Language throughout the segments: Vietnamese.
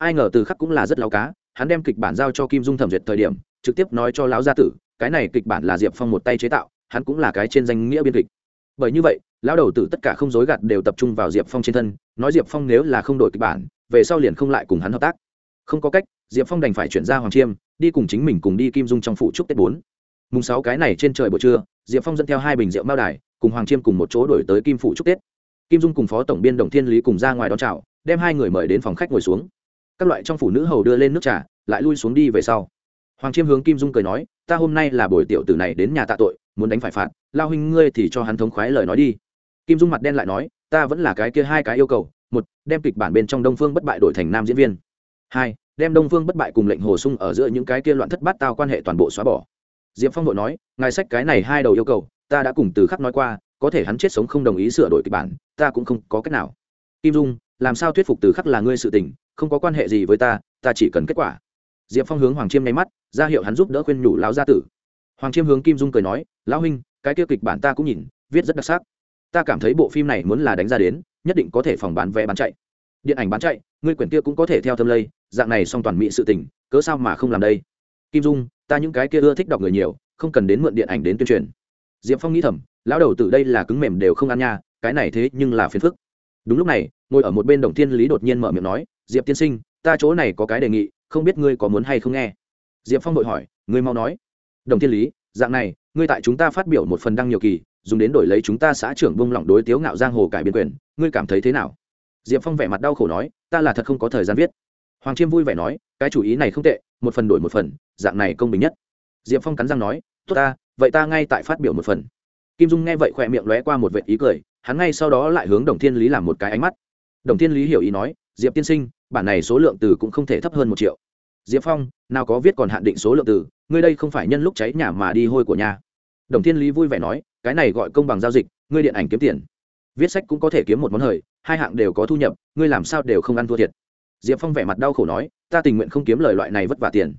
ai ngờ từ khắc cũng là rất láo cá, hắn đem kịch bản giao cho kim dung thẩm duyệt thời điểm, trực tiếp nói cho lão gia tử, cái này kịch bản là diệp phong một tay chế tạo, hắn cũng là cái trên danh nghĩa biên kịch. Bởi như vậy, lão đầu tử tất cả không dối gạt đều tập trung vào diệp phong trên thân, nói diệp phong nếu là không đổi kịch bản, về sau liền không lại cùng hắn hợp tác. Không có cách, diệp phong đành phải chuyển ra hoàng chiêm, đi cùng chính mình cùng đi kim dung trong phụ trúc tết bốn. Mùng sáu cái này trên trời buổi trưa, diệp phong dẫn theo hai bình rượu mao đài, cùng hoàng chiêm cùng một chỗ đổi tới kim phụ trúc tết. Kim dung cùng phó tổng biên đồng thiên lý cùng ra ngoài đón chào, đem hai người mời đến phòng khách ngồi xuống các loại trong phụ nữ hầu đưa lên nước trà, lại lui xuống đi về sau. Hoàng chiêm hướng kim dung cười nói, ta hôm nay là buổi tiểu tử này đến nhà tạ tội, muốn đánh phải phạt, lao huynh ngươi thì cho hắn thống khoái lời nói đi. Kim dung mặt đen lại nói, ta vẫn là cái kia hai cái yêu cầu, một, đem kịch bản bên trong đông phương bất bại đổi thành nam diễn viên, hai, đem đông phương bất bại cùng lệnh hồ sung ở giữa những cái kia loạn thất bát tao quan hệ toàn bộ xóa bỏ. Diệp phong đội nói, ngài sách cái này hai đầu yêu cầu, ta đã cùng từ khắc nói qua, có thể hắn chết sống không đồng ý sửa đổi kịch bản, ta cũng không có cách nào. Kim dung, làm sao thuyết phục từ khắc là ngươi sự tình không có quan hệ gì với ta ta chỉ cần kết quả. Diệp phong hướng hoàng chiêm nháy mắt, ra hiệu hắn giúp đỡ khuyên nhủ lão gia tử. Hoàng chiêm hướng kim dung cười nói, lão huynh, cái kia kịch bản ta cũng nhìn, viết rất đặc sắc. Ta cảm thấy bộ phim này muốn là đánh ra đến, nhất định có thể phòng bán vé bán chạy. Điện ảnh bán chạy, ngươi quyển kia cũng có thể theo thâm lây, dạng này song toàn mỹ sự tình, cớ sao mà không làm đây? Kim dung, ta những cái kia ưa thích đọc người nhiều, không cần đến mượn điện ảnh đến tuyên truyền. Diệp phong nghĩ thầm, lão đầu từ đây là cứng mềm đều không ăn nha, cái này thế nhưng là phiền phức. Đúng lúc này, ngồi ở một bên đồng thiên lý đột nhiên mở miệng nói diệp tiên sinh, ta chỗ này có cái đề nghị, không biết ngươi có muốn hay không nghe. Diệp phong đội hỏi, ngươi mau nói. Đồng thiên lý, dạng này, ngươi tại chúng ta phát biểu một phần đăng nhiều kỳ, dùng đến đổi lấy chúng ta xã trưởng bông lỏng đối tiếu ngạo giang hồ cải biên quyền, ngươi cảm thấy thế nào? Diệp phong vẻ mặt đau khổ nói, ta là thật không có thời gian viết. Hoàng chiêm vui vẻ nói, cái chủ ý này không tệ, một phần đổi một phần, dạng này công bình nhất. Diệp phong cắn răng nói, tốt ta, vậy ta ngay tại phát biểu một phần. Kim dung nghe vậy khỏe miệng lóe qua một vệ ý cười, hắn ngay sau đó lại hướng đồng thiên lý làm một cái ánh mắt. Đồng thiên lý hiểu ý nói, diệp tiên sinh bản này số lượng từ cũng không thể thấp hơn một triệu. Diệp phong, nào có viết còn hạn định số lượng từ, ngươi đây không phải nhân lúc cháy nhà mà đi hôi của nhà. Đồng thiên lý vui vẻ nói, cái này gọi công bằng giao dịch, ngươi điện ảnh kiếm tiền. Viết sách cũng có thể kiếm một món hời, hai hạng đều có thu nhập, ngươi làm sao đều không ăn thua thiệt. Diệp phong vẻ mặt đau khổ nói, ta tình nguyện không kiếm lời loại này vất vả tiền.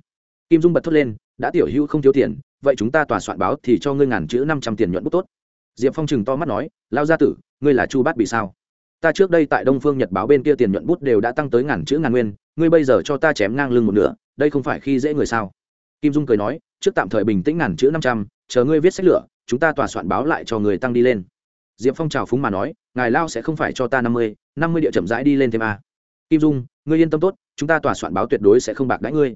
Kim dung bật thốt lên, đã tiểu hữu không thiếu tiền, vậy chúng ta tòa soạn báo thì cho ngươi ngàn chữ năm trăm tiền nhuận bút tốt. Diệp phong chừng to mắt nói, lao gia tử, ngươi là chu bát bị sao? Ta trước đây tại đông phương nhật báo bên kia tiền nhuận bút đều đã tăng tới ngàn chữ ngàn nguyên, ngươi bây giờ cho ta chém ngang lưng một nửa, đây không phải khi dễ người sao? Kim dung cười nói, trước tạm thời bình tĩnh ngàn chữ năm trăm, chờ ngươi viết sách lửa, chúng ta tòa soạn báo lại cho người tăng đi lên. Diệp phong trào phúng mà nói, ngài lao sẽ không phải cho ta năm mươi năm mươi địa chậm rãi đi lên thêm a. Kim dung, ngươi yên tâm tốt, chúng ta tòa soạn báo tuyệt đối sẽ không bạc đãi ngươi.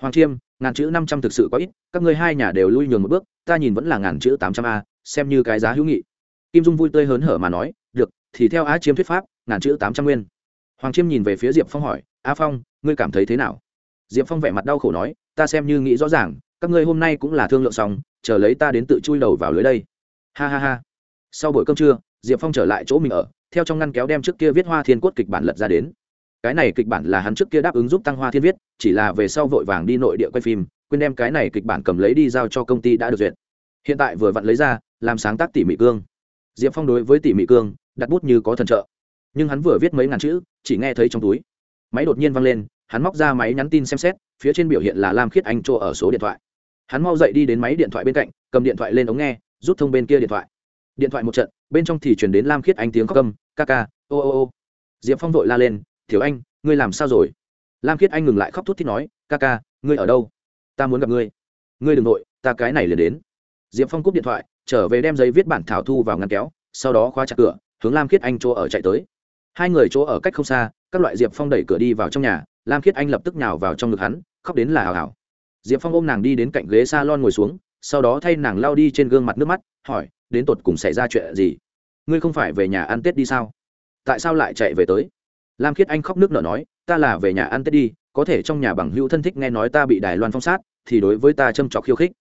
Hoàng chiêm, ngàn chữ năm trăm thực sự có ít, các ngươi hai nhà đều lui nhường một bước, ta nhìn vẫn là ngàn chữ tám trăm a, xem như cái giá hữu nghị kim dung vui tươi hớn hở mà nói, được, thì theo á chiêm thuyết pháp, ngàn chữ tám trăm nguyên. Hoàng chiêm nhìn về phía diệp phong hỏi a phong, ngươi cảm thấy thế nào? Diệp phong vẻ mặt đau khổ nói, ta xem như nghĩ rõ ràng, các ngươi hôm nay cũng là thương lượng xong, chờ lấy ta đến tự chui đầu vào lưới đây. Ha ha ha. Sau buổi cơm trưa, diệp phong trở lại chỗ mình ở, theo trong ngăn kéo đem trước kia viết hoa thiên cốt kịch bản lật ra đến. Cái này kịch bản là hắn trước kia đáp ứng giúp tăng hoa thiên viết, chỉ là về sau vội vàng đi nội địa quay phim, quên đem cái này kịch bản cầm lấy đi giao cho công ty đã được duyệt. Hiện tại vừa vặn lấy ra, làm sáng tác tỉ mỉ cương diệp phong đối với tỉ mị cương, đặt bút như có thần trợ. Nhưng hắn vừa viết mấy ngàn chữ, chỉ nghe thấy trong túi. Máy đột nhiên văng lên, hắn móc ra máy nhắn tin xem xét, phía trên biểu hiện là lam khiết anh chỗ ở số điện thoại. Hắn mau dậy đi đến máy điện thoại bên cạnh, cầm điện thoại lên ống nghe, rút thông bên kia điện thoại. Điện thoại một trận, bên trong thì chuyển đến lam khiết anh tiếng khóc câm ca ca, ô ô ô. Diệp phong vội la lên thiếu anh, ngươi làm sao rồi? Lam khiết anh ngừng lại khóc thút thít nói, ca ca, ngươi ở đâu? Ta muốn gặp ngươi. Ngươi đừng nội ta cái này liền đến. Diệp phong cúp điện thoại trở về đem giấy viết bản thảo thu vào ngăn kéo, sau đó khóa chặt cửa, hướng lam khiết anh chỗ ở chạy tới. Hai người chỗ ở cách không xa, các loại diệp phong đẩy cửa đi vào trong nhà, lam khiết anh lập tức nhào vào trong ngực hắn, khóc đến là hào hào. Diệp phong ôm nàng đi đến cạnh ghế s a lon ngồi xuống, sau đó thay nàng lao đi trên gương mặt nước mắt, hỏi, đến tột cùng xảy ra chuyện gì? Ngươi không phải về nhà ăn tết đi sao? Tại sao lại chạy về tới? Lam khiết anh khóc nước nở nói, ta là về nhà ăn tết đi, có thể trong nhà bằng hữu thân thích nghe nói ta bị đài loan phong sát, thì đối với ta châm trọc khiêu khích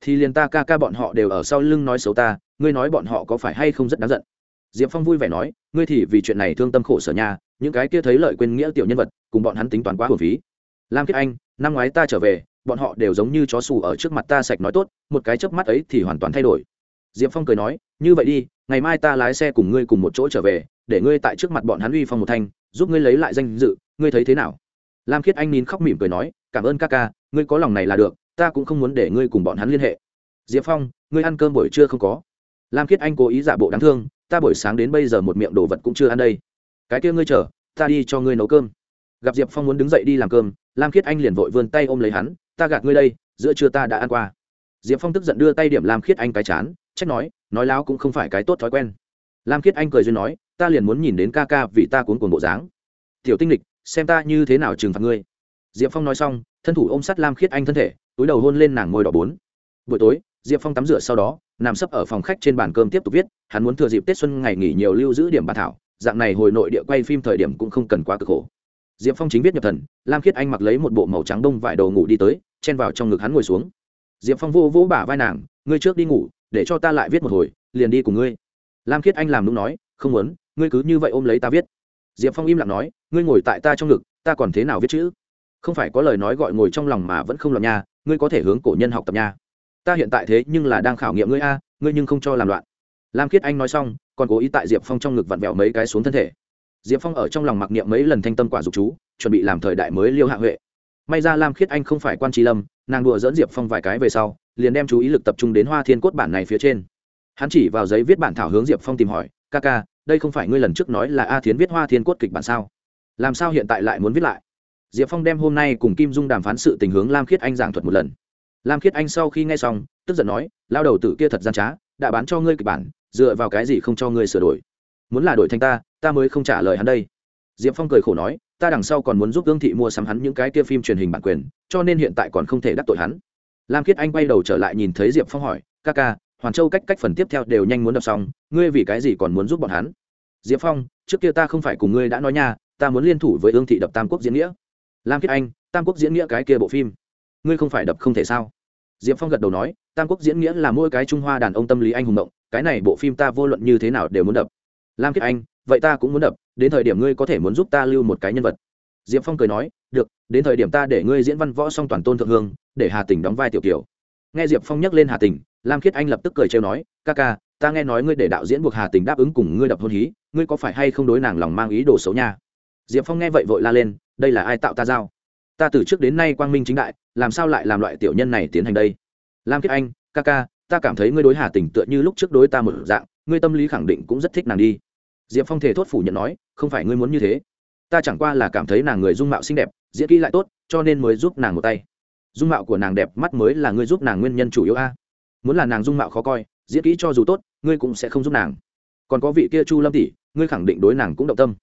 thì liền ta ca ca bọn họ đều ở sau lưng nói xấu ta, ngươi nói bọn họ có phải hay không rất đáng giận. Diệp phong vui vẻ nói, ngươi thì vì chuyện này thương tâm khổ sở nhà những cái kia thấy lợi quên nghĩa tiểu nhân vật, cùng bọn hắn tính toán quá hồn phí. Lam kiết anh, năm ngoái ta trở về, bọn họ đều giống như chó xù ở trước mặt ta sạch nói tốt, một cái chớp mắt ấy thì hoàn toàn thay đổi. Diệp phong cười nói, như vậy đi, ngày mai ta lái xe cùng ngươi cùng một chỗ trở về, để ngươi tại trước mặt bọn hắn uy phong một thanh, giúp ngươi lấy lại danh dự, ngươi thấy thế nào? Lam khiết anh nín khóc mỉm cười nói, cảm ơn ca ca, ngươi có lòng này là được ta cũng không muốn để ngươi cùng bọn hắn liên hệ. Diệp phong, ngươi ăn cơm buổi trưa không có. Lam Kiết anh cố ý giả bộ đáng thương, ta buổi sáng đến bây giờ một miệng đồ vật cũng chưa ăn đây. Cái kia ngươi chờ, ta đi cho ngươi nấu cơm. Gặp diệp phong muốn đứng dậy đi làm cơm, lam khiết anh liền vội vươn tay ôm lấy hắn, ta gạt ngươi đây, giữa trưa ta đã ăn qua. Diệp phong tức giận đưa tay điểm lam khiết anh cái chán, trách nói nói láo cũng không phải cái tốt thói quen. Lam khiết anh cười duyên nói, ta liền muốn nhìn đến ca ca vì ta cuốn cuồng bộ dáng. Tiểu tinh lịch, xem ta như thế nào trừng phạt ngươi. Diệp phong nói xong, thân thủ ôm sát lam khiết anh thân thể túi đầu hôn lên nàng môi đỏ bốn. Buổi tối, diệp phong tắm rửa sau đó, nằm sấp ở phòng khách trên bàn cơm tiếp tục viết, hắn muốn thừa dịp tết xuân ngày nghỉ nhiều lưu giữ điểm bàn thảo, dạng này hồi nội địa quay phim thời điểm cũng không cần quá cực khổ. Diệp phong chính viết nhập thần, lam khiết anh mặc lấy một bộ màu trắng đông vải đầu ngủ đi tới, chen vào trong ngực hắn ngồi xuống. Diệp phong vô vỗ bả vai nàng, ngươi trước đi ngủ, để cho ta lại viết một hồi, liền đi cùng ngươi. Lam khiết anh làm đúng nói, không muốn, ngươi cứ như vậy ôm lấy ta viết. Diệp phong im lặng nói, ngươi ngồi tại ta trong ngực, ta còn thế nào viết chữ? Không phải có lời nói gọi ngồi trong lòng mà vẫn không làm nha ngươi có thể hướng cổ nhân học tập nha. Ta hiện tại thế nhưng là đang khảo nghiệm ngươi a, ngươi nhưng không cho làm loạn. Lam khiết anh nói xong, còn cố ý tại diệp phong trong ngực vặn vẹo mấy cái xuống thân thể. Diệp phong ở trong lòng mặc niệm mấy lần thanh tâm quả dục chú, chuẩn bị làm thời đại mới liêu hạ huệ. May ra lam khiết anh không phải quan trí lâm, nàng đùa dẫn diệp phong vài cái về sau, liền đem chú ý lực tập trung đến hoa thiên cốt bản này phía trên. Hắn chỉ vào giấy viết bản thảo hướng diệp phong tìm hỏi, ca ca, đây không phải ngươi lần trước nói là a thiến viết hoa thiên cốt kịch bản sao? Làm sao hiện tại lại muốn viết lại? Diệp phong đem hôm nay cùng kim dung đàm phán sự tình hướng lam khiết anh giảng thuật một lần. Lam khiết anh sau khi nghe xong, tức giận nói, lao đầu tử kia thật gian trá, đã bán cho ngươi kịch bản, dựa vào cái gì không cho ngươi sửa đổi? Muốn là đổi thành ta ta mới không trả lời hắn đây. Diệp phong cười khổ nói, ta đằng sau còn muốn giúp ương thị mua sắm hắn những cái kia phim truyền hình bản quyền, cho nên hiện tại còn không thể đắc tội hắn. Lam khiết anh quay đầu trở lại nhìn thấy diệp phong hỏi, ca ca, hoàn châu cách cách phần tiếp theo đều nhanh muốn đọc xong, ngươi vì cái gì còn muốn giúp bọn hắn? Diệp phong, trước kia ta không phải cùng ngươi đã nói nha, ta muốn liên thủ với ương thị đập tam quốc diễn nghĩa lam khiết anh, tam quốc diễn nghĩa cái kia bộ phim. Ngươi không phải đập không thể sao? Diệp phong gật đầu nói, tam quốc diễn nghĩa là mỗi cái trung hoa đàn ông tâm lý anh hùng động, cái này bộ phim ta vô luận như thế nào đều muốn đập. Lam khiết anh, vậy ta cũng muốn đập, đến thời điểm ngươi có thể muốn giúp ta lưu một cái nhân vật. Diệp phong cười nói, được, đến thời điểm ta để ngươi diễn văn võ song toàn tôn thượng hương, để hà tỉnh đóng vai tiểu kiều. Nghe diệp phong nhắc lên hà tỉnh, lam khiết anh lập tức cười trêu nói, ca ca, ta nghe nói ngươi để đạo diễn buộc hà tình đáp ứng cùng ngươi đập hôn hí, ngươi có phải hay không đối nàng lòng mang ý đồ xấu nha? Diệp phong nghe vậy vội la lên, đây là ai tạo ta giao? Ta từ trước đến nay quang minh chính đại, làm sao lại làm loại tiểu nhân này tiến hành đây? Lam khiết anh, ca ca, ta cảm thấy ngươi đối hà tình tựa như lúc trước đối ta một dạng, ngươi tâm lý khẳng định cũng rất thích nàng đi. Diệp phong thể thốt phủ nhận nói, không phải ngươi muốn như thế. Ta chẳng qua là cảm thấy nàng người dung mạo xinh đẹp, diễn kỹ lại tốt, cho nên mới giúp nàng một tay. Dung mạo của nàng đẹp, mắt mới là ngươi giúp nàng nguyên nhân chủ yếu a. Muốn là nàng dung mạo khó coi, diễn kỹ cho dù tốt, ngươi cũng sẽ không giúp nàng. Còn có vị kia chu lâm tỷ, ngươi khẳng định đối nàng cũng động tâm.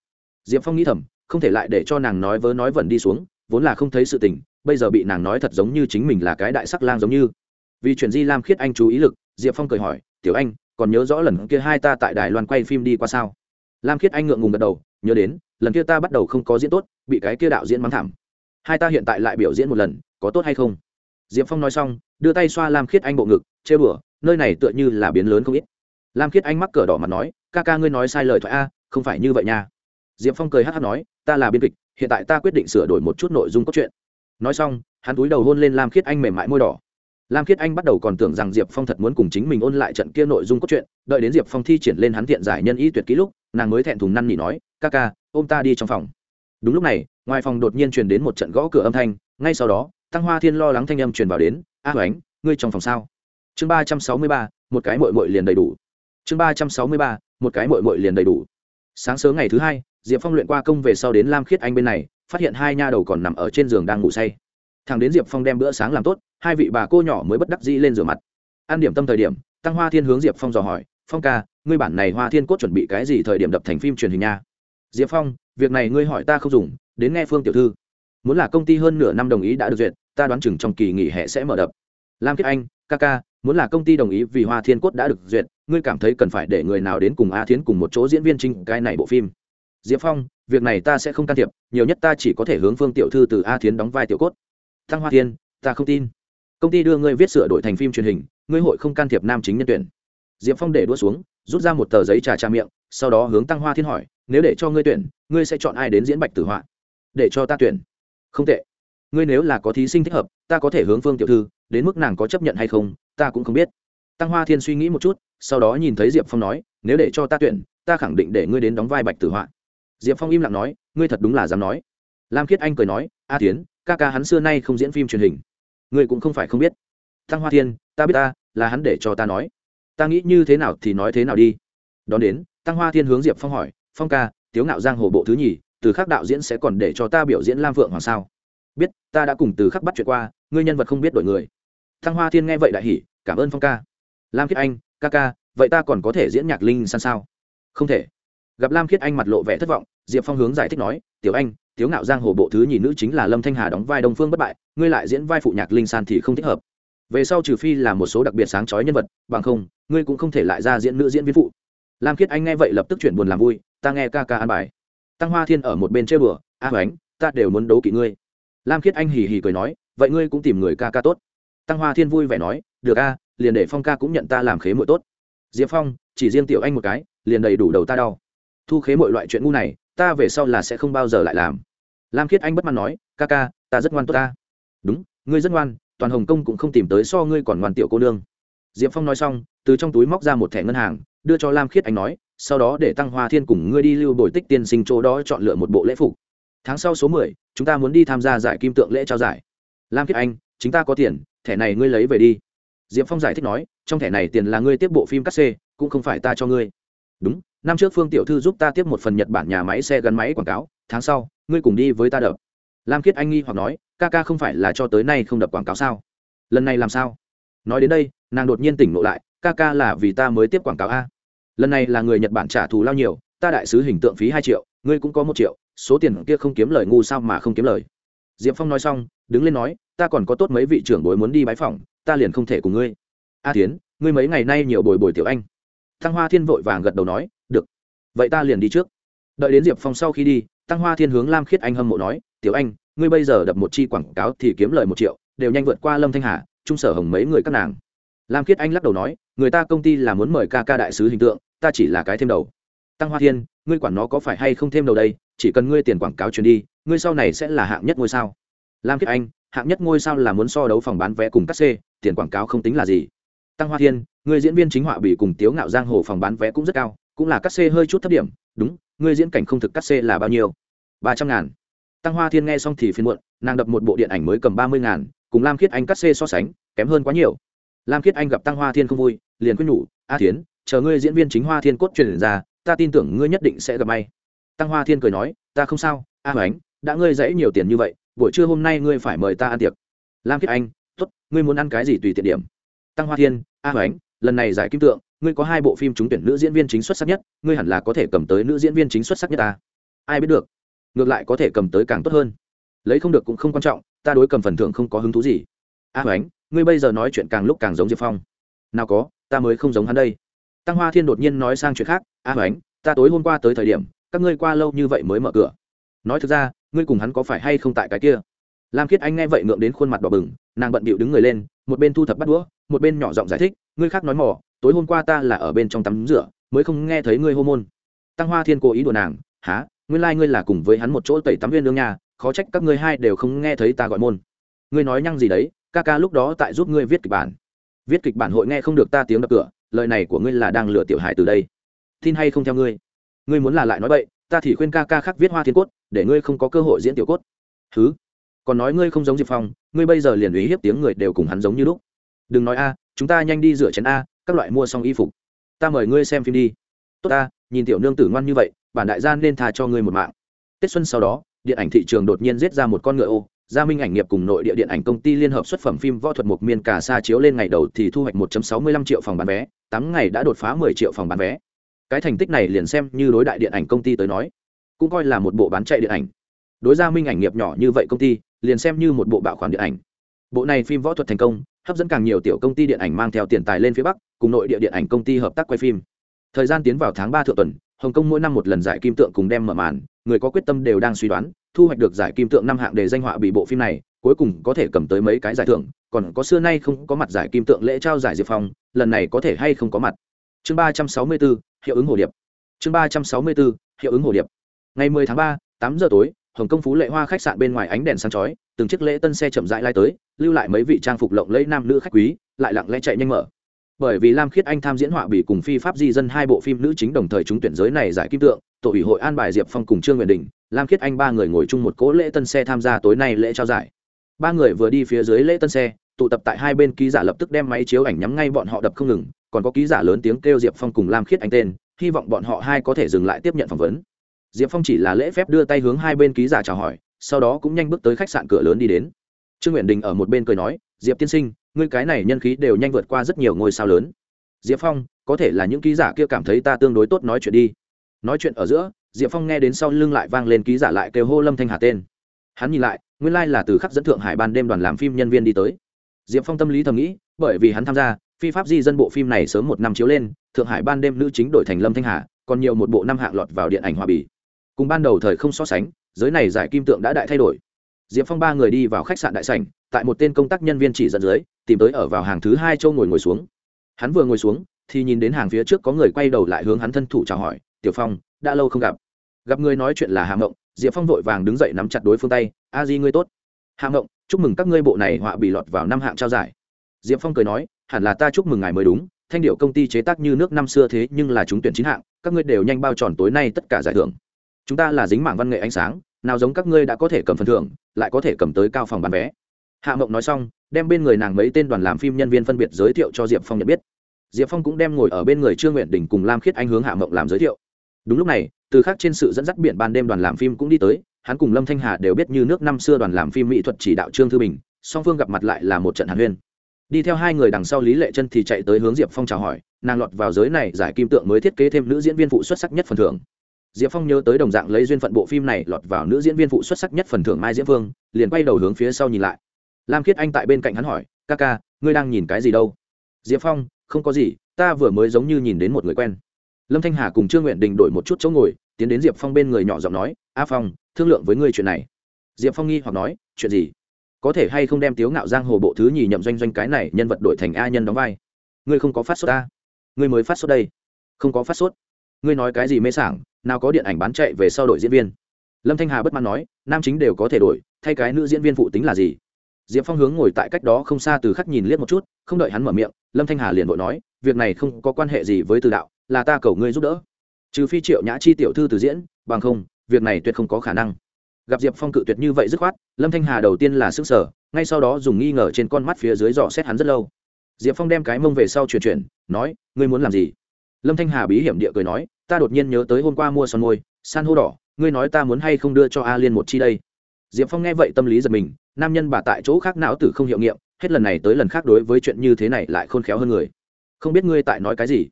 Diệp phong nghĩ thầm không thể lại để cho nàng nói vớ nói vẩn đi xuống, vốn là không thấy sự tình, bây giờ bị nàng nói thật giống như chính mình là cái đại sắc lang giống như. Vì chuyện di lam khiết anh chú ý lực, diệp phong cười hỏi, tiểu anh, còn nhớ rõ lần kia hai ta tại đài loan quay phim đi qua sao? Lam khiết anh ngượng ngùng gật đầu, nhớ đến, lần kia ta bắt đầu không có diễn tốt, bị cái kia đạo diễn mắng thảm. Hai ta hiện tại lại biểu diễn một lần, có tốt hay không? Diệp phong nói xong, đưa tay xoa lam khiết anh bộ ngực, chê bửa nơi này tựa như là biến lớn không ít. Lam khiết anh mắc cờ đỏ mặt nói, ca ca ngươi nói sai lời thoại a, không phải như vậy nha diệp phong cười hát hát nói ta là biên kịch hiện tại ta quyết định sửa đổi một chút nội dung cốt truyện. Nói xong hắn túi đầu hôn lên lam khiết anh mềm mại môi đỏ. Lam khiết anh bắt đầu còn tưởng rằng diệp phong thật muốn cùng chính mình ôn lại trận kia nội dung cốt truyện đợi đến diệp phong thi triển lên hắn thiện giải nhân ý tuyệt ký lúc nàng mới thẹn thùng năn nỉ nói ca ca ôm ta đi trong phòng. Đúng lúc này ngoài phòng đột nhiên truyền đến một trận gõ cửa âm thanh ngay sau đó tăng hoa thiên lo lắng thanh âm truyền vào đến a à, ngươi trong phòng sao? Chương ba trăm sáu mươi ba một cái mội mội liền đầy đủ. Chương ba trăm sáu mươi ba một cái mội mội liền đầy đủ. Sáng sớm ngày thứ hai diệp phong luyện qua công về sau đến lam khiết anh bên này, phát hiện hai nha đầu còn nằm ở trên giường đang ngủ say. Thằng đến diệp phong đem bữa sáng làm tốt, hai vị bà cô nhỏ mới bất đắc dĩ lên rửa mặt. Ăn điểm tâm thời điểm, tăng hoa thiên hướng diệp phong dò hỏi, phong ca, ngươi bản này hoa thiên cốt chuẩn bị cái gì thời điểm đập thành phim truyền hình nha? Diệp phong, việc này ngươi hỏi ta không dùng, đến nghe phương tiểu thư. Muốn là công ty hơn nửa năm đồng ý đã được duyệt, ta đoán chừng trong kỳ nghỉ hè sẽ mở đập. Lam kiết anh, ca ca, muốn là công ty đồng ý vì hoa thiên cốt đã được duyệt, ngươi cảm thấy cần phải để người nào đến cùng a thiến cùng một chỗ diễn viên trinh cái này bộ phim? Diệp phong, việc này ta sẽ không can thiệp, nhiều nhất ta chỉ có thể hướng phương tiểu thư từ a thiến đóng vai tiểu cốt. Thăng hoa thiên, ta không tin. Công ty đưa ngươi viết sửa đổi thành phim truyền hình, ngươi hội không can thiệp nam chính nhân tuyển. Diệp phong để đua xuống, rút ra một tờ giấy trà trà miệng, sau đó hướng tăng hoa thiên hỏi, nếu để cho ngươi tuyển, ngươi sẽ chọn ai đến diễn bạch tử họa? Để cho ta tuyển. Không tệ. Ngươi nếu là có thí sinh thích hợp, ta có thể hướng phương tiểu thư, đến mức nàng có chấp nhận hay không, ta cũng không biết. Tăng hoa thiên suy nghĩ một chút, sau đó nhìn thấy diệp phong nói, nếu để cho ta tuyển, ta khẳng định để ngươi đến đóng vai bạch tử họa diệp phong im lặng nói, ngươi thật đúng là dám nói. Lam khiết anh cười nói, a tiến ca ca hắn xưa nay không diễn phim truyền hình. Ngươi cũng không phải không biết. Thăng hoa thiên, ta biết ta, là hắn để cho ta nói. Ta nghĩ như thế nào thì nói thế nào đi. Đón đến tăng hoa thiên hướng diệp phong hỏi, phong ca, tiếu ngạo giang hồ bộ thứ nhì, từ khắc đạo diễn sẽ còn để cho ta biểu diễn lam phượng hoàng sao? Biết, ta đã cùng từ khắc bắt chuyện qua, ngươi nhân vật không biết đổi người. Thăng hoa thiên nghe vậy đại hỉ, cảm ơn phong ca. Lam khiết anh, ca ca, vậy ta còn có thể diễn nhạc linh san sao? Không thể gặp lam khiết anh mặt lộ vẻ thất vọng diệp phong hướng giải thích nói tiểu anh tiếu ngạo giang hồ bộ thứ nhì nữ chính là lâm thanh hà đóng vai đông phương bất bại ngươi lại diễn vai phụ nhạc linh san thì không thích hợp. Về sau trừ phi là một số đặc biệt sáng chói nhân vật bằng không ngươi cũng không thể lại ra diễn nữ diễn viên phụ. Lam khiết anh nghe vậy lập tức chuyển buồn làm vui ta nghe ca ca an bài. Tăng hoa thiên ở một bên chơi bừa a à, ta đều muốn đấu kỵ ngươi. Lam khiết anh hì hì cười nói vậy ngươi cũng tìm người ca ca tốt. Tăng hoa thiên vui vẻ nói được a liền để phong ca cũng nhận ta làm khế mội tốt. Diệp phong chỉ riêng tiểu anh một cái liền đầy đủ đầu ta đau thu khế mọi loại chuyện ngu này, ta về sau là sẽ không bao giờ lại làm. Lam khiết anh bất mãn nói, ca ca, ta rất ngoan tốt ta. Đúng, ngươi rất ngoan, toàn hồng kông cũng không tìm tới so ngươi còn ngoan tiểu cô nương. Diệp phong nói xong, từ trong túi móc ra một thẻ ngân hàng, đưa cho lam khiết anh nói, sau đó để tăng hoa thiên cùng ngươi đi lưu bồi tích tiên sinh chỗ đó chọn lựa một bộ lễ phục. Tháng sau số mười, chúng ta muốn đi tham gia giải kim tượng lễ trao giải. Lam khiết anh, chính ta có tiền, thẻ này ngươi lấy về đi. Diệp phong giải thích nói, trong thẻ này tiền là ngươi tiếp bộ phim cắt xê, cũng không phải ta cho ngươi. Đúng năm trước phương tiểu thư giúp ta tiếp một phần nhật bản nhà máy xe gắn máy quảng cáo, tháng sau, ngươi cùng đi với ta đập. Lam khiết anh nghi hoặc nói, ca ca không phải là cho tới nay không đập quảng cáo sao? Lần này làm sao? Nói đến đây, nàng đột nhiên tỉnh ngộ lại, ca ca là vì ta mới tiếp quảng cáo a. Lần này là người nhật bản trả thù lao nhiều, ta đại sứ hình tượng phí hai triệu, ngươi cũng có một triệu, số tiền kia không kiếm lời ngu sao mà không kiếm lời. Diệp phong nói xong, đứng lên nói, ta còn có tốt mấy vị trưởng bối muốn đi bái phỏng, ta liền không thể cùng ngươi. A tiến ngươi mấy ngày nay nhiều bồi bồi tiểu anh. Thăng hoa thiên vội vàng gật đầu nói vậy ta liền đi trước. Đợi đến diệp phong sau khi đi, tăng hoa thiên hướng lam khiết anh hâm mộ nói, tiểu anh, ngươi bây giờ đập một chi quảng cáo thì kiếm lời một triệu, đều nhanh vượt qua lâm thanh hà, trung sở hồng mấy người các nàng. Lam khiết anh lắc đầu nói, người ta công ty là muốn mời ca ca đại sứ hình tượng, ta chỉ là cái thêm đầu. Tăng hoa thiên, ngươi quản nó có phải hay không thêm đầu đây, chỉ cần ngươi tiền quảng cáo truyền đi, ngươi sau này sẽ là hạng nhất ngôi sao. Lam khiết anh, hạng nhất ngôi sao là muốn so đấu phòng bán vé cùng các c tiền quảng cáo không tính là gì. Tăng hoa thiên người diễn viên chính họa bị cùng tiếu ngạo giang hồ phòng bán vé cũng rất cao cũng là cắt c hơi chút thấp điểm. Đúng ngươi diễn cảnh không thực cắt c là bao nhiêu? Ba trăm ngàn. Tăng hoa thiên nghe xong thì phiên muộn nàng đập một bộ điện ảnh mới cầm ba mươi ngàn cùng lam khiết anh cắt c so sánh kém hơn quá nhiều. Lam khiết anh gặp tăng hoa thiên không vui liền quyết nhủ a thiến chờ ngươi diễn viên chính hoa thiên cốt truyền ra ta tin tưởng ngươi nhất định sẽ gặp may. Tăng hoa thiên cười nói ta không sao a à, ánh đã ngươi dãy nhiều tiền như vậy buổi trưa hôm nay ngươi phải mời ta ăn tiệc. Lam khiết anh t ố t ngươi muốn ăn cái gì tùy tiện điểm. Tăng hoa thiên a à, ánh lần này giải kim tượng ngươi có hai bộ phim trúng tuyển nữ diễn viên chính xuất sắc nhất ngươi hẳn là có thể cầm tới nữ diễn viên chính xuất sắc nhất ta. Ai biết được ngược lại có thể cầm tới càng tốt hơn. Lấy không được cũng không quan trọng ta đối cầm phần thưởng không có hứng thú gì. A à, ngươi bây giờ nói chuyện càng lúc càng giống diệp phong. Nào có ta mới không giống hắn đây. Tăng hoa thiên đột nhiên nói sang chuyện khác a à, ta tối hôm qua tới thời điểm các ngươi qua lâu như vậy mới mở cửa. Nói thực ra ngươi cùng hắn có phải hay không tại cái kia? Lam khiết anh nghe vậy ngượng đến khuôn mặt đỏ bừng nàng bận bịu đứng người lên một bên thu thập bắt đũa một bên nhỏ giọng giải thích ngươi khác nói mỏ, tối hôm qua ta là ở bên trong tắm rửa, mới không nghe thấy ngươi hô môn. Tăng hoa thiên cố ý đùa nàng há nguyên lai、like、ngươi là cùng với hắn một chỗ tẩy tắm viên lương nhà khó trách các ngươi hai đều không nghe thấy ta gọi môn. Ngươi nói nhăng gì đấy, ca ca lúc đó tại giúp ngươi viết kịch bản. Viết kịch bản hội nghe không được ta tiếng đập cửa, lời này của ngươi là đang lừa tiểu hải từ đây. Tin hay không theo ngươi? Ngươi muốn là lại nói vậy ta thì khuyên ca ca khác viết hoa thiên cốt, để ngươi không có cơ hội diễn tiểu cốt. Thứ còn nói ngươi không giống diệp phong, ngươi bây giờ liền ý hiếp tiếng người đều cùng hắn giống như lúc. Đừng nói a chúng ta nhanh đi rửa chén a các loại mua xong y phục ta mời ngươi xem phim đi tốt ta nhìn tiểu nương tử ngoan như vậy bản đại gia nên thà cho ngươi một mạng tết xuân sau đó điện ảnh thị trường đột nhiên giết ra một con ngựa ô gia minh ảnh nghiệp cùng nội địa điện ảnh công ty liên hợp xuất phẩm phim võ thuật mục miên cả xa chiếu lên ngày đầu thì thu hoạch 1.65 triệu phòng bán vé, tám ngày đã đột phá 10 triệu phòng bán vé. Cái thành tích này liền xem như đối đại điện ảnh công ty tới nói, cũng coi là một bộ bán chạy điện ảnh. Đối gia minh ảnh nghiệp nhỏ như vậy công ty, liền xem như một bộ bạo khoản điện ảnh. Bộ này phim võ thuật thành công, hấp dẫn càng nhiều tiểu công ty điện ảnh mang theo tiền tài lên phía bắc, cùng nội địa điện ảnh công ty hợp tác quay phim. Thời gian tiến vào tháng ba thượng tuần, Hồng Kông mỗi năm một lần giải kim tượng cùng đem mở màn, người có quyết tâm đều đang suy đoán, thu hoạch được giải kim tượng năm hạng đề danh họa bị bộ phim này cuối cùng có thể cầm tới mấy cái giải thưởng còn có xưa nay không có mặt giải kim tượng lễ trao giải diệp phong lần này có thể hay không có mặt. Chương ba trăm sáu mươi bốn hiệu ứng hồ điệp. Chương ba trăm sáu mươi bốn hiệu ứng hồ điệp. Ngày mười tháng ba tám giờ tối hồng công phú lệ hoa khách sạn bên ngoài ánh đèn sáng chói, từng chiếc lễ tân xe chậm rãi lai tới, lưu lại mấy vị trang phục lộng lẫy nam nữ khách quý, lại lặng lẽ chạy nhanh mở. Bởi vì lam khiết anh tham diễn họa bị cùng phi pháp di dân hai bộ phim nữ chính đồng thời trúng tuyển giới này giải kim tượng, tổ ủy hội an bài diệp phong cùng trương nguyện đình, lam khiết anh ba người ngồi chung một cỗ lễ tân xe tham gia tối nay lễ trao giải. Ba người vừa đi phía dưới lễ tân xe, tụ tập tại hai bên ký giả lập tức đem máy chiếu ảnh nhắm ngay bọn họ đập không ngừng, còn có ký giả lớn tiếng kêu diệp phong cùng lam khiết anh tên, hy vọng bọn họ hai có thể dừng lại tiếp nhận phỏng vấn diệp phong chỉ là lễ phép đưa tay hướng hai bên ký giả chào hỏi, sau đó cũng nhanh bước tới khách sạn cửa lớn đi đến. Trương nguyện đình ở một bên cười nói, diệp tiên sinh, ngươi cái này nhân khí đều nhanh vượt qua rất nhiều ngôi sao lớn. Diệp phong, có thể là những ký giả kia cảm thấy ta tương đối tốt nói chuyện đi. Nói chuyện ở giữa, diệp phong nghe đến sau lưng lại vang lên ký giả lại kêu hô lâm thanh hà tên. Hắn nhìn lại, nguyên lai、like、là từ khắc dẫn thượng hải ban đêm đoàn làm phim nhân viên đi tới. Diệp phong tâm lý thầm nghĩ, bởi vì hắn tham gia, phi pháp di dân bộ phim này sớm một năm chiếu lên, thượng hải ban đêm nữ chính đổi thành lâm thanh hà, còn nhiều một bộ năm hạng lọt vào điện ảnh hòa bì cùng ban đầu thời không so sánh, giới này giải kim tượng đã đại thay đổi. Diệp phong ba người đi vào khách sạn đại sảnh, tại một tên công tác nhân viên chỉ dẫn dưới, tìm tới ở vào hàng thứ hai châu ngồi ngồi xuống. Hắn vừa ngồi xuống, thì nhìn đến hàng phía trước có người quay đầu lại hướng hắn thân thủ chào hỏi, tiểu phong, đã lâu không gặp. Gặp người nói chuyện là hà mộng, diệp phong vội vàng đứng dậy nắm chặt đối phương tay, a di ngươi tốt. Hà mộng, chúc mừng các ngươi bộ này họa bị lọt vào năm hạng trao giải. Diệp phong cười nói, hẳn là ta chúc mừng ngài mới đúng, thanh điệu công ty chế tác như nước năm xưa thế nhưng là chúng tuyển chín hạng, các ngươi đều nhanh bao tròn tối nay tất cả giải thưởng chúng ta là dính mảng văn nghệ ánh sáng, nào giống các ngươi đã có thể cầm phần thưởng, lại có thể cầm tới cao phòng bán vé. Hạ mộng nói xong, đem bên người nàng mấy tên đoàn làm phim nhân viên phân biệt giới thiệu cho diệp phong nhận biết. Diệp phong cũng đem ngồi ở bên người trương nguyện đình cùng lam khiết anh hướng hạ mộng làm giới thiệu. Đúng lúc này, từ khác trên sự dẫn dắt biển ban đêm đoàn làm phim cũng đi tới, hắn cùng lâm thanh hà đều biết như nước năm xưa đoàn làm phim mỹ thuật chỉ đạo trương thư bình, song phương gặp mặt lại là một trận hàn huyên. Đi theo hai người đằng sau lý lệ chân thì chạy tới hướng diệp phong chào hỏi, nàng lọt vào giới này giải kim tượng mới thiết kế thêm nữ diễn viên phụ xuất sắc nhất phần thưởng diệp phong nhớ tới đồng dạng lấy duyên phận bộ phim này lọt vào nữ diễn viên phụ xuất sắc nhất phần thưởng mai diễm phương, liền quay đầu hướng phía sau nhìn lại. Lam khiết anh tại bên cạnh hắn hỏi, ca ca, ngươi đang nhìn cái gì đâu? Diệp phong, không có gì, ta vừa mới giống như nhìn đến một người quen. Lâm thanh hà cùng trương nguyện đình đổi một chút chỗ ngồi, tiến đến diệp phong bên người nhỏ giọng nói, a phong, thương lượng với ngươi chuyện này. Diệp phong nghi hoặc nói, chuyện gì? Có thể hay không đem tiếu ngạo giang hồ bộ thứ nhì nhậm doanh doanh cái này nhân vật đổi thành a nhân đóng vai? Ngươi không có phát sốt ta. Ngươi mới phát sốt đây. Không có phát sốt. Ngươi nói cái gì mê sảng? Nào có điện ảnh bán chạy về sau đội diễn viên. Lâm thanh hà bất mãn nói, nam chính đều có thể đổi, thay cái nữ diễn viên phụ tính là gì? Diệp phong hướng ngồi tại cách đó không xa từ khắc nhìn liếc một chút, không đợi hắn mở miệng, lâm thanh hà liền vội nói, việc này không có quan hệ gì với từ đạo, là ta cầu ngươi giúp đỡ. Trừ phi triệu nhã chi tiểu thư từ diễn, bằng không, việc này tuyệt không có khả năng. Gặp diệp phong cự tuyệt như vậy dứt khoát, lâm thanh hà đầu tiên là s ư n g sở ngay sau đó dùng nghi ngờ trên con mắt phía dưới dò xét hắn rất lâu. Diệp phong đem cái mông về sau chuyển chuyển, nói, ngươi muốn làm gì? Lâm thanh hà bí hiểm địa cười nói, ta đột nhiên nhớ tới hôm qua mua son môi, san hô đỏ, ngươi nói ta muốn hay không đưa cho a liên một chi đây? Diệp phong nghe vậy tâm lý giật mình, nam nhân bà tại chỗ khác não tử không hiệu nghiệm, hết lần này tới lần khác đối với chuyện như thế này lại khôn khéo hơn người. Không biết ngươi tại nói cái gì?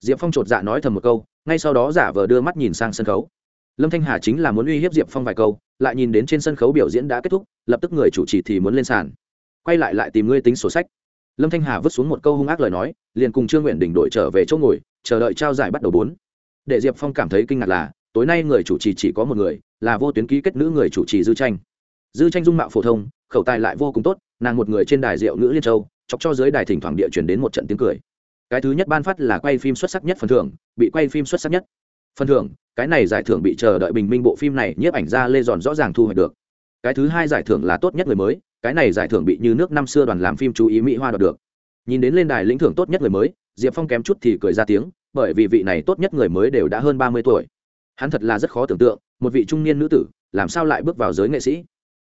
Diệp phong chột dạ nói thầm một câu, ngay sau đó giả vờ đưa mắt nhìn sang sân khấu. Lâm thanh hà chính là muốn uy hiếp diệp phong vài câu, lại nhìn đến trên sân khấu biểu diễn đã kết thúc, lập tức người chủ trì thì muốn lên sàn. Quay lại lại tìm ngươi tính sổ sách. Lâm thanh hà vứt xuống một câu hung ác lời nói, liền cùng trương nguyện đỉnh đội trở về chỗ ngồi chờ đợi trao giải bắt đầu bốn. Để diệp phong cảm thấy kinh ngạc là, tối nay người chủ trì chỉ có một người, là vô tuyến ký kết nữ người chủ trì dư tranh. Dư tranh dung mạo phổ thông, khẩu tài lại vô cùng tốt, nàng một người trên đài rượu nữ liên châu, chọc cho dưới đài thỉnh thoảng địa chuyển đến một trận tiếng cười. Cái thứ nhất ban phát là quay phim xuất sắc nhất phần thưởng, bị quay phim xuất sắc nhất. Phần thưởng, cái này giải thưởng bị chờ đợi bình minh bộ phim này nhiếp ảnh ra lê giòn rõ ràng thu hoạch được. Cái thứ hai giải thưởng là tốt nhất người mới, cái này giải thưởng bị như nước năm xưa đoàn làm phim chú ý mỹ hoa đoạt được. Nhìn đến lên đài lĩnh thưởng tốt nhất người mới diệp phong kém chút thì cười ra tiếng, bởi vì vị này tốt nhất người mới đều đã hơn ba mươi tuổi. Hắn thật là rất khó tưởng tượng, một vị trung niên nữ tử, làm sao lại bước vào giới nghệ sĩ?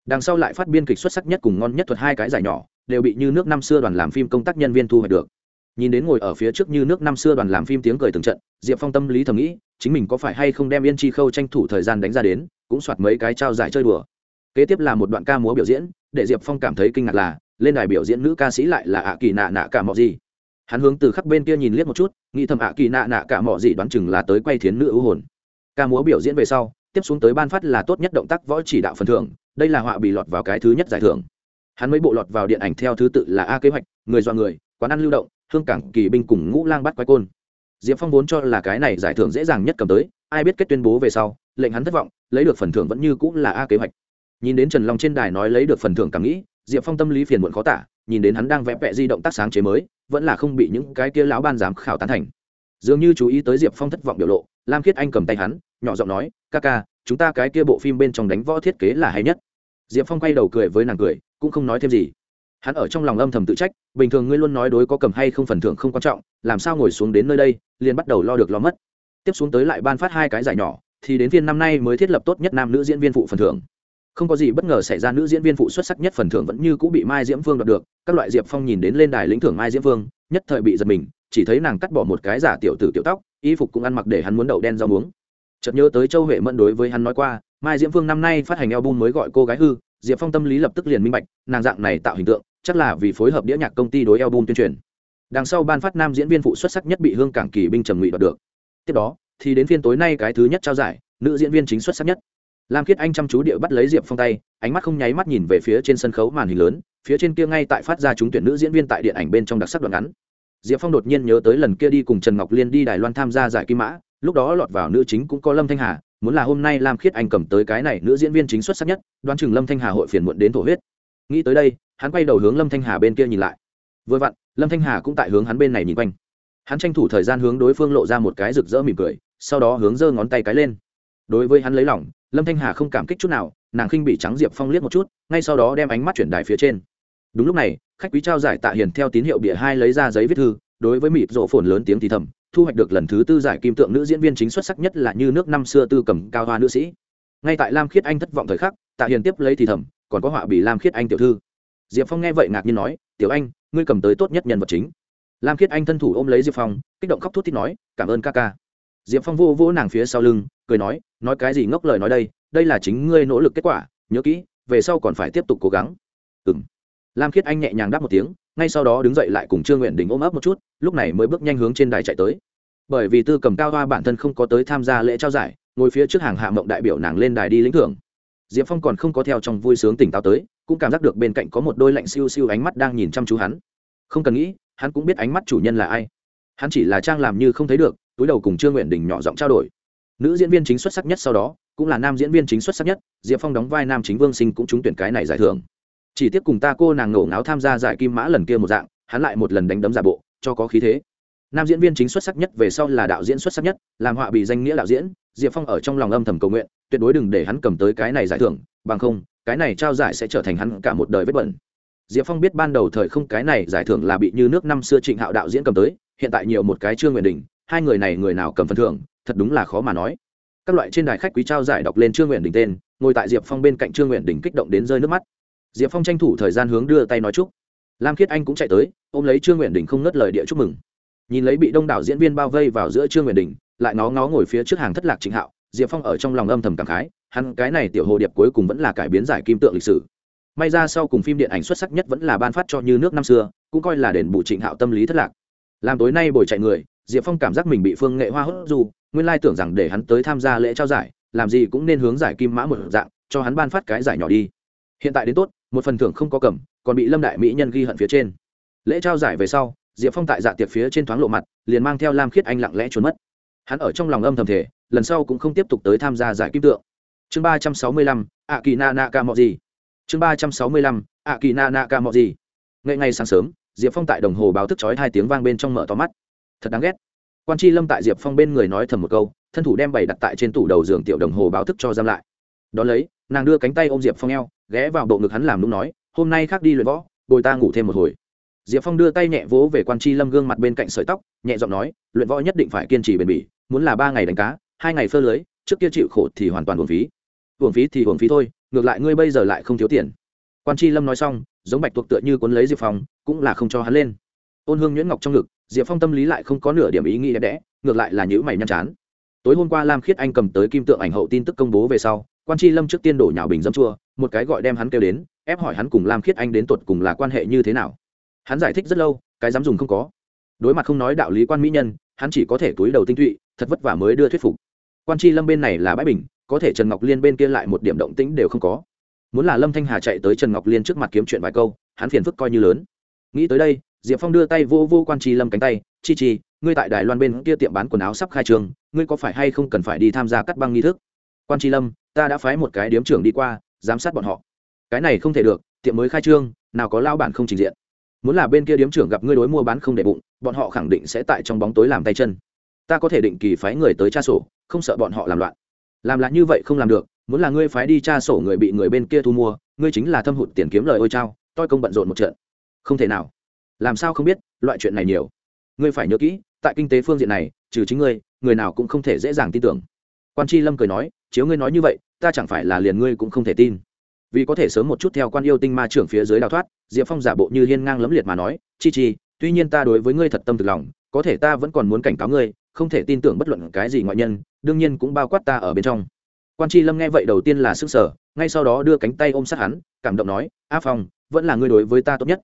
Đằng sau lại phát biên kịch xuất sắc nhất cùng ngon nhất thuật hai cái giải nhỏ, đều bị như nước năm xưa đoàn làm phim công tác nhân viên thu hoạch được. Nhìn đến ngồi ở phía trước như nước năm xưa đoàn làm phim tiếng cười từng trận, diệp phong tâm lý thầm nghĩ, chính mình có phải hay không đem yên chi khâu tranh thủ thời gian đánh ra đến, cũng soạt mấy cái trao giải chơi đùa. Kế tiếp là một đoạn ca múa biểu diễn, để diệp phong cảm thấy kinh ngạc là, lên đài biểu diễn nữ ca sĩ lại là ạ kỳ nạ nạ cả mọi gì hắn hướng từ khắp bên kia nhìn liếc một chút, nghĩ thầm ạ kỳ nạ nạ cả mọi gì đoán chừng là tới quay thiến nữ ưu hồn. Ca múa biểu diễn về sau, tiếp xuống tới ban phát là tốt nhất động tác võ chỉ đạo phần thưởng, đây là họa bị lọt vào cái thứ nhất giải thưởng. Hắn mới bộ lọt vào điện ảnh theo thứ tự là a kế hoạch, người dọa người, quán ăn lưu động, hương cảng, kỳ binh cùng ngũ lang bắt quái côn. Diệp phong vốn cho là cái này giải thưởng dễ dàng nhất cầm tới, ai biết kết tuyên bố về sau, lệnh hắn thất vọng, lấy được phần thưởng vẫn như cũng là a kế hoạch. Nhìn đến trần long trên đài nói lấy được phần thưởng cảm nghĩ, diệp phong tâm lý phiền muộn khó tả nhìn đến hắn đang vẽ vẽ di động tác sáng chế mới, vẫn là không bị những cái kia lão ban giám khảo tán thành. Dường như chú ý tới diệp phong thất vọng biểu lộ, lam khiết anh cầm tay hắn, nhỏ giọng nói, ca ca, chúng ta cái kia bộ phim bên trong đánh võ thiết kế là hay nhất. Diệp phong quay đầu cười với nàng cười, cũng không nói thêm gì. Hắn ở trong lòng âm thầm tự trách, bình thường ngươi luôn nói đối có cầm hay không phần thưởng không quan trọng, làm sao ngồi xuống đến nơi đây, liền bắt đầu lo được lo mất. Tiếp xuống tới lại ban phát hai cái giải nhỏ, thì đến phiên năm nay mới thiết lập tốt nhất nam nữ diễn viên phụ phần thưởng không có gì bất ngờ xảy ra, nữ diễn viên phụ xuất sắc nhất phần thưởng vẫn như cũng bị mai diễm phương đoạt được. Các loại diệp phong nhìn đến lên đài lĩnh thưởng mai diễm phương nhất thời bị giật mình, chỉ thấy nàng cắt bỏ một cái giả tiểu tử tiểu tóc, y phục cũng ăn mặc để hắn muốn đậu đen rau muống. Chợt nhớ tới châu huệ mẫn đối với hắn nói qua, mai diễm phương năm nay phát hành album mới gọi cô gái hư, diệp phong tâm lý lập tức liền minh bạch, nàng dạng này tạo hình tượng, chắc là vì phối hợp đĩa nhạc công ty đối album tuyên truyền. Đằng sau ban phát nam diễn viên phụ xuất sắc nhất bị hương cảng kỳ binh trầm ngụy đoạt được. Tiếp đó, thì đến phiên tối nay cái thứ nhất trao giải, nữ diễn viên chính xuất sắc nhất lam khiết anh chăm chú địa bắt lấy diệp phong tay, ánh mắt không nháy mắt nhìn về phía trên sân khấu màn hình lớn, phía trên kia ngay tại phát ra chúng tuyển nữ diễn viên tại điện ảnh bên trong đặc sắc đoạn ngắn. Diệp phong đột nhiên nhớ tới lần kia đi cùng trần ngọc liên đi đài loan tham gia giải kim mã, lúc đó lọt vào nữ chính cũng có lâm thanh hà, muốn là hôm nay lam khiết anh cầm tới cái này nữ diễn viên chính xuất sắc nhất, đoán chừng lâm thanh hà hội phiền muộn đến thổ huyết. Nghĩ tới đây, hắn quay đầu hướng lâm thanh hà bên kia nhìn lại. Vừa vặn, lâm thanh hà cũng tại hướng hắn bên này nhìn quanh. Hắn tranh thủ thời gian hướng đối phương lộ ra một cái rực rỡ mỉm cười, sau đó hướng giơ ngón tay cái lên. Đối với hắn lấy lỏng lâm thanh hà không cảm kích chút nào, nàng khinh bị trắng diệp phong liếc một chút, ngay sau đó đem ánh mắt chuyển đài phía trên. Đúng lúc này, khách quý trao giải tạ hiền theo tín hiệu bịa hai lấy ra giấy viết thư, đối với mịp rộ phồn lớn tiếng thì thầm, thu hoạch được lần thứ tư giải kim tượng nữ diễn viên chính xuất sắc nhất là như nước năm xưa tư cầm cao hoa nữ sĩ. Ngay tại lam khiết anh thất vọng thời khắc, tạ hiền tiếp lấy thì thầm, còn có họa bị lam khiết anh tiểu thư. Diệp phong nghe vậy ngạc nhiên nói, tiểu anh, ngươi cầm tới tốt nhất nhân vật chính. Lam khiết anh thân thủ ôm lấy diệp phong, kích động khóc thút thít nói, cảm ơn ca ca diệp phong vô vô nàng phía sau lưng, cười nói nói cái gì ngốc lời nói đây đây là chính ngươi nỗ lực kết quả, nhớ kỹ, về sau còn phải tiếp tục cố gắng. Ừ m lam khiết anh nhẹ nhàng đáp một tiếng, ngay sau đó đứng dậy lại cùng trương nguyện đình ôm ấp một chút, lúc này mới bước nhanh hướng trên đài chạy tới. Bởi vì tư cầm cao hoa bản thân không có tới tham gia lễ trao giải, ngồi phía trước hàng hạ mộng đại biểu nàng lên đài đi lĩnh thưởng. Diệp phong còn không có theo trong vui sướng tỉnh táo tới, cũng cảm giác được bên cạnh có một đôi lạnh siêu siêu ánh mắt đang nhìn chăm chú hắn. Không cần nghĩ, hắn cũng biết ánh mắt chủ nhân là ai. Hắn chỉ là trang làm như không thấy được túi đầu cùng trương nguyện đình nhỏ giọng trao đổi. Nữ diễn viên chính xuất sắc nhất sau đó, cũng là nam diễn viên chính xuất sắc nhất, diệp phong đóng vai nam chính vương sinh cũng trúng tuyển cái này giải thưởng. Chỉ tiếp cùng ta cô nàng ngổ ngáo tham gia giải kim mã lần kia một dạng, hắn lại một lần đánh đấm giả bộ, cho có khí thế. Nam diễn viên chính xuất sắc nhất về sau là đạo diễn xuất sắc nhất, làm họa bị danh nghĩa đạo diễn, diệp phong ở trong lòng âm thầm cầu nguyện, tuyệt đối đừng để hắn cầm tới cái này giải thưởng, bằng không, cái này trao giải sẽ trở thành hắn cả một đời vết bẩn diệp phong biết ban đầu thời không cái này giải thưởng là bị như nước năm xưa trịnh hạo đạo diễn cầm tới, hiện tại nhiều một cái chưa nguyện đình hai người này người nào cầm phần thưởng, thật đúng là khó mà nói. Các loại trên đài khách quý trao giải đọc lên trương nguyện đình tên, ngồi tại diệp phong bên cạnh trương nguyện đình kích động đến rơi nước mắt. Diệp phong tranh thủ thời gian hướng đưa tay nói chúc. Lam khiết anh cũng chạy tới, ôm lấy trương nguyện đình không ngất lời địa chúc mừng. Nhìn lấy bị đông đảo diễn viên bao vây vào giữa trương nguyện đình lại ngó ngó ngồi phía trước hàng thất lạc trịnh hạo, diệp phong ở trong lòng âm thầm cảm khái, hắn cái này tiểu hồ điệp cuối cùng vẫn là cải biến giải kim tượng lịch sử may ra sau cùng phim điện ảnh xuất sắc nhất vẫn là ban phát cho như nước năm xưa, cũng coi là đền bù trịnh hạo tâm lý thất lạc. Làm tối nay buổi chạy người, diệp phong cảm giác mình bị phương nghệ hoa hốt dù, nguyên lai tưởng rằng để hắn tới tham gia lễ trao giải, làm gì cũng nên hướng giải kim mã một dạng, cho hắn ban phát cái giải nhỏ đi. Hiện tại đến tốt, một phần thưởng không có cầm, còn bị lâm đại mỹ nhân ghi hận phía trên. Lễ trao giải về sau, diệp phong tại dạ tiệc phía trên thoáng lộ mặt, liền mang theo lam khiết anh lặng lẽ trốn mất. Hắn ở trong lòng âm thầm thể lần sau cũng không tiếp tục tới tham gia giải kim tượng. Chương ba trăm sáu mươi lăm ạ kỳ na na ca mọ gì chương ba trăm sáu mươi lăm ạ kỳ na na ca mọ gì ngay ngay sáng sớm, diệp phong tại đồng hồ báo thức chói hai tiếng vang bên trong mở to mắt. Thật đáng ghét. Quan c lâm tại diệp phong bên người nói thầm một câu, thân thủ đem bày đặt tại trên tủ đầu giường tiểu đồng hồ báo thức cho giam lại. Đón lấy, nàng đưa cánh tay ôm diệp phong eo, ghé vào bộ ngực hắn làm đúng nói, hôm nay khác đi luyện võ, bồi ta ngủ thêm một hồi. Diệp phong đưa tay nhẹ vỗ về quan c lâm gương mặt bên cạnh sợi tóc, nhẹ giọng nói, luyện võ nhất định phải kiên trì bền bỉ, muốn là ba ngày đánh cá, hai ngày phơ lưới, trước kia chịu khổ thì hoàn toàn uổng phí. Uổng phí thì uổng phí thôi ngược lại ngươi bây giờ lại không thiếu tiền. Quan c lâm nói xong, giống bạch tuộc tựa như cuốn lấy diệp phong, cũng là không cho hắn lên. Ôn hương nhuyễn ngọc trong ngực, diệp phong tâm lý lại không có nửa điểm ý nghĩ đẹp đẽ, ngược lại là nhữ mày nhăn chán. Tối hôm qua lam khiết anh cầm tới kim tượng ảnh hậu tin tức công bố về sau, quan tri lâm trước tiên đổ nhào bình dâm chua, một cái gọi đem hắn kêu đến, ép hỏi hắn cùng lam khiết anh đến tột cùng là quan hệ như thế nào. Hắn giải thích rất lâu, cái dám dùng không có. Đối mặt không nói đạo lý quan mỹ nhân, hắn chỉ có thể túi đầu tinh tụy, thật vất vả mới đưa thuyết phục. Quan tri lâm bên này là bãi bình có thể trần ngọc liên bên kia lại một điểm động tĩnh đều không có. Muốn là lâm thanh hà chạy tới trần ngọc liên trước mặt kiếm chuyện vài câu, hắn phiền phức coi như lớn. Nghĩ tới đây, diệp phong đưa tay vô vô quan tri lâm cánh tay, chi chi, ngươi tại đài loan bên kia tiệm bán quần áo sắp khai trường, ngươi có phải hay không cần phải đi tham gia cắt băng nghi thức? Quan tri lâm, ta đã phái một cái điếm trưởng đi qua, giám sát bọn họ. Cái này không thể được, tiệm mới khai trương, nào có lao bản không trình diện. Muốn là bên kia điếm trưởng gặp ngươi đối mua bán không để bụng, bọn họ khẳng định sẽ tại trong bóng tối làm tay chân. Ta có thể định kỳ phái người tới tra sổ, không sợ bọn họ làm loạn làm lại như vậy không làm được, muốn là ngươi phái đi tra sổ người bị người bên kia thu mua, ngươi chính là thâm hụt tiền kiếm lời ôi trao toi công bận rộn một trận. Không thể nào. Làm sao không biết, loại chuyện này nhiều. Ngươi phải nhớ kỹ, tại kinh tế phương diện này, trừ chính ngươi, người nào cũng không thể dễ dàng tin tưởng. Quan tri lâm cười nói, chiếu ngươi nói như vậy, ta chẳng phải là liền ngươi cũng không thể tin. Vì có thể sớm một chút theo quan yêu tinh ma trưởng phía dưới đào thoát, diệp phong giả bộ như hiên ngang lấm liệt mà nói, chi chi, tuy nhiên ta đối với ngươi thật tâm thực lòng, có thể ta vẫn còn muốn cảnh cáo ngươi không thể tin tưởng bất luận cái gì ngoại nhân, đương nhiên cũng bao quát ta ở bên trong. Quan tri lâm nghe vậy đầu tiên là s ư n g sở ngay sau đó đưa cánh tay ôm sát hắn, cảm động nói, a phong, vẫn là ngươi đối với ta tốt nhất.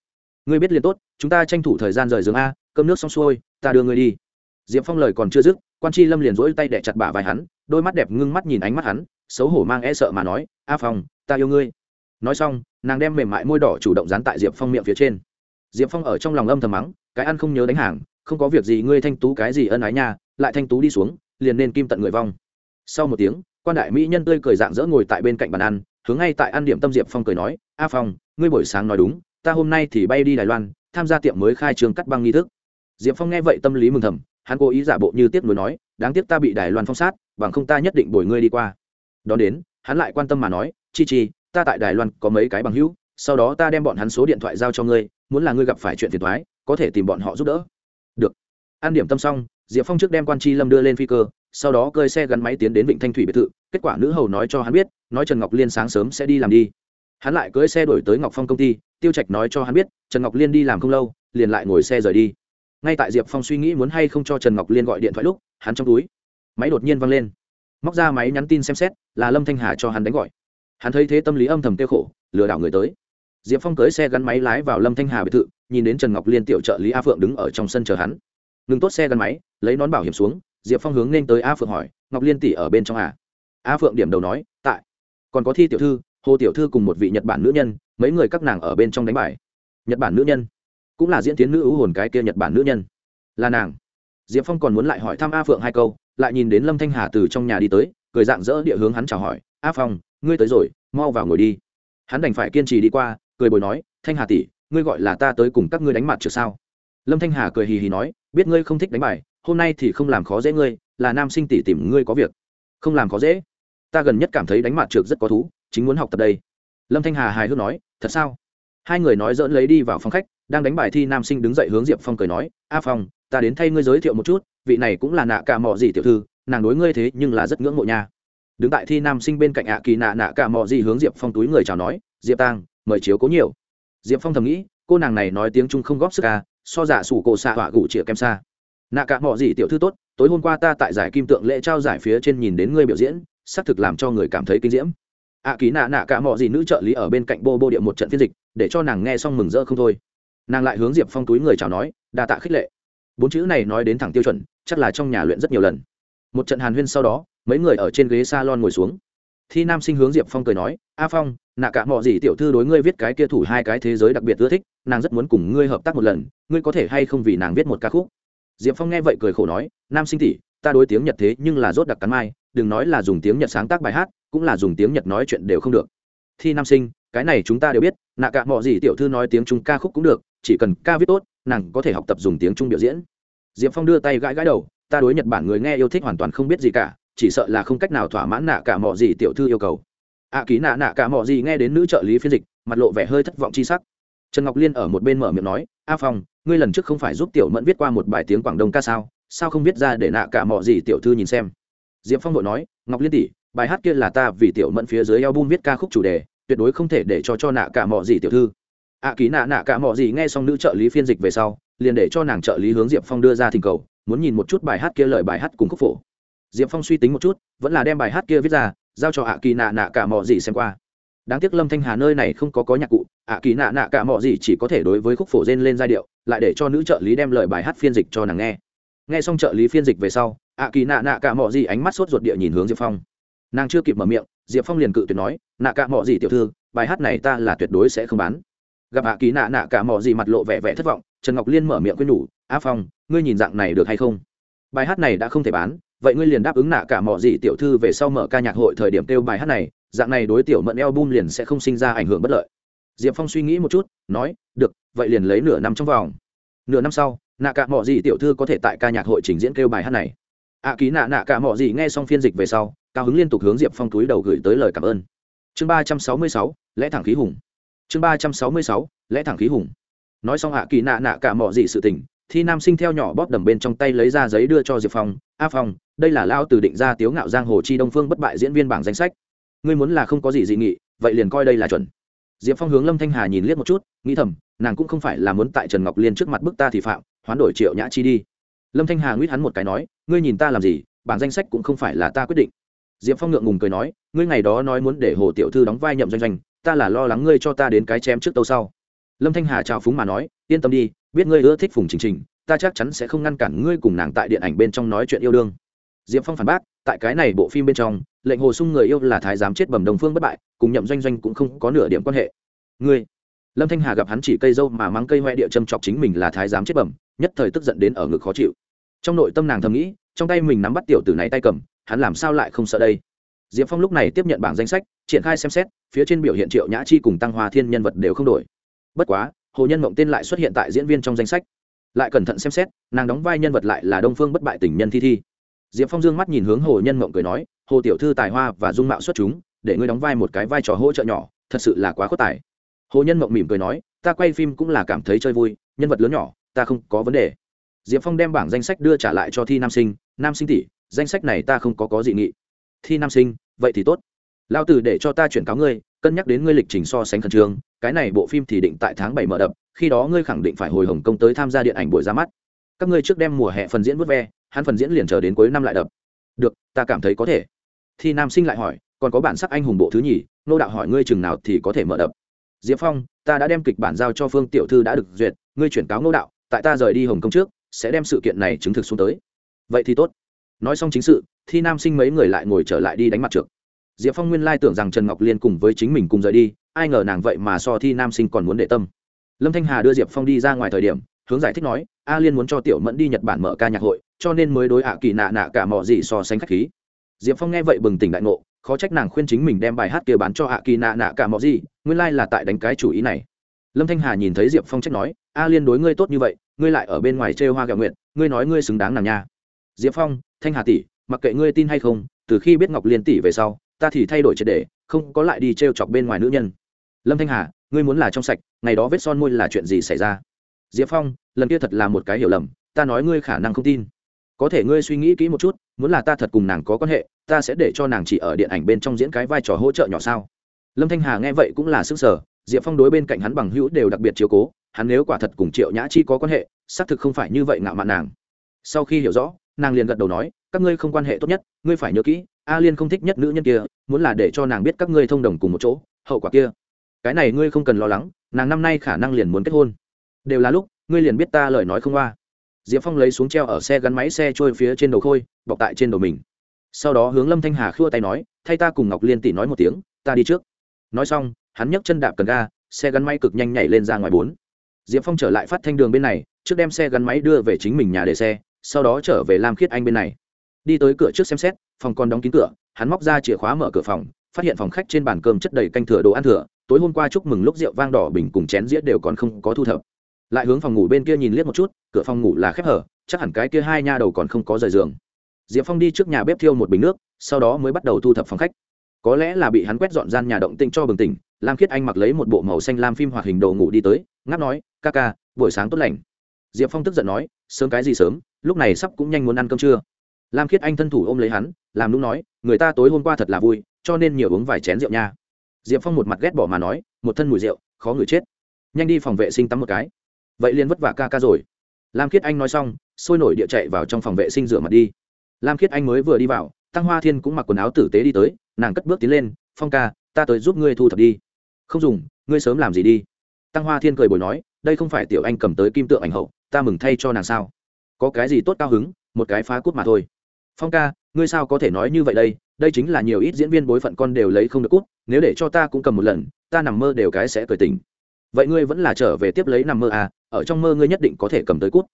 Ngươi biết liền tốt, chúng ta tranh thủ thời gian rời giường a, cơm nước xong xuôi, ta đưa ngươi đi. D i ệ p phong lời còn chưa dứt, quan tri lâm liền rỗi tay đẻ chặt bả vai hắn, đôi mắt đẹp ngưng mắt nhìn ánh mắt hắn, xấu hổ mang e sợ mà nói, a phong, ta yêu ngươi. Nói xong, nàng đem mềm mại môi đỏ chủ động dán tại diệp phong miệng phía trên. Diệp phong ở trong lòng âm thầm mắng, cái ăn không nhớ đánh hàng không có việc gì, ngươi thanh tú cái gì ân ái nha, lại thanh tú đi xuống, liền nên kim tận người vong. Sau một tiếng, quan đại mỹ nhân tươi cười dạng dỡ ngồi tại bên cạnh bàn ăn, hướng ngay tại ăn điểm tâm diệp phong cười nói, a phong, ngươi buổi sáng nói đúng, ta hôm nay thì bay đi đài loan, tham gia tiệm mới khai trường cắt băng nghi thức. Diệp phong nghe vậy tâm lý mừng thầm, hắn cố ý giả bộ như tiếc nuối nói, đáng tiếc ta bị đài loan phong sát, bằng không ta nhất định bồi ngươi đi qua. Đón đến, hắn lại quan tâm mà nói, chi chi, ta tại đài loan có mấy cái bằng hữu, sau đó ta đem bọn hắn số điện thoại giao cho ngươi, muốn là ngươi gặp phải chuyện phiền thoái có thể tìm bọn họ giúp đỡ an điểm tâm xong, diệp phong trước đem quan c lâm đưa lên phi cơ, sau đó cơi xe gắn máy tiến đến vịnh thanh thủy biệt thự, kết quả nữ hầu nói cho hắn biết, nói trần ngọc liên sáng sớm sẽ đi làm đi. Hắn lại cưỡi xe đổi tới ngọc phong công ty, tiêu trạch nói cho hắn biết, trần ngọc liên đi làm không lâu, liền lại ngồi xe rời đi. Ngay tại diệp phong suy nghĩ muốn hay không cho trần ngọc liên gọi điện thoại lúc, hắn trong túi, máy đột nhiên văng lên. Móc ra máy nhắn tin xem xét, là lâm thanh hà cho hắn đánh gọi. Hắn thấy thế tâm lý âm thầm tiêu khổ, lừa đảo người tới. Diệp phong cưới xe gắn máy lái vào lâm thanh hà biệt thự, nhìn đến trần ngọc liên tiểu trợ lý a phượng đứng ở trong sân chờ hắn ngừng tốt xe gắn máy, lấy nón bảo hiểm xuống, diệp phong hướng nên tới a phượng hỏi, ngọc liên tỷ ở bên trong à? A phượng điểm đầu nói, tại. Còn có thi tiểu thư, hồ tiểu thư cùng một vị nhật bản nữ nhân, mấy người các nàng ở bên trong đánh bài. Nhật bản nữ nhân? Cũng là diễn tiến nữ ưu hồn cái kia nhật bản nữ nhân. Là nàng. Diệp phong còn muốn lại hỏi thăm a phượng hai câu, lại nhìn đến lâm thanh hà từ trong nhà đi tới, cười dạng dỡ địa hướng hắn chào hỏi, a phong, ngươi tới rồi, mau vào ngồi đi. Hắn đành phải kiên trì đi qua, cười bồi nói, thanh hà tỷ, ngươi gọi là ta tới cùng các ngươi đánh mặt trước sao? Lâm thanh hà cười hì hì nói biết ngươi không thích đánh bài, hôm nay thì không làm khó dễ ngươi, là nam sinh tỷ tìm ngươi có việc. Không làm khó dễ. Ta gần nhất cảm thấy đánh mặt trượt rất có thú, chính muốn học tập đây. Lâm thanh hà hài hước nói, thật sao? Hai người nói dỡn lấy đi vào phòng khách, đang đánh bài thi nam sinh đứng dậy hướng diệp phong cười nói, a phong, ta đến thay ngươi giới thiệu một chút, vị này cũng là nạ cả mò gì tiểu thư, nàng đối ngươi thế nhưng là rất ngưỡng mộ nha. Đứng tại thi nam sinh bên cạnh ạ kỳ nạ nạ cả mò gì hướng diệp phong túi người chào nói, diệp tang mời chiếu cố nhiều. Diệp phong thầm nghĩ, cô nàng này nói tiếng trung không góp sức à? So giả sủ cổ xạ họa gủ chĩa kem xa. Nạ cả mọ gì tiểu thư tốt tối hôm qua ta tại giải kim tượng lễ trao giải phía trên nhìn đến ngươi biểu diễn xác thực làm cho người cảm thấy kinh diễm. Ạ à, ký nạ nạ cả mọ gì nữ trợ lý ở bên cạnh bô bô điện một trận phiên dịch để cho nàng nghe xong mừng rỡ không thôi. Nàng lại hướng diệp phong túi người chào nói đa tạ khích lệ. Bốn chữ này nói đến thẳng tiêu chuẩn chắc là trong nhà luyện rất nhiều lần. Một trận hàn huyên sau đó mấy người ở trên ghế s a lon ngồi xuống thi nam sinh hướng diệp phong cười nói, a phong, nạ cả mọi gì tiểu thư đối ngươi viết cái kia thủ hai cái thế giới đặc biệt ưa thích, nàng rất muốn cùng ngươi hợp tác một lần, ngươi có thể hay không vì nàng viết một ca khúc? Diệp phong nghe vậy cười khổ nói, nam sinh tỷ, ta đối tiếng nhật thế nhưng là rốt đặc cắn mai, đừng nói là dùng tiếng nhật sáng tác bài hát, cũng là dùng tiếng nhật nói chuyện đều không được. Thi nam sinh, cái này chúng ta đều biết, nạ cả mọi gì tiểu thư nói tiếng trung ca khúc cũng được, chỉ cần ca viết tốt, nàng có thể học tập dùng tiếng trung biểu diễn. Diệp phong đưa tay gãi gãi đầu, ta đối nhật bản người nghe yêu thích hoàn toàn không biết gì cả chỉ sợ là không cách nào thỏa mãn nạ cả mọ gì tiểu thư yêu cầu. Ạ ký nạ nạ cả mọ gì nghe đến nữ trợ lý phiên dịch, mặt lộ vẻ hơi thất vọng chi sắc. Trần ngọc liên ở một bên mở miệng nói, a phong, ngươi lần trước không phải giúp tiểu mẫn viết qua một bài tiếng quảng đông ca sao? Sao không viết ra để nạ cả mọ gì tiểu thư nhìn xem? Diệp phong vội nói, ngọc liên tỷ, bài hát kia là ta vì tiểu mẫn phía dưới album viết ca khúc chủ đề, tuyệt đối không thể để cho cho nạ cả mọ gì tiểu thư. Ạ ký nạ nạ cả mọ gì nghe xong nữ trợ lý phiên dịch về sau, liền để cho nàng trợ lý hướng diệp phong đưa ra thỉnh cầu, muốn nhìn một chút bài hát kia lời bài hát cùng khúc phổ diệp phong suy tính một chút, vẫn là đem bài hát kia viết ra, giao cho ạ kỳ nạ nạ cả mò gì xem qua. Đáng tiếc lâm thanh hà nơi này không có có nhạc cụ ạ kỳ nạ nạ cả mò gì chỉ có thể đối với khúc phổ rên lên giai điệu, lại để cho nữ trợ lý đem lời bài hát phiên dịch cho nàng nghe. Nghe xong trợ lý phiên dịch về sau ạ kỳ nạ nạ cả mò gì ánh mắt sốt ruột địa nhìn hướng diệp phong. Nàng chưa kịp mở miệng, diệp phong liền cự tuyệt nói nạ cả mò gì tiểu thư, bài hát này ta là tuyệt đối sẽ không bán. Gặp ạ kỳ nạ nạ cả mò gì mặt lộ vẻ vẻ thất vọng, trần ngọc liên mở miệng quên nhủ, a phong, ngươi nhìn dạng này được hay không? Bài hát này đã không thể bán vậy ngươi liền đáp ứng nạ cả mọi gì tiểu thư về sau mở ca nhạc hội thời điểm kêu bài hát này, dạng này đối tiểu mận eo liền sẽ không sinh ra ảnh hưởng bất lợi. Diệp phong suy nghĩ một chút, nói, được, vậy liền lấy nửa năm trong vòng. Nửa năm sau, nạ cả mọi gì tiểu thư có thể tại ca nhạc hội trình diễn kêu bài hát này. Ạ ký nạ nạ cả mọi gì nghe xong phiên dịch về sau, cao hứng liên tục hướng diệp phong túi đầu gửi tới lời cảm ơn. Chương ba trăm sáu mươi sáu, lẽ thẳng khí hùng. Chương ba trăm sáu mươi sáu, lẽ thẳng khí hùng. Nói xong ạ kỳ nạ nạ cả mọi gì sự tình thi nam sinh theo nhỏ bóp đầm bên trong tay lấy ra giấy đưa cho diệp phong. A phong, đây là lao từ định ra tiếu ngạo giang hồ chi đông phương bất bại diễn viên bảng danh sách. Ngươi muốn là không có gì dị nghị, vậy liền coi đây là chuẩn. Diệp phong hướng lâm thanh hà nhìn liếc một chút, nghĩ thầm, nàng cũng không phải là muốn tại trần ngọc liên trước mặt bức ta thì phạm, hoán đổi triệu nhã chi đi. Lâm thanh hà nguyết hắn một cái nói, ngươi nhìn ta làm gì, bảng danh sách cũng không phải là ta quyết định. Diệp phong ngượng ngùng cười nói, ngươi ngày đó nói muốn để hồ tiểu thư đóng vai nhậm doanh doanh, ta là lo lắng ngươi cho ta đến cái chém trước tâu sau. Lâm thanh hà chào phúng mà nói, yên tâm đi biết ngươi ưa thích phùng trình trình, ta chắc chắn sẽ không ngăn cản ngươi cùng nàng tại điện ảnh bên trong nói chuyện yêu đương. Diệp phong phản bác, tại cái này bộ phim bên trong, lệnh hồ sung người yêu là thái giám chết bẩm đồng phương bất bại, cùng nhậm doanh doanh cũng không có nửa điểm quan hệ. Ngươi, lâm thanh hà gặp hắn chỉ cây dâu mà mắng cây hoe địa châm chọc chính mình là thái giám chết bẩm, nhất thời tức giận đến ở ngực khó chịu. Trong nội tâm nàng thầm nghĩ, trong tay mình nắm bắt tiểu tử này tay cầm, hắn làm sao lại không sợ đây? Diệp phong lúc này tiếp nhận bảng danh sách, triển khai xem xét, phía trên biểu hiện triệu nhã chi cùng tăng hoa thiên nhân vật đều không đổi. Bất quá hồ nhân mộng tên lại xuất hiện tại diễn viên trong danh sách. Lại cẩn thận xem xét, nàng đóng vai nhân vật lại là đông phương bất bại tình nhân thi thi. Diệp phong dương mắt nhìn hướng hồ nhân mộng cười nói, hồ tiểu thư tài hoa và dung mạo xuất chúng, để ngươi đóng vai một cái vai trò hỗ trợ nhỏ, thật sự là quá khuất tài. Hồ nhân mộng mỉm cười nói, ta quay phim cũng là cảm thấy chơi vui, nhân vật lớn nhỏ, ta không có vấn đề. Diệp phong đem bảng danh sách đưa trả lại cho thi nam sinh nam sinh tỷ, danh sách này ta không có có dị nghị. Thi nam sinh, vậy thì tốt. Lao tử để cho ta chuyển cáo ngươi cân nhắc đến ngươi lịch trình so sánh khẩn trương, cái này bộ phim thì định tại tháng bảy mở đập, khi đó ngươi khẳng định phải hồi hồng kông tới tham gia điện ảnh buổi ra mắt. Các ngươi trước đem mùa hè phần diễn vớt ve, hắn phần diễn liền chờ đến cuối năm lại đập. Được, ta cảm thấy có thể. Thì nam sinh lại hỏi, còn có bản sắc anh hùng bộ thứ nhì, nô đạo hỏi ngươi chừng nào thì có thể mở đập. Diệp phong, ta đã đem kịch bản giao cho phương tiểu thư đã được duyệt, ngươi chuyển cáo nô đạo, tại ta rời đi hồng kông trước, sẽ đem sự kiện này chứng thực xuống tới. Vậy thì tốt. Nói xong chính sự, thi nam sinh mấy người lại ngồi trở lại đi đánh mặt trượt diệp phong nguyên lai tưởng rằng trần ngọc liên cùng với chính mình cùng rời đi, ai ngờ nàng vậy mà so thi nam sinh còn muốn để tâm. Lâm thanh hà đưa diệp phong đi ra ngoài thời điểm, hướng giải thích nói, a liên muốn cho tiểu mẫn đi nhật bản mở ca nhạc hội, cho nên mới đối ạ kỳ nạ nạ cả mọi gì so sánh khách khí. Diệp phong nghe vậy bừng tỉnh đại ngộ, khó trách nàng khuyên chính mình đem bài hát kia bán cho ạ kỳ nạ nạ cả mọi gì nguyên lai là tại đánh cái chủ ý này. Lâm thanh hà nhìn thấy diệp phong trách nói, a liên đối ngươi tốt như vậy, ngươi lại ở bên ngoài chê hoa gạo nguyện ngươi nói ngươi xứng đáng nàng nha. Diệp phong, thanh hà tỷ, mặc kệ ngươi tin hay không, từ khi biết ngọc liên tỷ về sau ta thì thay đổi triệt để, không có lại đi t r e o chọc bên ngoài nữ nhân. Lâm thanh hà, ngươi muốn là trong sạch, ngày đó vết son môi là chuyện gì xảy ra? Diệp phong, lần kia thật là một cái hiểu lầm, ta nói ngươi khả năng không tin. Có thể ngươi suy nghĩ kỹ một chút, muốn là ta thật cùng nàng có quan hệ, ta sẽ để cho nàng chỉ ở điện ảnh bên trong diễn cái vai trò hỗ trợ nhỏ sao? Lâm thanh hà nghe vậy cũng là sức sở diệp phong đối bên cạnh hắn bằng hữu đều đặc biệt chiếu cố, hắn nếu quả thật cùng triệu nhã chi có quan hệ, xác thực không phải như vậy ngạo mạn nàng. Sau khi hiểu rõ, nàng liền gật đầu nói, các ngươi không quan hệ tốt nhất, ngươi phải nhớ kỹ a liên không thích nhất nữ nhân kia, muốn là để cho nàng biết các ngươi thông đồng cùng một chỗ, hậu quả kia. Cái này ngươi không cần lo lắng, nàng năm nay khả năng liền muốn kết hôn. Đều là lúc, ngươi liền biết ta lời nói không qua diệp phong lấy xuống treo ở xe gắn máy xe trôi phía trên đầu khôi, bọc tại trên đầu mình. Sau đó hướng lâm thanh hà khua tay nói, thay ta cùng ngọc liên tỷ nói một tiếng, ta đi trước. Nói xong, hắn nhấc chân đạp cần ga, xe gắn máy cực nhanh nhảy lên ra ngoài bốn. Diệp phong trở lại phát thanh đường bên này, trước đem xe gắn máy đưa về chính mình nhà để xe, sau đó trở về lam khiết anh bên này đi tới cửa trước xem xét, phòng còn đóng kín cửa, hắn móc ra chìa khóa mở cửa phòng, phát hiện phòng khách trên bàn cơm chất đầy canh thừa đồ ăn thừa, tối hôm qua chúc mừng lúc rượu vang đỏ bình cùng chén dĩa đều còn không có thu thập. Lại hướng phòng ngủ bên kia nhìn liếc một chút, cửa phòng ngủ là khép hở, chắc hẳn cái kia hai nha đầu còn không có rời giường. Diệp phong đi trước nhà bếp thiêu một bình nước, sau đó mới bắt đầu thu thập phòng khách. Có lẽ là bị hắn quét dọn gian nhà động tinh cho bừng tỉnh, lam khiết anh mặc lấy một bộ màu xanh lam phim hoạt hình đồ ngủ đi tới, ngáp nói, ca ca, buổi sáng tốt lành. Diệp phong tức giận nói, sớm cái gì sớm, lúc này sắp cũng nhanh muốn ăn cơm trưa lam khiết anh thân thủ ôm lấy hắn, làm lúc nói, người ta tối hôm qua thật là vui, cho nên nhiều uống vài chén rượu nha. Diệp phong một mặt ghét bỏ mà nói, một thân mùi rượu, khó người chết. Nhanh đi phòng vệ sinh tắm một cái. Vậy liền vất vả ca ca rồi. Lam khiết anh nói xong, sôi nổi địa chạy vào trong phòng vệ sinh rửa mặt đi. Lam khiết anh mới vừa đi vào, tăng hoa thiên cũng mặc quần áo tử tế đi tới, nàng cất bước tiến lên, phong ca, ta tới giúp ngươi thu thập đi. Không dùng, ngươi sớm làm gì đi. Tăng hoa thiên cười bồi nói, đây không phải tiểu anh cầm tới kim tượng ảnh hậu, ta mừng thay cho nàng sao. Có cái gì tốt cao hứng, một cái phá cút mà thôi phong ca, ngươi sao có thể nói như vậy đây? Đây chính là nhiều ít diễn viên bối phận con đều lấy không được cút, nếu để cho ta cũng cầm một lần, ta nằm mơ đều cái sẽ cười tỉnh. Vậy ngươi vẫn là trở về tiếp lấy nằm mơ à? Ở trong mơ ngươi nhất định có thể cầm tới cút.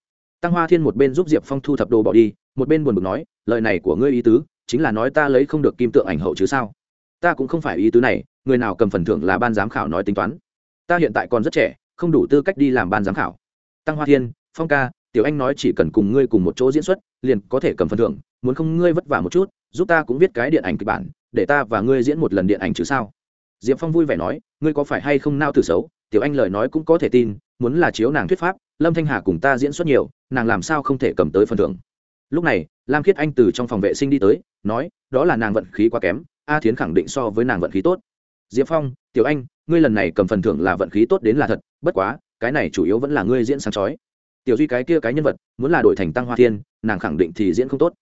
Tăng hoa thiên một bên giúp diệp phong thu thập đồ bỏ đi, một bên buồn bực nói, lời này của ngươi ý tứ, chính là nói ta lấy không được kim tượng ảnh hậu chứ sao? Ta cũng không phải ý tứ này, người nào cầm phần thưởng là ban giám khảo nói tính toán. Ta hiện tại còn rất trẻ, không đủ tư cách đi làm ban giám khảo. Tăng hoa thiên, phong ca, tiểu anh nói chỉ cần cùng ngươi cùng một chỗ diễn xuất, liền có thể cầm phần thưởng muốn không ngươi vất vả một chút, giúp ta cũng viết cái điện ảnh kịch bản, để ta và ngươi diễn một lần điện ảnh chứ sao? Diệp phong vui vẻ nói, ngươi có phải hay không nao từ xấu? Tiểu anh lời nói cũng có thể tin, muốn là chiếu nàng thuyết pháp, lâm thanh hà cùng ta diễn xuất nhiều, nàng làm sao không thể cầm tới phần thưởng. Lúc này, lam khiết anh từ trong phòng vệ sinh đi tới, nói, đó là nàng vận khí quá kém, a thiến khẳng định so với nàng vận khí tốt. Diệp phong, tiểu anh, ngươi lần này cầm phần thưởng là vận khí tốt đến là thật, bất quá, cái này chủ yếu vẫn là ngươi diễn sáng chói. Tiểu duy cái kia cái nhân vật, muốn là đổi thành tăng hoa thiên, nàng khẳng định thì diễn không tốt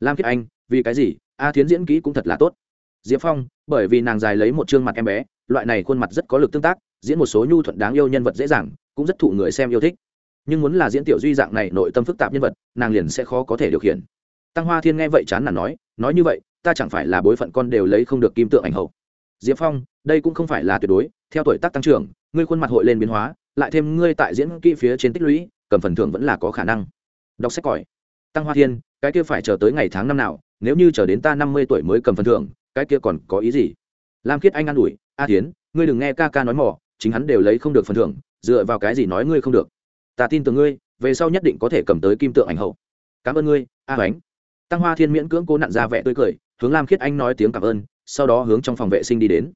lam Kiếp anh, vì cái gì? A thiến diễn kỹ cũng thật là tốt. Diệp phong, bởi vì nàng dài lấy một chương mặt em bé, loại này khuôn mặt rất có lực tương tác, diễn một số nhu thuận đáng yêu nhân vật dễ dàng, cũng rất thụ người xem yêu thích. Nhưng muốn là diễn tiểu duy dạng này nội tâm phức tạp nhân vật, nàng liền sẽ khó có thể điều khiển. Tăng hoa thiên nghe vậy chán là nói nói như vậy, ta chẳng phải là bối phận con đều lấy không được kim tượng ảnh hậu. Diệp phong, đây cũng không phải là tuyệt đối, theo tuổi tác tăng trưởng, ngươi khuôn mặt hội lên biến hóa, lại thêm ngươi tại diễn kỹ phía trên tích lũy, cầm phần thưởng vẫn là có khả năng. Đọc sách còi tăng hoa thiên, cái kia phải chờ tới ngày tháng năm nào, nếu như chờ đến ta năm mươi tuổi mới cầm phần thưởng, cái kia còn có ý gì? Lam khiết anh an ủi, a tiến ngươi đừng nghe ca ca nói mỏ chính hắn đều lấy không được phần thưởng, dựa vào cái gì nói ngươi không được? Ta tin tưởng ngươi, về sau nhất định có thể cầm tới kim tượng ảnh hậu. Cảm ơn ngươi, a ánh tăng hoa thiên miễn cưỡng cố nặn ra vẻ tươi cười, hướng lam khiết anh nói tiếng cảm ơn, sau đó hướng trong phòng vệ sinh đi đến.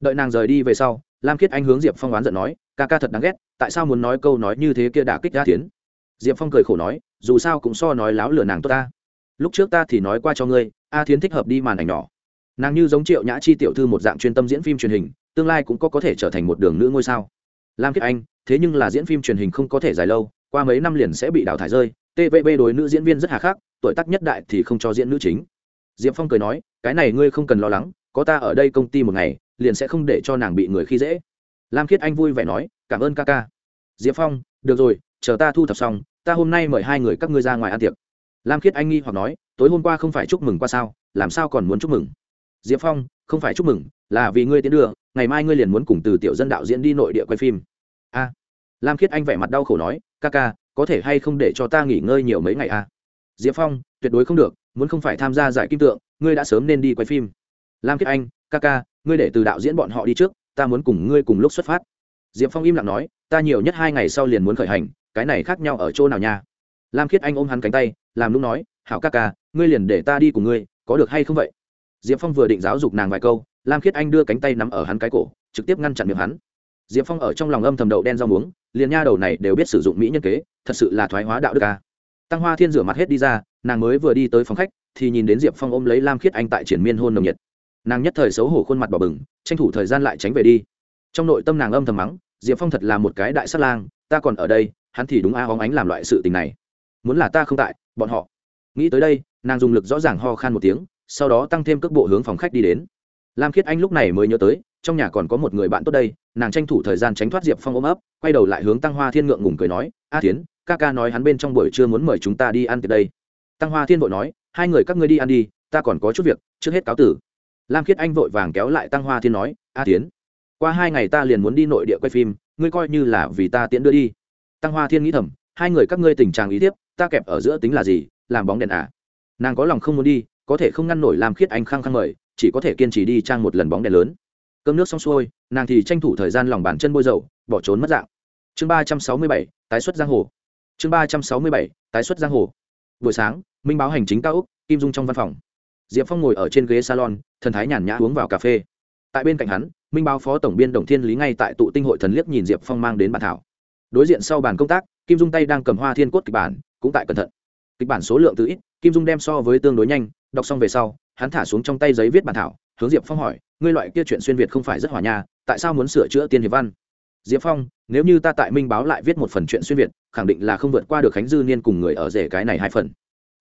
Đợi nàng rời đi về sau, lam khiết anh hướng diệp phong oán giận nói, ca ca thật đáng ghét, tại sao muốn nói câu nói như thế kia đả kích A tiến diệp phong cười khổ nói dù sao cũng so nói láo lừa nàng tốt ta. Lúc trước ta thì nói qua cho ngươi, a thiến thích hợp đi màn ảnh nhỏ. Nàng như giống triệu nhã chi tiểu thư một dạng chuyên tâm diễn phim truyền hình, tương lai cũng có có thể trở thành một đường nữ ngôi sao. Lam kiếp anh, thế nhưng là diễn phim truyền hình không có thể dài lâu, qua mấy năm liền sẽ bị đào thải rơi tvb đối nữ diễn viên rất hà khắc, tuổi tác nhất đại thì không cho diễn nữ chính. Diệp phong cười nói, cái này ngươi không cần lo lắng, có ta ở đây công ty một ngày, liền sẽ không để cho nàng bị người khi dễ. Lam khiết anh vui vẻ nói, cảm ơn ca ca. Diệp phong, được rồi, chờ ta thu thập xong ta hôm nay mời hai người các ngươi ra ngoài ăn tiệc. Lam khiết anh nghi hoặc nói, tối hôm qua không phải chúc mừng qua sao, làm sao còn muốn chúc mừng? Diệp phong, không phải chúc mừng, là vì ngươi tiến đưa, ngày mai ngươi liền muốn cùng từ tiểu dân đạo diễn đi nội địa quay phim. A. Lam khiết anh vẻ mặt đau khổ nói, ca ca, có thể hay không để cho ta nghỉ ngơi nhiều mấy ngày a? Diệp phong, tuyệt đối không được, muốn không phải tham gia giải kim tượng, ngươi đã sớm nên đi quay phim. Lam khiết anh, ca ca, ngươi để từ đạo diễn bọn họ đi trước, ta muốn cùng ngươi cùng lúc xuất phát. Diệp phong im lặng nói, ta nhiều nhất hai ngày sau liền muốn khởi hành cái này khác nhau ở chỗ nào nha? Lam khiết anh ôm hắn cánh tay, làm lúc nói, hảo ca ca, ngươi liền để ta đi cùng ngươi, có được hay không vậy? Diệp phong vừa định giáo dục nàng vài câu, lam khiết anh đưa cánh tay nắm ở hắn cái cổ, trực tiếp ngăn chặn miệng hắn. Diệp phong ở trong lòng âm thầm đậu đen rau muống, liền nha đầu này đều biết sử dụng mỹ nhân kế, thật sự là thoái hóa đạo đức ca tăng hoa thiên rửa mặt hết đi ra, nàng mới vừa đi tới phòng khách, thì nhìn đến diệp phong ôm lấy lam khiết anh tại triển miên hôn nồng nhiệt. Nàng nhất thời xấu hổ khuôn mặt bỏ bừng, tranh thủ thời gian lại tránh về đi. Trong nội tâm nàng âm thầm mắng, diệp phong thật là một cái đại sát lang, ta còn ở đây hắn thì đúng a hóng ánh làm loại sự tình này. Muốn là ta không tại, bọn họ. Nghĩ tới đây, nàng dùng lực rõ ràng ho khan một tiếng, sau đó tăng thêm cước bộ hướng phòng khách đi đến. Lam khiết anh lúc này mới nhớ tới, trong nhà còn có một người bạn tốt đây, nàng tranh thủ thời gian tránh thoát diệp phong ôm ấp, quay đầu lại hướng tăng hoa thiên ngượng ngùng cười nói, a tiến ca ca nói hắn bên trong buổi trưa muốn mời chúng ta đi ăn từ đây. Tăng hoa thiên vội nói, hai người các ngươi đi ăn đi, ta còn có chút việc, trước hết cáo tử. Lam khiết anh vội vàng kéo lại tăng hoa thiên nói, a tiến qua hai ngày ta liền muốn đi nội địa quay phim, ngươi coi như là vì ta tiễn đưa đi tăng hoa thiên nghĩ thầm, hai người các ngươi tình trạng ý tiếp ta kẹp ở giữa tính là gì, làm bóng đèn à? Nàng có lòng không muốn đi, có thể không ngăn nổi làm khiết anh khăng khăng mời, chỉ có thể kiên trì đi trang một lần bóng đèn lớn. Cơm nước xong xuôi, nàng thì tranh thủ thời gian lòng bàn chân bôi dầu, bỏ trốn mất dạng. Chương ba trăm sáu mươi bảy, tái xuất giang hồ. Chương ba trăm sáu mươi bảy, tái xuất giang hồ. Buổi sáng, minh báo hành chính cao úc, kim dung trong văn phòng. Diệp phong ngồi ở trên ghế salon, thần thái nhàn nhã uống vào cà phê. Tại bên cạnh hắn, minh báo phó tổng biên đồng thiên lý ngay tại tụ tinh hội thần liếc nhìn diệp phong mang đến bản thảo đối diện sau bàn công tác, kim dung tay đang cầm hoa thiên cốt kịch bản, cũng tại cẩn thận. Kịch bản số lượng từ ít, kim dung đem so với tương đối nhanh, đọc xong về sau, hắn thả xuống trong tay giấy viết bản thảo, hướng diệp phong hỏi, ngươi loại kia chuyện xuyên việt không phải rất hòa nhà tại sao muốn sửa chữa tiên hiệp văn? Diệp phong, nếu như ta tại minh báo lại viết một phần chuyện xuyên việt, khẳng định là không vượt qua được khánh dư niên cùng người ở rể cái này hai phần.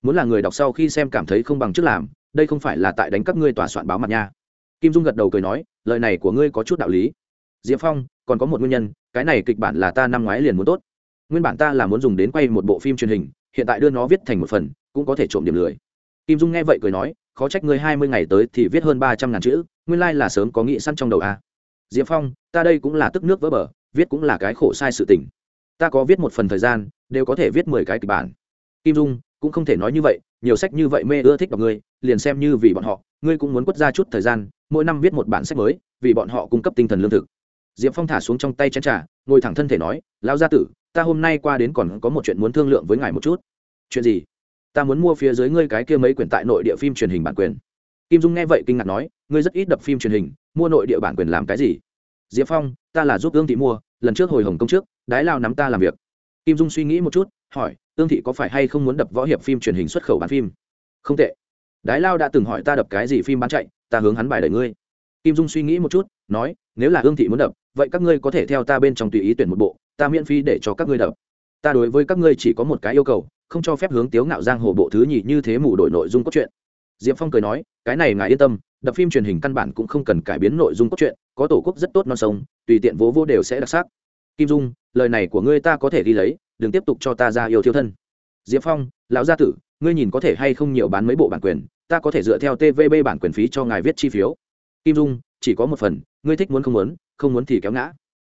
Muốn là người đọc sau khi xem cảm thấy không bằng trước làm, đây không phải là tại đánh các ngươi tòa soạn báo mặt nha. Kim dung gật đầu cười nói, lời này của ngươi có chút đạo lý diệp phong, còn có một nguyên nhân, cái này kịch bản là ta năm ngoái liền muốn tốt. Nguyên bản ta là muốn dùng đến quay một bộ phim truyền hình, hiện tại đưa nó viết thành một phần, cũng có thể trộm điểm lười. Kim dung nghe vậy cười nói, khó trách ngươi hai mươi ngày tới thì viết hơn ba trăm ngàn chữ, nguyên lai、like、là sớm có nghị săn trong đầu a à. diệp phong, ta đây cũng là tức nước vỡ bờ, viết cũng là cái khổ sai sự tình. Ta có viết một phần thời gian, đều có thể viết mười cái kịch bản. Kim dung, cũng không thể nói như vậy, nhiều sách như vậy mê ưa thích đọc ngươi, liền xem như vì bọn họ, ngươi cũng muốn quất ra chút thời gian, mỗi năm viết một bản sách mới, vì bọn họ cung cấp tinh thần lương thực diệp phong thả xuống trong tay chén t r à ngồi thẳng thân thể nói, lão gia tử, ta hôm nay qua đến còn có một chuyện muốn thương lượng với ngài một chút. Chuyện gì? Ta muốn mua phía dưới ngươi cái kia mấy quyển tại nội địa phim truyền hình bản quyền. Kim dung nghe vậy kinh ngạc nói, ngươi rất ít đập phim truyền hình, mua nội địa bản quyền làm cái gì? Diệp phong, ta là giúp ương thị mua, lần trước hồi hồng công trước, đái lao nắm ta làm việc. Kim dung suy nghĩ một chút, hỏi, ương thị có phải hay không muốn đập võ hiệp phim truyền hình xuất khẩu bán phim? Không tệ. Đái lao đã từng hỏi ta đập cái gì phim bán chạy, ta hướng hắn bài đợi ngươi. Kim dung suy nghĩ một chút, nói, nếu là ương thị muốn đập vậy các ngươi có thể theo ta bên trong tùy ý tuyển một bộ, ta miễn phí để cho các ngươi đập. Ta đối với các ngươi chỉ có một cái yêu cầu, không cho phép hướng tiếu ngạo giang hồ bộ thứ nhì như thế mù đổi nội dung cốt truyện. Diệp phong cười nói, cái này ngài yên tâm, đập phim truyền hình căn bản cũng không cần cải biến nội dung cốt truyện, có tổ quốc rất tốt non sông, tùy tiện vố vô đều sẽ đặc sắc. Kim dung, lời này của ngươi ta có thể ghi lấy, đừng tiếp tục cho ta ra yêu thiêu thân. Diệp phong, lão gia tử, ngươi nhìn có thể hay không nhiều bán mấy bộ bản quyền, ta có thể dựa theo tvb bản quyền phí cho ngài viết chi phiếu. Kim dung, chỉ có một phần, ngươi thích muốn không muốn không muốn thì kéo ngã.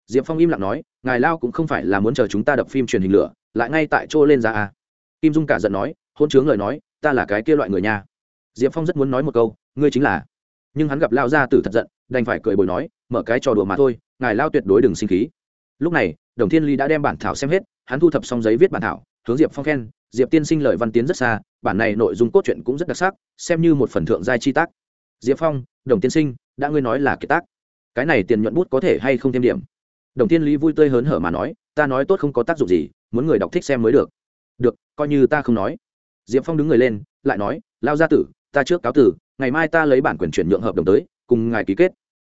Diệp phong im lặng nói, ngài lao cũng không phải là muốn chờ chúng ta đập phim truyền hình lửa, lại ngay tại chỗ lên ra à. kim dung cả giận nói, hôn chướng lời nói, ta là cái kia loại người nha. Diệp phong rất muốn nói một câu, ngươi chính là. Nhưng hắn gặp lao gia tử thật giận, đành phải cười bồi nói, mở cái trò đùa mà thôi, ngài lao tuyệt đối đừng sinh khí. Lúc này, đồng thiên ly đã đem bản thảo xem hết, hắn thu thập xong giấy viết bản thảo, hướng diệp phong khen, diệp tiên sinh lời văn tiến rất xa, bản này nội dung cốt truyện cũng rất đặc sắc, xem như một phần thượng giai chi tác. Diệp phong, đồng tiên sinh, đã ngươi nói là kiệt tác cái này tiền nhuận bút có thể hay không thêm điểm? Đồng Thiên lý vui tươi hớn hở mà nói, ta nói tốt không có tác dụng gì, muốn người đọc thích xem mới được. Được, coi như ta không nói. Diệp phong đứng người lên, lại nói, lao gia tử, ta trước cáo tử, ngày mai ta lấy bản quyền chuyển nhượng hợp đồng tới, cùng ngài ký kết.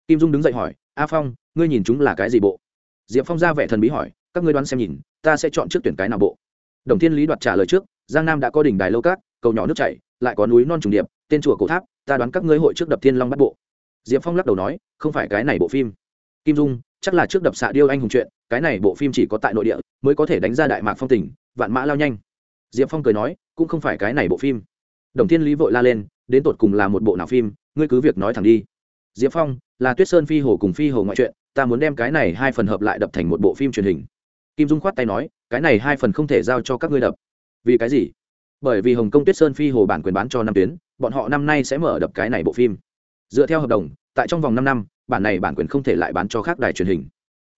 Kim dung đứng dậy hỏi, a phong, ngươi nhìn chúng là cái gì bộ? Diệp phong ra vẻ thần bí hỏi, các ngươi đoán xem nhìn, ta sẽ chọn trước tuyển cái nào bộ? Đồng thiên lý đoạt trả lời trước, giang nam đã có đỉnh đài lâu cát, cầu nhỏ nước chảy, lại có núi non trùng điệp, tên chùa cổ tháp, ta đoán các ngươi hội trước đập thiên long bắt bộ diệp phong lắc đầu nói, không phải cái này bộ phim. Kim dung, chắc là trước đập xạ điêu anh hùng chuyện, cái này bộ phim chỉ có tại nội địa, mới có thể đánh ra đại mạc phong tỉnh vạn mã lao nhanh. Diệp phong cười nói, cũng không phải cái này bộ phim. Đồng thiên lý vội la lên, đến tột cùng là một bộ nào phim, ngươi cứ việc nói thẳng đi. Diệp phong, là tuyết sơn phi hồ cùng phi hồ ngoại truyện ta muốn đem cái này hai phần hợp lại đập thành một bộ phim truyền hình. Kim dung khoát tay nói, cái này hai phần không thể giao cho các ngươi đập. Vì cái gì? Bởi vì hồng kông tuyết sơn phi hồ bản quyền bán cho năm tuyến, bọn họ năm nay sẽ mở đập cái này bộ phim dựa theo hợp đồng, tại trong vòng năm năm, bản này bản quyền không thể lại bán cho khác đài truyền hình.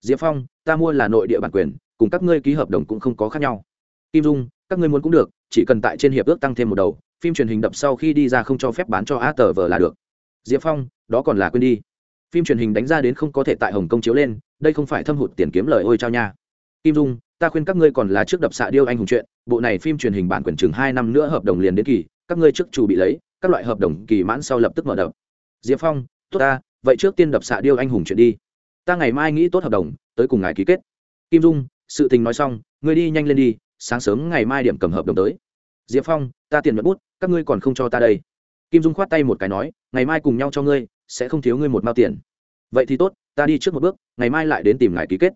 Diệp phong, ta mua là nội địa bản quyền, cùng các ngươi ký hợp đồng cũng không có khác nhau. Kim dung, các ngươi muốn cũng được, chỉ cần tại trên hiệp ước tăng thêm một đầu, phim truyền hình đập sau khi đi ra không cho phép bán cho a tờ vờ là được. Diệp phong, đó còn là quên đi. Phim truyền hình đánh ra đến không có thể tại hồng kông chiếu lên, đây không phải thâm hụt tiền kiếm lời ôi trao nha. Kim dung, ta khuyên các ngươi còn là trước đập xạ điêu anh hùng chuyện, bộ này phim truyền hình bản quyền chừng hai năm nữa hợp đồng liền đến kỳ, các ngươi trước chủ bị lấy, các loại hợp đồng kỳ mãn sau lập tức mở đập diệp phong, tốt ta, vậy trước tiên đập xạ điêu anh hùng chuyện đi. Ta ngày mai nghĩ tốt hợp đồng, tới cùng ngài ký kết. Kim dung, sự tình nói xong, ngươi đi nhanh lên đi, sáng sớm ngày mai điểm cầm hợp đồng tới. Diệp phong, ta tiền mất bút, các ngươi còn không cho ta đây. Kim dung khoát tay một cái nói, ngày mai cùng nhau cho ngươi, sẽ không thiếu ngươi một mao tiền. Vậy thì tốt, ta đi trước một bước, ngày mai lại đến tìm ngài ký kết.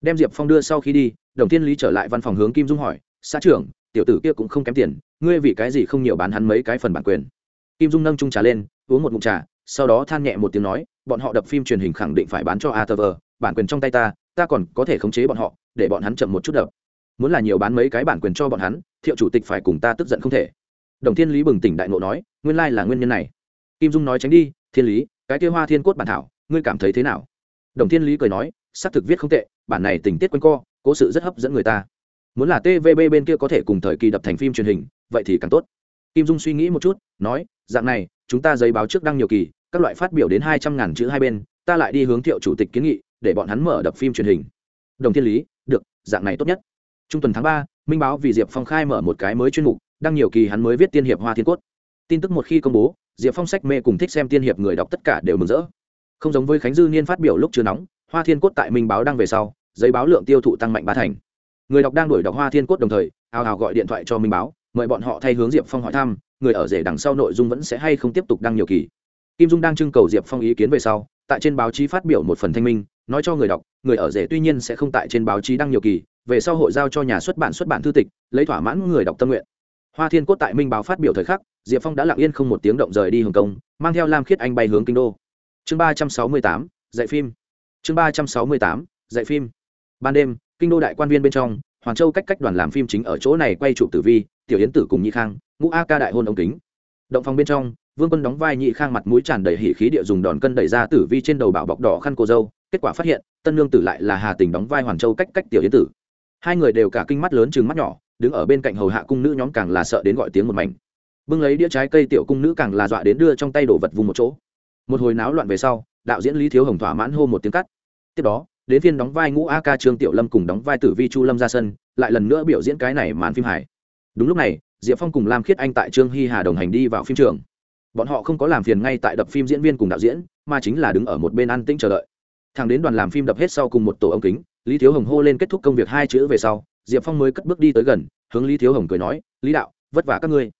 Đem diệp phong đưa sau khi đi, đồng thiên lý trở lại văn phòng hướng kim dung hỏi, xã trưởng, tiểu tử kia cũng không kém tiền, ngươi vì cái gì không nhiều bán hắn mấy cái phần bản quyền? Kim dung nâng trung trà lên, uống một mụn trà sau đó than nhẹ một tiếng nói, bọn họ đập phim truyền hình khẳng định phải bán cho atv bản quyền trong tay ta ta còn có thể khống chế bọn họ, để bọn hắn chậm một chút đập. Muốn là nhiều bán mấy cái bản quyền cho bọn hắn, thiệu chủ tịch phải cùng ta tức giận không thể. Đồng thiên lý bừng tỉnh đại ngộ nói, nguyên lai là nguyên nhân này. Kim dung nói tránh đi, thiên lý, cái kia hoa thiên cốt bản thảo, ngươi cảm thấy thế nào? Đồng thiên lý cười nói, xác thực viết không tệ, bản này tình tiết quanh co, cố sự rất hấp dẫn người ta. Muốn là tvb bên kia có thể cùng thời kỳ đập thành phim truyền hình, vậy thì càng tốt. Kim dung suy nghĩ một chút, nói, dạng này chúng ta giấy báo trước đăng nhiều kỳ, các loại phát biểu đến hai trăm ngàn chữ hai bên, ta lại đi hướng thiệu chủ tịch kiến nghị, để bọn hắn mở đập phim truyền hình. Đồng thiên lý, được, dạng này tốt nhất. Trung tuần tháng ba, minh báo vì diệp phong khai mở một cái mới chuyên mục, đăng nhiều kỳ hắn mới viết tiên hiệp hoa thiên cốt. Tin tức một khi công bố, diệp phong sách mê cùng thích xem tiên hiệp người đọc tất cả đều mừng rỡ. Không giống với khánh dư niên phát biểu lúc chưa nóng, hoa thiên cốt tại minh báo đăng về sau, giấy báo lượng tiêu thụ tăng mạnh ba thành. Người đọc đang đổi đọc hoa thiên cốt đồng thời hào hào gọi điện thoại cho minh báo, mời bọn họ thay hướng diệp phong hỏi thăm người ở rể đằng sau nội dung vẫn sẽ hay không tiếp tục đăng nhiều kỳ. Kim dung đang trưng cầu diệp phong ý kiến về sau, tại trên báo chí phát biểu một phần thanh minh, nói cho người đọc, người ở rể tuy nhiên sẽ không tại trên báo chí đăng nhiều kỳ, về sau hội giao cho nhà xuất bản xuất bản thư tịch, lấy thỏa mãn người đọc tâm nguyện. Hoa thiên cốt tại minh báo phát biểu thời khắc, diệp phong đã lặng yên không một tiếng động rời đi hồng kông, mang theo lam khiết anh bay hướng kinh đô. Chương ba trăm sáu mươi tám, dạy phim. Chương ba trăm sáu mươi tám, dạy phim. Ban đêm, kinh đô đại quan viên bên trong, hoàng châu cách cách đoàn làm phim chính ở chỗ này quay chụp tử vi, tiểu yến tử cùng Nhi khang ngũ a ca đại hôn ống kính. Động phòng bên trong, vương quân đóng vai nhị khang mặt mũi tràn đầy hỉ khí địa dùng đòn cân đẩy ra tử vi trên đầu bảo bọc đỏ khăn cô dâu, kết quả phát hiện, tân lương tử lại là hà tình đóng vai hoàng châu cách cách tiểu yến tử. Hai người đều cả kinh mắt lớn chừng mắt nhỏ, đứng ở bên cạnh hầu hạ cung nữ nhóm càng là sợ đến gọi tiếng một mảnh. Bưng lấy đĩa trái cây tiểu cung nữ càng là dọa đến đưa trong tay đổ vật vùng một chỗ. Một hồi náo loạn về sau, đạo diễn lý thiếu hồng thỏa mãn hô một tiếng cắt. Tiếp đó, đến phiên đóng vai ngũ a ca trương tiểu lâm cùng đóng vai tử vi chu lâm ra sân, lại lần nữa biểu diễn cái này màn phim hài. Đúng lúc này diệp phong cùng lam khiết anh tại trương hy hà đồng hành đi vào phim trường. Bọn họ không có làm phiền ngay tại đập phim diễn viên cùng đạo diễn, mà chính là đứng ở một bên an tĩnh chờ đợi. Thằng đến đoàn làm phim đập hết sau cùng một tổ ống kính, lý thiếu hồng hô lên kết thúc công việc hai chữ về sau, diệp phong mới cất bước đi tới gần, hướng lý thiếu hồng cười nói, lý đạo, vất vả các ngươi.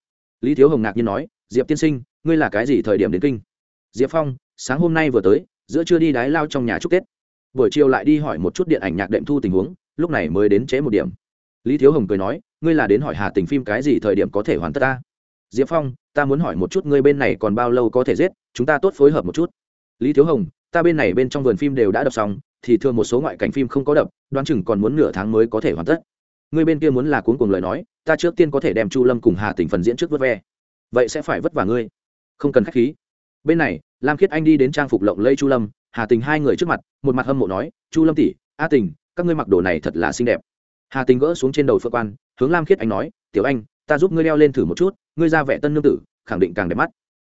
Lý thiếu hồng ngạc nhiên nói, diệp tiên sinh, ngươi là cái gì thời điểm đến kinh? Diệp phong, sáng hôm nay vừa tới, giữa trưa đi đái lao trong nhà chúc tết. Buổi chiều lại đi hỏi một chút điện ảnh nhạc đệm thu tình huống, lúc này mới đến chế một điểm. Lý thiếu hồng cười nói ngươi là đến hỏi hà tình phim cái gì thời điểm có thể hoàn tất ta? Diệp phong, ta muốn hỏi một chút ngươi bên này còn bao lâu có thể giết, chúng ta tốt phối hợp một chút. Lý thiếu hồng, ta bên này bên trong vườn phim đều đã đập xong, thì thường một số ngoại cảnh phim không có đập, đoán chừng còn muốn nửa tháng mới có thể hoàn tất. Ngươi bên kia muốn là cuốn cùng lời nói, ta trước tiên có thể đem chu lâm cùng hà tình phần diễn trước vớt ve. Vậy sẽ phải vất vả ngươi. Không cần k h á c h khí. Bên này, lam khiết anh đi đến trang phục lộng lây chu lâm, hà tình hai người trước mặt, một mặt hâm mộ nói, chu lâm tỷ, a tình, các ngươi mặc đồ này thật là xinh đẹp. Hà tình gỡ xuống trên đầu phượng quan hướng lam khiết anh nói, tiểu anh, ta giúp ngươi leo lên thử một chút, ngươi ra vẻ tân nương tử, khẳng định càng đẹp mắt.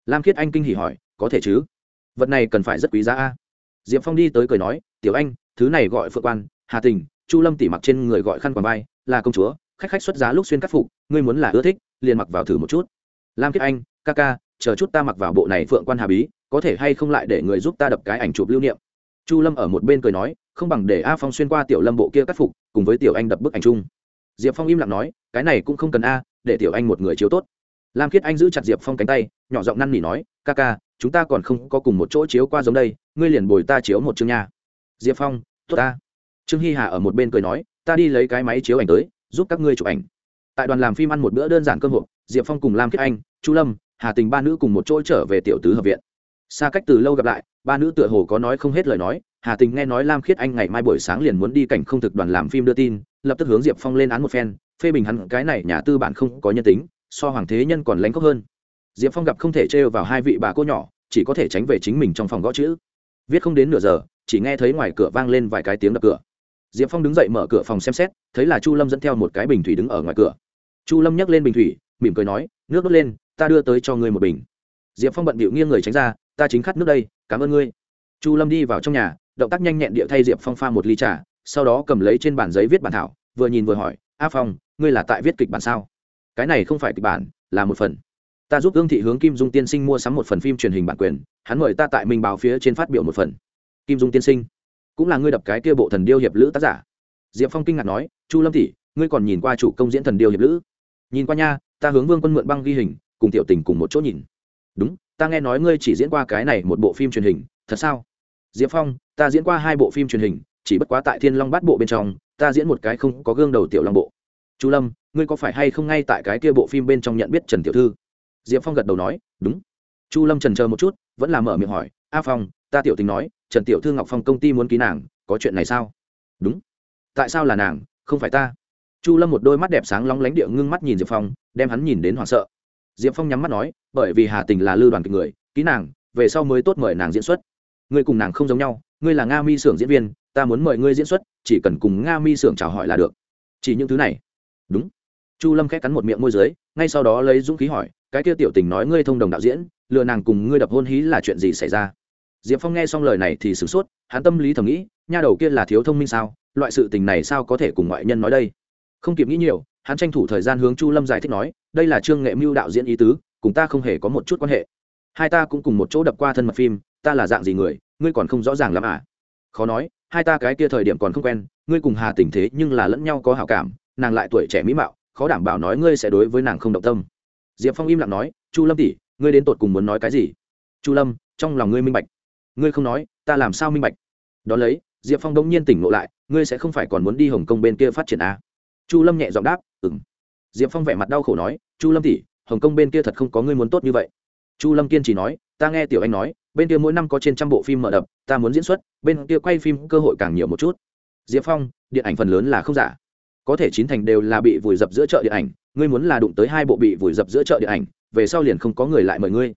Lam khiết anh kinh hỉ hỏi, có thể chứ? Vật này cần phải rất quý giá a. Diệp phong đi tới cười nói, tiểu anh, thứ này gọi phượng quan, hà tình, chu lâm tỉ mặc trên người gọi khăn quàng vai, là công chúa, khách khách xuất giá lúc xuyên cắt phục, ngươi muốn là ưa thích, liền mặc vào thử một chút. Lam khiết anh, ca ca, chờ chút ta mặc vào bộ này phượng quan hà bí, có thể hay không lại để người giúp ta đập cái ảnh chụp lưu niệm? Chu lâm ở một bên cười nói, không bằng để a phong xuyên qua tiểu lâm bộ kia cắt phục, cùng với tiểu anh đập bức ảnh chung diệp phong im lặng nói, cái này cũng không cần a, để tiểu anh một người chiếu tốt. Lam khiết anh giữ chặt diệp phong cánh tay, nhỏ giọng năn nỉ nói, ca ca, chúng ta còn không có cùng một chỗ chiếu qua giống đây, ngươi liền bồi ta chiếu một chương nha. Diệp phong, tốt ta trương hy hà ở một bên cười nói, ta đi lấy cái máy chiếu ảnh tới, giúp các ngươi chụp ảnh. Tại đoàn làm phim ăn một bữa đơn giản cơm hộp, diệp phong cùng lam khiết anh, chu lâm, hà tình ba nữ cùng một chỗ trở về tiểu tứ hợp viện. Xa cách từ lâu gặp lại, ba nữ tựa hồ có nói không hết lời nói, hà tình nghe nói lam khiết anh ngày mai buổi sáng liền muốn đi cảnh không thực đoàn làm phim đưa tin lập tức hướng diệp phong lên án một phen, phê bình hắn, cái này nhà tư bản không có nhân tính, so hoàng thế nhân còn lánh khóc hơn. Diệp phong gặp không thể trêu vào hai vị bà cô nhỏ, chỉ có thể tránh về chính mình trong phòng gõ chữ. Viết không đến nửa giờ, chỉ nghe thấy ngoài cửa vang lên vài cái tiếng đập cửa. Diệp phong đứng dậy mở cửa phòng xem xét, thấy là chu lâm dẫn theo một cái bình thủy đứng ở ngoài cửa. Chu lâm nhấc lên bình thủy, mỉm cười nói, nước đốt lên, ta đưa tới cho ngươi một bình. Diệp phong bận bịu nghiêng người tránh ra, ta chính khát nước đây, cảm ơn ngươi. Chu lâm đi vào trong nhà, động tác nhanh nhẹn địa thay diệp phong pha một ly trà sau đó cầm lấy trên bản giấy viết bản thảo vừa nhìn vừa hỏi a phong ngươi là tại viết kịch bản sao? Cái này không phải kịch bản là một phần. Ta giúp ương thị hướng kim dung tiên sinh mua sắm một phần phim truyền hình bản quyền hắn mời ta tại minh báo phía trên phát biểu một phần. Kim dung tiên sinh cũng là ngươi đập cái kia bộ thần điêu hiệp lữ tác giả. Diệp phong kinh ngạc nói chu lâm Thị, ngươi còn nhìn qua chủ công diễn thần điêu hiệp lữ? Nhìn qua nha ta hướng vương quân mượn băng ghi hình cùng tiểu tình cùng một chỗ nhìn. Đúng ta nghe nói ngươi chỉ diễn qua cái này một bộ phim truyền hình thật sao? Diệp phong ta diễn qua hai bộ phim truyền hình chỉ bất quá tại thiên long bát bộ bên trong, ta diễn một cái không có gương đầu tiểu long bộ. Chu lâm, ngươi có phải hay không ngay tại cái kia bộ phim bên trong nhận biết trần tiểu thư? Diệp phong gật đầu nói, đúng. Chu lâm trần chờ một chút, vẫn là mở miệng hỏi, a phong, ta tiểu tình nói, trần tiểu thư ngọc phong công ty muốn ký nàng, có chuyện này sao? Đúng. Tại sao là nàng, không phải ta? Chu lâm một đôi mắt đẹp sáng lóng lánh địa ngưng mắt nhìn diệp phong, đem hắn nhìn đến hoảng sợ. Diệp phong nhắm mắt nói, bởi vì hà tình là lư đoàn kịch người, ký nàng, về sau mới tốt mời nàng diễn xuất. Ngươi cùng nàng không giống nhau, ngươi là nga mi s ư ở n g diễn viên ta muốn mời ngươi diễn xuất, chỉ cần cùng nga mi s ư ở n g chào hỏi là được. Chỉ những thứ này. Đúng. Chu lâm khét cắn một miệng môi giới ngay sau đó lấy dũng khí hỏi, cái kia tiểu tình nói ngươi thông đồng đạo diễn, lừa nàng cùng ngươi đập hôn hí là chuyện gì xảy ra? Diệp phong nghe xong lời này thì sửng sốt, hắn tâm lý thầm nghĩ, nha đầu kia là thiếu thông minh sao? Loại sự tình này sao có thể cùng ngoại nhân nói đây? Không kịp nghĩ nhiều, hắn tranh thủ thời gian hướng chu lâm giải thích nói, đây là trương nghệ mưu đạo diễn ý tứ, cùng ta không hề có một chút quan hệ. Hai ta cũng cùng một chỗ đập qua thân mật phim, ta là dạng gì người, ngươi còn không rõ ràng lắm à? Khó nói hai ta cái kia thời điểm còn không quen, ngươi cùng hà tình thế nhưng là lẫn nhau có hảo cảm, nàng lại tuổi trẻ mỹ mạo, khó đảm bảo nói ngươi sẽ đối với nàng không động tâm. Diệp phong im lặng nói, chu lâm tỷ, ngươi đến tột cùng muốn nói cái gì? Chu lâm, trong lòng ngươi minh bạch. Ngươi không nói, ta làm sao minh bạch? Đ ó lấy, diệp phong đông nhiên tỉnh ngộ lại, ngươi sẽ không phải còn muốn đi hồng kông bên kia phát triển à? chu lâm nhẹ giọng đáp ừng diệp phong vẻ mặt đau khổ nói, chu lâm tỷ, hồng kông bên kia thật không có ngươi muốn tốt như vậy. Chu lâm kiên chỉ nói, ta nghe tiểu anh nói, bên kia mỗi năm có trên trăm bộ phim mở đập, ta muốn diễn xuất bên kia quay phim cơ hội càng nhiều một chút. Diệp phong, điện ảnh phần lớn là không giả. Có thể chín thành đều là bị vùi dập giữa chợ điện ảnh, ngươi muốn là đụng tới hai bộ bị vùi dập giữa chợ điện ảnh, về sau liền không có người lại mời ngươi.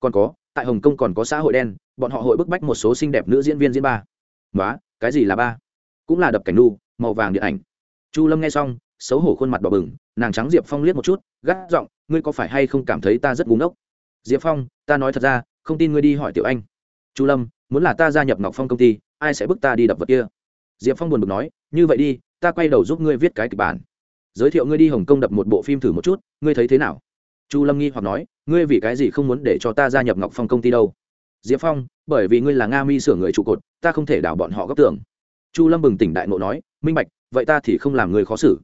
Còn có, tại hồng kông còn có xã hội đen, bọn họ hội bức bách một số xinh đẹp nữ diễn viên diễn ba. Nói cái gì là ba? Cũng là đập cảnh nu, màu vàng điện ảnh. Chu lâm nghe xong, xấu hổ khuôn mặt đỏ bừng, nàng trắng diệp phong liếc một chút, gắt giọng, ngươi có phải hay không cảm thấy ta rất búng ốc diệp phong, ta nói thật ra, không tin ngươi đi hỏi tiểu anh. Chu lâm muốn là ta gia nhập ngọc phong công ty, ai sẽ bức ta đi đập vật kia? Diệp phong buồn bực nói, như vậy đi, ta quay đầu giúp ngươi viết cái kịch bản. Giới thiệu ngươi đi hồng kông đập một bộ phim thử một chút, ngươi thấy thế nào? Chu lâm nghi hoặc nói, ngươi vì cái gì không muốn để cho ta gia nhập ngọc phong công ty đâu? Diệp phong, bởi vì ngươi là nga mi sửa người trụ cột, ta không thể đảo bọn họ gấp tưởng chu lâm bừng tỉnh đại ngộ nói, minh bạch, vậy ta thì không làm người khó xử.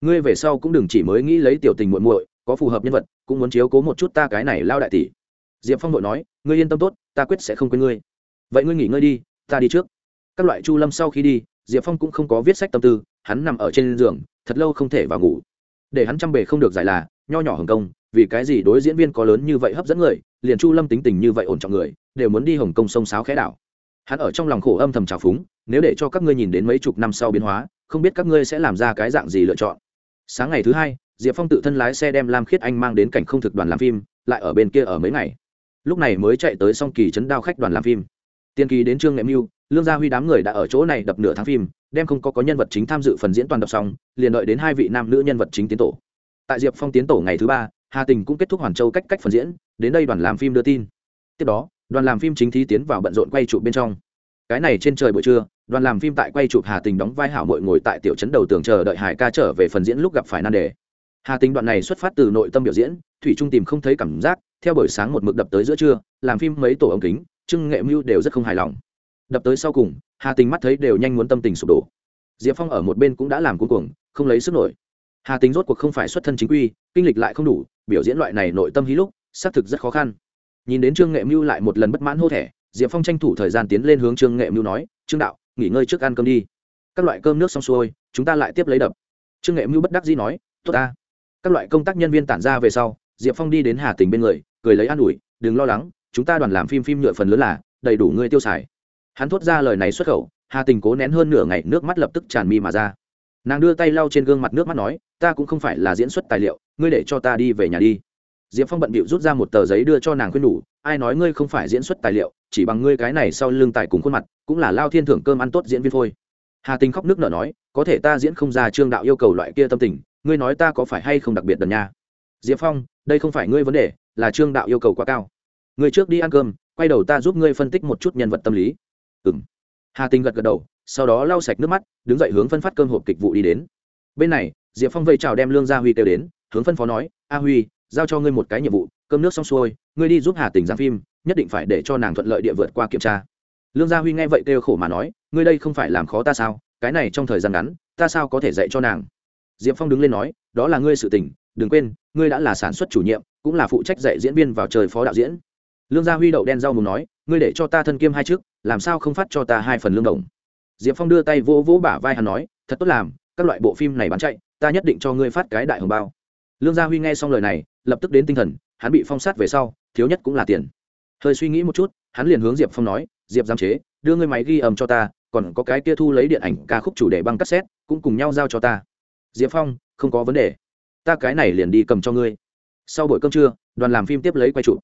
Ngươi về sau cũng đừng chỉ mới nghĩ lấy tiểu tình muội muội, có phù hợp nhân vật, cũng muốn chiếu cố một chút ta cái này lao đại tỷ. Diệp phong vội nói, ngươi yên tâm tốt, ta quyết sẽ không quên ngươi vậy ngươi nghỉ ngơi đi, ta đi trước. Các loại chu lâm sau khi đi, diệp phong cũng không có viết sách tâm tư, hắn nằm ở trên giường, thật lâu không thể vào ngủ. Để hắn chăm bề không được giải là, nho nhỏ hồng kông, vì cái gì đối diễn viên có lớn như vậy hấp dẫn người, liền chu lâm tính tình như vậy ổn trọng người, đều muốn đi hồng kông sông sáo khẽ đảo. Hắn ở trong lòng khổ âm thầm trào phúng, nếu để cho các ngươi nhìn đến mấy chục năm sau biến hóa, không biết các ngươi sẽ làm ra cái dạng gì lựa chọn. Sáng ngày thứ hai, diệp phong tự thân lái xe đem lam khiết anh mang đến cảnh không thực đoàn làm phim, lại ở bên kia ở mấy ngày. Lúc này mới chạy tới song kỳ chấn đao khách đoàn làm phim tiên kỳ đến trương nghệ mưu, lương gia huy đám người đã ở chỗ này đập nửa tháng phim, đem không có có nhân vật chính tham dự phần diễn toàn đọc xong, liền đợi đến hai vị nam nữ nhân vật chính tiến tổ. Tại diệp phong tiến tổ ngày thứ ba, hà tình cũng kết thúc hoàn châu cách cách phần diễn, đến đây đoàn làm phim đưa tin. Tiếp đó, đoàn làm phim chính thí tiến vào bận rộn quay trụ bên trong. Cái này trên trời buổi trưa, đoàn làm phim tại quay chụp hà tình đóng vai hảo mội ngồi tại tiểu trấn đầu tường chờ đợi hải ca trở về phần diễn lúc gặp phải nan đề. Hà tình đoạn này xuất phát từ nội tâm biểu diễn, thủy trung tìm không thấy cảm giác, theo buổi sáng một mực đập tới giữa trưa, làm phim mấy tổ ống kính Trương nghệ mưu đều rất không hài lòng. Đập tới sau cùng, hà tình mắt thấy đều nhanh muốn tâm tình sụp đổ. Diệp phong ở một bên cũng đã làm cuối cùng không lấy sức nổi. Hà tình rốt cuộc không phải xuất thân chính quy, kinh lịch lại không đủ, biểu diễn loại này nội tâm hí lúc, xác thực rất khó khăn. Nhìn đến trương nghệ mưu lại một lần bất mãn hô thẻ, diệp phong tranh thủ thời gian tiến lên hướng trương nghệ mưu nói, trương đạo, nghỉ ngơi trước ăn cơm đi. Các loại cơm nước xong xuôi, chúng ta lại tiếp lấy đập. Trương nghệ mưu bất đắc dĩ nói, tốt ta. Các loại công tác nhân viên tản ra về sau, diệp phong đi đến hà tình bên người, cười lấy an ủi, đừng lo lắng chúng ta đoàn làm phim phim nhựa phần lớn là đầy đủ ngươi tiêu xài. Hắn thốt ra lời này xuất khẩu, hà tình cố nén hơn nửa ngày nước mắt lập tức tràn mi mà ra. Nàng đưa tay lau trên gương mặt nước mắt nói, ta cũng không phải là diễn xuất tài liệu, ngươi để cho ta đi về nhà đi. Diệp phong bận bịu rút ra một tờ giấy đưa cho nàng khuyên đủ, ai nói ngươi không phải diễn xuất tài liệu, chỉ bằng ngươi cái này sau lưng tài cùng khuôn mặt, cũng là lao thiên thưởng cơm ăn tốt diễn viên thôi hà tình khóc nước nở nói, có thể ta diễn không ra trương đạo yêu cầu loại kia tâm tình, ngươi nói ta có phải hay không đặc biệt đần nha? Diệp phong, đây không phải ngươi vấn đề, là trương đạo yêu cầu quá cao ngươi trước đi ăn cơm, quay đầu ta giúp ngươi phân tích một chút nhân vật tâm lý. Ừ m hà tình gật gật đầu, sau đó lau sạch nước mắt, đứng dậy hướng phân phát cơm hộp kịch vụ đi đến. Bên này, diệp phong vây chào đem lương gia huy kêu đến, hướng phân phó nói, a huy, giao cho ngươi một cái nhiệm vụ, cơm nước xong xuôi, ngươi đi giúp hà tình giang phim, nhất định phải để cho nàng thuận lợi địa vượt qua kiểm tra. Lương gia huy nghe vậy kêu khổ mà nói, ngươi đây không phải làm khó ta sao? Cái này trong thời gian ngắn, ta sao có thể dạy cho nàng? Diệp phong đứng lên nói, đó là ngươi sự tình, đừng quên, ngươi đã là sản xuất chủ nhiệm, cũng là phụ trách dạy diễn viên vào trời phó đạo diễn lương gia huy đậu đen rau mù nói, ngươi để cho ta thân kiêm hai chức làm sao không phát cho ta hai phần lương đồng? Diệp phong đưa tay vỗ vỗ bả vai hắn nói, thật tốt làm, các loại bộ phim này bán chạy, ta nhất định cho ngươi phát cái đại hồng bao. Lương gia huy nghe xong lời này, lập tức đến tinh thần, hắn bị phong sát về sau, thiếu nhất cũng là tiền. Hơi suy nghĩ một chút, hắn liền hướng diệp phong nói, diệp giám chế, đưa ngươi máy ghi âm cho ta, còn có cái kia thu lấy điện ảnh ca khúc chủ đề băng cassette, cũng cùng nhau giao cho ta. Diệp phong, không có vấn đề, ta cái này liền đi cầm cho ngươi. Sau buổi cơm trưa, đoàn làm phim tiếp lấy quay trụ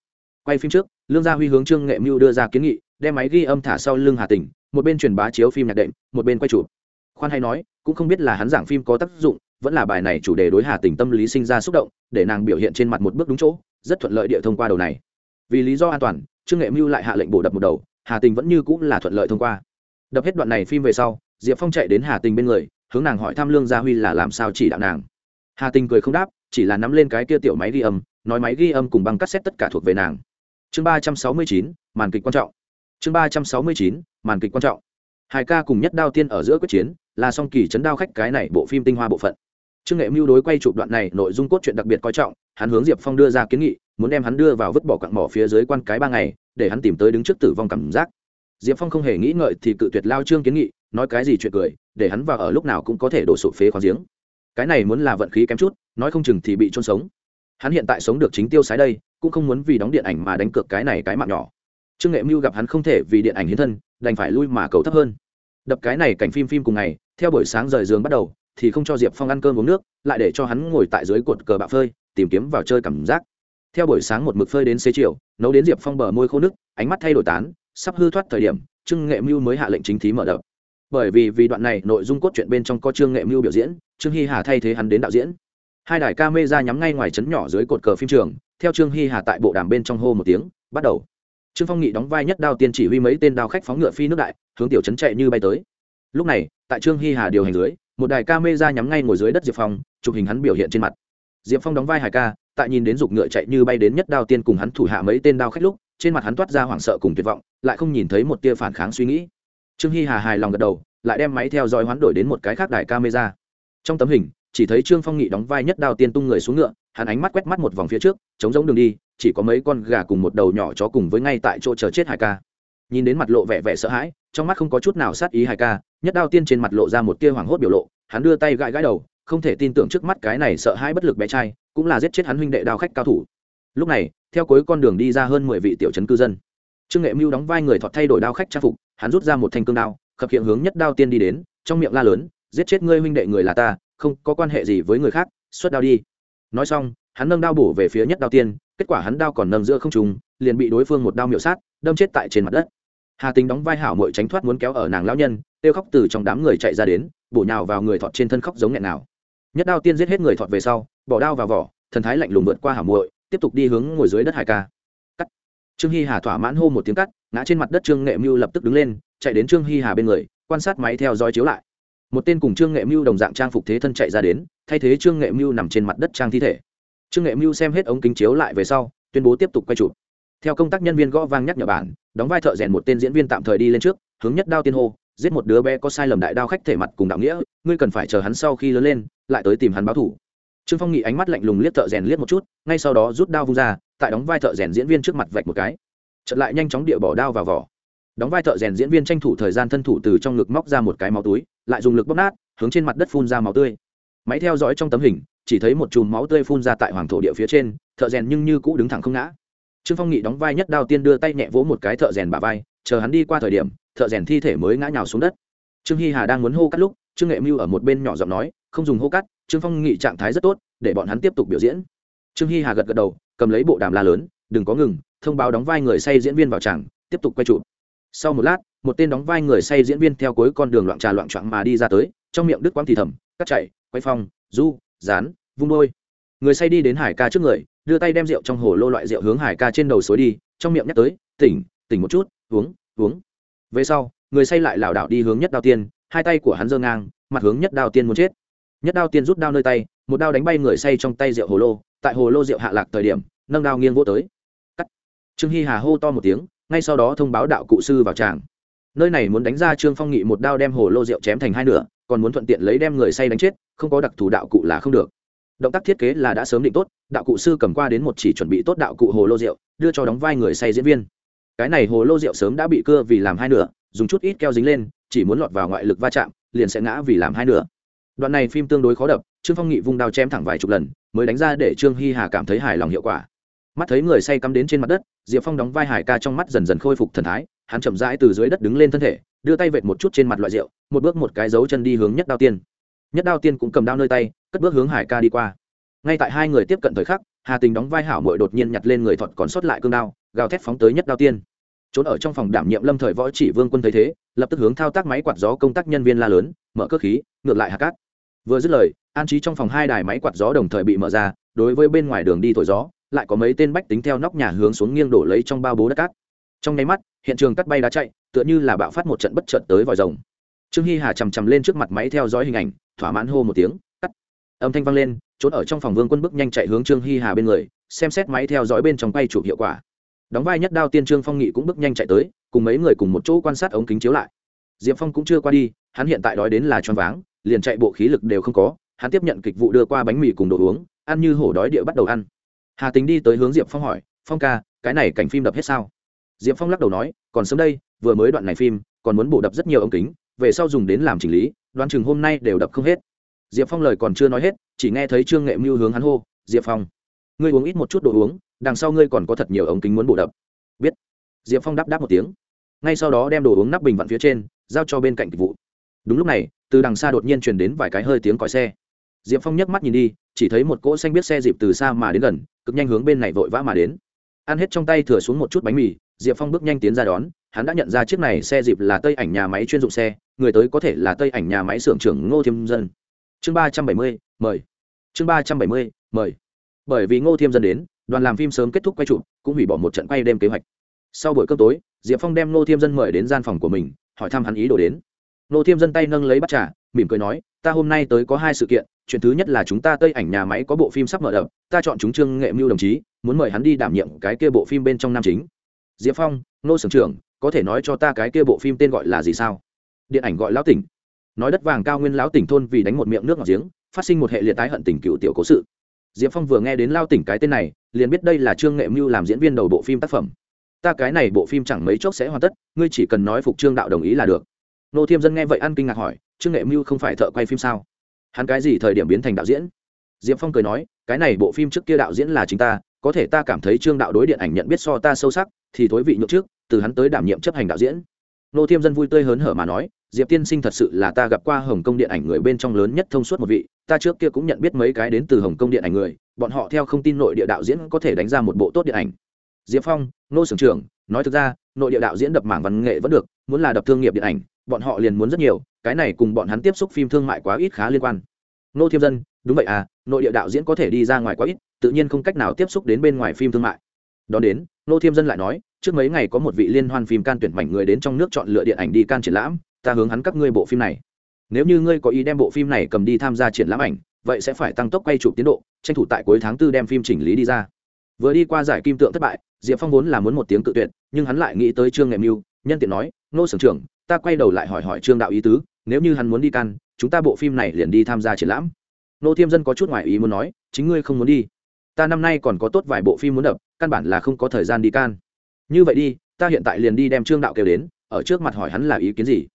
quay phim trước, lương gia huy hướng trương nghệ mưu đưa ra kiến nghị, đem máy ghi âm thả sau lưng hà tỉnh, một bên truyền bá chiếu phim nhạc đệm, một bên quay chụp. Khoan hay nói, cũng không biết là hắn giảng phim có tác dụng, vẫn là bài này chủ đề đối hà tình tâm lý sinh ra xúc động, để nàng biểu hiện trên mặt một bước đúng chỗ, rất thuận lợi địa thông qua đầu này. Vì lý do an toàn, trương nghệ mưu lại hạ lệnh bổ đập một đầu, hà tình vẫn như cũng là thuận lợi thông qua. Đập hết đoạn này phim về sau, diệp phong chạy đến hà tình bên người, hướng nàng hỏi thăm lương gia huy là làm sao chỉ đạo nàng. Hà tình cười không đáp, chỉ là nắm lên cái kia tiểu máy ghi âm, nói máy ghi âm cùng băng cassette tất cả thuộc về nàng chương ba trăm sáu mươi chín, màn kịch quan trọng. Chương ba trăm sáu mươi chín, màn kịch quan trọng. Hai ca cùng nhất đao tiên ở giữa quyết chiến, là song kỳ chấn đao khách cái này bộ phim tinh hoa bộ phận. Trương nghệ mưu đối quay chụp đoạn này nội dung cốt truyện đặc biệt coi trọng, hắn hướng diệp phong đưa ra kiến nghị, muốn đem hắn đưa vào vứt bỏ cặn mỏ phía dưới quan cái ba ngày, để hắn tìm tới đứng trước tử vong cảm giác. Diệp phong không hề nghĩ ngợi thì cự tuyệt lao trương kiến nghị, nói cái gì chuyện cười, để hắn vào ở lúc nào cũng có thể đổ sụp phế khoáng giếng. Cái này muốn là vận khí kém chút, nói không chừng thì bị trôn sống. Hắn hiện tại sống được chính tiêu sái đây cũng không muốn vì đóng điện ảnh mà đánh cược cái này cái mạng nhỏ. Trương nghệ mưu gặp hắn không thể vì điện ảnh hiến thân, đành phải lui mà cầu thấp hơn. Đập cái này cảnh phim phim cùng ngày, theo buổi sáng rời giường bắt đầu, thì không cho diệp phong ăn cơm uống nước, lại để cho hắn ngồi tại dưới cột cờ bạo phơi, tìm kiếm vào chơi cảm giác. Theo buổi sáng một mực phơi đến xế chiều, nấu đến diệp phong bờ môi khô nước ánh mắt thay đổi tán, sắp hư thoát thời điểm, trương nghệ mưu mới hạ lệnh chính thí mở đập. Bởi vì vì đoạn này nội dung cốt truyện bên trong có trương nghệ mưu biểu diễn, trương hy hà thay thế hắn đến đạo diễn hai đài ca mê ra nhắm ngay ngoài trấn nhỏ dưới cột cờ phim trường, theo trương hy hà tại bộ đàm bên trong hô một tiếng, bắt đầu. Trương phong nghị đóng vai nhất đao tiên chỉ huy mấy tên đao khách phóng ngựa phi nước đại, hướng tiểu trấn chạy như bay tới. Lúc này, tại trương hy hà điều hành dưới, một đài ca mê ra nhắm ngay ngồi dưới đất diệp phong, chụp hình hắn biểu hiện trên mặt. Diệp phong đóng vai hải ca, tại nhìn đến giục ngựa chạy như bay đến nhất đao tiên cùng hắn thủ hạ mấy tên đao khách lúc, trên mặt hắn toát ra hoảng sợ cùng tuyệt vọng, lại không nhìn thấy một tia phản kháng suy nghĩ. Trương hy hà hài lòng gật đầu, lại đem máy theo dõi hoán đổi đến một cái khác đài camera. Trong tấm hình chỉ thấy trương phong nghị đóng vai nhất đao tiên tung người xuống ngựa, hắn ánh mắt quét mắt một vòng phía trước chống giống đường đi, chỉ có mấy con gà cùng một đầu nhỏ chó cùng với ngay tại chỗ chờ chết hải ca. Nhìn đến mặt lộ vẻ vẻ sợ hãi, trong mắt không có chút nào sát ý hải ca, nhất đao tiên trên mặt lộ ra một tia hoảng hốt biểu lộ, hắn đưa tay gãi gãi đầu, không thể tin tưởng trước mắt cái này sợ hãi bất lực bé trai, cũng là giết chết hắn huynh đệ đao khách cao thủ. Lúc này, theo cuối con đường đi ra hơn mười vị tiểu trấn cư dân. Trương nghệ mưu đóng vai người thọt thay đổi đao khách trang phục, hắn rút ra một thanh cương đao, khập hiện hướng nhất đao tiên đi đến, trong miệng la lớn, giết chết ngươi huynh đệ người là ta không có quan hệ gì với người khác, xuất đao đi. Nói xong, hắn nâng đao bổ về phía nhất đao tiên, kết quả hắn đao còn nâng giữa không trùng liền bị đối phương một đao miệu sát, đâm chết tại trên mặt đất. Hà tính đóng vai hảo mội tránh thoát muốn kéo ở nàng lão nhân, kêu khóc từ trong đám người chạy ra đến, bổ nhào vào người thọt trên thân khóc giống nghẹn nào. Nhất đao tiên giết hết người thọt về sau, bỏ đao vào vỏ, thần thái lạnh lùng vượt qua hảo muội, tiếp tục đi hướng ngồi dưới đất hải ca. Cắt. Trương hy hà thỏa mãn hô một tiếng cắt, ngã trên mặt đất trương nghệ mưu lập tức đứng lên, chạy đến trương hy hà bên người, quan sát máy theo dõi chiếu lại một tên cùng trương nghệ mưu đồng dạng trang phục thế thân chạy ra đến, thay thế trương nghệ mưu nằm trên mặt đất trang thi thể. Trương nghệ mưu xem hết ống kính chiếu lại về sau, tuyên bố tiếp tục quay chụp. Theo công tác nhân viên gõ vang nhắc nhở bản, đóng vai thợ rèn một tên diễn viên tạm thời đi lên trước, hướng nhất đao tiên hô, giết một đứa bé có sai lầm đại đao khách thể mặt cùng đạo nghĩa, ngươi cần phải chờ hắn sau khi lớn lên, lại tới tìm hắn báo thủ. Trương phong nghị ánh mắt lạnh lùng liếc thợ rèn liếc một chút, ngay sau đó rút đao vung ra, tại đóng vai thợ rèn diễn viên trước mặt vạch một cái. Chật lại nhanh chóng địa bỏ đao vào vỏ. Đóng vai thợ rèn diễn viên tranh thủ thời gian thân thủ từ trong ngực móc ra một cái máu túi lại dùng lực bóp nát, hướng trên mặt đất phun ra máu tươi. Máy theo dõi trong tấm hình, chỉ thấy một chùm máu tươi phun ra tại hoàng thổ địa phía trên, thợ rèn nhưng như cũ đứng thẳng không ngã. Trương phong nghị đóng vai nhất đao tiên đưa tay nhẹ vỗ một cái thợ rèn bà vai, chờ hắn đi qua thời điểm, thợ rèn thi thể mới ngã nhào xuống đất. Trương hy hà đang muốn hô cắt lúc, trương nghệ mưu ở một bên nhỏ giọng nói, không dùng hô cắt, trương phong nghị trạng thái rất tốt, để bọn hắn tiếp tục biểu diễn. Trương hy hà gật gật đầu, cầm lấy bộ đàm la lớn, đừng có ngừng, thông báo đóng vai người say diễn viên vào tràng, tiếp tục quay trụ sau một lát một tên đóng vai người say diễn viên theo cuối con đường loạn trà loạn choạng mà đi ra tới trong miệng đứt quang thì thầm cắt chạy quay phong du dán, vung đôi. Người say đi đến hải ca trước người đưa tay đem rượu trong hồ lô loại rượu hướng hải ca trên đầu suối đi trong miệng nhắc tới tỉnh tỉnh một chút uống uống. Về sau người say lại lảo đảo đi hướng nhất đao tiên hai tay của hắn giơ ngang mặt hướng nhất đao tiên muốn chết. Nhất đao tiên rút đao nơi tay một đao đánh bay người say trong tay rượu hồ lô tại hồ lô rượu hạ lạc thời điểm nâng đao nghiêng vô tới. Cắt. Trương hy hà hô to một tiếng ngay sau đó thông báo đạo cụ sư vào tràng nơi này muốn đánh ra trương phong nghị một đao đem hồ lô rượu chém thành hai nửa, còn muốn thuận tiện lấy đem người say đánh chết, không có đặc thù đạo cụ là không được. Động tác thiết kế là đã sớm định tốt, đạo cụ sư cầm qua đến một chỉ chuẩn bị tốt đạo cụ hồ lô rượu, đưa cho đóng vai người say diễn viên. Cái này hồ lô rượu sớm đã bị cưa vì làm hai nửa, dùng chút ít keo dính lên, chỉ muốn lọt vào ngoại lực va chạm, liền sẽ ngã vì làm hai nửa. Đoạn này phim tương đối khó đập, trương phong nghị vung đao chém thẳng vài chục lần, mới đánh ra để trương hy hà cảm thấy hài lòng hiệu quả. Mắt thấy người say cắm đến trên mặt đất, diệp phong đóng vai hải ca trong mắt dần dần khôi phục thần thái hắn chậm rãi từ dưới đất đứng lên thân thể, đưa tay vệt một chút trên mặt loại rượu, một bước một cái dấu chân đi hướng nhất đao tiên. Nhất đao tiên cũng cầm đao nơi tay, cất bước hướng hải ca đi qua. Ngay tại hai người tiếp cận thời khắc, hà tình đóng vai hảo mội đột nhiên nhặt lên người thuận còn sót lại cương đao, gào thét phóng tới nhất đao tiên. Trốn ở trong phòng đảm nhiệm lâm thời võ chỉ vương quân thấy thế, lập tức hướng thao tác máy quạt gió công tác nhân viên la lớn, mở cơ khí, ngược lại hạ cát. Vừa dứt lời, an trí trong phòng hai đài máy quạt gió đồng thời bị mở ra, đối với bên ngoài đường đi thổi gió, lại có mấy tên bách tính theo nóc nhà hướng xuống nghiêng đổ lấy trong bao bố đất cát trong nháy mắt, hiện trường cắt bay đá chạy, tựa như là bạo phát một trận bất chợt tới vòi rồng. Trương hy hà chằm chằm lên trước mặt máy theo dõi hình ảnh, thỏa mãn hô một tiếng, cắt. Âm thanh vang lên, trốn ở trong phòng vương quân bước nhanh chạy hướng trương hy hà bên người, xem xét máy theo dõi bên trong quay chụp hiệu quả. Đóng vai nhất đao tiên trương phong nghị cũng bước nhanh chạy tới, cùng mấy người cùng một chỗ quan sát ống kính chiếu lại. Diệp phong cũng chưa qua đi, hắn hiện tại đói đến là choáng váng, liền chạy bộ khí lực đều không có, hắn tiếp nhận kịch vụ đưa qua bánh mì cùng đồ uống, ăn như hổ đói địa bắt đầu ăn. Hà tính đi tới hướng diệp phong hỏi, phong ca, cái này cảnh phim đập hết sao? Diệp phong lắc đầu nói, còn sớm đây, vừa mới đoạn này phim, còn muốn bổ đập rất nhiều ống kính, về sau dùng đến làm chỉnh lý, đoán chừng hôm nay đều đập không hết. Diệp phong lời còn chưa nói hết, chỉ nghe thấy trương nghệ mưu hướng hắn hô, diệp phong, ngươi uống ít một chút đồ uống, đằng sau ngươi còn có thật nhiều ống kính muốn bổ đập. Biết. Diệp phong đáp đáp một tiếng. Ngay sau đó đem đồ uống nắp bình vặn phía trên, giao cho bên cạnh dịch vụ. Đúng lúc này, từ đằng xa đột nhiên truyền đến vài cái hơi tiếng còi xe. Diệp phong nhấc mắt nhìn đi, chỉ thấy một cỗ xanh biết xe dịp từ xa mà đến gần, cực nhanh hướng bên này vội vã mà đến. Ăn hết trong tay thừa xuống một chút bánh mì diệp phong bước nhanh tiến ra đón, hắn đã nhận ra chiếc này xe dịp là tây ảnh nhà máy chuyên dụng xe, người tới có thể là tây ảnh nhà máy xưởng trưởng ngô thiêm dân. Chương ba trăm bảy mươi, mời. Chương ba trăm bảy mươi, mời. Bởi vì ngô thiêm dân đến, đoàn làm phim sớm kết thúc quay trụ cũng hủy bỏ một trận quay đêm kế hoạch. Sau buổi cơm tối, diệp phong đem ngô thiêm dân mời đến gian phòng của mình, hỏi thăm hắn ý đồ đến. Ngô thiêm dân tay nâng lấy bắt trà, mỉm cười nói, ta hôm nay tới có hai sự kiện, chuyện thứ nhất là chúng ta tây ảnh nhà máy có bộ phim sắp mở đập, ta chọn chúng trương nghệ mưu đồng chí, muốn mời hắn đi đảm nhiệm cái kia bộ phim bên trong nam chính diệp phong, nô sưởng trưởng, có thể nói cho ta cái kia bộ phim tên gọi là gì sao? Điện ảnh gọi lão tỉnh. Nói đất vàng cao nguyên lão tỉnh thôn vì đánh một miệng nước ngọt giếng, phát sinh một hệ liệt tái hận tình cựu tiểu cố sự. Diệp phong vừa nghe đến lao tỉnh cái tên này, liền biết đây là trương nghệ mưu làm diễn viên đầu bộ phim tác phẩm. Ta cái này bộ phim chẳng mấy chốc sẽ hoàn tất, ngươi chỉ cần nói phục trương đạo đồng ý là được. Nô thiêm dân nghe vậy ăn kinh ngạc hỏi, trương nghệ mưu không phải thợ quay phim sao? Hắn cái gì thời điểm biến thành đạo diễn? Diệp phong cười nói, cái này bộ phim trước kia đạo diễn là chính ta có thể ta cảm thấy trương đạo đối điện ảnh nhận biết so ta sâu sắc, thì thối vị nhượng trước, từ hắn tới đảm nhiệm chấp hành đạo diễn. Nô thiêm dân vui tươi hớn hở mà nói, diệp tiên sinh thật sự là ta gặp qua hồng kông điện ảnh người bên trong lớn nhất thông suốt một vị, ta trước kia cũng nhận biết mấy cái đến từ hồng kông điện ảnh người, bọn họ theo không tin nội địa đạo diễn có thể đánh ra một bộ tốt điện ảnh. Diệp phong, nô sưởng trưởng, nói thực ra, nội địa đạo diễn đập mảng văn nghệ vẫn được, muốn là đập thương nghiệp điện ảnh, bọn họ liền muốn rất nhiều, cái này cùng bọn hắn tiếp xúc phim thương mại quá ít khá liên quan. Nô thiêm dân, đúng vậy à nội địa đạo diễn có thể đi ra ngoài quá ít, tự nhiên không cách nào tiếp xúc đến bên ngoài phim thương mại. Đó đến, nô thiêm dân lại nói, trước mấy ngày có một vị liên hoan phim can tuyển mảnh người đến trong nước chọn lựa điện ảnh đi can triển lãm, ta hướng hắn các ngươi bộ phim này. Nếu như ngươi có ý đem bộ phim này cầm đi tham gia triển lãm ảnh, vậy sẽ phải tăng tốc quay chụp tiến độ, tranh thủ tại cuối tháng tư đem phim chỉnh lý đi ra. Vừa đi qua giải kim tượng thất bại, diệp phong vốn là muốn một tiếng cự tuyệt, nhưng hắn lại nghĩ tới trương nghệ mưu, nhân tiện nói, nô sưởng trưởng, ta quay đầu lại hỏi hỏi trương đạo ý tứ, nếu như hắn muốn đi can, chúng ta bộ phim này liền đi tham gia triển lãm nô thiêm dân có chút ngoại ý muốn nói, chính ngươi không muốn đi. Ta năm nay còn có tốt vài bộ phim muốn đập, căn bản là không có thời gian đi can. Như vậy đi, ta hiện tại liền đi đem trương đạo kêu đến, ở trước mặt hỏi hắn là ý kiến gì.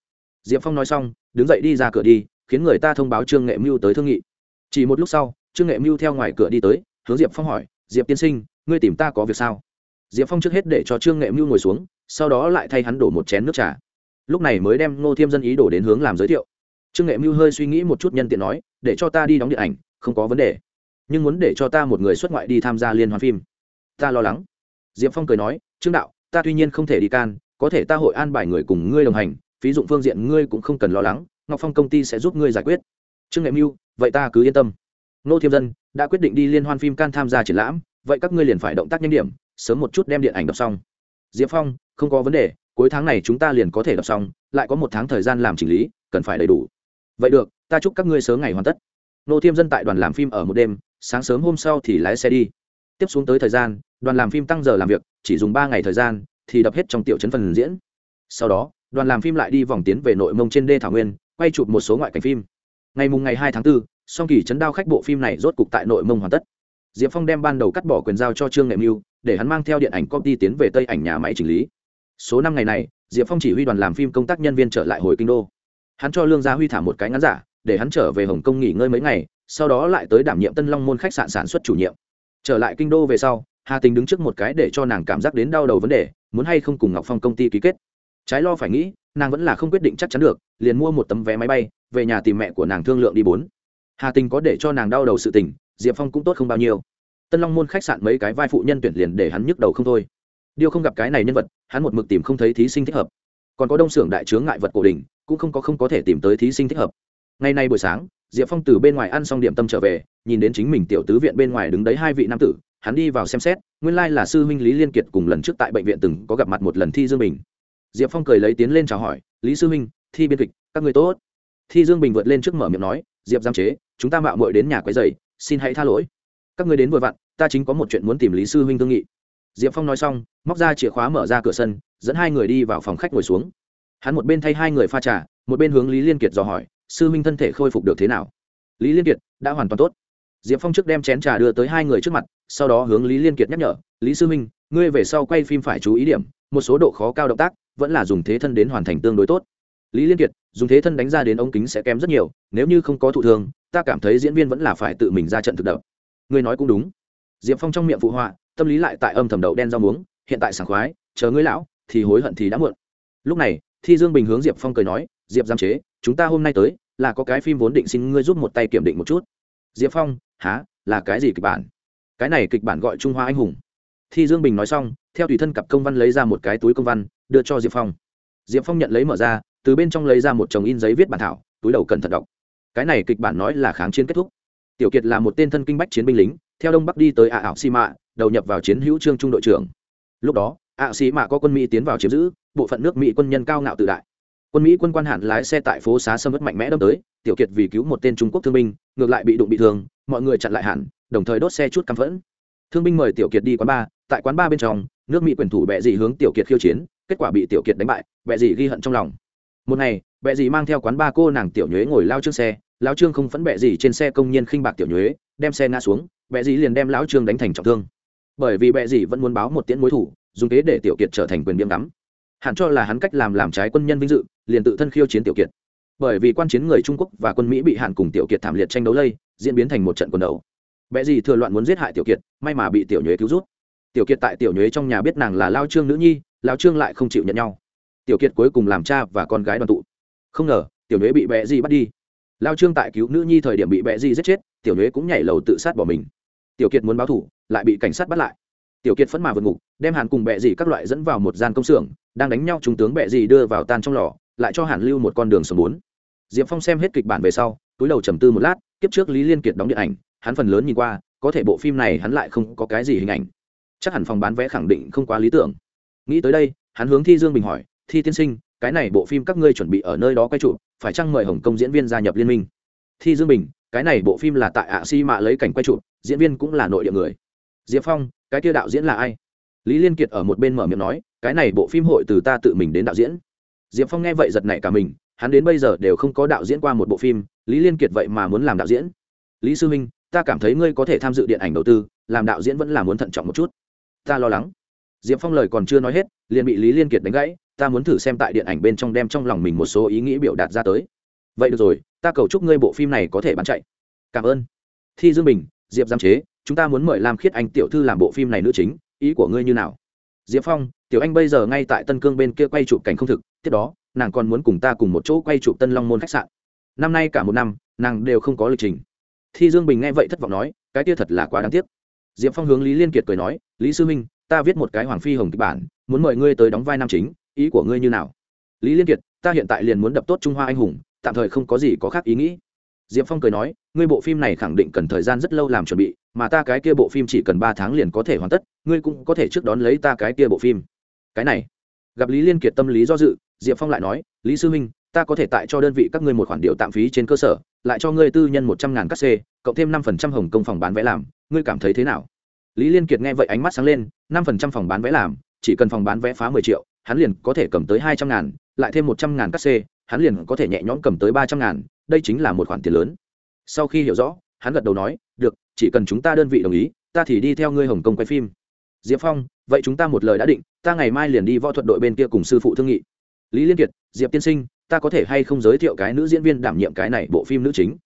Diệp phong nói xong, đứng dậy đi ra cửa đi, khiến người ta thông báo trương nghệ mưu tới thương nghị. Chỉ một lúc sau, trương nghệ mưu theo ngoài cửa đi tới, hướng diệp phong hỏi, diệp tiên sinh, ngươi tìm ta có việc sao? Diệp phong trước hết để cho trương nghệ mưu ngồi xuống, sau đó lại thay hắn đổ một chén nước trà. Lúc này mới đem ngô thiêm dân ý đổ đến hướng làm giới thiệu trương nghệ mưu hơi suy nghĩ một chút nhân tiện nói, để cho ta đi đóng điện ảnh, không có vấn đề. Nhưng muốn để cho ta một người xuất ngoại đi tham gia liên hoan phim. Ta lo lắng. Diệp phong cười nói, trương đạo, ta tuy nhiên không thể đi can, có thể ta hội an bài người cùng ngươi đồng hành, phí dụng phương diện ngươi cũng không cần lo lắng, ngọc phong công ty sẽ giúp ngươi giải quyết. Trương nghệ mưu, vậy ta cứ yên tâm. Nô thiêm dân, đã quyết định đi liên hoan phim can tham gia triển lãm, vậy các ngươi liền phải động tác nhanh điểm, sớm một chút đem điện ảnh đọc xong. Diệp phong, không có vấn đề, cuối tháng này chúng ta liền có thể đọc xong, lại có một tháng thời gian làm chỉnh lý, cần phải đầy đủ vậy được ta chúc các ngươi sớm ngày hoàn tất. Nô thiêm dân tại đoàn làm phim ở một đêm sáng sớm hôm sau thì lái xe đi. Tiếp xuống tới thời gian đoàn làm phim tăng giờ làm việc chỉ dùng ba ngày thời gian thì đập hết trong tiểu chấn phần diễn. Sau đó đoàn làm phim lại đi vòng tiến về nội mông trên đê thảo nguyên quay chụp một số ngoại cảnh phim. Ngày mùng ngày hai tháng 4, song kỳ chấn đao khách bộ phim này rốt cục tại nội mông hoàn tất. Diệp phong đem ban đầu cắt bỏ quyền giao cho trương nghệ mưu để hắn mang theo điện ảnh copy tiến về tây ảnh nhà máy chỉnh lý. Số năm ngày này diệp phong chỉ huy đoàn làm phim công tác nhân viên trở lại hồi kinh đô hắn cho lương gia huy thả một cái ngắn giả, để hắn trở về hồng kông nghỉ ngơi mấy ngày, sau đó lại tới đảm nhiệm tân long môn khách sạn sản xuất chủ nhiệm. Trở lại kinh đô về sau, hà tình đứng trước một cái để cho nàng cảm giác đến đau đầu vấn đề, muốn hay không cùng ngọc phong công ty ký kết. Trái lo phải nghĩ, nàng vẫn là không quyết định chắc chắn được, liền mua một tấm vé máy bay, về nhà tìm mẹ của nàng thương lượng đi bốn. Hà tình có để cho nàng đau đầu sự tình, diệp phong cũng tốt không bao nhiêu. Tân long môn khách sạn mấy cái vai phụ nhân tuyển liền để hắn nhức đầu không thôi. Điều không gặp cái này nhân vật, hắn một mực tìm không thấy thí sinh thích hợp. Còn có đông xưởng đại chướng ngại vật cổ đình cũng không có không có thể tìm tới thí sinh thích hợp. Ngày nay buổi sáng, diệp phong từ bên ngoài ăn xong điểm tâm trở về, nhìn đến chính mình tiểu tứ viện bên ngoài đứng đấy hai vị nam tử, hắn đi vào xem xét, nguyên lai là sư huynh lý liên kiệt cùng lần trước tại bệnh viện từng có gặp mặt một lần thi dương bình. Diệp phong cười lấy tiến lên chào hỏi, lý sư huynh, thi biên kịch, các người tốt. Thi dương bình vượt lên trước mở miệng nói, diệp giam chế, chúng ta mạo muội đến nhà quấy dày xin hãy tha lỗi. Các người đến vừa vặn, ta chính có một chuyện muốn tìm lý sư huynh thương nghị. Diệp phong nói xong, móc ra chìa khóa mở ra cửa sân, dẫn hai người đi vào phòng khách ngồi xuống hắn một bên thay hai người pha trà một bên hướng lý liên kiệt dò hỏi sư Minh thân thể khôi phục được thế nào? Lý liên kiệt đã hoàn toàn tốt. Diệp phong trước đem chén trà đưa tới hai người trước mặt sau đó hướng lý liên kiệt nhắc nhở lý sư Minh, ngươi về sau quay phim phải chú ý điểm một số độ khó cao động tác vẫn là dùng thế thân đến hoàn thành tương đối tốt. Lý liên kiệt dùng thế thân đánh ra đến ống kính sẽ kém rất nhiều nếu như không có thụ thường ta cảm thấy diễn viên vẫn là phải tự mình ra trận thực đập. Ngươi nói cũng đúng. Diệp phong trong miệng phụ họa tâm lý lại tại âm thầm đậu đen rau muống hiện tại sảng khoái chờ ngươi lão thì hối hận thì đã muộn. Lúc này thi dương bình hướng diệp phong cười nói, diệp giam chế, chúng ta hôm nay tới, là có cái phim vốn định xin ngươi giúp một tay kiểm định một chút. Diệp phong há là cái gì kịch bản? Cái này kịch bản gọi trung hoa anh hùng. Thi dương bình nói xong, theo tùy thân cặp công văn lấy ra một cái túi công văn, đưa cho diệp phong. Diệp phong nhận lấy mở ra, từ bên trong lấy ra một chồng in giấy viết bản thảo, túi đầu cẩn thận đọc. Cái này kịch bản nói là kháng chiến kết thúc. Tiểu kiệt là một tên thân kinh bách chiến binh lính, theo đông bắc đi tới ả ảo xi mạ đầu nhập vào chiến hữu trương trung đội trưởng. Lúc đó ả xì mạ có quân mỹ tiến vào chiếm giữ bộ phận nước mỹ quân nhân cao ngạo tự đại. Quân mỹ quân quan hạn lái xe tại phố xá sâm ớt mạnh mẽ đâm tới tiểu kiệt vì cứu một tên trung quốc thương binh ngược lại bị đụng bị thương mọi người chặn lại hẳn đồng thời đốt xe chút căm phẫn. Thương binh mời tiểu kiệt đi quán ba, tại quán ba bên trong nước mỹ quyền thủ bệ dị hướng tiểu kiệt khiêu chiến kết quả bị tiểu kiệt đánh bại bệ dị ghi hận trong lòng. Một ngày bệ dì mang theo quán ba cô nàng tiểu nhuế ngồi lao trước xe lao trương không phẫn bệ dì trên xe công nhân khinh bạc tiểu nhuế đem xe ngã xuống bệ dì liền đem lão trương đánh thành trọng thương. Bởi vì bệ dì vẫn muốn báo một tiễn mối thủ dùng kế để tiểu kiệt trở thành quyền biếm đắm, hẳn cho là hắn cách làm làm trái quân nhân vinh dự liền tự thân khiêu chiến tiểu kiệt. Bởi vì quan chiến người trung quốc và quân mỹ bị hạn cùng tiểu kiệt thảm liệt tranh đấu lây diễn biến thành một trận quần đầu bệ dì thừa loạn muốn giết hại tiểu kiệt may mà bị tiểu nhuế cứu rút. Tiểu kiệt tại tiểu nhuế trong nhà biết nàng là lao trương nữ nhi lao trương lại không chịu nhận nhau. Tiểu kiệt cuối cùng làm cha và con gái đoàn tụ. Không ngờ tiểu nhuế bị bệ dì bắt đi. Lao trương tại cứu nữ nhi thời điểm bị bệ dì giết chết tiểu nhuế cũng nhảy lầu tự sát bỏ mình. Tiểu kiệt muốn báo thủ lại bị cảnh sát bắt lại tiểu kiệt phẫn mà vượt ngục, đem hàn cùng bệ dì các loại dẫn vào một gian công xưởng, đang đánh nhau trung tướng bệ dì đưa vào tan trong lò, lại cho hàn lưu một con đường sống bốn. Diệp phong xem hết kịch bản về sau, túi đầu trầm tư một lát kiếp trước lý liên kiệt đóng điện ảnh, hắn phần lớn nhìn qua, có thể bộ phim này hắn lại không có cái gì hình ảnh. Chắc hẳn phòng bán vé khẳng định không quá lý tưởng. Nghĩ tới đây, hắn hướng thi dương bình hỏi, thi tiên sinh, cái này bộ phim các ngươi chuẩn bị ở nơi đó quay trụ phải chăng mời hồng kông diễn viên gia nhập liên minh? Thi dương bình, cái này bộ phim là tại ạ si mạ lấy cảnh quay trụ diễn viên cũng là nội địa người. Diệp phong cái kia đạo diễn là ai? Lý liên kiệt ở một bên mở miệng nói, cái này bộ phim hội từ ta tự mình đến đạo diễn. Diệp phong nghe vậy giật nảy cả mình, hắn đến bây giờ đều không có đạo diễn qua một bộ phim, lý liên kiệt vậy mà muốn làm đạo diễn. Lý sư minh, ta cảm thấy ngươi có thể tham dự điện ảnh đầu tư, làm đạo diễn vẫn là muốn thận trọng một chút. Ta lo lắng. Diệp phong lời còn chưa nói hết, liền bị lý liên kiệt đánh gãy, ta muốn thử xem tại điện ảnh bên trong đem trong lòng mình một số ý nghĩ biểu đạt ra tới. Vậy được rồi, ta cầu chúc ngươi bộ phim này có thể bán chạy. Cảm ơn. Thi dương bình, diệp giam chế chúng ta muốn mời lam khiết anh tiểu thư làm bộ phim này nữ chính, ý của ngươi như nào? Diệp phong, tiểu anh bây giờ ngay tại tân cương bên kia quay chụp cảnh không thực, tiếp đó, nàng còn muốn cùng ta cùng một chỗ quay chụp tân long môn khách sạn. Năm nay cả một năm, nàng đều không có lịch trình. Thi dương bình nghe vậy thất vọng nói, cái kia thật là quá đáng tiếc. Diệp phong hướng lý liên kiệt cười nói, lý sư minh ta viết một cái hoàng phi hồng kịch bản, muốn mời ngươi tới đóng vai nam chính, ý của ngươi như nào? Lý liên kiệt, ta hiện tại liền muốn đập tốt trung hoa anh hùng, tạm thời không có gì có khác ý nghĩ diệp phong cười nói, ngươi bộ phim này khẳng định cần thời gian rất lâu làm chuẩn bị, mà ta cái kia bộ phim chỉ cần ba tháng liền có thể hoàn tất, ngươi cũng có thể trước đón lấy ta cái kia bộ phim. Cái này, gặp lý liên kiệt tâm lý do dự, diệp phong lại nói, lý sư huynh, ta có thể tại cho đơn vị các ngươi một khoản điệu tạm phí trên cơ sở, lại cho ngươi tư nhân một trăm ngàn cắt xê, cộng thêm năm phần trăm hồng công phòng bán vé làm, ngươi cảm thấy thế nào? Lý liên kiệt nghe vậy ánh mắt sáng lên, năm phần trăm phòng bán vé làm, chỉ cần phòng bán vé phá mười triệu, hắn liền có thể cầm tới hai trăm ngàn, lại thêm một trăm ngàn cắt xê, hắn liền có thể nhẹ nhõm cầm tới ba trăm ngàn đây chính là một khoản tiền lớn. Sau khi hiểu rõ, hắn gật đầu nói, được, chỉ cần chúng ta đơn vị đồng ý, ta thì đi theo ngươi hồng kông quay phim. Diệp phong, vậy chúng ta một lời đã định, ta ngày mai liền đi võ thuật đội bên kia cùng sư phụ thương nghị. Lý liên kiệt, diệp tiên sinh, ta có thể hay không giới thiệu cái nữ diễn viên đảm nhiệm cái này bộ phim nữ chính?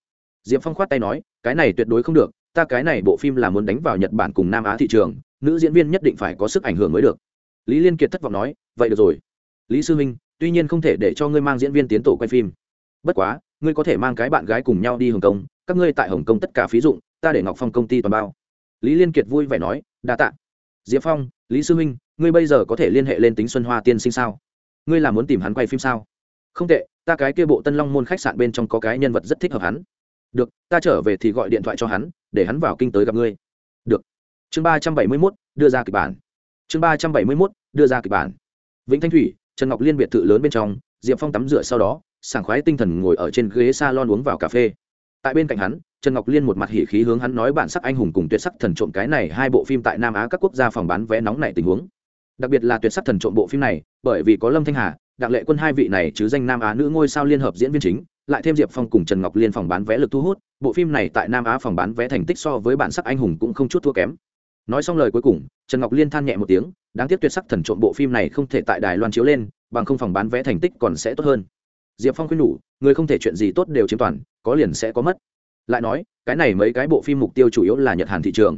Diệp phong khoát tay nói, cái này tuyệt đối không được, ta cái này bộ phim là muốn đánh vào nhật bản cùng nam á thị trường, nữ diễn viên nhất định phải có sức ảnh hưởng mới được. Lý liên kiệt thất vọng nói, vậy được rồi. Lý sư minh tuy nhiên không thể để cho ngươi mang diễn viên tiến tổ quay phim. Bất quá ngươi có thể mang cái bạn gái cùng nhau đi hồng kông, các ngươi tại hồng kông tất cả phí dụng, ta để ngọc phong công ty toàn bao. Lý liên kiệt vui vẻ nói, đa t ạ diệp phong, lý sư minh, ngươi bây giờ có thể liên hệ lên tính xuân hoa tiên sinh sao? Ngươi là muốn tìm hắn quay phim sao? Không tệ, ta cái kia bộ tân long môn khách sạn bên trong có cái nhân vật rất thích hợp hắn. Được, ta trở về thì gọi điện thoại cho hắn, để hắn vào kinh tới gặp ngươi. Được. Chương ba trăm bảy mươi mốt, đưa ra kịch bản. Chương ba trăm bảy mươi mốt, đưa ra kịch bản. Vĩnh thanh thủy, trần ngọc liên biệt thự lớn bên trong, diệp phong tắm rửa sau đó sảng khoái tinh thần ngồi ở trên ghế salon uống vào cà phê. Tại bên cạnh hắn, trần ngọc liên một mặt hỉ khí hướng hắn nói bản sắc anh hùng cùng tuyệt sắc thần trộm cái này hai bộ phim tại nam á các quốc gia phòng bán vé nóng này tình huống. Đặc biệt là tuyệt sắc thần trộm bộ phim này, bởi vì có lâm thanh hà, đặng lệ quân hai vị này chứ danh nam á nữ ngôi sao liên hợp diễn viên chính, lại thêm diệp phong cùng trần ngọc liên phòng bán vé lực thu hút, bộ phim này tại nam á phòng bán vé thành tích so với bản sắc anh hùng cũng không chút thua kém. Nói xong lời cuối cùng, trần ngọc liên than nhẹ một tiếng, đáng tiếc tuyệt sắc thần trộm bộ phim này không thể tại đài loan chiếu lên, bằng không phòng bán vé thành tích còn sẽ tốt hơn diệp phong khuyên nhủ, người không thể chuyện gì tốt đều chiếm toàn, có liền sẽ có mất. Lại nói, cái này mấy cái bộ phim mục tiêu chủ yếu là nhật hàn thị trường.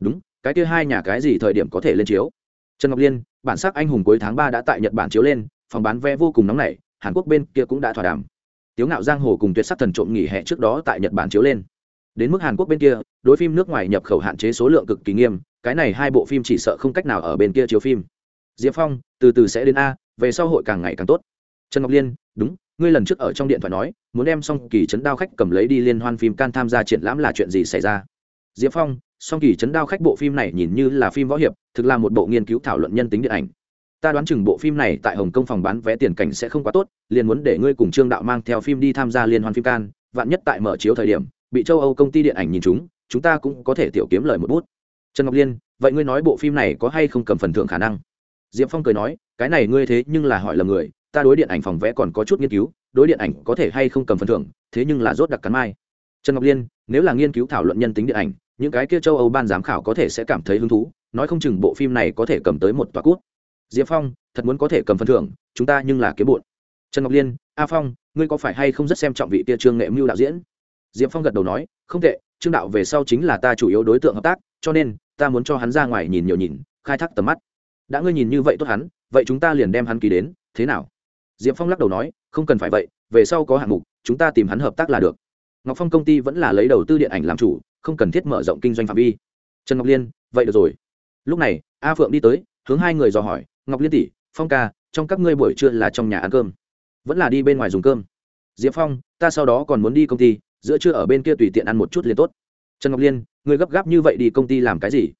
Đúng, cái kia hai nhà cái gì thời điểm có thể lên chiếu? Trần ngọc liên, bản sắc anh hùng cuối tháng ba đã tại nhật bản chiếu lên, phòng bán vé vô cùng nóng nảy, hàn quốc bên kia cũng đã thỏa đàm. Tiếu ngạo giang hồ cùng tuyệt sắc thần trộm nghỉ hè trước đó tại nhật bản chiếu lên. Đến mức hàn quốc bên kia, đối phim nước ngoài nhập khẩu hạn chế số lượng cực kỳ nghiêm, cái này hai bộ phim chỉ sợ không cách nào ở bên kia chiếu phim. Diệp phong, từ từ sẽ đến a, về sau hội càng ngày càng tốt. Trần ngọc liên, đúng ngươi lần trước ở trong điện thoại nói, muốn đem xong kỳ chấn đao khách cầm lấy đi liên hoan phim can tham gia triển lãm là chuyện gì xảy ra? Diệp phong, song kỳ chấn đao khách bộ phim này nhìn như là phim võ hiệp, thực là một bộ nghiên cứu thảo luận nhân tính điện ảnh. Ta đoán chừng bộ phim này tại hồng kông phòng bán vé tiền cảnh sẽ không quá tốt, liền muốn để ngươi cùng trương đạo mang theo phim đi tham gia liên hoan phim can, vạn nhất tại mở chiếu thời điểm, bị châu âu công ty điện ảnh nhìn chúng chúng ta cũng có thể tiểu kiếm lời một bút. Trần ngọc liên, vậy ngươi nói bộ phim này có hay không cầm phần thưởng khả năng? Diệp phong cười nói, cái này ngươi thế nhưng là hỏi lầm người ta đối điện ảnh phòng vẽ còn có chút nghiên cứu, đối điện ảnh có thể hay không cầm phần thưởng, thế nhưng là rốt đặc cắn mai. Trần ngọc liên, nếu là nghiên cứu thảo luận nhân tính điện ảnh, những cái kia châu âu ban giám khảo có thể sẽ cảm thấy hứng thú, nói không chừng bộ phim này có thể cầm tới một tòa cút. Diệp phong, thật muốn có thể cầm phần thưởng, chúng ta nhưng là kiếm bụn. Trần ngọc liên, a phong, ngươi có phải hay không rất xem trọng vị tia trương nghệ mưu đạo diễn? Diệp phong gật đầu nói, không tệ, trương đạo về sau chính là ta chủ yếu đối tượng hợp tác, cho nên, ta muốn cho hắn ra ngoài nhìn nhiều nhìn, khai thác tầm mắt. Đã ngươi nhìn như vậy tốt hắn, vậy chúng ta liền đem hắn ký đến, thế nào? Diệp phong lắc đầu nói, không cần phải vậy, về sau có hạng mục, chúng ta tìm hắn hợp tác là được. Ngọc phong công ty vẫn là lấy đầu tư điện ảnh làm chủ, không cần thiết mở rộng kinh doanh phạm vi. Trần ngọc liên, vậy được rồi. Lúc này, a phượng đi tới, hướng hai người dò hỏi, ngọc liên tỷ, phong ca, trong các ngươi buổi trưa là trong nhà ăn cơm? Vẫn là đi bên ngoài dùng cơm. Diệp phong, ta sau đó còn muốn đi công ty, giữa trưa ở bên kia tùy tiện ăn một chút liền tốt. Trần ngọc liên người gấp gáp như vậy đi công ty làm cái gì?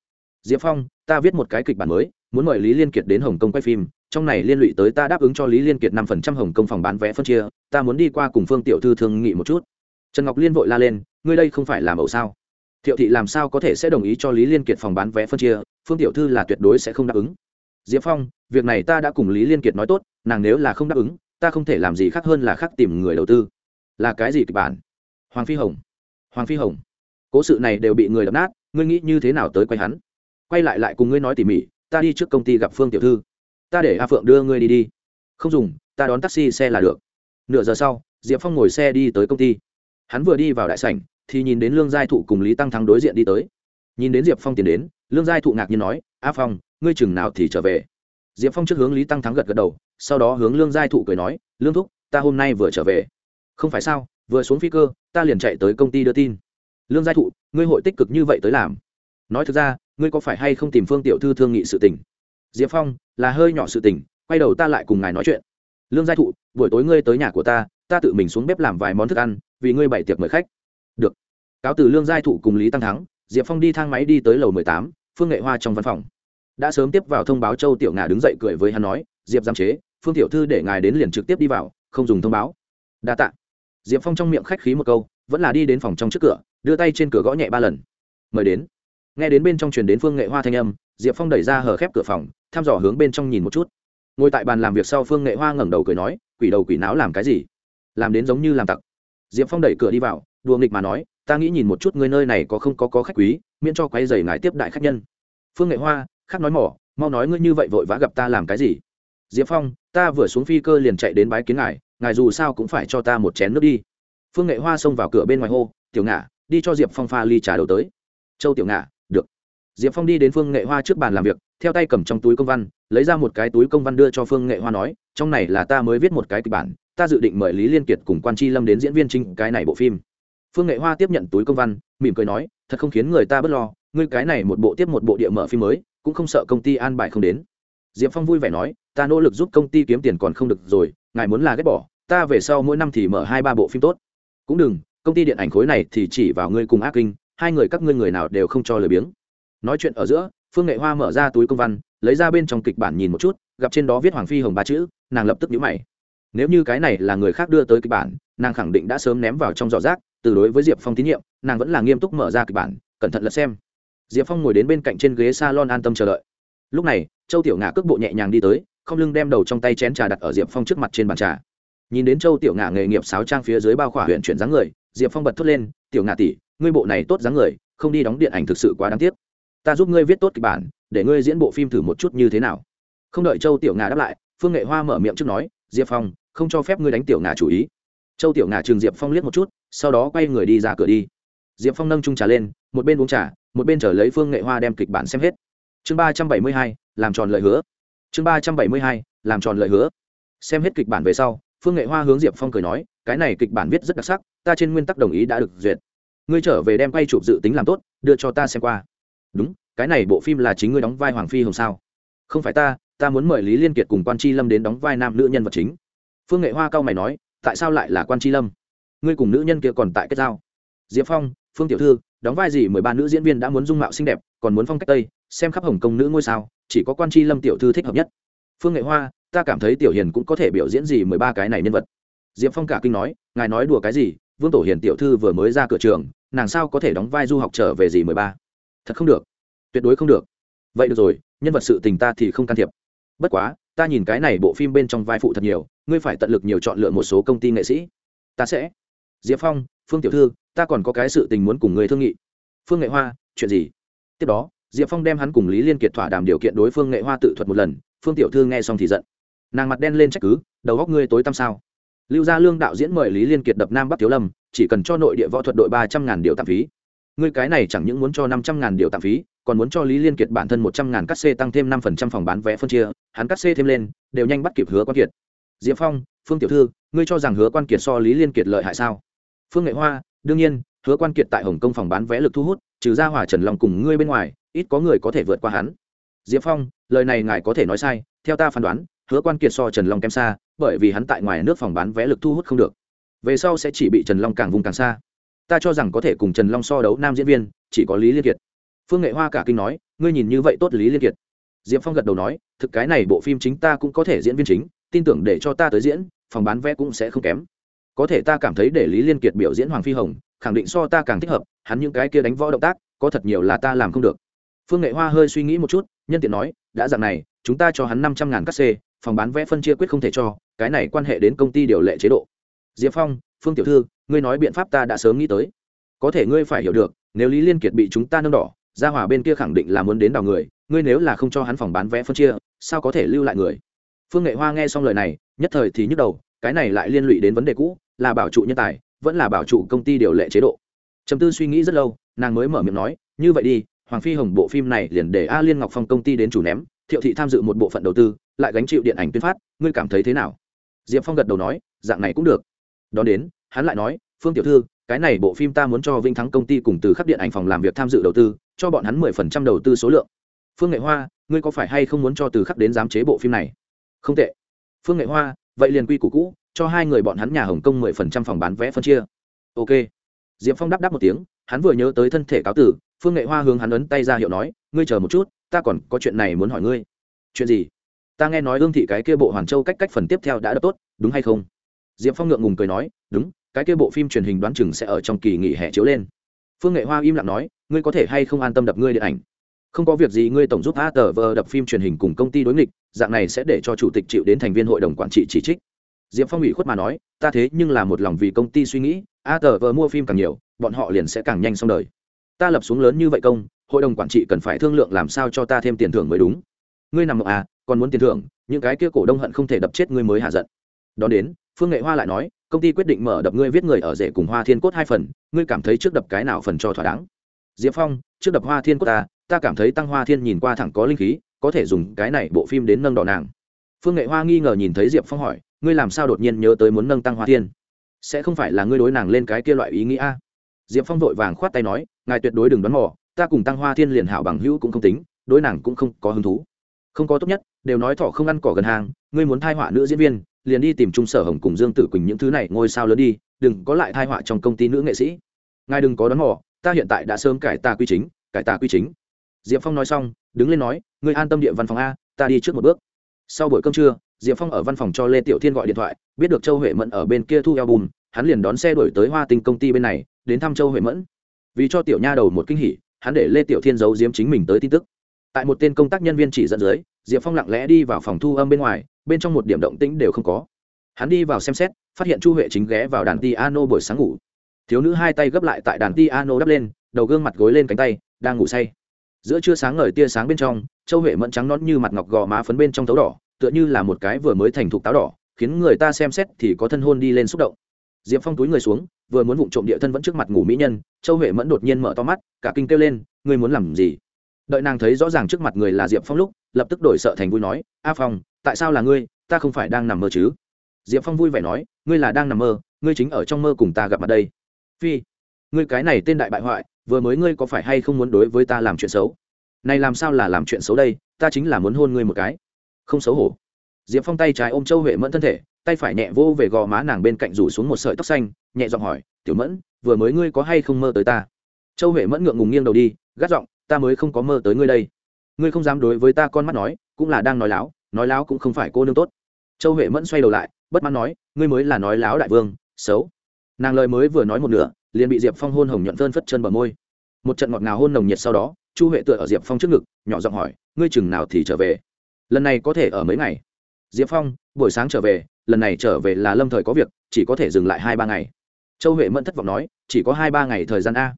Diệp phong, ta viết một cái kịch bản mới, muốn mời lý liên kiệt đến hồng kông quay phim trong này liên lụy tới ta đáp ứng cho lý liên kiệt năm phần trăm hồng công phòng bán vé phân chia, ta muốn đi qua cùng phương tiểu thư thương nghị một chút. Trần ngọc liên vội la lên, ngươi đây không phải làm ẩu sao? Thiệu thị làm sao có thể sẽ đồng ý cho lý liên kiệt phòng bán vé phân chia? Phương tiểu thư là tuyệt đối sẽ không đáp ứng. Diệp phong, việc này ta đã cùng lý liên kiệt nói tốt, nàng nếu là không đáp ứng, ta không thể làm gì khác hơn là khác tìm người đầu tư. Là cái gì kịch bản? Hoàng phi hồng. Hoàng phi hồng. Cố sự này đều bị người đập nát, ngươi nghĩ như thế nào tới quay hắn? Quay lại lại cùng ngươi nói tỉ mỉ, ta đi trước công ty gặp phương tiểu thư ta để a phượng đưa ngươi đi đi. Không dùng, ta đón taxi xe là được. Nửa giờ sau, diệp phong ngồi xe đi tới công ty. Hắn vừa đi vào đại sảnh, thì nhìn đến lương giai thụ cùng lý tăng thắng đối diện đi tới. Nhìn đến diệp phong tiến đến, lương giai thụ ngạc nhiên nói, a phong, ngươi chừng nào thì trở về? Diệp phong trước hướng lý tăng thắng gật gật đầu, sau đó hướng lương giai thụ cười nói, lương thúc, ta hôm nay vừa trở về. Không phải sao, vừa xuống phi cơ, ta liền chạy tới công ty đưa tin. Lương giai thụ, ngươi hội tích cực như vậy tới làm? Nói thực ra, ngươi có phải hay không tìm phương tiểu thư thương nghị sự tình? Diệp phong, là hơi nhỏ sự tình, quay đầu ta lại cùng ngài nói chuyện. Lương giai thụ, buổi tối ngươi tới nhà của ta ta tự mình xuống bếp làm vài món thức ăn, vì ngươi bày tiệc mời khách. Được. Cáo từ lương giai thụ cùng lý tăng thắng, diệp phong đi thang máy đi tới lầu mười tám, phương nghệ hoa trong văn phòng. Đã sớm tiếp vào thông báo châu tiểu ngà đứng dậy cười với hắn nói, diệp giam chế, phương tiểu thư để ngài đến liền trực tiếp đi vào, không dùng thông báo. Đa t ạ diệp phong trong miệng khách khí một câu, vẫn là đi đến phòng trong trước cửa, đưa tay trên cửa gõ nhẹ ba lần. Mời đến. Nghe đến bên trong truyền đến phương nghệ hoa thanh âm, diệp phong đẩy ra hở khép cửa phòng thăm dò hướng bên trong nhìn một chút. Ngồi tại bàn làm việc sau phương nghệ hoa ngẩng đầu cười nói, quỷ đầu quỷ não làm cái gì? Làm đến giống như làm tặc. Diệp phong đẩy cửa đi vào, đùa nghịch mà nói, ta nghĩ nhìn một chút người nơi này có không có có khách quý, miễn cho quay dày ngài tiếp đại khách nhân. Phương nghệ hoa khác nói mỏ, mau nói ngươi như vậy vội vã gặp ta làm cái gì? Diệp phong, ta vừa xuống phi cơ liền chạy đến bái kiến ngài ngài dù sao cũng phải cho ta một chén nước đi. Phương nghệ hoa xông vào cửa bên ngoài hô, tiểu ngạ, đi cho diệp phong pha ly trà đầu tới. Châu tiểu ngạ diệp phong đi đến phương nghệ hoa trước bàn làm việc, theo tay cầm trong túi công văn, lấy ra một cái túi công văn đưa cho phương nghệ hoa nói, trong này là ta mới viết một cái kịch bản, ta dự định mời lý liên kiệt cùng quan c lâm đến diễn viên chính cái này bộ phim. Phương nghệ hoa tiếp nhận túi công văn, mỉm cười nói, thật không khiến người ta bớt lo, ngươi cái này một bộ tiếp một bộ địa mở phim mới, cũng không sợ công ty an bài không đến. Diệp phong vui vẻ nói, ta nỗ lực giúp công ty kiếm tiền còn không được rồi, ngài muốn là ghét bỏ, ta về sau mỗi năm thì mở hai ba bộ phim tốt. Cũng đừng, công ty điện ảnh khối này thì chỉ vào ngươi cùng ác kinh, hai người các ngươi người nào đều không cho lời biếng nói chuyện ở giữa, phương nghệ hoa mở ra túi công văn, lấy ra bên trong kịch bản nhìn một chút, gặp trên đó viết hoàng phi hồng ba chữ, nàng lập tức nhíu mày. Nếu như cái này là người khác đưa tới kịch bản, nàng khẳng định đã sớm ném vào trong giỏ rác, từ đối với diệp phong tín nhiệm, nàng vẫn là nghiêm túc mở ra kịch bản, cẩn thận lật xem. Diệp phong ngồi đến bên cạnh trên ghế s a lon an tâm chờ đợi. Lúc này, châu tiểu ngã cước bộ nhẹ nhàng đi tới, không lưng đem đầu trong tay chén trà đặt ở diệp phong trước mặt trên bàn trà. Nhìn đến châu tiểu ngã nghề nghiệp sáo trang phía dưới bao khỏa huyện chuyển dáng người, diệp phong bật thốt lên, tiểu ngã tỷ, ngươi bộ này tốt dáng người, không đi đóng điện ảnh thực sự quá đáng tiếc ta giúp ngươi viết tốt kịch bản, để ngươi diễn bộ phim thử một chút như thế nào. Không đợi châu tiểu ngà đáp lại, phương nghệ hoa mở miệng trước nói, diệp phong, không cho phép ngươi đánh tiểu ngà chủ ý. Châu tiểu ngà trường diệp phong liếc một chút, sau đó quay người đi ra cửa đi. Diệp phong nâng trung trà lên, một bên uống trà, một bên chờ lấy phương nghệ hoa đem kịch bản xem hết. Chương ba trăm bảy mươi hai, làm tròn lời hứa. Chương ba trăm bảy mươi hai, làm tròn lời hứa. Xem hết kịch bản về sau, phương nghệ hoa hướng diệp phong cười nói, cái này kịch bản viết rất đặc sắc, ta trên nguyên tắc đồng ý đã được duyệt. Ngươi trở về đem quay chụp dự tính làm tốt, đưa cho ta xem qua đúng, cái này bộ phim là chính ngươi đóng vai hoàng phi hồng sao? Không phải ta ta muốn mời lý liên kiệt cùng quan c lâm đến đóng vai nam nữ nhân vật chính. Phương nghệ hoa cao mày nói, tại sao lại là quan c lâm? Ngươi cùng nữ nhân kia còn tại kết giao. Diệp phong, phương tiểu thư, đóng vai gì mười ba nữ diễn viên đã muốn dung mạo xinh đẹp, còn muốn phong cách tây, xem khắp hồng công nữ ngôi sao, chỉ có quan c lâm tiểu thư thích hợp nhất. Phương nghệ hoa, ta cảm thấy tiểu hiền cũng có thể biểu diễn gì mười ba cái này nhân vật. Diệp phong cả kinh nói, ngài nói đùa cái gì? Vương tổ hiền tiểu thư vừa mới ra cửa trường, nàng sao có thể đóng vai du học trở về gì mười ba? Thật không được. Tuyệt đối không được. Vậy được rồi, nhân vật sự tình ta thì không can thiệp. Bất quá, ta nhìn cái này bộ phim bên trong vai phụ thật nhiều, ngươi phải tận lực nhiều chọn lựa một số công ty nghệ sĩ. Ta sẽ. Diệp phong, phương tiểu thư, ta còn có cái sự tình muốn cùng người thương nghị. Phương nghệ hoa, chuyện gì? Tiếp đó, diệp phong đem hắn cùng lý liên kiệt thỏa đàm điều kiện đối phương nghệ hoa tự thuật một lần, phương tiểu thư nghe xong thì giận. Nàng mặt đen lên trách cứ, đầu góc ngươi tối tăm sao? Lưu gia lương đạo diễn mời lý liên kiệt đập nam bắc thiếu lâm, chỉ cần cho nội địa võ thuật đội ba trăm ngàn điều tạm phí ngươi cái này chẳng những muốn cho năm trăm ngàn điều tạm phí, còn muốn cho lý liên kiệt bản thân một trăm ngàn cắt xê tăng thêm năm phần trăm phòng bán vé phân chia, hắn cắt xê thêm lên, đều nhanh bắt kịp hứa quan kiệt. Diệp phong, phương tiểu thư, ngươi cho rằng hứa quan kiệt so lý liên kiệt lợi hại sao? Phương nghệ hoa, đương nhiên, hứa quan kiệt tại hồng kông phòng bán vé lực thu hút, trừ ra hỏa trần long cùng ngươi bên ngoài, ít có người có thể vượt qua hắn. Diệp phong, lời này ngài có thể nói sai, theo ta phán đoán, hứa quan kiệt so trần long kém xa, bởi vì hắn tại ngoài nước phòng bán vé lực thu hút không được. Về sau sẽ chỉ bị trần long càng vùng càng xa ta cho rằng có thể cùng trần long so đấu nam diễn viên, chỉ có lý liên kiệt. Phương nghệ hoa cả kinh nói, ngươi nhìn như vậy tốt lý liên kiệt. Diệp phong gật đầu nói, thực cái này bộ phim chính ta cũng có thể diễn viên chính, tin tưởng để cho ta tới diễn, phòng bán vé cũng sẽ không kém. Có thể ta cảm thấy để lý liên kiệt biểu diễn hoàng phi hồng, khẳng định so ta càng thích hợp, hắn những cái kia đánh võ động tác, có thật nhiều là ta làm không được. Phương nghệ hoa hơi suy nghĩ một chút, nhân tiện nói, đã dạng này, chúng ta cho hắn năm trăm ngàn cắt xê, phòng bán vé phân chia quyết không thể cho, cái này quan hệ đến công ty điều lệ chế độ. Diệp phong phương tiểu thư, ngươi nói biện pháp ta đã sớm nghĩ tới. Có thể ngươi phải hiểu được, nếu lý liên kiệt bị chúng ta nâng đỏ, gia hỏa bên kia khẳng định là muốn đến đào người, ngươi nếu là không cho hắn phòng bán vé phân chia, sao có thể lưu lại người? Phương nghệ hoa nghe xong lời này, nhất thời thì nhức đầu, cái này lại liên lụy đến vấn đề cũ, là bảo trụ nhân tài, vẫn là bảo trụ công ty điều lệ chế độ. Trầm tư suy nghĩ rất lâu, nàng mới mở miệng nói, như vậy đi, hoàng phi hồng bộ phim này liền để a liên ngọc phong công ty đến chủ ném, thiệu thị tham dự một bộ phận đầu tư, lại gánh chịu điện ảnh tuyên phát, ngươi cảm thấy thế nào? Diệp phong gật đầu nói, dạng này cũng được đón đến, hắn lại nói, phương tiểu thư, cái này bộ phim ta muốn cho vinh thắng công ty cùng từ khắp điện ảnh phòng làm việc tham dự đầu tư, cho bọn hắn mười phần trăm đầu tư số lượng. Phương nghệ hoa, ngươi có phải hay không muốn cho từ khắp đến giám chế bộ phim này? Không tệ. Phương nghệ hoa, vậy liền quy củ cũ, cho hai người bọn hắn nhà hồng kông mười phần trăm phòng bán vé phân chia. Ok. Diệp phong đáp đáp một tiếng, hắn vừa nhớ tới thân thể cáo tử, phương nghệ hoa hướng hắn ấn tay ra hiệu nói, ngươi chờ một chút, ta còn có chuyện này muốn hỏi ngươi. Chuyện gì? Ta nghe nói ương thị cái kia bộ hoàn châu cách cách phần tiếp theo đã đập tốt, đúng hay không? Diệp phong ngượng ngùng cười nói, đúng, cái kia bộ phim truyền hình đoán chừng sẽ ở trong kỳ nghỉ hè chiếu lên. Phương nghệ hoa im lặng nói, ngươi có thể hay không an tâm đập ngươi điện ảnh? Không có việc gì, ngươi tổng giúp a tờ vờ đập phim truyền hình cùng công ty đối nghịch, dạng này sẽ để cho chủ tịch chịu đến thành viên hội đồng quản trị chỉ trích. Diệp phong ủy khuất mà nói, ta thế nhưng là một lòng vì công ty suy nghĩ a tờ vờ mua phim càng nhiều, bọn họ liền sẽ càng nhanh xong đời. Ta lập xuống lớn như vậy công, hội đồng quản trị cần phải thương lượng làm sao cho ta thêm tiền thưởng mới đúng. Ngươi nằm mộng à còn muốn tiền thưởng, những cái kia cổ đông hận không thể đập chết ngươi mới hạ giận. Đó đến phương nghệ hoa lại nói, công ty quyết định mở đập ngươi viết người ở rể cùng hoa thiên cốt hai phần, ngươi cảm thấy trước đập cái nào phần cho thỏa đáng? Diệp phong, trước đập hoa thiên cốt ta ta cảm thấy tăng hoa thiên nhìn qua thẳng có linh khí, có thể dùng cái này bộ phim đến nâng đỏ nàng. Phương nghệ hoa nghi ngờ nhìn thấy diệp phong hỏi, ngươi làm sao đột nhiên nhớ tới muốn nâng tăng hoa thiên? Sẽ không phải là ngươi đối nàng lên cái kia loại ý nghĩ diệp phong vội vàng khoát tay nói, ngài tuyệt đối đừng đoán mò, ta cùng tăng hoa thiên liền hảo bằng hữu cũng không tính, đối nàng cũng không có hứng thú không có tốt nhất đều nói thỏ không ăn cỏ gần hàng ngươi muốn thai họa nữ diễn viên liền đi tìm trung sở hồng cùng dương tử quỳnh những thứ này ngôi sao lớn đi đừng có lại thai họa trong công ty nữ nghệ sĩ. Ngài đừng có đón mò ta hiện tại đã sớm cải tà quy chính cải tà quy chính. Diệp phong nói xong đứng lên nói ngươi an tâm địa văn phòng a ta đi trước một bước. Sau buổi cơm trưa diệp phong ở văn phòng cho lê tiểu thiên gọi điện thoại biết được châu huệ mẫn ở bên kia thu eo bùn, hắn liền đón xe đổi tới hoa tinh công ty bên này đến thăm châu huệ mẫn. Vì cho tiểu nha đầu một kinh hỉ hắn để lê tiểu thiên giấu diếm chính mình tới tin tức tại một tên công tác nhân viên chỉ dẫn dưới, diệp phong lặng lẽ đi vào phòng thu âm bên ngoài, bên trong một điểm động tĩnh đều không có. Hắn đi vào xem xét, phát hiện chu huệ chính ghé vào đàn ti ano buổi sáng ngủ. Thiếu nữ hai tay gấp lại tại đàn ti ano đắp lên, đầu gương mặt gối lên cánh tay, đang ngủ say. Giữa trưa sáng ngời tia sáng bên trong, châu huệ mẫn trắng nón như mặt ngọc gò má phấn bên trong tấu đỏ, tựa như là một cái vừa mới thành thục táo đỏ, khiến người ta xem xét thì có thân hôn đi lên xúc động. Diệp phong túi người xuống, vừa muốn vụng trộm địa thân vẫn trước mặt ngủ mỹ nhân, châu huệ mẫn đột nhiên mở to mắt, cả kinh kêu lên, ngươi muốn làm gì? Đợi nàng thấy rõ ràng trước mặt người là diệp phong lúc, lập tức đổi sợ thành vui nói, a phong, tại sao là ngươi? Ta không phải đang nằm mơ chứ? Diệp phong vui vẻ nói, ngươi là đang nằm mơ, ngươi chính ở trong mơ cùng ta gặp mặt đây. Phi, ngươi cái này tên đại bại hoại, vừa mới ngươi có phải hay không muốn đối với ta làm chuyện xấu? Này làm sao là làm chuyện xấu đây? Ta chính là muốn hôn ngươi một cái. Không xấu hổ. Diệp phong tay trái ôm châu huệ mẫn thân thể, tay phải nhẹ vô về gò má nàng bên cạnh rủ xuống một sợi tóc xanh, nhẹ giọng hỏi, tiểu mẫn, vừa mới ngươi có hay không mơ tới ta? Châu huệ mẫn ngượng ngùng nghiêng đầu đi, gắt giọng ta mới không có mơ tới ngươi đây. Ngươi không dám đối với ta con mắt nói, cũng là đang nói láo nói láo cũng không phải cô nương tốt. Châu huệ mẫn xoay đầu lại, bất mãn nói, ngươi mới là nói láo đại vương, xấu. Nàng lời mới vừa nói một nửa, liền bị diệp phong hôn hồng nhuận phơn phất chân bờ môi. Một trận ngọt ngào hôn nồng nhiệt sau đó, chu huệ tựa ở diệp phong trước ngực, nhỏ giọng hỏi, ngươi chừng nào thì trở về? Lần này có thể ở mấy ngày? Diệp phong, buổi sáng trở về, lần này trở về là lâm thời có việc, chỉ có thể dừng lại hai ba ngày. Châu huệ mẫn thất vọng nói, chỉ có hai ba ngày thời gian a.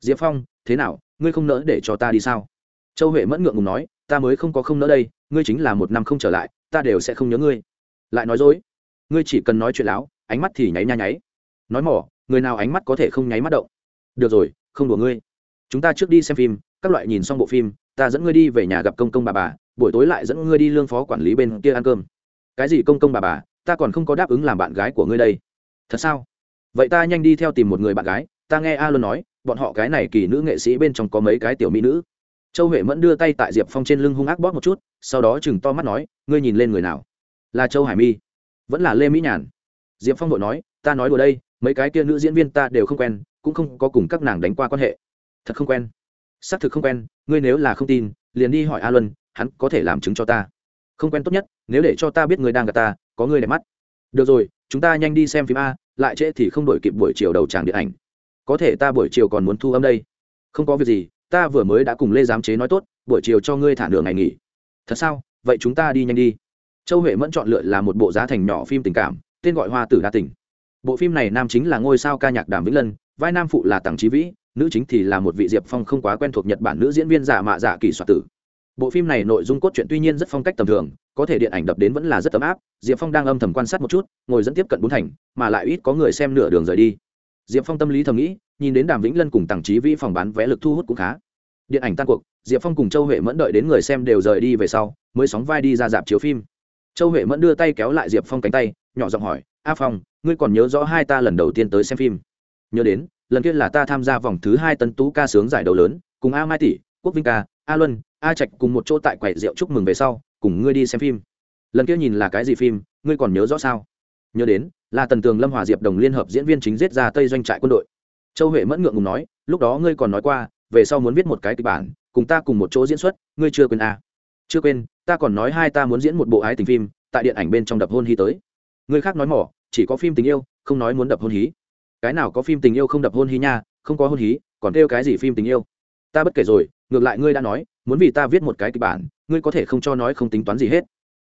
Diệp phong, thế nào? Ngươi không nỡ để cho ta đi sao? Châu huệ mẫn ngượng ngùng nói, ta mới không có không nỡ đây, ngươi chính là một năm không trở lại, ta đều sẽ không nhớ ngươi. Lại nói dối, ngươi chỉ cần nói chuyện láo, ánh mắt thì nháy nha nháy. Nói mỏ, người nào ánh mắt có thể không nháy mắt động? Được rồi, không đùa ngươi. Chúng ta trước đi xem phim, các loại nhìn xong bộ phim, ta dẫn ngươi đi về nhà gặp công công bà bà, buổi tối lại dẫn ngươi đi lương phó quản lý bên kia ăn cơm. Cái gì công công bà bà, ta còn không có đáp ứng làm bạn gái của ngươi đây. Thật sao? Vậy ta nhanh đi theo tìm một người bạn gái ta nghe a luân nói, bọn họ cái này kỳ nữ nghệ sĩ bên trong có mấy cái tiểu mỹ nữ. Châu huệ mẫn đưa tay tại diệp phong trên lưng hung ác bóp một chút, sau đó chừng to mắt nói, ngươi nhìn lên người nào? Là châu hải mi. Vẫn là lê mỹ nhàn. Diệp phong vội nói, ta nói đùa đây, mấy cái kia nữ diễn viên ta đều không quen, cũng không có cùng các nàng đánh qua quan hệ. Thật không quen. Xác thực không quen, ngươi nếu là không tin, liền đi hỏi a luân hắn có thể làm chứng cho ta. Không quen tốt nhất, nếu để cho ta biết người đang gặp ta, có người đẹp mắt. Được rồi, chúng ta nhanh đi xem phim a, lại trễ thì không đổi kịp buổi chiều đầu tràng điện ảnh có thể ta buổi chiều còn muốn thu âm đây. Không có việc gì, ta vừa mới đã cùng lê giám chế nói tốt, buổi chiều cho ngươi thả nửa ngày nghỉ. Thật sao? Vậy chúng ta đi nhanh đi. Châu huệ mẫn chọn lựa là một bộ giá thành nhỏ phim tình cảm, tên gọi hoa tử đa tỉnh bộ phim này nam chính là ngôi sao ca nhạc đàm vĩnh lân, vai nam phụ là tằng trí vĩ, nữ chính thì là một vị diệp phong không quá quen thuộc nhật bản nữ diễn viên giả mạ giả kỳ soạt tử. Bộ phim này nội dung cốt truyện tuy nhiên rất phong cách tầm thường, có thể điện ảnh đập đến vẫn là rất ấm áp, diệp phong đang âm thầm quan sát một chút, ngồi dẫn tiếp cận bốn thành, mà lại ít có người xem nửa đường rời đi diệp phong tâm lý thầm nghĩ, nhìn đến đàm vĩnh lân cùng tằng trí vĩ phòng bán vé lực thu hút cũng khá. Điện ảnh tan cuộc, diệp phong cùng châu huệ mẫn đợi đến người xem đều rời đi về sau, mới sóng vai đi ra dạp chiếu phim. Châu huệ mẫn đưa tay kéo lại diệp phong cánh tay, nhỏ giọng hỏi, a phong, ngươi còn nhớ rõ hai ta lần đầu tiên tới xem phim? Nhớ đến, lần kia là ta tham gia vòng thứ hai tân tú ca sướng giải đấu lớn, cùng a mai tỷ, quốc vinh ca, a luân, a trạch cùng một chỗ tại quầy rượu chúc mừng về sau, cùng ngươi đi xem phim. Lần kia nhìn là cái gì phim, ngươi còn nhớ rõ sao? Nhớ đến, là tần tường lâm hòa diệp đồng liên hợp diễn viên chính giết ra tây doanh trại quân đội. Châu huệ mẫn ngượng ngùng nói, lúc đó ngươi còn nói qua, về sau muốn viết một cái kịch bản, cùng ta cùng một chỗ diễn xuất, ngươi chưa quên à. chưa quên, ta còn nói hai ta muốn diễn một bộ ái tình phim, tại điện ảnh bên trong đập hôn hí tới. Người khác nói mỏ, chỉ có phim tình yêu, không nói muốn đập hôn hí. Cái nào có phim tình yêu không đập hôn hí nha, không có hôn hí, còn kêu cái gì phim tình yêu? Ta bất kể rồi, ngược lại ngươi đã nói, muốn vì ta viết một cái kịch bản, ngươi có thể không cho nói không tính toán gì hết.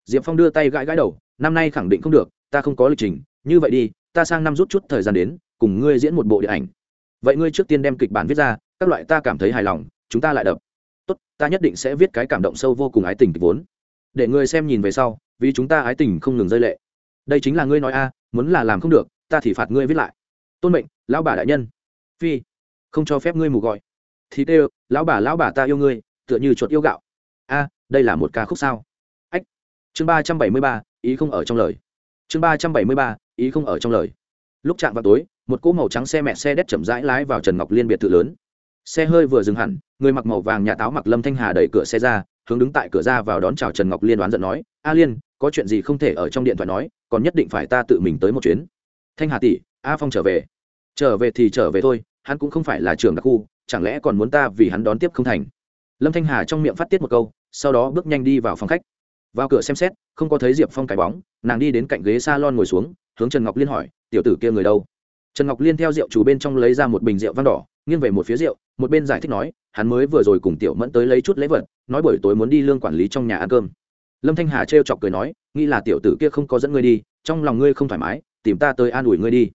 Diệp phong đưa tay gãi gãi đầu, năm nay khẳng định không được ta không có lịch trình, như vậy đi, ta sang năm rút chút thời gian đến, cùng ngươi diễn một bộ điện ảnh. Vậy ngươi trước tiên đem kịch bản viết ra, các loại ta cảm thấy hài lòng, chúng ta lại đập. Tốt, ta nhất định sẽ viết cái cảm động sâu vô cùng ái tình kịch vốn. Để ngươi xem nhìn về sau, vì chúng ta ái tình không ngừng rơi lệ. Đây chính là ngươi nói a, muốn là làm không được, ta thì phạt ngươi viết lại. Tôn mệnh, lão bà đại nhân. Phi, không cho phép ngươi mù gọi. Thì tê, lão bà lão bà ta yêu ngươi, tựa như chuột yêu gạo. A, đây là một ca khúc sao? Ách, chương ba trăm bảy mươi ba, ý không ở trong lời chương ba trăm bảy mươi ba, ý không ở trong lời. Lúc chạm vào tối, một cỗ màu trắng xe mẹ xe đét chậm rãi lái vào trần ngọc liên biệt thự lớn. Xe hơi vừa dừng hẳn, người mặc màu vàng nhà táo mặc lâm thanh hà đẩy cửa xe ra, hướng đứng tại cửa ra vào đón chào trần ngọc liên đoán giận nói, a liên, có chuyện gì không thể ở trong điện thoại nói, còn nhất định phải ta tự mình tới một chuyến. Thanh hà tỷ, a phong trở về. Trở về thì trở về thôi, hắn cũng không phải là trường đặc khu, chẳng lẽ còn muốn ta vì hắn đón tiếp không thành? Lâm thanh hà trong miệng phát tiết một câu, sau đó bước nhanh đi vào phòng khách vào cửa xem xét, không có thấy diệp phong cái bóng, nàng đi đến cạnh ghế s a lon ngồi xuống, hướng trần ngọc liên hỏi, tiểu tử kia người đâu? Trần ngọc liên theo rượu chủ bên trong lấy ra một bình rượu vang đỏ, nghiêng về một phía rượu, một bên giải thích nói, hắn mới vừa rồi cùng tiểu mẫn tới lấy chút lễ vật, nói buổi tối muốn đi lương quản lý trong nhà ăn cơm. Lâm thanh hà trêu chọc cười nói, nghĩ là tiểu tử kia không có dẫn ngươi đi, trong lòng ngươi không thoải mái, tìm ta tới an ủi ngươi đi.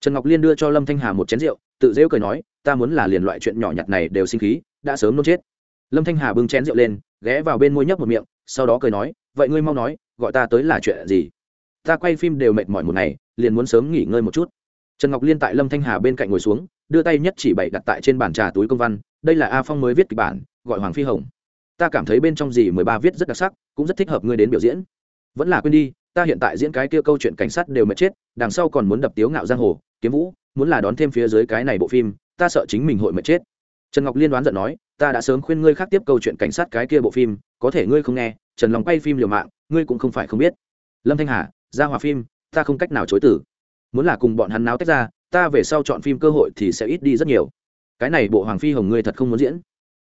Trần ngọc liên đưa cho lâm thanh hà một chén rượu, tự rêu cười nói, ta muốn là liền loại chuyện nhỏ nhặt này đều sinh khí, đã sớm nôn chết. Lâm thanh hà bưng chén rượu lên, ghé vào bên môi nhấp một miệng sau đó cười nói, vậy ngươi mau nói, gọi ta tới là chuyện gì? Ta quay phim đều mệt mỏi một ngày, liền muốn sớm nghỉ ngơi một chút. Trần ngọc liên tại lâm thanh hà bên cạnh ngồi xuống, đưa tay nhất chỉ bảy đặt tại trên bàn trà túi công văn, đây là a phong mới viết kịch bản, gọi hoàng phi hồng. Ta cảm thấy bên trong gì mười ba viết rất đặc sắc, cũng rất thích hợp ngươi đến biểu diễn. Vẫn là quên đi, ta hiện tại diễn cái kia câu chuyện cảnh sát đều mệt chết, đằng sau còn muốn đập tiếu ngạo giang hồ, kiếm vũ, muốn là đón thêm phía dưới cái này bộ phim, ta sợ chính mình hội mệt chết trần ngọc liên đoán giận nói, ta đã sớm khuyên ngươi khác tiếp câu chuyện cảnh sát cái kia bộ phim, có thể ngươi không nghe, trần lòng quay phim liều mạng, ngươi cũng không phải không biết. Lâm thanh hà, ra hòa phim, ta không cách nào chối tử muốn là cùng bọn hắn náo tách ra, ta về sau chọn phim cơ hội thì sẽ ít đi rất nhiều. Cái này bộ hoàng phi hồng ngươi thật không muốn diễn.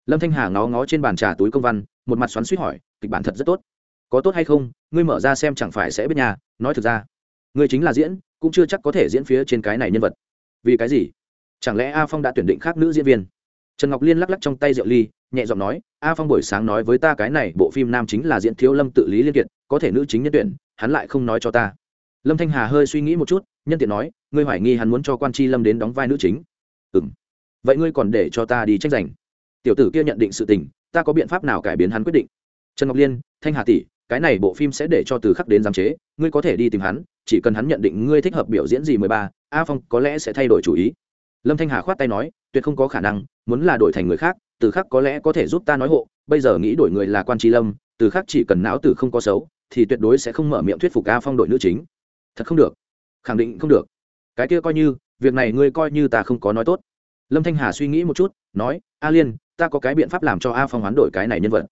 Lâm thanh hà ngó ngó trên bàn trà túi công văn, một mặt xoắn suýt hỏi, kịch bản thật rất tốt. Có tốt hay không? Ngươi mở ra xem chẳng phải sẽ biết nhà, nói thực ra, ngươi chính là diễn, cũng chưa chắc có thể diễn phía trên cái này nhân vật. Vì cái gì? Chẳng lẽ a phong đã tuyển định khác nữ diễn viên? Trần ngọc liên lắc lắc trong tay rượu ly, nhẹ giọng nói, a phong buổi sáng nói với ta cái này, bộ phim nam chính là diễn thiếu lâm tự lý liên kiệt, có thể nữ chính nhân tuyển, hắn lại không nói cho ta. Lâm thanh hà hơi suy nghĩ một chút, nhân tiện nói, ngươi hoài nghi hắn muốn cho quan c lâm đến đóng vai nữ chính. Ừ m vậy ngươi còn để cho ta đi tranh giành? Tiểu tử kia nhận định sự tình, ta có biện pháp nào cải biến hắn quyết định? Trần ngọc liên, thanh hà tỷ, cái này bộ phim sẽ để cho từ khắc đến giám chế, ngươi có thể đi tìm hắn, chỉ cần hắn nhận định ngươi thích hợp biểu diễn gì mười ba, a phong có lẽ sẽ thay đổi chủ ý lâm thanh hà khoát tay nói, tuyệt không có khả năng, muốn là đổi thành người khác, từ khắc có lẽ có thể giúp ta nói hộ, bây giờ nghĩ đổi người là quan tri lâm, từ khắc chỉ cần não tử không có xấu, thì tuyệt đối sẽ không mở miệng thuyết phục a phong đội nữ chính. Thật không được. Khẳng định không được. Cái kia coi như, việc này ngươi coi như ta không có nói tốt. Lâm thanh hà suy nghĩ một chút, nói, a liên, ta có cái biện pháp làm cho a phong hoán đổi cái này nhân vật.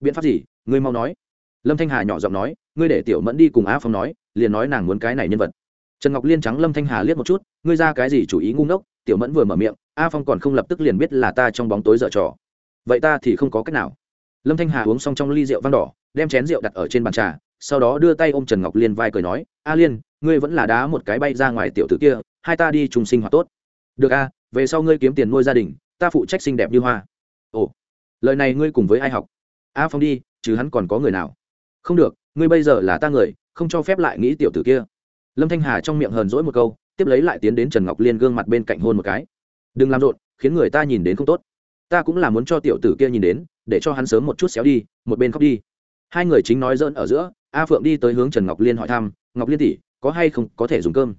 Biện pháp gì? Ngươi mau nói. Lâm thanh hà nhỏ giọng nói, ngươi để tiểu mẫn đi cùng a phong nói, liền nói nàng muốn cái này nhân vật. Trần ngọc liên trắng lâm thanh hà liếc một chút, ngươi ra cái gì chủ ý ngu ngốc? Tiểu mẫn vừa mở miệng, a phong còn không lập tức liền biết là ta trong bóng tối dở trò. Vậy ta thì không có cách nào. Lâm thanh hà uống xong trong ly rượu vang đỏ, đem chén rượu đặt ở trên bàn trà, sau đó đưa tay ôm trần ngọc liên vai cười nói, a liên, ngươi vẫn là đá một cái bay ra ngoài tiểu tử kia, hai ta đi trùng sinh hoạt tốt. Được a, về sau ngươi kiếm tiền nuôi gia đình, ta phụ trách xinh đẹp như hoa. Ồ, lời này ngươi cùng với ai học? A phong đi, chứ hắn còn có người nào. Không được, ngươi bây giờ là ta người, không cho phép lại nghĩ tiểu tử kia. Lâm thanh hà trong miệng hờn dỗi một câu tiếp lấy lại tiến đến trần ngọc liên gương mặt bên cạnh hôn một cái. Đừng làm rộn, khiến người ta nhìn đến không tốt. Ta cũng là muốn cho tiểu tử kia nhìn đến, để cho hắn sớm một chút xéo đi, một bên khóc đi. Hai người chính nói dỡn ở giữa, a phượng đi tới hướng trần ngọc liên hỏi thăm, ngọc liên tỷ, có hay không có thể dùng cơm?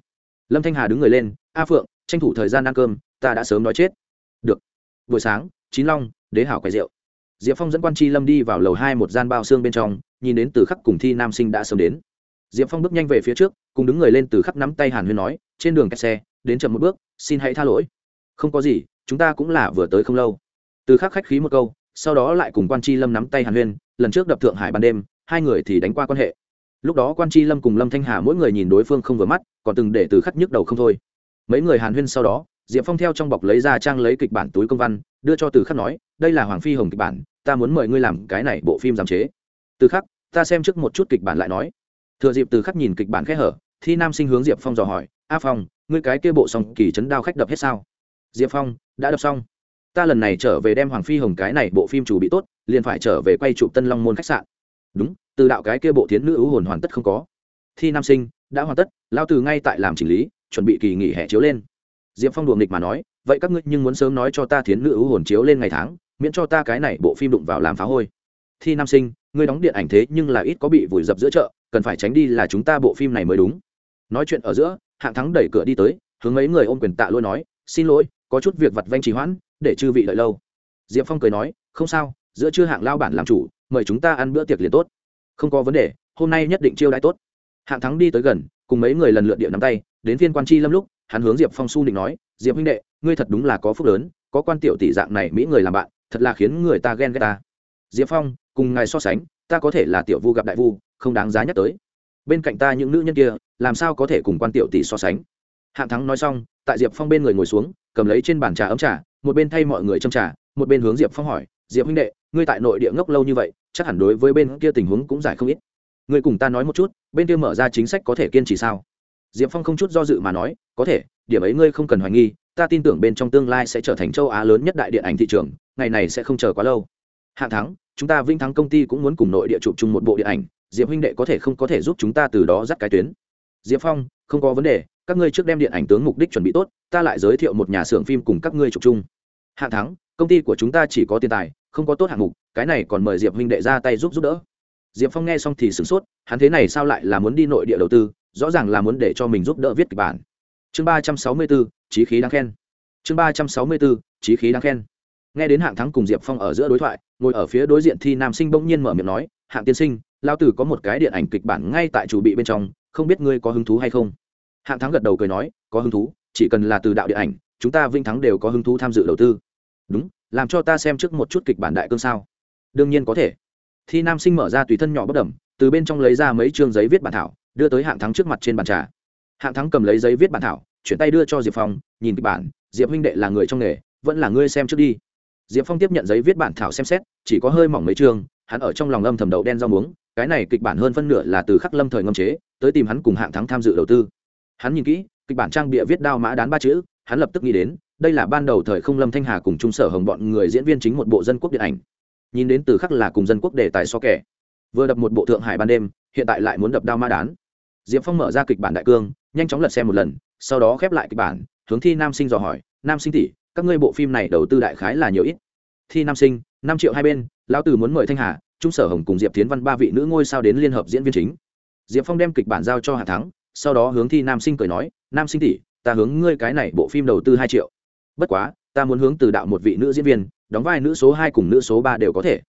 Lâm thanh hà đứng người lên, a phượng, tranh thủ thời gian ăn cơm, ta đã sớm nói chết. Được. Buổi sáng, chín long, đế hảo quầy rượu. Diệp phong dẫn quan tri lâm đi vào lầu hai một gian bao xương bên trong, nhìn đến từ khắc cùng thi nam sinh đã sớm đến diệp phong bước nhanh về phía trước, cùng đứng người lên từ khắp nắm tay hàn huyên nói, trên đường kẹt xe, đến chậm một bước, xin hãy tha lỗi. Không có gì, chúng ta cũng là vừa tới không lâu. Từ khắc khách khí một câu, sau đó lại cùng quan Chi lâm nắm tay hàn huyên, lần trước đập thượng hải ban đêm, hai người thì đánh qua quan hệ. Lúc đó quan Chi lâm cùng lâm thanh hà mỗi người nhìn đối phương không vừa mắt, còn từng để từ khắc nhức đầu không thôi. Mấy người hàn huyên sau đó, diệp phong theo trong bọc lấy ra trang lấy kịch bản túi công văn, đưa cho từ khắc nói, đây là hoàng phi hồng kịch bản, ta muốn mời ngươi làm cái này bộ phim giám chế. Từ khắc, ta xem trước một chút kịch bản lại nói thừa dịp từ khắc nhìn kịch bản khẽ hở, thi nam sinh hướng diệp phong dò hỏi, a phong, ngươi cái kia bộ xong kỳ chấn đao khách đập hết sao? Diệp phong, đã đập xong. Ta lần này trở về đem hoàng phi hồng cái này bộ phim chủ bị tốt, liền phải trở về quay chụp tân long môn khách sạn. Đúng, từ đạo cái kia bộ thiến nữ ưu hồn hoàn tất không có. Thi nam sinh, đã hoàn tất, lao từ ngay tại làm chỉnh lý, chuẩn bị kỳ nghỉ hè chiếu lên. Diệp phong đùa nghịch mà nói, vậy các ngươi nhưng muốn sớm nói cho ta thiến nữ ưu hồn chiếu lên ngày tháng, miễn cho ta cái này bộ phim đụng vào làm phá hôi. Thi nam sinh, ngươi đóng điện ảnh thế nhưng là ít có bị vùi dập giữa chợ cần phải tránh đi là chúng ta bộ phim này mới đúng. Nói chuyện ở giữa, hạng thắng đẩy cửa đi tới, hướng mấy người ôm quyền tạ lôi nói, xin lỗi, có chút việc vặt vanh trì hoãn, để chư vị đợi lâu. Diệp phong cười nói, không sao, giữa chưa hạng lao bản làm chủ, mời chúng ta ăn bữa tiệc liền tốt. Không có vấn đề, hôm nay nhất định chiêu đãi tốt. Hạng thắng đi tới gần, cùng mấy người lần lượt điện nắm tay, đến phiên quan chi lâm lúc, hắn hướng diệp phong su định nói, diệp huynh đệ, ngươi thật đúng là có phúc lớn, có quan tiểu tỷ dạng này mỹ người làm bạn, thật là khiến người ta ghen ghét ta. Diệp phong, cùng ngài so sánh, ta có thể là tiểu vu gặp đại vu không đáng giá nhắc tới. Bên cạnh ta những nữ nhân kia, làm sao có thể cùng quan tiểu tỷ so sánh? Hạng thắng nói xong, tại diệp phong bên người ngồi xuống, cầm lấy trên bàn trà ấm trà, một bên thay mọi người trong trà, một bên hướng diệp phong hỏi, diệp huynh đệ, ngươi tại nội địa ngốc lâu như vậy, chắc hẳn đối với bên kia tình huống cũng giải không ít. Ngươi cùng ta nói một chút, bên kia mở ra chính sách có thể kiên trì sao? Diệp phong không chút do dự mà nói, có thể, điểm ấy ngươi không cần hoài nghi, ta tin tưởng bên trong tương lai sẽ trở thành châu á lớn nhất đại điện ảnh thị trường, ngày này sẽ không chờ quá lâu. Hạng thắng, chúng ta vinh thắng công ty cũng muốn cùng nội địa chụp chung một bộ điện ảnh diệp huynh đệ có thể không có thể giúp chúng ta từ đó dắt cái tuyến. Diệp phong, không có vấn đề, các ngươi trước đem điện ảnh tướng mục đích chuẩn bị tốt, ta lại giới thiệu một nhà xưởng phim cùng các ngươi chụp chung. Hạng thắng, công ty của chúng ta chỉ có tiền tài, không có tốt hạng mục, cái này còn mời diệp huynh đệ ra tay giúp giúp đỡ. Diệp phong nghe xong thì sửng sốt, hắn thế này sao lại là muốn đi nội địa đầu tư, rõ ràng là muốn để cho mình giúp đỡ viết kịch bản. Chương ba trăm sáu mươi bốn trí khí đáng khen. Chương ba trăm sáu mươi bốn trí khí đáng khen. Nghe đến hạng thắng cùng diệp phong ở giữa đối thoại, ngồi ở phía đối diện thi nam sinh bỗng nhiên mở miệng nói hạng tiên sinh lao tử có một cái điện ảnh kịch bản ngay tại chủ bị bên trong, không biết ngươi có hứng thú hay không? Hạng thắng gật đầu cười nói, có hứng thú, chỉ cần là từ đạo điện ảnh, chúng ta vinh thắng đều có hứng thú tham dự đầu tư. Đúng, làm cho ta xem trước một chút kịch bản đại cương sao. Đương nhiên có thể. Thi nam sinh mở ra tùy thân nhỏ bất đẩm từ bên trong lấy ra mấy chương giấy viết bản thảo, đưa tới hạng thắng trước mặt trên bàn trà. Hạng thắng cầm lấy giấy viết bản thảo, chuyển tay đưa cho diệp phong, nhìn kịch bản, diệp huynh đệ là người trong nghề, vẫn là ngươi xem trước đi. Diệp phong tiếp nhận giấy viết bản thảo xem xét, chỉ có hơi mỏng mấy chương hắn ở trong lòng âm thầm đậu đen rau muống, cái này kịch bản hơn phân nửa là từ khắc lâm thời ngâm chế, tới tìm hắn cùng hạng thắng tham dự đầu tư. Hắn nhìn kỹ, kịch bản trang bịa viết đao mã đán ba chữ, hắn lập tức nghĩ đến, đây là ban đầu thời không lâm thanh hà cùng trung sở hồng bọn người diễn viên chính một bộ dân quốc điện ảnh. Nhìn đến từ khắc là cùng dân quốc đề tài so kẻ. Vừa đập một bộ thượng hải ban đêm, hiện tại lại muốn đập đao mã đán. Diệp phong mở ra kịch bản đại cương, nhanh chóng lật xem một lần, sau đó khép lại kịch bản, hướng thi nam sinh dò hỏi, nam sinh tỷ, các ngươi bộ phim này đầu tư đại khái là nhiều ít? Thi nam sinh, năm triệu hai bên lão tử muốn mời thanh hà, trung sở hồng cùng diệp tiến văn ba vị nữ ngôi sao đến liên hợp diễn viên chính. Diệp phong đem kịch bản giao cho hạ thắng, sau đó hướng thi nam sinh cười nói, nam sinh tỷ, ta hướng ngươi cái này bộ phim đầu tư hai triệu. Bất quá, ta muốn hướng từ đạo một vị nữ diễn viên, đóng vai nữ số hai cùng nữ số ba đều có thể.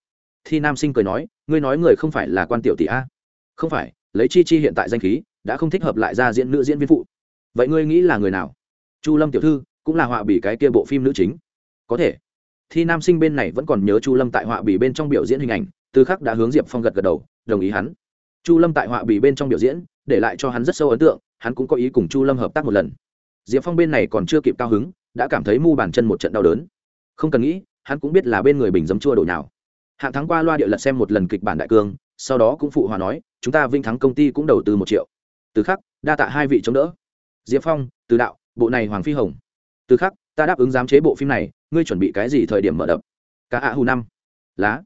Thi nam sinh cười nói, ngươi nói người không phải là quan tiểu tỷ a? Không phải, lấy chi chi hiện tại danh khí, đã không thích hợp lại ra diễn nữ diễn viên phụ. Vậy ngươi nghĩ là người nào? Chu lâm tiểu thư, cũng là họa bỉ cái kia bộ phim nữ chính. Có thể thi nam sinh bên này vẫn còn nhớ chu lâm tại họa bỉ bên trong biểu diễn hình ảnh, từ khắc đã hướng diệp phong gật gật đầu, đồng ý hắn. Chu lâm tại họa bỉ bên trong biểu diễn, để lại cho hắn rất sâu ấn tượng, hắn cũng có ý cùng chu lâm hợp tác một lần. Diệp phong bên này còn chưa kịp cao hứng, đã cảm thấy mu bàn chân một trận đau đớn. Không cần nghĩ, hắn cũng biết là bên người bình dấm chua đổi nào hạng thắng qua loa địa lật xem một lần kịch bản đại cương, sau đó cũng phụ hòa nói, chúng ta vinh thắng công ty cũng đầu tư một triệu. Từ khắc, đa tạ hai vị chống đỡ. Diệp phong, từ đạo, bộ này hoàng phi hồng. Từ khắc ta đáp ứng giám chế bộ phim này, ngươi chuẩn bị cái gì thời điểm mở đập? Cả ạ hù năm. Lá.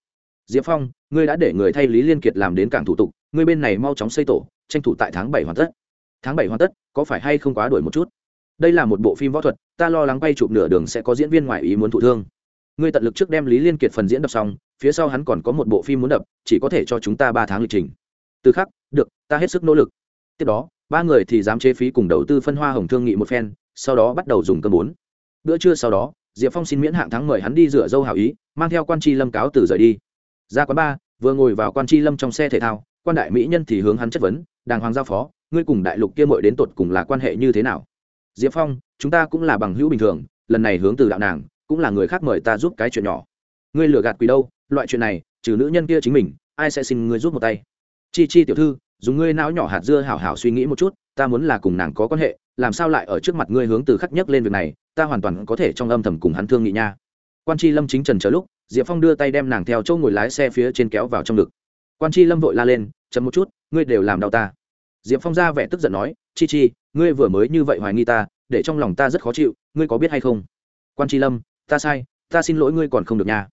Diệp phong, ngươi đã để người thay lý liên kiệt làm đến cảng thủ tục, ngươi bên này mau chóng xây tổ, tranh thủ tại tháng bảy hoàn tất. Tháng bảy hoàn tất, có phải hay không quá đổi một chút? Đây là một bộ phim võ thuật, ta lo lắng bay chụp nửa đường sẽ có diễn viên ngoài ý muốn thụ thương. Ngươi tận lực trước đem lý liên kiệt phần diễn đập xong, phía sau hắn còn có một bộ phim muốn đập, chỉ có thể cho chúng ta ba tháng lịch trình. Từ khắc, được, ta hết sức nỗ lực. Tiếp đó, ba người thì dám chế phí cùng đầu tư phân hoa hồng thương nghị một phen, sau đó bắt đầu dùng cơm bốn bữa trưa sau đó, diệp phong xin miễn hạng thắng mời hắn đi rửa dâu hảo ý, mang theo quan tri lâm cáo từ rời đi. Ra quán ba vừa ngồi vào quan tri lâm trong xe thể thao, quan đại mỹ nhân thì hướng hắn chất vấn, đàng hoàng giao phó, ngươi cùng đại lục kia mội đến tột cùng là quan hệ như thế nào? Diệp phong, chúng ta cũng là bằng hữu bình thường, lần này hướng từ đạo nàng, cũng là người khác mời ta giúp cái chuyện nhỏ. Ngươi lừa gạt quỷ đâu, loại chuyện này, trừ nữ nhân kia chính mình, ai sẽ xin ngươi giúp một tay? Chi chi tiểu thư, dùng ngươi não nhỏ hạt dưa hảo hảo suy nghĩ một chút, ta muốn là cùng nàng có quan hệ, làm sao lại ở trước mặt ngươi hướng từ khắc nhất lên việc này ta hoàn toàn có thể trong âm thầm cùng hắn thương nghị nha. Quan tri lâm chính trần chờ lúc, diệp phong đưa tay đem nàng theo chỗ ngồi lái xe phía trên kéo vào trong ngực. Quan tri lâm vội la lên chấm một chút, ngươi đều làm đau ta. Diệp phong ra vẻ tức giận nói, chi chi, ngươi vừa mới như vậy hoài nghi ta, để trong lòng ta rất khó chịu, ngươi có biết hay không? Quan tri lâm, ta sai, ta xin lỗi ngươi còn không được nha.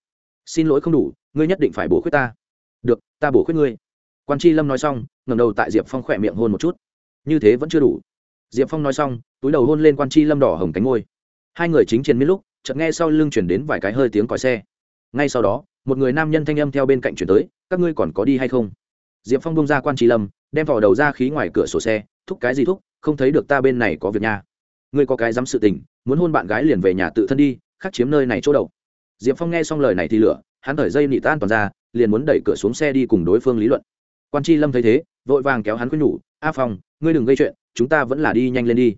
Xin lỗi không đủ, ngươi nhất định phải bổ khuyết ta. Được, ta bổ khuyết ngươi. Quan tri lâm nói xong ngầm đầu tại diệp phong khỏe miệng hôn một chút. Như thế vẫn chưa đủ. Diệp phong nói xong, túi đầu hôn lên quan tri lâm đỏ hồng cánh ngôi hai người chính chiến miết lúc, chợt nghe sau lưng chuyển đến vài cái hơi tiếng còi xe. Ngay sau đó, một người nam nhân thanh âm theo bên cạnh chuyển tới, các ngươi còn có đi hay không? Diệp phong bông ra quan trí lâm, đem vào đầu ra khí ngoài cửa sổ xe, thúc cái gì thúc, không thấy được ta bên này có việc nha. Ngươi có cái dám sự tình, muốn hôn bạn gái liền về nhà tự thân đi khắc chiếm nơi này chỗ đậu. Diệp phong nghe xong lời này thì lửa, hắn thở dây nị tan toàn ra, liền muốn đẩy cửa xuống xe đi cùng đối phương lý luận. Quan tri lâm thấy thế, vội vàng kéo hắn khuyên nhủ, a phong, ngươi đừng gây chuyện, chúng ta vẫn là đi nhanh lên đi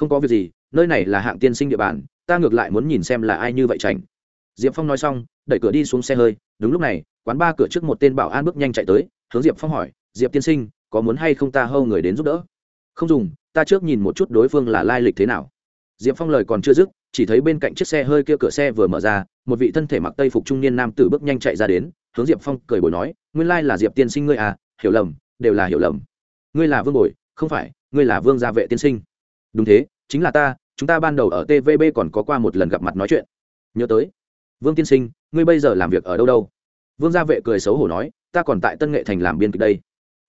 không có việc gì, nơi này là hạng tiên sinh địa bàn, ta ngược lại muốn nhìn xem là ai như vậy chảnh. Diệp phong nói xong, đẩy cửa đi xuống xe hơi, đúng lúc này, quán ba cửa trước một tên bảo an bước nhanh chạy tới, hướng diệp phong hỏi, diệp tiên sinh, có muốn hay không ta hâu người đến giúp đỡ? Không dùng, ta trước nhìn một chút đối phương là lai lịch thế nào. Diệp phong lời còn chưa dứt, chỉ thấy bên cạnh chiếc xe hơi kia cửa xe vừa mở ra, một vị thân thể mặc tây phục trung niên nam tử bước nhanh chạy ra đến, hướng diệp phong cười bồi nói, nguyên lai là diệp tiên sinh ngươi à hiểu lầm, đều là hiểu lầm. Ngươi là vương bồi, không phải, ngươi là vương gia vệ tiên sinh đúng thế, chính là ta, chúng ta ban đầu ở tvb còn có qua một lần gặp mặt nói chuyện. Nhớ tới. Vương tiên sinh, ngươi bây giờ làm việc ở đâu đâu? Vương gia vệ cười xấu hổ nói, ta còn tại tân nghệ thành làm biên kịch đây.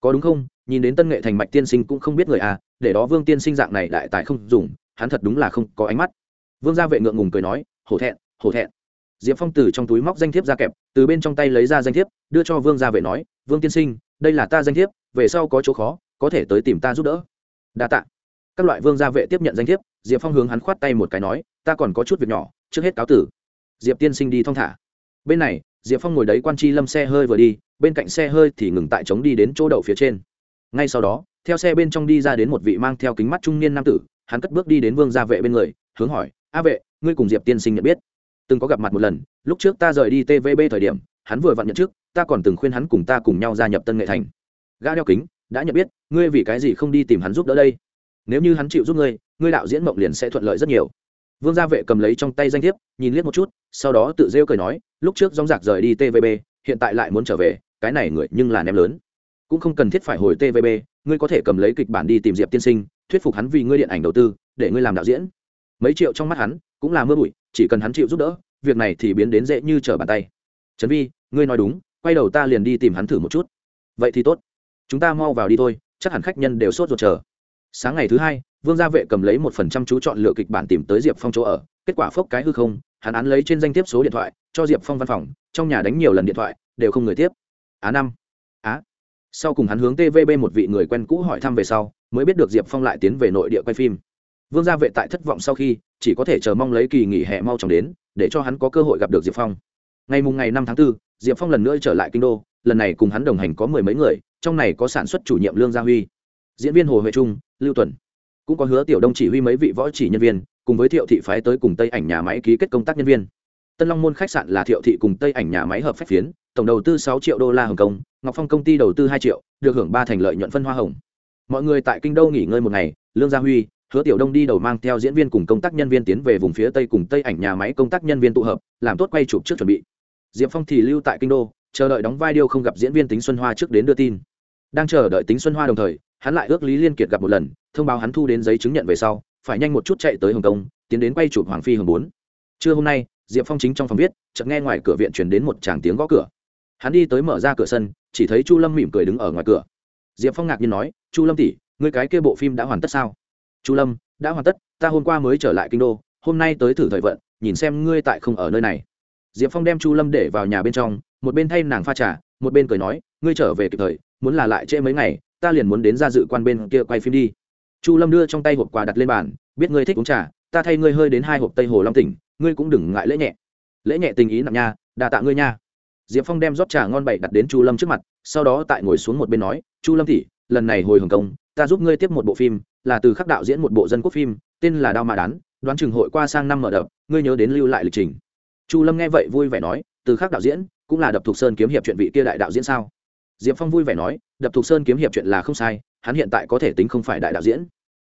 Có đúng không? Nhìn đến tân nghệ thành mạch tiên sinh cũng không biết người à để đó vương tiên sinh dạng này đại tài không dùng, hắn thật đúng là không có ánh mắt. Vương gia vệ ngượng ngùng cười nói, hổ thẹn hổ thẹn. Diệp phong từ trong túi móc danh thiếp ra kẹp, từ bên trong tay lấy ra danh thiếp, đưa cho vương gia vệ nói, vương tiên sinh, đây là ta danh thiếp, về sau có chỗ khó, có thể tới tìm ta giúp đỡ. Đa t ạ các loại vương gia vệ tiếp nhận danh thiếp, diệp phong hướng hắn khoát tay một cái nói, ta còn có chút việc nhỏ, trước hết cáo tử. Diệp tiên sinh đi thong thả. Bên này, diệp phong ngồi đấy quan chi lâm xe hơi vừa đi, bên cạnh xe hơi thì ngừng tại trống đi đến chỗ đậu phía trên. Ngay sau đó, theo xe bên trong đi ra đến một vị mang theo kính mắt trung niên nam tử, hắn cất bước đi đến vương gia vệ bên người, hướng hỏi, a vệ, ngươi cùng diệp tiên sinh nhận biết? Từng có gặp mặt một lần, lúc trước ta rời đi tvb thời điểm, hắn vừa vặn nhận trước ta còn từng khuyên hắn cùng ta cùng nhau gia nhập tân nghệ thành. Gã đeo kính, đã nhận biết, ngươi vì cái gì không đi tìm hắn giúp đỡ đây? Nếu như hắn chịu giúp ngươi ngươi đạo diễn mộng liền sẽ thuận lợi rất nhiều. Vương gia vệ cầm lấy trong tay danh thiếp, nhìn liếc một chút, sau đó tự rêu cười nói, lúc trước dóng giặc rời đi tvb hiện tại lại muốn trở về, cái này người nhưng là ném lớn. Cũng không cần thiết phải hồi tvb ngươi có thể cầm lấy kịch bản đi tìm diệp tiên sinh, thuyết phục hắn vì ngươi điện ảnh đầu tư, để ngươi làm đạo diễn. Mấy triệu trong mắt hắn, cũng là mưa bụi, chỉ cần hắn chịu giúp đỡ, việc này thì biến đến dễ như trở bàn tay. Trấn vi, ngươi nói đúng, quay đầu ta liền đi tìm hắn thử một chút. Vậy thì tốt. Chúng ta mau vào đi thôi, chắc hẳn khách nhân đều sốt ruột chờ sáng ngày thứ hai vương gia vệ cầm lấy một phần trăm chú chọn lựa kịch bản tìm tới diệp phong chỗ ở kết quả phốc cái hư không hắn án lấy trên danh tiếp số điện thoại cho diệp phong văn phòng trong nhà đánh nhiều lần điện thoại đều không người tiếp. Á năm. Á. Sau cùng hắn hướng tvb một vị người quen cũ hỏi thăm về sau mới biết được diệp phong lại tiến về nội địa quay phim. Vương gia vệ tại thất vọng sau khi chỉ có thể chờ mong lấy kỳ nghỉ hè mau chóng đến để cho hắn có cơ hội gặp được diệp phong. Ngày mùng ngày năm tháng 4, diệp phong lần nữa trở lại kinh đô lần này cùng hắn đồng hành có mười mấy người trong này có sản xuất chủ nhiệm lương gia huy diễn viên hồ huệ trung, lưu tuần. Cũng có hứa tiểu đông chỉ huy mấy vị võ chỉ nhân viên, cùng với thiệu thị phái tới cùng tây ảnh nhà máy ký kết công tác nhân viên. Tân long môn khách sạn là thiệu thị cùng tây ảnh nhà máy hợp phép phiến, tổng đầu tư sáu triệu đô la hồng kông, ngọc phong công ty đầu tư hai triệu, được hưởng ba thành lợi nhuận phân hoa hồng. Mọi người tại kinh đô nghỉ ngơi một ngày, lương gia huy, hứa tiểu đông đi đầu mang theo diễn viên cùng công tác nhân viên tiến về vùng phía tây cùng tây ảnh nhà máy công tác nhân viên tụ hợp, làm tốt quay chụp trước chuẩn bị. Diệp phong thì lưu tại kinh đô, chờ đợi đóng vai điêu không gặp diễn viên tính xuân hoa trước đến đưa tin. Đang chờ đợi tính xuân hoa đồng thời hắn lại ước lý liên kiệt gặp một lần, thông báo hắn thu đến giấy chứng nhận về sau, phải nhanh một chút chạy tới hồng kông, tiến đến quay chụp hoàng phi hồng bốn. Trưa hôm nay, diệp phong chính trong phòng viết, chợt nghe ngoài cửa viện chuyển đến một tràng tiếng gõ cửa. Hắn đi tới mở ra cửa sân, chỉ thấy chu lâm mỉm cười đứng ở ngoài cửa. Diệp phong ngạc nhiên nói, chu lâm tỷ người cái kia bộ phim đã hoàn tất sao? Chu lâm, đã hoàn tất, ta hôm qua mới trở lại kinh đô, hôm nay tới thử thời vận, nhìn xem ngươi tại không ở nơi này. Diệp phong đem chu lâm để vào nhà bên trong, một bên thay nàng pha trà, một bên cười nói, ngươi trở về kịp thời, muốn là lại trễ mấy ngày ta liền muốn đến ra dự quan bên kia quay phim đi. Chu lâm đưa trong tay hộp quà đặt lên bàn, biết ngươi thích uống trà, ta thay ngươi hơi đến hai hộp tây hồ long tỉnh, ngươi cũng đừng ngại lễ nhẹ. Lễ nhẹ tình ý nặng nha đà tạ ngươi nha. Diệp phong đem rót trà ngon bậy đặt đến chu lâm trước mặt, sau đó tại ngồi xuống một bên nói, chu lâm tỷ, lần này hồi hồng kông ta giúp ngươi tiếp một bộ phim, là từ khắc đạo diễn một bộ dân quốc phim, tên là đao mạ đán, đoán chừng hội qua sang năm mở đập ngươi nhớ đến lưu lại lịch trình. Chu lâm nghe vậy vui vẻ nói, từ khắc đạo diễn, cũng là đập thuộc sơn kiếm hiệp chuyện vị kia đại đạo diễn sao? Diệp phong vui vẻ nói, đập thuộc sơn kiếm hiệp chuyện là không sai, hắn hiện tại có thể tính không phải đại đạo diễn.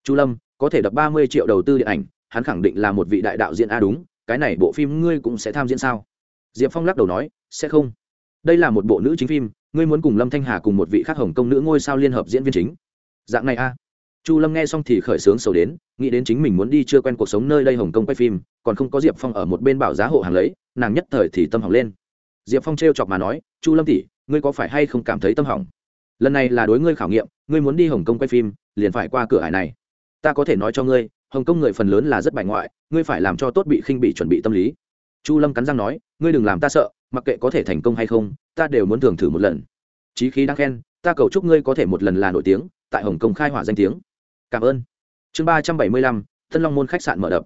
Chu lâm, có thể đập ba mươi triệu đầu tư điện ảnh, hắn khẳng định là một vị đại đạo diễn a đúng, cái này bộ phim ngươi cũng sẽ tham diễn sao? Diệp phong lắc đầu nói, sẽ không. Đây là một bộ nữ chính phim, ngươi muốn cùng lâm thanh hà cùng một vị khác hồng công nữ ngôi sao liên hợp diễn viên chính. Dạng này a. Chu lâm nghe xong thì khởi sướng sầu đến, nghĩ đến chính mình muốn đi chưa quen cuộc sống nơi đây hồng kông quay phim, còn không có diệp phong ở một bên bảo giá hộ hàng lấy, nàng nhất thời thì tâm hỏng lên. Diệp phong t chọc mà nói, chu lâm tỷ ngươi có phải hay không cảm thấy tâm hỏng? Lần này là đối ngươi khảo nghiệm, ngươi muốn đi hồng kông quay phim, liền phải qua cửa hải này. Ta có thể nói cho ngươi, hồng kông người phần lớn là rất bài ngoại, ngươi phải làm cho tốt bị khinh bị chuẩn bị tâm lý. Chu lâm cắn răng nói, ngươi đừng làm ta sợ, mặc kệ có thể thành công hay không, ta đều muốn thường thử một lần. Chí khí đang khen, ta cầu chúc ngươi có thể một lần là nổi tiếng, tại hồng kông khai hỏa danh tiếng. Cảm ơn. Chương ba trăm bảy mươi lăm, tân long môn khách sạn mở đập.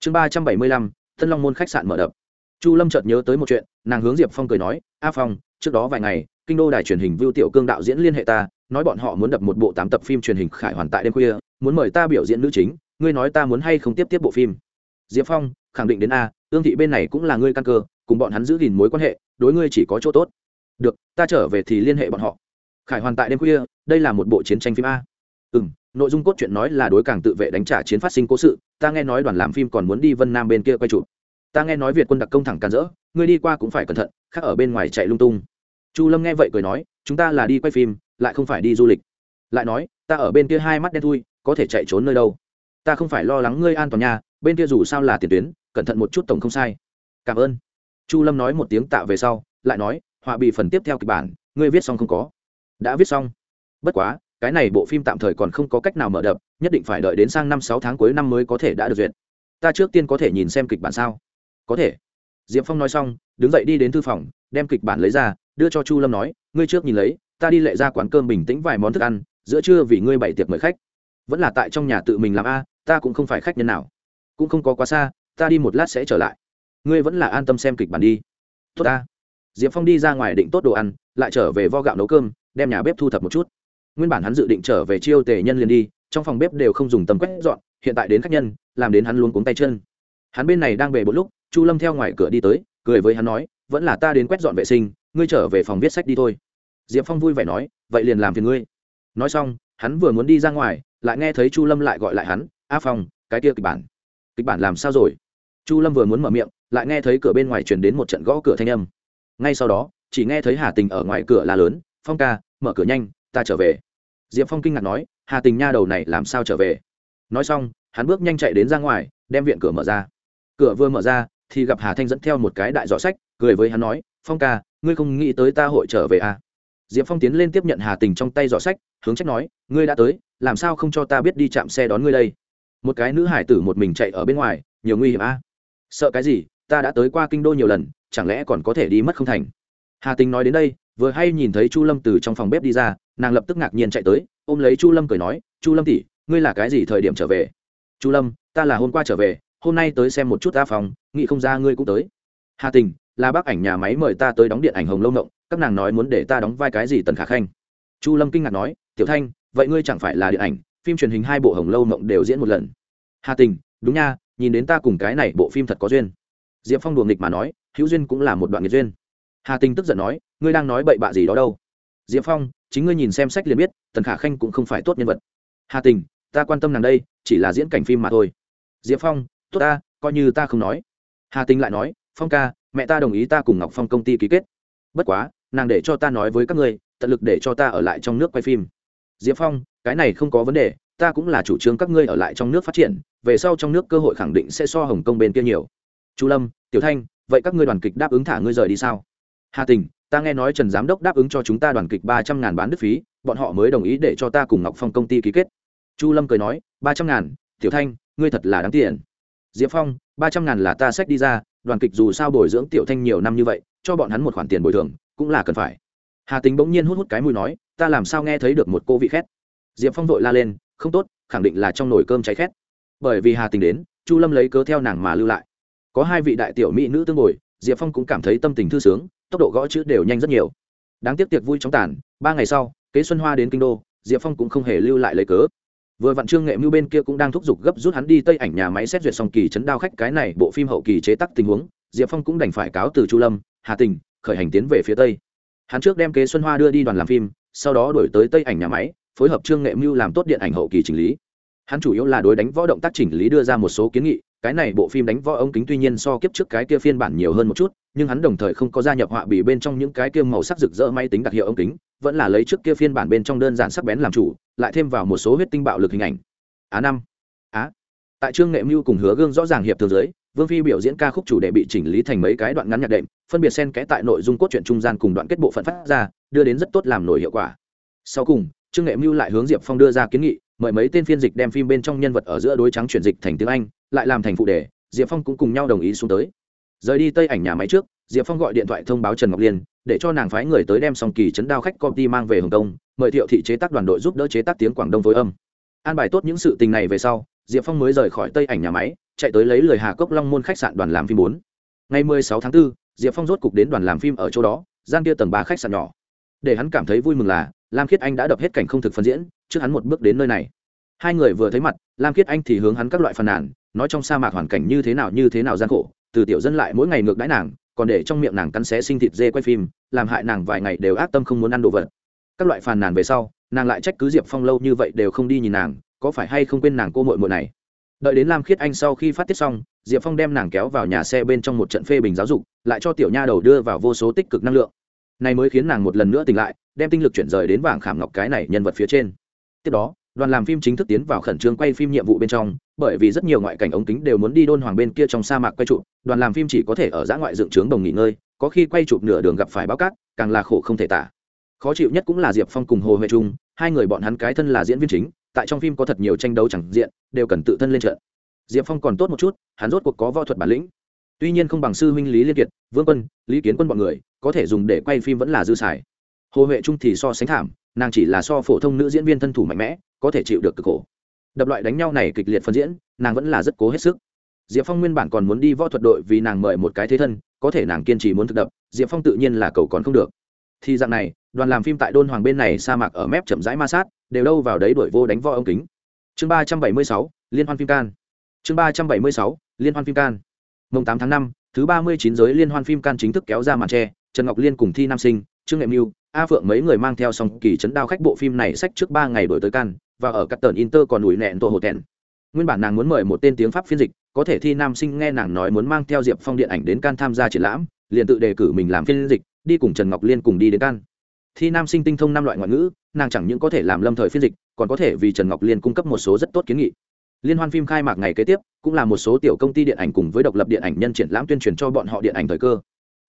Chương ba trăm bảy mươi lăm, tân long môn khách sạn mở đập. Chu lâm chợt nhớ tới một chuyện, nàng hướng diệp phong cười nói, a phong trước đó vài ngày, kinh đô đài truyền hình vưu tiểu cương đạo diễn liên hệ ta, nói bọn họ muốn đập một bộ tám tập phim truyền hình khải hoàn tại đêm khuya, muốn mời ta biểu diễn nữ chính, ngươi nói ta muốn hay không tiếp tiếp bộ phim. Diệp phong, khẳng định đến a ương thị bên này cũng là ngươi căn cơ, cùng bọn hắn giữ gìn mối quan hệ, đối ngươi chỉ có chỗ tốt. Được, ta trở về thì liên hệ bọn họ. Khải hoàn tại đêm khuya, đây là một bộ chiến tranh phim a. Ừ m nội dung cốt truyện nói là đối càng tự vệ đánh trả chiến phát sinh cố sự, ta nghe nói đoàn làm phim còn muốn đi vân nam bên kia quay chụp. Ta nghe nói việt quân đặc công thẳng càn rỡ, ngươi đi qua cũng phải cẩn thận, khác ở bên ngoài chạy lung tung chu lâm nghe vậy cười nói, chúng ta là đi quay phim, lại không phải đi du lịch. Lại nói, ta ở bên kia hai mắt đen thui, có thể chạy trốn nơi đâu? Ta không phải lo lắng ngươi an toàn nhà, bên kia dù sao là tiền tuyến, cẩn thận một chút tổng không sai. Cảm ơn. Chu lâm nói một tiếng tạ về sau, lại nói, họa bị phần tiếp theo kịch bản, ngươi viết xong không có? Đã viết xong. Bất quá, cái này bộ phim tạm thời còn không có cách nào mở đập, nhất định phải đợi đến sang năm sáu tháng cuối năm mới có thể đã được duyệt. Ta trước tiên có thể nhìn xem kịch bản sao? Có thể. Diệp phong nói xong, đứng dậy đi đến thư phòng, đem kịch bản lấy ra đưa cho chu lâm nói, ngươi trước nhìn lấy, ta đi lệ ra quán cơm bình tĩnh vài món thức ăn, giữa trưa vì ngươi bày tiệc mời khách. Vẫn là tại trong nhà tự mình làm a, ta cũng không phải khách nhân nào. Cũng không có quá xa, ta đi một lát sẽ trở lại. Ngươi vẫn là an tâm xem kịch bản đi. Tốt ta. Diệp phong đi ra ngoài định tốt đồ ăn, lại trở về vo gạo nấu cơm, đem nhà bếp thu thập một chút. Nguyên bản hắn dự định trở về chiêu tề nhân liền đi, trong phòng bếp đều không dùng tầm quét dọn, hiện tại đến khách nhân, làm đến hắn luôn cuống tay chân. Hắn bên này đang về một lúc, chu lâm theo ngoài cửa đi tới, cười với hắn nói, vẫn là ta đến quét dọn vệ sinh ngươi trở về phòng viết sách đi thôi. Diệp phong vui vẻ nói, vậy liền làm phiền ngươi. Nói xong, hắn vừa muốn đi ra ngoài, lại nghe thấy chu lâm lại gọi lại hắn, a phong, cái kia kịch bản. Kịch bản làm sao rồi? Chu lâm vừa muốn mở miệng, lại nghe thấy cửa bên ngoài truyền đến một trận gõ cửa thanh âm. Ngay sau đó, chỉ nghe thấy hà tình ở ngoài cửa là lớn, phong ca, mở cửa nhanh, ta trở về. Diệp phong kinh ngạc nói, hà tình nha đầu này làm sao trở về? Nói xong, hắn bước nhanh chạy đến ra ngoài, đem viện cửa mở ra. Cửa vừa mở ra, thì gặp hà thanh dẫn theo một cái đại giỏ sách, cười với hắn nói phong ca, ngươi không nghĩ tới ta hội trở về à. diệp phong tiến lên tiếp nhận hà tình trong tay giỏ sách, hướng trách nói, ngươi đã tới, làm sao không cho ta biết đi chạm xe đón ngươi đây một cái nữ hải tử một mình chạy ở bên ngoài, nhiều nguy hiểm à. sợ cái gì, ta đã tới qua kinh đô nhiều lần, chẳng lẽ còn có thể đi mất không thành hà tình nói đến đây, vừa hay nhìn thấy chu lâm từ trong phòng bếp đi ra, nàng lập tức ngạc nhiên chạy tới, ôm lấy chu lâm cười nói, chu lâm tỉ ngươi là cái gì thời điểm trở về chu lâm, ta là hôm qua trở về, hôm nay tới xem một chút ta phòng, nghĩ không ra ngươi cũng tới hà tình là bác ảnh nhà máy mời ta tới đóng điện ảnh hồng lâu ngộng, các nàng nói muốn để ta đóng vai cái gì tần khả khanh. Chu lâm kinh ngạc nói, tiểu thanh, vậy ngươi chẳng phải là điện ảnh, phim truyền hình hai bộ hồng lâu ngộng đều diễn một lần. Hà tình, đúng nha, nhìn đến ta cùng cái này bộ phim thật có duyên. Diệp phong đùa nghịch mà nói, hữu duyên cũng là một đoạn nghiệt duyên. Hà tình tức giận nói, ngươi đang nói bậy bạ gì đó đâu? Diệp phong, chính ngươi nhìn xem sách liền biết, tần khả khanh cũng không phải tốt nhân vật. Hà tình, ta quan tâm nàng đây, chỉ là diễn cảnh phim mà thôi. Diệp phong, tốt ta, coi như ta không nói. Hà tình lại nói, phong ca mẹ ta đồng ý ta cùng ngọc phong công ty ký kết. Bất quá, nàng để cho ta nói với các ngươi, tận lực để cho ta ở lại trong nước quay phim. Diệp phong, cái này không có vấn đề, ta cũng là chủ trương các ngươi ở lại trong nước phát triển, về sau trong nước cơ hội khẳng định sẽ so hồng kông bên kia nhiều. Chu lâm, tiểu thanh, vậy các ngươi đoàn kịch đáp ứng thả ngươi rời đi sao? Hà tình, ta nghe nói trần giám đốc đáp ứng cho chúng ta đoàn kịch ba trăm ngàn bán đức phí, bọn họ mới đồng ý để cho ta cùng ngọc phong công ty ký kết. Chu lâm cười nói, ba trăm ngàn, tiểu thanh, ngươi thật là đáng tiền. Diệp phong ba trăm ngàn là ta sách đi ra, đoàn kịch dù sao bồi dưỡng tiểu thanh nhiều năm như vậy, cho bọn hắn một khoản tiền bồi thường, cũng là cần phải. Hà tính bỗng nhiên hút hút cái mùi nói, ta làm sao nghe thấy được một cô vị khét. Diệp phong vội la lên, không tốt, khẳng định là trong nồi cơm cháy khét. Bởi vì hà tình đến, chu lâm lấy cớ theo nàng mà lưu lại. Có hai vị đại tiểu mỹ nữ tương bồi, diệp phong cũng cảm thấy tâm tình thư sướng, tốc độ gõ chữ đều nhanh rất nhiều. Đáng tiếc tiệc vui chóng tàn, ba ngày sau, kế xuân hoa đến kinh đô, diệp phong cũng không hề lưu lại lấy cớ vừa vạn trương nghệ mưu bên kia cũng đang thúc giục gấp rút hắn đi tây ảnh nhà máy xét duyệt xong kỳ chấn đao khách cái này bộ phim hậu kỳ chế tắc tình huống, diệp phong cũng đành phải cáo từ chu lâm, hà tình, khởi hành tiến về phía tây. Hắn trước đem kế xuân hoa đưa đi đoàn làm phim, sau đó đổi tới tây ảnh nhà máy, phối hợp trương nghệ mưu làm tốt điện ảnh hậu kỳ chỉnh lý. Hắn chủ yếu là đối đánh võ động tác chỉnh lý đưa ra một số kiến nghị cái này bộ phim đánh võ ống kính tuy nhiên so kiếp trước cái kia phiên bản nhiều hơn một chút, nhưng hắn đồng thời không có gia nhập họa bì bên trong những cái kia màu sắc rực rỡ máy tính đặc hiệu ống kính, vẫn là lấy trước kia phiên bản bên trong đơn giản sắc bén làm chủ, lại thêm vào một số huyết tinh bạo lực hình ảnh. Á năm. Á. Tại trương nghệ mưu cùng hứa gương rõ ràng hiệp thường giới vương phi biểu diễn ca khúc chủ đề bị chỉnh lý thành mấy cái đoạn ngắn nhạc đệm, phân biệt xen kẽ tại nội dung cốt truyện trung gian cùng đoạn kết bộ phận phát ra, đưa đến rất tốt làm nổi hiệu quả. Sau cùng, trương nghệ mưu lại hướng diệp phong đưa ra kiến nghị, mời mấy tên phiên dịch đem phim bên trong nhân vật ở giữa đối trắng chuyển dịch thành tiếng anh lại làm thành phụ đề diệp phong cũng cùng nhau đồng ý xuống tới. Rời đi tây ảnh nhà máy trước diệp phong gọi điện thoại thông báo trần ngọc liên để cho nàng phái người tới đem song kỳ chấn đao khách công ty mang về hồng kông mời thiệu thị chế tác đoàn đội giúp đỡ chế tác tiếng quảng đông phối âm. An bài tốt những sự tình này về sau diệp phong mới rời khỏi tây ảnh nhà máy chạy tới lấy lời hà cốc long môn khách sạn đoàn làm phim bốn. Ngày mười sáu tháng 4, diệp phong rốt cục đến đoàn làm phim ở chỗ đó gian kia tầng ba khách sạn nhỏ. Để hắn cảm thấy vui mừng là lam khiết anh đã đập hết cảnh không thực phân diễn trước hắn một bước đến nơi này. Hai người vừa thấy mặt lam khiết anh thì hướng hắn các loại phàn nàn nói trong sa mạc hoàn cảnh như thế nào như thế nào gian khổ, từ tiểu dân lại mỗi ngày ngược đãi nàng, còn để trong miệng nàng cắn xé sinh thịt dê quay phim, làm hại nàng vài ngày đều ác tâm không muốn ăn đồ vật. Các loại phàn nàn về sau, nàng lại trách cứ diệp phong lâu như vậy đều không đi nhìn nàng, có phải hay không quên nàng cô mội mội này? Đợi đến lam khiết anh sau khi phát tiết xong, diệp phong đem nàng kéo vào nhà xe bên trong một trận phê bình giáo dục, lại cho tiểu nha đầu đưa vào vô số tích cực năng lượng. Này mới khiến nàng một lần nữa tỉnh lại, đem tinh lực chuyển rời đến vàng khảm ngọc cái này nhân vật phía trên. Tiếp đó đoàn làm phim chính thức tiến vào khẩn trương quay phim nhiệm vụ bên trong, bởi vì rất nhiều ngoại cảnh ống kính đều muốn đi đôn hoàng bên kia trong sa mạc quay chụp, đoàn làm phim chỉ có thể ở giã ngoại dựng trướng đồng nghỉ ngơi, có khi quay chụp nửa đường gặp phải báo cát, càng là khổ không thể tả. Khó chịu nhất cũng là diệp phong cùng hồ huệ trung, hai người bọn hắn cái thân là diễn viên chính, tại trong phim có thật nhiều tranh đấu chẳng diện, đều cần tự thân lên trận. Diệp phong còn tốt một chút, hắn rốt cuộc có võ thuật bản lĩnh. Tuy nhiên không bằng sư huynh lý liên kiệt, vương quân, lý kiến quân b ọ n người, có thể dùng để quay phim vẫn là dư xài. Hồ huệ trung thì so sánh thảm nàng chỉ là so phổ thông nữ diễn viên thân thủ mạnh mẽ, có thể chịu được cực khổ. Đập loại đánh nhau này kịch liệt phân diễn, nàng vẫn là rất cố hết sức. Diệp phong nguyên bản còn muốn đi võ thuật đội vì nàng mời một cái thế thân, có thể nàng kiên trì muốn thực đập, diệp phong tự nhiên là cầu còn không được. Thì dạng này, đoàn làm phim tại đôn hoàng bên này sa mạc ở mép chậm rãi ma sát, đều đâu vào đấy đuổi vô đánh vo ông kính. Chương ba trăm bảy mươi sáu, liên hoan phim can. Chương ba trăm bảy mươi sáu, liên hoan phim can. Mùng tám tháng năm, thứ ba mươi chín giới liên hoan phim can chính thức kéo ra màn tre, trần ngọc liên cùng thi nam sinh, trương nghệ mưu a phượng mấy người mang theo song kỳ chấn đao khách bộ phim này sách trước ba ngày đổi tới can, và ở các tờn inter còn ủi nẹn tổ hồ tèn nguyên bản nàng muốn mời một tên tiếng pháp phiên dịch, có thể thi nam sinh nghe nàng nói muốn mang theo diệp phong điện ảnh đến can tham gia triển lãm, liền tự đề cử mình làm phiên dịch, đi cùng trần ngọc liên cùng đi đến can. Thi nam sinh tinh thông năm loại ngoại ngữ, nàng chẳng những có thể làm lâm thời phiên dịch, còn có thể vì trần ngọc liên cung cấp một số rất tốt kiến nghị. Liên hoan phim khai mạc ngày kế tiếp, cũng là một số tiểu công ty điện ảnh cùng với độc lập điện ảnh nhân triển lãm tuyên truyền cho bọn họ điện ảnh thời cơ.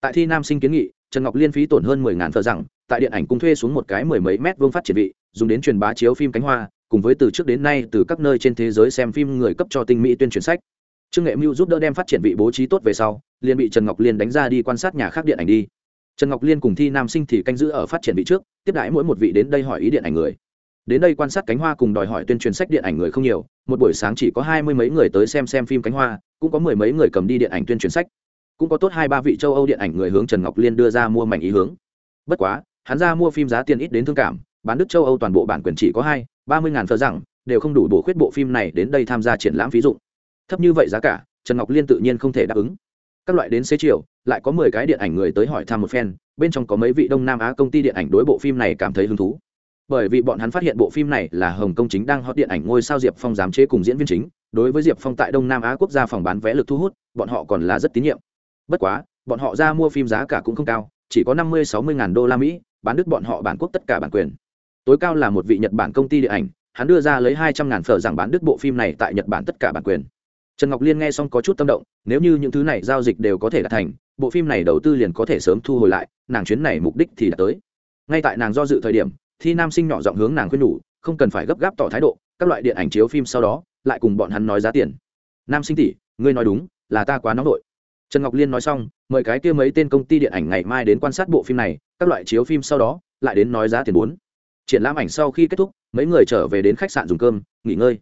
Tại thi nam sinh kiến nghị trần ngọc liên phí tổn hơn mười ngàn tờ rằng, tại điện ảnh cung thuê xuống một cái mười mấy mét vuông phát triển vị, dùng đến truyền bá chiếu phim cánh hoa, cùng với từ trước đến nay từ các nơi trên thế giới xem phim người cấp cho tinh mỹ tuyên truyền sách. Trương nghệ mưu giúp đỡ đem phát triển vị bố trí tốt về sau, liền bị trần ngọc liên đánh ra đi quan sát nhà khác điện ảnh đi. Trần ngọc liên cùng thi nam sinh thì canh giữ ở phát triển vị trước, tiếp đãi mỗi một vị đến đây hỏi ý điện ảnh người. Đến đây quan sát cánh hoa cùng đòi hỏi tuyên truyền sách điện ảnh người không nhiều, một buổi sáng chỉ có hai mươi mấy người tới xem xem phim cánh hoa, cũng có mười mấy người cầm đi điện ảnh tuyên truyền sách cũng có tốt hai ba vị châu âu điện ảnh người hướng trần ngọc liên đưa ra mua mảnh ý hướng. Bất quá, hắn ra mua phim giá tiền ít đến thương cảm, bán đức châu âu toàn bộ bản quyền chỉ có hai, ba mươi ngàn thờ rằng, đều không đủ bổ khuyết bộ phim này đến đây tham gia triển lãm ví dụ thấp như vậy giá cả, trần ngọc liên tự nhiên không thể đáp ứng. Các loại đến xế chiều, lại có mười cái điện ảnh người tới hỏi thăm một phen, bên trong có mấy vị đông nam á công ty điện ảnh đối bộ phim này cảm thấy hứng thú. Bởi vì bọn hắn phát hiện bộ phim này là hồng công chính đang hot điện ảnh ngôi sao diệp phong giám chế cùng diễn viên chính, đối với diệp phong tại đông nam á quốc gia phòng bán vé lực thu hút, bọn họ còn là rất tín nhiệm bất quá, bọn họ ra mua phim giá cả cũng không cao, chỉ có năm mươi sáu mươi ngàn đô la mỹ, bán đứt bọn họ bản quốc tất cả bản quyền. Tối cao là một vị nhật bản công ty điện ảnh, hắn đưa ra lấy hai trăm ngàn phở rằng bán đứt bộ phim này tại nhật bản tất cả bản quyền. Trần ngọc liên nghe xong có chút tâm động, nếu như những thứ này giao dịch đều có thể đạt thành, bộ phim này đầu tư liền có thể sớm thu hồi lại, nàng chuyến này mục đích thì đã tới. Ngay tại nàng do dự thời điểm, thi nam sinh nhỏ giọng hướng nàng khuyên nhủ, không cần phải gấp gáp tỏ thái độ, các loại điện ảnh chiếu phim sau đó, lại cùng bọn hắn nói giá tiền. Nam sinh tỷ, ngươi nói đúng, là ta quá nóng vội trần ngọc liên nói xong, mời cái kia mấy tên công ty điện ảnh ngày mai đến quan sát bộ phim này, các loại chiếu phim sau đó, lại đến nói giá tiền bốn. Triển lãm ảnh sau khi kết thúc, mấy người trở về đến khách sạn dùng cơm, nghỉ ngơi.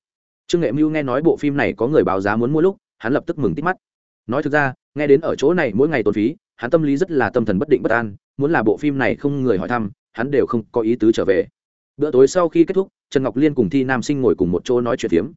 Trương nghệ mưu nghe nói bộ phim này có người báo giá muốn mua lúc, hắn lập tức mừng tít mắt. Nói thực ra, nghe đến ở chỗ này mỗi ngày tốn phí, hắn tâm lý rất là tâm thần bất định bất an, muốn là bộ phim này không người hỏi thăm, hắn đều không có ý tứ trở về. Bữa tối sau khi kết thúc, trần ngọc liên cùng thi nam sinh ngồi cùng một chỗ nói chuyện phiếm.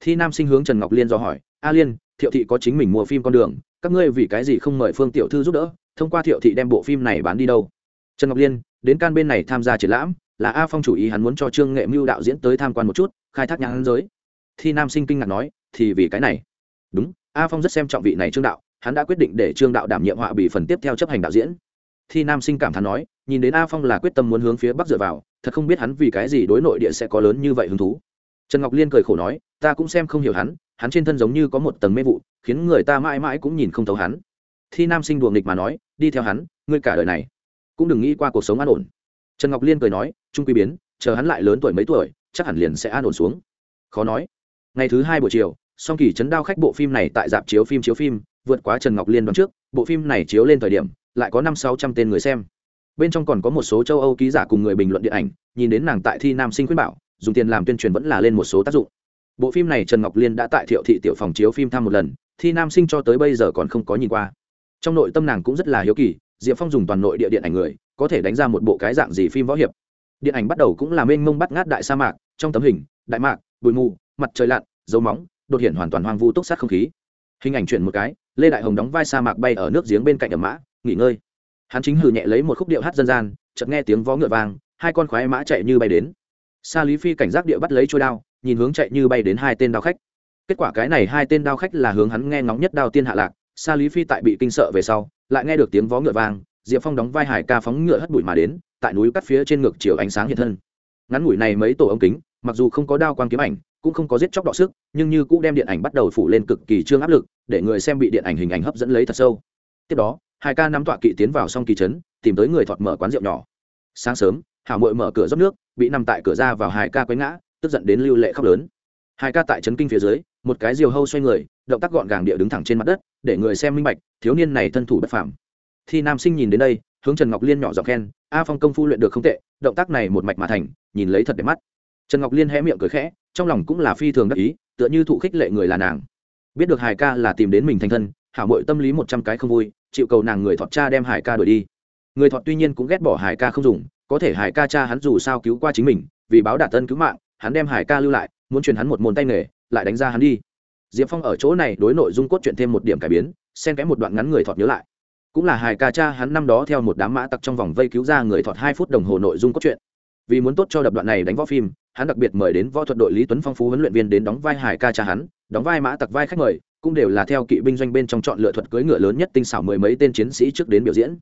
Thi nam sinh hướng trần ngọc liên do hỏi, a liên, thiệu thị có chính mình mua phim con đường các ngươi vì cái gì không mời phương tiểu thư giúp đỡ, thông qua thiệu thị đem bộ phim này bán đi đâu? Trần ngọc liên, đến can bên này tham gia triển lãm, là a phong chủ ý hắn muốn cho trương nghệ mưu đạo diễn tới tham quan một chút, khai thác nhãn giới. Thi nam sinh kinh ngạc nói, thì vì cái này. Đúng, a phong rất xem trọng vị này trương đạo, hắn đã quyết định để trương đạo đảm nhiệm họa bị phần tiếp theo chấp hành đạo diễn. Thi nam sinh cảm thán nói, nhìn đến a phong là quyết tâm muốn hướng phía bắc dựa vào, thật không biết hắn vì cái gì đối nội địa sẽ có lớn như vậy hứng thú. Trần ngọc liên cười khổ nói, ta cũng xem không hiểu hắn hắn trên thân giống như có một tầng mê vụ, khiến người ta mãi mãi cũng nhìn không thấu hắn. Thi nam sinh đùa nghịch mà nói, đi theo hắn, ngươi cả đời này cũng đừng nghĩ qua cuộc sống an ổn. Trần ngọc liên cười nói trung quy biến, chờ hắn lại lớn tuổi mấy tuổi, chắc hẳn liền sẽ an ổn xuống. Khó nói. Ngày thứ hai buổi chiều, song kỳ chấn đao khách bộ phim này tại dạp chiếu phim chiếu phim, vượt quá trần ngọc liên đoán trước, bộ phim này chiếu lên thời điểm, lại có năm sáu trăm tên người xem. Bên trong còn có một số châu âu ký giả cùng người bình luận điện ảnh, nhìn đến nàng tại thi nam sinh khuyên bảo, dùng tiền làm tuyên truyền vẫn là lên một số tác dụng bộ phim này trần ngọc liên đã tại thiệu thị tiểu phòng chiếu phim thăm một lần, thi nam sinh cho tới bây giờ còn không có nhìn qua. Trong nội tâm nàng cũng rất là hiếu kỳ, diệp phong dùng toàn nội địa điện ảnh người, có thể đánh ra một bộ cái dạng gì phim võ hiệp. Điện ảnh bắt đầu cũng là mênh mông bắt ngát đại sa mạc, trong tấm hình, đại mạc, bụi mù, mặt trời lặn, dấu móng, đột hiện hoàn toàn hoang vu túc sát không khí. Hình ảnh chuyển một cái, lê đại hồng đóng vai sa mạc bay ở nước giếng bên cạnh ẩm mã, nghỉ ngơi. Hắn chính hử nhẹ lấy một khúc điệu hát dân gian, chợt nghe tiếng vó ngựa vàng hai con khoái mã chạy như bay đến. Sa lý phi cảnh giác địa bắt lấy trôi đao nhìn hướng chạy như bay đến hai tên đao khách. Kết quả cái này hai tên đao khách là hướng hắn nghe ngóng nhất đao tiên hạ lạc sa lý phi tại bị kinh sợ về sau lại nghe được tiếng vó ngựa vang, diệp phong đóng vai hải ca phóng ngựa hất bụi mà đến tại núi cắt phía trên ngực chiều ánh sáng hiện thân. Ngắn ngủi này mấy tổ ống kính mặc dù không có đao quang kiếm ảnh cũng không có giết chóc đọ sức nhưng như cũng đem điện ảnh bắt đầu phủ lên cực kỳ trương áp lực để người xem bị điện ảnh hình ảnh hấp dẫn lấy thật sâu. Tiếp đó hai ca nắm tọa kỵ tiến vào xong kỳ trấn tìm tới người thọt mở quán rượu nhỏ. Sáng sớm hảo mội mở cửa rót nước bị nằm tại cửa ra vào hai ca quấy ngã tức giận đến lưu lệ khóc lớn. Hai ca tại trấn kinh phía dưới, một cái diều hâu xoay người, động tác gọn gàng địa đứng thẳng trên mặt đất, để người xem minh bạch, thiếu niên này thân thủ bất phàm. Thi nam sinh nhìn đến đây, hướng trần ngọc liên nhỏ giọng khen, a phong công phu luyện được không tệ, động tác này một mạch mà thành, nhìn lấy thật đẹp mắt. Trần ngọc liên hé miệng cười khẽ, trong lòng cũng là phi thường đắc ý, tựa như thụ khích lệ người là nàng. Biết được hải ca là tìm đến mình thành thân, hảo mội tâm lý một trăm cái không vui, chịu cầu nàng người thọt cha đem hải ca đuổi đi. Người thọt tuy nhiên cũng ghét bỏ hải ca không dùng, có thể hải ca cha hắn dù sao cứu qua chính mình, vì báo đạt tân cứu mạng hắn đem hải ca lưu lại, muốn truyền hắn một môn tay nghề, lại đánh ra hắn đi. Diệp phong ở chỗ này đối nội dung cốt truyện thêm một điểm cải biến, xen kẽ một đoạn ngắn người thọt nhớ lại. Cũng là hải ca cha hắn năm đó theo một đám mã tặc trong vòng vây cứu ra người thọt hai phút đồng hồ nội dung cốt truyện. Vì muốn tốt cho đập đoạn này đánh võ phim, hắn đặc biệt mời đến võ thuật đội lý tuấn phong phú huấn luyện viên đến đóng vai hải ca cha hắn, đóng vai mã tặc vai khách mời, cũng đều là theo kỵ binh doanh bên trong chọn lựa thuật cưỡi ngựa lớn nhất tinh xảo mười mấy tên chiến sĩ trước đến biểu diễn.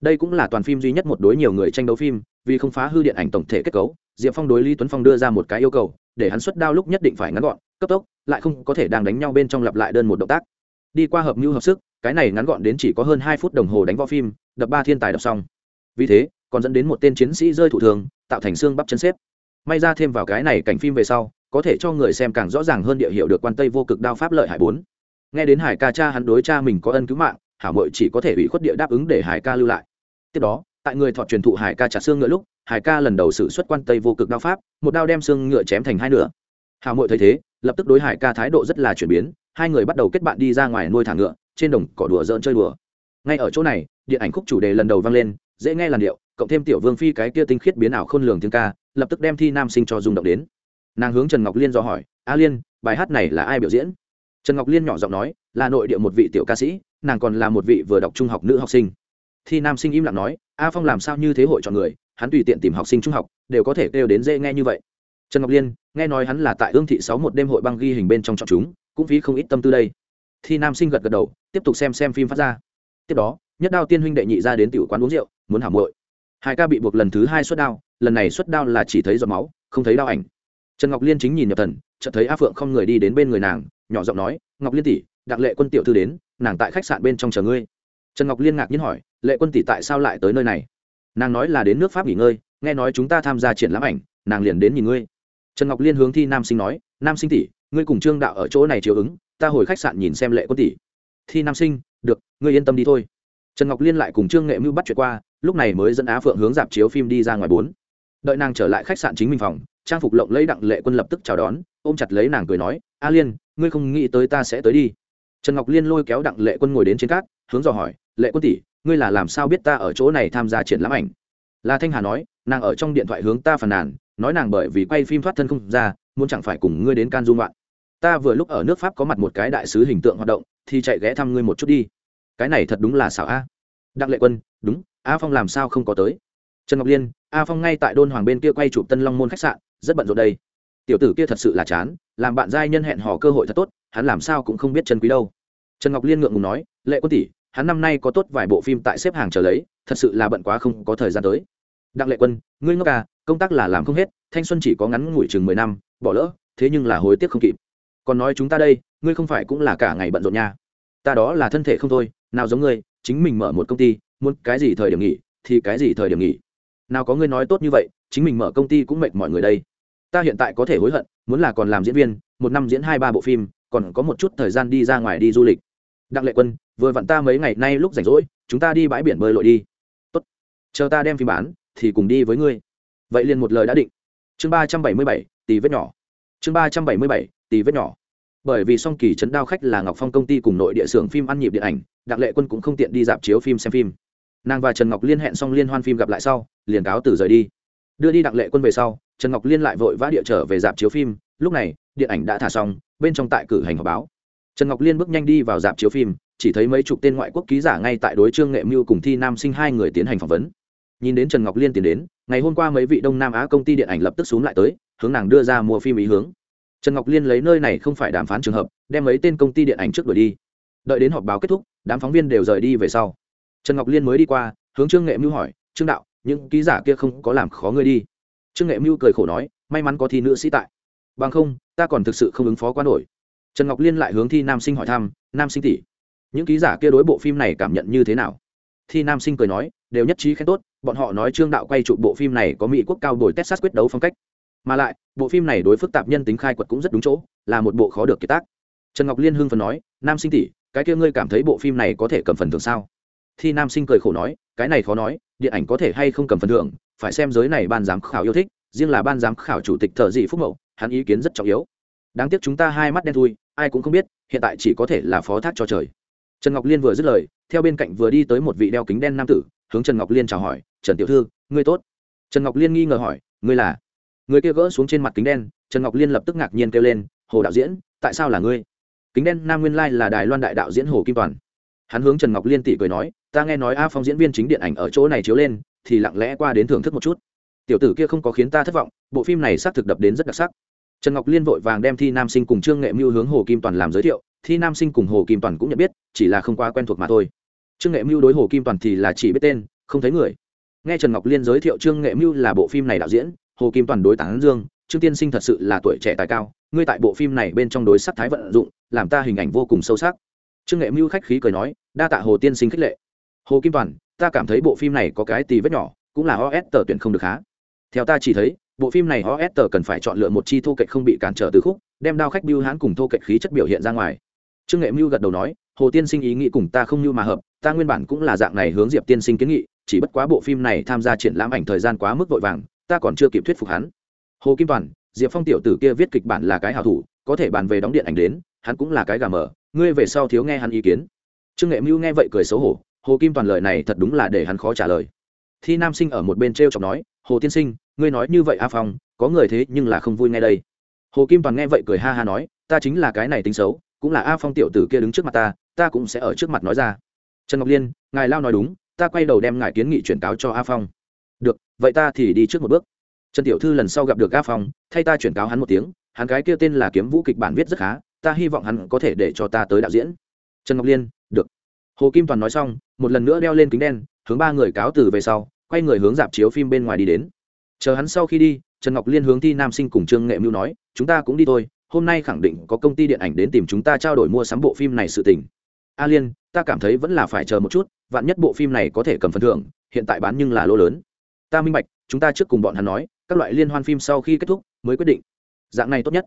Đây cũng là toàn phim duy nhất một đối nhiều người tranh đấu phim, vì không phá hư điện ảnh tổng thể kết cấu diệp phong đối lý tuấn phong đưa ra một cái yêu cầu, để hắn xuất đao lúc nhất định phải ngắn gọn, cấp tốc, lại không có thể đang đánh nhau bên trong lặp lại đơn một động tác. Đi qua hợp mưu hợp sức, cái này ngắn gọn đến chỉ có hơn hai phút đồng hồ đánh võ phim, đập ba thiên tài đọc xong. Vì thế, còn dẫn đến một tên chiến sĩ rơi thụ thường, tạo thành xương bắp chân xếp. May ra thêm vào cái này cảnh phim về sau, có thể cho người xem càng rõ ràng hơn địa hiệu được quan tây vô cực đao pháp lợi hải bốn. Nghe đến hải ca cha hắn đối cha mình có ân cứu mạng, hảo mội chỉ có thể ủy khuất địa đáp ứng để hải ca lưu lại. Tiếp đó tại người thọ truyền thụ hải ca chặt xương ngựa lúc, hải ca lần đầu xử xuất quan tây vô cực đao pháp, một đao đem xương ngựa chém thành hai nửa. Hảo mội thấy thế, lập tức đối hải ca thái độ rất là chuyển biến, hai người bắt đầu kết bạn đi ra ngoài nuôi thả ngựa, trên đồng cỏ đùa dỡn chơi đùa. Ngay ở chỗ này, điện ảnh khúc chủ đề lần đầu vang lên, dễ nghe làn điệu, cộng thêm tiểu vương phi cái kia tinh khiết biến ảo khôn lường tiếng ca, lập tức đem thi nam sinh cho rung động đến. Nàng hướng trần ngọc liên do hỏi, a liên, bài hát này là ai biểu diễn? Trần ngọc liên nhỏ giọng nói, là nội địa một vị tiểu ca sĩ, nàng còn là một vị vừa đọc trung học nữ học sinh. Thi nam sinh im lặng nói a phong làm sao như thế hội chọn người, hắn tùy tiện tìm học sinh trung học, đều có thể kêu đến dễ nghe như vậy. Trần ngọc liên, nghe nói hắn là tại ương thị sáu một đêm hội băng ghi hình bên trong chọn chúng, cũng phí không ít tâm tư đây. Thi nam sinh gật gật đầu, tiếp tục xem xem phim phát ra. Tiếp đó, nhất đao tiên huynh đệ nhị ra đến tiểu quán uống rượu, muốn hảo muội. Hai ca bị buộc lần thứ hai xuất đao, lần này xuất đao là chỉ thấy giọt máu, không thấy đao ảnh. Trần ngọc liên chính nhìn nhập thần, chợt thấy a phượng không người đi đến bên người nàng, nhỏ giọng nói, ngọc liên tỷ, đặng lệ quân tiểu thư đến, nàng tại khách sạn bên trong chờ ngươi. Trần ngọc liên ngạc nhiên hỏi lệ quân tỷ tại sao lại tới nơi này? Nàng nói là đến nước pháp nghỉ ngơi, nghe nói chúng ta tham gia triển lãm ảnh, nàng liền đến nhìn ngươi. Trần ngọc liên hướng thi nam sinh nói, nam sinh tỷ, ngươi cùng trương đạo ở chỗ này chiều ứng, ta hồi khách sạn nhìn xem lệ quân tỷ. Thi nam sinh, được, ngươi yên tâm đi thôi. Trần ngọc liên lại cùng trương nghệ mưu bắt chuyện qua, lúc này mới dẫn á phượng hướng dạp chiếu phim đi ra ngoài bốn. Đợi nàng trở lại khách sạn chính mình phòng, trang phục lộng lấy đặng lệ quân lập tức chào đón, ôm chặt lấy nàng cười nói, a liên, ngươi không nghĩ tới ta sẽ tới đi. Trần ngọc liên lôi kéo đặng lệ quân ngồi đến trên cát, hướng dò hỏi, lệ quân tỷ ngươi là làm sao biết ta ở chỗ này tham gia triển lãm ảnh? Là thanh hà nói, nàng ở trong điện thoại hướng ta phàn nàn, nói nàng bởi vì quay phim thoát thân không ra, muốn chẳng phải cùng ngươi đến can dung loạn ta vừa lúc ở nước pháp có mặt một cái đại sứ hình tượng hoạt động, thì chạy ghé thăm ngươi một chút đi. Cái này thật đúng là xảo a. Đặng lệ quân, đúng, a phong làm sao không có tới? Trần ngọc liên, a phong ngay tại đôn hoàng bên kia quay chụp tân long môn khách sạn, rất bận rộn đây. Tiểu tử kia thật sự là chán, làm bạn giai nhân hẹn hò cơ hội thật tốt, hắn làm sao cũng không biết chân quý đâu. Trần ngọc liên ngượng ngùng nói, lệ quân tỷ hắn năm nay có tốt vài bộ phim tại xếp hàng chờ lấy, thật sự là bận quá không có thời gian tới. Đặng lệ quân, ngươi ngốc à công tác là làm không hết, thanh xuân chỉ có ngắn ngủi chừng mười năm, bỏ lỡ, thế nhưng là hối tiếc không kịp. Còn nói chúng ta đây, ngươi không phải cũng là cả ngày bận rộn nha. Ta đó là thân thể không thôi, nào giống ngươi, chính mình mở một công ty, muốn cái gì thời điểm nghỉ, thì cái gì thời điểm nghỉ. Nào có ngươi nói tốt như vậy, chính mình mở công ty cũng mệt mọi người đây. Ta hiện tại có thể hối hận, muốn là còn làm diễn viên, một năm diễn hai ba bộ phim, còn có một chút thời gian đi ra ngoài đi du lịch. Đặng lệ quân vừa vặn ta mấy ngày nay lúc rảnh rỗi, chúng ta đi bãi biển bơi lội đi. Tốt. Chờ ta đem phim bán, thì cùng đi với ngươi. Vậy liền một lời đã định. Chương ba trăm bảy mươi bảy tỷ vết nhỏ. Chương ba trăm bảy mươi bảy tỷ vết nhỏ. Bởi vì song kỳ trấn đao khách là ngọc phong công ty cùng nội địa xưởng phim ăn nhịp điện ảnh, đặng lệ quân cũng không tiện đi dạp chiếu phim xem phim. Nàng và trần ngọc liên hẹn xong liên hoan phim gặp lại sau, liền cáo từ rời đi. Đưa đi đặng lệ quân về sau, trần ngọc liên lại vội vã địa trở về dạp chiếu phim. Lúc này, điện ảnh đã thả xong, bên trong tại cử hành họp báo. Trần ngọc liên bước nhanh đi vào dạp chiếu phim chỉ thấy mấy chục tên ngoại quốc ký giả ngay tại đối trương nghệ mưu cùng thi nam sinh hai người tiến hành phỏng vấn. Nhìn đến trần ngọc liên tiến đến, ngày hôm qua mấy vị đông nam á công ty điện ảnh lập tức xuống lại tới, hướng nàng đưa ra mua phim ý hướng. Trần ngọc liên lấy nơi này không phải đàm phán trường hợp, đem mấy tên công ty điện ảnh trước đuổi đi. Đợi đến họp báo kết thúc, đám phóng viên đều rời đi về sau. Trần ngọc liên mới đi qua, hướng trương nghệ mưu hỏi, trương đạo, những ký giả kia không có làm khó ngươi đi? Trương nghệ mưu cười khổ nói, may mắn có thi nữ sĩ tại. Bằng không, ta còn thực sự không ứng phó quá nổi. Trần ngọc liên lại hướng thi nam sinh hỏi thăm, nam sinh tỷ những ký giả kia đối bộ phim này cảm nhận như thế nào? Thi nam sinh cười nói, đều nhất trí khen tốt, bọn họ nói trương đạo quay trụ bộ phim này có mỹ quốc cao đổi texas quyết đấu phong cách. Mà lại, bộ phim này đối phức tạp nhân tính khai quật cũng rất đúng chỗ, là một bộ khó được kiệt tác. Trần ngọc liên hưng phần nói, nam sinh tỷ, cái kia ngươi cảm thấy bộ phim này có thể cầm phần thưởng sao? Thi nam sinh cười khổ nói, cái này khó nói, điện ảnh có thể hay không cầm phần thưởng, phải xem giới này ban giám khảo yêu thích, riêng là ban giám khảo chủ tịch thợ dị phúc mậu, hắn ý kiến rất trọng yếu. Đáng tiếc chúng ta hai mắt đen thui, ai cũng không biết, hiện tại chỉ có thể là phó thác cho trời trần ngọc liên vừa dứt lời, theo bên cạnh vừa đi tới một vị đeo kính đen nam tử, hướng trần ngọc liên chào hỏi, trần tiểu thư, ngươi tốt? Trần ngọc liên nghi ngờ hỏi, ngươi là? Người kia gỡ xuống trên mặt kính đen, trần ngọc liên lập tức ngạc nhiên kêu lên, hồ đạo diễn, tại sao là ngươi? Kính đen nam nguyên lai là đài loan đại đạo diễn hồ kim toàn. Hắn hướng trần ngọc liên tỷ cười nói, ta nghe nói a phong diễn viên chính điện ảnh ở chỗ này chiếu lên, thì lặng lẽ qua đến thưởng thức một chút. Tiểu tử kia không có khiến ta thất vọng, bộ phim này xác thực đập đến rất đặc sắc. Trần ngọc liên vội vàng đem thi nam sinh cùng trương nghệ mưu hướng hồ kim toàn làm giới thiệu thi nam sinh cùng hồ kim toàn cũng nhận biết, chỉ là không quá quen thuộc mà thôi. Trương nghệ mưu đối hồ kim toàn thì là chỉ biết tên, không thấy người. Nghe trần ngọc liên giới thiệu trương nghệ mưu là bộ phim này đạo diễn, hồ kim toàn đối tán dương, trương tiên sinh thật sự là tuổi trẻ tài cao, ngươi tại bộ phim này bên trong đối sắc thái vận dụng, làm ta hình ảnh vô cùng sâu sắc. Trương nghệ mưu khách khí cười nói, đa tạ hồ tiên sinh khích lệ. Hồ kim toàn, ta cảm thấy bộ phim này có cái tì vết nhỏ, cũng là os tờ tuyển không được há. Theo ta chỉ thấy, bộ phim này os tờ cần phải chọn lựa một chi thô kệch không bị cản trở từ khúc, đem đao khách biêu hãn cùng thô kệch khí chất biểu hiện ra ngoài trương nghệ mưu gật đầu nói, hồ tiên sinh ý nghĩ cùng ta không như mà hợp, ta nguyên bản cũng là dạng này hướng diệp tiên sinh kiến nghị, chỉ bất quá bộ phim này tham gia triển lãm ảnh thời gian quá mức vội vàng, ta còn chưa kịp thuyết phục hắn. Hồ kim toàn, diệp phong tiểu tử kia viết kịch bản là cái hảo thủ, có thể bàn về đóng điện ảnh đến, hắn cũng là cái gà mờ, ngươi về sau thiếu nghe hắn ý kiến. Trương nghệ mưu nghe vậy cười xấu hổ, hồ kim toàn lời này thật đúng là để hắn khó trả lời. Thi nam sinh ở một bên t r e o chọc nói, hồ tiên sinh, ngươi nói như vậy a phong, có người thế nhưng là không vui nghe đây. Hồ kim toàn nghe vậy cười ha ha nói, ta chính là cái này tính xấu cũng là a phong tiểu tử kia đứng trước mặt ta ta cũng sẽ ở trước mặt nói ra. Trần ngọc liên, ngài lao nói đúng, ta quay đầu đem ngài kiến nghị chuyển cáo cho a phong. Được, vậy ta thì đi trước một bước. Trần tiểu thư lần sau gặp được a phong, thay ta chuyển cáo hắn một tiếng, hắn cái kia tên là kiếm vũ kịch bản viết rất khá, ta hy vọng hắn có thể để cho ta tới đạo diễn. Trần ngọc liên, được. Hồ kim toàn nói xong, một lần nữa đeo lên kính đen, hướng ba người cáo từ về sau, quay người hướng dạp chiếu phim bên ngoài đi đến. Chờ hắn sau khi đi, trần ngọc liên hướng thi nam sinh cùng trương nghệ mưu nói, chúng ta cũng đi thôi hôm nay khẳng định có công ty điện ảnh đến tìm chúng ta trao đổi mua sắm bộ phim này sự tình. A liên, ta cảm thấy vẫn là phải chờ một chút, vạn nhất bộ phim này có thể cầm phần thưởng, hiện tại bán nhưng là lỗ lớn. Ta minh bạch, chúng ta trước cùng bọn hắn nói, các loại liên hoan phim sau khi kết thúc mới quyết định. Dạng này tốt nhất.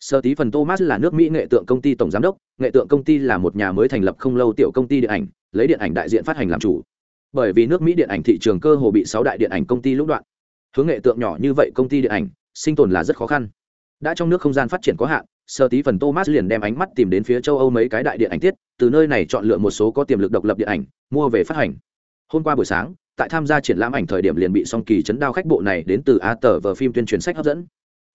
Sơ tí phần thomas là nước mỹ nghệ tượng công ty tổng giám đốc, nghệ tượng công ty là một nhà mới thành lập không lâu tiểu công ty điện ảnh, lấy điện ảnh đại diện phát hành làm chủ. Bởi vì nước mỹ điện ảnh thị trường cơ hồ bị sáu đại điện ảnh công ty lũng đoạn. Hướng nghệ tượng nhỏ như vậy công ty điện ảnh, sinh tồn là rất khó khăn đã trong nước không gian phát triển có hạn sơ tí phần thomas liền đem ánh mắt tìm đến phía châu âu mấy cái đại điện ảnh tiết, từ nơi này chọn lựa một số có tiềm lực độc lập điện ảnh, mua về phát hành. Hôm qua buổi sáng, tại tham gia triển lãm ảnh thời điểm liền bị song kỳ chấn đao khách bộ này đến từ a tờ vờ phim tuyên truyền sách hấp dẫn.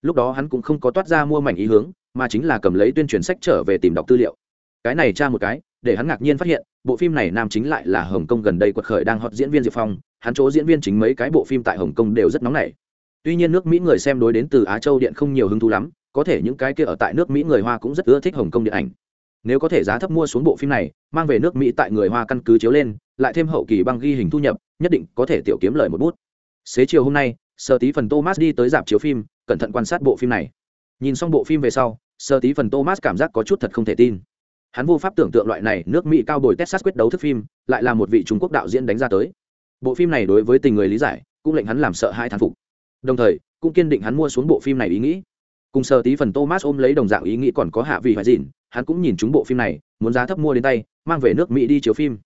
Lúc đó hắn cũng không có toát ra mua mảnh ý hướng, mà chính là cầm lấy tuyên truyền sách trở về tìm đọc tư liệu. Cái này tra một cái, để hắn ngạc nhiên phát hiện, bộ phim này nam chính lại là hồng kông gần đây quật khởi đang hot diễn viên diệp phong, hắn chỗ diễn viên chính mấy cái bộ phim tại hồng kông đều rất nóng nảy tuy nhiên nước mỹ người xem đối đến từ á châu điện không nhiều hứng thú lắm, có thể những cái kia ở tại nước mỹ người hoa cũng rất ưa thích hồng kông điện ảnh. Nếu có thể giá thấp mua xuống bộ phim này, mang về nước mỹ tại người hoa căn cứ chiếu lên, lại thêm hậu kỳ băng ghi hình thu nhập, nhất định có thể tiểu kiếm lời một bút. Xế chiều hôm nay sơ tí phần thomas đi tới dạp chiếu phim, cẩn thận quan sát bộ phim này. Nhìn xong bộ phim về sau sơ tí phần thomas cảm giác có chút thật không thể tin. Hắn vô pháp tưởng tượng loại này nước mỹ cao bồi texas quyết đấu thức phim, lại là một vị trung quốc đạo diễn đánh ra tới. Bộ phim này đối với tình người lý giải, cũng lệnh hắn làm sợ hai thán phục đồng thời, cũng kiên định hắn mua xuống bộ phim này ý nghĩ. Cùng sơ tí phần thomas ôm lấy đồng dạng ý nghĩ còn có hạ vị hoài dịn hắn cũng nhìn chúng bộ phim này, muốn giá thấp mua đến tay, mang về nước mỹ đi chiếu phim.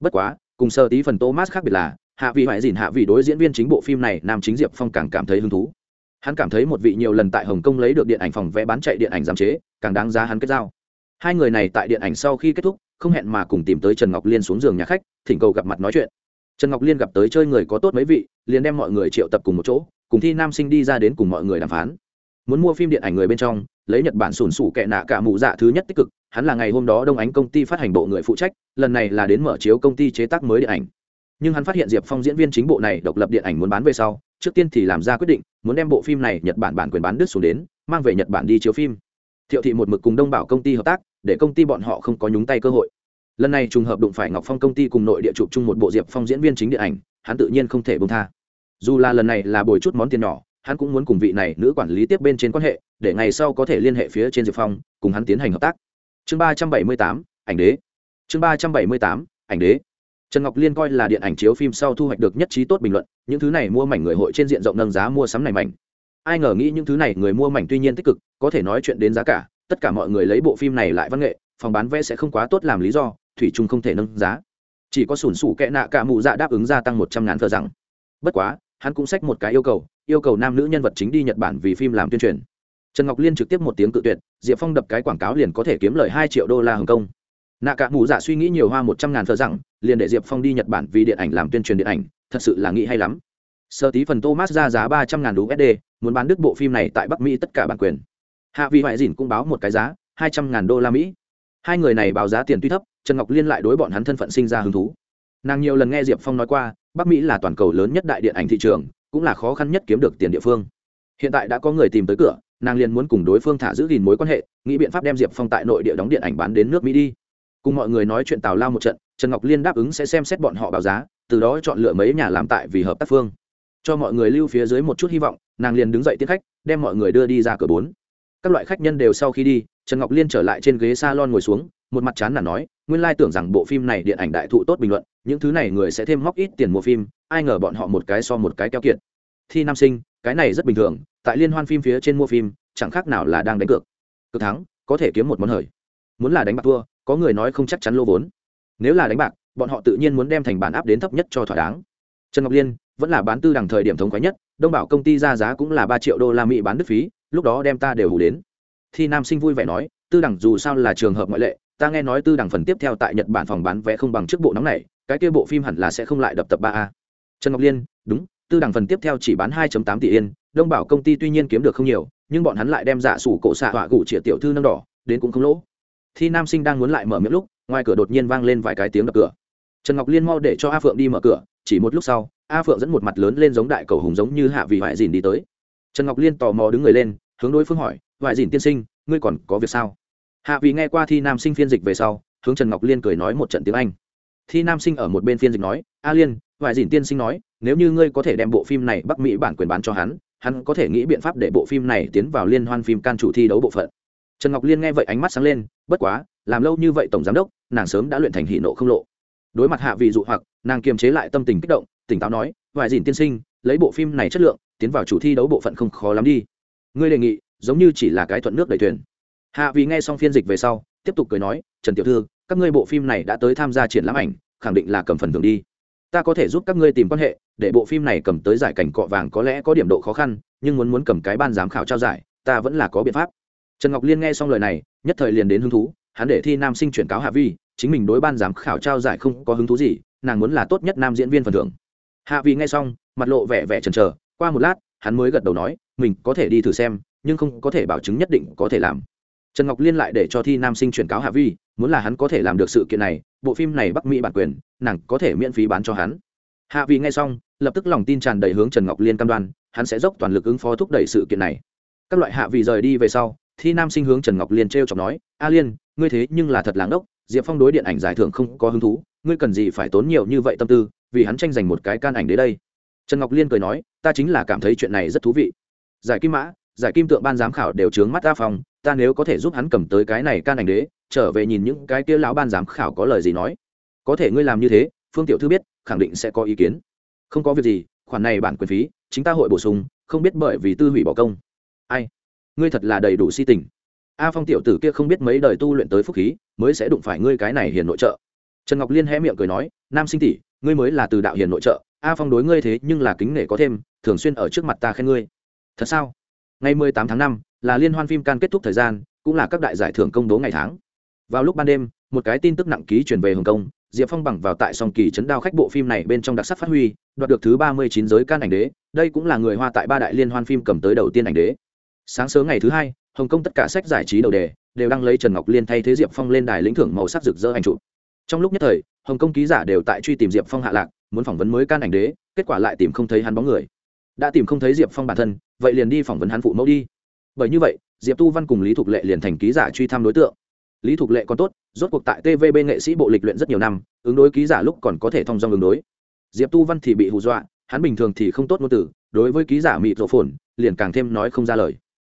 Bất quá, cùng sơ tí phần thomas khác biệt là, hạ vị hoài dìn, hạ vị đối diễn viên chính bộ phim này, nam chính diệp phong càng cảm thấy hứng thú. Hắn cảm thấy một vị nhiều lần tại hồng kông lấy được điện ảnh phòng vẽ bán chạy điện ảnh giám chế, càng đáng giá hắn kết giao. Hai người này tại điện ảnh sau khi kết thúc, không hẹn mà cùng tìm tới trần ngọc liên xuống giường nhà khách, thỉnh cầu gặp mặt nói chuyện. Trần ngọc liên gặp tới chơi người có tốt mấy vị, liền đem mọi người triệu tập cùng một chỗ cùng thi nam sinh đi ra đến cùng mọi người đàm phán. Muốn mua phim điện ảnh người bên trong, lấy nhật bản sùn sủ kẹ nạ cả mụ dạ thứ nhất tích cực, hắn là ngày hôm đó đông ánh công ty phát hành bộ người phụ trách, lần này là đến mở chiếu công ty chế tác mới điện ảnh. Nhưng hắn phát hiện diệp phong diễn viên chính bộ này độc lập điện ảnh muốn bán về sau, trước tiên thì làm ra quyết định, muốn đem bộ phim này nhật bản bản quyền bán đứt xuống đến, mang về nhật bản đi chiếu phim. Thiệu thị một mực cùng đông bảo công ty hợp tác, để công ty bọn họ không có nhúng tay cơ hội. Lần này trùng hợp đụng phải ngọc phong công ty cùng nội địa chụp chung một bộ diệp phong diễn viên chính điện ảnh, hắn tự nhiên không thể bông tha dù là lần này là bồi chút món tiền nhỏ, hắn cũng muốn cùng vị này nữ quản lý tiếp bên trên quan hệ, để ngày sau có thể liên hệ phía trên diệp phong, cùng hắn tiến hành hợp tác. Chương ba trăm bảy mươi tám, ảnh đế. Chương ba trăm bảy mươi tám, ảnh đế. Trần ngọc liên coi là điện ảnh chiếu phim sau thu hoạch được nhất trí tốt bình luận, những thứ này mua mảnh người hội trên diện rộng nâng giá mua sắm này mảnh. Ai ngờ nghĩ những thứ này người mua mảnh tuy nhiên tích cực, có thể nói chuyện đến giá cả, tất cả mọi người lấy bộ phim này lại văn nghệ, phòng bán vé sẽ không quá tốt làm lý do, thủy Trung không thể nâng giá. Chỉ có sủn sủ kẽ nạ cả mụ dạ đáp ứng gia tăng một trăm ngàn thờ rằng. Bất quá hắn cũng xách một cái yêu cầu yêu cầu nam nữ nhân vật chính đi nhật bản vì phim làm tuyên truyền. Trần ngọc liên trực tiếp một tiếng cự tuyệt, diệp phong đập cái quảng cáo liền có thể kiếm lời hai triệu đô la hồng kông. Nạ cả mù dạ suy nghĩ nhiều hoa một trăm ngàn thờ rằng, liền để diệp phong đi nhật bản vì điện ảnh làm tuyên truyền điện ảnh, thật sự là nghĩ hay lắm. Sơ tí phần thomas ra giá ba trăm ngàn usd muốn bán đứt bộ phim này tại bắc mỹ tất cả bản quyền. Hạ vị hoại dìn cũng báo một cái giá, hai trăm ngàn đô la mỹ. Hai người này báo giá tiền tuy thấp, trần ngọc liên lại đối bọn hắn thân phận sinh ra hứng thú. Nàng nhiều lần nghe diệp phong nói qua bắc mỹ là toàn cầu lớn nhất đại điện ảnh thị trường, cũng là khó khăn nhất kiếm được tiền địa phương. Hiện tại đã có người tìm tới cửa, nàng liền muốn cùng đối phương thả giữ gìn mối quan hệ, nghĩ biện pháp đem diệp phong tại nội địa đóng điện ảnh bán đến nước mỹ đi. Cùng mọi người nói chuyện tào lao một trận, trần ngọc liên đáp ứng sẽ xem xét bọn họ báo giá, từ đó chọn lựa mấy nhà làm tại vì hợp tác phương. Cho mọi người lưu phía dưới một chút hy vọng, nàng liền đứng dậy tiếp khách, đem mọi người đưa đi ra cửa bốn. Các loại khách nhân đều sau khi đi, trần ngọc liên trở lại trên ghế s a lon ngồi xuống, một mặt chán là nói nguyên lai tưởng rằng bộ phim này điện ảnh đại thụ tốt bình luận, những thứ này người sẽ thêm móc ít tiền mua phim, ai ngờ bọn họ một cái so một cái keo kiệt. Thi nam sinh, cái này rất bình thường, tại liên hoan phim phía trên mua phim, chẳng khác nào là đang đánh cược. Cực thắng, có thể kiếm một món hời. Muốn là đánh bạc thua, có người nói không chắc chắn lô vốn. Nếu là đánh bạc, bọn họ tự nhiên muốn đem thành bản áp đến thấp nhất cho thỏa đáng. Trần ngọc liên, vẫn là bán tư đằng thời điểm thống khoái nhất, đông bảo công ty ra giá cũng là ba triệu đô la mỹ bán đứt phí, lúc đó đem ta đều hủ đến. Thi nam sinh vui vẻ nói, tư đằng dù sao là trường hợp ngoại lệ ta nghe nói tư đằng phần tiếp theo tại nhật bản phòng bán vé không bằng trước bộ nóng này, cái kia bộ phim hẳn là sẽ không lại đập tập ba a. Trần ngọc liên, đúng, tư đằng phần tiếp theo chỉ bán 2 tám tỷ yên, đông bảo công ty tuy nhiên kiếm được không nhiều, nhưng bọn hắn lại đem giả sủ cổ xạ họa gủ chĩa tiểu thư nâng đỏ, đến cũng không lỗ. Thi nam sinh đang muốn lại mở miệng lúc, ngoài cửa đột nhiên vang lên vài cái tiếng đập cửa. Trần ngọc liên mau để cho a phượng đi mở cửa, chỉ một lúc sau, a phượng dẫn một mặt lớn lên giống đại cầu hùng giống như hạ vị hoại dìn đi tới. Trần ngọc liên tò mò đứng người lên, hướng đối phương hỏi hoại dìn tiên sinh, ngươi còn có việc sao? Hạ vị nghe qua thi nam sinh phiên dịch về sau, hướng trần ngọc liên cười nói một trận tiếng anh. Thi nam sinh ở một bên phiên dịch nói, a liên vài dìn tiên sinh nói, nếu như ngươi có thể đem bộ phim này bắc mỹ bản quyền bán cho hắn hắn có thể nghĩ biện pháp để bộ phim này tiến vào liên hoan phim can chủ thi đấu bộ phận. Trần ngọc liên nghe vậy ánh mắt sáng lên, bất quá, làm lâu như vậy tổng giám đốc, nàng sớm đã luyện thành hỷ nộ không lộ. Đối mặt hạ vị dụ hoặc, nàng kiềm chế lại tâm tình kích động, tỉnh táo nói vài dìn tiên sinh, lấy bộ phim này chất lượng, tiến vào chủ thi đấu bộ phận không khó lắm đi. Ngươi đề nghị, giống như chỉ là cái thuận nước đầy thuyền hạ vì nghe xong phiên dịch về sau, tiếp tục cười nói, trần tiểu thư, các ngươi bộ phim này đã tới tham gia triển lãm ảnh, khẳng định là cầm phần thưởng đi. Ta có thể giúp các ngươi tìm quan hệ, để bộ phim này cầm tới giải cảnh cọ vàng có lẽ có điểm độ khó khăn, nhưng muốn muốn cầm cái ban giám khảo trao giải, ta vẫn là có biện pháp. Trần ngọc liên nghe xong lời này, nhất thời liền đến hứng thú, hắn để thi nam sinh chuyển cáo hạ vi chính mình đối ban giám khảo trao giải không có hứng thú gì, nàng muốn là tốt nhất nam diễn viên phần thưởng. Hạ vi nghe xong, mặt lộ vẻ vẻ chần chờ, qua một lát, hắn mới gật đầu nói, mình có thể đi thử xem, nhưng không có thể bảo chứng nhất định có thể làm trần ngọc liên lại để cho thi nam sinh chuyển cáo hạ vi, muốn là hắn có thể làm được sự kiện này, bộ phim này bắc mỹ bản quyền, nàng có thể miễn phí bán cho hắn. Hạ vi nghe xong, lập tức lòng tin tràn đầy hướng trần ngọc liên cam đoan, hắn sẽ dốc toàn lực ứng phó thúc đẩy sự kiện này. Các loại hạ Vi rời đi về sau, thi nam sinh hướng trần ngọc liên t r e o chọc nói, a liên, ngươi thế nhưng là thật láng ốc diệp phong đối điện ảnh giải thưởng không có hứng thú, ngươi cần gì phải tốn nhiều như vậy tâm tư, vì hắn tranh giành một cái can ảnh đến đây. Trần ngọc liên cười nói, ta chính là cảm thấy chuyện này rất thú vị. Giải kim mã giải kim tượng ban giám khảo đều trướng mắt a phong, ta nếu có thể giúp hắn cầm tới cái này can ảnh đế, trở về nhìn những cái kia lão ban giám khảo có lời gì nói. Có thể ngươi làm như thế, phương tiểu thư biết, khẳng định sẽ có ý kiến. Không có việc gì, khoản này bản quyền phí, chính ta hội bổ sung, không biết bởi vì tư hủy bỏ công. Ai? Ngươi thật là đầy đủ si tình. A phong tiểu tử kia không biết mấy đời tu luyện tới phúc khí, mới sẽ đụng phải ngươi cái này hiền nội trợ. Trần ngọc liên hé miệng cười nói, nam sinh tỷ, ngươi mới là từ đạo hiền nội trợ, a phong đối ngươi thế nhưng là kính nể có thêm, thường xuyên ở trước mặt ta khen ngươi. Thật sao? Ngày mười tám tháng 5 là liên hoan phim can kết thúc thời gian, cũng là các đại giải thưởng công bố ngày tháng. Vào lúc ban đêm, một cái tin tức nặng ký truyền về hồng kông, diệp phong bằng vào tại song kỳ chấn đao khách bộ phim này bên trong đặc sắc phát huy, đoạt được thứ ba mươi chín giới can ảnh đế, đây cũng là người hoa tại ba đại liên hoan phim cầm tới đầu tiên ảnh đế. Sáng sớm ngày thứ hai, hồng kông tất cả sách giải trí đầu đề đều đăng lấy trần ngọc liên thay thế diệp phong lên đài lĩnh thưởng màu sắc rực rỡ ảnh chụp. Trong lúc nhất thời, hồng kông ký giả đều tại truy tìm diệp phong hạ lạc, muốn phỏng vấn mới can ảnh đế, kết quả lại tìm không thấy hắn bóng người. Đã tìm không thấy diệp phong bản thân vậy liền đi phỏng vấn hắn phụ mẫu đi. Bởi như vậy, diệp tu văn cùng lý thục lệ liền thành ký giả truy thăm đối tượng. Lý thục lệ còn tốt, rốt cuộc tại tvb nghệ sĩ bộ lịch luyện rất nhiều năm, ứng đối ký giả lúc còn có thể thông dong ứng đối. Diệp tu văn thì bị hù dọa, hắn bình thường thì không tốt ngôn từ, đối với ký giả mịt rộ phồn, liền càng thêm nói không ra lời.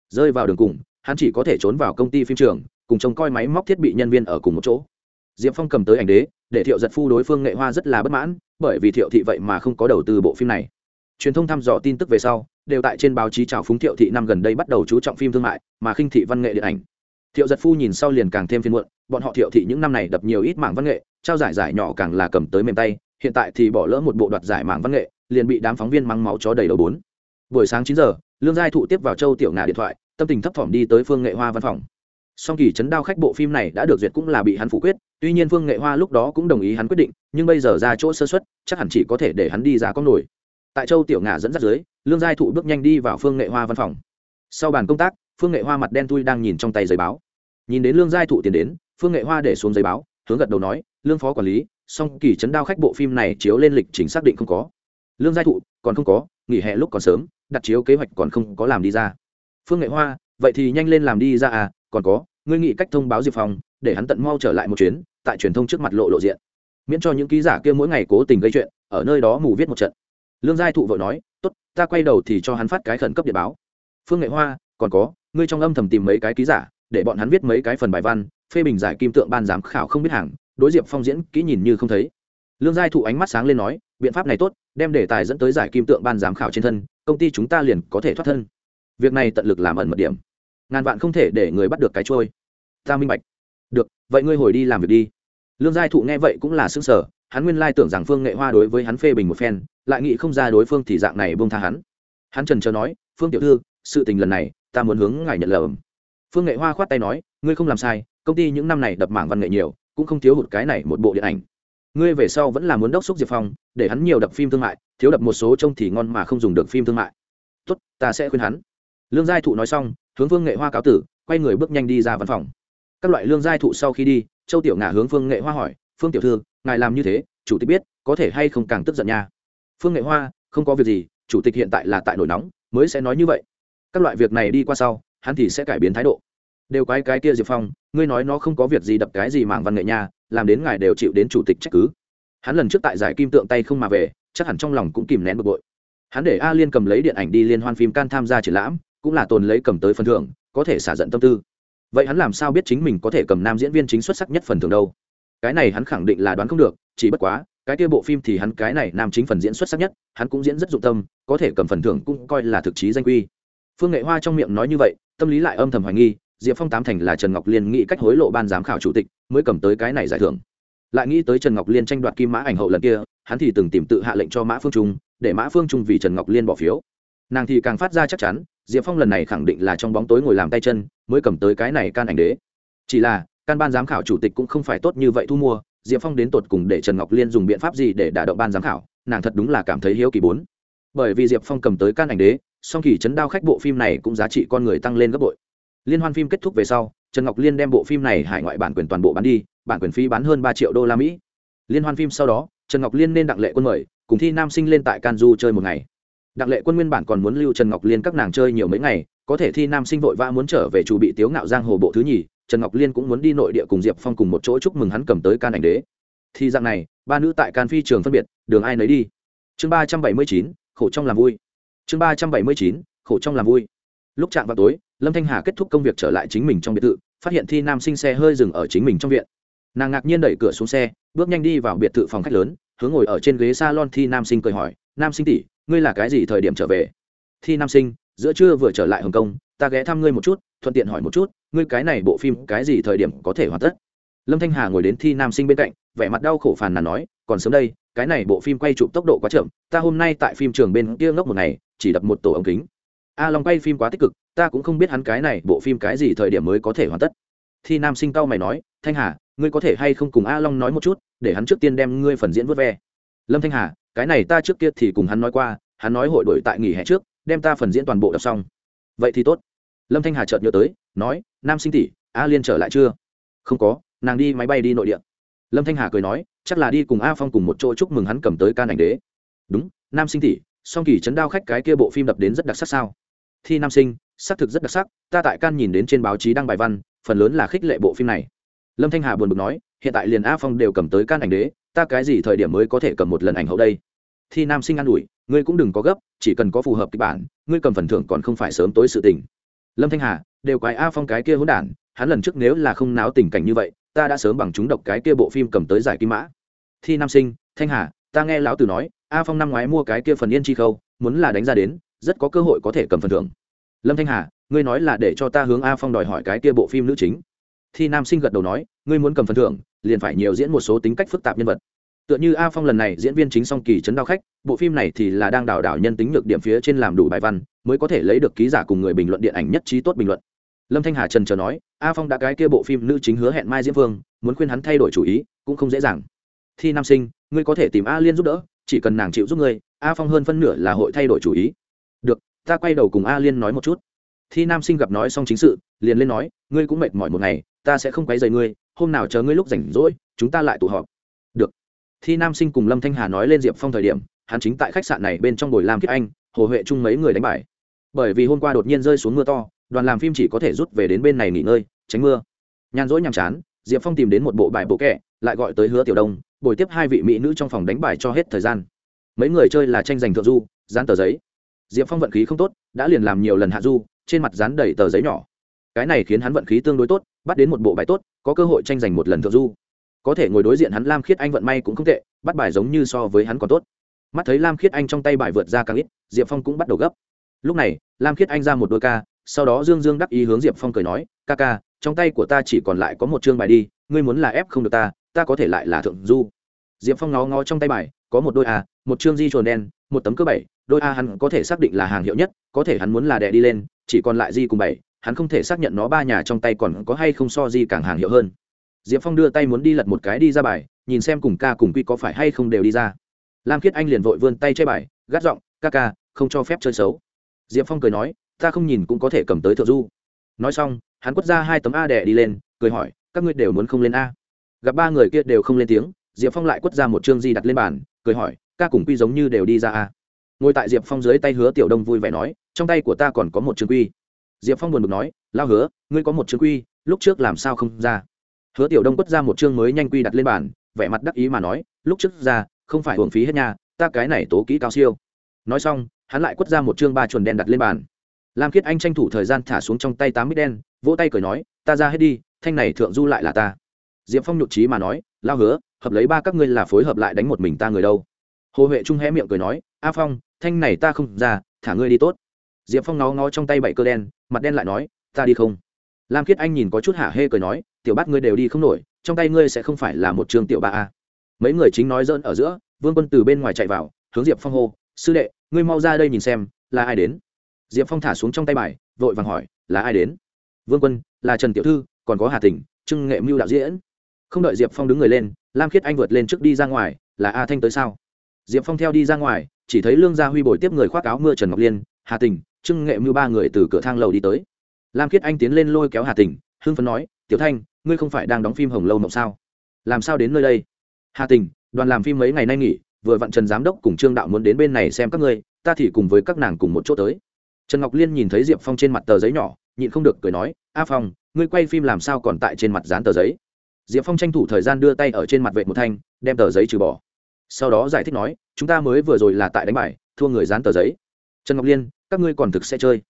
Rơi vào đường cùng, hắn chỉ có thể trốn vào công ty phim trường, cùng trông coi máy móc thiết bị nhân viên ở cùng một chỗ. Diệp phong cầm tới ảnh đế, để thiệu giật phu đối phương nghệ hoa rất là bất mãn, bởi vì thiệu thị vậy mà không có đầu tư bộ phim này truyền thông thăm dò tin tức về sau, đều tại trên báo chí chào phúng thiệu thị năm gần đây bắt đầu chú trọng phim thương mại mà khinh thị văn nghệ điện ảnh. Thiệu giật phu nhìn sau liền càng thêm phiên muộn, bọn họ thiệu thị những năm này đập nhiều ít mảng văn nghệ, trao giải giải nhỏ càng là cầm tới mềm tay, hiện tại thì bỏ lỡ một bộ đoạt giải mảng văn nghệ, liền bị đám phóng viên mắng máu chó đầy đầu bốn. Buổi sáng chín giờ, lương giai thụ tiếp vào châu tiểu ngà điện thoại, tâm tình thấp thỏm đi tới phương nghệ hoa văn phòng. Song kỳ chấn đao khách bộ phim này đã được duyệt cũng là bị hắn phủ quyết, tuy nhiên phương nghệ hoa lúc đó cũng đồng ý hắn quyết định, nhưng bây giờ ra chỗ sơ xuất chắc hẳn chỉ có thể để hắn đi ra con nổi tại châu tiểu ngà dẫn dắt dưới, lương giai thụ bước nhanh đi vào phương nghệ hoa văn phòng. Sau bàn công tác, phương nghệ hoa mặt đen tui đang nhìn trong tay giấy báo. Nhìn đến lương giai thụ tiền đến, phương nghệ hoa để xuống giấy báo, hướng gật đầu nói, lương phó quản lý, song kỳ chấn đao khách bộ phim này chiếu lên lịch trình xác định không có. Lương giai thụ, còn không có, nghỉ hè lúc còn sớm, đặt chiếu kế hoạch còn không có làm đi ra. Phương nghệ hoa, vậy thì nhanh lên làm đi ra à còn có, ngươi nghĩ cách thông báo diệp phong, để hắn tận mau trở lại một chuyến, tại truyền thông trước mặt lộ lộ diện. Miễn cho những ký giả kia mỗi ngày cố tình gây chuyện, ở nơi đó mù viết một trận lương giai thụ vội nói, tốt, ta quay đầu thì cho hắn phát cái khẩn cấp điện báo. Phương nghệ hoa, còn có, ngươi trong âm thầm tìm mấy cái ký giả, để bọn hắn viết mấy cái phần bài văn, phê bình giải kim tượng ban giám khảo không biết hàng, đối diệp phong diễn kỹ nhìn như không thấy. Lương giai thụ ánh mắt sáng lên nói, biện pháp này tốt, đem đề tài dẫn tới giải kim tượng ban giám khảo trên thân, công ty chúng ta liền có thể thoát thân. Việc này tận lực làm ẩn mật điểm. Ngàn vạn không thể để người bắt được cái trôi. Ta minh bạch. Được, vậy ngươi hồi đi làm việc đi. Lương giai thụ nghe vậy cũng là xương sở hắn nguyên lai tưởng rằng phương nghệ hoa đối với hắn phê bình một phen, lại nghĩ không ra đối phương thì dạng này bông tha hắn. Hắn trần trờ nói, phương tiểu thư, sự tình lần này, ta muốn hướng ngài nhận lầm phương nghệ hoa khoát tay nói, ngươi không làm sai, công ty những năm này đập mảng văn nghệ nhiều, cũng không thiếu hụt cái này một bộ điện ảnh. Ngươi về sau vẫn là muốn đốc xúc diệp phong, để hắn nhiều đập phim thương mại, thiếu đập một số trông thì ngon mà không dùng được phim thương mại. Tốt, ta sẽ khuyên hắn. Lương giai thụ nói xong, hướng phương nghệ hoa cáo tử, quay người bước nhanh đi ra văn phòng. Các loại lương giai thụ sau khi đi, châu tiểu ngà hướng phương nghệ hoa hỏi, phương tiểu thư ngài làm như thế, chủ tịch biết, có thể hay không càng tức giận nha. Phương nghệ hoa, không có việc gì, chủ tịch hiện tại là tại nổi nóng, mới sẽ nói như vậy. Các loại việc này đi qua sau, hắn thì sẽ cải biến thái độ. Đều quái cái kia diệp phong, ngươi nói nó không có việc gì đập cái gì mảng văn nghệ nha, làm đến ngài đều chịu đến chủ tịch trách cứ. Hắn lần trước tại giải kim tượng tay không mà về, chắc hẳn trong lòng cũng kìm nén bực bội. Hắn để a liên cầm lấy điện ảnh đi liên hoan phim can tham gia triển lãm, cũng là tồn lấy cầm tới phần thưởng, có thể xả giận tâm tư. Vậy hắn làm sao biết chính mình có thể cầm nam diễn viên chính xuất sắc nhất phần thưởng đâu? Cái này hắn khẳng định là đoán không được, chỉ bất quá, cái kia bộ phim thì hắn cái này nam chính phần diễn xuất sắc nhất, hắn cũng diễn rất dụng tâm, có thể cầm phần thưởng cũng coi là thực chí danh quy. Phương nghệ hoa trong miệng nói như vậy, tâm lý lại âm thầm hoài nghi, diệp phong tám thành là trần ngọc liên nghĩ cách hối lộ ban giám khảo chủ tịch, mới cầm tới cái này giải thưởng. Lại nghĩ tới trần ngọc liên tranh đoạt kim mã ảnh hậu lần kia, hắn thì từng tìm tự hạ lệnh cho mã phương trung, để mã phương trung vì trần ngọc liên bỏ phiếu. Nàng thì càng phát ra chắc chắn, diệp phong lần này khẳng định là trong bóng tối ngồi làm tay chân, mới cầm tới cái này can ảnh đế. Chỉ là can ban giám khảo chủ tịch cũng không phải tốt như vậy thu mua, diệp phong đến tột cùng để trần ngọc liên dùng biện pháp gì để đả động ban giám khảo, nàng thật đúng là cảm thấy hiếu kỳ bốn. Bởi vì diệp phong cầm tới can ảnh đế, song kỳ chấn đao khách bộ phim này cũng giá trị con người tăng lên gấp bội. Liên hoan phim kết thúc về sau, trần ngọc liên đem bộ phim này hải ngoại bản quyền toàn bộ bán đi, bản quyền phí bán hơn ba triệu đô la mỹ. Liên hoan phim sau đó, trần ngọc liên nên đặng lệ quân mời, cùng thi nam sinh lên tại can du chơi một ngày. Đặng lệ quân nguyên bản còn muốn lưu trần ngọc liên các nàng chơi nhiều mấy ngày, có thể thi nam sinh vội vã muốn trở về chủ bị tiếu ngạo giang hồ bộ thứ nhì trần ngọc liên cũng muốn đi nội địa cùng diệp phong cùng một chỗ chúc mừng hắn cầm tới can ảnh đế. Thì dạng này, ba nữ tại can phi trường phân biệt, đường ai nấy đi. Chương ba trăm bảy mươi chín, khổ trong làm vui. Chương ba trăm bảy mươi chín, khổ trong làm vui. Lúc chạm vào tối, lâm thanh hà kết thúc công việc trở lại chính mình trong biệt thự, phát hiện thi nam sinh xe hơi dừng ở chính mình trong viện. Nàng ngạc nhiên đẩy cửa xuống xe, bước nhanh đi vào biệt thự phòng khách lớn, hướng ngồi ở trên ghế s a lon thi nam sinh cười hỏi, nam sinh tỷ, ngươi là cái gì thời điểm trở về? Thi nam sinh, giữa trưa vừa trở lại hồng kông, ta ghé thăm ngươi một chút thuận tiện hỏi một chút, ngươi cái này bộ phim cái gì thời điểm có thể hoàn tất? Lâm thanh hà ngồi đến thi nam sinh bên cạnh, vẻ mặt đau khổ phàn nàn nói, còn sớm đây, cái này bộ phim quay chụp tốc độ quá chậm, ta hôm nay tại phim trường bên kia ngốc một ngày, chỉ đập một tổ ống kính. A long quay phim quá tích cực, ta cũng không biết hắn cái này bộ phim cái gì thời điểm mới có thể hoàn tất. Thi nam sinh tao mày nói, thanh hà, ngươi có thể hay không cùng a long nói một chút, để hắn trước tiên đem ngươi phần diễn vớt ve. Lâm thanh hà, cái này ta trước kia thì cùng hắn nói qua, hắn nói hội đổi tại nghỉ hè trước, đem ta phần diễn toàn bộ đọc xong. Vậy thì tốt lâm thanh hà chợt nhớ tới, nói, nam sinh tỷ, a liên trở lại chưa? Không có, nàng đi máy bay đi nội địa. Lâm thanh hà cười nói, chắc là đi cùng a phong cùng một chỗ chúc mừng hắn cầm tới can ảnh đế. Đúng, nam sinh tỷ, song kỳ chấn đao khách cái kia bộ phim đập đến rất đặc sắc sao? Thi nam sinh, xác thực rất đặc sắc, ta tại can nhìn đến trên báo chí đăng bài văn, phần lớn là khích lệ bộ phim này. Lâm thanh hà buồn bực nói, hiện tại liền a phong đều cầm tới can ảnh đế, ta cái gì thời điểm mới có thể cầm một lần ảnh hậu đây? Thi nam sinh an ủi, ngươi cũng đừng có gấp, chỉ cần có phù hợp kịch bản, ngươi cầm phần thưởng còn không phải sớm tối sự tình lâm thanh hà, đều quái a phong cái kia hỗn đản, hắn lần trước nếu là không náo tình cảnh như vậy, ta đã sớm bằng chúng độc cái kia bộ phim cầm tới giải kim mã. Thi nam sinh, thanh hà, ta nghe lão tử nói, a phong năm ngoái mua cái kia phần yên chi khâu, muốn là đánh ra đến, rất có cơ hội có thể cầm phần thưởng. Lâm thanh hà, ngươi nói là để cho ta hướng a phong đòi hỏi cái kia bộ phim nữ chính. Thi nam sinh gật đầu nói, ngươi muốn cầm phần thưởng, liền phải nhiều diễn một số tính cách phức tạp nhân vật. Tựa như a phong lần này diễn viên chính song kỳ chấn đao khách, bộ phim này thì là đang đào đảo nhân tính nhược điểm phía trên làm đủ bài văn mới có thể lấy được ký giả cùng người bình luận điện ảnh nhất trí tốt bình luận. Lâm thanh hà trần chờ nói, a phong đã cái kia bộ phim nữ chính hứa hẹn mai diễm vương, muốn khuyên hắn thay đổi chủ ý, cũng không dễ dàng. Thi nam sinh, ngươi có thể tìm a liên giúp đỡ, chỉ cần nàng chịu giúp ngươi, a phong hơn phân nửa là hội thay đổi chủ ý. Được, ta quay đầu cùng a liên nói một chút. Thi nam sinh gặp nói xong chính sự, liền lên nói, ngươi cũng mệt mỏi một ngày, ta sẽ không quấy dày ngươi, hôm nào chờ ngươi lúc rảnh rỗi, chúng ta lại tụ họp. Được. Thi nam sinh cùng lâm thanh hà nói lên diệp phong thời điểm, hắn chính tại khách sạn này bên trong bồi làm kiếp anh, hồ huệ chung mấy người đánh bài bởi vì hôm qua đột nhiên rơi xuống mưa to, đoàn làm phim chỉ có thể rút về đến bên này nghỉ ngơi, tránh mưa. Nhàn rỗi nhàm chán, diệp phong tìm đến một bộ bài bộ kẹ, lại gọi tới hứa tiểu đông, bồi tiếp hai vị mỹ nữ trong phòng đánh bài cho hết thời gian. Mấy người chơi là tranh giành thượng du, dán tờ giấy. Diệp phong vận khí không tốt, đã liền làm nhiều lần hạ du, trên mặt dán đầy tờ giấy nhỏ. Cái này khiến hắn vận khí tương đối tốt, bắt đến một bộ bài tốt, có cơ hội tranh giành một lần thượng du. Có thể ngồi đối diện hắn lam khiết anh vận may cũng không tệ, bắt bài giống như so với hắn còn tốt. Mắt thấy lam khiết anh trong tay bài vượt ra càng ít, diệp phong cũng bắt đầu gấp lúc này, lam khiết anh ra một đôi ca, sau đó dương dương đắc ý hướng diệp phong cười nói, ca ca, trong tay của ta chỉ còn lại có một chương bài đi, ngươi muốn là ép không được ta ta có thể lại là thượng du. Diệp phong ngó ngó trong tay bài, có một đôi a, một chương di trồn đen, một tấm cơ bảy, đôi a hắn có thể xác định là hàng hiệu nhất, có thể hắn muốn là đẻ đi lên, chỉ còn lại di cùng bảy, hắn không thể xác nhận nó ba nhà trong tay còn có hay không so di càng hàng hiệu hơn. Diệp phong đưa tay muốn đi lật một cái đi ra bài, nhìn xem cùng ca cùng quy có phải hay không đều đi ra. Lam khiết anh liền vội vươn tay che bài, gắt giọng, ca ca, không cho phép chơi xấu diệp phong cười nói, ta không nhìn cũng có thể cầm tới thượng du. Nói xong, hắn quất ra hai tấm a đẻ đi lên, cười hỏi, các ngươi đều muốn không lên a? Gặp ba người kia đều không lên tiếng, diệp phong lại quất ra một chương di đặt lên bàn, cười hỏi, ca cùng quy giống như đều đi ra a? Ngồi tại diệp phong dưới tay hứa tiểu đông vui vẻ nói, trong tay của ta còn có một chương quy. Diệp phong buồn bực nói lao hứa, ngươi có một chương quy, lúc trước làm sao không ra? Hứa tiểu đông quất ra một chương mới nhanh quy đặt lên bàn, vẻ mặt đắc ý mà nói, lúc trước ra, không phải hưởng phí hết nhà ta cái này tố kỹ cao siêu. Nói xong hắn lại quất ra một chương ba chuồn đen đặt lên bàn. Lam khiết anh tranh thủ thời gian thả xuống trong tay tám mít đen, vỗ tay cười nói, ta ra hết đi, thanh này thượng du lại là ta. Diệp phong nhụt trí mà nói, lao hứa, hợp lấy ba các ngươi là phối hợp lại đánh một mình ta người đâu. Hồ huệ trung hé miệng cười nói, a phong, thanh này ta không ra, thả ngươi đi tốt. Diệp phong nó ngó trong tay bảy cơ đen, mặt đen lại nói, ta đi không. Lam khiết anh nhìn có chút hả hê cười nói, tiểu bát ngươi đều đi không nổi, trong tay ngươi sẽ không phải là một trường tiểu ba a. Mấy người chính nói dỡn ở giữa, vương quân từ bên ngoài chạy vào, hướng diệp phong hô, sư đệ ngươi mau ra đây nhìn xem, là ai đến? Diệp phong thả xuống trong tay bài, vội vàng hỏi, là ai đến? Vương quân, là trần tiểu thư, còn có hà tình trưng nghệ mưu đạo diễn. Không đợi diệp phong đứng người lên, lam khiết anh vượt lên trước đi ra ngoài, là a thanh tới sao? Diệp phong theo đi ra ngoài, chỉ thấy lương gia huy bồi tiếp người khoác áo mưa trần ngọc liên, hà tình trưng nghệ mưu ba người từ cửa thang lầu đi tới. Lam khiết anh tiến lên lôi kéo hà tình hưng phấn nói, tiểu thanh, ngươi không phải đang đóng phim hồng lâu mộng sao? Làm sao đến nơi đây? Hà tình đoàn làm phim mấy ngày nay nghỉ vừa vặn trần giám đốc cùng trương đạo muốn đến bên này xem các ngươi, ta thì cùng với các nàng cùng một chỗ tới. Trần ngọc liên nhìn thấy diệp phong trên mặt tờ giấy nhỏ, nhịn không được cười nói, a phong, ngươi quay phim làm sao còn tại trên mặt dán tờ giấy? Diệp phong tranh thủ thời gian đưa tay ở trên mặt vệ một thanh, đem tờ giấy trừ bỏ. Sau đó giải thích nói, chúng ta mới vừa rồi là tại đánh bài, thua người dán tờ giấy. Trần ngọc liên, các ngươi còn thực sẽ chơi.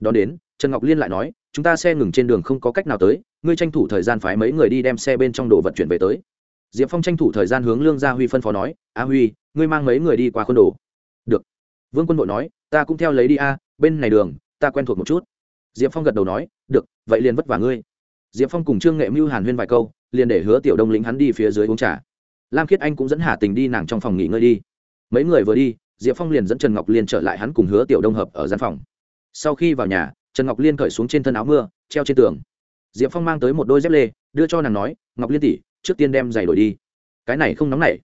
Đón đến, trần ngọc liên lại nói, chúng ta xe ngừng trên đường không có cách nào tới, ngươi tranh thủ thời gian phái mấy người đi đem xe bên trong đồ vận chuyển về tới diệp phong tranh thủ thời gian hướng lương gia huy phân phó nói, a huy, ngươi mang mấy người đi qua khuôn đồ. Được. Vương quân đội nói, ta cũng theo lấy đi a, bên này đường, ta quen thuộc một chút. Diệp phong gật đầu nói, được, vậy liền vất vả ngươi. Diệp phong cùng trương nghệ mưu hàn huyên vài câu, liền để hứa tiểu đông lĩnh hắn đi phía dưới uống trà. Lam khiết anh cũng dẫn hà tình đi nàng trong phòng nghỉ ngơi đi. Mấy người vừa đi, diệp phong liền dẫn trần ngọc liên trở lại hắn cùng hứa tiểu đông hợp ở gian phòng. Sau khi vào nhà, trần ngọc liên cởi xuống trên thân áo mưa, treo trên tường. Diệp phong mang tới một đôi dép lê, đưa cho nàng nói, ngọc liên tỉ trước tiên đem giày đổi đi. Cái này không nóng nảy.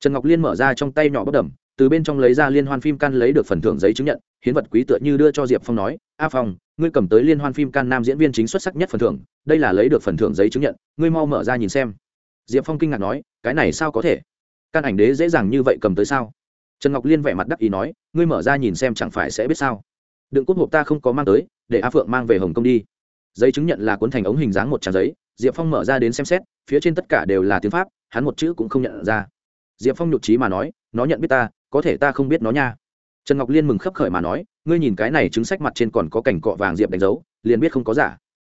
Trần ngọc liên mở ra trong tay nhỏ bất đầm, từ bên trong lấy ra liên hoan phim can lấy được phần thưởng giấy chứng nhận, hiến vật quý tựa như đưa cho diệp phong nói, a phong, ngươi cầm tới liên hoan phim can nam diễn viên chính xuất sắc nhất phần thưởng, đây là lấy được phần thưởng giấy chứng nhận, ngươi mau mở ra nhìn xem. Diệp phong kinh ngạc nói, cái này sao có thể? Can ảnh đế dễ dàng như vậy cầm tới sao? Trần ngọc liên vẻ mặt đắc ý nói, ngươi mở ra nhìn xem chẳng phải sẽ biết sao? Đựng cốt hộp ta không có mang tới, để a phượng mang về hồng kông đi. Giấy chứng nhận là cuốn thành ống hình dáng một trang giấy diệp phong mở ra đến xem xét, phía trên tất cả đều là tiếng pháp, hắn một chữ cũng không nhận ra. Diệp phong nhục trí mà nói, nó nhận biết ta, có thể ta không biết nó nha. Trần ngọc liên mừng khấp khởi mà nói, ngươi nhìn cái này chứng sách mặt trên còn có cảnh cọ vàng diệp đánh dấu, liền biết không có giả.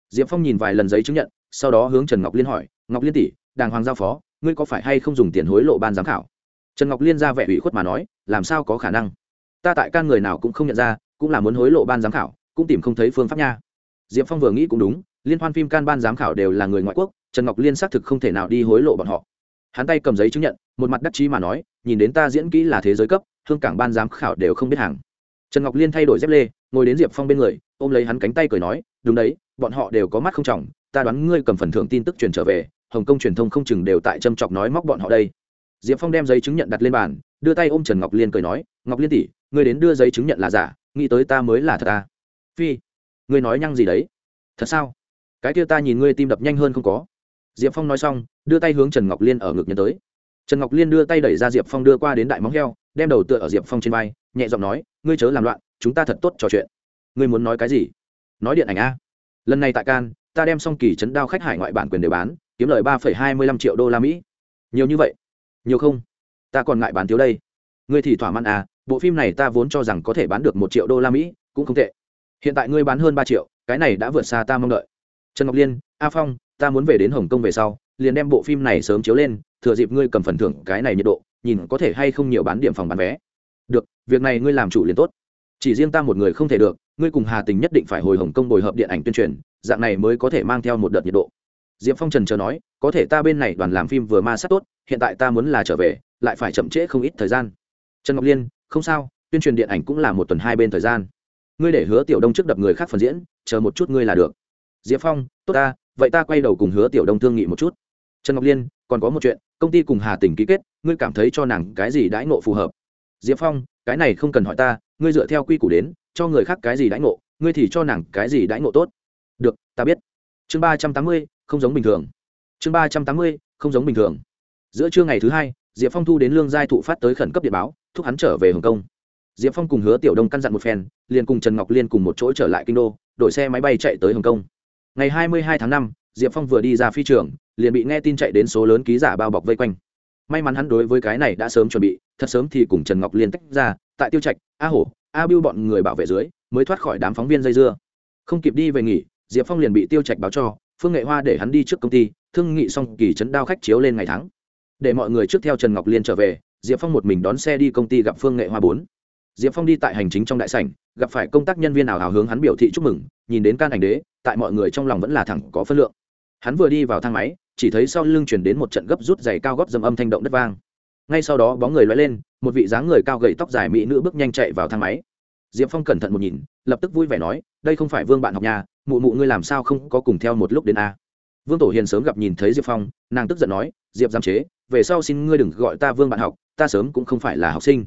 Diệp phong nhìn vài lần giấy chứng nhận, sau đó hướng trần ngọc liên hỏi, ngọc liên tỷ, đàng hoàng giao phó, ngươi có phải hay không dùng tiền hối lộ ban giám khảo? Trần ngọc liên ra vẻ ủy khuất mà nói, làm sao có khả năng? Ta tại can người nào cũng không nhận ra, cũng là muốn hối lộ ban giám khảo, cũng tìm không thấy phương pháp nha. Diệp phong vừa nghĩ cũng đúng liên hoan phim can ban giám khảo đều là người ngoại quốc, trần ngọc liên xác thực không thể nào đi hối lộ bọn họ. Hắn tay cầm giấy chứng nhận, một mặt đắc chí mà nói, nhìn đến ta diễn kỹ là thế giới cấp, hương cảng ban giám khảo đều không biết hàng. Trần ngọc liên thay đổi dép lê, ngồi đến diệp phong bên người, ôm lấy hắn cánh tay cười nói, đúng đấy, bọn họ đều có mắt không trọng, ta đoán ngươi cầm phần thưởng tin tức truyền trở về, hồng kông truyền thông không chừng đều tại châm chọc nói móc bọn họ đây. Diệp phong đem giấy chứng nhận đặt lên bàn, đưa tay ôm trần ngọc liên cười nói, ngọc liên tỷ, ngươi đến đưa giấy chứng nhận là giả, nghĩ tới ta mới là thật ta à? phi, ngươi nói nhăng gì đấy? Thật sao? Cái kia ta nhìn ngươi tim đập nhanh hơn không có. Diệp phong nói xong, đưa tay hướng trần ngọc liên ở ngực nhân tới. Trần ngọc liên đưa tay đẩy ra diệp phong đưa qua đến đại móng heo, đem đầu tựa ở diệp phong trên vai, nhẹ giọng nói, ngươi chớ làm loạn, chúng ta thật tốt trò chuyện. Ngươi muốn nói cái gì? Nói điện ảnh a. Lần này tại can ta đem xong kỳ chấn đao khách hải ngoại bản quyền để bán, kiếm lời ba hai mươi lăm triệu đô la mỹ. Nhiều như vậy? Nhiều không? Ta còn ngại bán thiếu đây. Ngươi thì thỏa mãn à bộ phim này ta vốn cho rằng có thể bán được một triệu đô la mỹ, cũng không tệ. Hiện tại ngươi bán hơn ba triệu, cái này đã vượt xa ta mong đợi trần ngọc liên, a phong, ta muốn về đến hồng kông về sau, liền đem bộ phim này sớm chiếu lên, thừa dịp ngươi cầm phần thưởng cái này nhiệt độ, nhìn có thể hay không nhiều bán điểm phòng bán vé. Được, việc này ngươi làm chủ liền tốt. Chỉ riêng ta một người không thể được, ngươi cùng hà tình nhất định phải hồi hồng kông bồi hợp điện ảnh tuyên truyền, dạng này mới có thể mang theo một đợt nhiệt độ. Diệp phong trần chờ nói, có thể ta bên này đoàn làm phim vừa ma sát tốt, hiện tại ta muốn là trở về, lại phải chậm trễ không ít thời gian. Trần ngọc liên, không sao, tuyên truyền điện ảnh cũng là một tuần hai bên thời gian. Ngươi để hứa tiểu đông trước đập người khác phần diễn, chờ một chút ngươi là được diệp phong, tốt ta, vậy ta quay đầu cùng hứa tiểu đông thương nghị một chút. Trần ngọc liên, còn có một chuyện, công ty cùng hà tỉnh ký kết, ngươi cảm thấy cho nàng cái gì đãi ngộ phù hợp? Diệp phong, cái này không cần hỏi ta, ngươi dựa theo quy củ đến, cho người khác cái gì đãi ngộ, ngươi thì cho nàng cái gì đãi ngộ tốt. Được, ta biết. Chương ba trăm tám mươi, không giống bình thường. Chương ba trăm tám mươi, không giống bình thường. Giữa trưa ngày thứ hai, diệp phong thu đến lương giai thụ phát tới khẩn cấp điện báo, thúc hắn trở về hồng kông. Diệp phong cùng hứa tiểu đông căn dặn một phen, liền cùng trần ngọc liên cùng một chỗ trở lại kinh đô, đổi xe máy bay chạy tới hồng kông ngày hai mươi hai tháng năm, diệp phong vừa đi ra phi trường, liền bị nghe tin chạy đến số lớn ký giả bao bọc vây quanh. May mắn hắn đối với cái này đã sớm chuẩn bị, thật sớm thì cùng trần ngọc liên tách ra, tại tiêu trạch, a hổ, a bưu bọn người bảo vệ dưới, mới thoát khỏi đám phóng viên dây dưa. Không kịp đi về nghỉ, diệp phong liền bị tiêu trạch báo cho, phương nghệ hoa để hắn đi trước công ty, thương nghị xong kỳ chấn đao khách chiếu lên ngày tháng. Để mọi người trước theo trần ngọc liên trở về, diệp phong một mình đón xe đi công ty gặp phương nghệ hoa bốn. Diệp phong đi tại hành chính trong đại sảnh, gặp phải công tác nhân viên nào hào hướng hắn biểu thị chúc mừng, nhìn đến can ảnh đế tại mọi người trong lòng vẫn là thẳng có phân lượng. Hắn vừa đi vào thang máy, chỉ thấy sau lưng chuyển đến một trận gấp rút giày cao góp dầm âm thanh động đất vang. Ngay sau đó bóng người loay lên, một vị dáng người cao gầy tóc dài mỹ nữ bước nhanh chạy vào thang máy. Diệp phong cẩn thận một nhìn, lập tức vui vẻ nói, đây không phải vương bạn học nhà, mụ mụ ngươi làm sao không có cùng theo một lúc đến a? Vương tổ hiền sớm gặp nhìn thấy diệp phong, nàng tức giận nói, diệp giam chế, về sau xin ngươi đừng gọi ta vương bạn học, ta sớm cũng không phải là học sinh.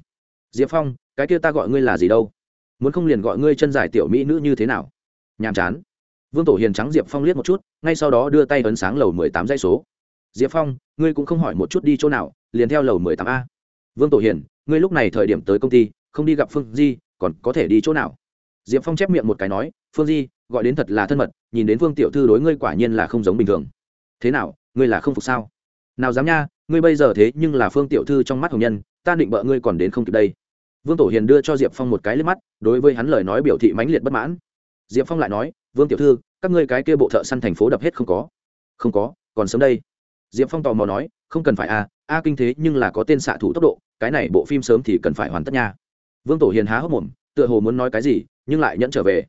Diệp phong, cái kia ta gọi ngươi là gì đâu? Muốn không liền gọi ngươi chân dài tiểu mỹ nữ như thế nào? Nhàm chán vương tổ hiền trắng diệp phong liếc một chút, ngay sau đó đưa tay ấn sáng lầu mười tám dãy số. Diệp phong, ngươi cũng không hỏi một chút đi chỗ nào, liền theo lầu mười tám a. Vương tổ hiền, ngươi lúc này thời điểm tới công ty, không đi gặp phương di, còn có thể đi chỗ nào? Diệp phong chép miệng một cái nói, phương di, gọi đến thật là thân mật, nhìn đến Vương tiểu thư đối ngươi quả nhiên là không giống bình thường. Thế nào, ngươi là không phục sao? Nào dám nha, ngươi bây giờ thế nhưng là phương tiểu thư trong mắt hồng nhân, ta định bợ ngươi còn đến không kịp đây. Vương tổ hiền đưa cho diệp phong một cái liếp mắt, đối với hắn lời nói biểu thị mãnh liệt bất mãn. Diệp phong lại nói vương tiểu thư, các ngươi cái kia bộ thợ săn thành phố đập hết không có? Không có, còn sớm đây. Diệp phong tò mò nói, không cần phải a a kinh thế nhưng là có tên xạ thủ tốc độ, cái này bộ phim sớm thì cần phải hoàn tất nha. Vương tổ hiền há hốc mồm, tựa hồ muốn nói cái gì, nhưng lại nhẫn trở về.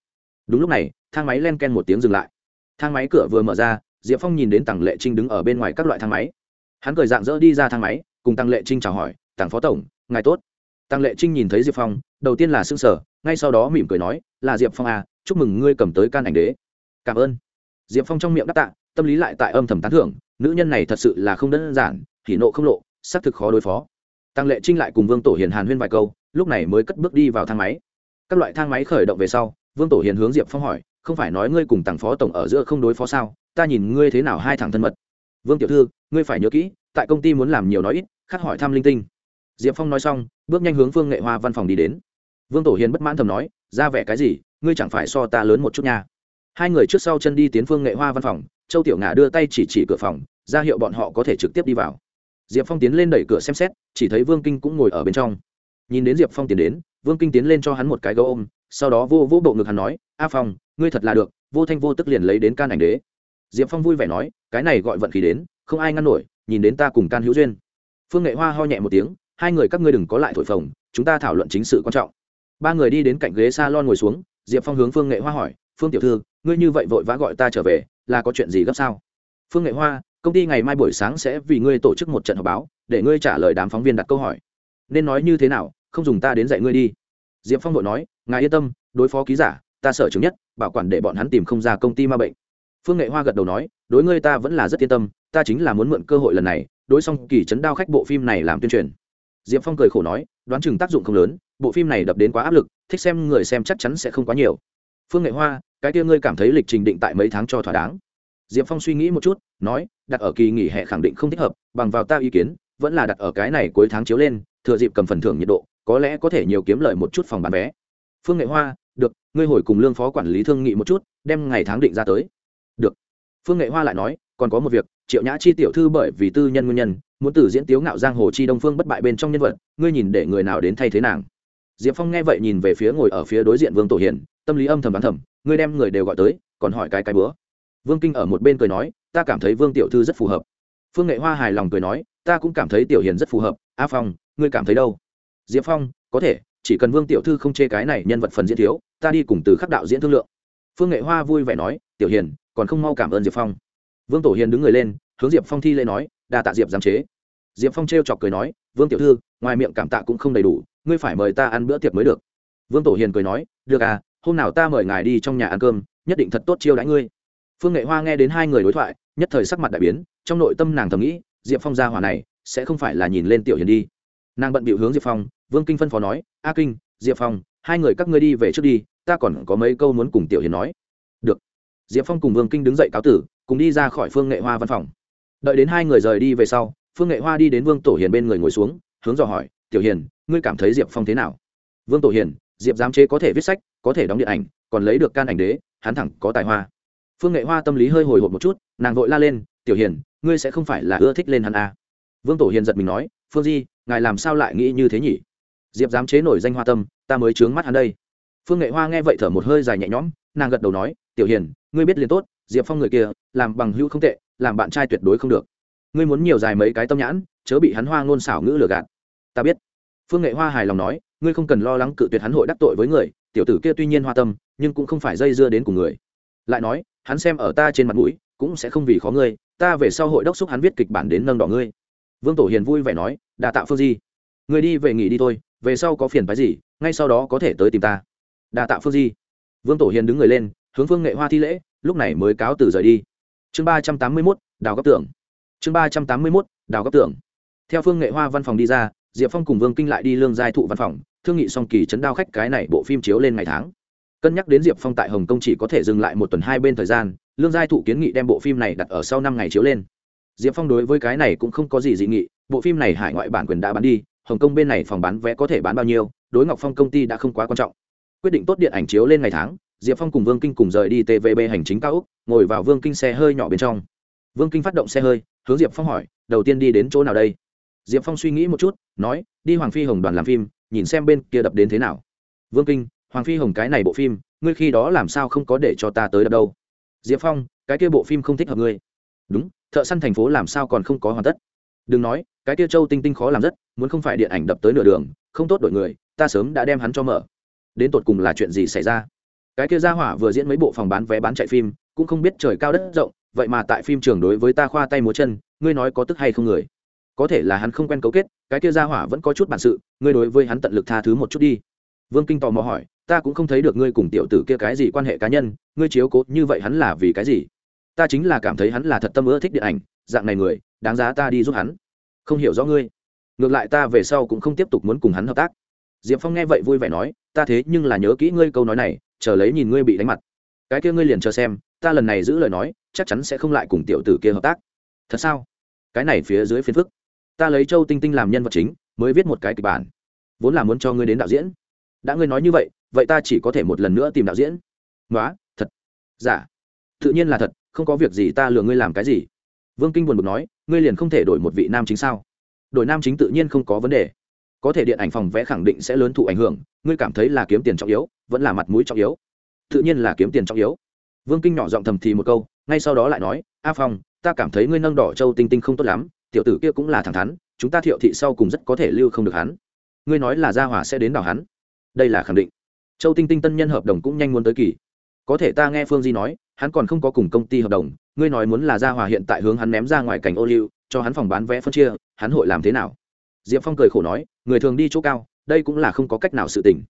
Đúng lúc này, thang máy len ken một tiếng dừng lại. Thang máy cửa vừa mở ra, diệp phong nhìn đến tằng lệ trinh đứng ở bên ngoài các loại thang máy. Hắn cười dạng dỡ đi ra thang máy, cùng tăng lệ trinh chào hỏi tặng phó tổng, ngài tốt. Tăng lệ trinh nhìn thấy diệp phong, đầu tiên là s ư n g sở ngay sau đó mỉm cười nói, là diệp phong à chúc mừng ngươi cầm tới can ảnh đế. Cảm ơn. Diệp phong trong miệng đáp tạ, tâm lý lại tại âm thầm tán thưởng, nữ nhân này thật sự là không đơn giản, hỉ nộ không lộ, xác thực khó đối phó. Tăng lệ trinh lại cùng vương tổ hiền hàn huyên vài câu, lúc này mới cất bước đi vào thang máy. Các loại thang máy khởi động về sau, vương tổ hiền hướng diệp phong hỏi, không phải nói ngươi cùng tặng phó tổng ở giữa không đối phó sao? Ta nhìn ngươi thế nào hai thằng thân mật. Vương tiểu thư, ngươi phải nhớ kỹ, tại công ty muốn làm nhiều nói ít khắc hỏi thăm linh tinh. Diệp phong nói xong, bước nhanh hướng phương nghệ hoa văn phòng đi đến. Vương tổ hiền bất mãn thầm nói, ra vẻ cái gì? Ngươi chẳng phải so ta lớn một chút nha. Hai người trước sau chân đi tiến phương nghệ hoa văn phòng, châu tiểu ngà đưa tay chỉ chỉ cửa phòng, ra hiệu bọn họ có thể trực tiếp đi vào. Diệp phong tiến lên đẩy cửa xem xét, chỉ thấy vương kinh cũng ngồi ở bên trong. Nhìn đến diệp phong tiến đến, vương kinh tiến lên cho hắn một cái gấu ôm, sau đó vô vô bộ ngực hắn nói, a phong, ngươi thật là được, vô thanh vô tức liền lấy đến can ảnh đế. Diệp phong vui vẻ nói, cái này gọi vận khí đến, không ai ngăn nổi, nhìn đến ta cùng can hữu duyên. Phương nghệ hoa ho nhẹ một tiếng, hai người các ngươi đừng có lại thổi phồng, chúng ta thảo luận chính sự quan trọng. Ba người đi đến cạnh ghế s a lon ngồi xuống diệp phong hướng phương nghệ hoa hỏi, phương tiểu thư, ngươi như vậy vội vã gọi ta trở về, là có chuyện gì gấp sao? Phương nghệ hoa, công ty ngày mai buổi sáng sẽ vì ngươi tổ chức một trận họp báo, để ngươi trả lời đám phóng viên đặt câu hỏi. Nên nói như thế nào, không dùng ta đến dạy ngươi đi. Diệp phong vội nói, ngài yên tâm, đối phó ký giả, ta sợ chứng nhất, bảo quản để bọn hắn tìm không ra công ty ma bệnh. Phương nghệ hoa gật đầu nói, đối ngươi ta vẫn là rất yên tâm, ta chính là muốn mượn cơ hội lần này, đối xong kỳ chấn đao khách bộ phim này làm tuyên truyền diệp phong cười khổ nói, đoán chừng tác dụng không lớn, bộ phim này đập đến quá áp lực, thích xem người xem chắc chắn sẽ không quá nhiều. Phương nghệ hoa, cái kia ngươi cảm thấy lịch trình định tại mấy tháng cho thỏa đáng? Diệp phong suy nghĩ một chút, nói, đặt ở kỳ nghỉ hè khẳng định không thích hợp, bằng vào ta ý kiến, vẫn là đặt ở cái này cuối tháng chiếu lên, thừa dịp cầm phần thưởng nhiệt độ, có lẽ có thể nhiều kiếm lời một chút phòng bán vé. Phương nghệ hoa, được, ngươi hồi cùng lương phó quản lý thương nghị một chút, đem ngày tháng định ra tới. Được. Phương nghệ hoa lại nói, còn có một việc, triệu nhã chi tiểu thư bởi vì tư nhân nguyên nhân muốn từ diễn tiếu ngạo giang hồ chi đông phương bất bại bên trong nhân vật, ngươi nhìn để người nào đến thay thế nàng. Diệp phong nghe vậy nhìn về phía ngồi ở phía đối diện vương tổ hiền tâm lý âm thầm đoán thầm, ngươi đem người đều gọi tới, còn hỏi cái cái bữa. Vương kinh ở một bên cười nói, ta cảm thấy vương tiểu thư rất phù hợp. Phương nghệ hoa hài lòng cười nói, ta cũng cảm thấy tiểu hiền rất phù hợp. A phong, ngươi cảm thấy đâu? Diệp phong, có thể, chỉ cần vương tiểu thư không chê cái này nhân vật phần diễn thiếu, ta đi cùng từ khắc đạo diễn thương lượng. Phương nghệ hoa vui vẻ nói, tiểu hiền, còn không mau cảm ơn diệp phong. Vương tổ hiền đứng người lên, hướng diệp phong thi lễ nói đa tạ diệp giám chế diệp phong t r e o chọc cười nói vương tiểu thư ngoài miệng cảm tạ cũng không đầy đủ ngươi phải mời ta ăn bữa tiệc mới được vương tổ hiền cười nói được à hôm nào ta mời ngài đi trong nhà ăn cơm nhất định thật tốt chiêu đãi ngươi phương nghệ hoa nghe đến hai người đối thoại nhất thời sắc mặt đại biến trong nội tâm nàng thầm nghĩ diệp phong gia hỏa này sẽ không phải là nhìn lên tiểu hiền đi nàng bận bịu hướng diệp phong vương kinh phân phó nói a kinh diệp phong hai người các ngươi đi về trước đi ta còn có mấy câu muốn cùng tiểu hiền nói được diệp phong cùng vương kinh đứng dậy cáo tử cùng đi ra khỏi phương nghệ hoa văn phòng đợi đến hai người rời đi về sau, phương nghệ hoa đi đến vương tổ hiền bên người ngồi xuống, hướng dò hỏi, tiểu hiền, ngươi cảm thấy diệp phong thế nào? Vương tổ hiền, diệp giám chế có thể viết sách, có thể đóng điện ảnh, còn lấy được can ảnh đế, hắn thẳng có tài hoa. Phương nghệ hoa tâm lý hơi hồi hộp một chút, nàng vội la lên, tiểu hiền, ngươi sẽ không phải là ưa thích lên hắn à. vương tổ hiền giật mình nói, phương di, ngài làm sao lại nghĩ như thế nhỉ? Diệp giám chế nổi danh hoa tâm, ta mới trướng mắt hắn đây. Phương nghệ hoa nghe vậy thở một hơi dài nhẹ nhõm, nàng gật đầu nói, tiểu hiền, ngươi biết liền tốt, diệp phong người kia, làm bằng hữu không tệ làm bạn trai tuyệt đối không được. Ngươi muốn nhiều dài mấy cái tâm nhãn, chớ bị hắn hoa ngôn xảo ngữ lừa gạt. Ta biết. Phương nghệ hoa hài lòng nói, ngươi không cần lo lắng cự tuyệt hắn hội đắc tội với người, tiểu tử kia tuy nhiên hoa tâm, nhưng cũng không phải dây dưa đến cùng người. Lại nói, hắn xem ở ta trên mặt mũi, cũng sẽ không vì khó ngươi, ta về sau hội đốc xúc hắn viết kịch bản đến nâng đỏ ngươi. Vương tổ hiền vui vẻ nói đà tạ phương di. Người đi về nghỉ đi thôi, về sau có phiền phái gì, ngay sau đó có thể tới tìm ta. Đà tạ phương di. Vương tổ hiền đứng người lên, hướng phương nghệ hoa thi lễ, lúc này mới cáo từ rời đi chương ba trăm tám mươi mốt, đào góc tưởng chương ba trăm tám mươi mốt, đào góc tưởng theo phương nghệ hoa văn phòng đi ra, diệp phong cùng vương kinh lại đi lương giai thụ văn phòng, thương nghị song kỳ chấn đao khách cái này bộ phim chiếu lên ngày tháng. Cân nhắc đến diệp phong tại hồng kông chỉ có thể dừng lại một tuần hai bên thời gian, lương giai thụ kiến nghị đem bộ phim này đặt ở sau năm ngày chiếu lên. Diệp phong đối với cái này cũng không có gì dị nghị, bộ phim này hải ngoại bản quyền đã bán đi, hồng kông bên này phòng bán vé có thể bán bao nhiêu, đối ngọc phong công ty đã không quá quan trọng. Quyết định tốt điện ảnh chiếu lên ngày tháng diệp phong cùng vương kinh cùng rời đi tvb hành chính cao úc ngồi vào vương kinh xe hơi nhỏ bên trong. Vương kinh phát động xe hơi, hướng diệp phong hỏi, đầu tiên đi đến chỗ nào đây? Diệp phong suy nghĩ một chút, nói, đi hoàng phi hồng đoàn làm phim, nhìn xem bên kia đập đến thế nào. Vương kinh, hoàng phi hồng cái này bộ phim, ngươi khi đó làm sao không có để cho ta tới đập đâu? Diệp phong, cái kia bộ phim không thích hợp ngươi. Đúng, thợ săn thành phố làm sao còn không có hoàn tất? Đừng nói, cái kia châu tinh tinh khó làm rất, muốn không phải điện ảnh đập tới nửa đường, không tốt đổi người, ta sớm đã đem hắn cho mở. Đến tột cùng là chuyện gì xảy ra? Cái kia ra hỏa vừa diễn mấy bộ phòng bán vé bán chạy phim, cũng không biết trời cao đất rộng, vậy mà tại phim trường đối với ta khoa tay múa chân, ngươi nói có tức hay không người? Có thể là hắn không quen cấu kết, cái kia ra hỏa vẫn có chút bản sự, ngươi đối với hắn tận lực tha thứ một chút đi. Vương kinh tò mò hỏi, ta cũng không thấy được ngươi cùng tiểu tử kia cái gì quan hệ cá nhân, ngươi chiếu cố như vậy hắn là vì cái gì? Ta chính là cảm thấy hắn là thật tâm ưa thích điện ảnh, dạng này người, đáng giá ta đi giúp hắn. Không hiểu rõ ngươi. Ngược lại ta về sau cũng không tiếp tục muốn cùng hắn hợp tác. Diệp phong nghe vậy vui vẻ nói, ta thế nhưng là nhớ kỹ ngươi câu nói này chờ lấy nhìn ngươi bị đánh mặt. Cái kia ngươi liền chờ xem, ta lần này giữ lời nói, chắc chắn sẽ không lại cùng tiểu tử kia hợp tác. Thật sao? Cái này phía dưới phiến phức. Ta lấy châu tinh tinh làm nhân vật chính, mới viết một cái kịch bản. Vốn là muốn cho ngươi đến đạo diễn. Đã ngươi nói như vậy vậy ta chỉ có thể một lần nữa tìm đạo diễn. Nói thật. Giả tự nhiên là thật, không có việc gì ta lừa ngươi làm cái gì. Vương kinh buồn bực nói, ngươi liền không thể đổi một vị nam chính sao? Đổi nam chính tự nhiên không có vấn đề có thể điện ảnh phòng vẽ khẳng định sẽ lớn thụ ảnh hưởng, ngươi cảm thấy là kiếm tiền trọng yếu, vẫn là mặt mũi trọng yếu? Tự nhiên là kiếm tiền trọng yếu. Vương kinh nhỏ giọng thầm thì một câu, ngay sau đó lại nói, a phong, ta cảm thấy ngươi nâng đỏ châu tinh tinh không tốt lắm, tiểu tử kia cũng là thẳng thắn, chúng ta thiệu thị sau cùng rất có thể lưu không được hắn. Ngươi nói là gia hỏa sẽ đến đảo hắn. Đây là khẳng định. Châu tinh tinh tân nhân hợp đồng cũng nhanh muốn tới kỳ. Có thể ta nghe phương di nói, hắn còn không có cùng công ty hợp đồng, ngươi nói muốn là gia hòa hiện tại hướng hắn ném ra ngoài cảnh ô liu, cho hắn phòng bán vé phân chia, hắn hội làm thế nào? Diệp phong cười khổ nói người thường đi chỗ cao, đây cũng là không có cách nào sự tình.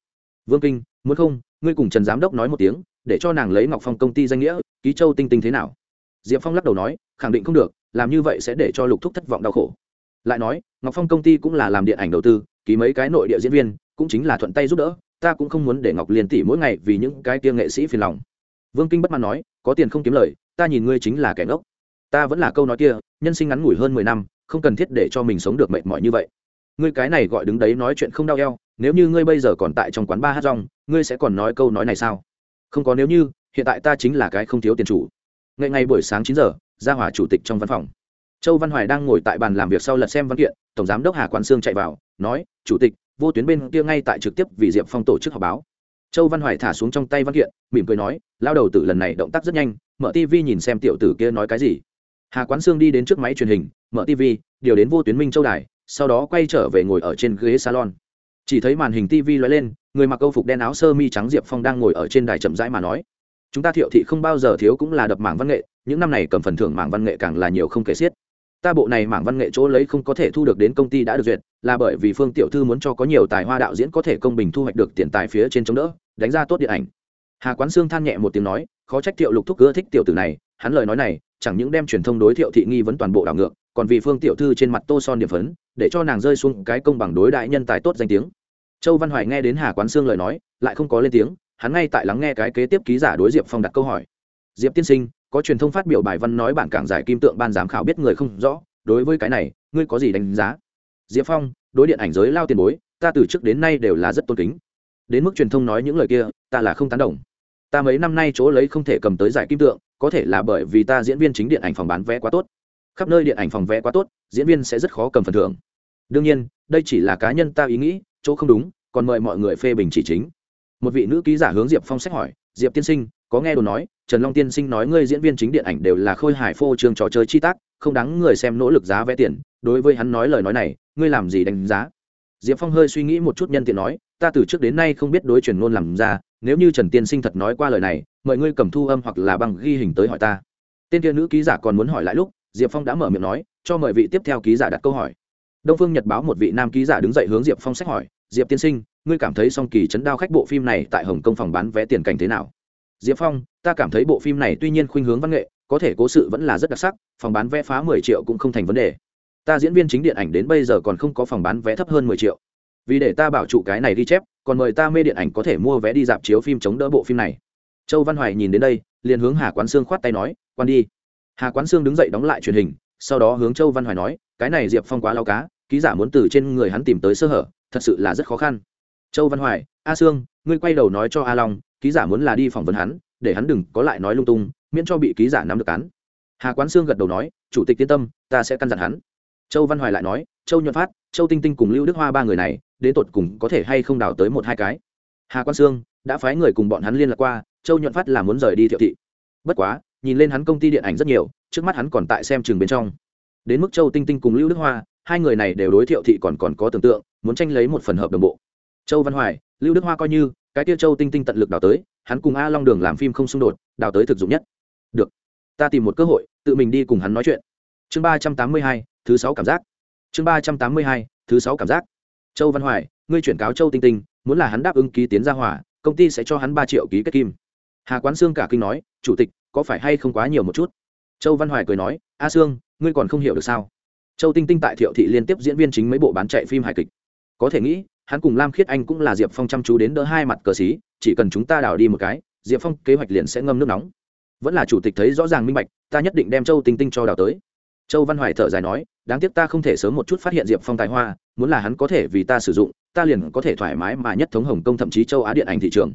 Vương kinh, muốn không, ngươi cùng trần giám đốc nói một tiếng, để cho nàng lấy ngọc phong công ty danh nghĩa, ký châu tinh tinh thế nào? Diệp phong lắc đầu nói, khẳng định không được, làm như vậy sẽ để cho lục thúc thất vọng đau khổ. Lại nói, ngọc phong công ty cũng là làm điện ảnh đầu tư, ký mấy cái nội địa diễn viên, cũng chính là thuận tay giúp đỡ, ta cũng không muốn để ngọc liên tỷ mỗi ngày vì những cái tiêng nghệ sĩ phiền lòng. Vương kinh bất mãn nói, có tiền không kiếm lời, ta nhìn ngươi chính là kẻ ngốc. Ta vẫn là câu nói kia, nhân sinh ngắn ngủi hơn mười năm, không cần thiết để cho mình sống được mệt mỏi như vậy ngươi cái này gọi đứng đấy nói chuyện không đau eo, nếu như ngươi bây giờ còn tại trong quán ba hát rong, ngươi sẽ còn nói câu nói này sao? Không có nếu như, hiện tại ta chính là cái không thiếu tiền chủ. Ngày ngày buổi sáng chín giờ ra hỏa chủ tịch trong văn phòng. Châu văn hoài đang ngồi tại bàn làm việc sau lật xem văn kiện, tổng giám đốc hà quán sương chạy vào, nói, chủ tịch, vô tuyến bên kia ngay tại trực tiếp vì diệp phong tổ chức họp báo. Châu văn hoài thả xuống trong tay văn kiện, mỉm cười nói, lao đầu tử lần này động tác rất nhanh, mở tv nhìn xem tiểu tử kia nói cái gì. Hà quán sương đi đến trước máy truyền hình, mở tv điều đến vô tuyến minh châu đài sau đó quay trở về ngồi ở trên ghế salon. Chỉ thấy màn hình tv lóe lên, người mặc câu phục đen áo sơ mi trắng diệp phong đang ngồi ở trên đài chậm rãi mà nói, chúng ta thiệu thị không bao giờ thiếu cũng là đập mảng văn nghệ, những năm này cầm phần thưởng mảng văn nghệ càng là nhiều không kể xiết. Ta bộ này mảng văn nghệ chỗ lấy không có thể thu được đến công ty đã được duyệt, là bởi vì phương tiểu thư muốn cho có nhiều tài hoa đạo diễn có thể công bình thu hoạch được tiền tài phía trên chống đỡ, đánh ra tốt điện ảnh. Hà quán sương than nhẹ một tiếng nói, khó trách thiệu lục thúc ưa thích tiểu tử này, hắn lời nói này, chẳng những đem truyền thông đối thiệu thị nghi vấn toàn bộ đảo ngược còn vì phương tiểu thư trên mặt tô son điểm phấn, để cho nàng rơi xuống cái công bằng đối đại nhân tài tốt danh tiếng. Châu văn hoài nghe đến hà quán sương lời nói, lại không có lên tiếng, hắn ngay tại lắng nghe cái kế tiếp ký giả đối diệp phong đặt câu hỏi. Diệp tiên sinh, có truyền thông phát biểu bài văn nói bản cảng giải kim tượng ban giám khảo biết người không rõ, đối với cái này, ngươi có gì đánh giá? Diệp phong, đối điện ảnh giới lao tiền bối, ta từ trước đến nay đều là rất tôn kính. Đến mức truyền thông nói những lời kia, ta là không tán đồng. Ta mấy năm nay chỗ lấy không thể cầm tới giải kim tượng, có thể là bởi vì ta diễn viên chính điện ảnh phòng bán vé quá tốt khắp nơi điện ảnh phòng vé quá tốt, diễn viên sẽ rất khó cầm phần thưởng. Đương nhiên, đây chỉ là cá nhân ta ý nghĩ, chỗ không đúng, còn mời mọi người phê bình chỉ chính. Một vị nữ ký giả hướng diệp phong sách hỏi, diệp tiên sinh, có nghe đồn nói, trần long tiên sinh nói ngươi diễn viên chính điện ảnh đều là khôi hài phô trường trò chơi chi tác, không đáng người xem nỗ lực giá vé tiền, đối với hắn nói lời nói này, ngươi làm gì đánh giá? Diệp phong hơi suy nghĩ một chút nhân tiện nói, ta từ trước đến nay không biết đối truyền ngôn làm ra, nếu như trần tiên sinh thật nói qua lời này, mời ngươi cầm thu âm hoặc là bằng ghi hình tới hỏi ta. Tên kia nữ ký giả còn muốn hỏi lại lúc diệp phong đã mở miệng nói, cho mời vị tiếp theo ký giả đặt câu hỏi. Đông phương nhật báo một vị nam ký giả đứng dậy hướng diệp phong xét hỏi, diệp tiên sinh, ngươi cảm thấy song kỳ chấn đao khách bộ phim này tại hồng kông phòng bán vé tiền cảnh thế nào? Diệp phong, ta cảm thấy bộ phim này tuy nhiên khuynh hướng văn nghệ, có thể cố sự vẫn là rất đặc sắc, phòng bán vé phá mười triệu cũng không thành vấn đề. Ta diễn viên chính điện ảnh đến bây giờ còn không có phòng bán vé thấp hơn mười triệu. Vì để ta bảo trụ cái này đi chép, còn mời ta mê điện ảnh có thể mua vé đi dạp chiếu phim chống đỡ bộ phim này. Châu văn hoài nhìn đến đây, liền hướng hà quán sương khoát tay nói, quan đi hà quán sương đứng dậy đóng lại truyền hình, sau đó hướng châu văn hoài nói, cái này diệp phong quá lao cá, ký giả muốn từ trên người hắn tìm tới sơ hở, thật sự là rất khó khăn. Châu văn hoài, a sương, ngươi quay đầu nói cho a long, ký giả muốn là đi phỏng vấn hắn, để hắn đừng có lại nói lung tung, miễn cho bị ký giả nắm được cán hà quán sương gật đầu nói, chủ tịch yên tâm, ta sẽ căn dặn hắn. Châu văn hoài lại nói, châu nhuận phát, châu tinh tinh cùng lưu đức hoa ba người này, đến tột cùng có thể hay không đào tới một hai cái? Hà quán sương, đã phái người cùng bọn hắn liên lạc qua, châu nhuận phát là muốn rời đi thiệu thị. Bất quá nhìn lên hắn công ty điện ảnh rất nhiều, trước mắt hắn còn tại xem trường bên trong. Đến mức châu tinh tinh cùng lưu đức hoa, hai người này đều đối thiệu thị còn còn có tưởng tượng, muốn tranh lấy một phần hợp đồng bộ. Châu văn hoài, lưu đức hoa coi như, cái tiêu châu tinh tinh tận lực đào tới, hắn cùng a long đường làm phim không xung đột, đào tới thực dụng nhất. Được, ta tìm một cơ hội, tự mình đi cùng hắn nói chuyện. Chương ba trăm tám mươi hai, thứ sáu cảm giác. Chương ba trăm tám mươi hai, thứ sáu cảm giác. Châu văn hoài, ngươi chuyển cáo châu tinh tinh, muốn là hắn đáp ứng ký tiến ra hỏa công ty sẽ cho hắn ba triệu ký kết kim. Hà quán sương cả kinh nói, chủ tịch có phải hay không quá nhiều một chút? Châu văn hoài cười nói, a sương, ngươi còn không hiểu được sao? Châu tinh tinh tại thiệu thị liên tiếp diễn viên chính mấy bộ bán chạy phim hài kịch. Có thể nghĩ, hắn cùng lam khiết anh cũng là diệp phong chăm chú đến đỡ hai mặt cờ xí, chỉ cần chúng ta đào đi một cái, diệp phong kế hoạch liền sẽ ngâm nước nóng. Vẫn là chủ tịch thấy rõ ràng minh bạch, ta nhất định đem châu tinh tinh cho đào tới. Châu văn hoài thở dài nói, đáng tiếc ta không thể sớm một chút phát hiện diệp phong tài hoa, muốn là hắn có thể vì ta sử dụng, ta liền có thể thoải mái mà nhất thống hồng kông thậm chí châu á điện ảnh thị trường.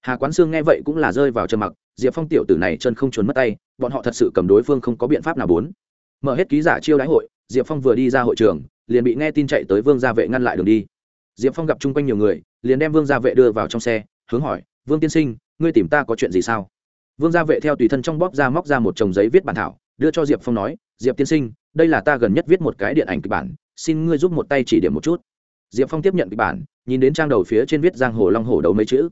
Hà quán sương nghe vậy cũng là rơi vào trầm mặc diệp phong tiểu tử này chân không trốn mất tay, bọn họ thật sự cầm đối phương không có biện pháp nào bốn. Mở hết ký giả chiêu đãi hội, diệp phong vừa đi ra hội trường, liền bị nghe tin chạy tới vương gia vệ ngăn lại đường đi. Diệp phong gặp chung quanh nhiều người, liền đem vương gia vệ đưa vào trong xe, hướng hỏi, vương tiên sinh, ngươi tìm ta có chuyện gì sao? Vương gia vệ theo tùy thân trong bóp ra móc ra một chồng giấy viết bản thảo, đưa cho diệp phong nói, diệp tiên sinh, đây là ta gần nhất viết một cái điện ảnh kịch bản, xin ngươi giúp một tay chỉ điểm một chút. Diệp phong tiếp nhận kịch bản, nhìn đến trang đầu phía trên viết giang hồ long hồ đầu mấy chữ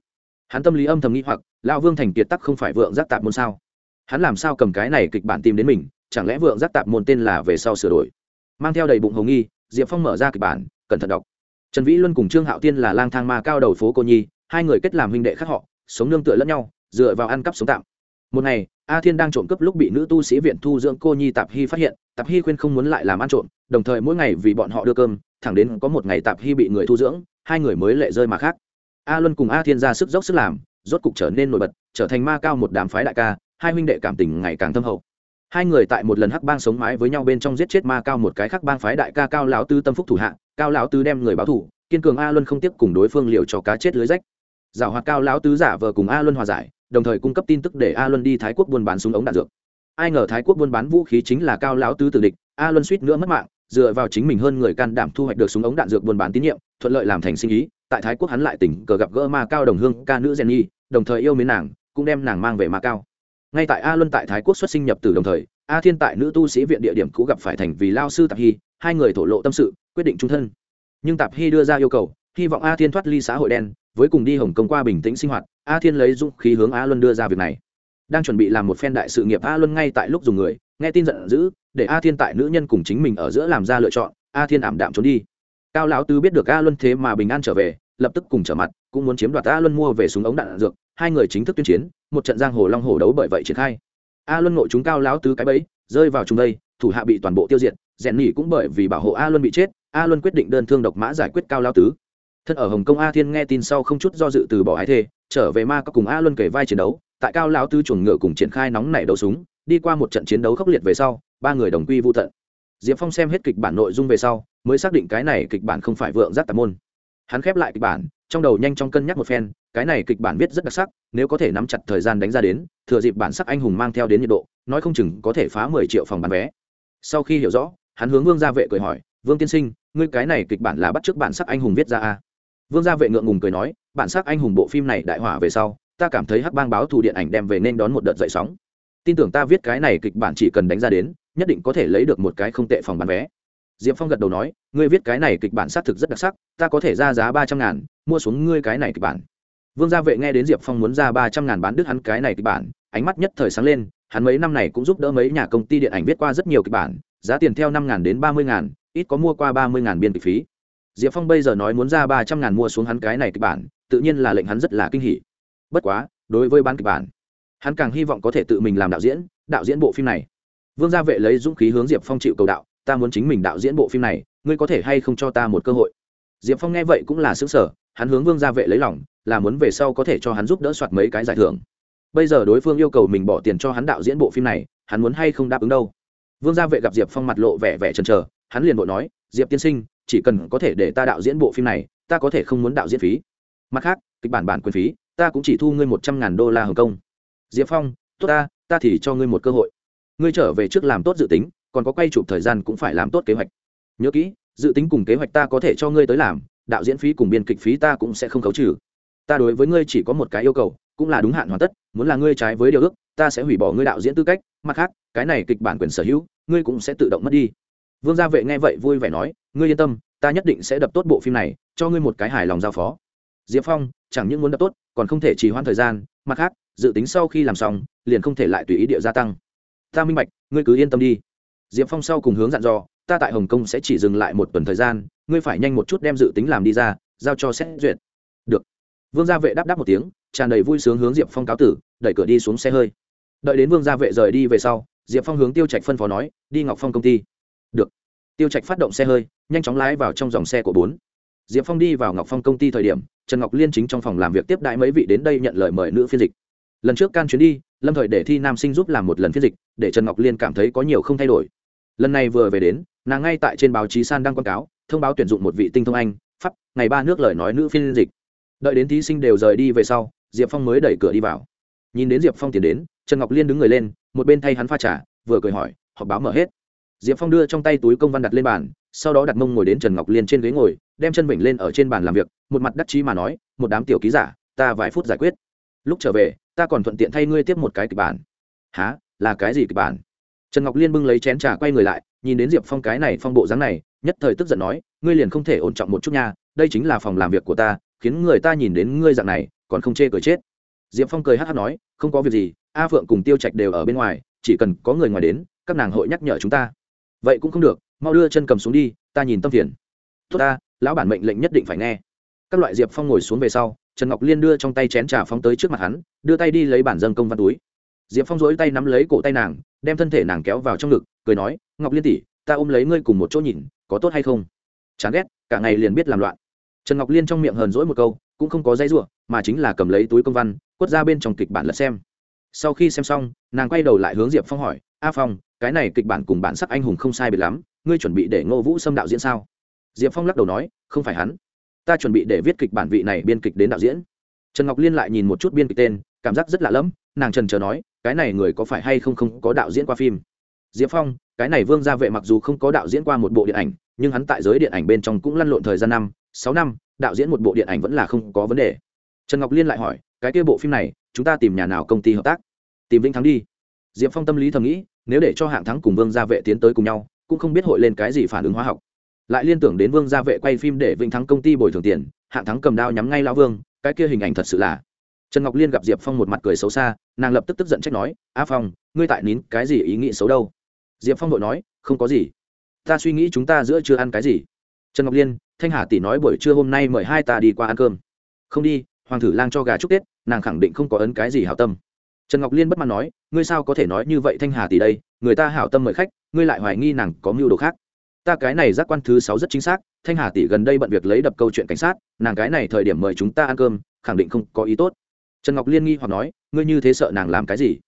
hắn tâm lý âm thầm nghĩ hoặc, lão vương thành kiệt tắc không phải vượng giác tạp môn sao? Hắn làm sao cầm cái này kịch bản tìm đến mình, chẳng lẽ vượng giác tạp môn tên là về sau sửa đổi? Mang theo đầy bụng hồng nghi, diệp phong mở ra kịch bản, cẩn thận đọc. Trần vĩ luân cùng trương hạo tiên là lang thang ma cao đầu phố cô nhi, hai người kết làm huynh đệ khác họ, sống nương tựa lẫn nhau, dựa vào ăn cắp sống tạm. Một ngày, a thiên đang trộm cướp lúc bị nữ tu sĩ viện thu dưỡng cô nhi tạp hy phát hiện, tạp hy khuyên không muốn lại làm ăn trộm, đồng thời mỗi ngày vì bọn họ đưa cơm, thẳng đến có một ngày tạp hy bị người thu dưỡng, hai người mới lệ rơi mà khác a luân cùng a thiên ra sức dốc sức làm, rốt cục trở nên nổi bật, trở thành ma cao một đám phái đại ca, hai huynh đệ cảm tình ngày càng thâm hậu. Hai người tại một lần hắc bang sống mái với nhau bên trong giết chết ma cao một cái khắc bang phái đại ca cao lão tư tâm phúc thủ hạ, cao lão tư đem người báo thủ, kiên cường a luân không tiếp cùng đối phương liều cho cá chết lưới rách. Giảo hoạt cao lão tứ giả vờ cùng a luân hòa giải, đồng thời cung cấp tin tức để a luân đi thái quốc buôn bán súng ống đạn dược. Ai ngờ thái quốc buôn bán vũ khí chính là cao lão tứ tử địch, a luân suýt nữa mất mạng, dựa vào chính mình hơn người can đảm thu hoạch được súng ống đạn dược buôn bán tín nhiệm, thuận lợi làm thành sinh ý tại thái quốc hắn lại tình cờ gặp gỡ ma cao đồng hương ca nữ jenny, đồng thời yêu mến nàng, cũng đem nàng mang về ma cao. Ngay tại a luân tại thái quốc xuất sinh nhập từ đồng thời, a thiên tại nữ tu sĩ viện địa điểm cũ gặp phải thành vì lao sư tạp hy, hai người thổ lộ tâm sự, quyết định trung thân. Nhưng tạp hy đưa ra yêu cầu, hy vọng a thiên thoát ly xã hội đen, với cùng đi hồng công qua bình tĩnh sinh hoạt, a thiên lấy dũng khí hướng a luân đưa ra việc này. Đang chuẩn bị làm một phen đại sự nghiệp, a luân ngay tại lúc dùng người, nghe tin giận dữ, để a thiên tại nữ nhân cùng chính mình ở giữa làm ra lựa chọn, a thiên ảm đạm trốn đi cao lão tứ biết được a luân thế mà bình an trở về lập tức cùng trở mặt cũng muốn chiếm đoạt a luân mua về súng ống đạn, đạn dược. Hai người chính thức tuyên chiến một trận giang hồ long hồ đấu bởi vậy triển khai. A luân ngộ chúng cao lão tứ cái bẫy rơi vào chúng đây thủ hạ bị toàn bộ tiêu diệt rèn nỉ cũng bởi vì bảo hộ a luân bị chết a luân quyết định đơn thương độc mã giải quyết cao lão tứ. Thân ở hồng kông a thiên nghe tin sau không chút do dự từ bỏ ái thê trở về ma có cùng a luân kể vai chiến đấu tại cao lão tứ chuồng ngựa cùng triển khai nóng nảy đấu súng đi qua một trận chiến đấu khốc liệt về sau ba người đồng quy vô tận. Diệp phong xem hết kịch bản nội dung về sau mới xác định cái này kịch bản không phải vượng giác tạp môn. Hắn khép lại kịch bản, trong đầu nhanh chóng cân nhắc một phen, cái này kịch bản viết rất đặc sắc, nếu có thể nắm chặt thời gian đánh ra đến, thừa dịp bản sắc anh hùng mang theo đến nhiệt độ, nói không chừng có thể phá mười triệu phòng bán vé. Sau khi hiểu rõ, hắn hướng vương gia vệ cười hỏi, vương tiên sinh, ngươi cái này kịch bản là bắt t r ư ớ c bản sắc anh hùng viết ra à? vương gia vệ ngượng ngùng cười nói, bản sắc anh hùng bộ phim này đại hỏa về sau, ta cảm thấy hắc bang báo thù điện ảnh đem về nên đón một đợt dậy sóng. Tin tưởng ta viết cái này kịch bản chỉ cần đánh ra đến, nhất định có thể lấy được một cái không tệ phòng bán vé diệp phong gật đầu nói, ngươi viết cái này kịch bản xác thực rất đặc sắc, ta có thể ra giá ba trăm ngàn, mua xuống ngươi cái này kịch bản. Vương gia vệ nghe đến diệp phong muốn ra ba trăm ngàn bán đứt hắn cái này kịch bản, ánh mắt nhất thời sáng lên, hắn mấy năm này cũng giúp đỡ mấy nhà công ty điện ảnh viết qua rất nhiều kịch bản, giá tiền theo năm ngàn đến ba mươi ngàn, ít có mua qua ba mươi ngàn biên kịch phí. Diệp phong bây giờ nói muốn ra ba trăm ngàn mua xuống hắn cái này kịch bản, tự nhiên là lệnh hắn rất là kinh hỉ. Bất quá, đối với bán kịch bản, hắn càng hy vọng có thể tự mình làm đạo diễn đạo diễn bộ phim này. Vương gia vệ lấy dũng khí hướng diệp phong chịu cầu đạo ta muốn chính mình đạo diễn bộ phim này, ngươi có thể hay không cho ta một cơ hội? Diệp phong nghe vậy cũng là xứng sở hắn hướng vương gia vệ lấy lòng, là muốn về sau có thể cho hắn giúp đỡ soạt mấy cái giải thưởng. Bây giờ đối phương yêu cầu mình bỏ tiền cho hắn đạo diễn bộ phim này, hắn muốn hay không đáp ứng đâu? Vương gia vệ gặp diệp phong mặt lộ vẻ vẻ trần chờ, hắn liền vội nói, diệp tiên sinh, chỉ cần có thể để ta đạo diễn bộ phim này, ta có thể không muốn đạo diễn phí. Mặt khác, kịch bản bản quyền phí, ta cũng chỉ thu ngươi một trăm ngàn đô la hồng kông. Diệp phong, tốt ta ta thì cho ngươi một cơ hội. Ngươi trở về trước làm tốt dự tính còn có quay chụp thời gian cũng phải làm tốt kế hoạch. Nhớ kỹ, dự tính cùng kế hoạch ta có thể cho ngươi tới làm, đạo diễn phí cùng biên kịch phí ta cũng sẽ không khấu trừ. Ta đối với ngươi chỉ có một cái yêu cầu, cũng là đúng hạn hoàn tất, muốn là ngươi trái với điều ước, ta sẽ hủy bỏ ngươi đạo diễn tư cách, mặt khác, cái này kịch bản quyền sở hữu, ngươi cũng sẽ tự động mất đi. Vương gia vệ nghe vậy vui vẻ nói, ngươi yên tâm, ta nhất định sẽ đập tốt bộ phim này, cho ngươi một cái hài lòng giao phó. Diệp phong, chẳng những muốn đập tốt, còn không thể trì hoãn thời gian, mặt khác, dự tính sau khi làm xong, liền không thể lại tùy ý địa gia tăng. Ta minh bạch, ngươi cứ yên tâm đi diệp phong sau cùng hướng dặn dò, ta tại hồng kông sẽ chỉ dừng lại một tuần thời gian, ngươi phải nhanh một chút đem dự tính làm đi ra, giao cho xét duyệt. Được. Vương gia vệ đáp đáp một tiếng, tràn đầy vui sướng hướng diệp phong cáo tử, đẩy cửa đi xuống xe hơi. Đợi đến vương gia vệ rời đi về sau, diệp phong hướng tiêu trạch phân phó nói, đi ngọc phong công ty. Được. Tiêu trạch phát động xe hơi, nhanh chóng lái vào trong dòng xe của bốn. Diệp phong đi vào ngọc phong công ty thời điểm, trần ngọc liên chính trong phòng làm việc tiếp đãi mấy vị đến đây nhận lời mời nữ phiên dịch. Lần trước can chuyến đi, lâm thời để thi nam sinh giúp làm một lần phiên dịch, để trần ngọc liên cảm thấy có nhiều không thay đổi lần này vừa về đến, nàng ngay tại trên báo chí san đăng quảng cáo, thông báo tuyển dụng một vị tinh thông anh, pháp, ngày ba nước lời nói nữ phiên dịch. Đợi đến thí sinh đều rời đi về sau, diệp phong mới đẩy cửa đi vào. Nhìn đến diệp phong tiến đến, trần ngọc liên đứng người lên, một bên thay hắn pha trả vừa cười hỏi, họp báo mở hết. Diệp phong đưa trong tay túi công văn đặt lên bàn, sau đó đặt mông ngồi đến trần ngọc liên trên ghế ngồi, đem chân vịnh lên ở trên bàn làm việc, một mặt đắc chí mà nói, một đám tiểu ký giả, ta vài phút giải quyết. Lúc trở về, ta còn thuận tiện thay ngươi tiếp một cái kịch bản. Há là cái gì kịch bản? Trần ngọc liên bưng lấy chén trà quay người lại, nhìn đến diệp phong cái này phong bộ dáng này, nhất thời tức giận nói, ngươi liền không thể ổn trọng một chút nha, đây chính là phòng làm việc của ta, khiến người ta nhìn đến ngươi dạng này, còn không chê cười chết. Diệp phong cười hát hát nói, không có việc gì, a phượng cùng tiêu trạch đều ở bên ngoài, chỉ cần có người ngoài đến, các nàng hội nhắc nhở chúng ta. Vậy cũng không được, mau đưa chân cầm xuống đi, ta nhìn tâm phiền. Tốt ta, lão bản mệnh lệnh nhất định phải nghe. Các loại diệp phong ngồi xuống về sau, trần ngọc liên đưa trong tay chén trà phóng tới trước mặt hắn, đưa tay đi lấy bản dân công văn túi. Diệp phong dối tay nắm lấy cổ tay nàng đem thân thể nàng kéo vào trong ngực, cười nói, ngọc liên tỷ, ta ôm lấy ngươi cùng một chỗ nhìn, có tốt hay không? Chán ghét, cả ngày liền biết làm loạn. Trần ngọc liên trong miệng hờn dỗi một câu, cũng không có dây ruộng mà chính là cầm lấy túi công văn, quất ra bên trong kịch bản lật xem. Sau khi xem xong, nàng quay đầu lại hướng diệp phong hỏi, a phong, cái này kịch bản cùng bản sắc anh hùng không sai biệt lắm, ngươi chuẩn bị để ngô vũ xâm đạo diễn sao? Diệp phong lắc đầu nói, không phải hắn. Ta chuẩn bị để viết kịch bản vị này biên kịch đến đạo diễn. Trần ngọc liên lại nhìn một chút biên kịch tên, cảm giác rất lạ lẫm nàng trần chờ nói, cái này người có phải hay không không có đạo diễn qua phim? Diệp phong, cái này vương gia vệ mặc dù không có đạo diễn qua một bộ điện ảnh, nhưng hắn tại giới điện ảnh bên trong cũng lăn lộn thời gian năm, sáu năm, đạo diễn một bộ điện ảnh vẫn là không có vấn đề. Trần ngọc liên lại hỏi, cái kia bộ phim này, chúng ta tìm nhà nào công ty hợp tác? Tìm vĩnh thắng đi. Diệp phong tâm lý thầm nghĩ, nếu để cho hạng thắng cùng vương gia vệ tiến tới cùng nhau, cũng không biết hội lên cái gì phản ứng hóa học. Lại liên tưởng đến vương gia vệ quay phim để vĩnh thắng công ty bồi thường tiền, hạng thắng cầm đao nhắm ngay lao vương, cái kia hình ảnh thật sự là trần ngọc liên gặp diệp phong một mặt cười xấu xa nàng lập tức tức giận trách nói a phong ngươi tại nín cái gì ý nghĩ xấu đâu diệp phong vội nói không có gì ta suy nghĩ chúng ta giữa chưa ăn cái gì trần ngọc liên thanh hà tỷ nói buổi trưa hôm nay mời hai ta đi qua ăn cơm không đi hoàng thử lang cho gà chúc tết nàng khẳng định không có ấn cái gì hảo tâm trần ngọc liên bất mãn nói ngươi sao có thể nói như vậy thanh hà tỷ đây người ta hảo tâm mời khách ngươi lại hoài nghi nàng có mưu đồ khác ta cái này giác quan thứ sáu rất chính xác thanh hà tỷ gần đây bận việc lấy đập câu chuyện cảnh sát nàng cái này thời điểm mời chúng ta ăn cơm khẳng định không có ý tốt trần ngọc liên nghi hoặc nói, ngươi như thế sợ nàng làm cái gì?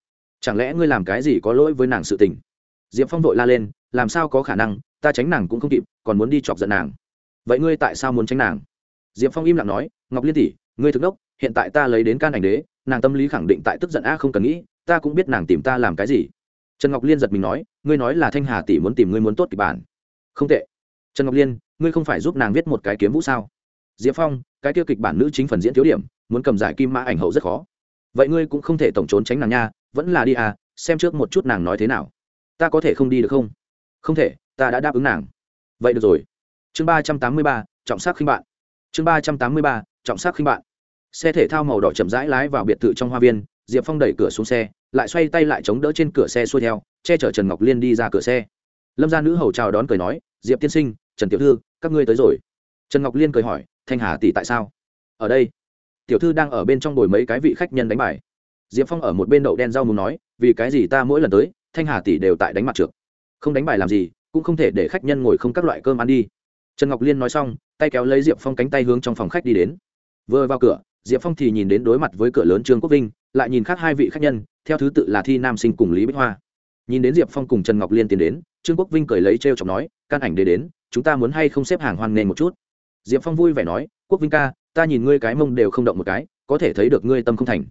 Chẳng lẽ ngươi làm cái gì có lỗi với nàng sự tình? Diệp phong vội la lên, làm sao có khả năng, ta tránh nàng cũng không kịp, còn muốn đi chọc giận nàng. Vậy ngươi tại sao muốn tránh nàng? Diệp phong im lặng nói, ngọc liên tỷ, ngươi thực đốc, hiện tại ta lấy đến can ảnh đế, nàng tâm lý khẳng định tại tức giận a, không cần nghĩ, ta cũng biết nàng tìm ta làm cái gì. Trần ngọc liên giật mình nói, ngươi nói là thanh hà tỷ muốn tìm ngươi muốn tốt kịch bản. Không tệ. Trần ngọc liên, ngươi không phải giúp nàng viết một cái kiếm vũ sao? Diệp phong, cái tiêu kịch bản nữ chính phần diễn thiếu điểm muốn cầm giải kim mã ảnh hậu rất khó. Vậy ngươi cũng không thể tổng trốn tránh nàng nha, vẫn là đi à xem trước một chút nàng nói thế nào. Ta có thể không đi được không? Không thể, ta đã đáp ứng nàng. Vậy được rồi. Chương ba trăm tám mươi ba, trọng sắc khinh bạn. Chương ba trăm tám mươi ba, trọng sắc khinh bạn. Xe thể thao màu đỏ chậm rãi lái vào biệt thự trong hoa viên, diệp phong đẩy cửa xuống xe, lại xoay tay lại chống đỡ trên cửa xe xuôi theo, che chở trần ngọc liên đi ra cửa xe. Lâm gia nữ hầu chào đón cười nói, diệp tiên sinh, trần tiểu thư, các ngươi tới rồi. Trần ngọc liên cười hỏi, thanh hà tỷ tại sao? Ở đây tiểu thư đang ở bên trong bồi mấy cái vị khách nhân đánh bài. Diệp phong ở một bên đậu đen rau muốn nói, vì cái gì ta mỗi lần tới, thanh hà tỷ đều tại đánh mặt trượt không đánh bài làm gì, cũng không thể để khách nhân ngồi không các loại cơm ăn đi. Trần ngọc liên nói xong, tay kéo lấy diệp phong cánh tay hướng trong phòng khách đi đến. Vừa vào cửa, diệp phong thì nhìn đến đối mặt với cửa lớn trương quốc vinh, lại nhìn khác hai vị khách nhân, theo thứ tự là thi nam sinh cùng lý bích hoa. Nhìn đến diệp phong cùng trần ngọc liên tiến đến, trương quốc vinh cười lấy t r e o chọc nói, can ảnh để đến, chúng ta muốn hay không xếp hàng hoan nghênh một chút? Diệp phong vui vẻ nói, quốc vinh ca ta nhìn ngươi cái mông đều không động một cái, có thể thấy được ngươi tâm không thành.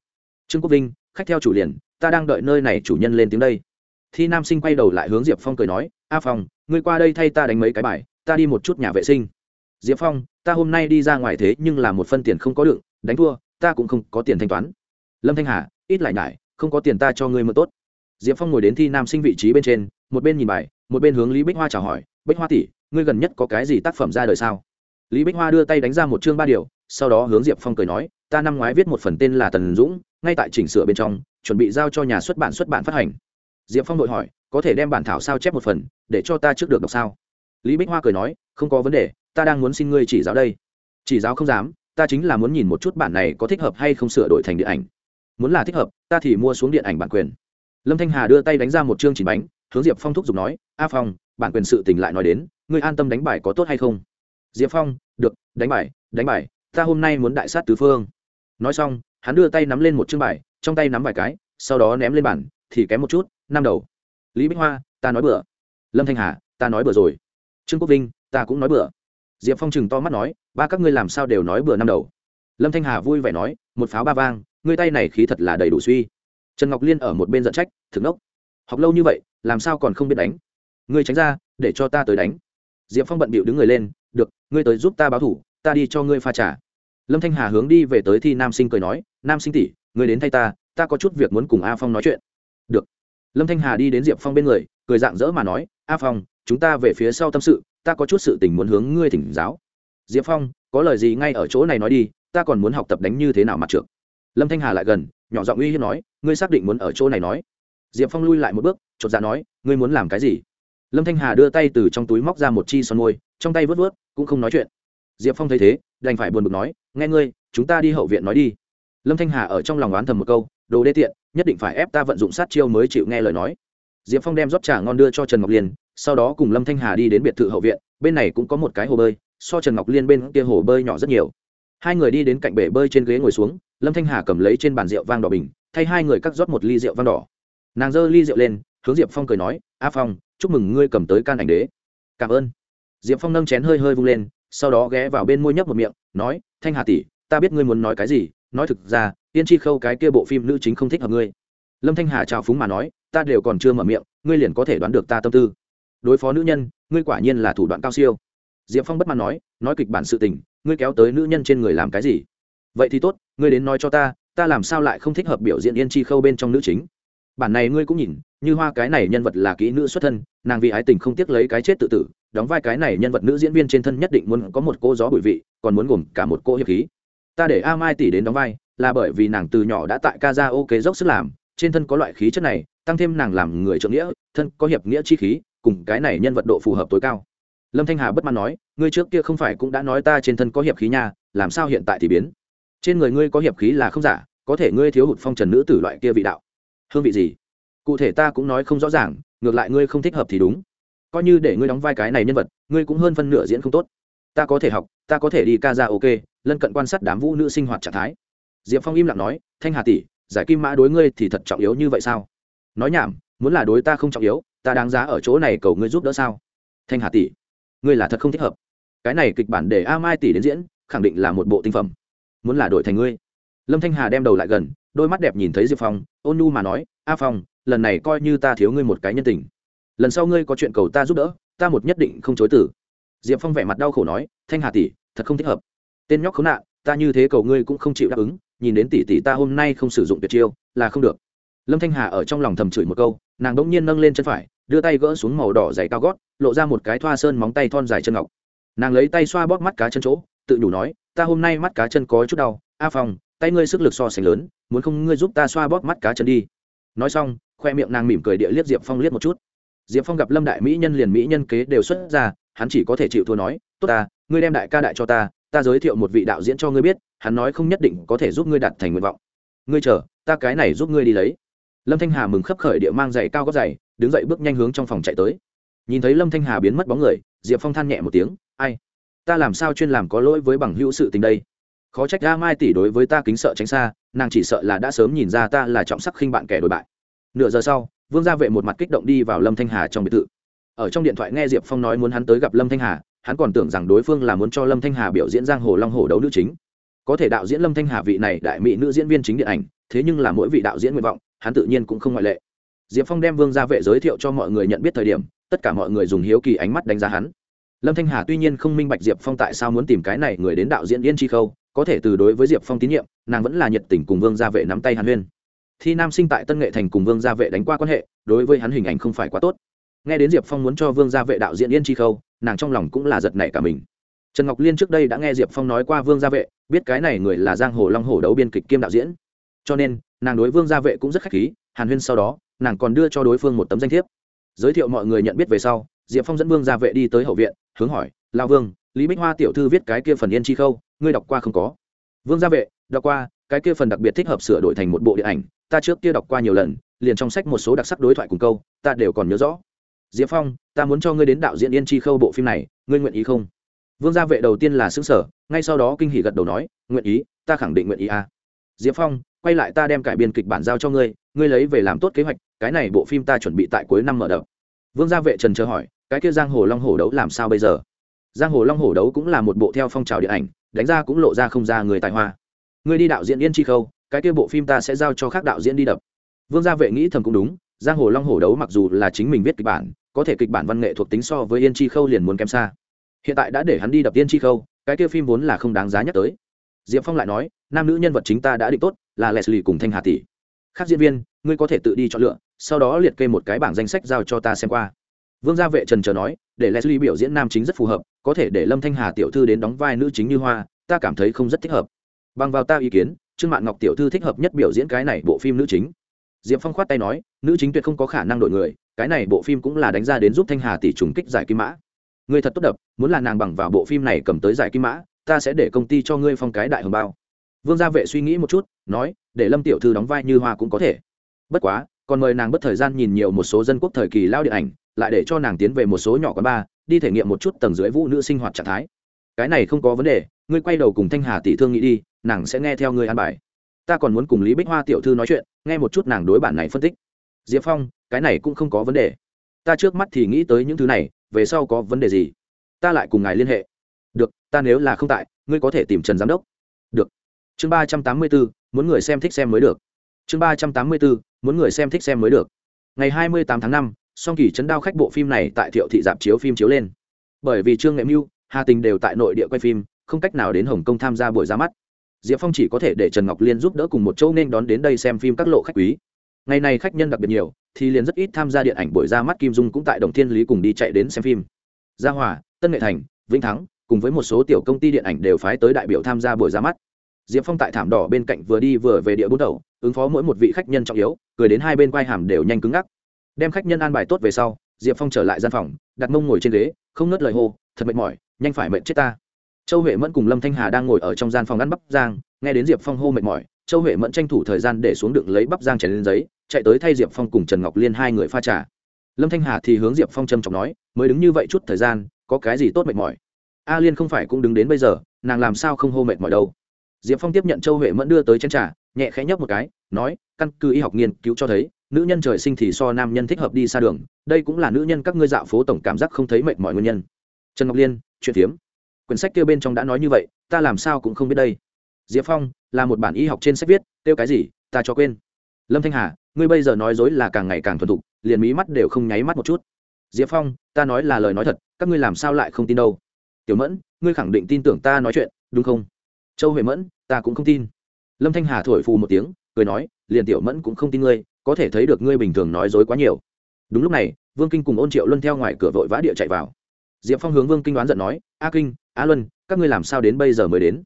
Trương quốc vinh, khách theo chủ liền, ta đang đợi nơi này chủ nhân lên tiếng đây. Thi nam sinh quay đầu lại hướng diệp phong cười nói, a phong, ngươi qua đây thay ta đánh mấy cái bài, ta đi một chút nhà vệ sinh. Diệp phong, ta hôm nay đi ra ngoài thế nhưng là một phân tiền không có đựng đánh thua, ta cũng không có tiền thanh toán. Lâm thanh hà, ít lại nhải, không có tiền ta cho ngươi mượn tốt. Diệp phong ngồi đến thi nam sinh vị trí bên trên, một bên nhìn bài, một bên hướng lý bích hoa chào hỏi, bích hoa tỷ, ngươi gần nhất có cái gì tác phẩm ra đời sao? Lý bích hoa đưa tay đánh ra một chương ba điều sau đó hướng diệp phong cười nói, ta năm ngoái viết một phần tên là tần dũng, ngay tại chỉnh sửa bên trong, chuẩn bị giao cho nhà xuất bản xuất bản phát hành. Diệp phong đội hỏi, có thể đem bản thảo sao chép một phần, để cho ta trước được đọc sao? Lý bích hoa cười nói, không có vấn đề, ta đang muốn xin ngươi chỉ giáo đây. Chỉ giáo không dám, ta chính là muốn nhìn một chút bản này có thích hợp hay không sửa đổi thành điện ảnh. Muốn là thích hợp, ta thì mua xuống điện ảnh bản quyền. Lâm thanh hà đưa tay đánh ra một chương chỉ bánh, hướng diệp phong thúc giục nói, a phong, bản quyền sự tình lại nói đến, ngươi an tâm đánh bài có tốt hay không? Diệp phong, được, đánh bài đánh bài ta hôm nay muốn đại sát tứ phương. Nói xong, hắn đưa tay nắm lên một chương bài, trong tay nắm vài cái, sau đó ném lên bàn, thì kém một chút, năm đầu. Lý bích hoa, ta nói bừa. Lâm thanh hà, ta nói bừa rồi. Trương quốc vinh, ta cũng nói bừa. Diệp phong chừng to mắt nói, ba các ngươi làm sao đều nói bừa năm đầu. Lâm thanh hà vui vẻ nói, một pháo ba vang, ngươi tay này khí thật là đầy đủ suy. Trần ngọc liên ở một bên giận trách thượng ốc học lâu như vậy, làm sao còn không biết đánh? Ngươi tránh ra, để cho ta tới đánh. Diệp phong bận bịu đứng người lên, được, ngươi tới giúp ta báo thủ ta đi cho ngươi pha trà. lâm thanh hà hướng đi về tới thi nam sinh cười nói, nam sinh tỷ, ngươi đến thay ta ta có chút việc muốn cùng a phong nói chuyện. Được. Lâm thanh hà đi đến diệp phong bên người, cười dạng dỡ mà nói, a phong, chúng ta về phía sau tâm sự, ta có chút sự tình muốn hướng ngươi thỉnh giáo. Diệp phong, có lời gì ngay ở chỗ này nói đi, ta còn muốn học tập đánh như thế nào mặt trượt. Lâm thanh hà lại gần, nhỏ giọng uy hiếp nói, ngươi xác định muốn ở chỗ này nói. Diệp phong lui lại một bước, chột dạ nói, ngươi muốn làm cái gì? Lâm thanh hà đưa tay từ trong túi móc ra một chi son môi, trong tay vớt vớt, cũng không nói chuyện diệp phong thấy thế, đành phải buồn bực nói, nghe ngươi, chúng ta đi hậu viện nói đi. Lâm thanh hà ở trong lòng oán thầm một câu, đồ đê tiện, nhất định phải ép ta vận dụng sát chiêu mới chịu nghe lời nói. Diệp phong đem rót trà ngon đưa cho trần ngọc liên, sau đó cùng lâm thanh hà đi đến biệt thự hậu viện, bên này cũng có một cái hồ bơi, so trần ngọc liên bên kia hồ bơi nhỏ rất nhiều. Hai người đi đến cạnh bể bơi trên ghế ngồi xuống, lâm thanh hà cầm lấy trên bàn rượu vang đỏ bình, thay hai người cắt rót một ly rượu vang đỏ. Nàng giơ ly rượu lên, hướng diệp phong cười nói, a phong, chúc mừng ngươi cầm tới can ảnh đế. Cảm ơn. Diệp phong nâng chén hơi hơi vung lên sau đó ghé vào bên môi nhấp một miệng, nói, thanh hà tỷ, ta biết ngươi muốn nói cái gì, nói thực ra tiên tri khâu cái kia bộ phim nữ chính không thích hợp ngươi. Lâm thanh hà trào phúng mà nói, ta đều còn chưa mở miệng, ngươi liền có thể đoán được ta tâm tư. Đối phó nữ nhân, ngươi quả nhiên là thủ đoạn cao siêu. Diệp phong bất mãn nói nói kịch bản sự tình, ngươi kéo tới nữ nhân trên người làm cái gì? Vậy thì tốt, ngươi đến nói cho ta ta làm sao lại không thích hợp biểu diễn yên chi khâu bên trong nữ chính? Bản này ngươi cũng nhìn, như hoa cái này nhân vật là kỹ nữ xuất thân, nàng vì ái tình không tiếc lấy cái chết tự tử đóng vai cái này nhân vật nữ diễn viên trên thân nhất định muốn có một cô gió bụi vị, còn muốn gồm cả một cô hiệp khí. Ta để a mai tỷ đến đóng vai, là bởi vì nàng từ nhỏ đã tại ca ra ok dốc sức làm, trên thân có loại khí chất này, tăng thêm nàng làm người trượng nghĩa, thân có hiệp nghĩa chi khí, cùng cái này nhân vật độ phù hợp tối cao. Lâm thanh hà bất mãn nói, ngươi trước kia không phải cũng đã nói ta trên thân có hiệp khí nha, làm sao hiện tại thì biến? Trên người ngươi có hiệp khí là không giả, có thể ngươi thiếu hụt phong trần nữ tử loại kia vị đạo. Hương vị gì? Cụ thể ta cũng nói không rõ ràng, ngược lại ngươi không thích hợp thì đúng coi như để ngươi đóng vai cái này nhân vật, ngươi cũng hơn phân nửa diễn không tốt. Ta có thể học, ta có thể đi ca ra ok, lân cận quan sát đám vũ nữ sinh hoạt trạng thái. Diệp phong im lặng nói, thanh hà tỷ, giải kim mã đối ngươi thì thật trọng yếu như vậy sao? Nói nhảm, muốn là đối ta không trọng yếu, ta đáng giá ở chỗ này cầu ngươi giúp đỡ sao? Thanh hà tỷ, ngươi là thật không thích hợp. Cái này kịch bản để a mai tỷ đến diễn, khẳng định là một bộ tinh phẩm. Muốn là đổi thành ngươi. Lâm thanh hà đem đầu lại gần, đôi mắt đẹp nhìn thấy diệp phong, ôn nhu mà nói, a phong, lần này coi như ta thiếu ngươi một cái nhân tình lần sau ngươi có chuyện cầu ta giúp đỡ, ta một nhất định không chối tử diệp phong vẻ mặt đau khổ nói, thanh hà tỷ, thật không thích hợp. Tên nhóc khốn nạn, ta như thế cầu ngươi cũng không chịu đáp ứng, nhìn đến tỷ tỷ ta hôm nay không sử dụng tuyệt chiêu, là không được. Lâm thanh hà ở trong lòng thầm chửi một câu, nàng đ ỗ n g nhiên nâng lên chân phải, đưa tay gỡ xuống màu đỏ dày cao gót, lộ ra một cái thoa sơn móng tay thon dài chân ngọc. Nàng lấy tay xoa bóp mắt cá chân chỗ, tự nhủ nói, ta hôm nay mắt cá chân có chút đau, a phong, tay ngươi sức lực so sánh lớn, muốn không ngươi giúp ta xoa bóp mắt cá chân đi. Nói xong, khoe miệng nàng mỉm cười địa liếc diệp phong liếc một chút diệp phong gặp lâm đại mỹ nhân liền mỹ nhân kế đều xuất ra, hắn chỉ có thể chịu thua nói, tốt ta, ngươi đem đại ca đại cho ta ta giới thiệu một vị đạo diễn cho ngươi biết, hắn nói không nhất định có thể giúp ngươi đạt thành nguyện vọng. Ngươi chờ, ta cái này giúp ngươi đi lấy. Lâm thanh hà mừng khấp khởi địa mang giày cao gót giày, đứng dậy bước nhanh hướng trong phòng chạy tới. Nhìn thấy lâm thanh hà biến mất bóng người, diệp phong than nhẹ một tiếng, ai? Ta làm sao chuyên làm có lỗi với bằng hữu sự tình đây? Khó trách ga mai tỷ đối với ta kính sợ tránh xa, nàng chỉ sợ là đã sớm nhìn ra ta là trọng sắc khinh bạn kẻ đổi bại. Nửa giờ sau vương gia vệ một mặt kích động đi vào lâm thanh hà trong biệt thự. Ở trong điện thoại nghe diệp phong nói muốn hắn tới gặp lâm thanh hà, hắn còn tưởng rằng đối phương là muốn cho lâm thanh hà biểu diễn giang hồ long hồ đấu nữ chính. Có thể đạo diễn lâm thanh hà vị này đại mỹ nữ diễn viên chính điện ảnh, thế nhưng là mỗi vị đạo diễn nguyện vọng, hắn tự nhiên cũng không ngoại lệ. Diệp phong đem vương gia vệ giới thiệu cho mọi người nhận biết thời điểm, tất cả mọi người dùng hiếu kỳ ánh mắt đánh giá hắn. Lâm thanh hà tuy nhiên không minh bạch diệp phong tại sao muốn tìm cái này người đến đạo diễn yên chi khâu, có thể từ đối với diệp phong tín nhiệm, nàng vẫn là nhiệt tình cùng vương gia vệ nắm tay hàn huyên thi nam sinh tại tân nghệ thành cùng vương gia vệ đánh qua quan hệ, đối với hắn hình ảnh không phải quá tốt. Nghe đến diệp phong muốn cho vương gia vệ đạo diễn yên chi khâu, nàng trong lòng cũng là giật nảy cả mình. Trần ngọc liên trước đây đã nghe diệp phong nói qua vương gia vệ, biết cái này người là giang hồ long hồ đấu biên kịch kiêm đạo diễn. Cho nên, nàng đối vương gia vệ cũng rất khách khí, hàn huyên sau đó, nàng còn đưa cho đối phương một tấm danh thiếp. Giới thiệu mọi người nhận biết về sau, diệp phong dẫn vương gia vệ đi tới hậu viện, hướng hỏi lao vương, lý bích hoa tiểu thư viết cái kia phần yên chi khâu, ngươi đọc qua không có? Vương gia vệ, đọc qua, cái kia phần đặc biệt thích hợp sửa đổi thành một bộ điện ảnh ta trước kia đọc qua nhiều lần, liền trong sách một số đặc sắc đối thoại cùng câu, ta đều còn nhớ rõ diệp phong, ta muốn cho ngươi đến đạo diễn yên chi khâu bộ phim này, ngươi nguyện ý không vương gia vệ đầu tiên là xứng sở ngay sau đó kinh hỷ gật đầu nói, nguyện ý, ta khẳng định nguyện ý à. diệp phong, quay lại ta đem cải biên kịch bản giao cho ngươi ngươi lấy về làm tốt kế hoạch, cái này bộ phim ta chuẩn bị tại cuối năm mở đầu. vương gia vệ trần chờ hỏi, cái kia giang hồ long Hồ đấu làm sao bây giờ giang hồ long Hồ đấu cũng là một bộ theo phong trào điện ảnh, đánh ra cũng lộ ra không ra người tài hoa ngươi đi đạo diễn yên chi khâu cái kia bộ phim ta sẽ giao cho các đạo diễn đi đập. Vương gia vệ nghĩ thầm cũng đúng, giang hồ long hổ đấu mặc dù là chính mình viết kịch bản, có thể kịch bản văn nghệ thuộc tính so với yên chi khâu liền muốn kém xa. Hiện tại đã để hắn đi đập yên chi khâu, cái kia phim vốn là không đáng giá nhắc tới. Diệp phong lại nói, nam nữ nhân vật chính ta đã định tốt, là leslie cùng thanh hà tỷ. Khác diễn viên, ngươi có thể tự đi chọn lựa, sau đó liệt kê một cái bảng danh sách giao cho ta xem qua. Vương gia vệ trần chờ nói, để leslie biểu diễn nam chính rất phù hợp, có thể để lâm thanh hà tiểu thư đến đóng vai nữ chính như hoa, ta cảm thấy không rất thích hợp. Bằng vào ta ý kiến trương mạn ngọc tiểu thư thích hợp nhất biểu diễn cái này bộ phim nữ chính. Diệp phong khoát tay nói, nữ chính tuyệt không có khả năng đổi người, cái này bộ phim cũng là đánh ra đến giúp thanh hà tỷ trùng kích giải kim mã. Người thật tốt đập, muốn là nàng bằng vào bộ phim này cầm tới giải kim mã, ta sẽ để công ty cho ngươi phong cái đại hồng bao. Vương gia vệ suy nghĩ một chút, nói, để lâm tiểu thư đóng vai như hoa cũng có thể. Bất quá, còn mời nàng bất thời gian nhìn nhiều một số dân quốc thời kỳ lao điện ảnh, lại để cho nàng tiến về một số nhỏ quán bar, đi thể nghiệm một chút tầng dưới vũ nữ sinh hoạt trạng thái. Cái này không có vấn đề, ngươi quay đầu cùng thanh hà tỷ thương nghĩ đi nàng sẽ nghe theo ngươi an bài. Ta còn muốn cùng lý bích hoa tiểu thư nói chuyện, nghe một chút nàng đối bản này phân tích. Diệp phong, cái này cũng không có vấn đề. Ta trước mắt thì nghĩ tới những thứ này, về sau có vấn đề gì, ta lại cùng ngài liên hệ. Được, ta nếu là không tại, ngươi có thể tìm trần giám đốc. Được. Chương ba trăm tám mươi bốn muốn người xem thích xem mới được. Chương ba trăm tám mươi bốn muốn người xem thích xem mới được. Ngày hai mươi tám tháng năm, song kỳ chấn đao khách bộ phim này tại thiệu thị dạp chiếu phim chiếu lên. Bởi vì trương nghệ mưu, hà tình đều tại nội địa quay phim, không cách nào đến hồng kông tham gia buổi ra mắt diệp phong chỉ có thể để trần ngọc liên giúp đỡ cùng một châu nên đón đến đây xem phim các lộ khách quý. Ngày này khách nhân đặc biệt nhiều, thì liền rất ít tham gia điện ảnh buổi ra mắt kim dung cũng tại đồng thiên lý cùng đi chạy đến xem phim. Gia hòa, tân nghệ thành, vĩnh thắng, cùng với một số tiểu công ty điện ảnh đều phái tới đại biểu tham gia buổi ra mắt. Diệp phong tại thảm đỏ bên cạnh vừa đi vừa về địa bút đầu, ứng phó mỗi một vị khách nhân trọng yếu, cười đến hai bên quai hàm đều nhanh cứng ngắc. Đem khách nhân an bài tốt về sau, diệp phong trở lại gian phòng, đặt mông ngồi trên ghế, không ngớt lời hô, thật mệt mỏi, nhanh phải mệt chết ta châu huệ mẫn cùng lâm thanh hà đang ngồi ở trong gian phòng ăn bắp giang, nghe đến diệp phong hô mệt mỏi, châu huệ mẫn tranh thủ thời gian để xuống đựng lấy bắp giang chảy lên giấy, chạy tới thay diệp phong cùng trần ngọc liên hai người pha trà. Lâm thanh hà thì hướng diệp phong trầm trọng nói, mới đứng như vậy chút thời gian, có cái gì tốt mệt mỏi? A liên không phải cũng đứng đến bây giờ, nàng làm sao không hô mệt mỏi đâu. Diệp phong tiếp nhận châu huệ mẫn đưa tới chén trà, nhẹ khẽ nhấp một cái, nói, căn cứ y học nghiên cứu cho thấy, nữ nhân trời sinh thì so nam nhân thích hợp đi xa đường, đây cũng là nữ nhân các ngươi dạo phố tổng cảm giác không thấy mệt mỏi nguyên nhân. Trần ngọc liên, chuyện phiếm quyển sách kia bên trong đã nói như vậy, ta làm sao cũng không biết đây. Diệp phong là một bản y học trên sách viết, kêu cái gì, ta cho quên. Lâm thanh hà, ngươi bây giờ nói dối là càng ngày càng thuần thục, liền mí mắt đều không nháy mắt một chút. Diệp phong, ta nói là lời nói thật, các ngươi làm sao lại không tin đâu? Tiểu mẫn, ngươi khẳng định tin tưởng ta nói chuyện, đúng không? Châu huệ mẫn, ta cũng không tin. Lâm thanh hà thổi phù một tiếng, cười nói, liền tiểu mẫn cũng không tin ngươi, có thể thấy được ngươi bình thường nói dối quá nhiều. Đúng lúc này, vương kinh cùng ôn triệu luân theo ngoài cửa vội vã địa chạy vào diệp phong hướng vương kinh đoán giận nói, a kinh, a luân, các ngươi làm sao đến bây giờ mới đến?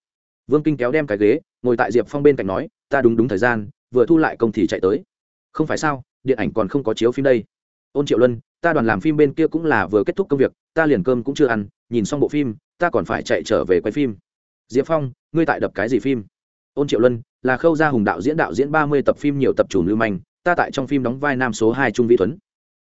Vương kinh kéo đem cái ghế, ngồi tại diệp phong bên cạnh nói, ta đúng đúng thời gian, vừa thu lại công thì chạy tới. Không phải sao, điện ảnh còn không có chiếu phim đây. Ôn triệu luân, ta đoàn làm phim bên kia cũng là vừa kết thúc công việc, ta liền cơm cũng chưa ăn, nhìn xong bộ phim, ta còn phải chạy trở về quay phim. Diệp phong, ngươi tại đập cái gì phim? Ôn triệu luân, là khâu gia hùng đạo diễn đạo diễn ba mươi tập phim nhiều tập chủ lưu manh, ta tại trong phim đóng vai nam số hai trung vĩ thuấn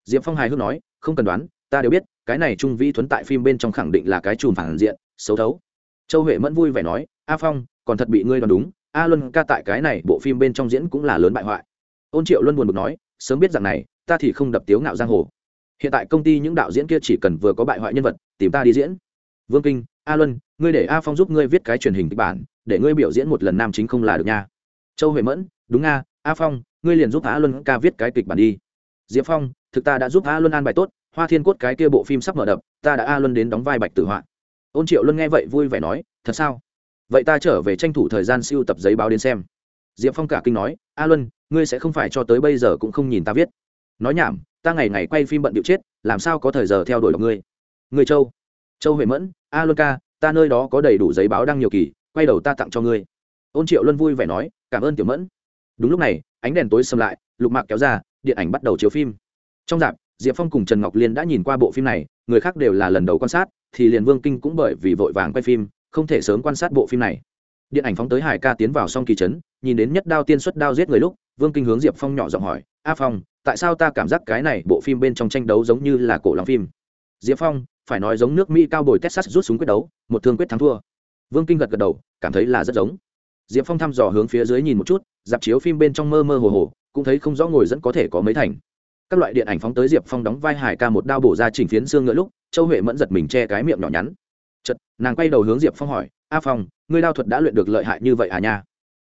diệp phong hài hước nói, không cần đoán, ta đều biết cái này trung vĩ thuấn tại phim bên trong khẳng định là cái chùm phản diện, xấu thấu. Châu huệ mẫn vui vẻ nói, a phong, còn thật bị ngươi đoán đúng, a luân ca tại cái này bộ phim bên trong diễn cũng là lớn bại hoại. Ôn triệu luân buồn bực nói, sớm biết rằng này, ta thì không đập tiếu ngạo giang hồ. Hiện tại công ty những đạo diễn kia chỉ cần vừa có bại hoại nhân vật, tìm ta đi diễn. Vương kinh, a luân, ngươi để a phong giúp ngươi viết cái truyền hình kịch bản, để ngươi biểu diễn một lần nam chính không là được nha. Châu huệ mẫn, đúng nga a phong, ngươi liền giúp a luân ca viết cái kịch bản đi. Diệp phong, thực ta đã giúp a luân an bài tốt hoa thiên cốt cái kia bộ phim sắp mở đập, ta đã a luân đến đóng vai bạch tử họa. Ôn triệu luân nghe vậy vui vẻ nói, thật sao? Vậy ta trở về tranh thủ thời gian siêu tập giấy báo đến xem. Diệp phong cả kinh nói, a luân, ngươi sẽ không phải cho tới bây giờ cũng không nhìn ta viết. Nói nhảm, ta ngày ngày quay phim bận điệu chết, làm sao có thời giờ theo đuổi đọc ngươi? Người châu châu huệ mẫn, a luân ca, ta nơi đó có đầy đủ giấy báo đăng nhiều kỳ, quay đầu ta tặng cho ngươi. Ôn triệu luân vui vẻ nói, cảm ơn tiểu mẫn. Đúng lúc này, ánh đèn tối xâm lại, lục mạc kéo ra, điện ảnh bắt đầu chiếu phim. Trong dạp diệp phong cùng trần ngọc liên đã nhìn qua bộ phim này, người khác đều là lần đầu quan sát, thì liền vương kinh cũng bởi vì vội vàng quay phim, không thể sớm quan sát bộ phim này. Điện ảnh phóng tới hải ca tiến vào song kỳ trấn, nhìn đến nhất đao tiên xuất đao giết người lúc, vương kinh hướng diệp phong nhỏ giọng hỏi, a phong, tại sao ta cảm giác cái này bộ phim bên trong tranh đấu giống như là cổ lòng phim? Diệp phong, phải nói giống nước mỹ cao bồi texas rút súng quyết đấu, một thương quyết thắng thua. Vương kinh gật gật đầu, cảm thấy là rất giống. Diệp phong thăm dò hướng phía dưới nhìn một chút, dạp chiếu phim bên trong mơ mơ hồ hồ, cũng thấy không rõ ngồi dẫn có thể có mấy thành các loại điện ảnh phóng tới diệp phong đóng vai hải ca một đao bổ ra chỉnh phiến xương ngựa lúc, châu huệ mẫn giật mình che cái miệng nhỏ nhắn. Chật nàng quay đầu hướng diệp phong hỏi, a phong, ngươi đao thuật đã luyện được lợi hại như vậy à nha?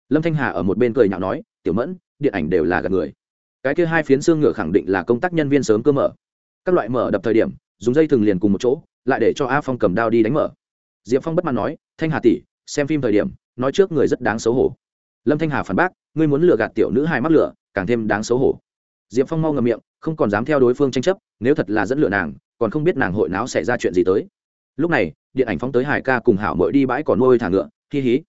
Lâm thanh hà ở một bên cười nhạo nói, tiểu mẫn, điện ảnh đều là gạt người. Cái kia hai phiến xương ngựa khẳng định là công tác nhân viên sớm cơ mở. Các loại mở đập thời điểm, dùng dây thừng liền cùng một chỗ, lại để cho a phong cầm đao đi đánh mở. Diệp phong bất mãn nói, thanh hà tỷ, xem phim thời điểm, nói trước người rất đáng xấu hổ. Lâm thanh hà phản bác, ngươi muốn lừa gạt tiểu nữ hai mắc lửa, càng thêm đáng xấu hổ. Diệp phong mau ngầm miệng không còn dám theo đối phương tranh chấp, nếu thật là dẫn lựa nàng, còn không biết nàng hội não xảy ra chuyện gì tới. Lúc này, điện ảnh phóng tới hải ca cùng hảo mội đi bãi còn nuôi thả ngựa, hi hí.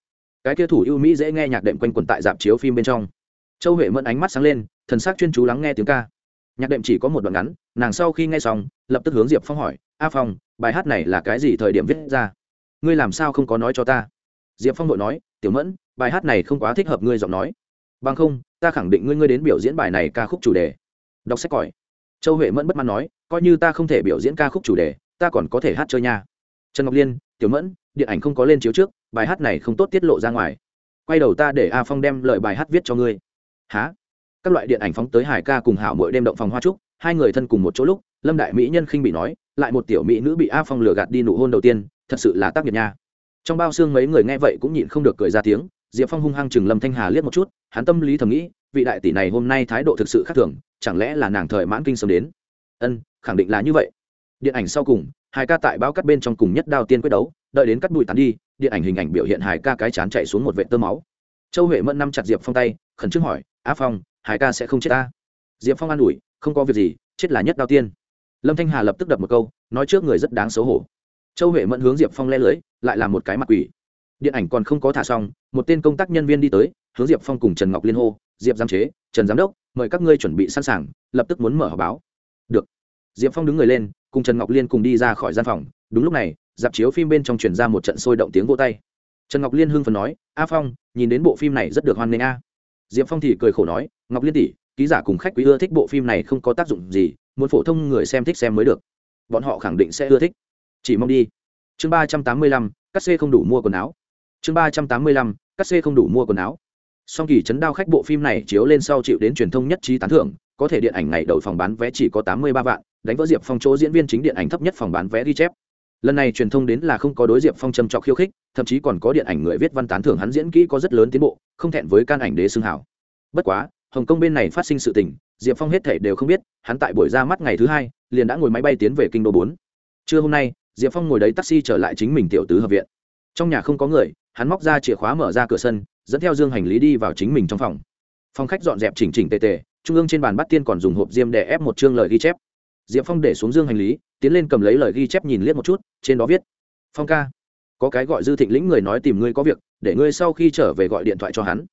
Cái kia thủ ưu mỹ dễ nghe nhạc đệm quanh quần tại dạp chiếu phim bên trong. Châu huệ mẫn ánh mắt sáng lên, thần sắc chuyên chú lắng nghe tiếng ca. Nhạc đệm chỉ có một đoạn ngắn, nàng sau khi nghe xong, lập tức hướng diệp phong hỏi, a phong, bài hát này là cái gì thời điểm viết ra? Ngươi làm sao không có nói cho ta? Diệp phong vội nói, tiểu mẫn, bài hát này không quá thích hợp ngươi giọng nói. Bằng không, ta khẳng định ngươi ngươi đến biểu diễn bài này ca khúc chủ đề đọc sách còi. Châu huệ mẫn bất mãn nói, coi như ta không thể biểu diễn ca khúc chủ đề, ta còn có thể hát chơi nha. Trần ngọc liên, tiểu mẫn, điện ảnh không có lên chiếu trước, bài hát này không tốt tiết lộ ra ngoài. Quay đầu ta để a phong đem lời bài hát viết cho ngươi. Há các loại điện ảnh phóng tới hải ca cùng hảo mỗi đêm động phòng hoa trúc, hai người thân cùng một chỗ lúc, lâm đại mỹ nhân khinh bị nói, lại một tiểu mỹ nữ bị a phong lừa gạt đi nụ hôn đầu tiên, thật sự là tác nghiệp nha. Trong bao xương mấy người nghe vậy cũng nhịn không được cười ra tiếng, diệp phong hung hăng chừng lâm thanh hà liếc một chút, hắn tâm lý thầm nghĩ vị đại tỷ này hôm nay thái độ thực sự khác thường, chẳng lẽ là nàng thời mãn kinh sớm đến? Ân, khẳng định là như vậy. Điện ảnh sau cùng, hai ca tại bao cắt bên trong cùng nhất đao tiên quyết đấu, đợi đến cắt bụi tán đi, điện ảnh hình ảnh biểu hiện hải ca cái chán chạy xuống một vệ tơ máu. Châu huệ mẫn nắm chặt diệp phong tay, khẩn trương hỏi, á phong hải ca sẽ không chết ta? Diệp phong an ủi, không có việc gì, chết là nhất đao tiên. Lâm thanh hà lập tức đập một câu, nói trước người rất đáng xấu hổ. Châu huệ mẫn hướng diệp phong le lưới, lại là một cái mặt quỷ. Điện ảnh còn không có thả xong, một tên công tác nhân viên đi tới, hướng diệp phong cùng trần ngọc liên hô diệp giám chế, trần giám đốc, mời các ngươi chuẩn bị sẵn sàng, lập tức muốn mở họp báo. Được. Diệp phong đứng người lên, cùng trần ngọc liên cùng đi ra khỏi gian phòng. Đúng lúc này, dạp chiếu phim bên trong truyền ra một trận sôi động tiếng vô tay. Trần ngọc liên hưng phần nói, a phong, nhìn đến bộ phim này rất được hoan nghênh a. Diệp phong thì cười khổ nói, ngọc liên tỷ, ký giả cùng khách quý ưa thích bộ phim này không có tác dụng gì, muốn phổ thông người xem thích xem mới được. Bọn họ khẳng định sẽ ưa thích. Chỉ mong đi. Chương ba trăm tám mươi lăm cắt xê không đủ mua quần áo. Chương ba trăm tám mươi lăm cắt xê không đủ mua quần áo song kỳ chấn đao khách bộ phim này chiếu lên sau chịu đến truyền thông nhất trí tán thưởng, có thể điện ảnh ngày đầu phòng bán vé chỉ có tám mươi ba vạn, đánh vỡ diệp phong chỗ diễn viên chính điện ảnh thấp nhất phòng bán vé ghi chép. Lần này truyền thông đến là không có đối diệp phong châm trọc khiêu khích, thậm chí còn có điện ảnh người viết văn tán thưởng hắn diễn kỹ có rất lớn tiến bộ, không thẹn với can ảnh đế xương hảo. Bất quá, hồng kông bên này phát sinh sự tình, diệp phong hết thể đều không biết, hắn tại buổi ra mắt ngày thứ hai, liền đã ngồi máy bay tiến về kinh đô bốn. Trưa hôm nay, diệp phong ngồi đấy taxi trở lại chính mình tiểu tứ hợp viện. Trong nhà không có người hắn móc ra chìa khóa mở ra cửa sân, dẫn theo dương hành lý đi vào chính mình trong phòng. Phòng khách dọn dẹp chỉnh chỉnh tề tề, trung ương trên bàn bắt tiên còn dùng hộp diêm để ép một chương lời ghi chép. Diệp phong để xuống dương hành lý, tiến lên cầm lấy lời ghi chép nhìn liếc một chút, trên đó viết, phong ca, có cái gọi dư thịnh lĩnh người nói tìm ngươi có việc, để ngươi sau khi trở về gọi điện thoại cho hắn.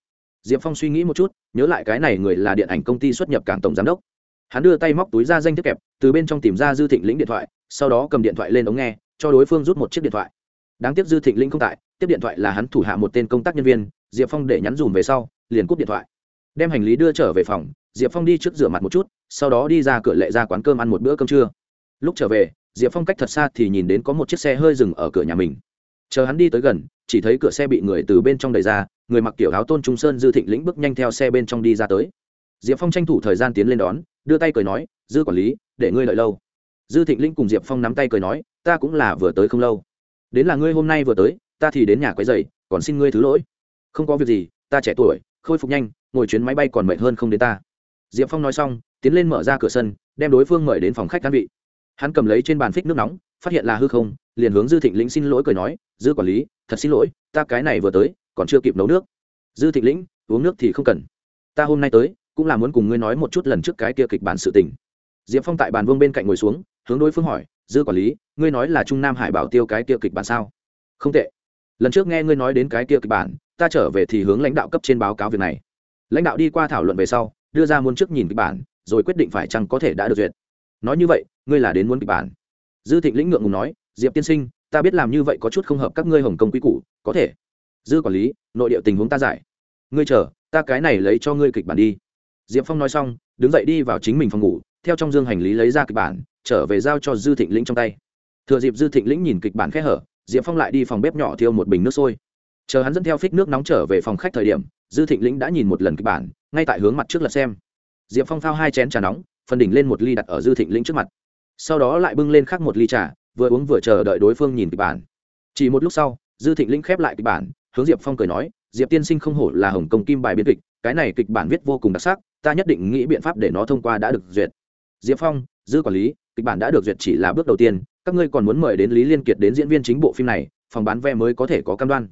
Diệp phong suy nghĩ một chút, nhớ lại cái này người là điện ảnh công ty xuất nhập cảng tổng giám đốc. Hắn đưa tay móc túi ra danh thiết kẹp, từ bên trong tìm ra dư thịnh lĩnh điện thoại, sau đó cầm điện thoại lên ống nghe, cho đối phương rút một chiếc điện thoại. Đáng tiếc dư thịnh lĩnh không tại tiếp điện thoại là hắn thủ hạ một tên công tác nhân viên, diệp phong để nhắn dùm về sau, liền cúp điện thoại. Đem hành lý đưa trở về phòng, diệp phong đi trước rửa mặt một chút, sau đó đi ra cửa lệ ra quán cơm ăn một bữa cơm trưa. Lúc trở về, diệp phong cách thật xa thì nhìn đến có một chiếc xe hơi dừng ở cửa nhà mình. Chờ hắn đi tới gần, chỉ thấy cửa xe bị người từ bên trong đẩy ra, người mặc kiểu áo tôn trung sơn dư thịnh lĩnh bước nhanh theo xe bên trong đi ra tới. Diệp phong tranh thủ thời gian tiến lên đón, đưa tay cười nói, dư quản lý, để ngươi lợi lâu. Dư thịnh lĩnh cùng diệp phong nắm tay cười nói, ta cũng là vừa tới không lâu. Đến là ngươi hôm nay vừa tới ta thì đến nhà quấy dày còn xin ngươi thứ lỗi. Không có việc gì, ta trẻ tuổi, khôi phục nhanh, ngồi chuyến máy bay còn mệt hơn không đến ta. Diệp phong nói xong, tiến lên mở ra cửa sân, đem đối phương mời đến phòng khách căn vị. Hắn cầm lấy trên bàn phích nước nóng, phát hiện là hư không, liền hướng dư thịnh lĩnh xin lỗi cười nói, dư quản lý, thật xin lỗi, ta cái này vừa tới, còn chưa kịp nấu nước. Dư thịnh lĩnh, uống nước thì không cần. Ta hôm nay tới, cũng là muốn cùng ngươi nói một chút lần trước cái kia kịch bản sự tình. Diệp phong tại bàn vương bên cạnh ngồi xuống, hướng đối phương hỏi, dư quản lý, ngươi nói là trung nam hải bảo tiêu cái kia kịch bản sao? Không tệ lần trước nghe ngươi nói đến cái kia kịch bản, ta trở về thì hướng lãnh đạo cấp trên báo cáo việc này. Lãnh đạo đi qua thảo luận về sau, đưa ra muốn trước nhìn kịch bản, rồi quyết định phải chăng có thể đã được duyệt. Nói như vậy, ngươi là đến muốn kịch bản. Dư thịnh lĩnh ngượng ngùng nói, diệp tiên sinh, ta biết làm như vậy có chút không hợp các ngươi hồng công quý củ, có thể. Dư quản lý, nội địa tình huống ta giải. Ngươi chờ, ta cái này lấy cho ngươi kịch bản đi. Diệp phong nói xong, đứng dậy đi vào chính mình phòng ngủ, theo trong dương hành lý lấy ra kịch bản, trở về giao cho dư thịnh lĩnh trong tay. Thừa dịp dư thịnh lĩnh nhìn kịch bản khẽ hở diệp phong lại đi phòng bếp nhỏ thiêu một bình nước sôi. Chờ hắn dẫn theo phích nước nóng trở về phòng khách thời điểm, dư thịnh lĩnh đã nhìn một lần kịch bản, ngay tại hướng mặt trước lật xem. Diệp phong phao hai chén trà nóng, phần đỉnh lên một ly đặt ở dư thịnh lĩnh trước mặt. Sau đó lại bưng lên khác một ly trà, vừa uống vừa chờ đợi đối phương nhìn kịch bản. Chỉ một lúc sau, dư thịnh lĩnh khép lại kịch bản, hướng diệp phong cười nói, diệp tiên sinh không hổ là hồng công kim bài biên kịch, cái này kịch bản viết vô cùng đặc sắc, ta nhất định nghĩ biện pháp để nó thông qua đã được duyệt. Diệp phong, dư quản lý, kịch bản đã được duyệt chỉ là bước đầu tiên các ngươi còn muốn mời đến lý liên kiệt đến diễn viên chính bộ phim này, phòng bán vé mới có thể có cam đoan.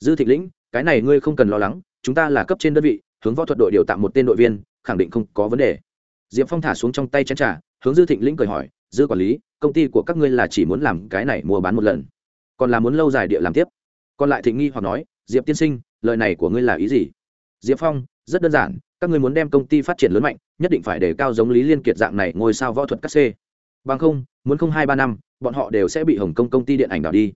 Dư thịnh lĩnh, cái này ngươi không cần lo lắng, chúng ta là cấp trên đơn vị, hướng võ thuật đội điều tạm một tên đội viên, khẳng định không có vấn đề. Diệp phong thả xuống trong tay chén t r à hướng dư thịnh lĩnh cười hỏi, dư quản lý, công ty của các ngươi là chỉ muốn làm cái này mua bán một lần, còn là muốn lâu dài địa làm tiếp? Còn lại thịnh nghi hoặc nói, diệp tiên sinh, lời này của ngươi là ý gì? Diệp phong, rất đơn giản, các ngươi muốn đem công ty phát triển lớn mạnh, nhất định phải để cao giống lý liên kiệt dạng này ngôi sao võ thuật cắt xê bằng không, muốn không hai ba năm, bọn họ đều sẽ bị hồng kông công ty điện ảnh đảo đi.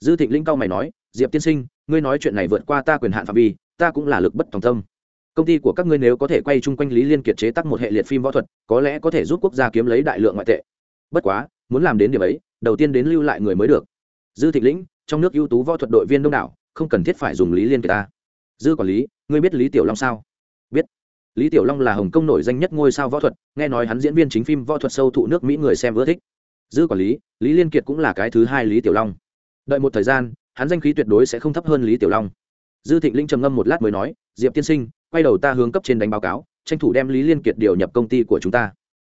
Dư thịnh linh cao mày nói, diệp tiên sinh, ngươi nói chuyện này vượt qua ta quyền hạn phạm vi, ta cũng là lực bất tòng tâm. Công ty của các ngươi nếu có thể quay chung quanh lý liên kiệt chế tác một hệ liệt phim võ thuật, có lẽ có thể giúp quốc gia kiếm lấy đại lượng ngoại tệ. Bất quá, muốn làm đến điểm ấy, đầu tiên đến lưu lại người mới được. Dư thịnh lĩnh trong nước ưu tú võ thuật đội viên đông đảo, không cần thiết phải dùng lý liên kiệt ta. Dư quản lý, ngươi biết lý tiểu long sao? Lý tiểu long là hồng kông nổi danh nhất ngôi sao võ thuật, nghe nói hắn diễn viên chính phim võ thuật sâu thụ nước mỹ người xem ưa thích. Dư quản lý lý liên kiệt cũng là cái thứ hai lý tiểu long. Đợi một thời gian, hắn danh khí tuyệt đối sẽ không thấp hơn lý tiểu long. Dư thịnh linh trầm ngâm một lát mới nói, diệp tiên sinh, quay đầu ta hướng cấp trên đánh báo cáo, tranh thủ đem lý liên kiệt điều nhập công ty của chúng ta.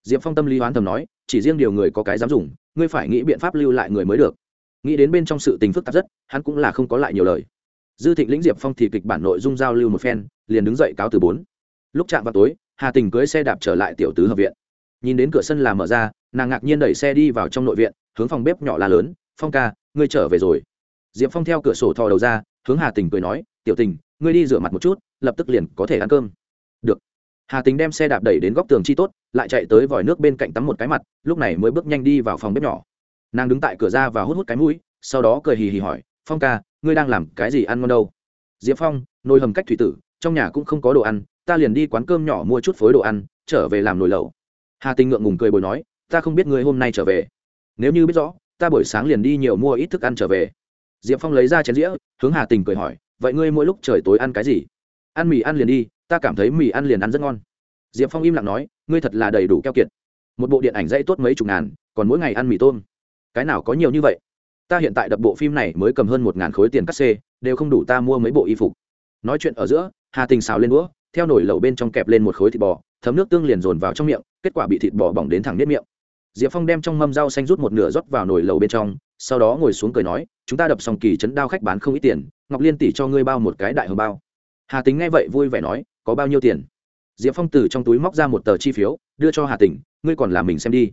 Diệp phong tâm lý hoán thầm nói, chỉ riêng điều người có cái dám dùng, ngươi phải nghĩ biện pháp lưu lại người mới được. Nghĩ đến bên trong sự tình phức tạp rất, hắn cũng là không có lại nhiều lời. Dư thịnh lĩnh diệp phong thì kịch bản nội dung giao lưu một phen, liền đứng dậy cáo từ bốn lúc chạm vào tối, hà tình cưới xe đạp trở lại tiểu tứ hợp viện. Nhìn đến cửa sân là mở ra, nàng ngạc nhiên đẩy xe đi vào trong nội viện, hướng phòng bếp nhỏ là lớn, phong ca, ngươi trở về rồi. Diệp phong theo cửa sổ thò đầu ra, hướng hà tình cười nói, tiểu tình, ngươi đi rửa mặt một chút, lập tức liền có thể ăn cơm. Được. Hà tình đem xe đạp đẩy đến góc tường chi tốt, lại chạy tới vòi nước bên cạnh tắm một cái mặt, lúc này mới bước nhanh đi vào phòng bếp nhỏ. Nàng đứng tại cửa ra và hút hút cái mũi, sau đó cười hì hì hỏi, phong ca, ngươi đang làm cái gì ăn ngon đâu? Diệp phong, nồi hầm cách thủy tử, trong nhà cũng không có đồ ăn ta liền đi quán cơm nhỏ mua chút phối đồ ăn, trở về làm nồi lẩu. Hà tình ngượng ngùng cười bồi nói, ta không biết ngươi hôm nay trở về. Nếu như biết rõ, ta buổi sáng liền đi nhiều mua ít thức ăn trở về. Diệp phong lấy ra chén dĩa, hướng hà tình cười hỏi, vậy ngươi mỗi lúc trời tối ăn cái gì? Ăn mì ăn liền đi, ta cảm thấy mì ăn liền ăn rất ngon. Diệp phong im lặng nói, ngươi thật là đầy đủ keo kiệt. Một bộ điện ảnh dãy tốt mấy chục ngàn, còn mỗi ngày ăn mì tôm. Cái nào có nhiều như vậy? Ta hiện tại đập bộ phim này mới cầm hơn một ngàn khối tiền cắt xê, đều không đủ ta mua mấy bộ y phục. Nói chuyện ở giữa, hà tình xào lên đũa theo nồi lẩu bên trong kẹp lên một khối thịt bò, thấm nước tương liền dồn vào trong miệng, kết quả bị thịt bò bỏng đến thẳng nếp miệng. Diệp phong đem trong mâm rau xanh rút một nửa rót vào nồi lẩu bên trong, sau đó ngồi xuống cười nói, chúng ta đập xong kỳ chấn đao khách bán không ít tiền, ngọc liên tỷ cho ngươi bao một cái đại hồng bao. Hà tính nghe vậy vui vẻ nói, có bao nhiêu tiền? Diệp phong từ trong túi móc ra một tờ chi phiếu, đưa cho hà tình ngươi còn làm mình xem đi.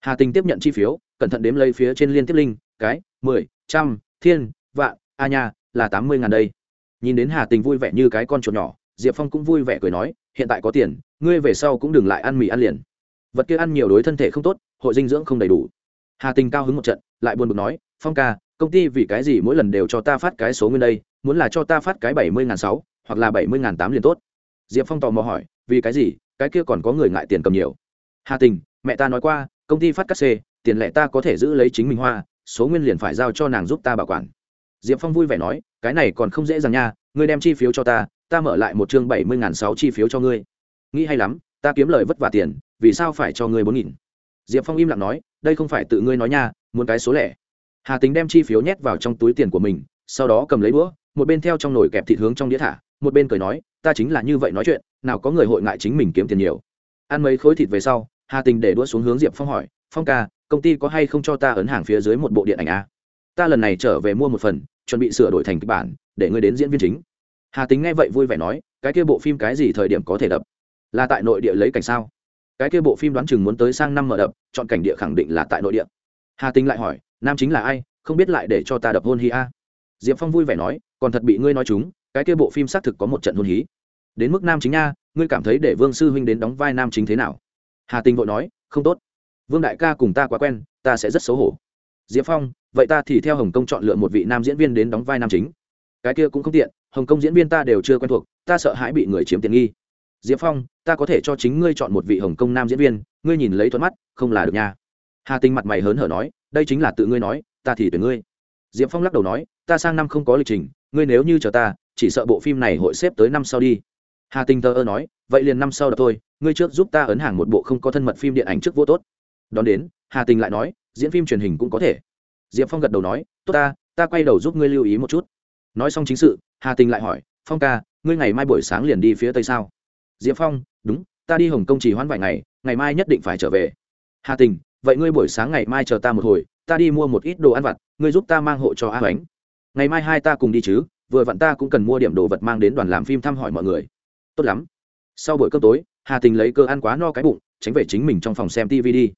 Hà tình tiếp nhận chi phiếu, cẩn thận đếm lấy phía trên liên tiếp linh, cái, mười, trăm, thiên, vạn, a nha, là tám mươi ngàn đây. Nhìn đến hà tình vui vẻ như cái con chuột nhỏ diệp phong cũng vui vẻ cười nói, hiện tại có tiền, ngươi về sau cũng đừng lại ăn mì ăn liền. Vật kia ăn nhiều đối thân thể không tốt, hội dinh dưỡng không đầy đủ. Hà tình cao hứng một trận, lại buồn bực nói, phong ca, công ty vì cái gì mỗi lần đều cho ta phát cái số nguyên đây, muốn là cho ta phát cái bảy mươi ngàn sáu, hoặc là bảy mươi ngàn tám liền tốt. Diệp phong tò mò hỏi, vì cái gì, cái kia còn có người ngại tiền cầm nhiều. Hà tình, mẹ ta nói qua, công ty phát cắt xê, tiền lệ ta có thể giữ lấy chính mình hoa, số nguyên liền phải giao cho nàng giúp ta bảo quản. Diệp phong vui vẻ nói, cái này còn không dễ dàng nha, ngươi đem chi phiếu cho ta ta mở lại một chương bảy mươi ngàn sáu chi phiếu cho ngươi. Nghĩ hay lắm, ta kiếm lời vất vả tiền, vì sao phải cho ngươi bốn nghìn? Diệp phong im lặng nói, đây không phải tự ngươi nói nha, muốn cái số lẻ. Hà tính đem chi phiếu nhét vào trong túi tiền của mình, sau đó cầm lấy đũa, một bên theo trong nồi kẹp thịt hướng trong đĩa thả, một bên cười nói, ta chính là như vậy nói chuyện, nào có người hội ngại chính mình kiếm tiền nhiều. Ăn mấy khối thịt về sau, hà tình để đũa xuống hướng diệp phong hỏi, phong ca, công ty có hay không cho ta ấn hàng phía dưới một bộ điện ảnh a ta lần này trở về mua một phần, chuẩn bị sửa đổi thành kịch bản, để ngươi đến diễn viên chính hà tính nghe vậy vui vẻ nói, cái kia bộ phim cái gì thời điểm có thể đập? Là tại nội địa lấy cảnh sao? Cái kia bộ phim đoán chừng muốn tới sang năm mở đập, chọn cảnh địa khẳng định là tại nội địa. Hà tính lại hỏi, nam chính là ai? Không biết lại để cho ta đập hôn hi a. Diệp phong vui vẻ nói, còn thật bị ngươi nói chúng, cái kia bộ phim xác thực có một trận hôn hí. Đến mức nam chính nha, ngươi cảm thấy để vương sư huynh đến đóng vai nam chính thế nào? Hà tình vội nói, không tốt. Vương đại ca cùng ta quá quen, ta sẽ rất xấu hổ. Diệp phong, vậy ta thì theo hồng kông chọn lựa một vị nam diễn viên đến đóng vai nam chính. Cái kia cũng không tiện hồng kông diễn viên ta đều chưa quen thuộc, ta sợ hãi bị người chiếm tiện nghi. Diệp phong, ta có thể cho chính ngươi chọn một vị hồng kông nam diễn viên, ngươi nhìn lấy thuận mắt, không là được nha. Hà tinh mặt mày hớn hở nói, đây chính là tự ngươi nói, ta thì tuyển ngươi. Diệp phong lắc đầu nói, ta sang năm không có lịch trình, ngươi nếu như chờ ta, chỉ sợ bộ phim này hội xếp tới năm sau đi. Hà tinh tơ ơ nói, vậy liền năm sau đ thôi, ngươi trước giúp ta ấn hàng một bộ không có thân mật phim điện ảnh trước vô tốt. Đón đến, hà tinh lại nói, diễn phim truyền hình cũng có thể. Diệp phong gật đầu nói, tốt ta ta quay đầu giúp ngươi lưu ý một chút nói xong chính sự, hà tinh lại hỏi, phong ca, ngươi ngày mai buổi sáng liền đi phía tây sao? Diệp phong, đúng, ta đi hồng kông chỉ hoãn vài ngày ngày mai nhất định phải trở về. Hà tình, vậy ngươi buổi sáng ngày mai chờ ta một hồi, ta đi mua một ít đồ ăn vặt, ngươi giúp ta mang hộ cho a bánh ngày mai hai ta cùng đi chứ, vừa vặn ta cũng cần mua điểm đồ vật mang đến đoàn làm phim thăm hỏi mọi người. Tốt lắm. Sau buổi cơm tối, hà tình lấy cơ ăn quá no cái bụng, tránh về chính mình trong phòng xem tv đi.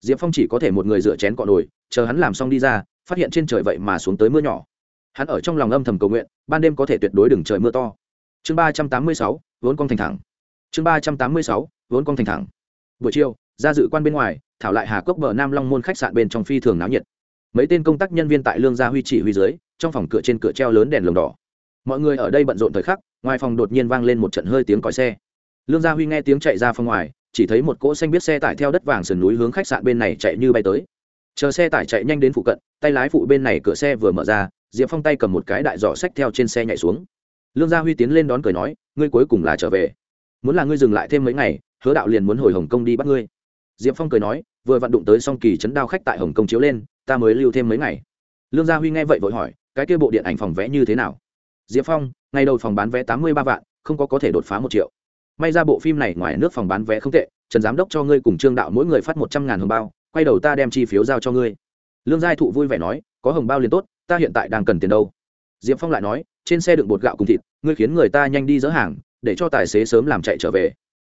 Diệp phong chỉ có thể một người dựa chén cọ nồi, chờ hắn làm xong đi ra, phát hiện trên trời vậy mà xuống tới mưa nhỏ hắn ở trong lòng âm thầm cầu nguyện, ban đêm có thể tuyệt đối đừng trời mưa to. Chương ba trăm tám mươi sáu, vốn con thành thẳng. Chương ba trăm tám mươi sáu, vốn con thành thẳng. Buổi chiều, ra dự quan bên ngoài, thảo lại hà cốc bờ nam long môn khách sạn bên trong phi thường náo nhiệt. Mấy tên công tác nhân viên tại lương gia huy chỉ huy dưới, trong phòng cửa trên cửa treo lớn đèn lồng đỏ. Mọi người ở đây bận rộn thời khắc, ngoài phòng đột nhiên vang lên một trận hơi tiếng còi xe. Lương gia huy nghe tiếng chạy ra phòng ngoài, chỉ thấy một cỗ xanh biết xe tải theo đất vàng sườn núi hướng khách sạn bên này chạy như bay tới. Chờ xe tải chạy nhanh đến phụ cận, tay lái phụ bên này cửa xe vừa mở ra diệp phong tay cầm một cái đại giỏ sách theo trên xe nhảy xuống. Lương gia huy tiến lên đón cười nói, ngươi cuối cùng là trở về. Muốn là ngươi dừng lại thêm mấy ngày, hứa đạo liền muốn hồi hồng kông đi bắt ngươi. Diệp phong cười nói, vừa vặn đụng tới song kỳ chấn đao khách tại hồng kông chiếu lên, ta mới lưu thêm mấy ngày. Lương gia huy nghe vậy vội hỏi, cái kia bộ điện ảnh phòng vẽ như thế nào? Diệp phong, ngày đầu phòng bán vé tám mươi ba vạn, không có có thể đột phá một triệu. May ra bộ phim này ngoài nước phòng bán vé không tệ, trần giám đốc cho ngươi cùng trương đạo mỗi người phát một trăm ngàn hồng bao, quay đầu ta đem chi phiếu giao cho ngươi. Lương giai thụ vui vẻ nói, có hồng bao liền tốt ta hiện tại đang cần tiền đâu? Diệp phong lại nói, trên xe đựng bột gạo cùng thịt, ngươi khiến người ta nhanh đi dỡ hàng, để cho tài xế sớm làm chạy trở về.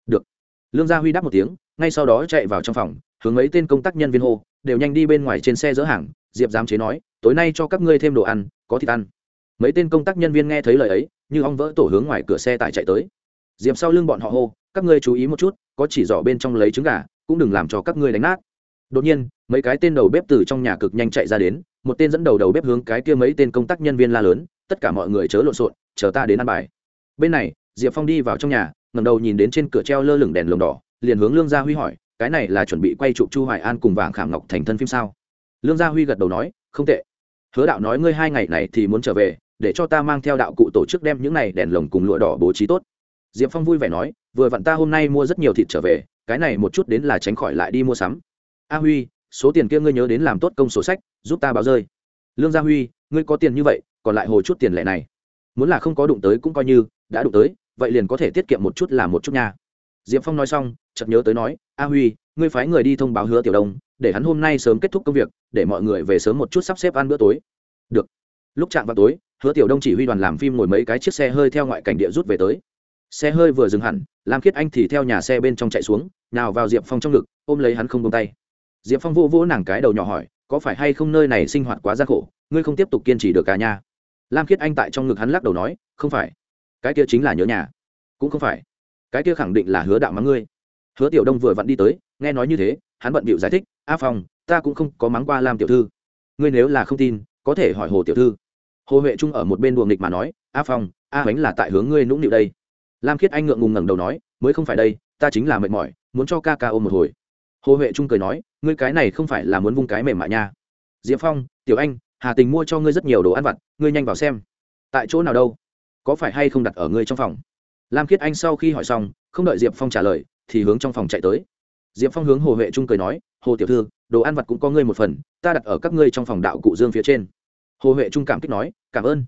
Được. Lương gia huy đáp một tiếng, ngay sau đó chạy vào trong phòng, hướng mấy tên công tác nhân viên hô, đều nhanh đi bên ngoài trên xe dỡ hàng. Diệp giám chế nói, tối nay cho các ngươi thêm đồ ăn, có thịt ăn. Mấy tên công tác nhân viên nghe thấy lời ấy, như ong vỡ tổ hướng ngoài cửa xe tải chạy tới. Diệp sau lưng bọn họ hô, các ngươi chú ý một chút, có chỉ giỏ bên trong lấy trứng gà, cũng đừng làm cho các ngươi đánh nát. Đột nhiên, mấy cái tên đầu bếp từ trong nhà cực nhanh chạy ra đến một tên dẫn đầu đầu bếp hướng cái kia mấy tên công tác nhân viên la lớn, tất cả mọi người chớ lộn xộn, chờ ta đến ăn bài. Bên này, diệp phong đi vào trong nhà ngầm đầu nhìn đến trên cửa treo lơ lửng đèn lồng đỏ, liền hướng lương gia huy hỏi, cái này là chuẩn bị quay chụp chu hoài an cùng vàng khảm ngọc thành thân phim sao? Lương gia huy gật đầu nói, không tệ. Hứa đạo nói ngươi hai ngày này thì muốn trở về, để cho ta mang theo đạo cụ tổ chức đem những này đèn lồng cùng lụa đỏ bố trí tốt. Diệp phong vui vẻ nói, vừa vặn ta hôm nay mua rất nhiều thịt trở về, cái này một chút đến là tránh khỏi lại đi mua sắm. A huy số tiền kia ngươi nhớ đến làm tốt công sổ sách, giúp ta báo rơi. Lương gia huy, ngươi có tiền như vậy, còn lại hồi chút tiền lệ này. Muốn là không có đụng tới cũng coi như, đã đụng tới, vậy liền có thể tiết kiệm một chút là một chút nha. Diệp phong nói xong, chợt nhớ tới nói, a huy, ngươi phái người đi thông báo hứa tiểu đông, để hắn hôm nay sớm kết thúc công việc, để mọi người về sớm một chút sắp xếp ăn bữa tối. Được. Lúc chạm vào tối, hứa tiểu đông chỉ huy đoàn làm phim ngồi mấy cái chiếc xe hơi theo ngoại cảnh địa rút về tới. Xe hơi vừa dừng hẳn, lam khiết anh thì theo nhà xe bên trong chạy xuống, nào vào diệp phong trong ngực, ôm lấy hắn không tung tay diệp phong vô vỗ nàng cái đầu nhỏ hỏi, có phải hay không nơi này sinh hoạt quá gian khổ, ngươi không tiếp tục kiên trì được cả nhà? Lam khiết anh tại trong ngực hắn lắc đầu nói, không phải, cái kia chính là nhớ nhà. Cũng không phải, cái kia khẳng định là hứa đạo mắng ngươi. Hứa tiểu đông vừa vặn đi tới, nghe nói như thế, hắn bận bịu giải thích, a phong, ta cũng không có mắng qua lam tiểu thư. Ngươi nếu là không tin, có thể hỏi hồ tiểu thư. Hồ huệ trung ở một bên buồng nghịch mà nói, a phong, a bánh là tại hướng ngươi nũng nịu đây. Lam khiết anh ngượng ngùng ngẩng đầu nói, mới không phải đây, ta chính là mệt mỏi, muốn cho ca ca ôm một hồi. Hồ huệ trung cười nói ngươi cái này không phải là muốn vung cái mềm mại nha. Diệp phong, tiểu anh, hà tình mua cho ngươi rất nhiều đồ ăn vặt, ngươi nhanh vào xem. Tại chỗ nào đâu? Có phải hay không đặt ở ngươi trong phòng? Lam khiết anh sau khi hỏi xong, không đợi diệp phong trả lời, thì hướng trong phòng chạy tới. Diệp phong hướng hồ huệ trung cười nói, hồ tiểu thư, đồ ăn vặt cũng có ngươi một phần, ta đặt ở các ngươi trong phòng đạo cụ dương phía trên. Hồ huệ trung cảm kích nói, cảm ơn.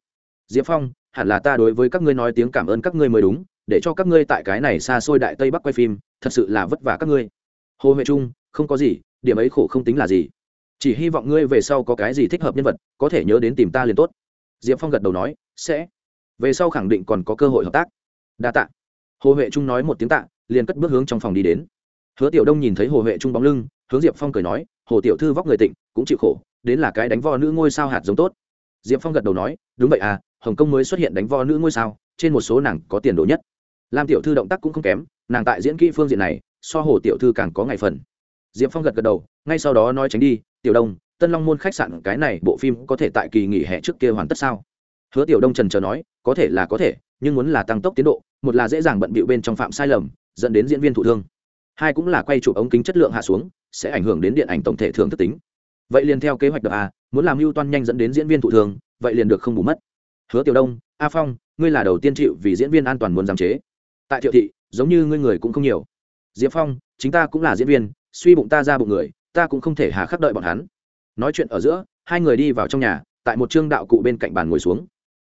Diệp phong, hẳn là ta đối với các ngươi nói tiếng cảm ơn các ngươi mới đúng, để cho các ngươi tại cái này xa xôi đại tây bắc quay phim, thật sự là vất vả các ngươi. Hồ huệ trung, không có gì điểm ấy khổ không tính là gì. Chỉ hy vọng ngươi về sau có cái gì thích hợp nhân vật, có thể nhớ đến tìm ta liền tốt. Diệp phong gật đầu nói, sẽ. Về sau khẳng định còn có cơ hội hợp tác. Đa tạ. Hồ huệ trung nói một tiếng tạ, liền cất bước hướng trong phòng đi đến. Hứa tiểu đông nhìn thấy hồ huệ trung bóng lưng, hướng diệp phong cười nói, hồ tiểu thư vóc người tịnh, cũng chịu khổ, đến là cái đánh vo nữ ngôi sao hạt giống tốt. Diệp phong gật đầu nói, đúng vậy à hồng kông mới xuất hiện đánh vo nữ ngôi sao, trên một số nàng có tiền đồ nhất. Lam tiểu thư động tác cũng không kém, nàng tại diễn kỹ phương diện này, so hồ tiểu thư càng có ngày phần diệp phong gật gật đầu, ngay sau đó nói tránh đi, tiểu đông, tân long môn khách sạn cái này bộ phim có thể tại kỳ nghỉ hè trước kia hoàn tất sao? Hứa tiểu đông trần trờ nói, có thể là có thể, nhưng muốn là tăng tốc tiến độ, một là dễ dàng bận bịu bên trong phạm sai lầm, dẫn đến diễn viên thụ thương. Hai cũng là quay chụp ống kính chất lượng hạ xuống, sẽ ảnh hưởng đến điện ảnh tổng thể thường thức tính. Vậy liền theo kế hoạch được à muốn làm mưu toan nhanh dẫn đến diễn viên thụ thương, vậy liền được không bù mất. Hứa tiểu đông, a phong, ngươi là đầu tiên chịu vì diễn viên an toàn muốn giám chế. Tại thiệu thị, giống như ngươi người cũng không nhiều. Diệp phong, chính ta cũng là diễn viên suy bụng ta ra bụng người, ta cũng không thể hà khắc đợi bọn hắn. Nói chuyện ở giữa, hai người đi vào trong nhà, tại một trương đạo cụ bên cạnh bàn ngồi xuống.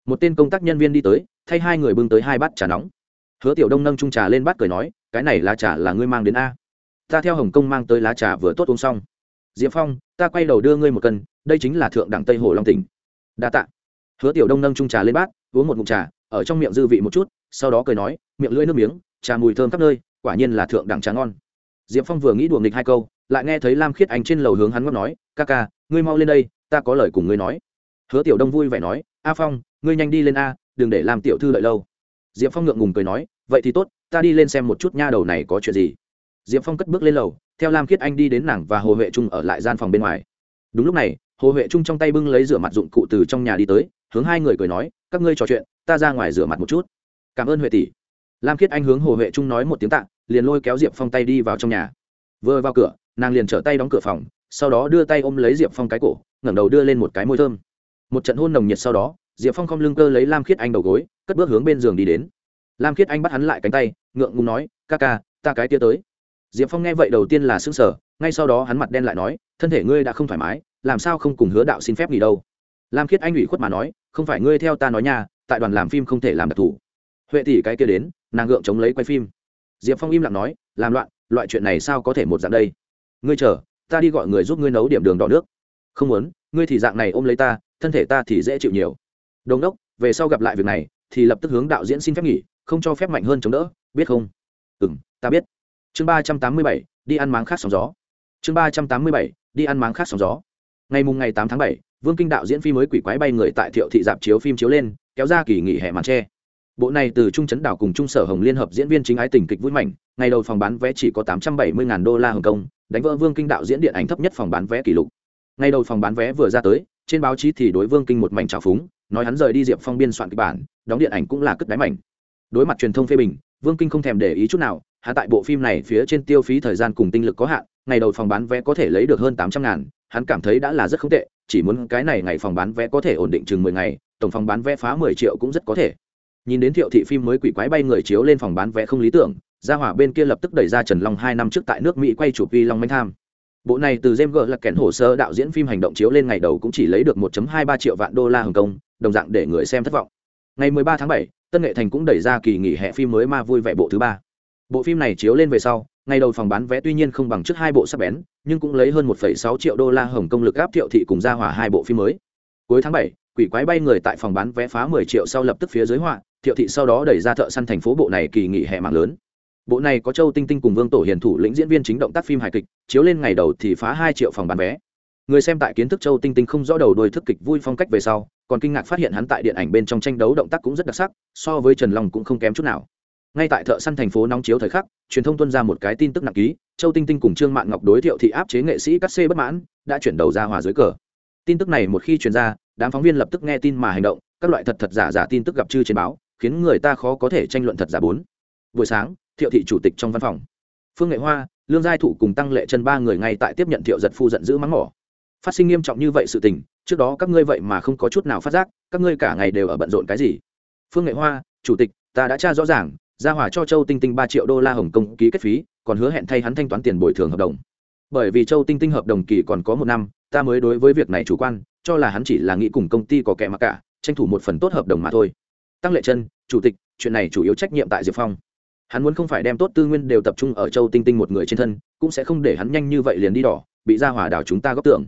Một tên công tác nhân viên đi tới, thay hai người bưng tới hai bát trà nóng. Hứa tiểu đông nâng trung trà lên bát cười nói, cái này lá trà là ngươi mang đến a. Ta theo hồng kông mang tới lá trà vừa tốt uống xong. Diệp phong, ta quay đầu đưa ngươi một cân, đây chính là thượng đẳng tây hồ long tỉnh. Đa t ạ hứa tiểu đông nâng trung trà lên bát, uống một mụn trà, ở trong miệng dư vị một chút, sau đó cười nói, miệng lưỡi nước miếng, trà mùi thơm khắp nơi, quả nhiên là thượng đẳng trà ngon diệp phong vừa nghĩ đùa nghịch hai câu, lại nghe thấy lam khiết anh trên lầu hướng hắn ngóc nói, ca ca, ngươi mau lên đây, ta có lời cùng ngươi nói. Hứa tiểu đông vui vẻ nói, a phong, ngươi nhanh đi lên a, đừng để làm tiểu thư đợi lâu. Diệp phong ngượng ngùng cười nói, vậy thì tốt, ta đi lên xem một chút nha đầu này có chuyện gì. Diệp phong cất bước lên lầu, theo lam khiết anh đi đến nàng và hồ huệ trung ở lại gian phòng bên ngoài. Đúng lúc này, hồ huệ trung trong tay bưng lấy rửa mặt dụng cụ từ trong nhà đi tới, hướng hai người cười nói, các ngươi trò chuyện, ta ra ngoài rửa mặt một chút. Cảm ơn huệ tỷ. Lam khiết anh hướng hồ huệ trung nói một tiếng tạ liền lôi kéo diệp phong tay đi vào trong nhà. Vừa vào cửa nàng liền trở tay đóng cửa phòng sau đó đưa tay ôm lấy diệp phong cái cổ ngẩng đầu đưa lên một cái môi thơm. Một trận hôn nồng nhiệt sau đó diệp phong không lưng cơ lấy lam khiết anh đầu gối cất bước hướng bên giường đi đến. Lam khiết anh bắt hắn lại cánh tay ngượng ngùng nói ca ca ta cái tia tới. Diệp phong nghe vậy đầu tiên là xứng sở ngay sau đó hắn mặt đen lại nói thân thể ngươi đã không thoải mái làm sao không cùng hứa đạo xin phép nghỉ đâu? Lam khiết anh ủy khuất mà nói không phải ngươi theo ta nói nhà, tại đoàn làm phim không thể làm đặc thù. Huệ tỷ cái kia đến nàng gượng chống lấy quay phim diệp phong im lặng nói, làm loạn, loại chuyện này sao có thể một dạng đây? Ngươi chờ, ta đi gọi người giúp ngươi nấu điểm đường đỏ nước. Không muốn, ngươi thì dạng này ôm lấy ta, thân thể ta thì dễ chịu nhiều. Đồn đốc, về sau gặp lại việc này, thì lập tức hướng đạo diễn xin phép nghỉ, không cho phép mạnh hơn chống đỡ, biết không? Ừ m ta biết. Chương ba trăm tám mươi bảy, đi ăn máng khác sóng gió. Chương ba trăm tám mươi bảy, đi ăn máng khác sóng gió. Ngày mùng ngày tám tháng bảy, vương kinh đạo diễn phim mới quỷ quái bay người tại thiệu thị dạp chiếu phim chiếu lên, kéo ra kỳ nghỉ hè màn tre bộ này từ trung chấn đảo cùng trung sở hồng liên hợp diễn viên chính ái tình kịch vui mảnh, ngày đầu phòng bán vé chỉ có tám trăm bảy mươi đô la hồng kông, đánh vỡ vương kinh đạo diễn điện ảnh thấp nhất phòng bán vé kỷ lục. Ngày đầu phòng bán vé vừa ra tới, trên báo chí thì đối vương kinh một mảnh trào phúng, nói hắn rời đi diệp phong biên soạn kịch bản, đóng điện ảnh cũng là cất đáy mảnh. Đối mặt truyền thông phê bình, vương kinh không thèm để ý chút nào hạ tại bộ phim này phía trên tiêu phí thời gian cùng tinh lực có hạn, ngày đầu phòng bán vé có thể lấy được hơn tám trăm ngàn, hắn cảm thấy đã là rất không tệ, chỉ muốn cái này ngày phòng bán vé có thể ổn định chừng mười ngày, tổng phòng bán vé phá mười triệu cũng rất có thể nhìn đến thiệu thị phim mới quỷ quái bay người chiếu lên phòng bán vé không lý tưởng gia hỏa bên kia lập tức đẩy ra trần long hai năm trước tại nước mỹ quay chụp vi long manh tham. Bộ này từ jem g. là kẻn hồ sơ đạo diễn phim hành động chiếu lên ngày đầu cũng chỉ lấy được 1.23 triệu vạn đô la hồng kông đồng dạng để người xem thất vọng. Ngày 13 tháng 7, tân nghệ thành cũng đẩy ra kỳ nghỉ hè phim mới ma vui vẻ bộ thứ ba. Bộ phim này chiếu lên về sau ngày đầu phòng bán vé tuy nhiên không bằng trước hai bộ sắp bén nhưng cũng lấy hơn 1,6 triệu đô la hồng kông lực áp thiệu thị cùng gia hỏa hai bộ phim mới. Cuối tháng 7, quỷ quái bay người tại phòng bán vé phá 10 triệu sau lập tức phía dưới họa, thiệu thị sau đó đẩy ra thợ săn thành phố bộ này kỳ nghỉ hè mạng lớn. Bộ này có châu tinh tinh cùng vương tổ hiền thủ lĩnh diễn viên chính động tác phim hài kịch, chiếu lên ngày đầu thì phá 2 triệu phòng bán vé. Người xem tại kiến thức châu tinh tinh không rõ đầu đôi thức kịch vui phong cách về sau, còn kinh ngạc phát hiện hắn tại điện ảnh bên trong tranh đấu động tác cũng rất đặc sắc, so với trần long cũng không kém chút nào. Ngay tại thợ săn thành phố nóng chiếu thời khắc, truyền thông tuân ra một cái tin tức nặng ký, châu tinh tinh cùng trương mạn ngọc đối thiệu thị áp chế nghệ sĩ cắt xê bất mãn, đã chuyển đầu ra hòa dưới cờ. Tin tức này một khi truyền ra đám phóng viên lập tức nghe tin mà hành động, các loại thật thật giả giả tin tức gặp chư trên báo, khiến người ta khó có thể tranh luận thật giả bốn. Buổi sáng, thiệu thị chủ tịch trong văn phòng. Phương nghệ hoa, lương giai thụ cùng tăng lệ chân ba người ngay tại tiếp nhận thiệu giật phu giận dữ mắng mỏ. Phát sinh nghiêm trọng như vậy sự tình, trước đó các ngươi vậy mà không có chút nào phát giác, các ngươi cả ngày đều ở bận rộn cái gì? Phương nghệ hoa, chủ tịch, ta đã tra rõ ràng ra hỏa cho châu tinh tinh ba triệu đô la hồng kông ký kết phí, còn hứa hẹn thay hắn thanh toán tiền bồi thường hợp đồng. Bởi vì châu tinh tinh hợp đồng kỳ còn có một năm, ta mới đối với việc này chủ quan cho là hắn chỉ là nghĩ cùng công ty có kẻ mặc cả, tranh thủ một phần tốt hợp đồng mà thôi. Tăng lệ chân chủ tịch, chuyện này chủ yếu trách nhiệm tại diệp phong. Hắn muốn không phải đem tốt tư nguyên đều tập trung ở châu tinh tinh một người trên thân, cũng sẽ không để hắn nhanh như vậy liền đi đỏ, bị ra hỏa đảo chúng ta góp tưởng.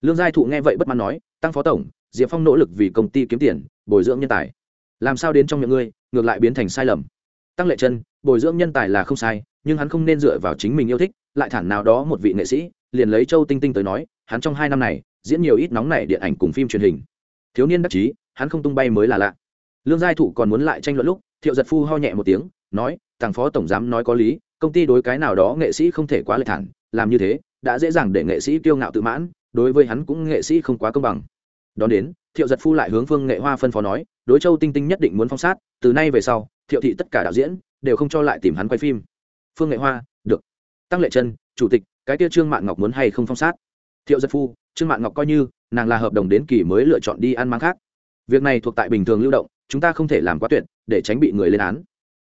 Lương giai thụ nghe vậy bất mãn nói, tăng phó tổng, diệp phong nỗ lực vì công ty kiếm tiền, bồi dưỡng nhân tài. Làm sao đến trong miệng ngươi, ngược lại biến thành sai lầm. Tăng lệ chân bồi dưỡng nhân tài là không sai, nhưng hắn không nên dựa vào chính mình yêu thích, lại thản nào đó một vị nghệ sĩ, liền lấy châu tinh tinh tới nói, hắn trong hai năm này diễn nhiều ít nóng này điện ảnh cùng phim truyền hình. Thiếu niên đắc chí, hắn không tung bay mới là lạ. Lương giai thụ còn muốn lại tranh luận lúc, thiệu giật phu ho nhẹ một tiếng, nói thằng phó tổng giám nói có lý, công ty đối cái nào đó nghệ sĩ không thể quá lệ thản làm như thế, đã dễ dàng để nghệ sĩ kiêu ngạo tự mãn, đối với hắn cũng nghệ sĩ không quá công bằng. Đón đến, thiệu giật phu lại hướng phương nghệ hoa phân phó nói, đối châu tinh tinh nhất định muốn phong sát, từ nay về sau, thiệu thị tất cả đạo diễn đều không cho lại tìm hắn quay phim. Phương nghệ hoa, được. Tăng lệ chân chủ tịch, cái tia trương mạn ngọc muốn hay không phong sát? Thiệu giật phu trương mạn ngọc coi như, nàng là hợp đồng đến kỳ mới lựa chọn đi ăn mang khác. Việc này thuộc tại bình thường lưu động, chúng ta không thể làm quá tuyệt, để tránh bị người lên án.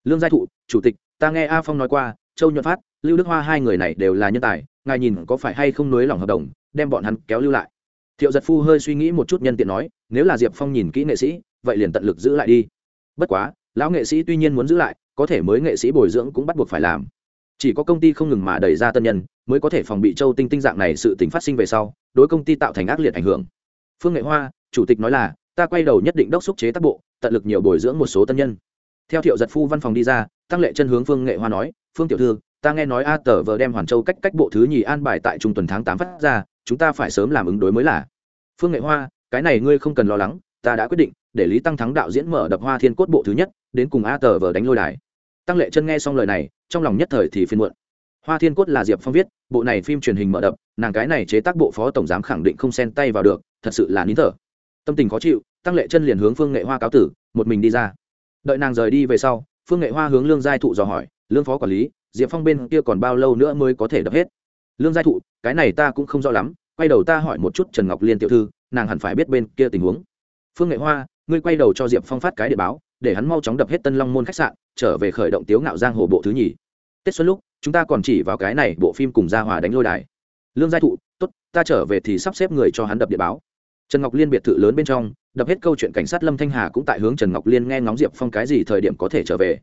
Lương giai thụ, chủ tịch, ta nghe a phong nói qua, châu nhuận phát, lưu đức hoa hai người này đều là nhân tài, ngài nhìn có phải hay không nối lỏng hợp đồng, đem bọn hắn kéo lưu lại. Thiệu giật phu hơi suy nghĩ một chút nhân tiện nói, nếu là diệp phong nhìn kỹ nghệ sĩ, vậy liền tận lực giữ lại đi. Bất quá, lão nghệ sĩ tuy nhiên muốn giữ lại, có thể mới nghệ sĩ bồi dưỡng cũng bắt buộc phải làm chỉ có công ty không ngừng mà đẩy ra tân nhân, mới có thể phòng bị châu tinh tinh dạng này sự t phát sinh về sau, đối công ty tạo thành ác liệt ảnh hưởng. Phương nghệ hoa, chủ tịch nói là, ta quay đầu nhất định đốc xúc chế tác bộ, tận lực nhiều bồi dưỡng một số tân nhân. Theo thiệu giật phu văn phòng đi ra, tăng lệ chân hướng phương nghệ hoa nói, phương tiểu thư, ta nghe nói a tờ vờ đem hoàn châu cách cách bộ thứ nhì an bài tại trung tuần tháng tám phát ra, chúng ta phải sớm làm ứng đối mới là. Phương nghệ hoa, cái này ngươi không cần lo lắng, ta đã quyết định, để lý tăng thắng đạo diễn mở đập hoa thiên cốt bộ thứ nhất, đến cùng a tờ vờ đánh lôi đài. Tăng lệ chân nghe xong lời này trong lòng nhất thời thì phiên muộn. Hoa thiên cốt là diệp phong viết, bộ này phim truyền hình mở đập, nàng cái này chế tác bộ phó tổng giám khẳng định không xen tay vào được, thật sự là nín thở. Tâm tình khó chịu, tăng lệ chân liền hướng phương nghệ hoa cáo tử, một mình đi ra. Đợi nàng rời đi về sau, phương nghệ hoa hướng lương giai thụ dò hỏi, lương phó quản lý, diệp phong bên kia còn bao lâu nữa mới có thể đập hết? Lương giai thụ, cái này ta cũng không rõ lắm, quay đầu ta hỏi một chút trần ngọc liên tiểu thư, nàng hẳn phải biết bên kia tình huống. Phương nghệ hoa, ngươi quay đầu cho diệp phong phát cái để báo, để hắn mau chóng đập hết tân long môn khách sạn, trở về khởi động tiếu ngạo giang hồ bộ thứ nhì tết xuân lúc, chúng ta còn chỉ vào cái này bộ phim cùng gia hòa đánh lôi đài. Lương giai thụ, tốt, ta trở về thì sắp xếp người cho hắn đập địa báo. Trần ngọc liên biệt thự lớn bên trong, đập hết câu chuyện cảnh sát lâm thanh hà cũng tại hướng trần ngọc liên nghe ngóng diệp phong cái gì thời điểm có thể trở về.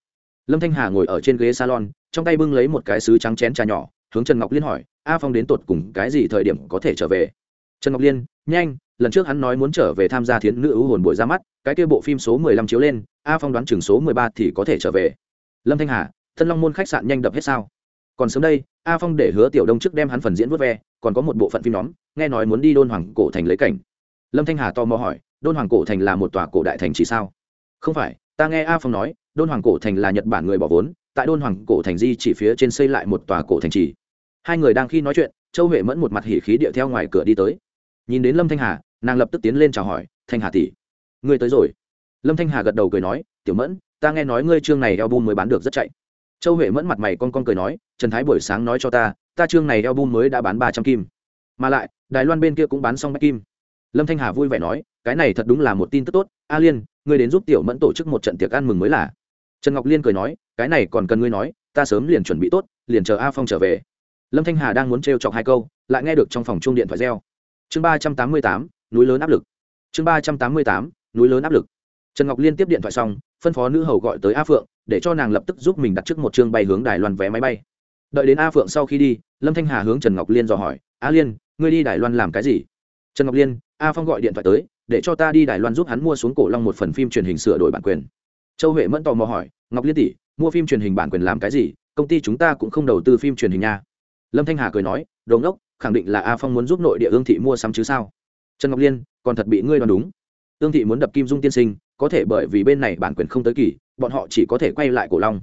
Lâm thanh hà ngồi ở trên ghế salon, trong tay bưng lấy một cái sứ trắng chén trà nhỏ, hướng trần ngọc liên hỏi, a phong đến tột cùng cái gì thời điểm có thể trở về? Trần ngọc liên, nhanh, lần trước hắn nói muốn trở về tham gia thiến nữ ưu hồn buổi ra mắt, cái kia bộ phim số mười lăm chiếu lên, a phong đoán chừng số mười ba thì có thể trở về. Lâm thanh hà thân long môn khách sạn nhanh đập hết sao? Còn sớm đây, a phong để hứa tiểu đông trước đem hắn phần diễn vớt ve, còn có một bộ phận phim nhóm, nghe nói muốn đi đôn hoàng cổ thành lấy cảnh. Lâm thanh hà to mò hỏi, đôn hoàng cổ thành là một tòa cổ đại thành chỉ sao? Không phải, ta nghe a phong nói, đôn hoàng cổ thành là nhật bản người bỏ vốn, tại đôn hoàng cổ thành di chỉ phía trên xây lại một tòa cổ thành trì. Hai người đang khi nói chuyện, châu huệ mẫn một mặt hỉ khí điệu theo ngoài cửa đi tới. Nhìn đến lâm thanh hà, nàng lập tức tiến lên chào hỏi, thanh hà tỷ, ngươi tới rồi. Lâm thanh hà gật đầu cười nói, tiểu mẫn, ta nghe nói ngươi chương này eo bum mới bán được rất chạy châu huệ mẫn mặt mày con con cười nói, trần thái buổi sáng nói cho ta ta chương này eo bum mới đã bán ba trăm kim. Mà lại, đài loan bên kia cũng bán xong bách kim. Lâm thanh hà vui vẻ nói, cái này thật đúng là một tin tức tốt. A liên, ngươi đến giúp tiểu mẫn tổ chức một trận tiệc ăn mừng mới là. Trần ngọc liên cười nói, cái này còn cần ngươi nói, ta sớm liền chuẩn bị tốt, liền chờ a phong trở về. Lâm thanh hà đang muốn trêu chọc hai câu, lại nghe được trong phòng chung điện thoại reo. Chương ba trăm tám mươi tám, núi lớn áp lực. Chương ba trăm tám mươi tám, núi lớn áp lực. Trần ngọc liên tiếp điện thoại xong, phân phó nữ hầu gọi tới a phượng để cho nàng lập tức giúp mình đặt trước một chương bay hướng đài loan vé máy bay. Đợi đến a phượng sau khi đi, lâm thanh hà hướng trần ngọc liên dò hỏi, a liên, ngươi đi đài loan làm cái gì? Trần ngọc liên, a phong gọi điện thoại tới, để cho ta đi đài loan giúp hắn mua xuống cổ long một phần phim truyền hình sửa đổi bản quyền. Châu huệ mẫn tò mò hỏi, ngọc liên tỷ, mua phim truyền hình bản quyền làm cái gì? Công ty chúng ta cũng không đầu tư phim truyền hình nha. Lâm thanh hà cười nói, đồ ngốc, khẳng định là a phong muốn giúp nội địa ương thị mua sắm chứ sao? Trần ngọc liên, còn thật bị ngươi đoán đúng. Ương thị muốn đập kim dung tiên sinh, có thể bởi vì bên này bản quyền không tới kỳ bọn họ chỉ có thể quay lại cổ long.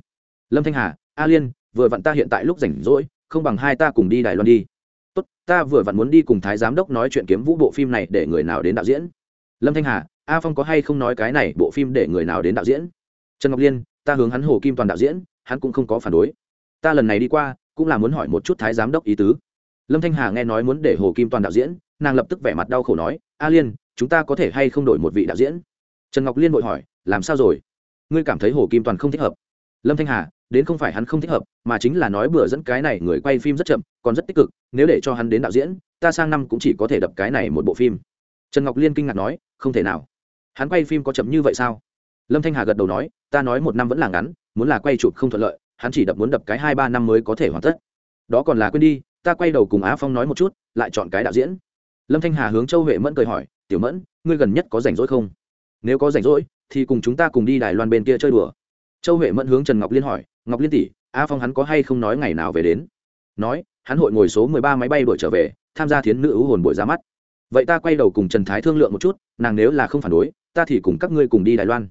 Lâm thanh hà, a liên, vừa vặn ta hiện tại lúc rảnh rỗi, không bằng hai ta cùng đi đài loan đi. Tốt, ta vừa vặn muốn đi cùng thái giám đốc nói chuyện kiếm vũ bộ phim này để người nào đến đạo diễn. Lâm thanh hà, a phong có hay không nói cái này bộ phim để người nào đến đạo diễn? Trần ngọc liên, ta hướng hắn hồ kim toàn đạo diễn, hắn cũng không có phản đối. Ta lần này đi qua, cũng là muốn hỏi một chút thái giám đốc ý tứ. Lâm thanh hà nghe nói muốn để hồ kim toàn đạo diễn, nàng lập tức vẻ mặt đau khổ nói, a liên, chúng ta có thể hay không đổi một vị đạo diễn? Trần ngọc liên vội hỏi, làm sao rồi? Ngươi cảm thấy hồ kim toàn không thích hợp. Lâm thanh hà, đến không phải hắn không thích hợp, mà chính là nói bừa dẫn cái này người quay phim rất chậm, còn rất tích cực, nếu để cho hắn đến đạo diễn, ta sang năm cũng chỉ có thể đập cái này một bộ phim. Trần ngọc liên kinh ngạc nói, không thể nào. Hắn quay phim có chậm như vậy sao? Lâm thanh hà gật đầu nói, ta nói một năm vẫn là ngắn, muốn là quay chụp không thuận lợi, hắn chỉ đập muốn đập cái hai ba năm mới có thể hoàn tất. Đó còn là quên đi, ta quay đầu cùng á phong nói một chút, lại chọn cái đạo diễn. Lâm thanh hà hướng châu huệ mẫn cười hỏi, tiểu mẫn, ngươi gần nhất có rảnh rỗi không? Nếu có rảnh rỗi thì cùng chúng ta cùng đi đài loan bên kia chơi đùa. Châu huệ mẫn hướng trần ngọc liên hỏi, ngọc liên tỷ, a phong hắn có hay không nói ngày nào về đến? Nói, hắn hội ngồi số mười ba máy bay đuổi trở về, tham gia thiến nữ ưu hồn buổi ra mắt. Vậy ta quay đầu cùng trần thái thương lượng một chút, nàng nếu là không phản đối, ta thì cùng các ngươi cùng đi đài loan.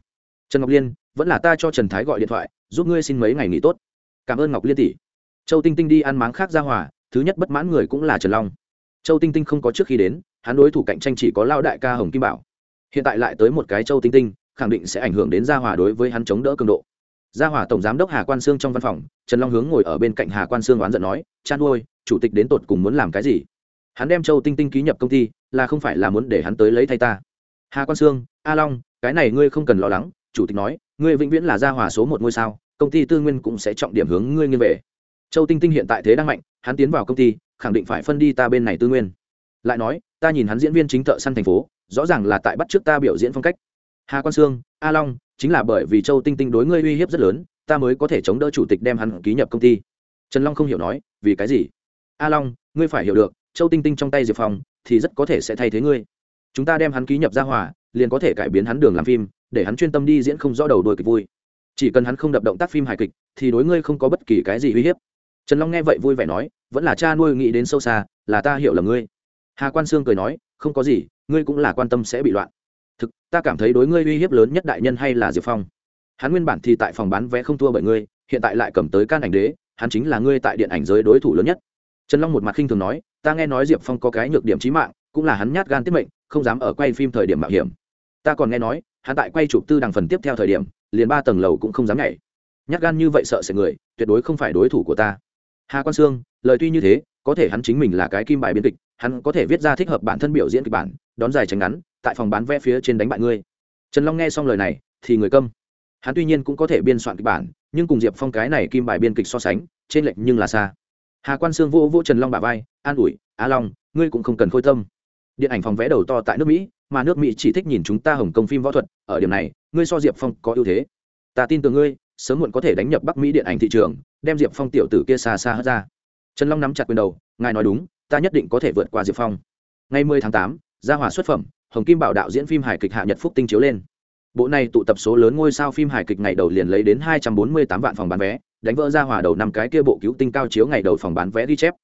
Trần ngọc liên, vẫn là ta cho trần thái gọi điện thoại, giúp ngươi xin mấy ngày nghỉ tốt. Cảm ơn ngọc liên tỷ. Châu tinh tinh đi ăn máng khác ra hòa, thứ nhất bất mãn người cũng là trần long. Châu tinh tinh không có trước khi đến, hắn đối thủ cạnh tranh chỉ có lao đại ca hồng kim bảo. Hiện tại lại tới một cái châu tinh tinh khẳng định sẽ ảnh hưởng đến gia hòa đối với hắn chống đỡ cường độ. Gia hòa tổng giám đốc hà quan sương trong văn phòng, trần long hướng ngồi ở bên cạnh hà quan sương oán giận nói, chan ôi, chủ tịch đến tột cùng muốn làm cái gì? Hắn đem châu tinh tinh ký nhập công ty, là không phải là muốn để hắn tới lấy thay ta. Hà quan sương, a long, cái này ngươi không cần lo lắng, chủ tịch nói, ngươi vĩnh viễn là gia hòa số một ngôi sao, công ty tư nguyên cũng sẽ trọng điểm hướng ngươi nghiêng về. Châu tinh tinh hiện tại thế đang mạnh, hắn tiến vào công ty, khẳng định phải phân đi ta bên này tư nguyên. Lại nói, ta nhìn hắn diễn viên chính thợ săn thành phố, rõ ràng là tại bắt trước ta biểu diễn phong cách hà quan sương, a long, chính là bởi vì châu tinh tinh đối ngươi uy hiếp rất lớn, ta mới có thể chống đỡ chủ tịch đem hắn ký nhập công ty. Trần long không hiểu nói, vì cái gì? A long, ngươi phải hiểu được, châu tinh tinh trong tay diệp phong, thì rất có thể sẽ thay thế ngươi. Chúng ta đem hắn ký nhập ra hòa, liền có thể cải biến hắn đường làm phim, để hắn chuyên tâm đi diễn không rõ đầu đôi kịch vui. Chỉ cần hắn không đập động tác phim hài kịch, thì đối ngươi không có bất kỳ cái gì uy hiếp. Trần long nghe vậy vui vẻ nói, vẫn là cha nuôi nghĩ đến sâu xa, là ta hiểu là ngươi. Hà quan sương cười nói, không có gì, ngươi cũng là quan tâm sẽ bị loạn thực, ta cảm thấy đối ngươi uy hiếp lớn nhất đại nhân hay là diệp phong. Hắn nguyên bản thì tại phòng bán vé không thua bởi ngươi, hiện tại lại cầm tới can ảnh đế, hắn chính là ngươi tại điện ảnh giới đối thủ lớn nhất. Trần long một mặt khinh thường nói, ta nghe nói diệp phong có cái nhược điểm trí mạng, cũng là hắn nhát gan tiết mệnh, không dám ở quay phim thời điểm mạo hiểm. Ta còn nghe nói, hắn tại quay chụp tư đằng phần tiếp theo thời điểm, liền ba tầng lầu cũng không dám nhảy. Nhát gan như vậy sợ sệt người, tuyệt đối không phải đối thủ của ta. Hà quan sương, lời tuy như thế, có thể hắn chính mình là cái kim bài biên kịch, hắn có thể viết ra thích hợp bản thân biểu diễn kịch bản, đón dài tránh ngắn tại phòng bán vé phía trên đánh bại ngươi. Trần long nghe xong lời này thì người câm. Hắn tuy nhiên cũng có thể biên soạn kịch bản nhưng cùng diệp phong cái này kim bài biên kịch so sánh trên lệnh nhưng là xa. Hà quan sương vô vô trần long bà vai an ủi a long ngươi cũng không cần khôi tâm. Điện ảnh phòng vé đầu to tại nước mỹ mà nước mỹ chỉ thích nhìn chúng ta hồng kông phim võ thuật ở điểm này ngươi so diệp phong có ưu thế. Ta tin tưởng ngươi sớm muộn có thể đánh nhập bắc mỹ điện ảnh thị trường đem diệp phong tiểu tử kia xa xa hất ra. Trần long nắm chặt quyền đầu ngài nói đúng ta nhất định có thể vượt qua diệp phong. Ngày 10 tháng tám, gia hòa xuất phẩm hồng kim bảo đạo diễn phim hài kịch hạ nhật phúc tinh chiếu lên. Bộ này tụ tập số lớn ngôi sao phim hài kịch ngày đầu liền lấy đến hai trăm bốn mươi tám vạn phòng bán vé, đánh vỡ ra hòa đầu năm cái kia bộ cứu tinh cao chiếu ngày đầu phòng bán vé ghi chép.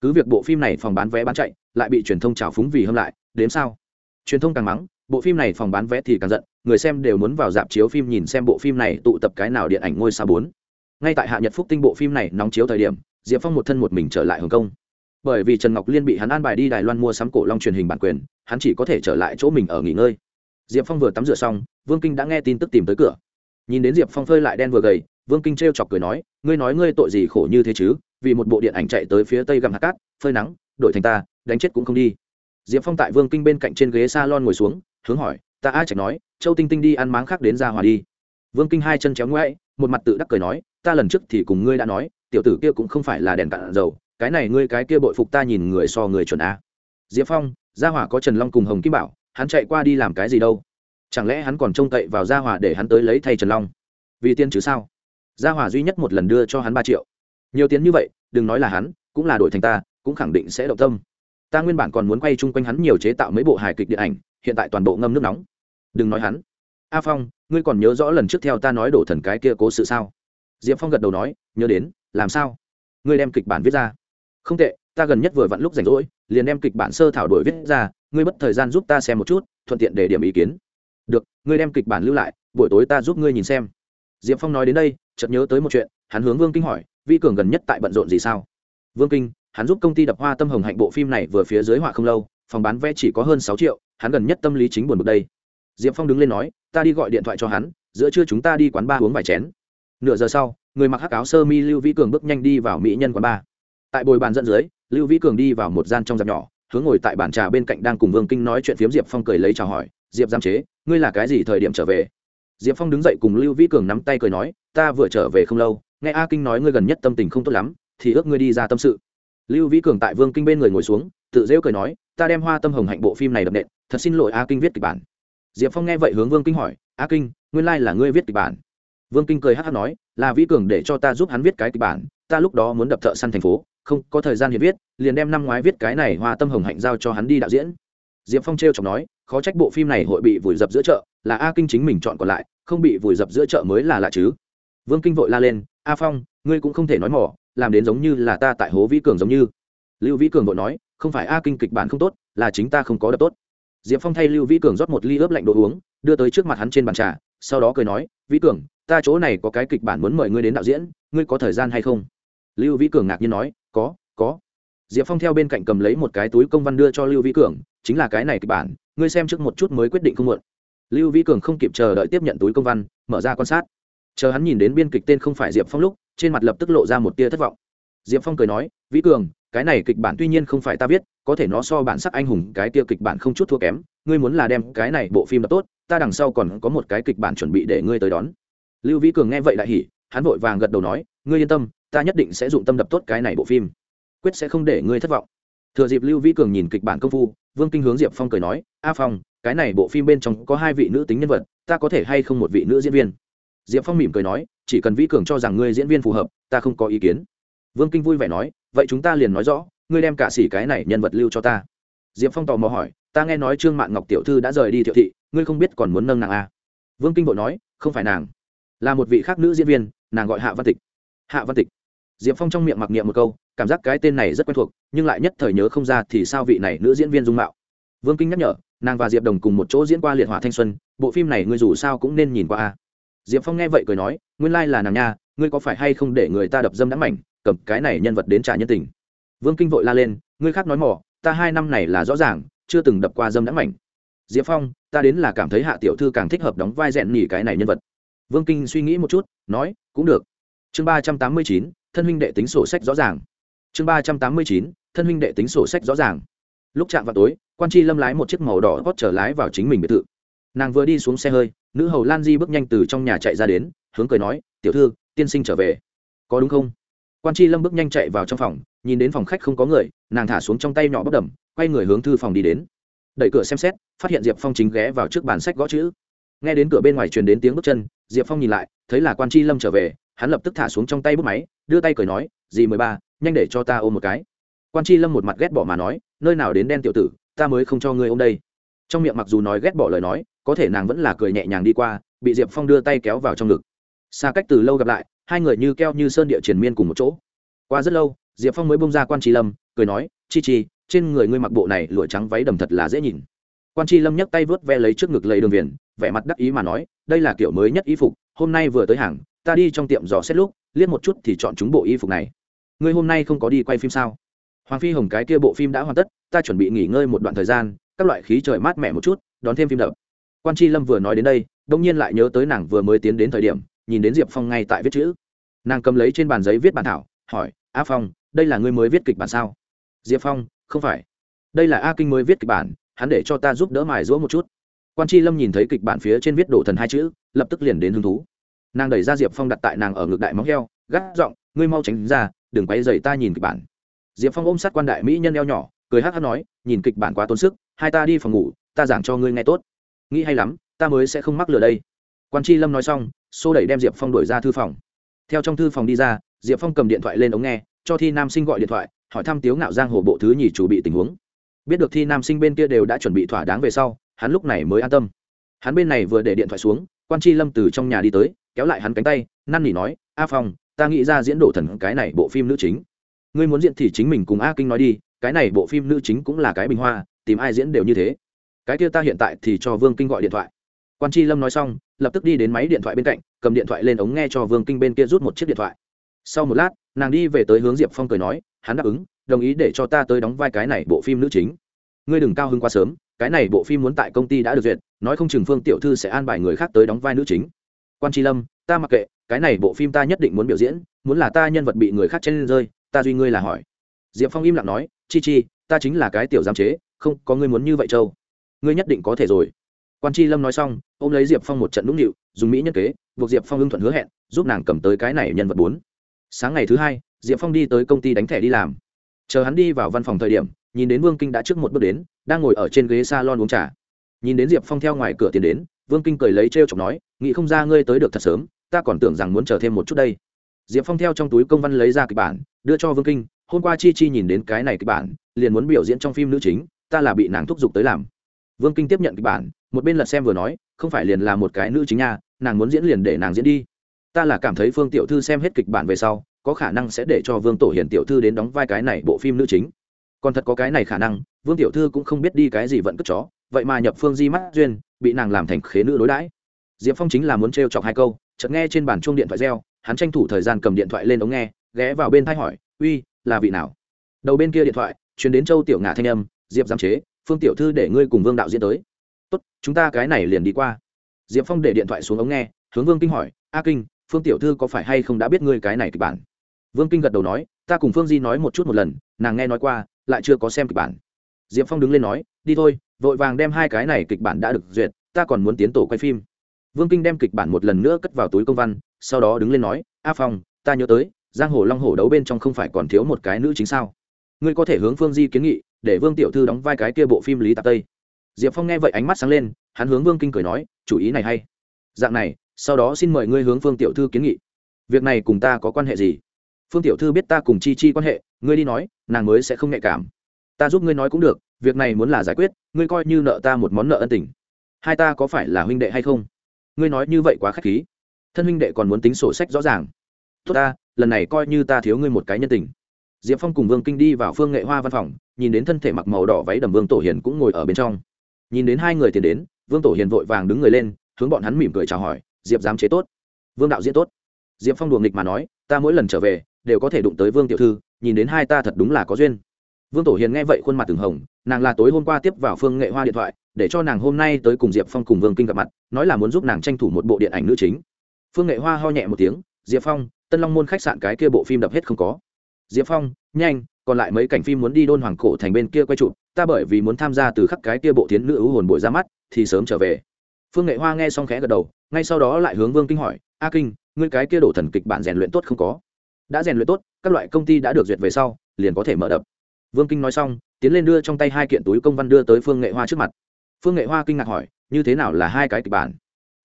Cứ việc bộ phim này phòng bán vé bán chạy, lại bị truyền thông trào phúng vì hâm lại đếm sao? Truyền thông càng mắng, bộ phim này phòng bán vé thì càng giận, người xem đều muốn vào dạp chiếu phim nhìn xem bộ phim này tụ tập cái nào điện ảnh ngôi sao bốn. Ngay tại hạ nhật phúc tinh bộ phim này nóng chiếu thời điểm, diệp phong một thân một mình trở lại hồng kông bởi vì trần ngọc liên bị hắn an bài đi đài loan mua sắm cổ long truyền hình bản quyền, hắn chỉ có thể trở lại chỗ mình ở nghỉ ngơi. Diệp phong vừa tắm rửa xong, vương kinh đã nghe tin tức tìm tới cửa. Nhìn đến diệp phong phơi lại đen vừa gầy, vương kinh t r e o chọc cười nói, ngươi nói ngươi tội gì khổ như thế chứ? Vì một bộ điện ảnh chạy tới phía tây gầm hạt cát, phơi nắng, đổi thành ta, đánh chết cũng không đi. Diệp phong tại vương kinh bên cạnh trên ghế s a lon ngồi xuống, hướng hỏi, ta a chạch nói, châu tinh tinh đi ăn máng khác đến ra hòa đi. Vương kinh hai chân chéo ngoãi một mặt tự đắc cười nói, ta lần trước thì cùng ngươi đã nói, tiểu tử kia cũng không phải là đèn cạn dầu cái này ngươi cái kia bội phục ta nhìn người so người chuẩn a. Diệp phong, gia hỏa có trần long cùng hồng kim bảo, hắn chạy qua đi làm cái gì đâu? Chẳng lẽ hắn còn trông cậy vào gia hỏa để hắn tới lấy thay trần long? Vì tiên chứ sao? Gia hỏa duy nhất một lần đưa cho hắn ba triệu. Nhiều tiền như vậy, đừng nói là hắn, cũng là đổi thành ta, cũng khẳng định sẽ động tâm. Ta nguyên bản còn muốn quay chung quanh hắn nhiều chế tạo mấy bộ hài kịch điện ảnh, hiện tại toàn bộ ngâm nước nóng. Đừng nói hắn. A phong, ngươi còn nhớ rõ lần trước theo ta nói đổ thần cái kia cố sự sao? Diệp phong gật đầu nói, nhớ đến, làm sao? Ngươi đem kịch bản viết ra không tệ, ta gần nhất vừa vặn lúc rảnh rỗi, liền đem kịch bản sơ thảo đổi viết ra, ngươi mất thời gian giúp ta xem một chút, thuận tiện để điểm ý kiến. Được, ngươi đem kịch bản lưu lại, buổi tối ta giúp ngươi nhìn xem. Diệp phong nói đến đây, chợt nhớ tới một chuyện, hắn hướng vương kinh hỏi, vi cường gần nhất tại bận rộn gì sao? Vương kinh, hắn giúp công ty đập hoa tâm hồng hạnh bộ phim này vừa phía dưới họa không lâu, phòng bán vé chỉ có hơn sáu triệu, hắn gần nhất tâm lý chính buồn bực đây. Diệp phong đứng lên nói, ta đi gọi điện thoại cho hắn, giữa trưa chúng ta đi quán ba uống vài chén. Nửa giờ sau, người mặc hắc áo sơ mi lưu Vi cường bước nhanh đi vào mỹ nhân quán ba tại bồi bàn dẫn dưới, lưu vĩ cường đi vào một gian trong dạp nhỏ, hướng ngồi tại bàn trà bên cạnh đang cùng vương kinh nói chuyện phiếm diệp phong cười lấy chào hỏi, diệp giam chế, ngươi là cái gì thời điểm trở về? Diệp phong đứng dậy cùng lưu vĩ cường nắm tay cười nói, ta vừa trở về không lâu, nghe a kinh nói ngươi gần nhất tâm tình không tốt lắm, thì ước ngươi đi ra tâm sự. Lưu vĩ cường tại vương kinh bên người ngồi xuống, tự dễu cười nói, ta đem hoa tâm hồng hạnh bộ phim này đập nện, thật xin lỗi a kinh viết kịch bản. Diệp phong nghe vậy hướng vương kinh hỏi, a kinh, nguyên lai là ngươi viết kịch bản? Vương kinh cười hát hát nói, là vĩ cường để cho ta giúp hắn viết cái kịch bản, ta lúc đó muốn đập thợ săn thành phố không có thời gian hiện viết, liền đem năm ngoái viết cái này hoa tâm hồng hạnh giao cho hắn đi đạo diễn. Diệp phong t r e o chọc nói, khó trách bộ phim này hội bị vùi dập giữa chợ, là a kinh chính mình chọn còn lại, không bị vùi dập giữa chợ mới là lạ chứ. Vương kinh vội la lên, a phong, ngươi cũng không thể nói mỏ làm đến giống như là ta tại hố vĩ cường giống như. Lưu vĩ cường vội nói, không phải a kinh kịch bản không tốt, là chính ta không có đập tốt. Diệp phong thay lưu vĩ cường rót một ly ướp lạnh đồ uống, đưa tới trước mặt hắn trên bàn trà, sau đó cười nói, vĩ cường, ta chỗ này có cái kịch bản muốn mời ngươi đến đạo diễn, ngươi có thời gian hay không? Lưu vĩ cường ngạc nhiên nói có có. Diệp phong theo bên cạnh cầm lấy một cái túi công văn đưa cho lưu vĩ cường, chính là cái này kịch bản, ngươi xem trước một chút mới quyết định không muộn. Lưu vĩ cường không kịp chờ đợi tiếp nhận túi công văn, mở ra quan sát. Chờ hắn nhìn đến biên kịch tên không phải diệp phong lúc, trên mặt lập tức lộ ra một tia thất vọng. Diệp phong cười nói, vĩ cường, cái này kịch bản tuy nhiên không phải ta viết, có thể nó so bản sắc anh hùng cái tia kịch bản không chút thua kém, ngươi muốn là đem cái này bộ phim đập tốt, ta đằng sau còn có một cái kịch bản chuẩn bị để ngươi tới đón. Lưu vĩ cường nghe vậy đại hỉ, hắn vội vàng gật đầu nói, ngươi yên tâm ta nhất định sẽ dụng tâm đập tốt cái này bộ phim. Quyết sẽ không để ngươi thất vọng. Thừa dịp lưu vĩ cường nhìn kịch bản công phu, vương kinh hướng diệp phong cười nói, a phong, cái này bộ phim bên trong có hai vị nữ tính nhân vật, ta có thể hay không một vị nữ diễn viên? Diệp phong mỉm cười nói, chỉ cần vĩ cường cho rằng ngươi diễn viên phù hợp, ta không có ý kiến. Vương kinh vui vẻ nói, vậy chúng ta liền nói rõ, ngươi đem cả xỉ cái này nhân vật lưu cho ta. Diệp phong tò mò hỏi, ta nghe nói trương mạn ngọc tiểu thư đã rời đi thiệu thị, ngươi không biết còn muốn nâng nàng à? vương kinh vội nói, không phải nàng, là một vị khác nữ diễn viên, nàng gọi hạ văn tịch. Hạ văn tịch diệp phong trong miệng mặc niệm một câu, cảm giác cái tên này rất quen thuộc, nhưng lại nhất thời nhớ không ra thì sao vị này nữ diễn viên dung mạo. Vương kinh nhắc nhở, nàng và diệp đồng cùng một chỗ diễn qua liệt hỏa thanh xuân, bộ phim này ngươi dù sao cũng nên nhìn qua a. Diệp phong nghe vậy cười nói, nguyên lai là nàng nha, ngươi có phải hay không để người ta đập dâm đắm mảnh, cầm cái này nhân vật đến trả nhân tình. Vương kinh vội la lên, ngươi khác nói mỏ, ta hai năm này là rõ ràng, chưa từng đập qua dâm đắm mảnh. Diệp phong, ta đến là cảm thấy hạ tiểu thư càng thích hợp đóng vai rèn nhỉ cái này nhân vật. Vương kinh suy nghĩ một chút, nói, cũng được chương ba trăm tám mươi chín, thân huynh đệ tính sổ sách rõ ràng. Chương ba trăm tám mươi chín, thân huynh đệ tính sổ sách rõ ràng. Lúc chạm vào tối, quan tri lâm lái một chiếc màu đỏ hót trở lái vào chính mình biệt thự. Nàng vừa đi xuống xe hơi, nữ hầu lan di bước nhanh từ trong nhà chạy ra đến, hướng cười nói, tiểu thư, tiên sinh trở về. Có đúng không? Quan tri lâm bước nhanh chạy vào trong phòng, nhìn đến phòng khách không có người, nàng thả xuống trong tay nhỏ bất đầm, quay người hướng thư phòng đi đến. Đẩy cửa xem xét, phát hiện diệp phong chính ghé vào trước bàn sách gõ chữ. Nghe đến cửa bên ngoài truyền đến tiếng bước chân, diệp phong nhìn lại, thấy là quan tri lâm trở về hắn lập tức thả xuống trong tay bút máy, đưa tay cười nói, dì mười ba, nhanh để cho ta ôm một cái. Quan tri lâm một mặt ghét bỏ mà nói, nơi nào đến đen tiểu tử, ta mới không cho ngươi ôm đây. Trong miệng mặc dù nói ghét bỏ lời nói, có thể nàng vẫn là cười nhẹ nhàng đi qua, bị diệp phong đưa tay kéo vào trong ngực. Xa cách từ lâu gặp lại, hai người như keo như sơn địa triền miên cùng một chỗ. Qua rất lâu, diệp phong mới bông ra quan tri lâm, cười nói, chi chi, trên người ngươi mặc bộ này lụa trắng váy đầm thật là dễ nhìn. Quan tri lâm nhấc tay vớt ve lấy trước ngực lấy đường viền, vẻ mặt đắc ý mà nói, đây là kiểu mới nhất y phục, hôm nay vừa tới hàng ta đi trong tiệm dò xét lúc, liếc một chút thì chọn chúng bộ y phục này. Ngươi hôm nay không có đi quay phim sao? Hoàng phi hồng cái kia bộ phim đã hoàn tất, ta chuẩn bị nghỉ ngơi một đoạn thời gian, các loại khí trời mát mẻ một chút, đón thêm phim đập. Quan tri lâm vừa nói đến đây đông nhiên lại nhớ tới nàng vừa mới tiến đến thời điểm, nhìn đến diệp phong ngay tại viết chữ. Nàng cầm lấy trên bàn giấy viết bản thảo, hỏi, a phong, đây là ngươi mới viết kịch bản sao? Diệp phong, không phải. Đây là a kinh mới viết kịch bản, hắn để cho ta giúp đỡ mài rũa một chút. Quan tri lâm nhìn thấy kịch bản phía trên viết đổ thần hai chữ, lập tức liền đến hứng thú nàng đẩy ra diệp phong đặt tại nàng ở ngực đại móng heo, gắt giọng, ngươi mau tránh ra, đừng quay dày ta nhìn kịch bản. Diệp phong ôm sát quan đại mỹ nhân eo nhỏ, cười hát hát nói, nhìn kịch bản quá tốn sức, hai ta đi phòng ngủ, ta giảng cho ngươi nghe tốt. Nghĩ hay lắm, ta mới sẽ không mắc lừa đây. Quan tri lâm nói xong, xô đẩy đem diệp phong đuổi ra thư phòng. Theo trong thư phòng đi ra, diệp phong cầm điện thoại lên ống nghe, cho thi nam sinh gọi điện thoại, hỏi thăm tiếu ngạo giang hồ bộ thứ nhì chủ bị tình huống. Biết được thi nam sinh bên kia đều đã chuẩn bị thỏa đáng về sau, hắn lúc này mới an tâm. Hắn bên này vừa để điện thoại xuống, quan tri lâm từ trong nhà đi tới kéo lại hắn cánh tay, năn nỉ nói, a phong, ta nghĩ ra diễn đổ thần cái này bộ phim nữ chính. Ngươi muốn diễn thì chính mình cùng a kinh nói đi, cái này bộ phim nữ chính cũng là cái bình hoa, tìm ai diễn đều như thế. Cái kia ta hiện tại thì cho vương kinh gọi điện thoại. Quan tri lâm nói xong, lập tức đi đến máy điện thoại bên cạnh, cầm điện thoại lên ống nghe cho vương kinh bên kia rút một chiếc điện thoại. Sau một lát, nàng đi về tới hướng diệp phong cười nói, hắn đáp ứng, đồng ý để cho ta tới đóng vai cái này bộ phim nữ chính. Ngươi đừng cao hứng quá sớm, cái này bộ phim muốn tại công ty đã được duyệt, nói không chừng phương tiểu thư sẽ an bài người khác tới đóng vai nữ chính quan tri lâm, ta mặc kệ, cái này bộ phim ta nhất định muốn biểu diễn, muốn là ta nhân vật bị người khác chen rơi, ta duy ngươi là hỏi. Diệp phong im lặng nói, chi chi, ta chính là cái tiểu giam chế, không, có ngươi muốn như vậy châu. Ngươi nhất định có thể rồi. Quan tri lâm nói xong ô m lấy diệp phong một trận nũng nịu, dùng mỹ nhân kế, buộc diệp phong ưng thuận hứa hẹn, giúp nàng cầm tới cái này nhân vật bốn. Sáng ngày thứ hai, diệp phong đi tới công ty đánh thẻ đi làm. Chờ hắn đi vào văn phòng thời điểm, nhìn đến vương kinh đã trước một bước đến, đang ngồi ở trên ghế s a lon uống trà. Nhìn đến diệp phong theo ngoài cửa tiến đến vương kinh cười lấy t r e o chọc nói, nghĩ không ra ngươi tới được thật sớm, ta còn tưởng rằng muốn chờ thêm một chút đây. Diệp phong theo trong túi công văn lấy ra kịch bản, đưa cho vương kinh, hôm qua chi chi nhìn đến cái này kịch bản, liền muốn biểu diễn trong phim nữ chính, ta là bị nàng thúc giục tới làm. Vương kinh tiếp nhận kịch bản, một bên lật xem vừa nói, không phải liền là một cái nữ chính nha, nàng muốn diễn liền để nàng diễn đi. Ta là cảm thấy phương tiểu thư xem hết kịch bản về sau, có khả năng sẽ để cho vương tổ hiền tiểu thư đến đóng vai cái này bộ phim nữ chính. Còn thật có cái này khả năng vương tiểu thư cũng không biết đi cái gì vẫn cất chó, vậy mà nhập phương di mắt duyên, bị nàng làm thành khế nữ đối đãi. Diệp phong chính là muốn t chọc hai câu, chợt nghe trên bàn chuông điện thoại reo, hắn tranh thủ thời gian cầm điện thoại lên ống nghe, ghé vào bên thay hỏi, uy, là vị nào? Đầu bên kia điện thoại chuyến đến châu tiểu ngà thanh âm, diệp giám chế, phương tiểu thư để ngươi cùng vương đạo diễn tới. Tốt, chúng ta cái này liền đi qua. Diệp phong để điện thoại xuống ống nghe, hướng vương kinh hỏi, a kinh, phương tiểu thư có phải hay không đã biết ngươi cái này kịch bản? Vương kinh gật đầu nói, ta cùng phương di nói một chút một lần, nàng nghe nói qua, lại chưa có xem kịch bản diệp phong đứng lên nói, đi thôi, vội vàng đem hai cái này kịch bản đã được duyệt, ta còn muốn tiến tổ quay phim. Vương kinh đem kịch bản một lần nữa cất vào túi công văn, sau đó đứng lên nói, a phong, ta nhớ tới, giang hồ long hồ đấu bên trong không phải còn thiếu một cái nữ chính sao? Ngươi có thể hướng phương di kiến nghị, để vương tiểu thư đóng vai cái kia bộ phim lý tạp tây. Diệp phong nghe vậy ánh mắt sáng lên, hắn hướng vương kinh cười nói, chủ ý này hay. Dạng này, sau đó xin mời ngươi hướng phương tiểu thư kiến nghị. Việc này cùng ta có quan hệ gì? Phương tiểu thư biết ta cùng chi chi quan hệ, ngươi đi nói, nàng mới sẽ không nhạy cảm ta giúp ngươi nói cũng được, việc này muốn là giải quyết, ngươi coi như nợ ta một món nợ ân tình. Hai ta có phải là huynh đệ hay không? Ngươi nói như vậy quá k h á c h khí. Thân huynh đệ còn muốn tính sổ sách rõ ràng. Tốt ta, lần này coi như ta thiếu ngươi một cái nhân tình. Diệp phong cùng vương kinh đi vào phương nghệ hoa văn phòng, nhìn đến thân thể mặc màu đỏ váy đầm vương tổ hiền cũng ngồi ở bên trong. Nhìn đến hai người tiến đến, vương tổ hiền vội vàng đứng người lên, hướng bọn hắn mỉm cười chào hỏi, diệp dám chế tốt. Vương đạo diễn tốt. Diệp phong đùa nghịch mà nói, ta mỗi lần trở về, đều có thể đụng tới vương tiểu thư, nhìn đến hai ta thật đúng là có duyên vương tổ hiền nghe vậy khuôn mặt từng hồng, nàng là tối hôm qua tiếp vào phương nghệ hoa điện thoại, để cho nàng hôm nay tới cùng diệp phong cùng vương kinh gặp mặt, nói là muốn giúp nàng tranh thủ một bộ điện ảnh nữ chính. Phương nghệ hoa ho nhẹ một tiếng, diệp phong, tân long môn khách sạn cái kia bộ phim đập hết không có. Diệp phong, nhanh, còn lại mấy cảnh phim muốn đi đôn hoàng cổ thành bên kia quay chụp, ta bởi vì muốn tham gia từ khắc cái kia bộ tiến nữ ưu hồn bội ra mắt, thì sớm trở về. Phương nghệ hoa nghe xong khẽ gật đầu, ngay sau đó lại hướng vương kinh hỏi, a kinh, ngươi cái kia đổ thần kịch bản rèn luyện tốt không có? Đã rèn luyện tốt, các loại công ty đã được duyệt về sau, liền có thể mở đập vương kinh nói xong, tiến lên đưa trong tay hai kiện túi công văn đưa tới phương nghệ hoa trước mặt. Phương nghệ hoa kinh ngạc hỏi, như thế nào là hai cái kịch bản?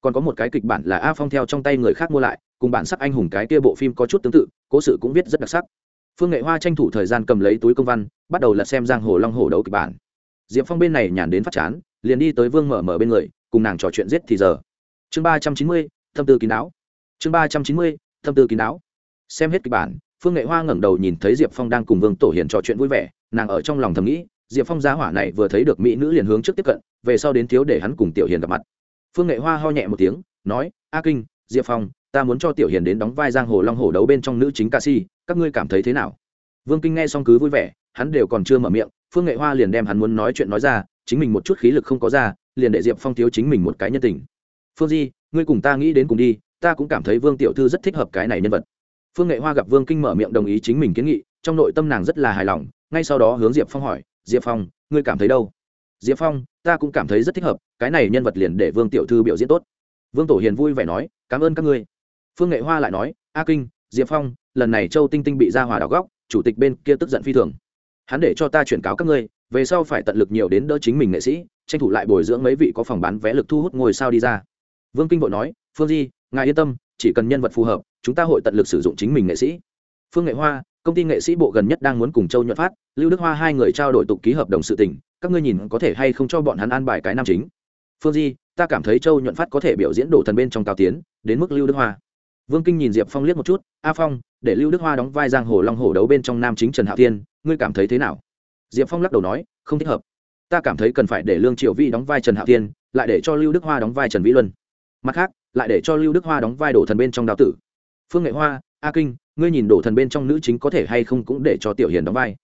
Còn có một cái kịch bản là a phong theo trong tay người khác mua lại, cùng bản sắc anh hùng cái kia bộ phim có chút tương tự, cố sự cũng viết rất đặc sắc. Phương nghệ hoa tranh thủ thời gian cầm lấy túi công văn, bắt đầu lật xem giang hồ long hồ đấu kịch bản. Diệp phong bên này nhàn đến phát chán, liền đi tới vương mở mở bên người, cùng nàng trò chuyện giết thì giờ. Chương ba trăm chín mươi, thâm tư kín đáo. Chương ba trăm chín mươi, thâm tư kín đáo. Xem hết kịch bản, phương nghệ hoa ngẩng đầu nhìn thấy diệp phong đang cùng vương tổ hiền trò chuyện vui vẻ nàng ở trong lòng thầm nghĩ, diệp phong giá hỏa này vừa thấy được mỹ nữ liền hướng trước tiếp cận, về sau đến thiếu để hắn cùng tiểu hiền gặp mặt. Phương nghệ hoa ho nhẹ một tiếng, nói, a kinh, diệp phong, ta muốn cho tiểu hiền đến đóng vai giang hồ long hồ đấu bên trong nữ chính ca si, các ngươi cảm thấy thế nào? Vương kinh nghe xong cứ vui vẻ, hắn đều còn chưa mở miệng, phương nghệ hoa liền đem hắn muốn nói chuyện nói ra, chính mình một chút khí lực không có ra, liền để diệp phong thiếu chính mình một cái nhân tình. Phương di, ngươi cùng ta nghĩ đến cùng đi, ta cũng cảm thấy vương tiểu thư rất thích hợp cái này nhân vật. Phương nghệ hoa gặp vương kinh mở miệng đồng ý chính mình kiến nghị, trong nội tâm nàng rất là hài lòng ngay sau đó hướng diệp phong hỏi, diệp phong, ngươi cảm thấy đâu? Diệp phong, ta cũng cảm thấy rất thích hợp, cái này nhân vật liền để vương tiểu thư biểu diễn tốt. Vương tổ hiền vui vẻ nói, cảm ơn các ngươi. Phương nghệ hoa lại nói, a kinh, diệp phong, lần này châu tinh tinh bị ra hòa đảo góc, chủ tịch bên kia tức giận phi thường. Hắn để cho ta chuyển cáo các ngươi, về sau phải tận lực nhiều đến đỡ chính mình nghệ sĩ, tranh thủ lại bồi dưỡng mấy vị có phòng bán vé lực thu hút ngôi sao đi ra. Vương kinh vội nói, phương di, ngài yên tâm, chỉ cần nhân vật phù hợp, chúng ta hội tận lực sử dụng chính mình nghệ sĩ. Phương nghệ hoa công ty nghệ sĩ bộ gần nhất đang muốn cùng châu nhuận phát, lưu đức hoa hai người trao đổi tục ký hợp đồng sự tình, các ngươi nhìn có thể hay không cho bọn hắn an bài cái nam chính. Phương di, ta cảm thấy châu nhuận phát có thể biểu diễn đổ thần bên trong cao tiến, đến mức lưu đức hoa. Vương kinh nhìn diệp phong liếc một chút, a phong, để lưu đức hoa đóng vai giang hồ long hổ đấu bên trong nam chính trần Hạ tiên ngươi cảm thấy thế nào? Diệp phong lắc đầu nói, không thích hợp. Ta cảm thấy cần phải để lương triệu vi đóng vai trần Hạ tiên lại để cho lưu đức hoa đóng vai trần vĩ luân. Mặt khác, lại để cho lưu đức hoa đóng vai đổ thần bên trong đào tử. Phương nghệ hoa a kinh, ngươi nhìn đổ thần bên trong nữ chính có thể hay không cũng để cho tiểu hiền đóng vai.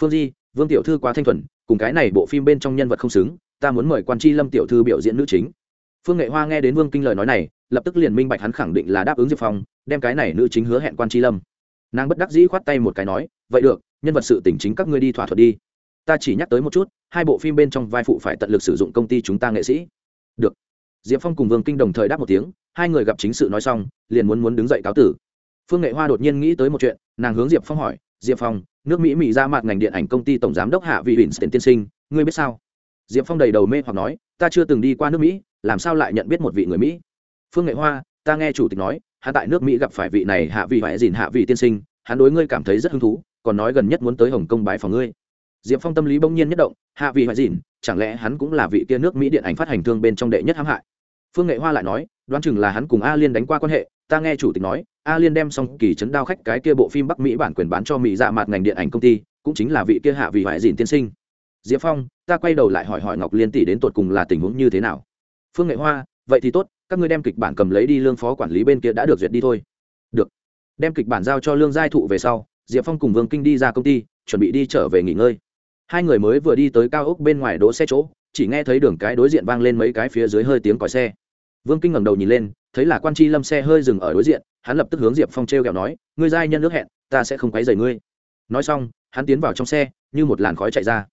Phương di, vương tiểu thư quá thanh thuần, cùng cái này bộ phim bên trong nhân vật không xứng, ta muốn mời quan tri lâm tiểu thư biểu diễn nữ chính. Phương nghệ hoa nghe đến vương kinh lời nói này, lập tức liền minh bạch hắn khẳng định là đáp ứng diệp phong, đem cái này nữ chính hứa hẹn quan tri lâm. Nàng bất đắc dĩ khoát tay một cái nói, vậy được, nhân vật sự tỉnh chính các ngươi đi thỏa thuận đi. Ta chỉ nhắc tới một chút, hai bộ phim bên trong vai phụ phải tận lực sử dụng công ty chúng ta nghệ sĩ. Được. Diệp phong cùng vương kinh đồng thời đáp một tiếng, hai người gặp chính sự nói xong, liền muốn muốn đứng dậy cáo tử phương nghệ hoa đột nhiên nghĩ tới một chuyện, nàng hướng diệp phong hỏi, diệp phong, nước mỹ mỹ ra mặt ngành điện ảnh công ty tổng giám đốc hạ vị huỳnh tiền tiên sinh, ngươi biết sao? Diệp phong đầy đầu mê hoặc nói, ta chưa từng đi qua nước mỹ, làm sao lại nhận biết một vị người mỹ? Phương nghệ hoa, ta nghe chủ tịch nói, hắn tại nước mỹ gặp phải vị này hạ vị hoại dìn hạ vị tiên sinh, hắn đối ngươi cảm thấy rất hứng thú, còn nói gần nhất muốn tới hồng kông bái phòng ngươi. Diệp phong tâm lý bỗng nhiên nhất động, hạ vị hoại dìn chẳng lẽ hắn cũng là vị kia nước mỹ điện ảnh phát hành thương bên trong đệ nhất hãm hại? Phương nghệ hoa lại nói, đoán chừng là hắn cùng a liên đánh qua quan hệ, ta nghe chủ tịch nói a liên đem xong kỳ chấn đao khách cái kia bộ phim bắc mỹ bản quyền bán cho mỹ dạ mặt ngành điện ảnh công ty, cũng chính là vị kia hạ vị hoại dìn tiên sinh. Diệp phong, ta quay đầu lại hỏi hỏi ngọc liên tỷ đến tột cùng là tình huống như thế nào? Phương nghệ hoa, vậy thì tốt, các ngươi đem kịch bản cầm lấy đi, lương phó quản lý bên kia đã được duyệt đi thôi. Được. Đem kịch bản giao cho lương giai thụ về sau, diệp phong cùng vương kinh đi ra công ty, chuẩn bị đi trở về nghỉ ngơi. Hai người mới vừa đi tới cao ốc bên ngoài đỗ xe chỗ, chỉ nghe thấy đường cái đối diện vang lên mấy cái phía dưới hơi tiếng còi xe. Vương kinh ngẩng đầu nhìn lên thấy là quan tri lâm xe hơi dừng ở đối diện, hắn lập tức hướng diệp phong t r e o kẹo nói, ngươi giai nhân ước hẹn, ta sẽ không quấy dày ngươi. Nói xong, hắn tiến vào trong xe, như một làn khói chạy ra.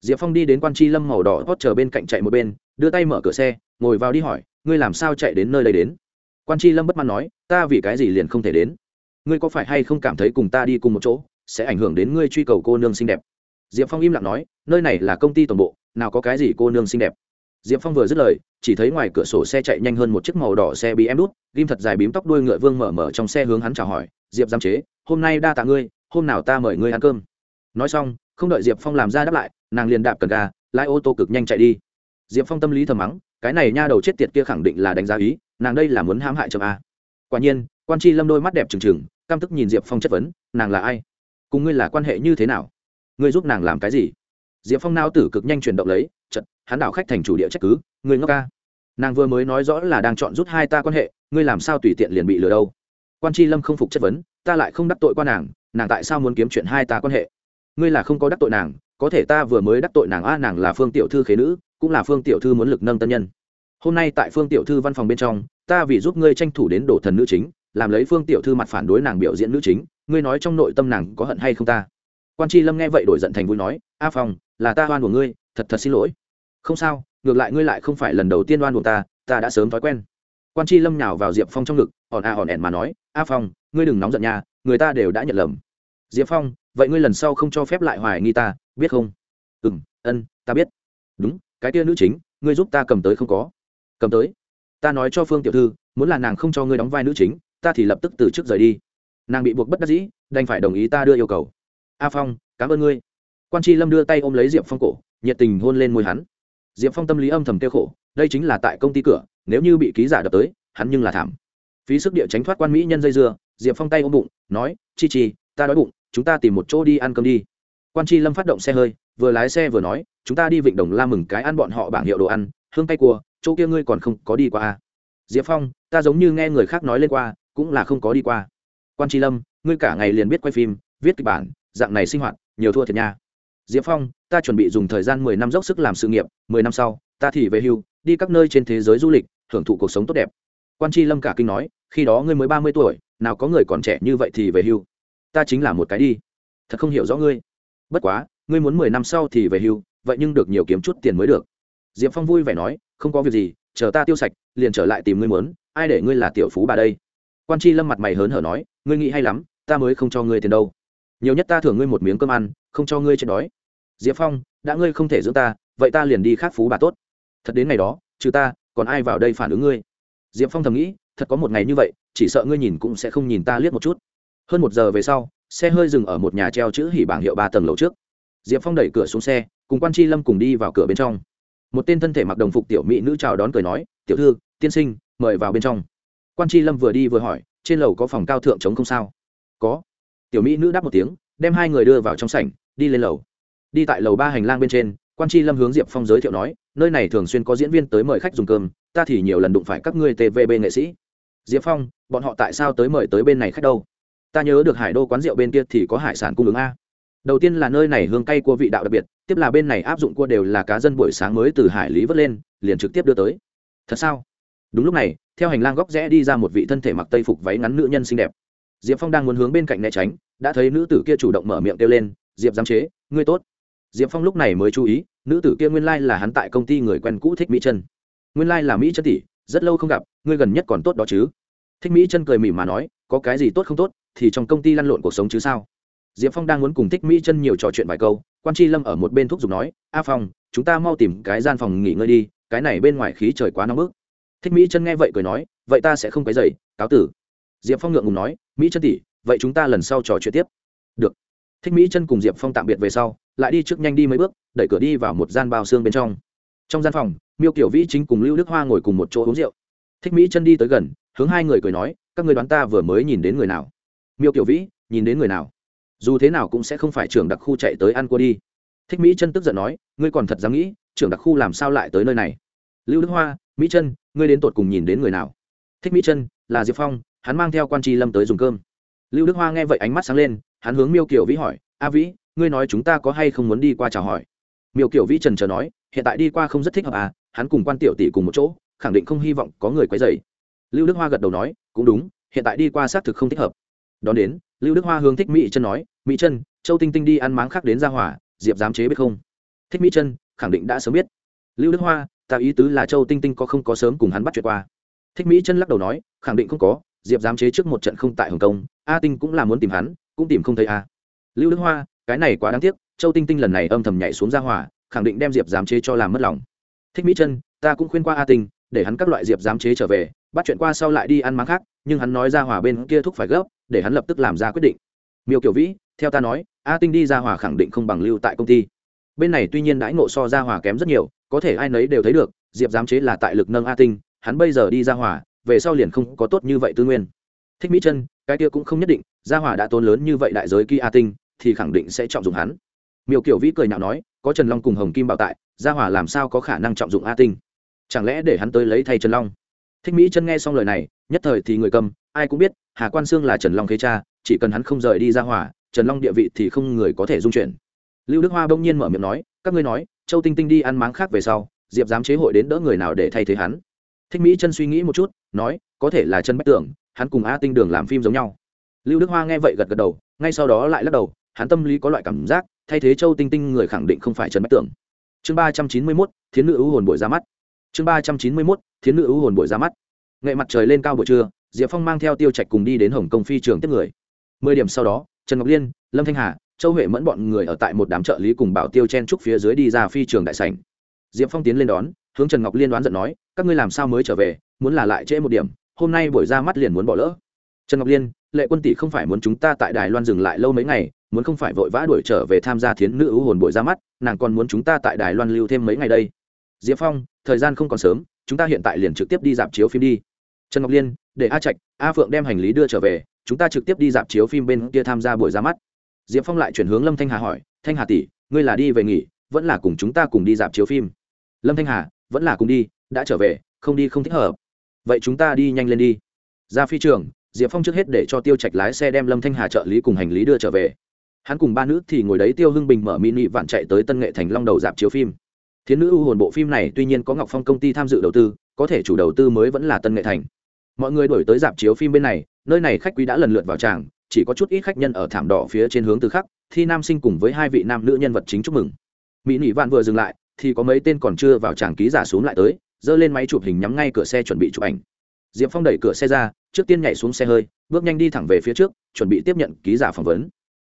Diệp phong đi đến quan tri lâm màu đỏ hót chờ bên cạnh chạy một bên, đưa tay mở cửa xe, ngồi vào đi hỏi, ngươi làm sao chạy đến nơi đây đến? Quan tri lâm bất mãn nói, ta vì cái gì liền không thể đến? Ngươi có phải hay không cảm thấy cùng ta đi cùng một chỗ, sẽ ảnh hưởng đến ngươi truy cầu cô nương xinh đẹp? Diệp phong im lặng nói, nơi này là công ty tổng bộ, nào có cái gì cô nương xinh đẹp? Diệp phong vừa dứt lời, chỉ thấy ngoài cửa sổ xe chạy nhanh hơn một chiếc màu đỏ xe bị em đút, ghim thật dài bím tóc đuôi ngựa vương mở mở trong xe hướng hắn chào hỏi, diệp giam chế, hôm nay đa tạ ngươi, hôm nào ta mời ngươi ăn cơm. Nói xong, không đợi diệp phong làm ra đáp lại, nàng liền đạp cần ga, lái ô tô cực nhanh chạy đi. Diệp phong tâm lý thầm mắng, cái này nha đầu chết tiệt kia khẳng định là đánh giá ý, nàng đây là muốn hãm hại chồng a. Quả nhiên, quan c lâm đôi mắt đẹp trừng trừng, căm tức nhìn diệp phong chất vấn, nàng là ai? Cùng ngươi là quan hệ như thế nào? Ngươi giúp nàng làm cái gì? Diệp phong nao tử cực nhanh chuyển động lấy hắn đảo khách thành chủ địa trách cứ ngươi ngốc ca. Nàng vừa mới nói rõ là đang chọn rút hai ta quan hệ, ngươi làm sao tùy tiện liền bị lừa đâu? Quan tri lâm không phục chất vấn, ta lại không đắc tội qua nàng nàng tại sao muốn kiếm chuyện hai ta quan hệ? Ngươi là không có đắc tội nàng, có thể ta vừa mới đắc tội nàng a, nàng là phương tiểu thư khế nữ, cũng là phương tiểu thư muốn lực nâng tân nhân. Hôm nay tại phương tiểu thư văn phòng bên trong, ta vì giúp ngươi tranh thủ đến đổ thần nữ chính, làm lấy phương tiểu thư mặt phản đối nàng biểu diễn nữ chính, ngươi nói trong nội tâm nàng có hận hay không ta? Quan tri lâm nghe vậy đổi giận thành vui nói, a phong, là ta oan của ngươi, thật thật xin lỗi không sao, ngược lại ngươi lại không phải lần đầu tiên đoan của ta ta đã sớm thói quen. Quan tri lâm nhào vào diệp phong trong ngực hòn a à hòn ẻn mà nói, a phong, ngươi đừng nóng giận nhà người ta đều đã nhận lầm. Diệp phong, vậy ngươi lần sau không cho phép lại hoài nghi ta, biết không? Ừ m ân, ta biết. Đúng, cái tia nữ chính, ngươi giúp ta cầm tới không có. Cầm tới? Ta nói cho phương tiểu thư, muốn là nàng không cho ngươi đóng vai nữ chính, ta thì lập tức từ chức rời đi. Nàng bị buộc bất đắc dĩ, đành phải đồng ý ta đưa yêu cầu. A phong, cảm ơn ngươi. Quan tri lâm đưa tay ôm lấy diệp phong cổ, nhiệt tình hôn lên môi hắn diệp phong tâm lý âm thầm kêu khổ, đây chính là tại công ty cửa, nếu như bị ký giả đập tới, hắn nhưng là thảm. Phí sức địa tránh thoát quan mỹ nhân dây dưa, diệp phong tay ôm bụng, nói, chi chi, ta đói bụng, chúng ta tìm một chỗ đi ăn cơm đi. Quan Chi lâm phát động xe hơi, vừa lái xe vừa nói, chúng ta đi vịnh đồng la mừng cái ăn bọn họ bảng hiệu đồ ăn, hương tay cua, chỗ kia ngươi còn không có đi qua à. diệp phong, ta giống như nghe người khác nói lên qua, cũng là không có đi qua. Quan tri lâm, ngươi cả ngày liền biết quay phim, viết kịch bản, dạng này sinh hoạt, nhiều thua thiệt nha. Diệp phong ta chuẩn bị dùng thời gian mười năm dốc sức làm sự nghiệp, mười năm sau, ta thì về hưu, đi các nơi trên thế giới du lịch, hưởng thụ cuộc sống tốt đẹp. Quan tri lâm cả kinh nói, khi đó ngươi mới ba mươi tuổi, nào có người còn trẻ như vậy thì về hưu. Ta chính là một cái đi. Thật không hiểu rõ ngươi. Bất quá, ngươi muốn mười năm sau thì về hưu, vậy nhưng được nhiều kiếm chút tiền mới được. Diệp phong vui vẻ nói, không có việc gì, chờ ta tiêu sạch, liền trở lại tìm ngươi muốn, ai để ngươi là tiểu phú bà đây? Quan tri lâm mặt mày hớn hở nói, ngươi nghĩ hay lắm, ta mới không cho ngươi tiền đâu. Nhiều nhất ta thưởng ngươi một miếng cơm ăn, không cho ngươi chết đói diệp phong, đã ngươi không thể giữ ta, vậy ta liền đi khác phú bà tốt. Thật đến ngày đó, trừ ta, còn ai vào đây phản ứng ngươi? Diệp phong thầm nghĩ, thật có một ngày như vậy, chỉ sợ ngươi nhìn cũng sẽ không nhìn ta liếc một chút. Hơn một giờ về sau, xe hơi dừng ở một nhà treo chữ hỉ bảng hiệu ba tầng lầu trước. Diệp phong đẩy cửa xuống xe, cùng quan tri lâm cùng đi vào cửa bên trong. Một tên thân thể mặc đồng phục tiểu mỹ nữ chào đón cười nói, tiểu thư, tiên sinh, mời vào bên trong. Quan tri lâm vừa đi vừa hỏi, trên lầu có phòng cao thượng chống không sao? Có. Tiểu mỹ nữ đáp một tiếng, đem hai người đưa vào trong sảnh, đi lên lầu đi tại lầu ba hành lang bên trên, quan tri lâm hướng diệp phong giới thiệu nói, nơi này thường xuyên có diễn viên tới mời khách dùng cơm, ta thì nhiều lần đụng phải các ngươi tvb nghệ sĩ. Diệp phong, bọn họ tại sao tới mời tới bên này khách đâu? Ta nhớ được hải đô quán rượu bên kia thì có hải sản cung ứng a. Đầu tiên là nơi này hương cay cua vị đạo đặc biệt, tiếp là bên này áp dụng cua đều là cá dân buổi sáng mới từ hải lý vớt lên, liền trực tiếp đưa tới. Thật sao? Đúng lúc này, theo hành lang góc rẽ đi ra một vị thân thể mặc tây phục váy ngắn nữ nhân xinh đẹp. Diệp phong đang muốn hướng bên cạnh né tránh, đã thấy nữ tử kia chủ động mở miệng kêu lên, diệp giám chế, ngươi tốt diệp phong lúc này mới chú ý, nữ tử kia nguyên lai là hắn tại công ty người quen cũ thích mỹ chân nguyên lai là mỹ chân tỷ, rất lâu không gặp, ngươi gần nhất còn tốt đó chứ? Thích mỹ chân cười mỉm mà nói, có cái gì tốt không tốt, thì trong công ty lăn lộn cuộc sống chứ sao? Diệp phong đang muốn cùng thích mỹ chân nhiều trò chuyện vài câu, quan tri lâm ở một bên thúc giục nói, a phong, chúng ta mau tìm cái gian phòng nghỉ ngơi đi, cái này bên ngoài khí trời quá nóng bức. Thích mỹ chân nghe vậy cười nói, vậy ta sẽ không cái dậy cáo tử. Diệp phong ngượng ngùng nói, mỹ chân tỷ, vậy chúng ta lần sau trò chuyện tiếp. Được thích mỹ chân cùng diệp phong tạm biệt về sau, lại đi trước nhanh đi mấy bước, đẩy cửa đi vào một gian bao xương bên trong. Trong gian phòng, miêu kiểu vĩ chính cùng lưu đức hoa ngồi cùng một chỗ uống rượu. Thích mỹ chân đi tới gần, hướng hai người cười nói, các người đoán ta vừa mới nhìn đến người nào? Miêu kiểu vĩ, nhìn đến người nào? Dù thế nào cũng sẽ không phải trưởng đặc khu chạy tới ăn cua đi. Thích mỹ chân tức giận nói, ngươi còn thật dám nghĩ, trưởng đặc khu làm sao lại tới nơi này? Lưu đức hoa, mỹ chân ngươi đến tột cùng nhìn đến người nào? Thích mỹ chân là diệp phong, hắn mang theo quan tri lâm tới dùng cơm. Lưu đức hoa nghe vậy ánh mắt sáng lên hắn hướng miêu kiểu vĩ hỏi, a vĩ, ngươi nói chúng ta có hay không muốn đi qua chào hỏi? Miêu kiểu vĩ trần trờ nói, hiện tại đi qua không rất thích hợp à hắn cùng quan tiểu tỷ cùng một chỗ, khẳng định không hy vọng có người quấy dày lưu đức hoa gật đầu nói, cũng đúng, hiện tại đi qua xác thực không thích hợp. Đón đến, lưu đức hoa hướng thích mỹ chân nói, mỹ chân châu tinh tinh đi ăn máng khác đến ra hỏa diệp dám chế biết không? Thích mỹ chân khẳng định đã sớm biết. Lưu đức hoa, ta ý tứ là châu tinh tinh có không có sớm cùng hắn bắt chuyện qua. Thích mỹ chân lắc đầu nói, khẳng định không có, diệp dám chế trước một trận không tại hồng kông, a tinh cũng là muốn tìm hắn cũng tìm không thấy a lưu đức hoa, cái này quá đáng tiếc, châu tinh tinh lần này âm thầm nhảy xuống ra hỏa, khẳng định đem diệp Giám chế cho làm mất lòng. Thích mỹ chân ta cũng khuyên qua a tinh, để hắn các loại diệp Giám chế trở về, bắt chuyện qua sau lại đi ăn máng khác, nhưng hắn nói ra hỏa bên kia thúc phải gấp, để hắn lập tức làm ra quyết định. Miêu kiểu vĩ, theo ta nói, a tinh đi ra hỏa khẳng định không bằng lưu tại công ty. Bên này tuy nhiên đãi ngộ so ra hỏa kém rất nhiều, có thể ai nấy đều thấy được, diệp giám chế là tại lực nâng a tinh, hắn bây giờ đi ra hỏa, về sau liền không có tốt như vậy tư nguyên. Thích mỹ chân cái kia cũng không nhất định, gia hỏa đã tốn lớn như vậy đại giới kia a tinh, thì khẳng định sẽ trọng dụng hắn. Miêu kiểu vĩ cười nhạo nói, có trần long cùng hồng kim bảo tại, gia hỏa làm sao có khả năng trọng dụng a tinh? Chẳng lẽ để hắn tới lấy thay trần long? Thích mỹ chân nghe xong lời này, nhất thời thì người cầm, ai cũng biết, hà quan sương là trần long khế cha, chỉ cần hắn không rời đi gia hỏa, trần long địa vị thì không người có thể dung chuyển. Lưu đức hoa bỗng nhiên mở miệng nói, các ngươi nói, châu tinh tinh đi ăn máng khác về sau, diệp dám chế hội đến đỡ người nào để thay thế hắn? Thích mỹ chân suy nghĩ một chút, nói, có thể là trần bách tưởng hắn cùng a tinh đường làm phim giống nhau. Lưu đức hoa nghe vậy gật gật đầu, ngay sau đó lại lắc đầu, hắn tâm lý có loại cảm giác, thay thế châu tinh tinh người khẳng định không phải trần bách tưởng chương ba trăm chín mươi mốt, thiến nữ ưu hồn buổi ra mắt. Chương ba trăm chín mươi mốt, thiến nữ ưu hồn buổi ra mắt. Nghệ mặt trời lên cao buổi trưa, diệp phong mang theo tiêu trạch cùng đi đến hồng kông phi trường tiếp người. Mười điểm sau đó, trần ngọc liên, lâm thanh hà, châu huệ mẫn bọn người ở tại một đám trợ lý cùng bảo tiêu chen trúc phía dưới đi ra phi trường đại sảnh. Diệp phong tiến lên đón, hướng trần ngọc liên đoán giận nói, các ngươi làm sao mới trở về, muốn là lại trễ một điểm hôm nay buổi ra mắt liền muốn bỏ lỡ. Trần ngọc liên, lệ quân tỷ không phải muốn chúng ta tại đài loan dừng lại lâu mấy ngày, muốn không phải vội vã đuổi trở về tham gia thiến nữ ưu hồn buổi ra mắt, nàng còn muốn chúng ta tại đài loan lưu thêm mấy ngày đây. Diệp phong, thời gian không còn sớm, chúng ta hiện tại liền trực tiếp đi dạp chiếu phim đi. Trần ngọc liên, để a trạch, a phượng đem hành lý đưa trở về, chúng ta trực tiếp đi dạp chiếu phim bên kia tham gia buổi ra mắt. Diệp phong lại chuyển hướng lâm thanh hà hỏi, thanh hà tỷ, ngươi là đi về nghỉ, vẫn là cùng chúng ta cùng đi dạp chiếu phim? Lâm thanh hà, vẫn là cùng đi, đã trở về, không đi không thích hợp vậy chúng ta đi nhanh lên đi. Ra phi trường, diệp phong trước hết để cho tiêu trạch lái xe đem lâm thanh hà trợ lý cùng hành lý đưa trở về. Hắn cùng ba nữ thì ngồi đấy tiêu hưng bình mở mini vạn chạy tới tân nghệ thành long đầu dạp chiếu phim. Thiến nữ ưu hồn bộ phim này tuy nhiên có ngọc phong công ty tham dự đầu tư, có thể chủ đầu tư mới vẫn là tân nghệ thành. Mọi người đổi tới dạp chiếu phim bên này, nơi này khách quý đã lần lượt vào tràng, chỉ có chút ít khách nhân ở thảm đỏ phía trên hướng từ khắc, thi nam sinh cùng với hai vị nam nữ nhân vật chính chúc mừng. Mỹ nỉ vạn vừa dừng lại, thì có mấy tên còn chưa vào tràng ký giả xuống lại tới giơ lên máy chụp hình nhắm ngay cửa xe chuẩn bị chụp ảnh. Diệp phong đẩy cửa xe ra, trước tiên nhảy xuống xe hơi, bước nhanh đi thẳng về phía trước, chuẩn bị tiếp nhận ký giả phỏng vấn.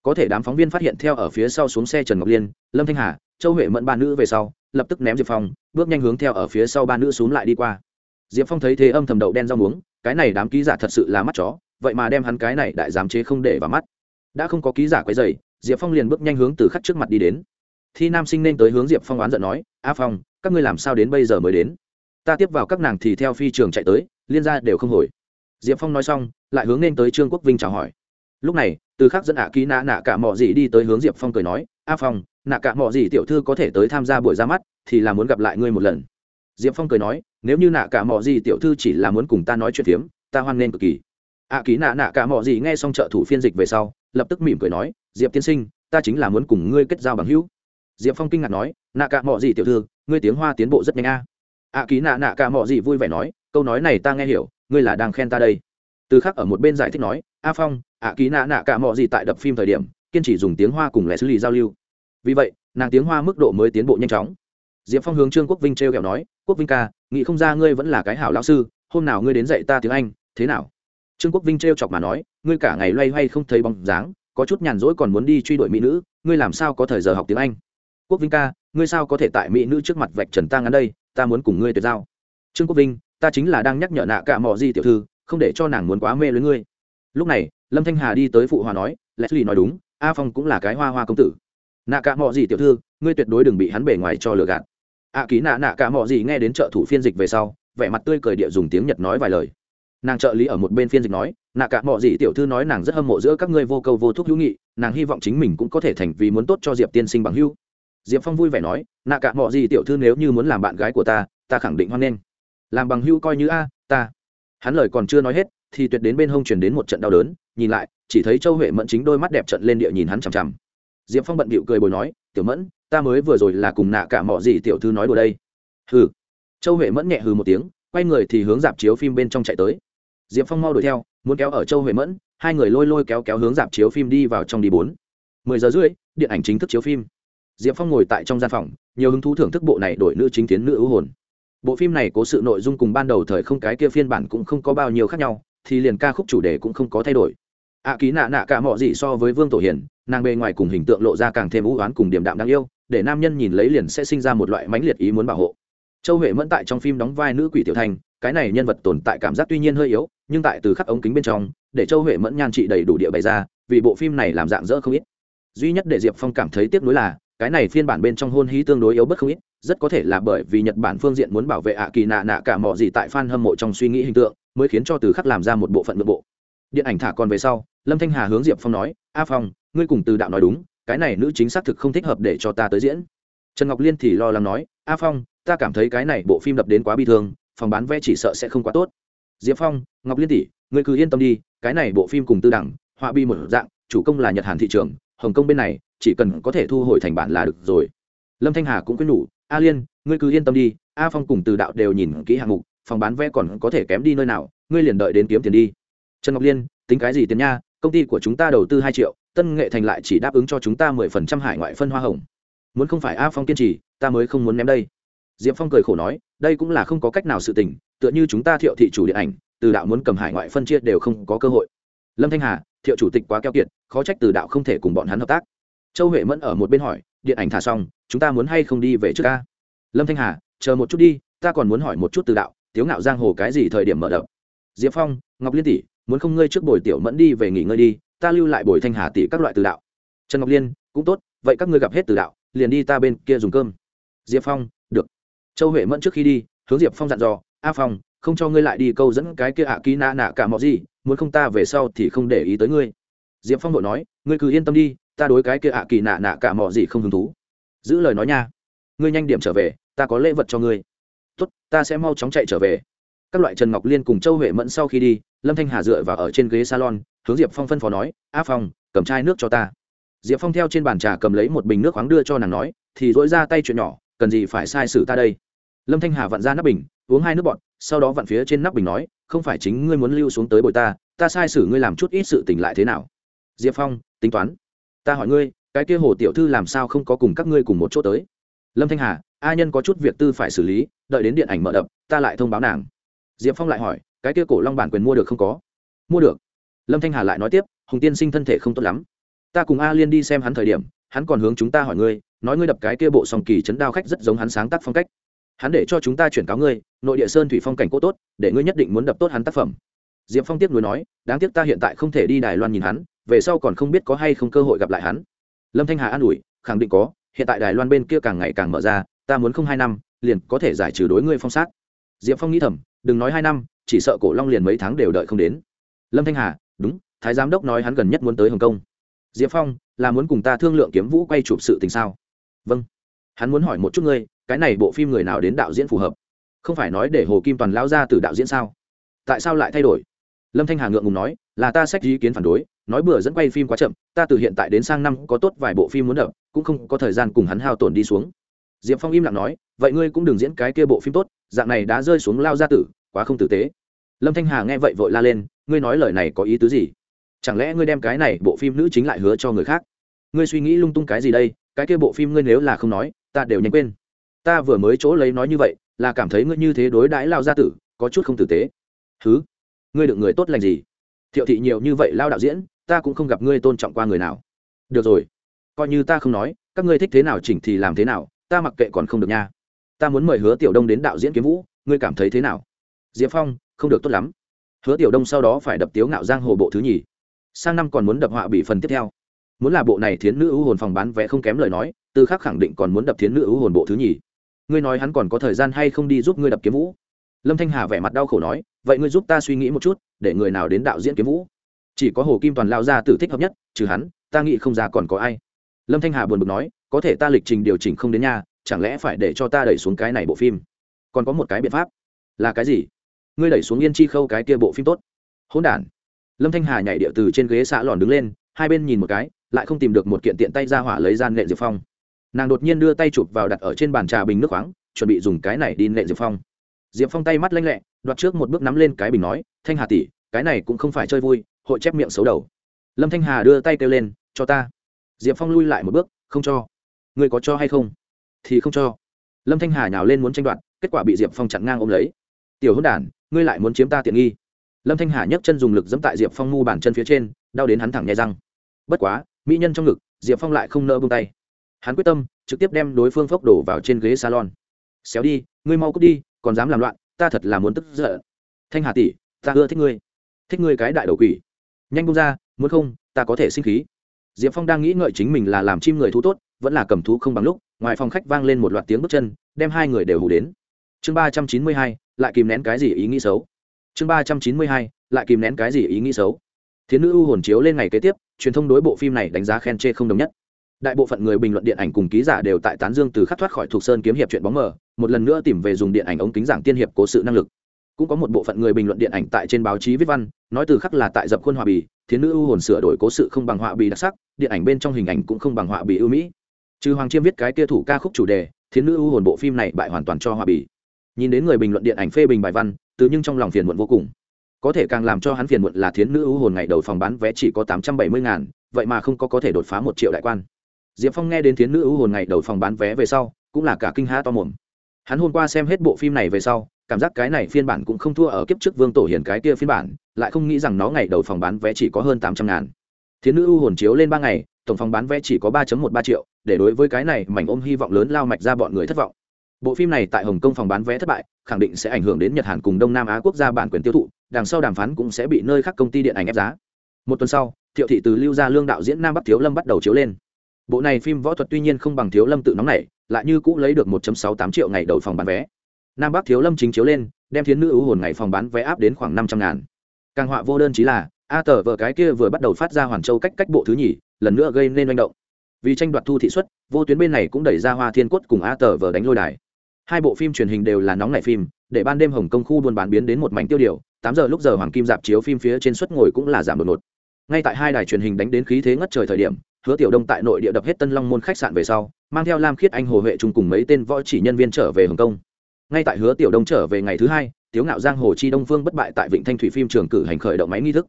Có thể đám phóng viên phát hiện theo ở phía sau xuống xe trần ngọc liên, lâm thanh hà, châu huệ mẫn ba nữ về sau, lập tức ném diệp phong, bước nhanh hướng theo ở phía sau ba nữ xuống lại đi qua. Diệp phong thấy thế âm thầm đậu đen rau muống, cái này đám ký giả thật sự là mắt chó, vậy mà đem hắn cái này đại giám chế không để vào mắt. Đã không có ký giả quấy dày diệp phong liền bước nhanh hướng từ khắc trước mặt đi đến. Thi nam sinh nên tới hướng diệp phong oán giận nói, a phong, các ngươi làm sao đến bây giờ mới đến? Ta tiếp vào các nàng thì theo phi trường chạy tới, liên gia đều không hồi. Diệp phong nói xong, lại hướng nên tới trương quốc vinh chào hỏi. Lúc này, từ khắc dẫn ạ ký nạ nạ cả mọ gì đi tới hướng diệp phong cười nói, a phong, nạ cả mọ gì tiểu thư có thể tới tham gia buổi ra mắt, thì là muốn gặp lại ngươi một lần. Diệp phong cười nói, nếu như nạ cả mọ gì tiểu thư chỉ là muốn cùng ta nói chuyện phiếm, ta hoan nghênh cực kỳ. Ạ ký nạ nạ cả mọ gì nghe xong trợ thủ phiên dịch về sau, lập tức mỉm cười nói, diệp tiên sinh, ta chính là muốn cùng ngươi kết giao bằng hữu. Diệp phong kinh ngạc nói, nạ cả mọ gì tiểu thư, ngươi tiếng hoa tiến bộ rất nhanh a ạ ký nạ nạ cả mọ gì vui vẻ nói, câu nói này ta nghe hiểu, ngươi là đang khen ta đây. Từ khắc ở một bên giải thích nói, a phong ạ ký nạ nạ cả mọ gì tại đập phim thời điểm, kiên trì dùng tiếng hoa cùng lẽ xử lý giao lưu. Vì vậy, nàng tiếng hoa mức độ mới tiến bộ nhanh chóng. Diệp phong hướng trương quốc vinh t r e o kẹo nói, quốc vinh ca, nghĩ không ra ngươi vẫn là cái hảo lão sư, hôm nào ngươi đến dạy ta tiếng anh, thế nào? Trương quốc vinh t r e o chọc mà nói, ngươi cả ngày loay hoay không thấy bóng dáng, có chút nhàn rỗi còn muốn đi truy đuổi mỹ nữ, ngươi làm sao có thời giờ học tiếng anh? Quốc vinh ca, ngươi sao có thể tại mỹ nữ trước mặt vạch trần ta ngắn đây? Ta muốn cùng ngươi tuyệt giao. Trương quốc vinh, ta chính là đang nhắc nhở nạ cả mò di tiểu thư, không để cho nàng muốn quá mê lưới ngươi. Lúc này, lâm thanh hà đi tới phụ hòa nói, leslie nói đúng, a phong cũng là cái hoa hoa công tử. Nạ cả mò gì tiểu thư, ngươi tuyệt đối đừng bị hắn bể ngoài cho lừa gạt. A ký nạ nạ cả mò gì nghe đến trợ thủ phiên dịch về sau, vẻ mặt tươi cười địa dùng tiếng nhật nói vài lời. Nàng trợ lý ở một bên phiên dịch nói, nạ cả mọ gì tiểu thư nói nàng rất hâm mộ giữa các ngươi vô câu vô thúc hữu nghị, nàng hy vọng chính mình cũng có thể thành vì muốn tốt cho diệp tiên sinh bằng hữu diệp phong vui vẻ nói, nạ cả mọi gì tiểu thư nếu như muốn làm bạn gái của ta ta khẳng định hoan nghênh. Làm bằng hữu coi như a, ta. Hắn lời còn chưa nói hết, thì tuyệt đến bên hông truyền đến một trận đau đớn, nhìn lại, chỉ thấy châu huệ mẫn chính đôi mắt đẹp trận lên địa nhìn hắn chằm chằm. Diệp phong bận bịu cười bồi nói, tiểu mẫn, ta mới vừa rồi là cùng nạ cả mọi gì tiểu thư nói đùa đây. Hừ. Châu huệ mẫn nhẹ hừ một tiếng, quay người thì hướng dạp chiếu phim bên trong chạy tới. Diệp phong mau đuổi theo, muốn kéo ở châu huệ mẫn, hai người lôi lôi kéo kéo hướng dạp chiếu phim đi vào trong đi bốn. Mười giờ rưỡi, điện ảnh chính thức chiếu phim diệp phong ngồi tại trong gian phòng, nhiều hứng thú thưởng thức bộ này đổi nữ chính tiến nữ ưu hồn. Bộ phim này có sự nội dung cùng ban đầu thời không cái kia phiên bản cũng không có bao nhiêu khác nhau, thì liền ca khúc chủ đề cũng không có thay đổi. Ạ ký nạ nạ cả mọi gì so với vương tổ hiền nàng bề ngoài cùng hình tượng lộ ra càng thêm ưu oán cùng điểm đạm đáng yêu, để nam nhân nhìn lấy liền sẽ sinh ra một loại mãnh liệt ý muốn bảo hộ. Châu huệ mẫn tại trong phim đóng vai nữ quỷ tiểu thành, cái này nhân vật tồn tại cảm giác tuy nhiên hơi yếu, nhưng tại từ khắc ống kính bên trong, để châu huệ mẫn nhan trị đầy đủ địa bày ra, vì bộ phim này làm dạng dỡ không ít. Duy nhất để diệp phong cảm thấy tiếc nuối là cái này phiên bản bên trong hôn hí tương đối yếu bất không ít, rất có thể là bởi vì nhật bản phương diện muốn bảo vệ ạ kỳ nạ nạ cả mọi gì tại fan hâm mộ trong suy nghĩ hình tượng, mới khiến cho từ khắc làm ra một bộ phận nội bộ. Điện ảnh thả còn về sau, lâm thanh hà hướng diệp phong nói, a phong, ngươi cùng từ đạo nói đúng, cái này nữ chính xác thực không thích hợp để cho ta tới diễn. Trần ngọc liên thì lo lắng nói, a phong, ta cảm thấy cái này bộ phim đập đến quá bi thương, phòng bán vé chỉ sợ sẽ không quá tốt. Diệp phong, ngọc liên tỷ, ngươi cứ yên tâm đi, cái này bộ phim cùng tư đẳng, họa bi một dạng, chủ công là nhật hàn thị trường hồng kông bên này, chỉ cần có thể thu hồi thành bản là được rồi. Lâm thanh hà cũng quyết nhủ, a liên, ngươi cứ yên tâm đi, a phong cùng từ đạo đều nhìn kỹ hạng mục, phòng bán vé còn có thể kém đi nơi nào, ngươi liền đợi đến kiếm tiền đi. Trần ngọc liên, tính cái gì tiền nha, công ty của chúng ta đầu tư hai triệu, tân nghệ thành lại chỉ đáp ứng cho chúng ta mười phần trăm hải ngoại phân hoa hồng. Muốn không phải a phong kiên trì, ta mới không muốn ném đây. Diệp phong cười khổ nói, đây cũng là không có cách nào sự tình, tựa như chúng ta thiệu thị chủ điện ảnh, từ đạo muốn cầm hải ngoại phân chia đều không có cơ hội. Lâm thanh hà thiệu chủ tịch quá keo kiệt, khó trách từ đạo không thể cùng bọn hắn hợp tác. Châu huệ mẫn ở một bên hỏi, điện ảnh thả xong, chúng ta muốn hay không đi về trước ca? Lâm thanh hà, chờ một chút đi, ta còn muốn hỏi một chút từ đạo, tiếu ngạo giang hồ cái gì thời điểm mở đ diệp phong, ngọc liên tỷ, muốn không ngươi trước bồi tiểu mẫn đi về nghỉ ngơi đi, ta lưu lại bồi thanh hà tỷ các loại từ đạo. Trần ngọc liên, cũng tốt, vậy các ngươi gặp hết từ đạo, liền đi ta bên kia dùng cơm. Diệp phong, được. Châu huệ mẫn trước khi đi, hướng diệp phong dặn dò, a phong, không cho ngươi lại đi câu dẫn cái kia ạ ký nạ nạ cả mọi gì muốn không ta về sau thì không để ý tới ngươi. Diệp phong nội nói, ngươi cứ yên tâm đi, ta đối cái kia ạ kỳ nạ nạ cả mọi gì không hứng thú. Giữ lời nói nha. Ngươi nhanh điểm trở về, ta có lễ vật cho ngươi. Tốt, ta sẽ mau chóng chạy trở về. Các loại trần ngọc liên cùng châu huệ mẫn sau khi đi, lâm thanh hà dựa vào ở trên ghế salon, hướng diệp phong phân phó nói, a phong, cầm chai nước cho ta. Diệp phong theo trên bàn trà cầm lấy một bình nước khoáng đưa cho nàng nói, thì dỗi ra tay chuyện nhỏ, cần gì phải sai sử ta đây? Lâm thanh hà vặn ra nắp bình uống hai nước bọt sau đó vặn phía trên nắp bình nói, không phải chính ngươi muốn lưu xuống tới bồi ta ta sai sử ngươi làm chút ít sự tỉnh lại thế nào? Diệp phong, tính toán. Ta hỏi ngươi, cái kia hồ tiểu thư làm sao không có cùng các ngươi cùng một chỗ tới? Lâm thanh hà, a nhân có chút việc tư phải xử lý, đợi đến điện ảnh mở đập, ta lại thông báo nàng. Diệp phong lại hỏi, cái kia cổ long bản quyền mua được không có? Mua được. Lâm thanh hà lại nói tiếp, hùng tiên sinh thân thể không tốt lắm. Ta cùng a liên đi xem hắn thời điểm, hắn còn hướng chúng ta hỏi ngươi, nói ngươi đập cái kia bộ song kỳ chấn đao khách rất giống hắn sáng tác phong cách hắn để cho chúng ta chuyển cáo ngươi, nội địa sơn thủy phong cảnh cố tốt, để ngươi nhất định muốn đập tốt hắn tác phẩm. Diệp phong tiếp nối nói, đáng tiếc ta hiện tại không thể đi đài loan nhìn hắn, về sau còn không biết có hay không cơ hội gặp lại hắn. Lâm thanh hà an ủi, khẳng định có, hiện tại đài loan bên kia càng ngày càng mở ra, ta muốn không hai năm, liền có thể giải trừ đối ngươi phong sát. Diệp phong nghĩ thầm, đừng nói hai năm, chỉ sợ cổ long liền mấy tháng đều đợi không đến. Lâm thanh hà, đúng, thái giám đốc nói hắn gần nhất muốn tới hồng kông. Diệp phong, là muốn cùng ta thương lượng kiếm vũ quay chụp sự tình sao? Vâng. Hắn muốn hỏi một chút ngươi cái này bộ phim người nào đến đạo diễn phù hợp? Không phải nói để hồ kim toàn lao ra từ đạo diễn sao? Tại sao lại thay đổi? Lâm thanh hà ngượng ngùng nói, là ta sách ý kiến phản đối, nói bừa dẫn quay phim quá chậm, ta từ hiện tại đến sang năm có tốt vài bộ phim muốn đập, cũng không có thời gian cùng hắn hao tổn đi xuống. Diệp phong im lặng nói, vậy ngươi cũng đừng diễn cái kia bộ phim tốt, dạng này đã rơi xuống lao gia tử, quá không tử tế. Lâm thanh hà nghe vậy vội la lên, ngươi nói lời này có ý tứ gì? Chẳng lẽ ngươi đem cái này bộ phim nữ chính lại hứa cho người khác? Ngươi suy nghĩ lung tung cái gì đây? Cái kia bộ phim ngươi nếu là không nói, ta đều nhanh quên ta vừa mới chỗ lấy nói như vậy, là cảm thấy ngươi như thế đối đãi lao gia tử, có chút không tử tế. Thứ ngươi được người tốt lành gì? Thiệu thị nhiều như vậy lao đạo diễn, ta cũng không gặp ngươi tôn trọng qua người nào. Được rồi. Coi như ta không nói, các ngươi thích thế nào chỉnh thì làm thế nào, ta mặc kệ còn không được nha. Ta muốn mời hứa tiểu đông đến đạo diễn kiếm vũ, ngươi cảm thấy thế nào? Diệp phong, không được tốt lắm. Hứa tiểu đông sau đó phải đập tiếu ngạo giang hồ bộ thứ nhì. Sang năm còn muốn đập họa bị phần tiếp theo. Muốn là bộ này thiến nữ ưu hồn phòng bán vé không kém lời nói tư khắc khẳng định còn muốn đập thiến nữ ưu hồn bộ thứ nhì ngươi nói hắn còn có thời gian hay không đi giúp ngươi đập kiếm vũ? Lâm thanh hà vẻ mặt đau khổ nói, vậy ngươi giúp ta suy nghĩ một chút, để người nào đến đạo diễn kiếm vũ? Chỉ có hồ kim toàn lao ra tử thích hợp nhất, trừ hắn, ta nghĩ không ra còn có ai. Lâm thanh hà buồn bực nói, có thể ta lịch trình điều chỉnh không đến nhà, chẳng lẽ phải để cho ta đẩy xuống cái này bộ phim? Còn có một cái biện pháp. Là cái gì? Ngươi đẩy xuống yên chi khâu cái kia bộ phim tốt. Hỗn đản. Lâm thanh hà nhảy địa từ trên ghế xã lòn đứng lên, hai bên nhìn một cái, lại không tìm được một kiện tiện tay ra hỏa lấy gian nghệ diệp phong nàng đột nhiên đưa tay chụp vào đặt ở trên bàn trà bình nước khoáng, chuẩn bị dùng cái này đi nệ diệp phong. Diệp phong tay mắt lanh lẹ, đoạt trước một bước nắm lên cái bình nói, thanh hà tỷ, cái này cũng không phải chơi vui, hội chép miệng xấu đầu. Lâm thanh hà đưa tay kêu lên, cho ta. Diệp phong lui lại một bước, không cho. Người có cho hay không? Thì không cho. Lâm thanh hà nhào lên muốn tranh đoạt, kết quả bị diệp phong chặn ngang ôm lấy. Tiểu hôn đản, ngươi lại muốn chiếm ta tiện nghi. Lâm thanh hà nhấc chân dùng lực dẫm tại diệp phong mu bàn chân phía trên, đau đến hắn thẳng nhai răng. Bất quá, mỹ nhân trong ngực, diệp phong lại không nỡ bông tay hắn quyết tâm, trực tiếp đem đối phương phốc đổ vào trên ghế salon. Xéo đi, ngươi mau cút đi, còn dám làm loạn, ta thật là muốn tức giận. Thanh hà tỷ, ta ưa thích ngươi. Thích ngươi cái đại đầu quỷ. Nhanh bông ra, muốn không, ta có thể sinh khí. Diệp phong đang nghĩ ngợi chính mình là làm chim người thú tốt, vẫn là cầm thú không bằng lúc, ngoài phòng khách vang lên một loạt tiếng bước chân, đem hai người đều hù đến. Chương ba trăm chín mươi hai, lại kìm nén cái gì ý nghĩ xấu? Chương ba trăm chín mươi hai, lại kìm nén cái gì ý nghĩ xấu? Thiến nữ ưu hồn chiếu lên ngày kế tiếp, truyền thông đối bộ phim này đánh giá khen chê không đồng nhất đại bộ phận người bình luận điện ảnh cùng ký giả đều tại tán dương từ khắc thoát khỏi thuộc sơn kiếm hiệp chuyện bóng mờ, một lần nữa tìm về dùng điện ảnh ống kính giảng tiên hiệp cố sự năng lực. Cũng có một bộ phận người bình luận điện ảnh tại trên báo chí viết văn, nói từ khắc là tại dập khuôn hòa bì, thiến nữ ưu hồn sửa đổi cố sự không bằng họa bì đặc sắc, điện ảnh bên trong hình ảnh cũng không bằng họa bì ưu mỹ. Trừ hoàng chiêm viết cái kia thủ ca khúc chủ đề, thiến nữ ưu hồn bộ phim này bại hoàn toàn cho họa bì. Nhìn đến người bình luận điện ảnh phê bình bài văn, từ nhưng trong lòng phiền muộn vô cùng. Có thể càng làm cho hắn phiền muộn là thiến nữ ưu hồn ngày đầu phòng bán vé chỉ có tám trăm bảy mươi ngàn, vậy mà không có có thể đột phá một triệu đại quan diệp phong nghe đến tiếng nữ ưu hồn ngày đầu phòng bán vé về sau, cũng là cả kinh ha to mồm. Hắn hôm qua xem hết bộ phim này về sau, cảm giác cái này phiên bản cũng không thua ở kiếp trước vương tổ hiền cái kia phiên bản, lại không nghĩ rằng nó ngày đầu phòng bán vé chỉ có hơn tám trăm ngàn. Thiến nữ ưu hồn chiếu lên ba ngày, tổng phòng bán vé chỉ có ba một ba triệu, để đối với cái này mảnh ôm hy vọng lớn lao mạch ra bọn người thất vọng. Bộ phim này tại hồng kông phòng bán vé thất bại, khẳng định sẽ ảnh hưởng đến nhật hàn cùng đông nam á quốc gia bản quyền tiêu thụ, đằng sau đàm phán cũng sẽ bị nơi khác công ty điện ảnh ép giá. Một tuần sau, thiệu thị từ lưu gia lương đạo diễn nam bắc thiếu lâm bắt đầu chiếu lên bộ này phim võ thuật tuy nhiên không bằng thiếu lâm tự nóng này lại như cũ lấy được 1.68 triệu ngày đầu phòng bán vé. Nam bắc thiếu lâm chính chiếu lên, đem thiến nữ ưu hồn ngày phòng bán vé áp đến khoảng năm trăm ngàn. Càng họa vô đơn chí là, a tờ vợ cái kia vừa bắt đầu phát ra hoàn châu cách cách bộ thứ nhì, lần nữa gây nên manh động. Vì tranh đoạt thu thị xuất vô tuyến bên này cũng đẩy ra hoa thiên quất cùng a tờ vờ đánh lôi đài. Hai bộ phim truyền hình đều là nóng nảy phim, để ban đêm hồng công khu buôn bán biến đến một mảnh tiêu điều, tám giờ lúc giờ hoàng kim dạp chiếu phim phía trên suất ngồi cũng là giảm đột ngột. Ngay tại hai đài truyền hình đánh đến khí thế ngất trời thời điểm hứa tiểu đông tại nội địa đập hết tân long môn khách sạn về sau, mang theo lam khiết anh, hồ huệ chung cùng mấy tên võ chỉ nhân viên trở về hồng kông. Ngay tại hứa tiểu đông trở về ngày thứ hai, tiếu ngạo giang, hồ chi đông phương bất bại tại vịnh thanh thủy phim trường cử hành khởi động máy nghi thức.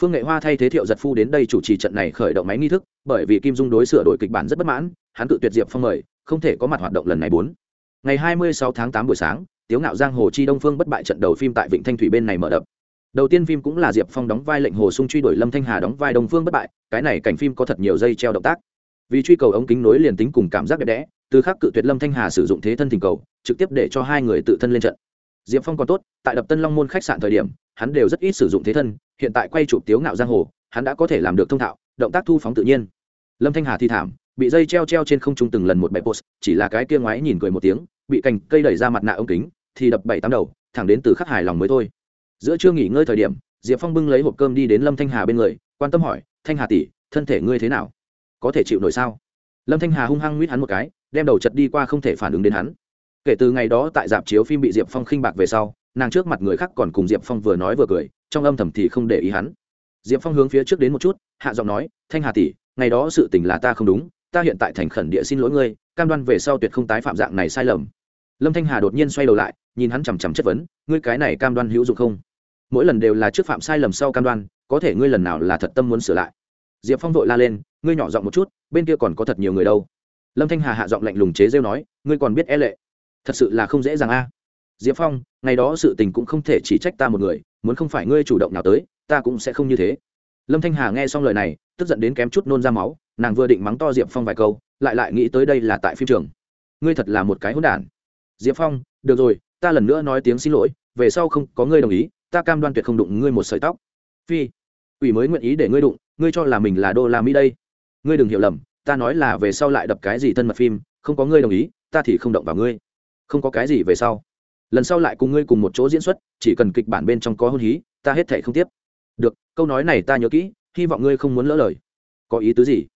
Phương nghệ hoa thay thế thiệu giật phu đến đây chủ trì trận này khởi động máy nghi thức, bởi vì kim dung đối sửa đổi kịch bản rất bất mãn, hắn tự tuyệt diệp phong mời, không thể có mặt hoạt động lần này bốn. Ngày hai mươi sáu tháng tám buổi sáng, tiếu ngạo giang, hồ chi đông phương bất bại trận đầu phim tại vịnh thanh thủy bên này mở đập đầu tiên phim cũng là diệp phong đóng vai lệnh hồ sung truy đuổi lâm thanh hà đóng vai Đồng phương bất bại, cái này cảnh phim có thật nhiều dây treo động tác. Vì truy cầu ống kính nối liền tính cùng cảm giác đẹp đẽ, từ khắc cự tuyệt lâm thanh hà sử dụng thế thân tình cầu, trực tiếp để cho hai người tự thân lên trận. Diệp phong còn tốt, tại đập tân long môn khách sạn thời điểm, hắn đều rất ít sử dụng thế thân, hiện tại quay chụp tiếu ngạo giang hồ, hắn đã có thể làm được thông thạo, động tác thu phóng tự nhiên. Lâm thanh hà thi thảm, bị dây treo treo trên không trung từng lần một bài post, chỉ là cái kia ngoái nhìn cười một tiếng, bị cành cây đẩy ra mặt nạ ống kính, thì đập bảy tám đầu, thẳng đến từ khắc hài lòng mới thôi giữa chưa nghỉ ngơi thời điểm, diệp phong bưng lấy hộp cơm đi đến lâm thanh hà bên người, quan tâm hỏi, thanh hà tỷ, thân thể ngươi thế nào? Có thể chịu nổi sao? Lâm thanh hà hung hăng nguyết hắn một cái, đem đầu chật đi qua không thể phản ứng đến hắn. Kể từ ngày đó tại dạp chiếu phim bị diệp phong khinh bạc về sau, nàng trước mặt người khác còn cùng diệp phong vừa nói vừa cười, trong âm thầm thì không để ý hắn. Diệp phong hướng phía trước đến một chút, hạ giọng nói, thanh hà tỷ, ngày đó sự tình là ta không đúng, ta hiện tại thành khẩn địa xin lỗi ngươi, cam đoan về sau tuyệt không tái phạm dạng này sai lầm. Lâm thanh hà đột nhiên xoay đầu lại, nhìn hắn chằm chằm chất vấn, ngươi cái này cam đoan hữu dụng không? Mỗi lần đều là trước phạm sai lầm sau cam đoan, có thể ngươi lần nào là thật tâm muốn sửa lại. Diệp phong vội la lên, ngươi nhỏ giọng một chút, bên kia còn có thật nhiều người đâu. Lâm thanh hà hạ giọng lạnh lùng chế rêu nói, ngươi còn biết e lệ. Thật sự là không dễ dàng a. Diệp phong, ngày đó sự tình cũng không thể chỉ trách ta một người, muốn không phải ngươi chủ động nào tới, ta cũng sẽ không như thế. Lâm thanh hà nghe xong lời này, tức giận đến kém chút nôn ra máu, nàng vừa định mắng to diệp phong vài câu, lại lại nghĩ tới đây là tại phim trường. Ngươi thật là một cái hỗn đản. Diệp phong, được rồi, ta lần nữa nói tiếng xin lỗi, về sau không có ngươi đồng ý ta cam đoan tuyệt không đụng ngươi một sợi tóc. Phi, ủy mới nguyện ý để ngươi đụng, ngươi cho là mình là đô la mỹ đây. Ngươi đừng hiểu lầm, ta nói là về sau lại đập cái gì thân mật phim, không có ngươi đồng ý, ta thì không động vào ngươi. Không có cái gì về sau. Lần sau lại cùng ngươi cùng một chỗ diễn xuất, chỉ cần kịch bản bên trong có hôn hí, ta hết thể không tiếp. Được, câu nói này ta nhớ kỹ, hy vọng ngươi không muốn lỡ lời. Có ý tứ gì?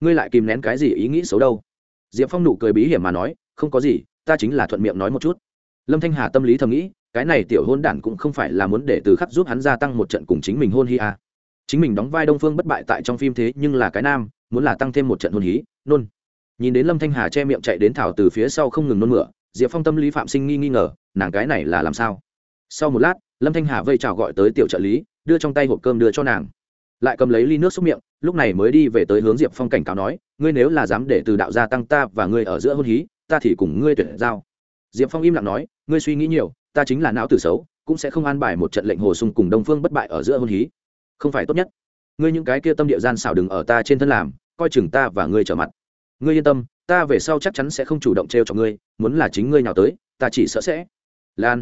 Ngươi lại kìm nén cái gì ý nghĩ xấu đâu? Diệp phong nụ cười bí hiểm mà nói, không có gì, ta chính là thuận miệng nói một chút. Lâm thanh hà tâm lý thầm nghĩ cái này tiểu hôn đản cũng không phải là muốn để từ khắc giúp hắn gia tăng một trận cùng chính mình hôn hi à. chính mình đóng vai đông phương bất bại tại trong phim thế nhưng là cái nam, muốn là tăng thêm một trận hôn hí, nôn. Nhìn đến lâm thanh hà che miệng chạy đến thảo từ phía sau không ngừng nôn mửa, diệp phong tâm lý phạm sinh nghi nghi ngờ, nàng cái này là làm sao? Sau một lát, lâm thanh hà vây chào gọi tới tiểu trợ lý, đưa trong tay hộp cơm đưa cho nàng. Lại cầm lấy ly nước xúc miệng, lúc này mới đi về tới hướng diệp phong cảnh cáo nói, ngươi nếu là dám để từ đạo gia tăng ta và ngươi ở giữa hôn hí, ta thì cùng ngươi tuyển giao. Diệp phong im lặng nói, ngươi suy nghĩ nhiều ta chính là não tử xấu, cũng sẽ không an bài một trận lệnh hồ sung cùng đông phương bất bại ở giữa hôn hí. Không phải tốt nhất. Ngươi những cái kia tâm địa gian xảo đừng ở ta trên thân làm, coi chừng ta và ngươi trở mặt. Ngươi yên tâm, ta về sau chắc chắn sẽ không chủ động t r e o cho ngươi, muốn là chính ngươi nào tới, ta chỉ sợ sẽ. Lan.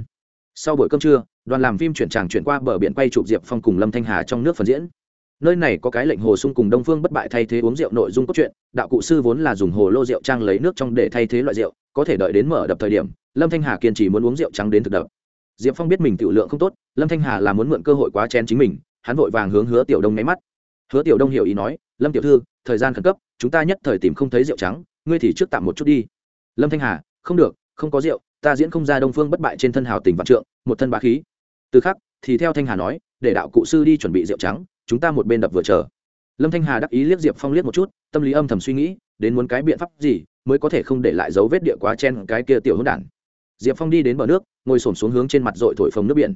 Sau buổi cơm trưa, đoàn làm phim chuyển tràng chuyển qua bờ biển quay chụp diệp phong cùng lâm thanh hà trong nước phần diễn nơi này có cái lệnh hồ sung cùng đông phương bất bại thay thế uống rượu nội dung cốt truyện, đạo cụ sư vốn là dùng hồ lô rượu trang lấy nước trong để thay thế loại rượu, có thể đợi đến mở đập thời điểm, lâm thanh hà kiên trì muốn uống rượu trắng đến thực đập. Diệp phong biết mình tiểu lượng không tốt, lâm thanh hà là muốn mượn cơ hội quá chen chính mình, hắn vội vàng hướng hứa tiểu đông nháy mắt. Hứa tiểu đông hiểu ý nói, lâm tiểu thư, thời gian khẩn cấp, chúng ta nhất thời tìm không thấy rượu trắng, ngươi thì trước tạm một chút đi. Lâm thanh hà, không được, không có rượu, ta diễn không ra đông phương bất bại trên thân hào tình vạn trượng, một thân bá khí. Từ khắc, thì theo thanh hà nói, để đạo cụ sư đi chuẩn bị rượu trắng chúng ta một bên đập vừa chờ. Lâm thanh hà đắc ý liếc diệp phong liếc một chút, tâm lý âm thầm suy nghĩ, đến muốn cái biện pháp gì mới có thể không để lại dấu vết địa quá chen cái kia tiểu hỗn đản. Diệp phong đi đến bờ nước, ngồi s xuống hướng trên mặt dội thổi phồng nước biển.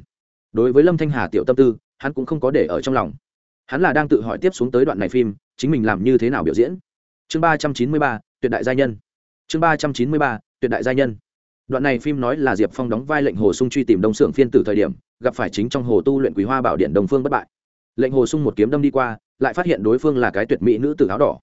Đối với lâm thanh hà tiểu tâm tư, hắn cũng không có để ở trong lòng. Hắn là đang tự hỏi tiếp xuống tới đoạn này phim, chính mình làm như thế nào biểu diễn. Chương ba trăm chín mươi ba, tuyệt đại gia nhân. Chương ba trăm chín mươi ba, tuyệt đại gia nhân. Đoạn này phim nói là diệp phong đóng vai lệnh hồ sung truy tìm đông xưởng phiên tử thời điểm, gặp phải chính trong hồ tu luyện quý hoa bảo điện đồng phương bất bại lệnh hồ sung một kiếm đâm đi qua, lại phát hiện đối phương là cái tuyệt mỹ nữ tử áo đỏ.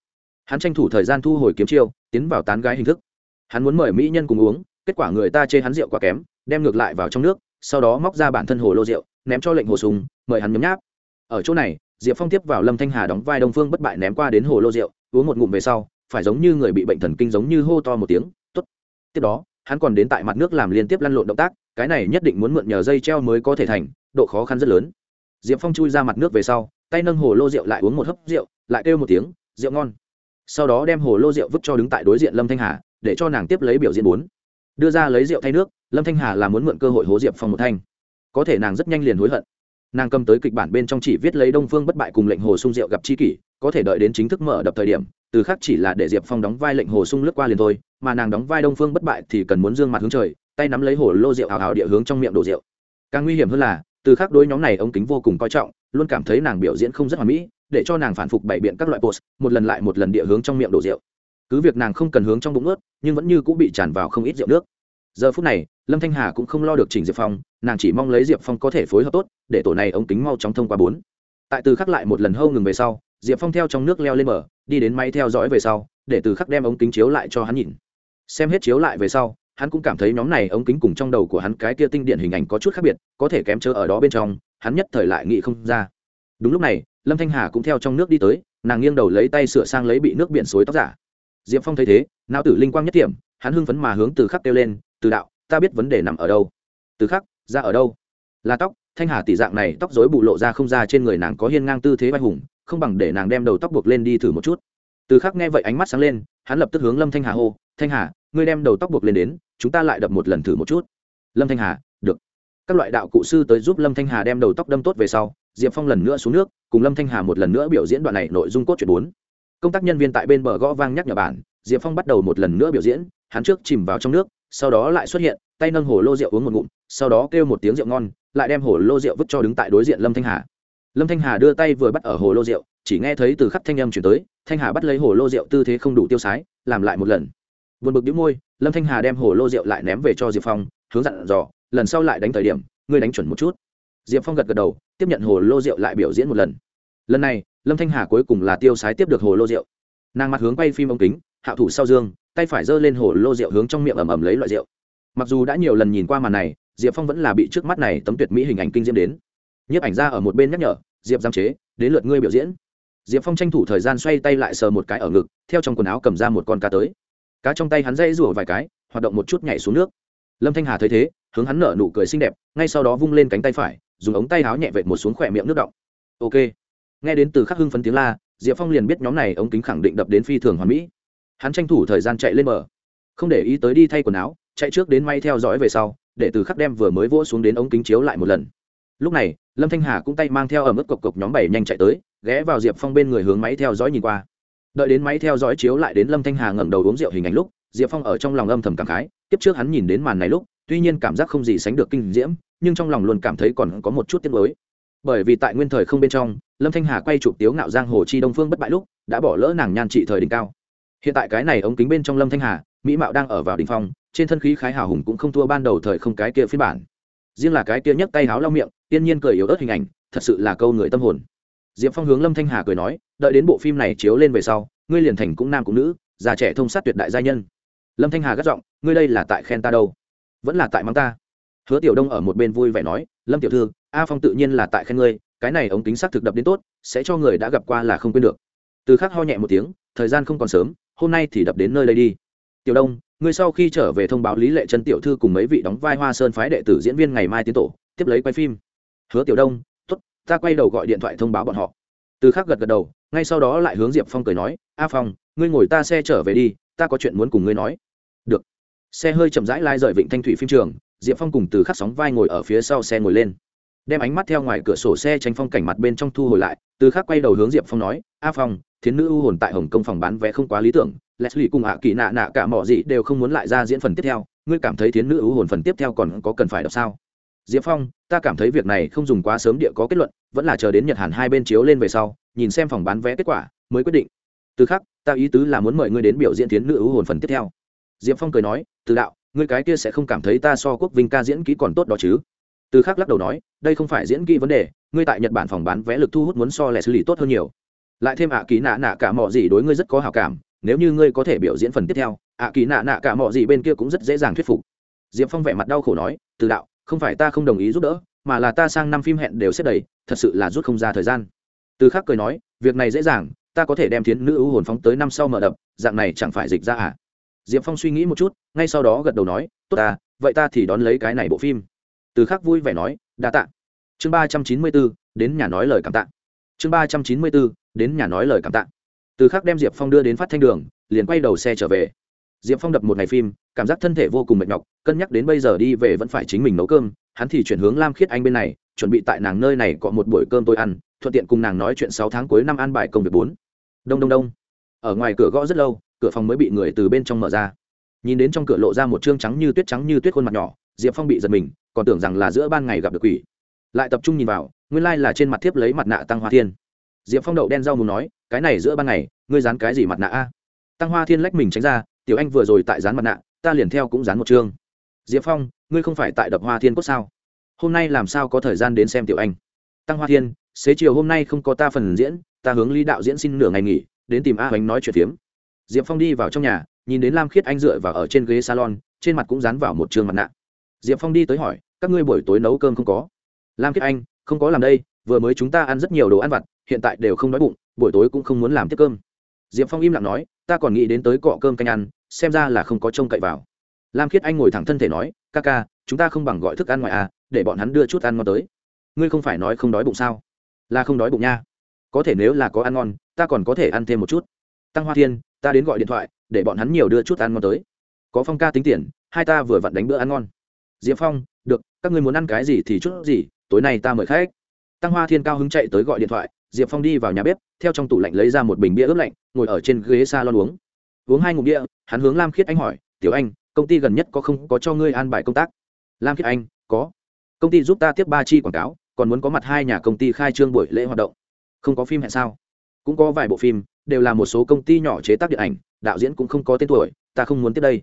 Hắn tranh thủ thời gian thu hồi kiếm chiêu, tiến vào tán gái hình thức. Hắn muốn mời mỹ nhân cùng uống, kết quả người ta chê hắn rượu quá kém, đem ngược lại vào trong nước, sau đó móc ra bản thân hồ lô rượu, ném cho lệnh hồ Sùng mời hắn nhấm nháp. Ở chỗ này, diệp phong tiếp vào lâm thanh hà đóng vai đông phương bất bại ném qua đến hồ lô rượu, uống một ngụm về sau, phải giống như người bị bệnh thần kinh giống như hô to một tiếng t ố t tiếp đó, hắn còn đến tại mặt nước làm liên tiếp lăn lộn động tác, cái này nhất định muốn mượn nhờ dây treo mới có thể thành, độ khó khăn rất lớn diệp phong chui ra mặt nước về sau, tay nâng hồ lô rượu lại uống một hớp rượu, lại kêu một tiếng, rượu ngon. Sau đó đem hồ lô rượu vứt cho đứng tại đối diện lâm thanh hà, để cho nàng tiếp lấy biểu diễn bốn. Đưa ra lấy rượu thay nước, lâm thanh hà là muốn mượn cơ hội hố diệp phong một thanh. Có thể nàng rất nhanh liền hối hận. Nàng cầm tới kịch bản bên trong chỉ viết lấy đông phương bất bại cùng lệnh hồ sung rượu gặp chi kỷ, có thể đợi đến chính thức mở đập thời điểm, từ khác chỉ là để diệp phong đóng vai lệnh hồ sung lướt qua liền thôi, mà nàng đóng vai đông phương bất bại thì cần muốn dương mặt hướng trời, tay nắm lấy hồ lô rượu hào hào địa hướng trong miệng đổ rượu. Càng nguy hiểm hơn là từ khác đối nhóm này ống kính vô cùng coi trọng, luôn cảm thấy nàng biểu diễn không rất hoàn mỹ, để cho nàng phản phục bày biện các loại post một lần lại một lần địa hướng trong miệng đổ rượu. Cứ việc nàng không cần hướng trong bụng ướt, nhưng vẫn như cũng bị tràn vào không ít rượu nước. Giờ phút này, lâm thanh hà cũng không lo được chỉnh diệp phong, nàng chỉ mong lấy diệp phong có thể phối hợp tốt, để tổ này ống kính mau chóng thông qua bốn. Tại từ khắc lại một lần hâu ngừng về sau, diệp phong theo trong nước leo lên bờ, đi đến máy theo dõi về sau, để từ khắc đem ống kính chiếu lại cho hắn nhìn. Xem hết chiếu lại về sau hắn cũng cảm thấy nhóm này ống kính cùng trong đầu của hắn cái kia tinh điện hình ảnh có chút khác biệt, có thể kém chớ ở đó bên trong, hắn nhất thời lại nghĩ không ra. Đúng lúc này, lâm thanh hà cũng theo trong nước đi tới, nàng nghiêng đầu lấy tay sửa sang lấy bị nước biển xối tóc giả. Diệp phong thấy thế, não tử linh quang nhất điểm hắn hưng phấn mà hướng từ khắc kêu lên, từ đạo, ta biết vấn đề nằm ở đâu. Từ khắc, ra ở đâu? Là tóc. Thanh hà tỷ dạng này tóc dối bụ lộ ra không ra trên người nàng có hiên ngang tư thế vai hùng, không bằng để nàng đem đầu tóc buộc lên đi thử một chút. Từ khắc nghe vậy ánh mắt sáng lên, hắn lập tức hướng lâm thanh hà hô, thanh hà ngươi đem đầu tóc buộc lên đến, chúng ta lại đập một lần thử một chút. Lâm thanh hà, được. Các loại đạo cụ sư tới giúp lâm thanh hà đem đầu tóc đâm tốt về sau, diệp phong lần nữa xuống nước, cùng lâm thanh hà một lần nữa biểu diễn đoạn này nội dung cốt truyện bốn. Công tác nhân viên tại bên bờ gõ vang nhắc nhở bản, diệp phong bắt đầu một lần nữa biểu diễn, hắn trước chìm vào trong nước, sau đó lại xuất hiện, tay nâng hồ lô rượu uống một ngụm, sau đó kêu một tiếng rượu ngon, lại đem hồ lô rượu vứt cho đứng tại đối diện lâm thanh hà. Lâm thanh hà đưa tay vừa bắt ở hồ lô rượu, chỉ nghe thấy từ khắp thanh âm chuyển tới, thanh hà bắt lấy hồ lô rượu tư thế không đủ tiêu sái, làm lại một lần vượt bực đĩu môi, lâm thanh hà đem hồ lô rượu lại ném về cho diệp phong, hướng dặn dò, lần sau lại đánh thời điểm, ngươi đánh chuẩn một chút. Diệp phong gật gật đầu, tiếp nhận hồ lô rượu lại biểu diễn một lần. Lần này, lâm thanh hà cuối cùng là tiêu sái tiếp được hồ lô rượu. Nàng mặt hướng quay phim ống kính, hạ thủ sau dương, tay phải giơ lên hồ lô rượu hướng trong miệng ẩm ẩm lấy loại rượu. Mặc dù đã nhiều lần nhìn qua màn này, diệp phong vẫn là bị trước mắt này tấm tuyệt mỹ hình ảnh kinh diễm đến. Nhiếp ảnh ra ở một bên nhắc nhở, diệp giam chế, đến lượt ngươi biểu diễn. Diệp phong tranh thủ thời gian xoay tay lại sờ một cái ở ngực, theo trong quần áo cầm ra một con cá tới cá trong tay hắn dây rủa vài cái, hoạt động một chút nhảy xuống nước. Lâm thanh hà thấy thế, hướng hắn nở nụ cười xinh đẹp, ngay sau đó vung lên cánh tay phải, dùng ống tay áo nhẹ vệt một xuống khỏe miệng nước động. Ok. Nghe đến từ khắc hưng phấn tiếng la, diệp phong liền biết nhóm này ống kính khẳng định đập đến phi thường hoàn mỹ. Hắn tranh thủ thời gian chạy lên bờ. Không để ý tới đi thay quần áo, chạy trước đến may theo dõi về sau, để từ khắc đem vừa mới vỗ xuống đến ống kính chiếu lại một lần. Lúc này, lâm thanh hà cũng tay mang theo ở mức cộc cộc nhóm bảy nhanh chạy tới, ghé vào diệp phong bên người hướng máy theo dõi nhìn qua đợi đến máy theo dõi chiếu lại đến lâm thanh hà ngẩng đầu uống rượu hình ảnh lúc, diệp phong ở trong lòng âm thầm cảm khái tiếp trước hắn nhìn đến màn này lúc, tuy nhiên cảm giác không gì sánh được kinh diễm, nhưng trong lòng luôn cảm thấy còn có một chút tiếc mới bởi vì tại nguyên thời không bên trong, lâm thanh hà quay chụp tiếu ngạo giang hồ chi đông phương bất bại lúc, đã bỏ lỡ nàng nhan trị thời đỉnh cao. Hiện tại cái này ống kính bên trong lâm thanh hà, mỹ mạo đang ở vào đỉnh phong, trên thân khí khái hào hùng cũng không thua ban đầu thời không cái kia phiên bản. Riêng là cái kia nhấc tay háo lau miệng, tiên nhiên cười yếu ớt hình ảnh, thật sự là câu người tâm hồn diệp phong hướng lâm thanh hà cười nói, đợi đến bộ phim này chiếu lên về sau, ngươi liền thành cũng nam cũng nữ, già trẻ thông sát tuyệt đại gia nhân. Lâm thanh hà gắt giọng, ngươi đây là tại khen ta đâu? Vẫn là tại mắng ta? Hứa tiểu đông ở một bên vui vẻ nói, lâm tiểu thư, a phong tự nhiên là tại khen ngươi, cái này ống kính xác thực đập đến tốt, sẽ cho người đã gặp qua là không quên được. Từ khắc ho nhẹ một tiếng, thời gian không còn sớm, hôm nay thì đập đến nơi đây đi. Tiểu đông, ngươi sau khi trở về thông báo lý lệ chân tiểu thư cùng mấy vị đóng vai hoa sơn phái đệ tử diễn viên ngày mai tiến tổ, tiếp lấy quay phim. Hứa tiểu đông ta quay đầu gọi điện thoại thông báo bọn họ. Từ khắc gật gật đầu, ngay sau đó lại hướng diệp phong cười nói, a phong, ngươi ngồi ta xe trở về đi, ta có chuyện muốn cùng ngươi nói. Được. Xe hơi chậm rãi lai rời vịnh thanh thủy phim trường, diệp phong cùng từ khắc sóng vai ngồi ở phía sau xe ngồi lên. Đem ánh mắt theo ngoài cửa sổ xe tranh phong cảnh mặt bên trong thu hồi lại, từ khắc quay đầu hướng diệp phong nói, a phong, thiến nữ ưu hồn tại hồng kông phòng bán vé không quá lý tưởng, leslie cùng ạ kỳ nạ nạ cả mọi gì đều không muốn lại ra diễn phần tiếp theo, ngươi cảm thấy thiến nữ ưu hồn phần tiếp theo còn có cần phải đọc sao? Diệp phong, ta cảm thấy việc này không dùng quá sớm địa có kết luận, vẫn là chờ đến nhật hàn hai bên chiếu lên về sau, nhìn xem phòng bán vé kết quả, mới quyết định. Từ khắc, ta ý tứ là muốn mời ngươi đến biểu diễn tiến nữ ưu hồn phần tiếp theo. Diệp phong cười nói, từ đạo, ngươi cái kia sẽ không cảm thấy ta so quốc vinh ca diễn kỹ còn tốt đó chứ? Từ khắc lắc đầu nói, đây không phải diễn kỹ vấn đề, ngươi tại nhật bản phòng bán vé lực thu hút muốn so lẻ xử lý tốt hơn nhiều. Lại thêm ạ ký nạ nạ cả mọi gì đối ngươi rất có hào cảm, nếu như ngươi có thể biểu diễn phần tiếp theo, ạ ký nạ nạ cả mọi gì bên kia cũng rất dễ dàng thuyết phục. Diệp phong vẻ mặt đau khổ nói, từ đạo không phải ta không đồng ý giúp đỡ, mà là ta sang năm phim hẹn đều xếp đầy, thật sự là rút không ra thời gian. Từ khắc cười nói, việc này dễ dàng, ta có thể đem thiến nữ ưu hồn phóng tới năm sau mở đập, dạng này chẳng phải dịch ra à? Diệp phong suy nghĩ một chút, ngay sau đó gật đầu nói, tốt ta, vậy ta thì đón lấy cái này bộ phim. Từ khắc vui vẻ nói, đa tạ. Chương ba trăm chín mươi bốn, đến nhà nói lời cảm tạ. Chương ba trăm chín mươi bốn, đến nhà nói lời cảm tạ. Từ khắc đem diệp phong đưa đến phát thanh đường, liền quay đầu xe trở về diệp phong đập một ngày phim, cảm giác thân thể vô cùng mệt nhọc, cân nhắc đến bây giờ đi về vẫn phải chính mình nấu cơm, hắn thì chuyển hướng lam khiết anh bên này, chuẩn bị tại nàng nơi này có một buổi cơm tôi ăn, thuận tiện cùng nàng nói chuyện sáu tháng cuối năm an bài công việc bốn. Đông đông đông. Ở ngoài cửa gõ rất lâu, cửa phòng mới bị người từ bên trong mở ra. Nhìn đến trong cửa lộ ra một trương trắng như tuyết trắng như tuyết khuôn mặt nhỏ, diệp phong bị giật mình, còn tưởng rằng là giữa ban ngày gặp được quỷ. Lại tập trung nhìn vào, nguyên lai là trên mặt thiếp lấy mặt nạ tăng hoa thiên. Diệp phong đậu đen rau mù nói, cái này giữa ban ngày, ngươi dán cái gì mặt nạ a? Tăng hoa thiên lách mình tránh ra tiểu anh vừa rồi tại dán mặt nạ, ta liền theo cũng dán một chương. Diệp phong, ngươi không phải tại đập hoa thiên cốt sao? Hôm nay làm sao có thời gian đến xem tiểu anh? Tăng hoa thiên, xế chiều hôm nay không có ta phần diễn, ta hướng lý đạo diễn xin nửa ngày nghỉ, đến tìm a h nói chuyện phiếm. Diệp phong đi vào trong nhà, nhìn đến lam khiết anh dựa vào ở trên ghế salon, trên mặt cũng dán vào một trường mặt nạ. Diệp phong đi tới hỏi, các ngươi buổi tối nấu cơm không có? Lam khiết anh, không có làm đây, vừa mới chúng ta ăn rất nhiều đồ ăn vặt, hiện tại đều không đói bụng, buổi tối cũng không muốn làm tiếp cơm. Diệp phong im lặng nói ta còn nghĩ đến tới cọ cơm canh ăn, xem ra là không có trông cậy vào. Lam khiết anh ngồi thẳng thân thể nói, ca ca, chúng ta không bằng gọi thức ăn ngoài à để bọn hắn đưa chút ăn ngon tới. Ngươi không phải nói không đói bụng sao? Là không đói bụng nha. Có thể nếu là có ăn ngon, ta còn có thể ăn thêm một chút. Tăng hoa thiên, ta đến gọi điện thoại, để bọn hắn nhiều đưa chút ăn ngon tới. Có phong ca tính tiền, hai ta vừa vặn đánh bữa ăn ngon. Diệp phong, được, các ngươi muốn ăn cái gì thì chút gì, tối nay ta mời khách. Tăng hoa thiên cao hứng chạy tới gọi điện thoại diệp phong đi vào nhà bếp, theo trong tủ lạnh lấy ra một bình bia ướp lạnh, ngồi ở trên ghế s a lon uống. Uống hai ngụm bia, hắn hướng lam khiết anh hỏi, tiểu anh, công ty gần nhất có không có cho ngươi an bài công tác? Lam khiết anh, có. Công ty giúp ta tiếp ba chi quảng cáo, còn muốn có mặt hai nhà công ty khai trương buổi lễ hoạt động. Không có phim hẹn sao? Cũng có vài bộ phim, đều là một số công ty nhỏ chế tác điện ảnh, đạo diễn cũng không có tên tuổi, ta không muốn tiếp đây.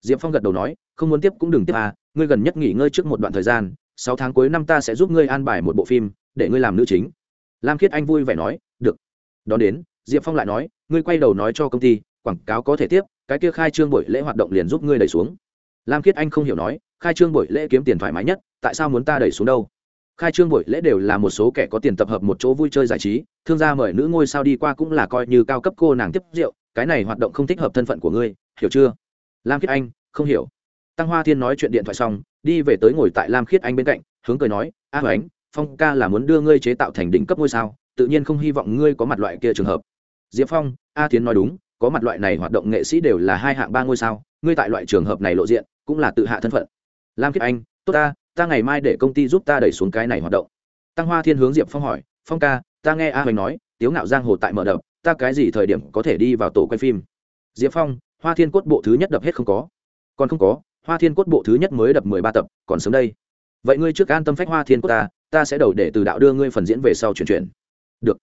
Diệp phong gật đầu nói, không muốn tiếp cũng đừng tiếp à ngươi gần nhất nghỉ ngơi trước một đoạn thời gian, sáu tháng cuối năm ta sẽ giúp ngươi an bài một bộ phim, để ngươi làm nữ chính lam khiết anh vui vẻ nói, được. Đón đến, diệp phong lại nói, ngươi quay đầu nói cho công ty, quảng cáo có thể tiếp, cái kia khai trương buổi lễ hoạt động liền giúp ngươi đẩy xuống. Lam khiết anh không hiểu nói, khai trương buổi lễ kiếm tiền thoải mái nhất, tại sao muốn ta đẩy xuống đâu? Khai trương buổi lễ đều là một số kẻ có tiền tập hợp một chỗ vui chơi giải trí, thương gia mời nữ ngôi sao đi qua cũng là coi như cao cấp cô nàng tiếp rượu, cái này hoạt động không thích hợp thân phận của ngươi, hiểu chưa? Lam khiết anh, không hiểu. Tăng hoa thiên nói chuyện điện thoại xong, đi về tới ngồi tại lam khiết anh bên cạnh, hướng cười nói, a hoánh phong ca là muốn đưa ngươi chế tạo thành đỉnh cấp ngôi sao, tự nhiên không hy vọng ngươi có mặt loại kia trường hợp. Diệp phong, a tiến nói đúng, có mặt loại này hoạt động nghệ sĩ đều là hai hạng ba ngôi sao, ngươi tại loại trường hợp này lộ diện, cũng là tự hạ thân phận. Lam Kiệt anh, tốt ta ta ngày mai để công ty giúp ta đẩy xuống cái này hoạt động. Tăng hoa thiên hướng diệp phong hỏi, phong ca, ta nghe a hoành nói, tiếu ngạo giang hồ tại mở đập, ta cái gì thời điểm có thể đi vào tổ quay phim? Diệp phong, hoa thiên cốt bộ thứ nhất đập hết không có. Còn không có, hoa thiên cốt bộ thứ nhất mới đập mười ba tập, còn sớm đây. Vậy ngươi trước an tâm phách hoa thiên cốt ta ta sẽ đầu để từ đạo đưa ngươi phần diễn về sau chuyển chuyển. Được.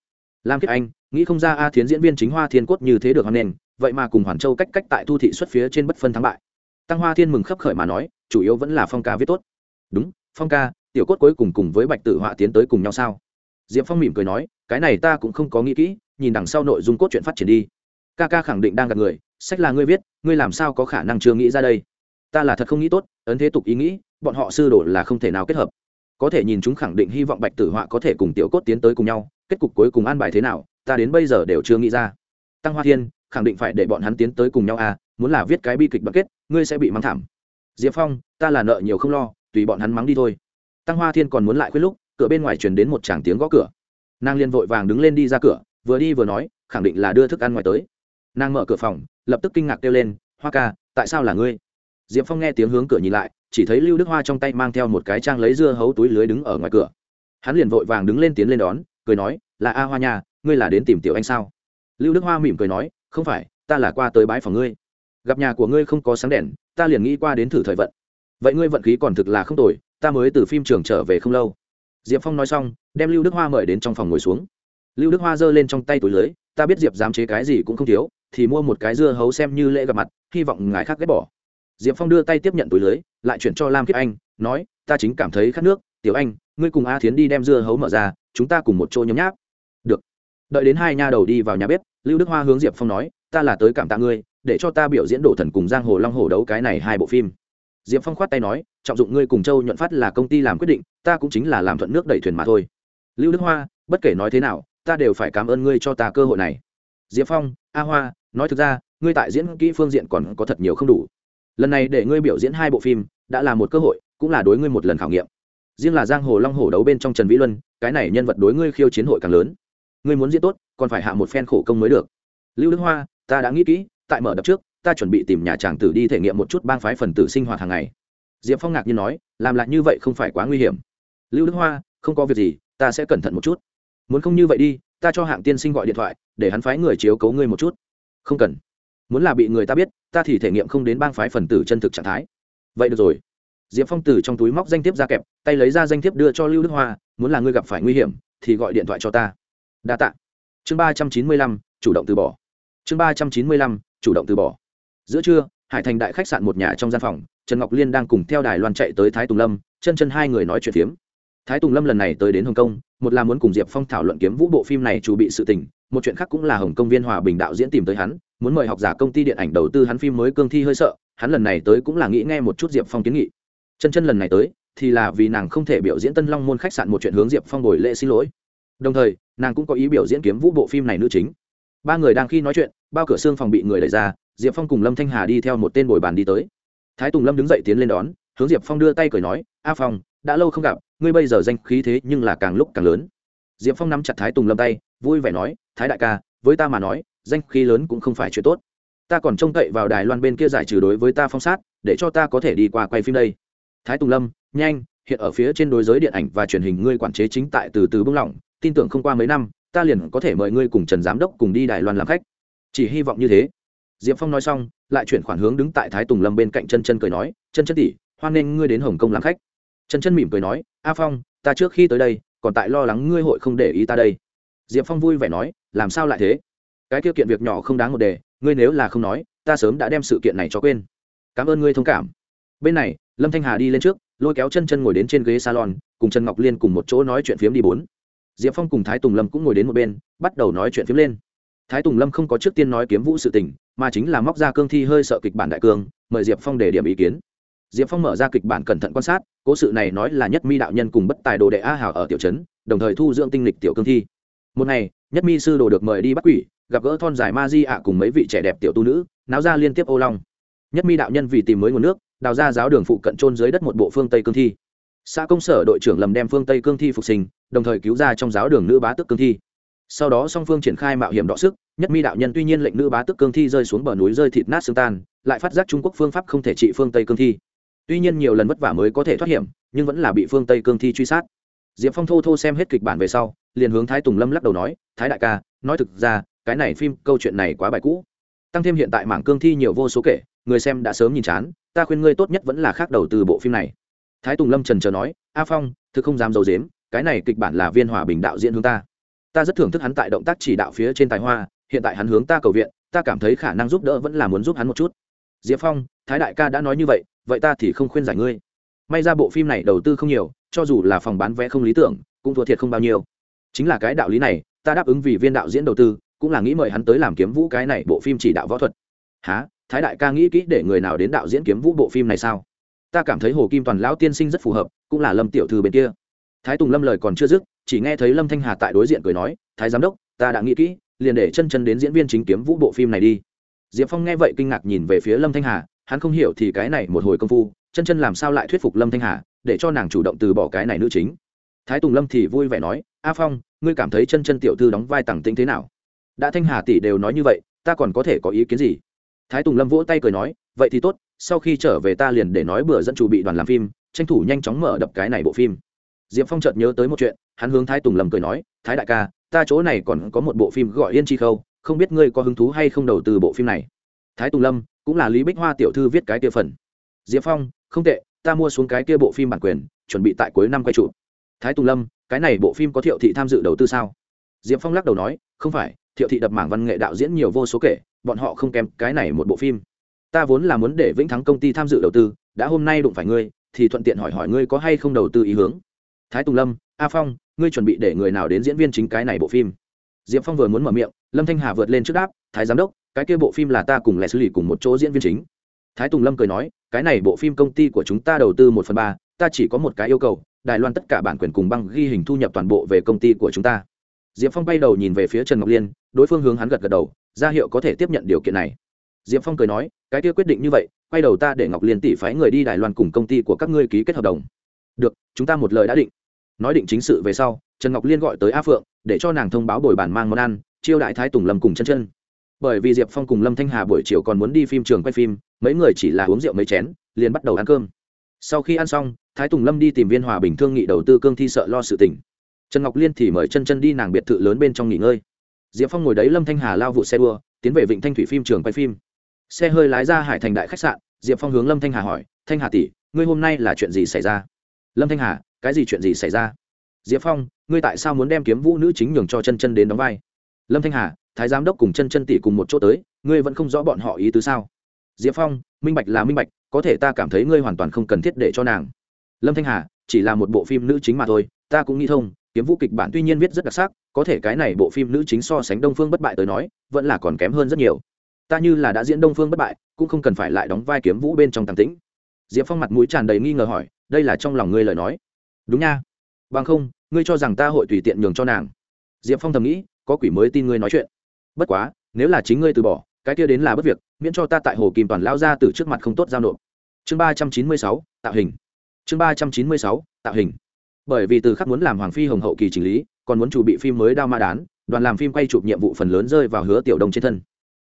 Lam kiếp anh, nghĩ không ra a thiến diễn viên chính hoa thiên cốt như thế được hoan nền vậy mà cùng hoàn châu cách cách tại thu thị xuất phía trên bất phân thắng bại. Tăng hoa thiên mừng khấp khởi mà nói, chủ yếu vẫn là phong ca viết tốt. Đúng, phong ca, tiểu cốt cuối cùng cùng với bạch tử họa tiến tới cùng nhau sao? Diệp phong mỉm cười nói, cái này ta cũng không có nghĩ kỹ, nhìn đằng sau nội dung cốt truyện phát triển đi. Ca ca khẳng định đang gặp người, sách là ngươi viết, ngươi làm sao có khả năng chưa nghĩ ra đây? Ta là thật không nghĩ tốt, ấn thế tục ý nghĩ, bọn họ sư đổ là không thể nào kết hợp có thể nhìn chúng khẳng định hy vọng bạch tử họa có thể cùng tiểu cốt tiến tới cùng nhau, kết cục cuối cùng an bài thế nào, ta đến bây giờ đều chưa nghĩ ra. Tăng hoa thiên, khẳng định phải để bọn hắn tiến tới cùng nhau à muốn là viết cái bi kịch bằng kết, ngươi sẽ bị mắng thảm. Diệp phong, ta là nợ nhiều không lo, tùy bọn hắn mắng đi thôi. Tăng hoa thiên còn muốn lại khuyết lúc, cửa bên ngoài truyền đến một tràng tiếng gõ cửa. Nàng liền vội vàng đứng lên đi ra cửa, vừa đi vừa nói, khẳng định là đưa thức ăn ngoài tới. Nàng mở cửa phòng, lập tức kinh ngạc kêu lên, hoa ca, tại sao là ngươi? Diệp phong nghe tiếng hướng cửa nhìn lại, chỉ thấy lưu đức hoa trong tay mang theo một cái trang lấy dưa hấu túi lưới đứng ở ngoài cửa. Hắn liền vội vàng đứng lên tiến lên đón, cười nói, là a hoa nhà ngươi là đến tìm tiểu anh sao? Lưu đức hoa mỉm cười nói, không phải, ta là qua tới bãi phòng ngươi. Gặp nhà của ngươi không có sáng đèn, ta liền nghĩ qua đến thử thời vận. Vậy ngươi vận khí còn thực là không tồi, ta mới từ phim trường trở về không lâu. Diệp phong nói xong, đem lưu đức hoa mời đến trong phòng ngồi xuống. Lưu đức hoa giơ lên trong tay túi lưới, ta biết diệp dám chế cái gì cũng không thiếu, thì mua một cái dưa hấu xem như lễ gặp mặt, hy vọng ngài khác ghét bỏ diệp phong đưa tay tiếp nhận túi lưới, lại chuyển cho lam kiếp anh, nói, ta chính cảm thấy khát nước, tiểu anh, ngươi cùng a thiến đi đem dưa hấu mở ra, chúng ta cùng một chỗ nhấm nháp. Được. Đợi đến hai nha đầu đi vào nhà bếp, lưu đức hoa hướng diệp phong nói, ta là tới cảm tạ ngươi, để cho ta biểu diễn đổ thần cùng giang hồ long hồ đấu cái này hai bộ phim. Diệp phong khoát tay nói, trọng dụng ngươi cùng châu nhuận phát là công ty làm quyết định, ta cũng chính là làm thuận nước đẩy thuyền mà thôi. Lưu đức hoa, bất kể nói thế nào, ta đều phải cảm ơn ngươi cho ta cơ hội này. Diệp phong, a hoa, nói thực ra, ngươi tại diễn kỹ phương diện còn có thật nhiều không đủ lần này để ngươi biểu diễn hai bộ phim, đã là một cơ hội, cũng là đối ngươi một lần khảo nghiệm. Riêng là giang hồ long Hồ đấu bên trong trần vĩ luân, cái này nhân vật đối ngươi khiêu chiến hội càng lớn. Ngươi muốn diễn tốt, còn phải hạ một phen khổ công mới được. Lưu đức hoa, ta đã nghĩ kỹ, tại mở đập trước, ta chuẩn bị tìm nhà tràng tử đi thể nghiệm một chút bang phái phần tử sinh hoạt hàng ngày. Diệp phong ngạc nhiên nói, làm lại như vậy không phải quá nguy hiểm. Lưu đức hoa, không có việc gì, ta sẽ cẩn thận một chút. Muốn không như vậy đi, ta cho hạng tiên sinh gọi điện thoại, để hắn phái người chiếu cấu ngươi một chút. Không cần muốn là bị người ta biết, ta thì thể nghiệm không đến bang phái phần tử chân thực trạng thái. Vậy được rồi. Diệp phong từ trong túi móc danh thiếp ra kẹp, tay lấy ra danh thiếp đưa cho lưu đức hoa, muốn là ngươi gặp phải nguy hiểm, thì gọi điện thoại cho ta. Đa t ạ chương ba trăm chín mươi lăm, chủ động từ bỏ. Chương ba trăm chín mươi lăm, chủ động từ bỏ. Giữa trưa, hải thành đại khách sạn một nhà trong gian phòng, trần ngọc liên đang cùng theo đài loan chạy tới thái tùng lâm, chân chân hai người nói chuyện phiếm thái tùng lâm lần này tới đến hồng kông, một là muốn cùng diệp phong thảo luận kiếm vũ bộ phim này chủ bị sự tình, một chuyện khác cũng là hồng kông viên hòa bình đạo diễn tìm tới hắn, muốn mời học giả công ty điện ảnh đầu tư hắn phim mới cương thi hơi sợ, hắn lần này tới cũng là nghĩ nghe một chút diệp phong kiến nghị. Chân chân lần này tới, thì là vì nàng không thể biểu diễn tân long môn khách sạn một chuyện hướng diệp phong bồi lễ xin lỗi. Đồng thời, nàng cũng có ý biểu diễn kiếm vũ bộ phim này nữ chính. Ba người đang khi nói chuyện, bao cửa xương phòng bị người đẩy ra, diệp phong cùng lâm thanh hà đi theo một tên bồi bàn đi tới. Thái tùng lâm đứng dậy tiến lên đón, hướng diệp phong đưa tay cười nói, a phong, đã lâu không gặp ngươi bây giờ danh khí thế nhưng là càng lúc càng lớn. Diệp phong nắm chặt thái tùng lâm tay, vui vẻ nói, thái đại ca, với ta mà nói, danh khí lớn cũng không phải chuyện tốt. Ta còn trông cậy vào đài loan bên kia giải trừ đối với ta phong sát, để cho ta có thể đi qua quay phim đây. Thái tùng lâm, nhanh, hiện ở phía trên đối giới điện ảnh và truyền hình ngươi quản chế chính tại từ từ bưng lỏng, tin tưởng không qua mấy năm, ta liền có thể mời ngươi cùng trần giám đốc cùng đi đài loan làm khách. Chỉ hy vọng như thế. Diệp phong nói xong, lại chuyển khoản hướng đứng tại thái tùng lâm bên cạnh chân chân cười nói, chân chân tỉ hoan nghênh ngươi đến hồng kông làm khách. Trần chân mỉm cười nói, a phong, ta trước khi tới đây, còn tại lo lắng ngươi hội không để ý ta đây. Diệp phong vui vẻ nói, làm sao lại thế? Cái tiêu kiện việc nhỏ không đáng một đề, ngươi nếu là không nói, ta sớm đã đem sự kiện này cho quên. Cảm ơn ngươi thông cảm. Bên này, lâm thanh hà đi lên trước, lôi kéo chân chân ngồi đến trên ghế salon, cùng trần ngọc liên cùng một chỗ nói chuyện phiếm đi bốn. Diệp phong cùng thái tùng lâm cũng ngồi đến một bên, bắt đầu nói chuyện phiếm lên. Thái tùng lâm không có trước tiên nói kiếm vũ sự tình, mà chính là móc ra cương thi hơi sợ kịch bản đại cương, mời diệp phong để điểm ý kiến diệp phong mở ra kịch bản cẩn thận quan sát, cố sự này nói là nhất mi đạo nhân cùng bất tài đồ đệ a Hào ở tiểu trấn, đồng thời thu dưỡng tinh lịch tiểu cương thi. Một ngày, nhất mi sư đồ được mời đi bắt quỷ, gặp gỡ thon giải ma di ạ cùng mấy vị trẻ đẹp tiểu tu nữ, náo ra liên tiếp ô long. Nhất mi đạo nhân vì tìm mới nguồn nước, đào ra giáo đường phụ cận trôn dưới đất một bộ phương tây cương thi. Xã công sở đội trưởng lầm đem phương tây cương thi phục sinh, đồng thời cứu ra trong giáo đường nữ bá tức cương thi. Sau đó song phương triển khai mạo hiểm đọ sức, nhất mi đạo nhân tuy nhiên lệnh nữ bá tức cương thi rơi xuống bờ núi rơi thịt nát xương tan, lại phát giác trung quốc phương pháp không thể trị phương tây cương thi tuy nhiên nhiều lần vất vả mới có thể thoát hiểm, nhưng vẫn là bị phương tây cương thi truy sát. Diệp phong thô thô xem hết kịch bản về sau, liền hướng thái tùng lâm lắc đầu nói, thái đại ca, nói thực ra, cái này phim, câu chuyện này quá bài cũ. Tăng thêm hiện tại mảng cương thi nhiều vô số kể, người xem đã sớm nhìn chán, ta khuyên ngươi tốt nhất vẫn là khác đầu từ bộ phim này. Thái tùng lâm trần trờ nói, a phong, thực không dám d i ấ u dếm cái này kịch bản là viên hòa bình đạo diễn hướng ta. Ta rất thưởng thức hắn tại động tác chỉ đạo phía trên tài hoa, hiện tại hắn hướng ta cầu viện, ta cảm thấy khả năng giúp đỡ vẫn là muốn giúp hắn một chút. Diệp phong, thái đại ca đã nói như vậy vậy ta thì không khuyên giải ngươi. May ra bộ phim này đầu tư không nhiều, cho dù là phòng bán vé không lý tưởng, cũng thua thiệt không bao nhiêu. Chính là cái đạo lý này, ta đáp ứng vì viên đạo diễn đầu tư, cũng là nghĩ mời hắn tới làm kiếm vũ cái này bộ phim chỉ đạo võ thuật. Há thái đại ca nghĩ kỹ để người nào đến đạo diễn kiếm vũ bộ phim này sao? Ta cảm thấy hồ kim toàn lão tiên sinh rất phù hợp, cũng là lâm tiểu thư bên kia. Thái tùng lâm lời còn chưa dứt, chỉ nghe thấy lâm thanh hà tại đối diện cười nói, thái giám đốc, ta đã nghĩ kỹ, liền để chân chân đến diễn viên chính kiếm vũ bộ phim này đi. Diệp phong nghe vậy kinh ngạc nhìn về phía lâm thanh hà hắn không hiểu thì cái này một hồi công phu, chân chân làm sao lại thuyết phục lâm thanh hà để cho nàng chủ động từ bỏ cái này nữ chính. Thái tùng lâm thì vui vẻ nói, a phong, ngươi cảm thấy chân chân tiểu thư đóng vai tẳng tính thế nào? Đã thanh hà tỷ đều nói như vậy, ta còn có thể có ý kiến gì? Thái tùng lâm vỗ tay cười nói, vậy thì tốt, sau khi trở về ta liền để nói bữa dẫn chủ bị đoàn làm phim, tranh thủ nhanh chóng mở đập cái này bộ phim. Diệp phong chợt nhớ tới một chuyện, hắn hướng thái tùng lâm cười nói, thái đại ca, ta chỗ này còn có một bộ phim gọi yên chi khâu, không biết ngươi có hứng thú hay không đầu tư bộ phim này? Thái tùng lâm cũng là lý bích hoa tiểu thư viết cái kia phần. Diệp phong, không tệ, ta mua xuống cái kia bộ phim bản quyền, chuẩn bị tại cuối năm quay trụ thái tùng lâm, cái này bộ phim có thiệu thị tham dự đầu tư sao? Diệp phong lắc đầu nói, không phải, thiệu thị đập mảng văn nghệ đạo diễn nhiều vô số kể, bọn họ không kém cái này một bộ phim. Ta vốn là muốn để vĩnh thắng công ty tham dự đầu tư, đã hôm nay đụng phải ngươi, thì thuận tiện hỏi hỏi ngươi có hay không đầu tư ý hướng. Thái tùng lâm, a phong, ngươi chuẩn bị để người nào đến diễn viên chính cái này bộ phim? Diệp phong vừa muốn mở miệng, lâm thanh hà vượt lên trước đáp, thái giám đốc cái kia bộ phim là ta cùng lẻ xử lý cùng một chỗ diễn viên chính. Thái tùng lâm cười nói, cái này bộ phim công ty của chúng ta đầu tư một phần ba, ta chỉ có một cái yêu cầu, đài loan tất cả bản quyền cùng băng ghi hình thu nhập toàn bộ về công ty của chúng ta. Diệp phong bay đầu nhìn về phía trần ngọc liên, đối phương hướng hắn gật gật đầu, ra hiệu có thể tiếp nhận điều kiện này. Diệp phong cười nói, cái kia quyết định như vậy, quay đầu ta để ngọc liên tỷ phái người đi đài loan cùng công ty của các ngươi ký kết hợp đồng. Được, chúng ta một lời đã định. Nói định chính sự về sau, trần ngọc liên gọi tới a phượng, để cho nàng thông báo bồi bản mang món ăn, chiêu đại thái tùng lâm cùng chân chân bởi vì diệp phong cùng lâm thanh hà buổi chiều còn muốn đi phim trường quay phim, mấy người chỉ là uống rượu mấy chén, liền bắt đầu ăn cơm. Sau khi ăn xong, thái tùng lâm đi tìm viên hòa bình thương nghị đầu tư cương thi sợ lo sự tỉnh trần ngọc liên thì mời chân chân đi nàng biệt thự lớn bên trong nghỉ ngơi. Diệp phong ngồi đấy lâm thanh hà lao vụ xe đua, tiến về vịnh thanh thủy phim trường quay phim. Xe hơi lái ra hải thành đại khách sạn, diệp phong hướng lâm thanh hà hỏi, thanh hà tỷ, ngươi hôm nay là chuyện gì xảy ra? Lâm thanh hà, cái gì chuyện gì xảy ra? Diệp phong, ngươi tại sao muốn đem kiếm vũ nữ chính nhường cho chân chân đến đóng vai? Lâm thanh hà thái giám đốc cùng chân chân tỷ cùng một chỗ tới, ngươi vẫn không rõ bọn họ ý tứ sao? Diệp phong, minh bạch là minh bạch, có thể ta cảm thấy ngươi hoàn toàn không cần thiết để cho nàng. Lâm thanh hà, chỉ là một bộ phim nữ chính mà thôi, ta cũng nghĩ thông, kiếm vũ kịch bản tuy nhiên viết rất đặc sắc, có thể cái này bộ phim nữ chính so sánh đông phương bất bại tới nói, vẫn là còn kém hơn rất nhiều. Ta như là đã diễn đông phương bất bại, cũng không cần phải lại đóng vai kiếm vũ bên trong tàng tĩnh. Diệp phong mặt mũi tràn đầy nghi ngờ hỏi, đây là trong lòng ngươi lời nói. Đúng nha. Bằng không, ngươi cho rằng ta hội tùy tiện nhường cho nàng. Diệp phong thầm nghĩ, có quỷ mới tin ngươi nói chuyện bất quá, nếu là chính ngươi từ bỏ, cái kia đến là bất việc, miễn cho ta tại hồ kim toàn lao ra từ trước mặt không tốt giao nộp. Chương ba trăm chín mươi sáu, tạo hình. Chương ba trăm chín mươi sáu, tạo hình. Bởi vì từ khắc muốn làm hoàng phi hồng hậu kỳ chỉnh lý, còn muốn chủ bị phim mới đao ma đán, đoàn làm phim quay chụp nhiệm vụ phần lớn rơi vào hứa tiểu đông trên thân.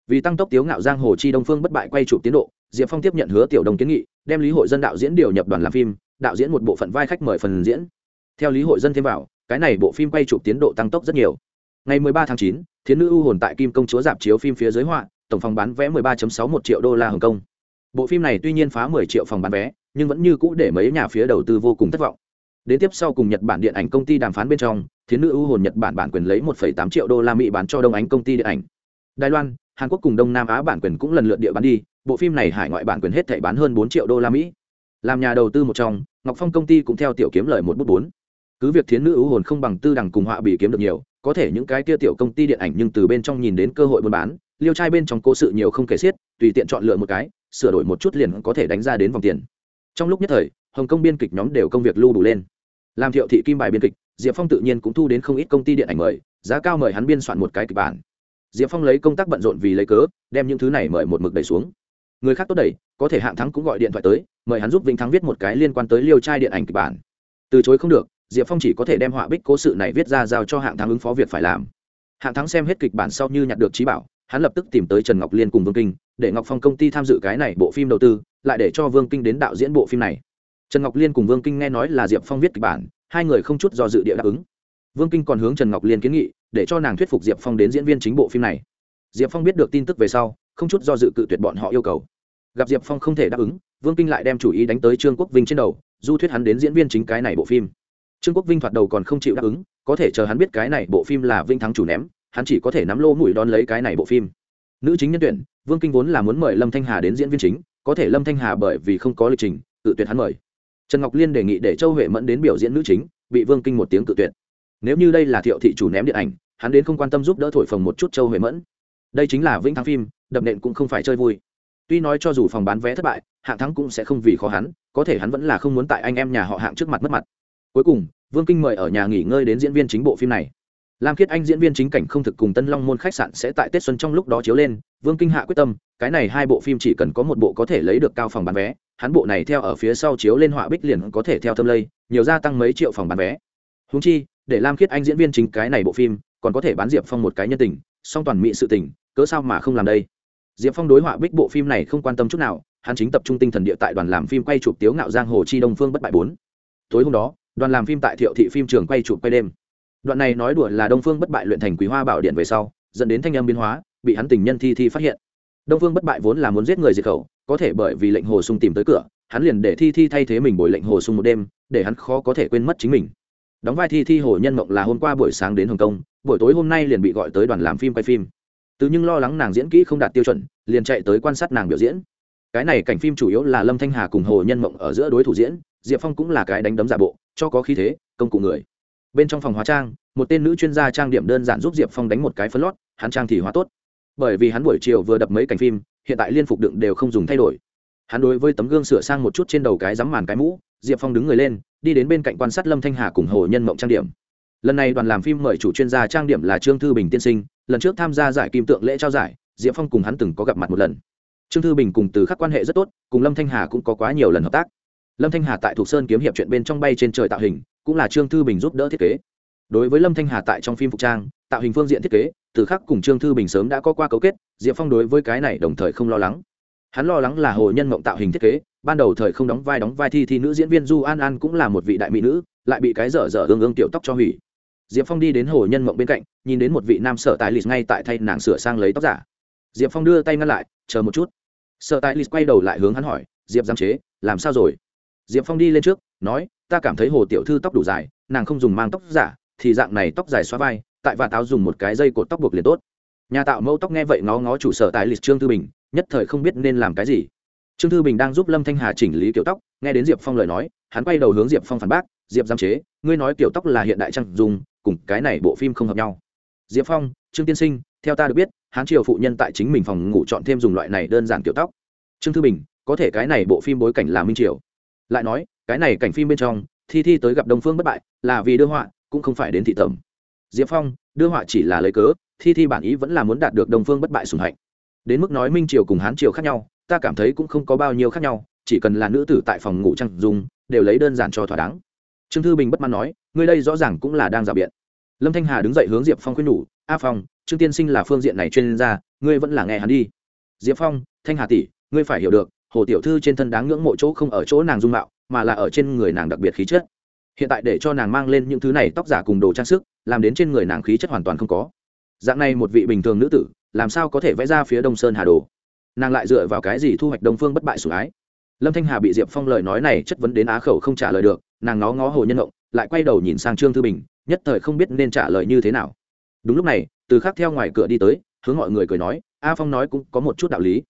Vì tăng tốc tiếu ngạo giang hồ chi đông phương bất bại quay chụp tiến độ, diệp phong tiếp nhận hứa tiểu đông kiến nghị, đem lý hội dân đạo diễn điều nhập đoàn làm phim, đạo diễn một bộ phận vai khách mời phần diễn. Theo lý hội dân thêm vào, cái này bộ phim quay chụp tiến độ tăng tốc rất nhiều ngày 13 tháng 9, thiến nữ u hồn tại kim công chúa dạp chiếu phim phía dưới họa tổng phòng bán vé 13.61 triệu đô la hồng kông. Bộ phim này tuy nhiên phá 10 triệu phòng bán vé nhưng vẫn như cũ để mấy nhà phía đầu tư vô cùng thất vọng. Đến tiếp sau cùng nhật bản điện ảnh công ty đàm phán bên trong thiến nữ ưu hồn nhật bản bản quyền lấy 1,8 triệu đô la mỹ bán cho đông ánh công ty điện ảnh. Đài loan hàn quốc cùng đông nam á bản quyền cũng lần lượt địa bán đi bộ phim này hải ngoại bản quyền hết thảy bán hơn 4 triệu đô la mỹ. Làm nhà đầu tư một trong ngọc phong công ty cũng theo tiểu kiếm lời một bút bốn. Cứ việc thiến nữ ưu hồn không bằng tư đằng cùng họa bị kiếm được nhiều có thể những cái kia tiểu công ty điện ảnh nhưng từ bên trong nhìn đến cơ hội buôn bán, liêu trai bên trong cố sự nhiều không kể xiết, tùy tiện chọn lựa một cái, sửa đổi một chút liền có thể đánh ra đến vòng tiền. Trong lúc nhất thời, hồng kông biên kịch nhóm đều công việc lưu đủ lên. Làm thiệu thị kim bài biên kịch, diệp phong tự nhiên cũng thu đến không ít công ty điện ảnh mời, giá cao mời hắn biên soạn một cái kịch bản. Diệp phong lấy công tác bận rộn vì lấy cớ, đem những thứ này mời một mực đẩy xuống. Người khác tốt đẩy có thể hạng thắng cũng gọi điện thoại tới, mời hắn giúp vĩnh thắng viết một cái liên quan tới liêu trai điện ảnh kịch bản. Từ chối không được diệp phong chỉ có thể đem họa bích cố sự này viết ra giao cho hạng thắng ứng phó việc phải làm. Hạng thắng xem hết kịch bản sau như nhặt được trí bảo, hắn lập tức tìm tới trần ngọc liên cùng vương kinh, để ngọc phong công ty tham dự cái này bộ phim đầu tư, lại để cho vương kinh đến đạo diễn bộ phim này. Trần ngọc liên cùng vương kinh nghe nói là diệp phong viết kịch bản, hai người không chút do dự địa đáp ứng. Vương kinh còn hướng trần ngọc liên kiến nghị, để cho nàng thuyết phục diệp phong đến diễn viên chính bộ phim này. Diệp phong biết được tin tức về sau, không chút do dự cự tuyệt bọn họ yêu cầu. Gặp diệp phong không thể đáp ứng, vương kinh lại đem chủ ý đánh tới trương quốc vinh trên đầu, du thuyết hắn đến diễn viên chính cái này bộ phim trương quốc vinh thoạt đầu còn không chịu đáp ứng, có thể chờ hắn biết cái này bộ phim là vinh thắng chủ ném, hắn chỉ có thể nắm lô mũi đón lấy cái này bộ phim. Nữ chính nhân tuyển, vương kinh vốn là muốn mời lâm thanh hà đến diễn viên chính, có thể lâm thanh hà bởi vì không có lịch trình, tự tuyệt hắn mời. Trần ngọc liên đề nghị để châu huệ mẫn đến biểu diễn nữ chính, bị vương kinh một tiếng tự tuyệt. Nếu như đây là thiệu thị chủ ném điện ảnh, hắn đến không quan tâm giúp đỡ thổi phồng một chút châu huệ mẫn. Đây chính là vĩnh thắng phim, đập nện cũng không phải chơi vui. Tuy nói cho dù phòng bán vé thất bại, hạng thắng cũng sẽ không vì khó hắn, có thể hắn vẫn là không muốn tại anh em nhà họ hạng trước mặt mất mặt cuối cùng, vương kinh mời ở nhà nghỉ ngơi đến diễn viên chính bộ phim này. Lam khiết anh diễn viên chính cảnh không thực cùng tân long môn khách sạn sẽ tại tết xuân trong lúc đó chiếu lên. Vương kinh hạ quyết tâm, cái này hai bộ phim chỉ cần có một bộ có thể lấy được cao phòng bán vé, hắn bộ này theo ở phía sau chiếu lên họa bích liền có thể theo thâm lây, nhiều gia tăng mấy triệu phòng bán vé. Húng chi, để lam khiết anh diễn viên chính cái này bộ phim, còn có thể bán diệp phong một cái nhân tình, song toàn mỹ sự tình, cớ sao mà không làm đây? Diệp phong đối họa bích bộ phim này không quan tâm chút nào, hắn chính tập trung tinh thần địa tại đoàn làm phim quay chụp tiếu ngạo giang hồ chi đông phương bất bại bốn. Tối hôm đó đoàn làm phim tại thiệu thị phim trường quay chụp quay đêm. Đoạn này nói đùa là đông phương bất bại luyện thành quý hoa bảo điện về sau, dẫn đến thanh âm biến hóa, bị hắn tình nhân thi thi phát hiện. Đông phương bất bại vốn là muốn giết người diệt khẩu, có thể bởi vì lệnh hồ sung tìm tới cửa, hắn liền để thi thi thay thế mình bồi lệnh hồ sung một đêm, để hắn khó có thể quên mất chính mình. Đóng vai thi thi hồ nhân mộng là hôm qua buổi sáng đến hồng kông, buổi tối hôm nay liền bị gọi tới đoàn làm phim quay phim. Từ nhưng lo lắng nàng diễn kỹ không đạt tiêu chuẩn, liền chạy tới quan sát nàng biểu diễn. Cái này cảnh phim chủ yếu là lâm thanh hà cùng hồ nhân mộng ở giữa đối thủ diễn diệp phong cũng là cái đánh đấm giả bộ, cho có khí thế, công cụ người. Bên trong phòng hóa trang, một tên nữ chuyên gia trang điểm đơn giản giúp diệp phong đánh một cái phân lót, hắn trang thì hóa tốt. Bởi vì hắn buổi chiều vừa đập mấy cảnh phim, hiện tại liên phục đựng đều không dùng thay đổi. Hắn đối với tấm gương sửa sang một chút trên đầu cái rắm màn cái mũ, diệp phong đứng người lên, đi đến bên cạnh quan sát lâm thanh hà cùng hồ nhân mộng trang điểm. Lần này đoàn làm phim mời chủ chuyên gia trang điểm là trương thư bình tiên sinh, lần trước tham gia giải kim tượng lễ trao giải, diệp phong cùng hắn từng có gặp mặt một lần. Trương thư bình cùng từ khắc quan hệ rất tốt, cùng lâm thanh hà cũng có quá nhiều lần hợp tác lâm thanh hà tại thục sơn kiếm hiệp chuyện bên trong bay trên trời tạo hình, cũng là trương thư bình giúp đỡ thiết kế. Đối với lâm thanh hà tại trong phim phục trang, tạo hình phương diện thiết kế, từ khắc cùng trương thư bình sớm đã có qua cấu kết, diệp phong đối với cái này đồng thời không lo lắng. Hắn lo lắng là hồ nhân mộng tạo hình thiết kế, ban đầu thời không đóng vai đóng vai thi thi nữ diễn viên du an an cũng là một vị đại mỹ nữ, lại bị cái dở dở ương ương tiểu tóc cho hủy. Diệp phong đi đến hồ nhân mộng bên cạnh, nhìn đến một vị nam sở tài lịch ngay tại thay nàng sửa sang lấy tóc giả. Diệp phong đưa tay ngăn lại, chờ một chút. Sở tài lịch quay đầu lại hướng hắn hỏi, diệp giam chế, làm sao rồi? Diệp phong đi lên trước, nói, ta cảm thấy hồ tiểu thư tóc đủ dài, nàng không dùng mang tóc giả, thì dạng này tóc dài xóa vai, tại và táo dùng một cái dây cột tóc buộc liền tốt. Nhà tạo mẫu tóc nghe vậy ngó ngó chủ sở tại lịch trương thư bình, nhất thời không biết nên làm cái gì. Trương thư bình đang giúp lâm thanh hà chỉnh lý kiểu tóc, nghe đến diệp phong lời nói, hắn quay đầu hướng diệp phong phản bác, diệp giam chế, ngươi nói kiểu tóc là hiện đại trang dùng, cùng cái này bộ phim không hợp nhau. Diệp phong, trương tiên sinh, theo ta được biết hán triều phụ nhân tại chính mình phòng ngủ chọn thêm dùng loại này đơn giản kiểu tóc. Trương thư bình, có thể cái này bộ phim bối cảnh là minh triều lại nói, cái này cảnh phim bên trong, thi thi tới gặp đông phương bất bại là vì đưa họa, cũng không phải đến thị tẩm. Diệp phong, đưa họa chỉ là lấy cớ, thi thi bản ý vẫn là muốn đạt được đông phương bất bại sùng hạnh. Đến mức nói minh triều cùng hán triều khác nhau, ta cảm thấy cũng không có bao nhiêu khác nhau, chỉ cần là nữ tử tại phòng ngủ trăng dùng đều lấy đơn giản cho thỏa đáng. Trương thư bình bất mãn nói, ngươi đây rõ ràng cũng là đang rào biện. Lâm thanh hà đứng dậy hướng diệp phong khuyên nhủ, a phong, trương tiên sinh là phương diện này chuyên gia, ngươi vẫn là nghe hắn đi. Diệp phong, thanh hà tỷ, ngươi phải hiểu được hồ tiểu thư trên thân đáng ngưỡng mộ chỗ không ở chỗ nàng dung mạo, mà là ở trên người nàng đặc biệt khí chất. Hiện tại để cho nàng mang lên những thứ này tóc giả cùng đồ trang sức, làm đến trên người nàng khí chất hoàn toàn không có. Dạng này một vị bình thường nữ tử, làm sao có thể vẽ ra phía đông sơn hà đồ? Nàng lại dựa vào cái gì thu hoạch đông phương bất bại sủng ái? Lâm thanh hà bị diệp phong lời nói này chất vấn đến á khẩu không trả lời được, nàng ngó ngó hồ nhân động lại quay đầu nhìn sang trương thư bình, nhất thời không biết nên trả lời như thế nào. Đúng lúc này, từ khác theo ngoài cửa đi tới, hướng mọi người cười nói, a phong nói cũng có một chút đạo lý.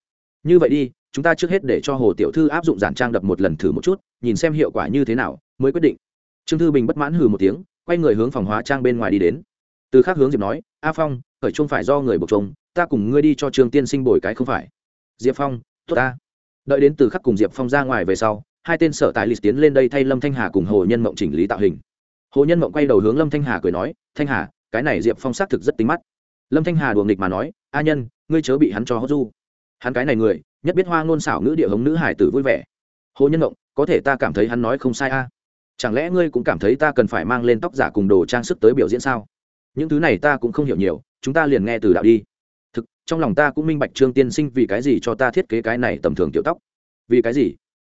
Như vậy đi chúng ta trước hết để cho hồ tiểu thư áp dụng giản trang đập một lần thử một chút nhìn xem hiệu quả như thế nào mới quyết định. Trương thư bình bất mãn hừ một tiếng quay người hướng phòng hóa trang bên ngoài đi đến. Từ khác hướng diệp nói a phong khởi chung phải do người buộc trung, ta cùng ngươi đi cho trương tiên sinh bồi cái không phải. Diệp phong tốt ta. Đợi đến từ khắc cùng diệp phong ra ngoài về sau hai tên sở tài lịch tiến lên đây thay lâm thanh hà cùng hồ nhân mộng chỉnh lý tạo hình. Hồ nhân mộng quay đầu hướng lâm thanh hà cười nói thanh hà cái này diệp phong xác thực rất tính mắt. Lâm thanh hà đùa nghịch mà nói a nhân ngươi chớ bị hắn cho hốt du. Hắn cái này người nhất biết hoa ngôn xảo ngữ địa hống nữ hải tử vui vẻ. Hồ nhân động có thể ta cảm thấy hắn nói không sai a. Chẳng lẽ ngươi cũng cảm thấy ta cần phải mang lên tóc giả cùng đồ trang sức tới biểu diễn sao? Những thứ này ta cũng không hiểu nhiều, chúng ta liền nghe từ đạo đi. Thực, trong lòng ta cũng minh bạch trương tiên sinh vì cái gì cho ta thiết kế cái này tầm thường tiểu tóc. Vì cái gì?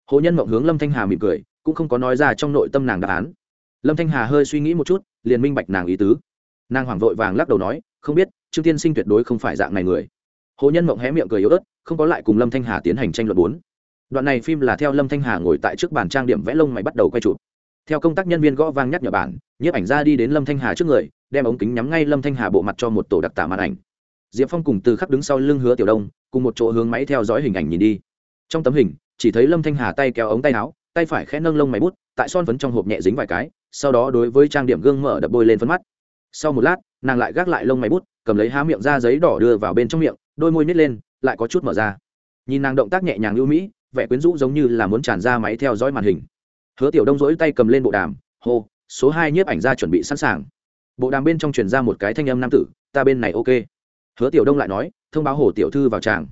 Hồ nhân mộng hướng lâm thanh hà mỉm cười, cũng không có nói ra trong nội tâm nàng đáp án. Lâm thanh hà hơi suy nghĩ một chút, liền minh bạch nàng ý tứ. Nàng hoảng vội vàng lắc đầu nói, không biết, trương tiên sinh tuyệt đối không phải dạng này người. Hồ nhân mộng hé miệng cười yếu ớt không có lại cùng lâm thanh hà tiến hành tranh luận bốn. Đoạn này phim là theo lâm thanh hà ngồi tại trước bàn trang điểm vẽ lông mày bắt đầu quay chụp. Theo công tác nhân viên gõ vang nhắc nhở bản, nhiếp ảnh ra đi đến lâm thanh hà trước người, đem ống kính nhắm ngay lâm thanh hà bộ mặt cho một tổ đặc tả màn ảnh. Diệp phong cùng từ khắc đứng sau lưng hứa tiểu đông, cùng một chỗ hướng máy theo dõi hình ảnh nhìn đi. Trong tấm hình, chỉ thấy lâm thanh hà tay kéo ống tay áo, tay phải khẽ nâng lông mày bút, tại son phấn trong hộp nhẹ dính vài cái, sau đó đối với trang điểm gương mở đập bôi lên phấn mắt. Sau một lát, nàng lại gác lại lông mày bút, cầm lấy há miệng ra giấy đỏ đưa vào bên trong miệng, đôi môi nít lên lại có chút mở ra. Nhìn nàng động tác nhẹ nhàng ưu mỹ, vẻ quyến rũ giống như là muốn tràn ra máy theo dõi màn hình. Hứa tiểu đông dỗi tay cầm lên bộ đàm, hô, số hai nhiếp ảnh ra chuẩn bị sẵn sàng. Bộ đàm bên trong truyền ra một cái thanh âm nam tử, ta bên này ok. Hứa tiểu đông lại nói, thông báo hồ tiểu thư vào tràng.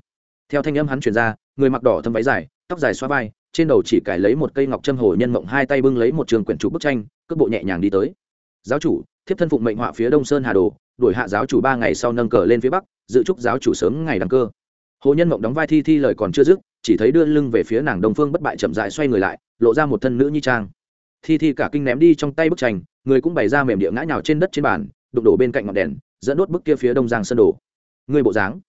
Theo thanh âm hắn truyền ra, người mặc đỏ thâm váy dài, tóc dài xoa vai, trên đầu chỉ cài lấy một cây ngọc châm hồ nhân mộng hai tay bưng lấy một trường quyển trục bức tranh, cước bộ nhẹ nhàng đi tới. Giáo chủ, thiếp thân phụng mệnh họa phía đông sơn hà đồ, đuổi hạ giáo chủ ba ngày sau nâng cờ lên phía bắc, dự trúc giáo chủ sớm ngày đăng cơ hồ nhân mộng đóng vai thi thi lời còn chưa dứt, chỉ thấy đưa lưng về phía nàng đông phương bất bại chậm dại xoay người lại, lộ ra một thân nữ nhi trang. Thi thi cả kinh ném đi trong tay bức tranh, người cũng bày ra mềm địa ngã nhào trên đất trên bàn đục đổ bên cạnh ngọn đèn, dẫn đốt bức kia phía đông giang sân đổ người bộ dáng.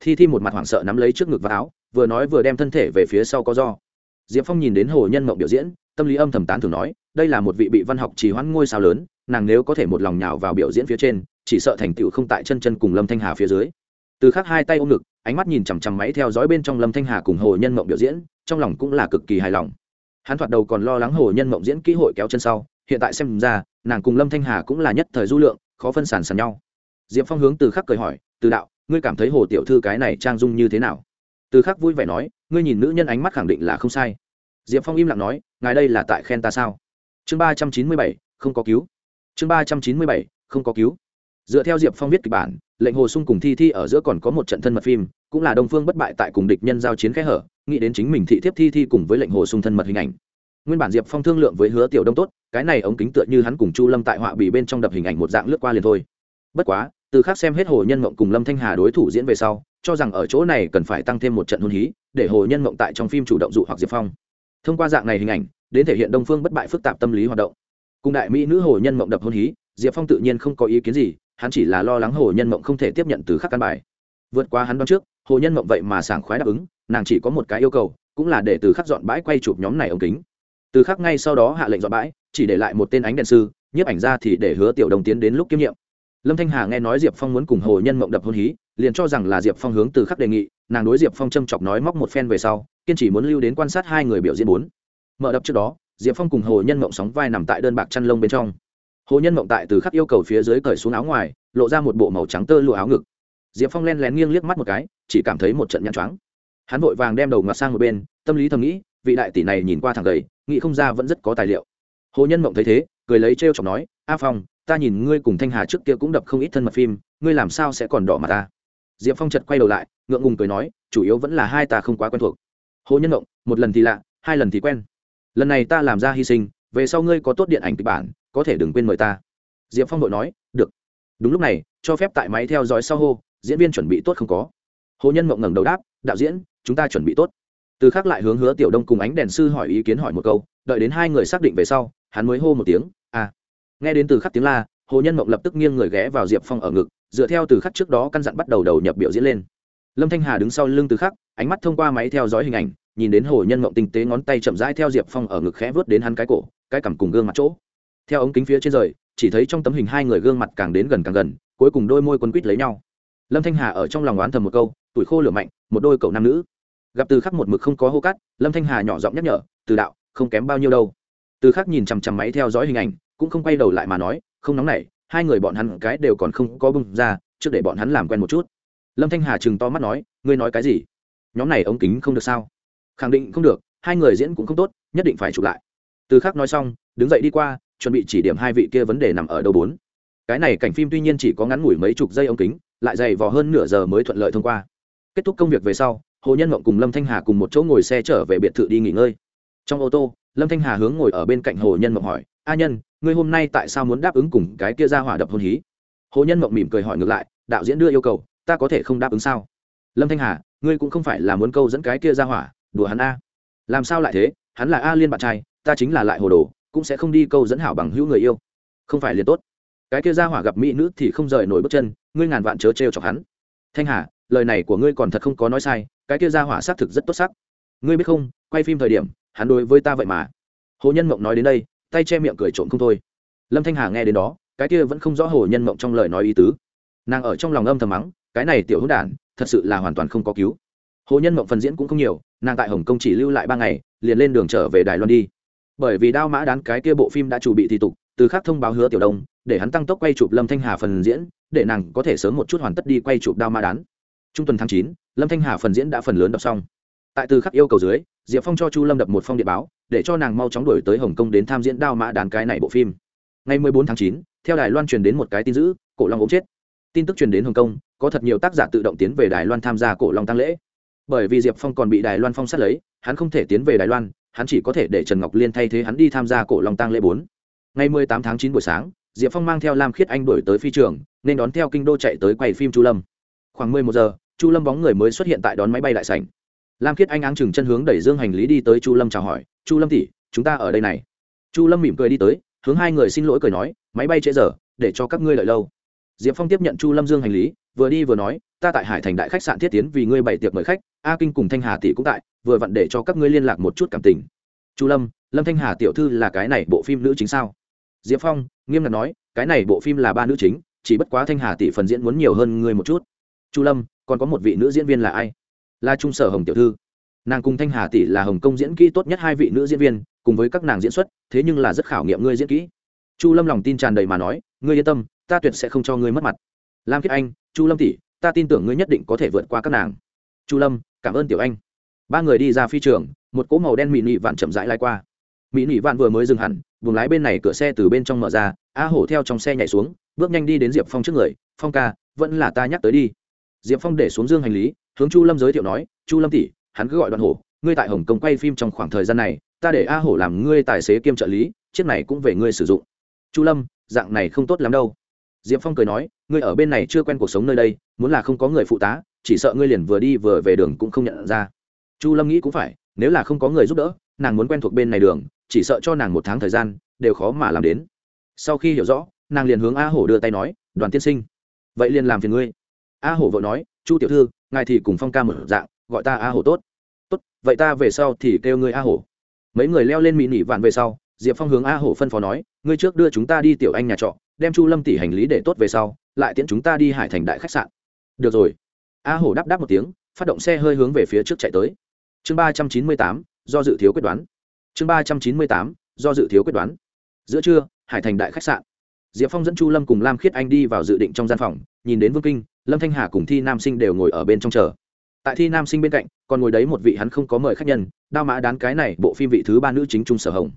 Thi thi một mặt hoảng sợ nắm lấy trước ngực và áo, vừa nói vừa đem thân thể về phía sau có do. Diệp phong nhìn đến hồ nhân mộng biểu diễn, tâm lý âm thầm tán thường nói, đây là một vị bị văn học trì hoãn ngôi sao lớn, nàng nếu có thể một lòng nhào vào biểu diễn phía trên, chỉ sợ thành tựu không tại chân chân cùng lâm thanh hà phía dưới. Từ khắc hai tay ôm ngực ánh mắt nhìn chằm chằm máy theo dõi bên trong lâm thanh hà cùng hồ nhân mộng biểu diễn, trong lòng cũng là cực kỳ hài lòng. Hắn thoạt đầu còn lo lắng hồ nhân mộng diễn kỹ hội kéo chân sau, hiện tại xem ra, nàng cùng lâm thanh hà cũng là nhất thời du lượng, khó phân sản sàn nhau. Diệp phong hướng từ khắc cười hỏi, từ đạo, ngươi cảm thấy hồ tiểu thư cái này trang dung như thế nào? Từ khắc vui vẻ nói, ngươi nhìn nữ nhân ánh mắt khẳng định là không sai. Diệp phong im lặng nói, ngài đây là tại khen ta sao? Chương ba trăm chín mươi bảy, không có cứu. Chương ba trăm chín mươi bảy, không có cứu dựa theo diệp phong viết kịch bản, lệnh hồ sung cùng thi thi ở giữa còn có một trận thân mật phim, cũng là đông phương bất bại tại cùng địch nhân giao chiến khẽ hở, nghĩ đến chính mình thị thiếp thi thi cùng với lệnh hồ sung thân mật hình ảnh. Nguyên bản diệp phong thương lượng với hứa tiểu đông tốt, cái này ống kính tựa như hắn cùng chu lâm tại họa bị bên trong đập hình ảnh một dạng lướt qua liền thôi. Bất quá, từ khác xem hết hồ nhân mộng cùng lâm thanh hà đối thủ diễn về sau, cho rằng ở chỗ này cần phải tăng thêm một trận hôn hí, để hồ nhân mộng tại trong phim chủ động dụ hoặc diệp phong. Thông qua dạng này hình ảnh, đến thể hiện đông phương bất bại phức tạp tâm lý hoạt động. Cùng đại mỹ nữ hồ nhân mộng đập hôn hí, diệp phong tự nhiên không có ý kiến gì hắn chỉ là lo lắng hồ nhân mộng không thể tiếp nhận từ khắc căn bài. Vượt qua hắn đoán trước, hồ nhân mộng vậy mà sảng khoái đáp ứng, nàng chỉ có một cái yêu cầu, cũng là để từ khắc dọn bãi quay chụp nhóm này ống kính. Từ khắc ngay sau đó hạ lệnh dọn bãi, chỉ để lại một tên ánh đèn sư, nhiếp ảnh ra thì để hứa tiểu đồng tiến đến lúc kiêm nhiệm. Lâm thanh hà nghe nói diệp phong muốn cùng hồ nhân mộng đập hôn hí, liền cho rằng là diệp phong hướng từ khắc đề nghị, nàng đối diệp phong châm chọc nói móc một phen về sau, kiên chỉ muốn lưu đến quan sát hai người biểu diễn bốn. Mở đập trước đó, diệp phong cùng hồ nhân mộng sóng vai nằm tại đơn bạc chăn lông bên trong hồ nhân mộng tại từ khắc yêu cầu phía dưới cởi xuống áo ngoài, lộ ra một bộ màu trắng tơ lụa áo ngực. Diệp phong len lén nghiêng liếc mắt một cái, chỉ cảm thấy một trận nhăn choáng. Hắn vội vàng đem đầu ngặt sang một bên, tâm lý thầm nghĩ, vị đại tỷ này nhìn qua thằng gầy, nghĩ không ra vẫn rất có tài liệu. Hồ nhân mộng thấy thế, cười lấy trêu chọc nói, a phong, ta nhìn ngươi cùng thanh hà trước kia cũng đập không ít thân mật phim, ngươi làm sao sẽ còn đỏ mặt ta? Diệp phong chật quay đầu lại, ngượng ngùng cười nói, chủ yếu vẫn là hai ta không quá quen thuộc. Hồ nhân mộng, một lần thì lạ, hai lần thì quen. Lần này ta làm ra hy sinh, về sau ngươi có tốt điện ảnh kịch bản có thể đừng quên mời ta. Diệp phong đội nói, được. Đúng lúc này, cho phép tại máy theo dõi sau hô, diễn viên chuẩn bị tốt không có. Hồ nhân mộng ngẩng đầu đáp, đạo diễn, chúng ta chuẩn bị tốt. Từ khác lại hướng hứa tiểu đông cùng ánh đèn sư hỏi ý kiến hỏi một câu, đợi đến hai người xác định về sau, hắn mới hô một tiếng a à. nghe đến từ khắc tiếng la, hồ nhân mộng lập tức nghiêng người ghé vào diệp phong ở ngực, dựa theo từ khắc trước đó căn dặn bắt đầu đầu nhập biểu diễn lên. Lâm thanh hà đứng sau lưng từ khắc, ánh mắt thông qua máy theo dõi hình ảnh, nhìn đến hồ nhân mộng tinh tế ngón tay chậm rãi theo diệp phong ở ngực khẽ vớt đến hắn cái cổ, cái cằm cùng gương mặt chỗ theo ống kính phía trên rời, chỉ thấy trong tấm hình hai người gương mặt càng đến gần càng gần, cuối cùng đôi môi quấn quýt lấy nhau. Lâm thanh hà ở trong lòng oán thầm một câu, tuổi khô lửa mạnh, một đôi cậu nam nữ. Gặp từ khắc một mực không có hô cắt, lâm thanh hà nhỏ giọng nhắc nhở, từ đạo, không kém bao nhiêu đâu. Từ khắc nhìn chằm chằm máy theo dõi hình ảnh, cũng không quay đầu lại mà nói, không nóng nảy, hai người bọn hắn cái đều còn không có bưng ra, trước để bọn hắn làm quen một chút. Lâm thanh hà chừng to mắt nói, ngươi nói cái gì? Nhóm này ống kính không được sao? Khẳng định không được, hai người diễn cũng không tốt, nhất định phải chụp lại. Từ khắc nói xong, đứng dậy đi qua chuẩn bị chỉ điểm hai vị kia vấn đề nằm ở đâu bốn. Cái này cảnh phim tuy nhiên chỉ có ngắn ngủi mấy chục giây ống kính, lại dày vò hơn nửa giờ mới thuận lợi thông qua. Kết thúc công việc về sau, hồ nhân mộng cùng lâm thanh hà cùng một chỗ ngồi xe trở về biệt thự đi nghỉ ngơi. Trong ô tô, lâm thanh hà hướng ngồi ở bên cạnh hồ nhân mộng hỏi, a nhân, ngươi hôm nay tại sao muốn đáp ứng cùng cái kia ra hỏa đập hôn hí? Hồ nhân mộng mỉm cười hỏi ngược lại, đạo diễn đưa yêu cầu, ta có thể không đáp ứng sao? Lâm thanh hà, ngươi cũng không phải là muốn câu dẫn cái kia ra hỏa, đùa hắn a. Làm sao lại thế? Hắn là a liên bạn trai, ta chính là lại hồ đồ cũng sẽ không đi câu dẫn hảo bằng hữu người yêu. Không phải liền tốt. Cái kia ra hỏa gặp mỹ nữ thì không rời nổi bước chân, ngươi ngàn vạn chớ trêu chọc hắn. Thanh hà, lời này của ngươi còn thật không có nói sai, cái kia ra hỏa xác thực rất tốt sắc. Ngươi biết không, quay phim thời điểm, hắn đối với ta vậy mà. Hồ nhân mộng nói đến đây, tay che miệng cười trộm không thôi. Lâm thanh hà nghe đến đó, cái kia vẫn không rõ hồ nhân mộng trong lời nói ý tứ. Nàng ở trong lòng âm thầm mắng, cái này tiểu hữu đản, thật sự là hoàn toàn không có cứu. Hồ nhân mộng phần diễn cũng không nhiều, nàng tại hồng kông chỉ lưu lại ba ngày, liền lên đường trở về đài loan đi bởi vì đao mã đán cái kia bộ phim đã chủ bị thì tục từ khác thông báo hứa tiểu đông để hắn tăng tốc quay chụp lâm thanh hà phần diễn để nàng có thể sớm một chút hoàn tất đi quay chụp đao mã đán. Trung tuần tháng chín lâm thanh hà phần diễn đã phần lớn đọc xong. Tại từ khắc yêu cầu dưới diệp phong cho chu lâm đập một phong điện báo để cho nàng mau chóng đổi tới hồng kông đến tham diễn đao mã đán cái này bộ phim. Ngày 14 tháng 9, theo đài loan truyền đến một cái tin dữ cổ long ốm chết. Tin tức truyền đến hồng kông có thật nhiều tác giả tự động tiến về đài loan tham gia cổ long tăng lễ. Bởi vì diệp phong còn bị đài loan phong sát lấy hắn không thể tiến về đài loan hắn chỉ có thể để trần ngọc liên thay thế hắn đi tham gia cổ long tăng lễ bốn. Ngày 18 tháng 9 buổi sáng, diệp phong mang theo lam khiết anh đổi tới phi trường, nên đón theo kinh đô chạy tới quay phim chu lâm. Khoảng 11 giờ, chu lâm bóng người mới xuất hiện tại đón máy bay đại sảnh. Lam khiết anh áng chừng chân hướng đẩy dương hành lý đi tới chu lâm chào hỏi, chu lâm tỷ, chúng ta ở đây này. Chu lâm mỉm cười đi tới, hướng hai người xin lỗi cười nói, máy bay trễ giờ, để cho các ngươi đợi lâu. Diệp phong tiếp nhận chu lâm dương hành lý vừa đi vừa nói, ta tại hải thành đại khách sạn thiết tiến vì ngươi bày tiệc mời khách, a kinh cùng thanh hà tỷ cũng tại, vừa vặn để cho các ngươi liên lạc một chút cảm tình. Chu lâm lâm thanh hà tiểu thư là cái này bộ phim nữ chính sao? Diệp phong nghiêm ngặt nói, cái này bộ phim là ba nữ chính, chỉ bất quá thanh hà tỷ phần diễn muốn nhiều hơn ngươi một chút. Chu lâm, còn có một vị nữ diễn viên là ai? Là trung sở hồng tiểu thư. Nàng cùng thanh hà tỷ là hồng kông diễn kỹ tốt nhất hai vị nữ diễn viên, cùng với các nàng diễn xuất, thế nhưng là rất khảo nghiệm ngươi diễn kỹ. Chu lâm lòng tin tràn đầy mà nói, ngươi yên tâm, ta tuyệt sẽ không cho ngươi mất mặt. Lam Kiếp anh chu lâm tỷ, ta tin tưởng ngươi nhất định có thể vượt qua các nàng. Chu lâm, cảm ơn tiểu anh. Ba người đi ra phi trường, một cỗ màu đen mỹ nị vạn chậm rãi lai qua. Mỹ nị vạn vừa mới dừng hẳn, buồng lái bên này cửa xe từ bên trong mở ra, a hổ theo trong xe nhảy xuống, bước nhanh đi đến diệp phong trước người, phong ca, vẫn là ta nhắc tới đi. Diệp phong để xuống dương hành lý, hướng chu lâm giới thiệu nói, chu lâm tỷ, hắn cứ gọi đoàn hổ, ngươi tại hồng kông quay phim trong khoảng thời gian này, ta để a hổ làm ngươi tài xế kiêm trợ lý, chiếc này cũng về ngươi sử dụng. Chu lâm, dạng này không tốt lắm đâu diệp phong cười nói, ngươi ở bên này chưa quen cuộc sống nơi đây, muốn là không có người phụ tá, chỉ sợ ngươi liền vừa đi vừa về đường cũng không nhận ra. Chu lâm nghĩ cũng phải, nếu là không có người giúp đỡ, nàng muốn quen thuộc bên này đường, chỉ sợ cho nàng một tháng thời gian, đều khó mà làm đến. Sau khi hiểu rõ, nàng liền hướng a hổ đưa tay nói, đoàn tiên sinh, vậy liền làm phiền ngươi. A hổ vội nói, chu tiểu thư, ngài thì cùng phong ca một dạng, gọi ta a hổ tốt. Tốt, vậy ta về sau thì kêu ngươi a hổ. Mấy người leo lên mỹ nỉ vạn về sau, diệp phong hướng a hổ phân phó nói, ngươi trước đưa chúng ta đi tiểu anh nhà trọ đem chu lâm tỷ hành lý để tốt về sau, lại tiễn chúng ta đi hải thành đại khách sạn. Được rồi. A hổ đáp đáp một tiếng, phát động xe hơi hướng về phía trước chạy tới. Chương ba trăm chín mươi tám, do dự thiếu quyết đoán. Chương ba trăm chín mươi tám, do dự thiếu quyết đoán. Giữa trưa, hải thành đại khách sạn. Diệp phong dẫn chu lâm cùng lam khiết anh đi vào dự định trong gian phòng, nhìn đến vương kinh, lâm thanh hà cùng thi nam sinh đều ngồi ở bên trong chờ. Tại thi nam sinh bên cạnh, còn ngồi đấy một vị hắn không có mời khách nhân, đao mã đán cái này, bộ phim vị thứ ba nữ chính trung sở hồng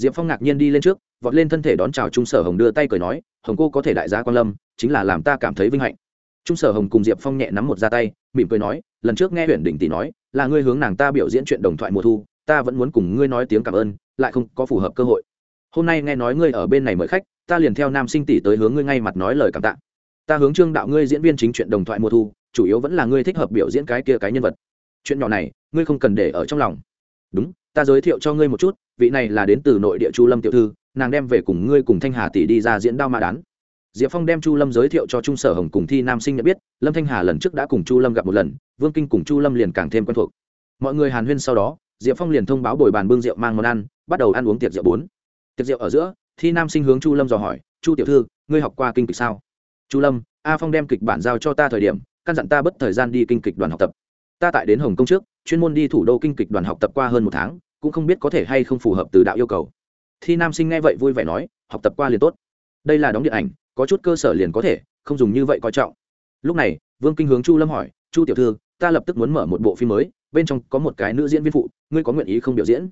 diệp phong ngạc nhiên đi lên trước, vọt lên thân thể đón chào trung sở hồng đưa tay cười nói, hồng cô có thể đại gia quan lâm, chính là làm ta cảm thấy vinh hạnh. Trung sở hồng cùng diệp phong nhẹ nắm một ra tay, mỉm cười nói, lần trước nghe huyện đỉnh tỷ nói, là ngươi hướng nàng ta biểu diễn chuyện đồng thoại mùa thu, ta vẫn muốn cùng ngươi nói tiếng cảm ơn, lại không có phù hợp cơ hội. Hôm nay nghe nói ngươi ở bên này mời khách, ta liền theo nam sinh tỷ tới hướng ngươi ngay mặt nói lời cảm tạ. Ta hướng trương đạo ngươi diễn viên chính chuyện đồng thoại mùa thu, chủ yếu vẫn là ngươi thích hợp biểu diễn cái kia cái nhân vật. Chuyện nhỏ này, ngươi không cần để ở trong lòng. Đúng, ta giới thiệu cho ngươi một chút vị này là đến từ nội địa chu lâm tiểu thư, nàng đem về cùng ngươi cùng thanh hà tỷ đi ra diễn đao ma đán. Diệp phong đem chu lâm giới thiệu cho trung sở hồng cùng thi nam sinh nhận biết, lâm thanh hà lần trước đã cùng chu lâm gặp một lần, vương kinh cùng chu lâm liền càng thêm quen thuộc. Mọi người hàn huyên sau đó, diệp phong liền thông báo bồi bàn bưng rượu mang món ăn, bắt đầu ăn uống tiệc rượu bốn. Tiệc rượu ở giữa, thi nam sinh hướng chu lâm dò hỏi, chu tiểu thư, ngươi học qua kinh kịch sao? Chu lâm, a phong đem kịch bản giao cho ta thời điểm, căn dặn ta bất thời gian đi kinh kịch đoàn học tập. Ta tại đến hồng kông trước, chuyên môn đi thủ đô kinh kịch đoàn học tập qua hơn một tháng cũng không biết có thể hay không phù hợp từ đạo yêu cầu. Thi nam sinh nghe vậy vui vẻ nói, học tập qua liền tốt. Đây là đóng điện ảnh, có chút cơ sở liền có thể, không dùng như vậy coi trọng. Lúc này, vương kinh hướng chu lâm hỏi, chu tiểu thư, ta lập tức muốn mở một bộ phim mới, bên trong có một cái nữ diễn viên phụ, ngươi có nguyện ý không biểu diễn?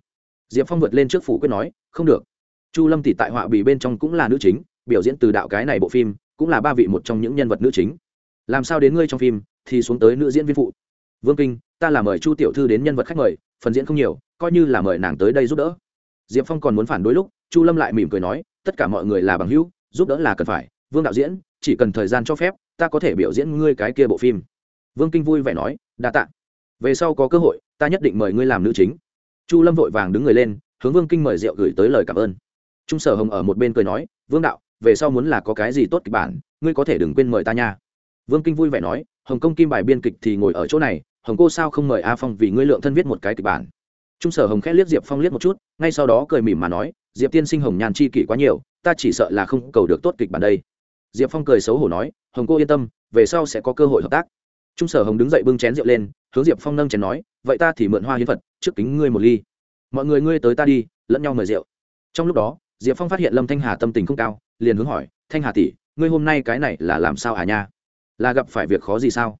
Diệp phong vượt lên trước phủ quyết nói, không được. Chu lâm tỷ tại họa bì bên trong cũng là nữ chính, biểu diễn từ đạo cái này bộ phim, cũng là ba vị một trong những nhân vật nữ chính. Làm sao đến ngươi trong phim, thì xuống tới nữ diễn viên phụ? Vương kinh, ta là mời chu tiểu thư đến nhân vật khách mời, phần diễn không nhiều coi như là mời nàng tới đây giúp đỡ. Diệp phong còn muốn phản đối lúc, chu lâm lại mỉm cười nói, tất cả mọi người là bằng hữu, giúp đỡ là cần phải, vương đạo diễn, chỉ cần thời gian cho phép, ta có thể biểu diễn ngươi cái kia bộ phim. Vương kinh vui vẻ nói, đa t ạ về sau có cơ hội, ta nhất định mời ngươi làm nữ chính. Chu lâm vội vàng đứng người lên, hướng vương kinh mời rượu gửi tới lời cảm ơn. Trung sở hồng ở một bên cười nói, vương đạo, về sau muốn là có cái gì tốt kịch bản, ngươi có thể đừng quên mời ta nha. Vương kinh vui vẻ nói, hồng kông kim bài biên kịch thì ngồi ở chỗ này, hồng cô sao không mời a phong vì ngươi lượng thân viết một cái kịch bản? Trung sở hồng khẽ liếc diệp phong liếc một chút, ngay sau đó cười mỉm mà nói, diệp tiên sinh hồng nhàn chi kỷ quá nhiều, ta chỉ sợ là không cầu được tốt kịch bản đây. Diệp phong cười xấu hổ nói, hồng cô yên tâm, về sau sẽ có cơ hội hợp tác. Trung sở hồng đứng dậy bưng chén rượu lên, hướng diệp phong nâng chén nói, vậy ta thì mượn hoa hiến phật, trước kính ngươi một ly. Mọi người ngươi tới ta đi, lẫn nhau mời rượu. Trong lúc đó, diệp phong phát hiện lâm thanh hà tâm tình không cao, liền hướng hỏi, thanh hà tỷ, ngươi hôm nay cái này là làm sao à nha? Là gặp phải việc khó gì sao?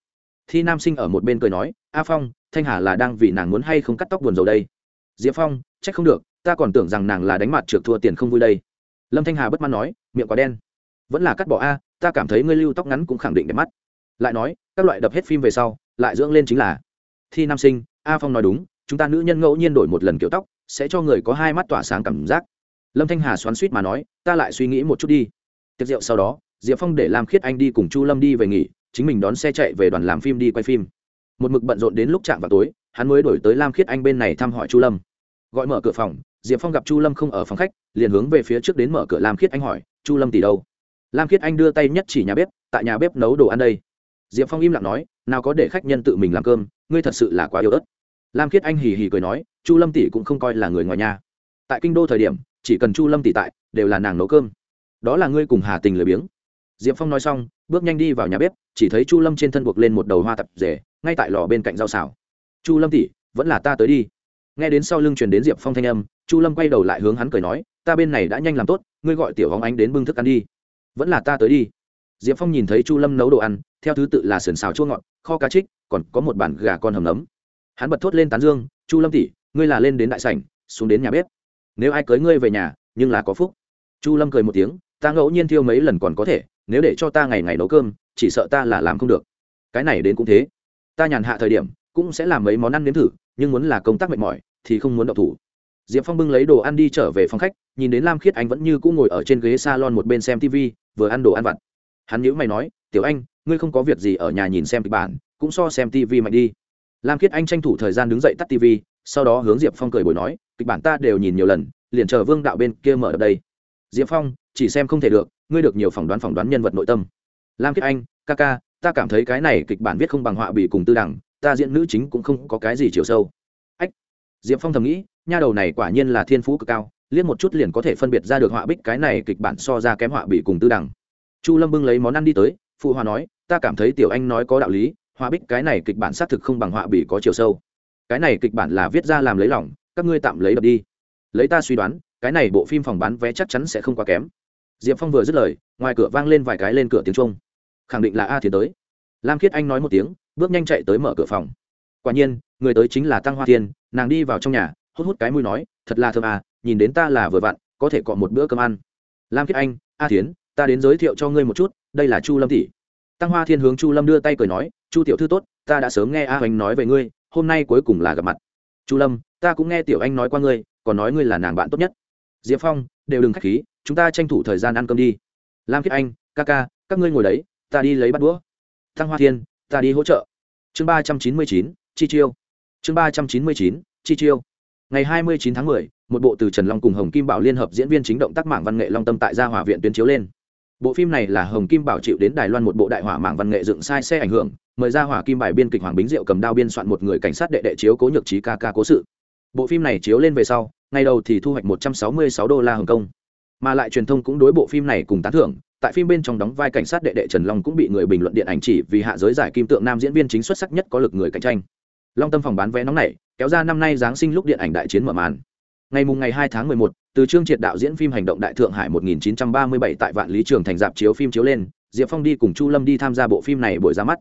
Thi nam sinh ở một bên cười nói, a phong, thanh hà là đang vì nàng muốn hay không cắt tóc buồn dầu đây? Diệp phong c h ắ c không được, ta còn tưởng rằng nàng là đánh mặt trượt thua tiền không vui đây. Lâm thanh hà bất mãn nói, miệng quá đen. Vẫn là cắt bỏ a, ta cảm thấy ngươi lưu tóc ngắn cũng khẳng định đẹp mắt. Lại nói, các loại đập hết phim về sau, lại dưỡng lên chính là. Thi nam sinh, a phong nói đúng, chúng ta nữ nhân ngẫu nhiên đổi một lần kiểu tóc, sẽ cho người có hai mắt tỏa sáng cảm giác. Lâm thanh hà xoắn suýt mà nói, ta lại suy nghĩ một chút đi. Tiệc rượu sau đó, diệp phong để làm khiết anh đi cùng chu lâm đi về nghỉ chính mình đón xe chạy về đoàn làm phim đi quay phim. Một mực bận rộn đến lúc chạm vào tối, hắn mới đổi tới lam khiết anh bên này thăm hỏi chu lâm. Gọi mở cửa phòng, diệp phong gặp chu lâm không ở phòng khách, liền hướng về phía trước đến mở cửa lam khiết anh hỏi, chu lâm tỷ đâu? Lam khiết anh đưa tay nhất chỉ nhà bếp, tại nhà bếp nấu đồ ăn đây. Diệp phong im lặng nói, nào có để khách nhân tự mình làm cơm, ngươi thật sự là quá yếu ớt. Lam khiết anh hì hì cười nói, chu lâm tỷ cũng không coi là người ngoài nhà. Tại kinh đô thời điểm, chỉ cần chu lâm tỷ tại, đều là nàng nấu cơm. Đó là ngươi cùng hà tình lười biếng diệp phong nói xong, bước nhanh đi vào nhà bếp, chỉ thấy chu lâm trên thân buộc lên một đầu hoa tập rể, ngay tại lò bên cạnh rau xào. Chu lâm tỷ, vẫn là ta tới đi. Nghe đến sau lưng truyền đến diệp phong thanh âm, chu lâm quay đầu lại hướng hắn cười nói, ta bên này đã nhanh làm tốt, ngươi gọi tiểu hóng ánh đến bưng thức ăn đi. Vẫn là ta tới đi. Diệp phong nhìn thấy chu lâm nấu đồ ăn, theo thứ tự là sườn xào chua ngọt, kho cá trích, còn có một bản gà con hầm nấm. Hắn bật thốt lên tán dương, chu lâm tỷ, ngươi là lên đến đại sảnh, xuống đến nhà bếp. Nếu ai cưới ngươi về nhà, nhưng là có phúc. Chu lâm cười một tiếng, ta ngẫu nhiên thiêu mấy lần còn có thể nếu để cho ta ngày ngày nấu cơm, chỉ sợ ta là làm không được. Cái này đến cũng thế. Ta nhàn hạ thời điểm, cũng sẽ làm mấy món ăn nếm thử, nhưng muốn là công tác mệt mỏi, thì không muốn đậu thủ. Diệp phong bưng lấy đồ ăn đi trở về phòng khách, nhìn đến lam khiết anh vẫn như cũng ngồi ở trên ghế s a lon một bên xem tv vừa ăn đồ ăn vặt. Hắn nhữ mày nói, tiểu anh, ngươi không có việc gì ở nhà nhìn xem kịch bản, cũng so xem tv mạnh đi. Lam khiết anh tranh thủ thời gian đứng dậy tắt tv sau đó hướng diệp phong cười bồi nói, kịch bản ta đều nhìn nhiều lần, liền chờ vương đạo bên kia mở đ đây. Diệp phong, chỉ xem không thể được ngươi được nhiều phỏng đoán phỏng đoán nhân vật nội tâm. Lam kiết anh, ca ca, ta cảm thấy cái này kịch bản viết không bằng họa bị cùng tư đẳng, ta diễn nữ chính cũng không có cái gì chiều sâu. Ách, diệp phong thầm nghĩ, nha đầu này quả nhiên là thiên phú cực cao, liếc một chút liền có thể phân biệt ra được họa bích cái này kịch bản so ra kém họa bị cùng tư đẳng. Chu lâm bưng lấy món ăn đi tới, phụ hòa nói, ta cảm thấy tiểu anh nói có đạo lý, họa bích cái này kịch bản xác thực không bằng họa bị có chiều sâu. Cái này kịch bản là viết ra làm lấy lòng, các ngươi tạm lấy đập đi. Lấy ta suy đoán, cái này bộ phim phòng bán vé chắc chắn sẽ không quá kém diệp phong vừa dứt lời, ngoài cửa vang lên vài cái lên cửa tiếng trung khẳng định là a thiến tới. Lam khiết anh nói một tiếng, bước nhanh chạy tới mở cửa phòng. Quả nhiên, người tới chính là tăng hoa thiên, nàng đi vào trong nhà, hút hút cái mũi nói, thật là thơm à nhìn đến ta là vừa vặn, có thể cọ một bữa cơm ăn. Lam khiết anh, a thiến, ta đến giới thiệu cho ngươi một chút, đây là chu lâm tỷ. Tăng hoa thiên hướng chu lâm đưa tay cười nói, chu tiểu thư tốt, ta đã sớm nghe a hoành nói về ngươi, hôm nay cuối cùng là gặp mặt. Chu lâm, ta cũng nghe tiểu anh nói qua ngươi, còn nói ngươi là nàng bạn tốt nhất diệp phong, đều đừng k h á c h khí, chúng ta tranh thủ thời gian ăn cơm đi. Lam khiết anh, ca ca, các ngươi ngồi đấy, ta đi lấy bắt đũa. Thăng hoa thiên, ta đi hỗ trợ. Chương ba trăm chín mươi chín, chi chiêu. Chương ba trăm chín mươi chín, chi chiêu. Ngày hai mươi chín tháng mười, một bộ từ trần long cùng hồng kim bảo liên hợp diễn viên chính động tác mạng văn nghệ long tâm tại gia hòa viện tuyến chiếu lên. Bộ phim này là hồng kim bảo chịu đến đài loan một bộ đại hỏa mạng văn nghệ dựng sai xe ảnh hưởng, mời ra hỏa kim bài biên kịch hoàng bính diệu cầm đao biên soạn một người cảnh sát đệ đệ chiếu cố nhược trí ca ca cố sự. Bộ phim này chiếu lên về sau ngày đầu thì thu hoạch một trăm sáu mươi sáu đô la hồng kông. Mà lại truyền thông cũng đối bộ phim này cùng tán thưởng, tại phim bên trong đóng vai cảnh sát đệ đệ trần long cũng bị người bình luận điện ảnh chỉ vì hạ giới giải kim tượng nam diễn viên chính xuất sắc nhất có lực người cạnh tranh. Long tâm phòng bán vé nóng này, kéo ra năm nay giáng sinh lúc điện ảnh đại chiến mở màn. Ngày mùng ngày 2 tháng mười một, từ chương triệt đạo diễn phim hành động đại thượng hải một nghìn chín trăm ba mươi bảy tại vạn lý trường thành dạp chiếu phim chiếu lên, diệp phong đi cùng chu lâm đi tham gia bộ phim này buổi ra mắt.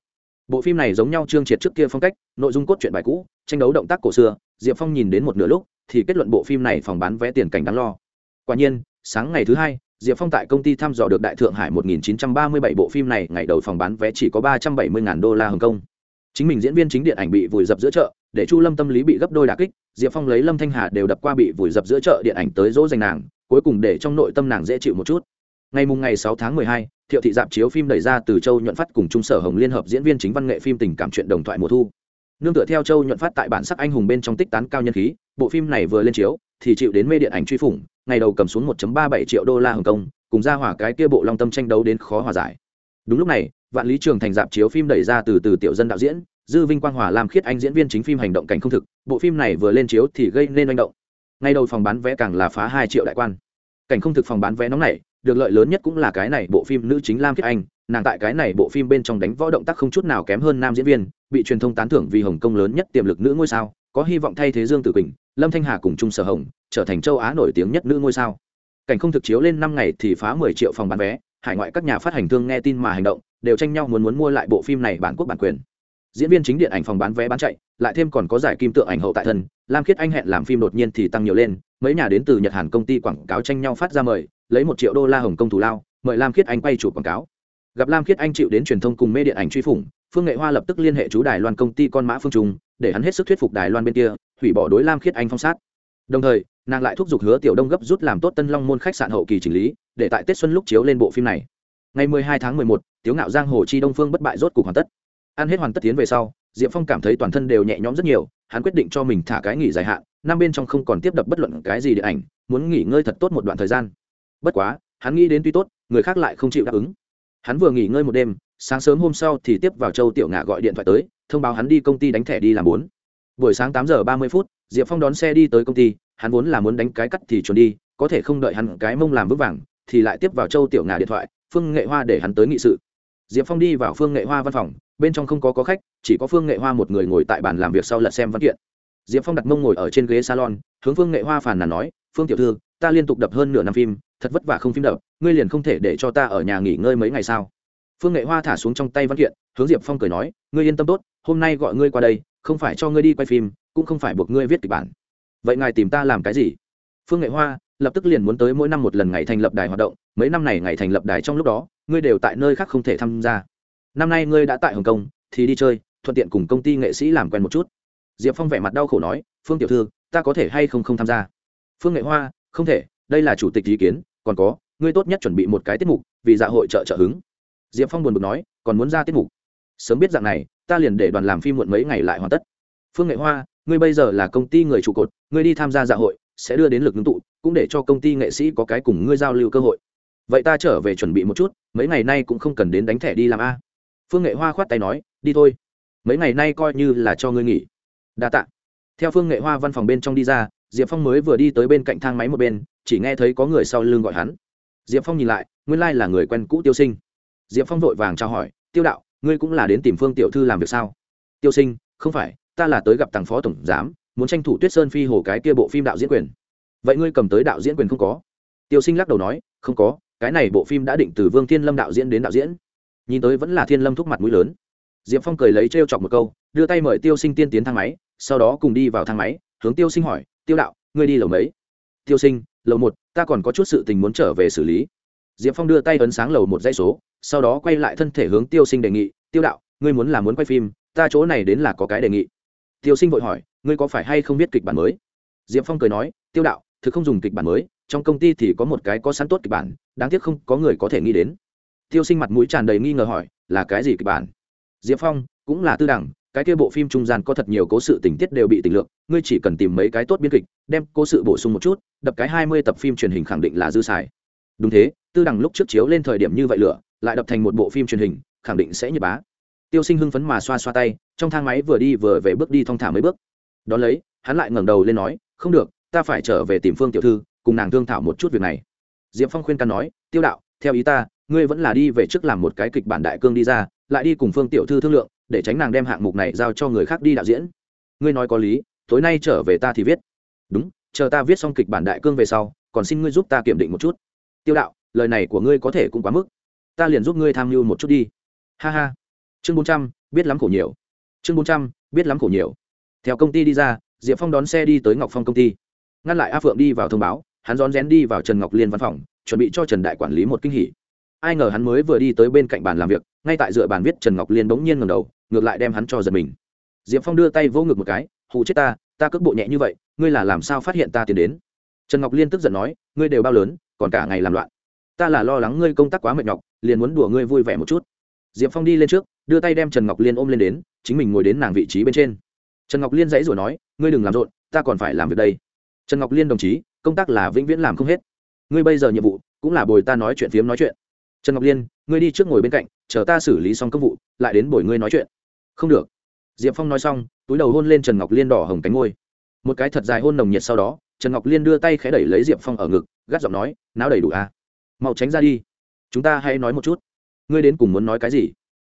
Bộ phim này giống nhau chương triệt trước kia phong cách, nội dung cốt truyện bài cũ, tranh đấu động tác cổ xưa, diệp phong nhìn đến một nửa lúc thì kết luận bộ phim này phòng bán vé tiền cảnh đáng lo. Quả nhiên sáng ngày thứ hai diệp phong tại công ty thăm dò được đại thượng hải 1937 bộ phim này ngày đầu phòng bán vé chỉ có 370.000 đô la hồng kông. Chính mình diễn viên chính điện ảnh bị vùi dập giữa chợ để chu lâm tâm lý bị gấp đôi đà kích diệp phong lấy lâm thanh hà đều đập qua bị vùi dập giữa chợ điện ảnh tới dỗ dành nàng cuối cùng để trong nội tâm nàng dễ chịu một chút. Ngày mùng ngày 6 tháng 12, thiệu thị dạp chiếu phim đẩy ra từ châu nhuận phát cùng trung sở hồng liên hợp diễn viên chính văn nghệ phim tình cảm chuyện đồng thoại mùa thu nương tựa theo châu nhuận phát tại bản sắc anh hùng bên trong tích tán cao nhân khí, bộ phim này vừa lên chiếu, thì chịu đến mê điện ảnh truy phủng, ngày đầu cầm xuống 1.37 triệu đô la hồng kông, cùng ra hỏa cái kia bộ long tâm tranh đấu đến khó hòa giải. Đúng lúc này, vạn lý trường thành dạp chiếu phim đẩy ra từ từ tiểu dân đạo diễn, dư vinh quang hòa làm khiết anh diễn viên chính phim hành động cảnh không thực, bộ phim này vừa lên chiếu thì gây nên manh động. Ngay đầu phòng bán vé càng là phá hai triệu đại quan. Cảnh không thực phòng bán vé nóng này, được lợi lớn nhất cũng là cái này, bộ phim nữ chính lam khiết anh nàng tại cái này bộ phim bên trong đánh võ động tác không chút nào kém hơn nam diễn viên, bị truyền thông tán thưởng vì hồng công lớn nhất tiềm lực nữ ngôi sao, có hy vọng thay thế dương tử quỳnh, lâm thanh hà cùng trung sở hồng, trở thành châu á nổi tiếng nhất nữ ngôi sao. Cảnh không thực chiếu lên năm ngày thì phá mười triệu phòng bán vé, hải ngoại các nhà phát hành thương nghe tin mà hành động, đều tranh nhau muốn muốn mua lại bộ phim này bản quốc bản quyền. Diễn viên chính điện ảnh phòng bán vé bán chạy, lại thêm còn có giải kim tượng ảnh hậu tại thân, lam khiết anh hẹn làm phim đột nhiên thì tăng nhiều lên, mấy nhà đến từ nhật hàn công ty quảng cáo tranh nhau phát ra mời, lấy một triệu đô la hồng công thủ lao, mời lam khiết anh quay chủ quảng cáo gặp lam khiết anh chịu đến truyền thông cùng mê điện ảnh truy phủng phương nghệ hoa lập tức liên hệ chú đài loan công ty con mã phương trung để hắn hết sức thuyết phục đài loan bên kia hủy bỏ đối lam khiết anh phong sát. Đồng thời nàng lại thúc giục hứa tiểu đông gấp rút làm tốt tân long môn khách sạn hậu kỳ chỉnh lý để tại tết xuân lúc chiếu lên bộ phim này. Ngày 12 tháng 11, tiếu ngạo giang hồ chi đông phương bất bại rốt cục hoàn tất. Ăn hết hoàn tất tiến về sau diệp phong cảm thấy toàn thân đều nhẹ nhõm rất nhiều hắn quyết định cho mình thả cái nghỉ dài hạn năm bên trong không còn tiếp đập bất luận cái gì điện ảnh muốn nghỉ ngơi thật tốt một đoạn thời gian. Bất quá hắn nghĩ đến tuy tốt người khác lại không chịu đáp ứng hắn vừa nghỉ ngơi một đêm, sáng sớm hôm sau thì tiếp vào châu tiểu ngạ gọi điện thoại tới, thông báo hắn đi công ty đánh thẻ đi làm bốn. Buổi sáng tám giờ ba mươi phút, diệp phong đón xe đi tới công ty, hắn vốn là muốn đánh cái cắt thì trốn đi, có thể không đợi hắn cái mông làm vững vàng, thì lại tiếp vào châu tiểu ngà điện thoại, phương nghệ hoa để hắn tới nghị sự. Diệp phong đi vào phương nghệ hoa văn phòng, bên trong không có có khách, chỉ có phương nghệ hoa một người ngồi tại bàn làm việc sau lật xem văn kiện. Diệp phong đặt mông ngồi ở trên ghế salon, hướng phương nghệ hoa phàn nàn nói, phương tiểu thư, ta liên tục đập hơn nửa năm phim, thật vất vả không phim đập ngươi liền không thể để cho ta ở nhà nghỉ ngơi mấy ngày sao? Phương nghệ hoa thả xuống trong tay văn kiện, hướng diệp phong cười nói, ngươi yên tâm tốt, hôm nay gọi ngươi qua đây, không phải cho ngươi đi quay phim, cũng không phải buộc ngươi viết kịch bản. Vậy ngài tìm ta làm cái gì? Phương nghệ hoa lập tức liền muốn tới mỗi năm một lần ngày thành lập đài hoạt động, mấy năm này ngày thành lập đài trong lúc đó, ngươi đều tại nơi khác không thể tham gia. Năm nay ngươi đã tại hồng kông, thì đi chơi, thuận tiện cùng công ty nghệ sĩ làm quen một chút. Diệp phong vẻ mặt đau khổ nói, phương tiểu thư, ta có thể hay không không tham gia? Phương nghệ hoa, không thể, đây là chủ tịch ý kiến, còn có ngươi tốt nhất chuẩn bị một cái tiết mục, vì dạ hội trợ trợ hứng. Diệp phong buồn bực nói, còn muốn ra tiết mục? Sớm biết dạng này, ta liền để đoàn làm phim muộn mấy ngày lại hoàn tất. Phương nghệ hoa, ngươi bây giờ là công ty người trụ cột, ngươi đi tham gia dạ hội, sẽ đưa đến lực ngưng tụ, cũng để cho công ty nghệ sĩ có cái cùng ngươi giao lưu cơ hội. Vậy ta trở về chuẩn bị một chút, mấy ngày nay cũng không cần đến đánh thẻ đi làm a. Phương nghệ hoa khoát tay nói, đi thôi. Mấy ngày nay coi như là cho ngươi nghỉ. Đa t ạ theo phương nghệ hoa văn phòng bên trong đi ra, diệp phong mới vừa đi tới bên cạnh thang máy một bên, chỉ nghe thấy có người sau lưng gọi hắn diệp phong nhìn lại, nguyên lai là người quen cũ tiêu sinh. Diệp phong vội vàng trao hỏi, tiêu đạo, ngươi cũng là đến tìm phương tiểu thư làm việc sao? Tiêu sinh, không phải, ta là tới gặp tàng phó tổng giám, muốn tranh thủ tuyết sơn phi hồ cái kia bộ phim đạo diễn quyền. Vậy ngươi cầm tới đạo diễn quyền không có? Tiêu sinh lắc đầu nói, không có, cái này bộ phim đã định từ vương thiên lâm đạo diễn đến đạo diễn. Nhìn tới vẫn là thiên lâm thúc mặt mũi lớn. Diệp phong cười lấy t chọc một câu, đưa tay mời tiêu sinh tiên tiến thang máy, sau đó cùng đi vào thang máy, hướng tiêu sinh hỏi, tiêu đạo, ngươi đi lầu mấy? Tiêu sinh lầu một, ta còn có chút sự tình muốn trở về xử lý. Diệp phong đưa tay ấn sáng lầu một dãy số, sau đó quay lại thân thể hướng tiêu sinh đề nghị, tiêu đạo, ngươi muốn là muốn quay phim, ta chỗ này đến là có cái đề nghị. Tiêu sinh vội hỏi, ngươi có phải hay không biết kịch bản mới? Diệp phong cười nói, tiêu đạo, thực không dùng kịch bản mới, trong công ty thì có một cái có sẵn tốt kịch bản, đáng tiếc không có người có thể nghĩ đến. Tiêu sinh mặt mũi tràn đầy nghi ngờ hỏi, là cái gì kịch bản? Diệp phong, cũng là tư đẳng cái kia bộ phim trung gian có thật nhiều cố sự tình tiết đều bị tình lượng ngươi chỉ cần tìm mấy cái tốt biên kịch, đem cố sự bổ sung một chút, đập cái hai mươi tập phim truyền hình khẳng định là dư xài. Đúng thế, tư đằng lúc trước chiếu lên thời điểm như vậy lửa, lại đập thành một bộ phim truyền hình, khẳng định sẽ như bá. Tiêu sinh hưng phấn mà xoa xoa tay, trong thang máy vừa đi vừa về bước đi thong thả mấy bước. Đón lấy, hắn lại ngẩng đầu lên nói, không được, ta phải trở về tìm phương tiểu thư, cùng nàng thương thảo một chút việc này. Diệp phong khuyên can nói, tiêu đạo, theo ý ta, ngươi vẫn là đi về trước làm một cái kịch bản đại cương đi ra lại đi cùng phương tiểu thư thương lượng, để tránh nàng đem hạng mục này giao cho người khác đi đạo diễn. Ngươi nói có lý, tối nay trở về ta thì viết. Đúng, chờ ta viết xong kịch bản đại cương về sau, còn xin ngươi giúp ta kiểm định một chút. Tiêu đạo, lời này của ngươi có thể cũng quá mức. Ta liền giúp ngươi tham mưu một chút đi. Ha ha. Chương bốn trăm, biết lắm khổ nhiều. Chương bốn trăm, biết lắm khổ nhiều. Theo công ty đi ra, diệp phong đón xe đi tới ngọc phong công ty. Ngăn lại a phượng đi vào thông báo, hắn rón rén đi vào trần ngọc liên văn phòng, chuẩn bị cho trần đại quản lý một kinh hỉ. Ai ngờ hắn mới vừa đi tới bên cạnh bàn làm việc ngay tại dựa bàn viết trần ngọc liên bỗng nhiên ngầm đầu, ngược lại đem hắn cho giật mình. Diệp phong đưa tay vô ngực một cái hụ chết ta ta cước bộ nhẹ như vậy, ngươi là làm sao phát hiện ta tiến đến? Trần ngọc liên tức giận nói, ngươi đều bao lớn, còn cả ngày làm loạn. Ta là lo lắng ngươi công tác quá mệt nhọc, liền muốn đùa ngươi vui vẻ một chút. Diệp phong đi lên trước, đưa tay đem trần ngọc liên ôm lên đến, chính mình ngồi đến nàng vị trí bên trên. Trần ngọc liên dãy rồi nói, ngươi đừng làm rộn, ta còn phải làm việc đây. Trần ngọc liên đồng chí, công tác là vĩnh viễn làm không hết. Ngươi bây giờ nhiệm vụ cũng là bồi ta nói chuyện phiếm nói chuyện. Trần ngọc liên ngươi đi trước ngồi bên cạnh, chờ ta xử lý xong công vụ, lại đến bồi ngươi nói chuyện. Không được. Diệp phong nói xong, túi đầu hôn lên trần ngọc liên đỏ hồng cánh ngôi một cái thật dài hôn nồng nhiệt sau đó, trần ngọc liên đưa tay khẽ đẩy lấy diệp phong ở ngực, gắt giọng nói não đầy đủ à? Mau tránh ra đi. Chúng ta hãy nói một chút. Ngươi đến cùng muốn nói cái gì?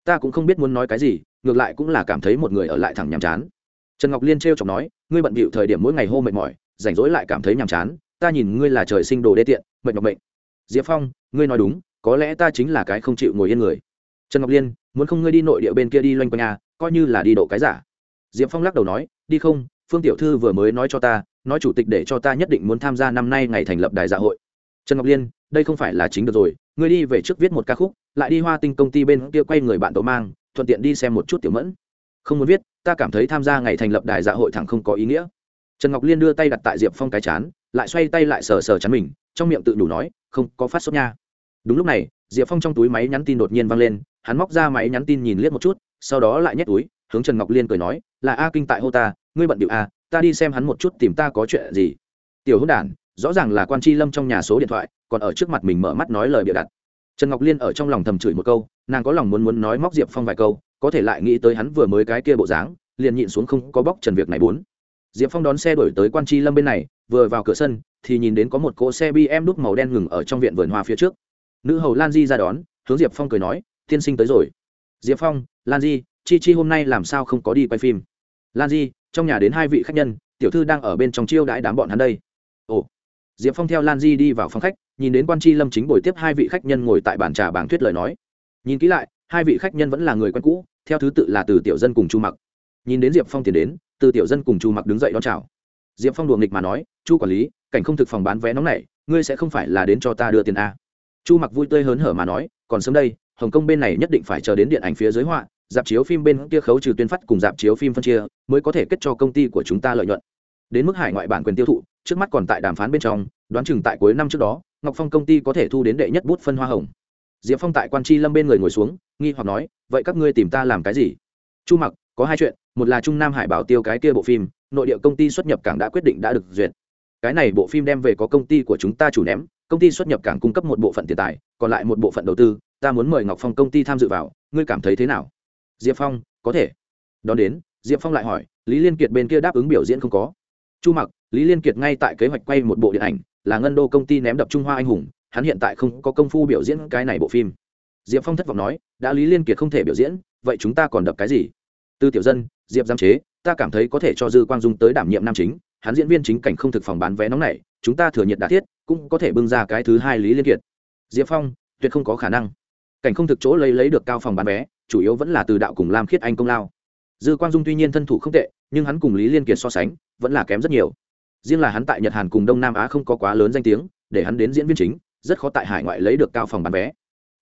Ta cũng không biết muốn nói cái gì, ngược lại cũng là cảm thấy một người ở lại thẳng nhàm chán. Trần ngọc liên t r e o chọc nói, ngươi bận bịu thời điểm mỗi ngày hô mệt mỏi, rảnh rỗi lại cảm thấy nhàm chán. Ta nhìn ngươi là trời sinh đồ đê tiện, mệt nhọc mệnh diệp phong, ngươi nói đúng có lẽ ta chính là cái không chịu ngồi yên người. Trần ngọc liên, muốn không ngươi đi nội địa bên kia đi loanh quanh à coi như là đi độ cái giả. Diệp phong lắc đầu nói, đi không, phương tiểu thư vừa mới nói cho ta, nói chủ tịch để cho ta nhất định muốn tham gia năm nay ngày thành lập đài dạ hội. Trần ngọc liên, đây không phải là chính được rồi, ngươi đi về trước viết một ca khúc, lại đi hoa tinh công ty bên kia quay người bạn tấu mang, thuận tiện đi xem một chút tiểu mẫn. Không muốn viết, ta cảm thấy tham gia ngày thành lập đài dạ hội thẳng không có ý nghĩa. Trần ngọc liên đưa tay đặt tại diệp phong cái chán, lại xoay tay lại sờ sờ chắn mình, trong miệng tự đủ nói, không có phát sốt nha đúng lúc này, diệp phong trong túi máy nhắn tin đột nhiên văng lên, hắn móc ra máy nhắn tin nhìn liếc một chút, sau đó lại nhét túi, hướng trần ngọc liên cười nói, là a kinh tại hô ta, ngươi bận điệu a ta đi xem hắn một chút tìm ta có chuyện gì. Tiểu Hữu đản, rõ ràng là quan tri lâm trong nhà số điện thoại, còn ở trước mặt mình mở mắt nói lời bịa đặt. Trần ngọc liên ở trong lòng thầm chửi một câu, nàng có lòng muốn muốn nói móc diệp phong vài câu, có thể lại nghĩ tới hắn vừa mới cái kia bộ dáng, liền nhịn xuống không có bóc trần việc này bốn. Diệp phong đón xe đổi tới quan tri lâm bên này, vừa vào cửa sân, thì nhìn đến có một cỗ xe bm đúc màu đen ngừng ở trong viện vườn hoa phía trước nữ hầu lan di ra đón, hướng diệp phong cười nói, tiên sinh tới rồi. Diệp phong, lan di, chi chi hôm nay làm sao không có đi quay phim? Lan di, trong nhà đến hai vị khách nhân, tiểu thư đang ở bên trong chiêu đãi đám bọn hắn đây. Ồ. Diệp phong theo lan di đi vào phòng khách, nhìn đến quan c lâm chính buổi tiếp hai vị khách nhân ngồi tại bàn trà bảng thuyết lời nói. Nhìn kỹ lại, hai vị khách nhân vẫn là người quen cũ, theo thứ tự là từ tiểu dân cùng chu mặc. Nhìn đến diệp phong tiến đến, từ tiểu dân cùng chu mặc đứng dậy đón chào. Diệp phong đùa nghịch mà nói, chu quản lý, cảnh không thực phòng bán vé nóng này, ngươi sẽ không phải là đến cho ta đưa tiền a chu mặc vui tươi hớn hở mà nói, còn sớm đây, hồng kông bên này nhất định phải chờ đến điện ảnh phía dưới họa, dạp chiếu phim bên kia khấu trừ tuyên phát cùng dạp chiếu phim phân chia, mới có thể kết cho công ty của chúng ta lợi nhuận. Đến mức hải ngoại bản quyền tiêu thụ, trước mắt còn tại đàm phán bên trong, đoán chừng tại cuối năm trước đó, ngọc phong công ty có thể thu đến đệ nhất bút phân hoa hồng. Diệp phong tại quan tri lâm bên người ngồi xuống, nghi hoặc nói, vậy các ngươi tìm ta làm cái gì? Chu mặc, có hai chuyện, một là trung nam hải bảo tiêu cái kia bộ phim, nội địa công ty xuất nhập cảng đã quyết định đã được duyệt. Cái này bộ phim đem về có công ty của chúng ta chủ ném công ty xuất nhập cảng cung cấp một bộ phận tiền tài, còn lại một bộ phận đầu tư, ta muốn mời ngọc phong công ty tham dự vào, ngươi cảm thấy thế nào? Diệp phong, có thể. Đón đến, diệp phong lại hỏi, lý liên kiệt bên kia đáp ứng biểu diễn không có. Chu mặc, lý liên kiệt ngay tại kế hoạch quay một bộ điện ảnh, là ngân đô công ty ném đập trung hoa anh hùng, hắn hiện tại không có công phu biểu diễn cái này bộ phim. Diệp phong thất vọng nói, đã lý liên kiệt không thể biểu diễn, vậy chúng ta còn đập cái gì? Từ tiểu dân, diệp giam chế, ta cảm thấy có thể cho dư quang dung tới đảm nhiệm nam chính, hắn diễn viên chính cảnh không thực phòng bán vé nóng này, chúng ta thừa nhiệt đã thiết cũng có thể bưng ra cái thứ hai lý liên kiệt. Diệp phong, tuyệt không có khả năng. Cảnh không thực chỗ lấy lấy được cao phòng bán vé, chủ yếu vẫn là từ đạo cùng lam khiết anh công lao. Dư quang dung tuy nhiên thân thủ không tệ, nhưng hắn cùng lý liên kiệt so sánh, vẫn là kém rất nhiều. Riêng là hắn tại nhật hàn cùng đông nam á không có quá lớn danh tiếng, để hắn đến diễn viên chính, rất khó tại hải ngoại lấy được cao phòng bán vé.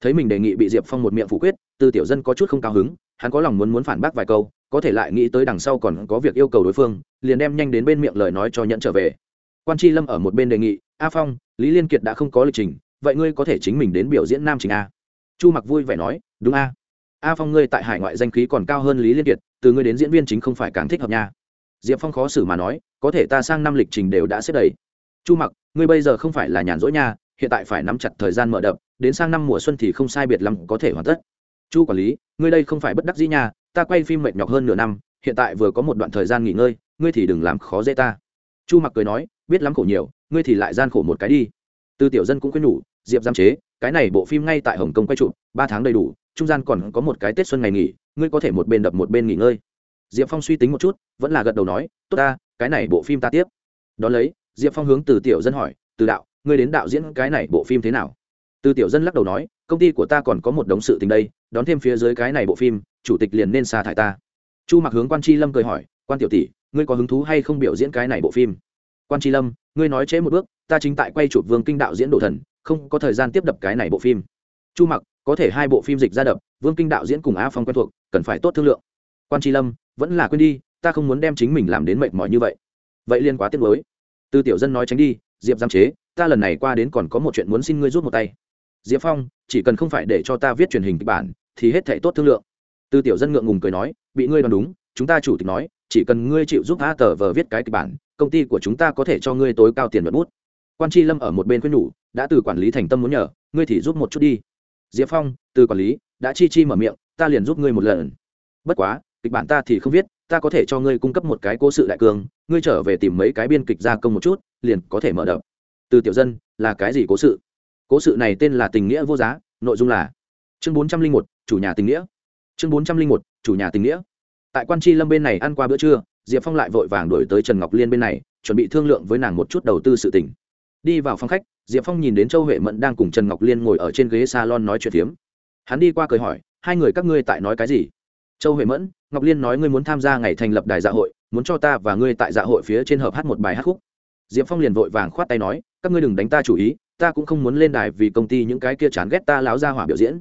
Thấy mình đề nghị bị diệp phong một miệng phủ quyết, từ tiểu dân có chút không cao hứng, hắn có lòng muốn muốn phản bác vài câu, có thể lại nghĩ tới đằng sau còn có việc yêu cầu đối phương, liền đem nhanh đến bên miệng lời nói cho nhận trở về quan tri lâm ở một bên đề nghị, a phong, lý liên kiệt đã không có lịch trình, vậy ngươi có thể chính mình đến biểu diễn nam trình a. Chu mặc vui vẻ nói, đúng a. A phong ngươi tại hải ngoại danh khí còn cao hơn lý liên kiệt, từ ngươi đến diễn viên chính không phải càng thích hợp nha. Diệp phong khó xử mà nói, có thể ta sang năm lịch trình đều đã xếp đầy. Chu mặc, ngươi bây giờ không phải là nhàn rỗi nha, hiện tại phải nắm chặt thời gian mở đập, đến sang năm mùa xuân thì không sai biệt lắm có thể hoàn tất. Chu quản lý, ngươi đây không phải bất đắc dĩ nha, ta quay phim mệt nhọc hơn nửa năm, hiện tại vừa có một đoạn thời gian nghỉ ngơi, ngươi thì đừng làm khó dễ ta. Chu mặc cười nói biết lắm khổ nhiều, ngươi thì lại gian khổ một cái đi. Từ tiểu dân cũng quyết nhủ, diệp giam chế, cái này bộ phim ngay tại hồng kông quay chụp, ba tháng đầy đủ, trung gian còn có một cái tết xuân ngày nghỉ, ngươi có thể một bên đập một bên nghỉ ngơi. Diệp phong suy tính một chút, vẫn là gật đầu nói, tốt ta, cái này bộ phim ta tiếp. Đón lấy, diệp phong hướng từ tiểu dân hỏi, từ đạo, ngươi đến đạo diễn cái này bộ phim thế nào? Từ tiểu dân lắc đầu nói, công ty của ta còn có một đống sự tình đây, đón thêm phía dưới cái này bộ phim, chủ tịch liền nên sa thải ta. Chu mặc hướng quan tri lâm cười hỏi, quan tiểu tỷ, ngươi có hứng thú hay không biểu diễn cái này bộ phim? Quan tri lâm, ngươi nói chế một bước, ta chính tại quay chụp vương kinh đạo diễn đồ thần, không có thời gian tiếp đập cái này bộ phim. Chu mặc, có thể hai bộ phim dịch ra đập, vương kinh đạo diễn cùng a phong quen thuộc, cần phải tốt thương lượng. Quan tri lâm, vẫn là quên đi, ta không muốn đem chính mình làm đến mệt mỏi như vậy. Vậy liên quá tiếc lối từ tiểu dân nói tránh đi, diệp giam chế, ta lần này qua đến còn có một chuyện muốn xin ngươi rút một tay. Diệp phong, chỉ cần không phải để cho ta viết truyền hình kịch bản, thì hết thể tốt thương lượng. Từ tiểu dân ngượng ngùng cười nói, bị ngươi đoán đúng, chúng ta chủ tịch nói chỉ cần ngươi chịu giúp a tờ vờ viết cái kịch bản, công ty của chúng ta có thể cho ngươi tối cao tiền luận bút. Quan tri lâm ở một bên khuyên nhủ, đã từ quản lý thành tâm muốn nhờ, ngươi thì giúp một chút đi. Diệp phong, từ quản lý, đã chi chi mở miệng, ta liền giúp ngươi một lần. Bất quá, kịch bản ta thì không viết, ta có thể cho ngươi cung cấp một cái cố sự đại cường, ngươi trở về tìm mấy cái biên kịch gia công một chút, liền có thể mở đ ộ từ tiểu dân, là cái gì cố sự? Cố sự này tên là tình nghĩa vô giá, nội dung là chương bốn trăm linh một, chủ nhà tình nghĩa. Chương bốn trăm linh một, chủ nhà tình nghĩa tại quan tri lâm bên này ăn qua bữa trưa, diệp phong lại vội vàng đổi tới trần ngọc liên bên này, chuẩn bị thương lượng với nàng một chút đầu tư sự tình. Đi vào phòng khách, diệp phong nhìn đến châu huệ mẫn đang cùng trần ngọc liên ngồi ở trên ghế salon nói chuyện phiếm. Hắn đi qua cười hỏi, hai người các ngươi tại nói cái gì? Châu huệ mẫn, ngọc liên nói ngươi muốn tham gia ngày thành lập đài dạ hội, muốn cho ta và ngươi tại dạ hội phía trên hợp hát một bài hát khúc. Diệp phong liền vội vàng khoát tay nói, các ngươi đừng đánh ta chủ ý, ta cũng không muốn lên đài vì công ty những cái kia chán ghét ta láo ra hỏa biểu diễn.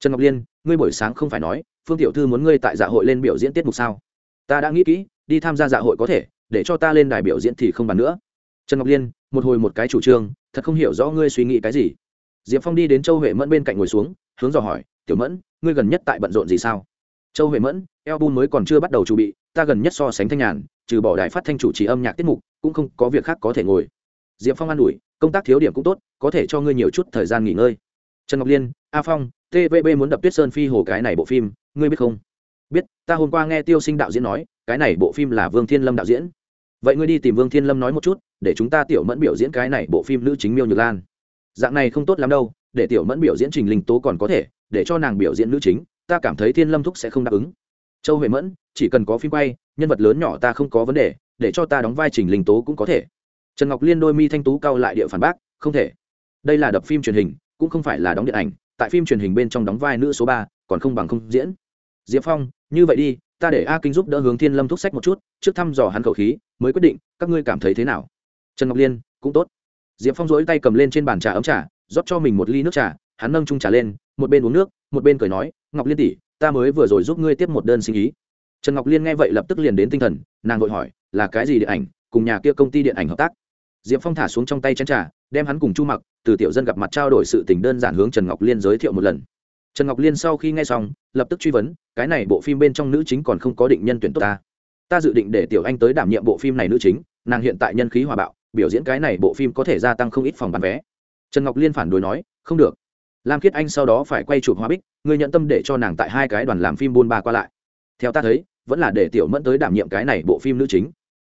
Trần ngọc liên, ngươi buổi sáng không phải nói phương tiểu thư muốn ngươi tại dạ hội lên biểu diễn tiết mục sao? Ta đã nghĩ kỹ, đi tham gia dạ hội có thể, để cho ta lên đài biểu diễn thì không bàn nữa. Trần ngọc liên, một hồi một cái chủ trương, thật không hiểu rõ ngươi suy nghĩ cái gì. Diệp phong đi đến châu huệ mẫn bên cạnh ngồi xuống, hướng dò hỏi, tiểu mẫn, ngươi gần nhất tại bận rộn gì sao? Châu huệ mẫn eo bun mới còn chưa bắt đầu chuẩn bị, ta gần nhất so sánh thanh nhàn, trừ bỏ đài phát thanh chủ trì âm nhạc tiết mục, cũng không có việc khác có thể ngồi. Diệp phong an ủi, công tác thiếu điểm cũng tốt, có thể cho ngươi nhiều chút thời gian nghỉ ngơi. Trần ngọc liên, a phong tvb muốn đập tuyết sơn phi hồ cái này bộ phim ngươi biết không? Biết, ta hôm qua nghe tiêu sinh đạo diễn nói, cái này bộ phim là vương thiên lâm đạo diễn. Vậy ngươi đi tìm vương thiên lâm nói một chút, để chúng ta tiểu mẫn biểu diễn cái này bộ phim nữ chính miêu nhược lan. Dạng này không tốt lắm đâu, để tiểu mẫn biểu diễn trình linh tố còn có thể, để cho nàng biểu diễn nữ chính, ta cảm thấy thiên lâm thúc sẽ không đáp ứng. Châu huệ mẫn, chỉ cần có phim quay, nhân vật lớn nhỏ ta không có vấn đề, để cho ta đóng vai trình linh tố cũng có thể. Trần ngọc liên đôi mi thanh tú cao lại địa phản bác, không thể. Đây là đập phim truyền hình, cũng không phải là đóng điện ảnh, tại phim truyền hình bên trong đóng vai nữ số ba, còn không bằng không diễn diệp phong, như vậy đi, ta để a kinh giúp đỡ hướng thiên lâm thúc sách một chút, trước thăm dò hắn khẩu khí, mới quyết định, các ngươi cảm thấy thế nào? Trần ngọc liên, cũng tốt. Diệp phong dỗi tay cầm lên trên bàn trà ấm trà, rót cho mình một ly nước trà, hắn nâng trung trà lên, một bên uống nước, một bên cười nói, ngọc liên tỷ, ta mới vừa rồi giúp ngươi tiếp một đơn sinh ý. Trần ngọc liên nghe vậy lập tức liền đến tinh thần, nàng vội hỏi, là cái gì điện ảnh? Cùng nhà kia công ty điện ảnh hợp tác? Diệp phong thả xuống trong tay chén trà, đem hắn cùng chu mặc, từ tiểu dân gặp mặt trao đổi sự tình đơn giản hướng trần ngọc liên giới thiệu một lần trần ngọc liên sau khi nghe xong, lập tức truy vấn, cái này bộ phim bên trong nữ chính còn không có định nhân tuyển tốt ta. Ta dự định để tiểu anh tới đảm nhiệm bộ phim này nữ chính, nàng hiện tại nhân khí hòa bạo, biểu diễn cái này bộ phim có thể gia tăng không ít phòng bán vé. Trần ngọc liên phản đối nói, không được. Lam khiết anh sau đó phải quay chụp hoa bích người nhận tâm để cho nàng tại hai cái đoàn làm phim buôn ba qua lại. Theo ta thấy, vẫn là để tiểu mẫn tới đảm nhiệm cái này bộ phim nữ chính.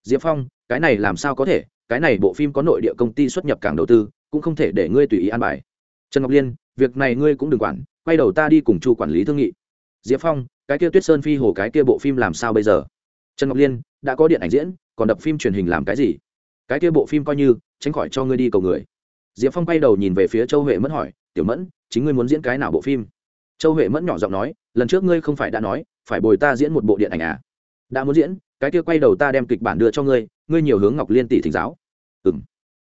Diệp phong, cái này làm sao có thể? Cái này bộ phim có nội địa công ty xuất nhập cảng đầu tư, cũng không thể để ngươi tùy ý an bài. Trần ngọc liên, việc này ngươi cũng đừng quản quay đầu ta đi cùng chu quản lý thương nghị. Diệp phong, cái kia tuyết sơn phi hồ, cái kia bộ phim làm sao bây giờ? Trần ngọc liên, đã có điện ảnh diễn, còn đập phim truyền hình làm cái gì? Cái kia bộ phim coi như, tránh khỏi cho ngươi đi cầu người. Diệp phong quay đầu nhìn về phía châu huệ mẫn hỏi, tiểu mẫn, chính ngươi muốn diễn cái nào bộ phim? Châu huệ mẫn nhỏ giọng nói, lần trước ngươi không phải đã nói, phải bồi ta diễn một bộ điện ảnh à? Đã muốn diễn, cái kia quay đầu ta đem kịch bản đưa cho ngươi ngươi nhiều hướng ngọc liên tỷ thỉnh giáo. Ừ m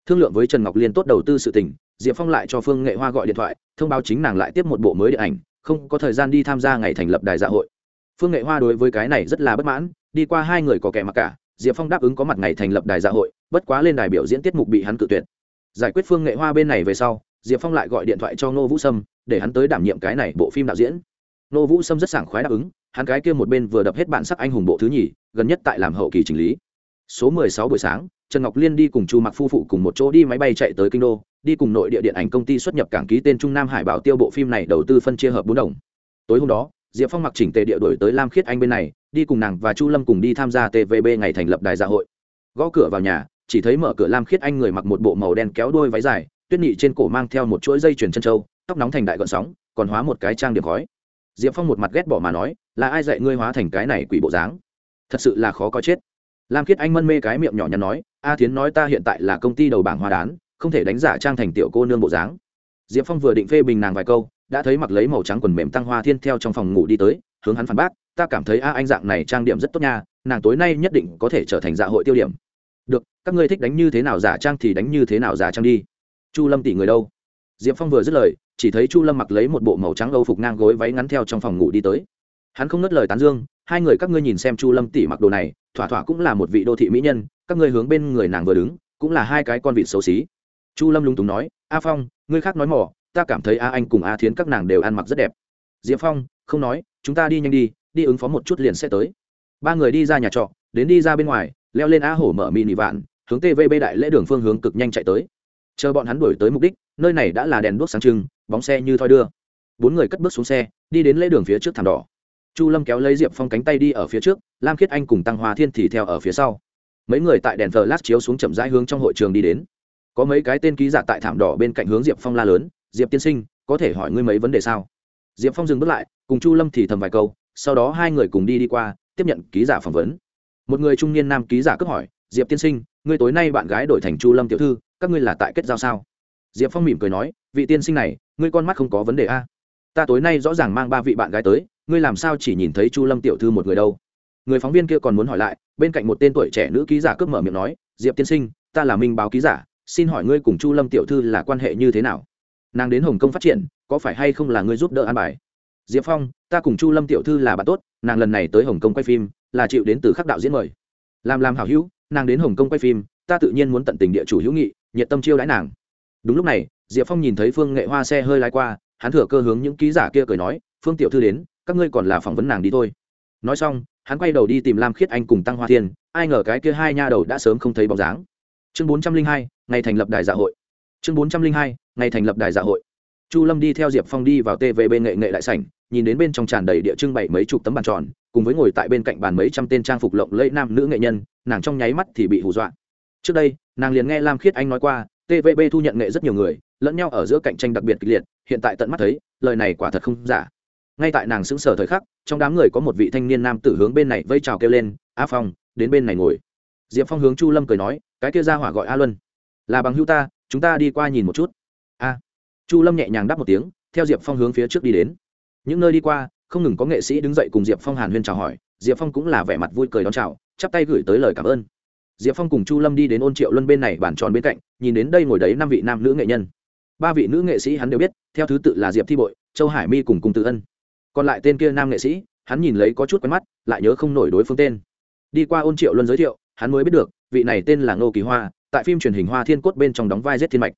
thương lượng với trần ngọc liên tốt đầu tư sự tình diệp phong lại cho phương nghệ hoa gọi điện thoại, thông báo chính nàng lại tiếp một bộ mới điện ảnh, không có thời gian đi tham gia ngày thành lập đài dạ hội. Phương nghệ hoa đối với cái này rất là bất mãn, đi qua hai người có kẻ mặc cả, diệp phong đáp ứng có mặt ngày thành lập đài dạ hội, bất quá lên đài biểu diễn tiết mục bị hắn cự tuyệt. Giải quyết phương nghệ hoa bên này về sau, diệp phong lại gọi điện thoại cho ngô vũ sâm, để hắn tới đảm nhiệm cái này bộ phim đạo diễn. Ngô vũ sâm rất sảng khoái đáp ứng, hắn cái kia một bên vừa đập hết bản sắc anh hùng bộ thứ nhì, gần nhất tại làm hậu kỳ chỉnh lý. Số mười sáu buổi sáng, trần ngọc liên đi cùng chu mặc phu phụ cùng một chỗ đi máy bay chạy tới kinh đô đi cùng nội địa điện ảnh công ty xuất nhập cảng ký tên trung nam hải bảo tiêu bộ phim này đầu tư phân chia hợp bốn đồng. Tối hôm đó, diệp phong mặc chỉnh tề địa đổi tới lam khiết anh bên này, đi cùng nàng và chu lâm cùng đi tham gia tvb ngày thành lập đài dạ hội. Gõ cửa vào nhà, chỉ thấy mở cửa lam khiết anh người mặc một bộ màu đen kéo đôi váy dài, tuyết nhị trên cổ mang theo một chuỗi dây chuyền chân trâu tóc nóng thành đại gọn sóng, còn hóa một cái trang điểm khói. Diệp phong một mặt ghét bỏ mà nói, là ai dạy ngươi hóa thành cái này quỷ bộ dáng? Thật sự là khó có chết. Lam khiết anh mân mê cái miệng nhỏ nhắn nói, a thiến nói ta hiện tại là công ty đầu bảng hoa đán không thể đánh giả trang thành tiểu cô nương bộ dáng. Diệp phong vừa định phê bình nàng vài câu, đã thấy mặc lấy màu trắng quần mềm tăng hoa thiên theo trong phòng ngủ đi tới, hướng hắn phản bác, ta cảm thấy, a, anh dạng này trang điểm rất tốt nha, nàng tối nay nhất định có thể trở thành dạ hội tiêu điểm. Được, các ngươi thích đánh như thế nào giả trang thì đánh như thế nào giả trang đi. Chu lâm tỷ người đâu? Diệp phong vừa dứt lời, chỉ thấy chu lâm mặc lấy một bộ màu trắng âu phục ngang gối váy ngắn theo trong phòng ngủ đi tới. Hắn không ngất lời tán dương, hai người các ngươi nhìn xem chu lâm tỷ mặc đồ này, thỏa thỏa cũng là một vị đô thị mỹ nhân, các ngươi hướng bên người nàng vừa đứng, cũng là hai cái con vịt xấu xí chu lâm lúng túng nói, a phong, ngươi khác nói mỏ, ta cảm thấy a anh cùng a thiến các nàng đều ăn mặc rất đẹp. Diệp phong, không nói, chúng ta đi nhanh đi đi ứng phó một chút liền sẽ tới. Ba người đi ra nhà trọ, đến đi ra bên ngoài, leo lên a hổ mở mini vạn, hướng tvb đại lễ đường phương hướng cực nhanh chạy tới. Chờ bọn hắn đuổi tới mục đích, nơi này đã là đèn đuốc sáng trưng, bóng xe như thoi đưa. Bốn người cất bước xuống xe, đi đến lễ đường phía trước thảm đỏ. Chu lâm kéo lấy diệp phong cánh tay đi ở phía trước, lam khiết anh cùng tăng hoa thiên thì theo ở phía sau. Mấy người tại đèn thờ lát chiếu xuống chậm rãi hướng trong hội trường đi đến có mấy cái tên ký giả tại thảm đỏ bên cạnh hướng diệp phong la lớn, diệp tiên sinh, có thể hỏi ngươi mấy vấn đề sao? Diệp phong dừng bước lại, cùng chu lâm thì thầm vài câu, sau đó hai người cùng đi đi qua, tiếp nhận ký giả phỏng vấn. Một người trung niên nam ký giả cướp hỏi, diệp tiên sinh, ngươi tối nay bạn gái đổi thành chu lâm tiểu thư, các ngươi là tại kết giao sao? Diệp phong mỉm cười nói, vị tiên sinh này, ngươi con mắt không có vấn đề a. Ta tối nay rõ ràng mang ba vị bạn gái tới, ngươi làm sao chỉ nhìn thấy chu lâm tiểu thư một người đâu? Người phóng viên kia còn muốn hỏi lại, bên cạnh một tên tuổi trẻ nữ ký giả cướp mở miệng nói, diệp tiên sinh, ta là minh báo ký giả xin hỏi ngươi cùng chu lâm tiểu thư là quan hệ như thế nào? Nàng đến hồng kông phát triển, có phải hay không là ngươi giúp đỡ an bài? Diệp phong, ta cùng chu lâm tiểu thư là bạn tốt, nàng lần này tới hồng kông quay phim, là chịu đến từ khắc đạo diễn mời. Làm làm hảo hữu, nàng đến hồng kông quay phim, ta tự nhiên muốn tận tình địa chủ hữu nghị, nhiệt tâm chiêu đãi nàng. Đúng lúc này, diệp phong nhìn thấy phương nghệ hoa xe hơi lái qua, hắn thừa cơ hướng những ký giả kia cười nói, phương tiểu thư đến, các ngươi còn là phỏng vấn nàng đi thôi. Nói xong, hắn quay đầu đi tìm lam khiết anh cùng tăng hoa thiên, ai ngờ cái kia hai nha đầu đã sớm không thấy bóng dáng chương bốn trăm linh hai, ngày thành lập đài dạ hội. Chương bốn trăm linh hai, ngày thành lập đài dạ hội. Chu lâm đi theo diệp phong đi vào tvb nghệ nghệ đại sảnh, nhìn đến bên trong tràn đầy địa trưng bày mấy chục tấm bàn tròn, cùng với ngồi tại bên cạnh bàn mấy trăm tên trang phục lộng lẫy nam nữ nghệ nhân, nàng trong nháy mắt thì bị hù dọa. Trước đây, nàng liền nghe lam khiết anh nói qua tvb thu nhận nghệ rất nhiều người, lẫn nhau ở giữa cạnh tranh đặc biệt kịch liệt, hiện tại tận mắt thấy, lời này quả thật không giả. Ngay tại nàng sững sờ thời khắc, trong đám người có một vị thanh niên nam tử hướng bên này vây trào kêu lên, a phong, đến bên này ngồi. Diệp phong hướng chu lâm cười nói cái kia ra hỏa gọi a luân. Là bằng hữu ta, chúng ta đi qua nhìn một chút. A. Chu lâm nhẹ nhàng đáp một tiếng, theo diệp phong hướng phía trước đi đến. Những nơi đi qua, không ngừng có nghệ sĩ đứng dậy cùng diệp phong hàn huyên chào hỏi, diệp phong cũng là vẻ mặt vui cười đón chào, chắp tay gửi tới lời cảm ơn. Diệp phong cùng chu lâm đi đến ôn triệu luân bên này bàn tròn bên cạnh, nhìn đến đây ngồi đấy năm vị nam nữ nghệ nhân. Ba vị nữ nghệ sĩ hắn đều biết, theo thứ tự là diệp thi bội, châu hải mi cùng cùng tự ân. Còn lại tên kia nam nghệ sĩ, hắn nhìn lấy có chút quen mắt, lại nhớ không nổi đối phương tên. Đi qua ôn triệu luân giới thiệu hắn mới biết được, vị này tên là ngô kỳ hoa, tại phim truyền hình hoa thiên cốt bên trong đóng vai giết thiên mạch.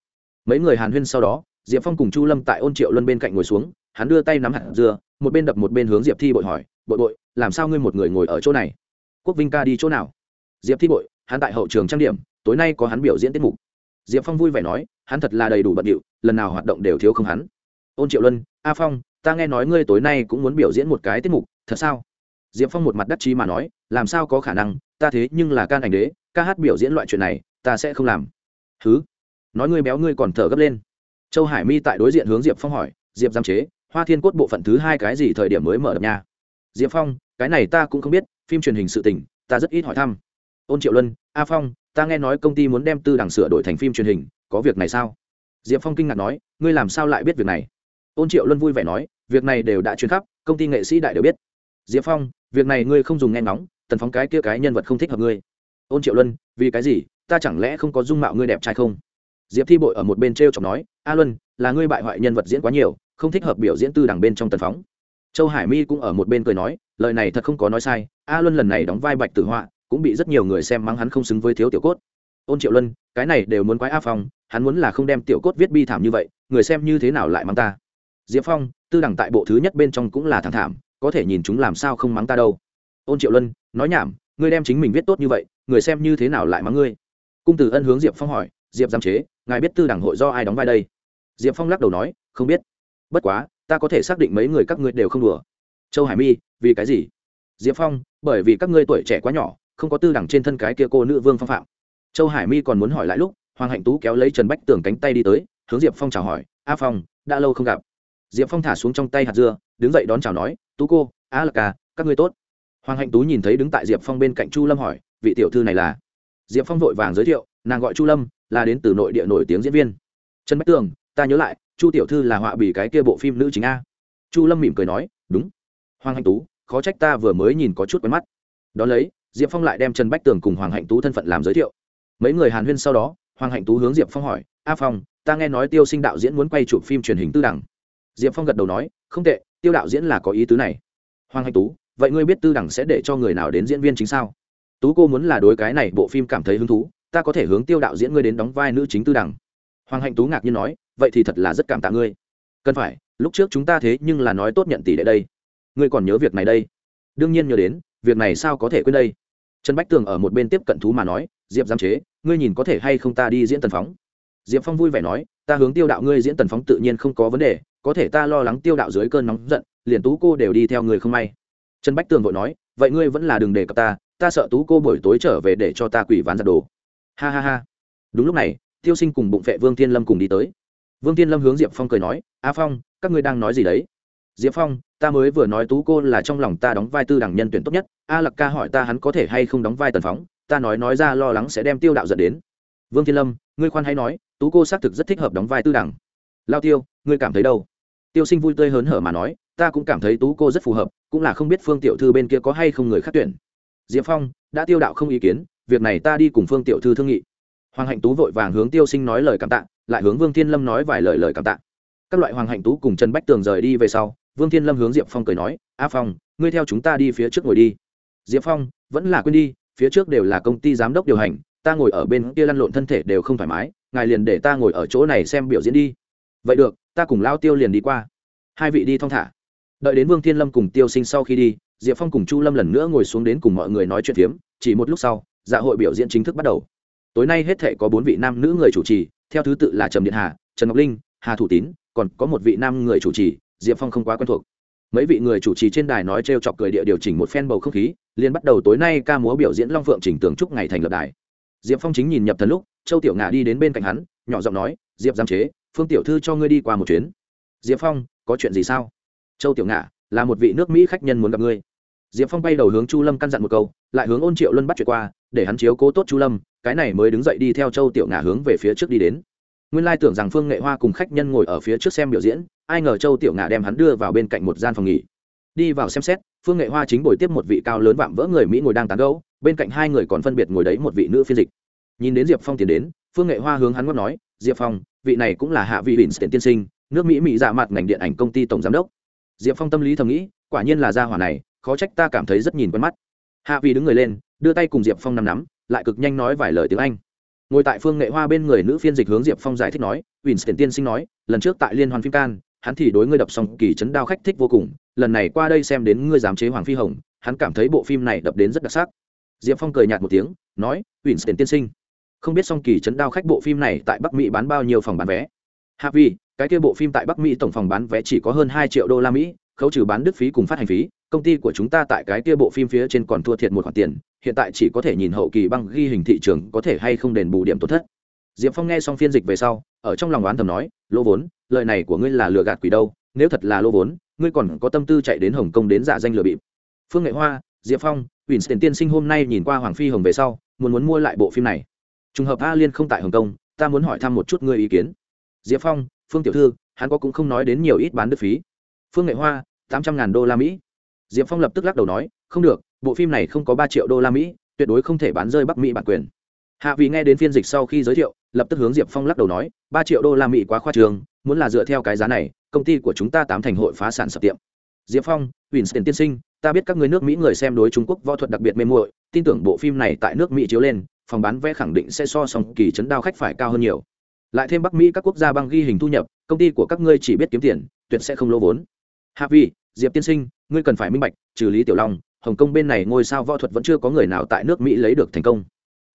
Mấy người hàn huyên sau đó, diệp phong cùng chu lâm tại ôn triệu luân bên cạnh ngồi xuống, hắn đưa tay nắm hạt dưa, một bên đập một bên hướng diệp thi bội hỏi, bội bội, làm sao ngươi một người ngồi ở chỗ này? Quốc vinh ca đi chỗ nào? Diệp thi bội, hắn tại hậu trường trang điểm, tối nay có hắn biểu diễn tiết mục. Diệp phong vui vẻ nói, hắn thật là đầy đủ bận điệu, lần nào hoạt động đều thiếu không hắn. Ôn triệu luân, a phong, ta nghe nói ngươi tối nay cũng muốn biểu diễn một cái tiết mục, thật sao? Diệp phong một mặt đắc chí mà nói, làm sao có khả năng ta thế nhưng là can ảnh đế, ca hát biểu diễn loại chuyện này, ta sẽ không làm. Thứ nói ngươi béo ngươi còn thở gấp lên. Châu hải mi tại đối diện hướng diệp phong hỏi, diệp giam chế, hoa thiên cốt bộ phận thứ hai cái gì thời điểm mới mở đập nha diệp phong, cái này ta cũng không biết, phim truyền hình sự tình, ta rất ít hỏi thăm. Ôn triệu luân, a phong, ta nghe nói công ty muốn đem tư đằng sửa đổi thành phim truyền hình, có việc này sao? Diệp phong kinh ngạc nói, ngươi làm sao lại biết việc này? Ôn triệu luân vui vẻ nói, việc này đều đã truyền khắp, công ty nghệ sĩ đại đều biết. Diệp phong, việc này ngươi không dùng nghe ngóng tần phóng cái kia cái nhân vật không thích hợp ngươi. Ôn triệu luân, vì cái gì? Ta chẳng lẽ không có dung mạo ngươi đẹp trai không? Diệp thi bội ở một bên t r e o chọc nói, a luân, là ngươi bại hoại nhân vật diễn quá nhiều, không thích hợp biểu diễn tư đằng bên trong tần phóng. Châu hải mi cũng ở một bên cười nói, lời này thật không có nói sai, a luân lần này đóng vai bạch tử họa, cũng bị rất nhiều người xem mắng hắn không xứng với thiếu tiểu cốt. Ôn triệu luân, cái này đều muốn quái a phong, hắn muốn là không đem tiểu cốt viết bi thảm như vậy, người xem như thế nào lại mắng ta? Diệp phong, tư đẳng tại bộ thứ nhất bên trong cũng là thẳng thảm, có thể nhìn chúng làm sao không mắng ta đâu ôn triệu luân, nói nhảm, ngươi đem chính mình viết tốt như vậy, người xem như thế nào lại mắng ngươi? Cung tử ân hướng diệp phong hỏi, diệp giam chế, ngài biết tư đảng hội do ai đóng vai đây? Diệp phong lắc đầu nói, không biết. Bất quá, ta có thể xác định mấy người các ngươi đều không đùa. Châu hải mi, vì cái gì? Diệp phong, bởi vì các ngươi tuổi trẻ quá nhỏ, không có tư đẳng trên thân cái kia cô nữ vương phong phạm. Châu hải mi còn muốn hỏi lại lúc, hoàng hạnh tú kéo lấy trần bách tường cánh tay đi tới, hướng diệp phong chào hỏi, a phong, đã lâu không gặp. Diệp phong thả xuống trong tay hạt dưa, đứng dậy đón chào nói, tú cô, a là ca các ngươi tốt hoàng hạnh tú nhìn thấy đứng tại diệp phong bên cạnh chu lâm hỏi, vị tiểu thư này là? Diệp phong vội vàng giới thiệu, nàng gọi chu lâm, là đến từ nội địa nổi tiếng diễn viên. Trần bách tường, ta nhớ lại, chu tiểu thư là họa bì cái kia bộ phim nữ chính a. Chu lâm mỉm cười nói, đúng. Hoàng hạnh tú, khó trách ta vừa mới nhìn có chút quen mắt. Đ ó lấy, diệp phong lại đem trần bách tường cùng hoàng hạnh tú thân phận làm giới thiệu. Mấy người hàn huyên sau đó, hoàng hạnh tú hướng diệp phong hỏi, a phong, ta nghe nói tiêu sinh đạo diễn muốn quay chụp phim truyền hình tư đẳng. Diệp phong gật đầu nói, không tệ, tiêu đạo diễn là có ý tứ này. Hoàng hạnh tú vậy ngươi biết tư đẳng sẽ để cho người nào đến diễn viên chính sao? Tú cô muốn là đối cái này bộ phim cảm thấy hứng thú, ta có thể hướng tiêu đạo diễn ngươi đến đóng vai nữ chính tư đẳng. Hoàng hạnh tú ngạc nhiên nói, vậy thì thật là rất cảm tạ ngươi. Cần phải, lúc trước chúng ta thế nhưng là nói tốt nhận tỷ đệ đây. Ngươi còn nhớ việc này đây? Đương nhiên nhớ đến, việc này sao có thể quên đây? Trần bách tường ở một bên tiếp cận thú mà nói, diệp giám chế, ngươi nhìn có thể hay không ta đi diễn tần phóng? Diệp phong vui vẻ nói, ta hướng tiêu đạo ngươi diễn tần phóng tự nhiên không có vấn đề, có thể ta lo lắng tiêu đạo dưới cơn nóng giận, liền tú cô đều đi theo người không may trần bách tường vội nói, vậy ngươi vẫn là đừng đề cập ta ta sợ tú cô buổi tối trở về để cho ta quỷ ván giặt đồ. Ha ha ha. Đúng lúc này, tiêu sinh cùng bụng vệ vương thiên lâm cùng đi tới. Vương thiên lâm hướng diệp phong cười nói, a phong, các ngươi đang nói gì đấy? Diệp phong, ta mới vừa nói tú cô là trong lòng ta đóng vai tư đẳng nhân tuyển tốt nhất, a lặc ca hỏi ta hắn có thể hay không đóng vai tần phóng, ta nói nói ra lo lắng sẽ đem tiêu đạo dẫn đến. Vương thiên lâm, ngươi khoan hay nói, tú cô xác thực rất thích hợp đóng vai tư đẳng. Lao tiêu, ngươi cảm thấy đâu? Tiêu sinh vui tươi hớn hở mà nói, ta cũng cảm thấy tú cô rất phù hợp cũng là không biết phương tiểu thư bên kia có hay không người khác tuyển. Diệp phong, đã tiêu đạo không ý kiến, việc này ta đi cùng phương tiểu thư thương nghị. Hoàng hạnh tú vội vàng hướng tiêu sinh nói lời cảm tạ, lại hướng vương thiên lâm nói vài lời lời cảm tạ. Các loại hoàng hạnh tú cùng trần bách tường rời đi về sau, vương thiên lâm hướng diệp phong cười nói, a phong, ngươi theo chúng ta đi phía trước ngồi đi. Diệp phong, vẫn là quên đi, phía trước đều là công ty giám đốc điều hành, ta ngồi ở bên kia lăn lộn thân thể đều không thoải mái, ngài liền để ta ngồi ở chỗ này xem biểu diễn đi. Vậy được, ta cùng lao tiêu liền đi qua. Hai vị đi thong thả đợi đến vương thiên lâm cùng tiêu sinh sau khi đi, diệp phong cùng chu lâm lần nữa ngồi xuống đến cùng mọi người nói chuyện phiếm, chỉ một lúc sau dạ hội biểu diễn chính thức bắt đầu. Tối nay hết thể có bốn vị nam nữ người chủ trì, theo thứ tự là trầm điện hà, trần ngọc linh, hà thủ tín, còn có một vị nam người chủ trì, diệp phong không quá quen thuộc. Mấy vị người chủ trì trên đài nói t r e o chọc cười địa điều chỉnh một phen bầu không khí, liền bắt đầu tối nay ca múa biểu diễn long phượng chỉnh tường trúc ngày thành lập đài. Diệp phong chính nhìn nhập thần lúc, châu tiểu ngà đi đến bên cạnh hắn, nhỏ giọng nói, diệp giam chế, phương tiểu thư cho ngươi đi qua một chuyến. Diệp phong, có chuyện gì sao? Châu tiểu ngạ là một vị nước mỹ khách nhân muốn gặp ngươi. Diệp phong bay đầu hướng chu lâm căn dặn một câu, lại hướng ôn triệu luân bắt chuyện qua, để hắn chiếu cố tốt chu lâm, cái này mới đứng dậy đi theo châu tiểu ngạ hướng về phía trước đi đến. Nguyên lai tưởng rằng phương nghệ hoa cùng khách nhân ngồi ở phía trước xem biểu diễn, ai ngờ châu tiểu ngạ đem hắn đưa vào bên cạnh một gian phòng nghỉ. Đi vào xem xét, phương nghệ hoa chính bồi tiếp một vị cao lớn vạm vỡ người mỹ ngồi đang tán gẫu, bên cạnh hai người còn phân biệt ngồi đấy một vị nữ phiên dịch. Nhìn đến diệp phong tiến đến, phương nghệ hoa hướng hắn ngót nói, diệp phong, vị này cũng là hạ vị huỳnh tiền tiên sinh, nước mỹ mỹ dạ mặt ngành điện ảnh công ty tổng giám đốc diệp phong tâm lý thầm nghĩ, quả nhiên là gia hỏa này, khó trách ta cảm thấy rất nhìn quen mắt. Hạ Vi đứng người lên, đưa tay cùng diệp phong nắm nắm, lại cực nhanh nói vài lời tiếng anh. Ngồi tại phương nghệ hoa bên người nữ phiên dịch hướng diệp phong giải thích nói winston tiên sinh nói, lần trước tại liên hoan phim can hắn thì đối ngươi đập xong kỳ chấn đao khách thích vô cùng, lần này qua đây xem đến ngươi giám chế hoàng phi hồng, hắn cảm thấy bộ phim này đập đến rất đặc sắc. Diệp phong cười nhạt một tiếng, nói winston tiên sinh, không biết song kỳ chấn đao khách bộ phim này tại bắc mỹ bán bao nhiêu phòng bán vé? Hạ vi cái kia bộ phim tại bắc mỹ tổng phòng bán vé chỉ có hơn hai triệu đô la mỹ, khấu trừ bán đức phí cùng phát hành phí, công ty của chúng ta tại cái kia bộ phim phía trên còn thua thiệt một khoản tiền, hiện tại chỉ có thể nhìn hậu kỳ băng ghi hình thị trường có thể hay không đền bù điểm tổn thất. Diệp phong nghe xong phiên dịch về sau, ở trong lòng oán thầm nói lô vốn, lời này của ngươi là lừa gạt quỷ đâu, nếu thật là lô vốn, ngươi còn có tâm tư chạy đến hồng kông đến giả danh lừa bịp. Phương nghệ hoa, diệp phong, winston tiên sinh hôm nay nhìn qua hoàng phi hồng về sau, muốn muốn mua lại bộ phim này. Trùng hợp a liên không tại hồng kông, ta muốn hỏi thăm một chút ngươi ý kiến. Diệp phong phương tiểu thư, hắn có cũng không nói đến nhiều ít bán đức phí. Phương nghệ hoa, tám trăm ngàn đô la mỹ. Diệp phong lập tức lắc đầu nói, không được, bộ phim này không có ba triệu đô la mỹ, tuyệt đối không thể bán rơi bắc mỹ bản quyền. Hạ vì nghe đến phiên dịch sau khi giới thiệu, lập tức hướng diệp phong lắc đầu nói, ba triệu đô la mỹ quá khoa trường, muốn là dựa theo cái giá này, công ty của chúng ta tám thành hội phá sản sập tiệm. Diệp phong, winston tiên sinh, ta biết các người nước mỹ người xem đối trung quốc võ thuật đặc biệt mê muội, tin tưởng bộ phim này tại nước mỹ chiếu lên, phòng bán vé khẳng định sẽ so song kỳ chấn đao khách phải cao hơn nhiều lại thêm bắc mỹ các quốc gia băng ghi hình thu nhập, công ty của các ngươi chỉ biết kiếm tiền, tuyệt sẽ không lỗ vốn. Hạ vi diệp tiên sinh, ngươi cần phải minh bạch, trừ lý tiểu long, hồng kông bên này ngôi sao võ thuật vẫn chưa có người nào tại nước mỹ lấy được thành công.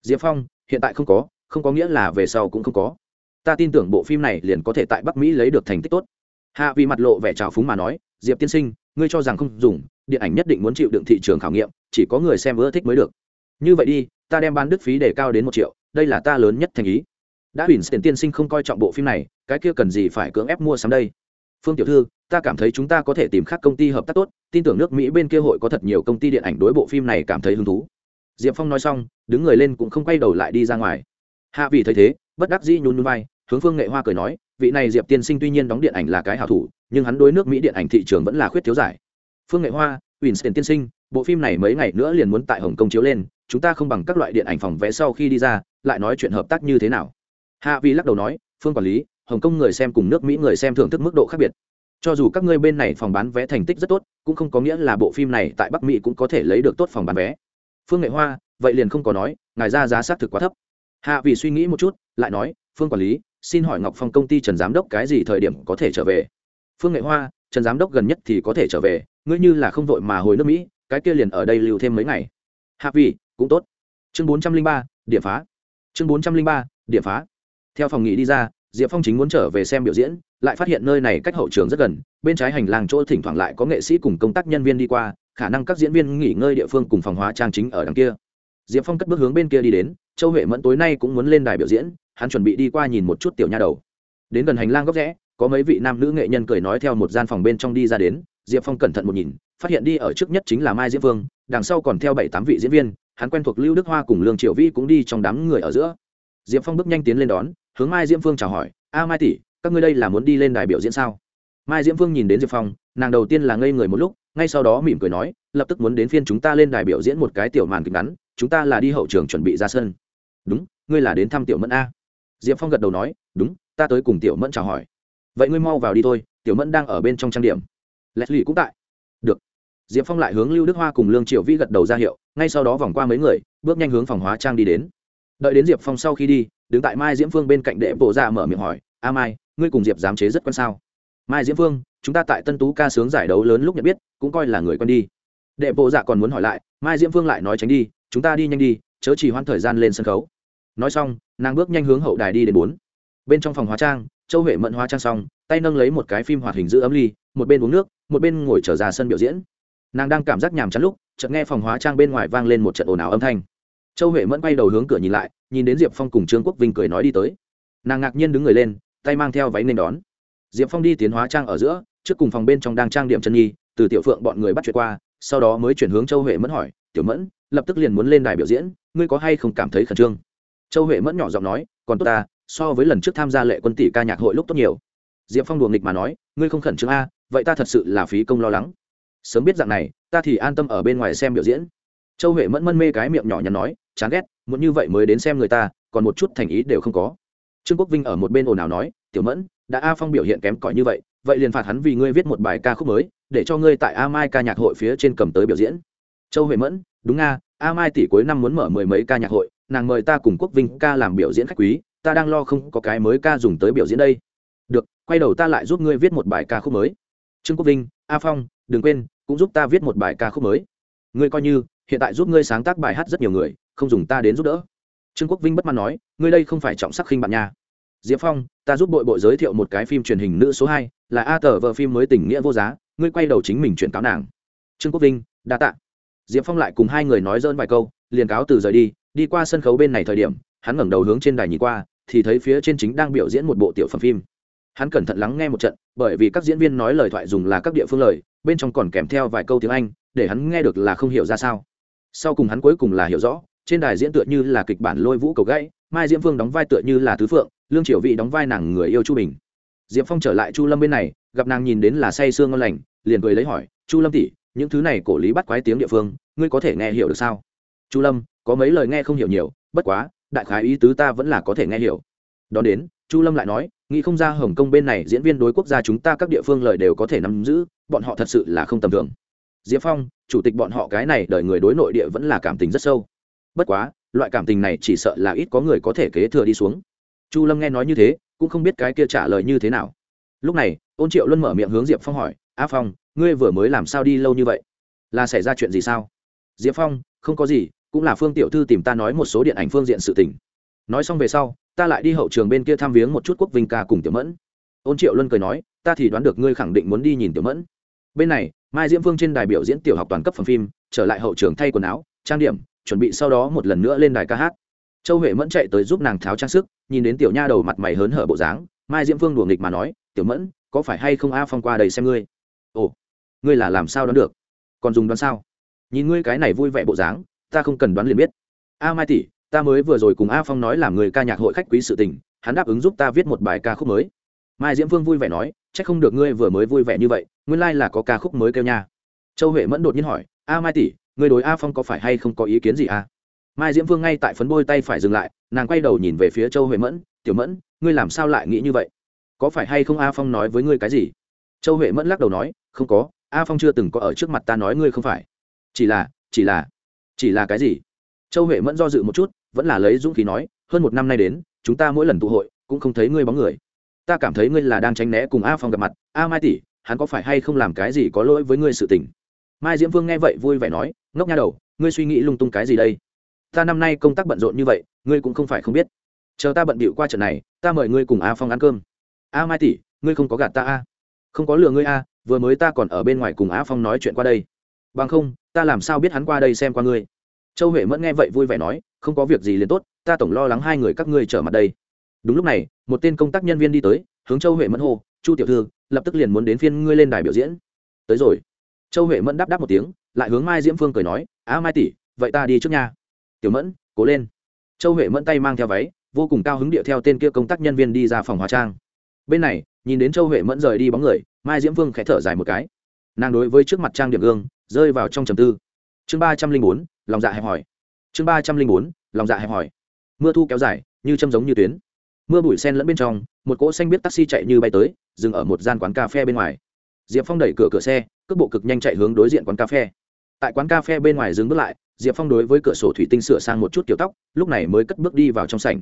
Diệp phong, hiện tại không có không có nghĩa là về sau cũng không có. Ta tin tưởng bộ phim này liền có thể tại bắc mỹ lấy được thành tích tốt. Hạ vì mặt lộ vẻ trào phúng mà nói, diệp tiên sinh, ngươi cho rằng không dùng, điện ảnh nhất định muốn chịu đựng thị trường khảo nghiệm, chỉ có người xem ưa thích mới được. Như vậy đi, ta đem bán đức phí để cao đến một triệu, đây là ta lớn nhất thành ý đã ủy tiền tiên sinh không coi trọng bộ phim này, cái kia cần gì phải cưỡng ép mua sắm đây? Phương tiểu thư, ta cảm thấy chúng ta có thể tìm khác công ty hợp tác tốt, tin tưởng nước mỹ bên kia hội có thật nhiều công ty điện ảnh đối bộ phim này cảm thấy hứng thú. Diệp phong nói xong, đứng người lên cũng không quay đầu lại đi ra ngoài. Hạ vì thấy thế, bất đắc dĩ nhún nhún vai, hướng phương nghệ hoa cười nói, vị này diệp tiên sinh tuy nhiên đóng điện ảnh là cái hảo thủ, nhưng hắn đối nước mỹ điện ảnh thị trường vẫn là khuyết thiếu giải. Phương nghệ hoa winston tiên sinh, bộ phim này mấy ngày nữa liền muốn tại hồng kông chiếu lên, chúng ta không bằng các loại điện ảnh phòng vé sau khi đi ra, lại nói chuyện hợp tác như thế nào? Hạ vi lắc đầu nói, phương quản lý, hồng kông người xem cùng nước mỹ người xem thưởng thức mức độ khác biệt. Cho dù các ngươi bên này phòng bán vé thành tích rất tốt, cũng không có nghĩa là bộ phim này tại bắc mỹ cũng có thể lấy được tốt phòng bán vé. Phương nghệ hoa, vậy liền không có nói, ngài ra giá xác thực quá thấp. Hạ vì suy nghĩ một chút, lại nói, phương quản lý, xin hỏi ngọc phong công ty trần giám đốc cái gì thời điểm có thể trở về? Phương nghệ hoa, trần giám đốc gần nhất thì có thể trở về, ngươi như là không vội mà hồi nước mỹ, cái kia liền ở đây lưu thêm mấy ngày. Hạ vì cũng tốt. Chương bốn trăm linh ba, điểm phá. Chương bốn trăm linh ba, điểm phá theo phòng nghỉ đi ra, diệp phong chính muốn trở về xem biểu diễn, lại phát hiện nơi này cách hậu trường rất gần, bên trái hành lang chỗ thỉnh thoảng lại có nghệ sĩ cùng công tác nhân viên đi qua, khả năng các diễn viên nghỉ ngơi địa phương cùng phòng hóa trang chính ở đằng kia. Diệp phong cất bước hướng bên kia đi đến, châu huệ mẫn tối nay cũng muốn lên đài biểu diễn, hắn chuẩn bị đi qua nhìn một chút tiểu nha đầu. Đến gần hành lang góc rẽ, có mấy vị nam nữ nghệ nhân cười nói theo một gian phòng bên trong đi ra đến, diệp phong cẩn thận một nhìn, phát hiện đi ở trước nhất chính là mai diễm vương, đằng sau còn theo bảy tám vị diễn viên, hắn quen thuộc lưu đức hoa cùng lương triệu vi cũng đi trong đám người ở giữa. Diệp phong bước nhanh tiến lên đón hướng mai diễm phương chào hỏi, a mai tỷ, các ngươi đây là muốn đi lên đài biểu diễn sao? Mai diễm phương nhìn đến diệp phong, nàng đầu tiên là ngây người một lúc, ngay sau đó mỉm cười nói, lập tức muốn đến phiên chúng ta lên đài biểu diễn một cái tiểu màn kịch ngắn, chúng ta là đi hậu trường chuẩn bị ra sân. Đúng, ngươi là đến thăm tiểu mẫn a. Diệp phong gật đầu nói, đúng, ta tới cùng tiểu mẫn chào hỏi. Vậy ngươi mau vào đi thôi, tiểu mẫn đang ở bên trong trang điểm. Leslie cũng tại. Được. Diệp phong lại hướng lưu đức hoa cùng lương triệu vi gật đầu ra hiệu, ngay sau đó vòng qua mấy người, bước nhanh hướng phòng hóa trang đi đến. Đợi đến diệp phong sau khi đi đứng tại mai diễm phương bên cạnh đệ bộ ra mở miệng hỏi, a mai, ngươi cùng diệp giám chế rất quan sao? Mai diễm phương, chúng ta tại tân tú ca sướng giải đấu lớn lúc nhận biết, cũng coi là người quen đi. Đệ bộ dạ còn muốn hỏi lại, mai diễm phương lại nói tránh đi, chúng ta đi nhanh đi, chớ chỉ hoãn thời gian lên sân khấu. Nói xong, nàng bước nhanh hướng hậu đài đi đến bốn. Bên trong phòng hóa trang, châu huệ mẫn hóa trang xong, tay nâng lấy một cái phim hoạt hình giữ ấm ly, một bên uống nước, một bên ngồi trở ra sân biểu diễn. Nàng đang cảm giác nhàm chán lúc, chợt nghe phòng hóa trang bên ngoài vang lên một trận ồn ào âm thanh. Châu huệ mẫn bay đầu hướng cửa nhìn lại nhìn đến diệp phong cùng trương quốc vinh cười nói đi tới. Nàng ngạc nhiên đứng người lên, tay mang theo váy nên đón. Diệp phong đi tiến hóa trang ở giữa, trước cùng phòng bên trong đang trang điểm chân nhi từ tiểu phượng bọn người bắt chuyện qua, sau đó mới chuyển hướng châu huệ mẫn hỏi, tiểu mẫn, lập tức liền muốn lên đài biểu diễn, ngươi có hay không cảm thấy khẩn trương? Châu huệ mẫn nhỏ giọng nói, còn tốt ta, so với lần trước tham gia lệ quân tỷ ca nhạc hội lúc tốt nhiều. Diệp phong đùa nghịch mà nói, ngươi không khẩn trương a, vậy ta thật sự là phí công lo lắng. Sớm biết dạng này, ta thì an tâm ở bên ngoài xem biểu diễn. Châu huệ mẫn mân mê cái miệng nhỏ nhắn nói, chán ghét muốn như vậy mới đến xem người ta, còn một chút thành ý đều không có. Trương quốc vinh ở một bên ồn ào nói, tiểu mẫn, đã a phong biểu hiện kém cỏi như vậy vậy liền phạt hắn vì ngươi viết một bài ca khúc mới, để cho ngươi tại a mai ca nhạc hội phía trên cầm tới biểu diễn. Châu huệ mẫn, đúng nga, a mai tỷ cuối năm muốn mở mười mấy ca nhạc hội, nàng mời ta cùng quốc vinh ca làm biểu diễn khách quý, ta đang lo không có cái mới ca dùng tới biểu diễn đây. Được, quay đầu ta lại giúp ngươi viết một bài ca khúc mới. Trương quốc vinh, a phong, đừng quên, cũng giúp ta viết một bài ca khúc mới. Ngươi coi như, hiện tại giúp ngươi sáng tác bài hát rất nhiều người không dùng ta đến giúp đỡ. Trương quốc vinh bất mãn nói, ngươi đây không phải trọng sắc khinh bạn nha. Diệp phong, ta giúp bội bội giới thiệu một cái phim truyền hình nữ số hai, là a tờ vợ phim mới tình nghĩa vô giá, ngươi quay đầu chính mình chuyển cáo nàng. Trương quốc vinh, đa tạ. Diệp phong lại cùng hai người nói dơn vài câu, liền cáo từ rời đi đi qua sân khấu bên này thời điểm, hắn ngẩng đầu hướng trên đài nhìn qua, thì thấy phía trên chính đang biểu diễn một bộ tiểu phẩm phim. Hắn cẩn thận lắng nghe một trận, bởi vì các diễn viên nói lời thoại dùng là các địa phương lời, bên trong còn kèm theo vài câu tiếng anh, để hắn nghe được là không hiểu ra sao. Sau cùng hắn cuối cùng là hiểu rõ trên đài diễn tựa như là kịch bản lôi vũ cầu gãy, mai diễm phương đóng vai tựa như là tứ phượng, lương triều vị đóng vai nàng người yêu chu bình. Diệp phong trở lại chu lâm bên này, gặp nàng nhìn đến là say sương ngon lành, liền cười lấy hỏi, chu lâm tỷ, những thứ này cổ lý bắt quái tiếng địa phương, ngươi có thể nghe hiểu được sao? Chu lâm, có mấy lời nghe không hiểu nhiều, bất quá, đại khái ý tứ ta vẫn là có thể nghe hiểu. Đón đến, chu lâm lại nói, nghĩ không ra hồng kông bên này diễn viên đối quốc gia chúng ta các địa phương lời đều có thể nắm giữ, bọn họ thật sự là không tầm thường. Diệp phong, chủ tịch bọn họ cái này đợi người đối nội địa vẫn là cảm tình rất sâu bất quá, loại cảm tình này chỉ sợ là ít có người có thể kế thừa đi xuống. Chu lâm nghe nói như thế, cũng không biết cái kia trả lời như thế nào. Lúc này, ôn triệu luân mở miệng hướng diệp phong hỏi, a phong, ngươi vừa mới làm sao đi lâu như vậy? Là xảy ra chuyện gì sao? Diệp phong, không có gì, cũng là phương tiểu thư tìm ta nói một số điện ảnh phương diện sự tình. Nói xong về sau, ta lại đi hậu trường bên kia thăm viếng một chút quốc vinh ca cùng tiểu mẫn. Ôn triệu luân cười nói, ta thì đoán được ngươi khẳng định muốn đi nhìn tiểu mẫn. Bên này, mai diễm phương trên đài biểu diễn tiểu học toàn cấp phần phim, trở lại hậu trường thay quần áo, trang điểm chuẩn bị sau đó một lần nữa lên đài ca hát. Châu huệ mẫn chạy tới giúp nàng tháo trang sức, nhìn đến tiểu nha đầu mặt mày hớn hở bộ dáng, mai diễm phương đùa nghịch mà nói, tiểu mẫn, có phải hay không a phong qua đây xem ngươi? Ồ, ngươi là làm sao đoán được? Còn dùng đoán sao? Nhìn ngươi cái này vui vẻ bộ dáng, ta không cần đoán liền biết. A mai tỷ, ta mới vừa rồi cùng a phong nói làm người ca nhạc hội khách quý sự tình, hắn đáp ứng giúp ta viết một bài ca khúc mới. Mai diễm phương vui vẻ nói c h ắ c không được ngươi vừa mới vui vẻ như vậy, nguyên lai là có ca khúc mới kêu nha. Châu huệ mẫn đột nhiên hỏi, a mai tỷ người đối a phong có phải hay không có ý kiến gì a mai diễm phương ngay tại phấn bôi tay phải dừng lại, nàng quay đầu nhìn về phía châu huệ mẫn, tiểu mẫn, ngươi làm sao lại nghĩ như vậy? Có phải hay không a phong nói với ngươi cái gì? Châu huệ mẫn lắc đầu nói, không có, a phong chưa từng có ở trước mặt ta nói ngươi không phải. Chỉ là chỉ là chỉ là cái gì? Châu huệ mẫn do dự một chút, vẫn là lấy dũng khí nói, hơn một năm nay đến, chúng ta mỗi lần tụ hội, cũng không thấy ngươi bóng người. Ta cảm thấy ngươi là đang tránh né cùng a phong gặp mặt. A mai tỷ, hắn có phải hay không làm cái gì có lỗi với ngươi sự tình? Mai diễm vương nghe vậy vui vẻ nói ngốc nha đầu, ngươi suy nghĩ lung tung cái gì đây? Ta năm nay công tác bận rộn như vậy, ngươi cũng không phải không biết. Chờ ta bận bịu qua trận này, ta mời ngươi cùng a phong ăn cơm. A mai tỷ, ngươi không có gạt ta a? Không có lừa ngươi a, vừa mới ta còn ở bên ngoài cùng a phong nói chuyện qua đây. Bằng không, ta làm sao biết hắn qua đây xem qua ngươi? Châu huệ mẫn nghe vậy vui vẻ nói, không có việc gì liền tốt, ta tổng lo lắng hai người các ngươi trở mặt đây. Đúng lúc này, một tên công tác nhân viên đi tới, hướng châu huệ mẫn hô, chu tiểu thư, lập tức liền muốn đến phiên ngươi lên đài biểu diễn. Tới rồi châu huệ mẫn đáp đáp một tiếng, lại hướng mai diễm phương cười nói á mai tỷ, vậy ta đi trước nha. Tiểu mẫn, cố lên. Châu huệ mẫn tay mang theo váy, vô cùng cao hứng điệu theo tên kia công tác nhân viên đi ra phòng hóa trang. Bên này, nhìn đến châu huệ mẫn rời đi bóng người, mai diễm phương khẽ thở dài một cái. Nàng đối với trước mặt trang điểm gương, rơi vào trong trầm tư. Chương ba trăm linh bốn, lòng dạ hẹp hỏi chương ba trăm linh bốn, lòng dạ hẹp hỏi mưa thu kéo dài, như châm giống như tuyến. Mưa bụi sen lẫn bên trong, một cỗ xanh biết taxi chạy như bay tới, dừng ở một gian quán cà phê bên ngoài. Diệp phong đẩy cửa cửa xe cước bộ cực nhanh chạy hướng đối diện quán cà phê. Tại quán cà phê bên ngoài dừng bước lại, diệp phong đối với cửa sổ thủy tinh sửa sang một chút kiểu tóc, lúc này mới cất bước đi vào trong sảnh.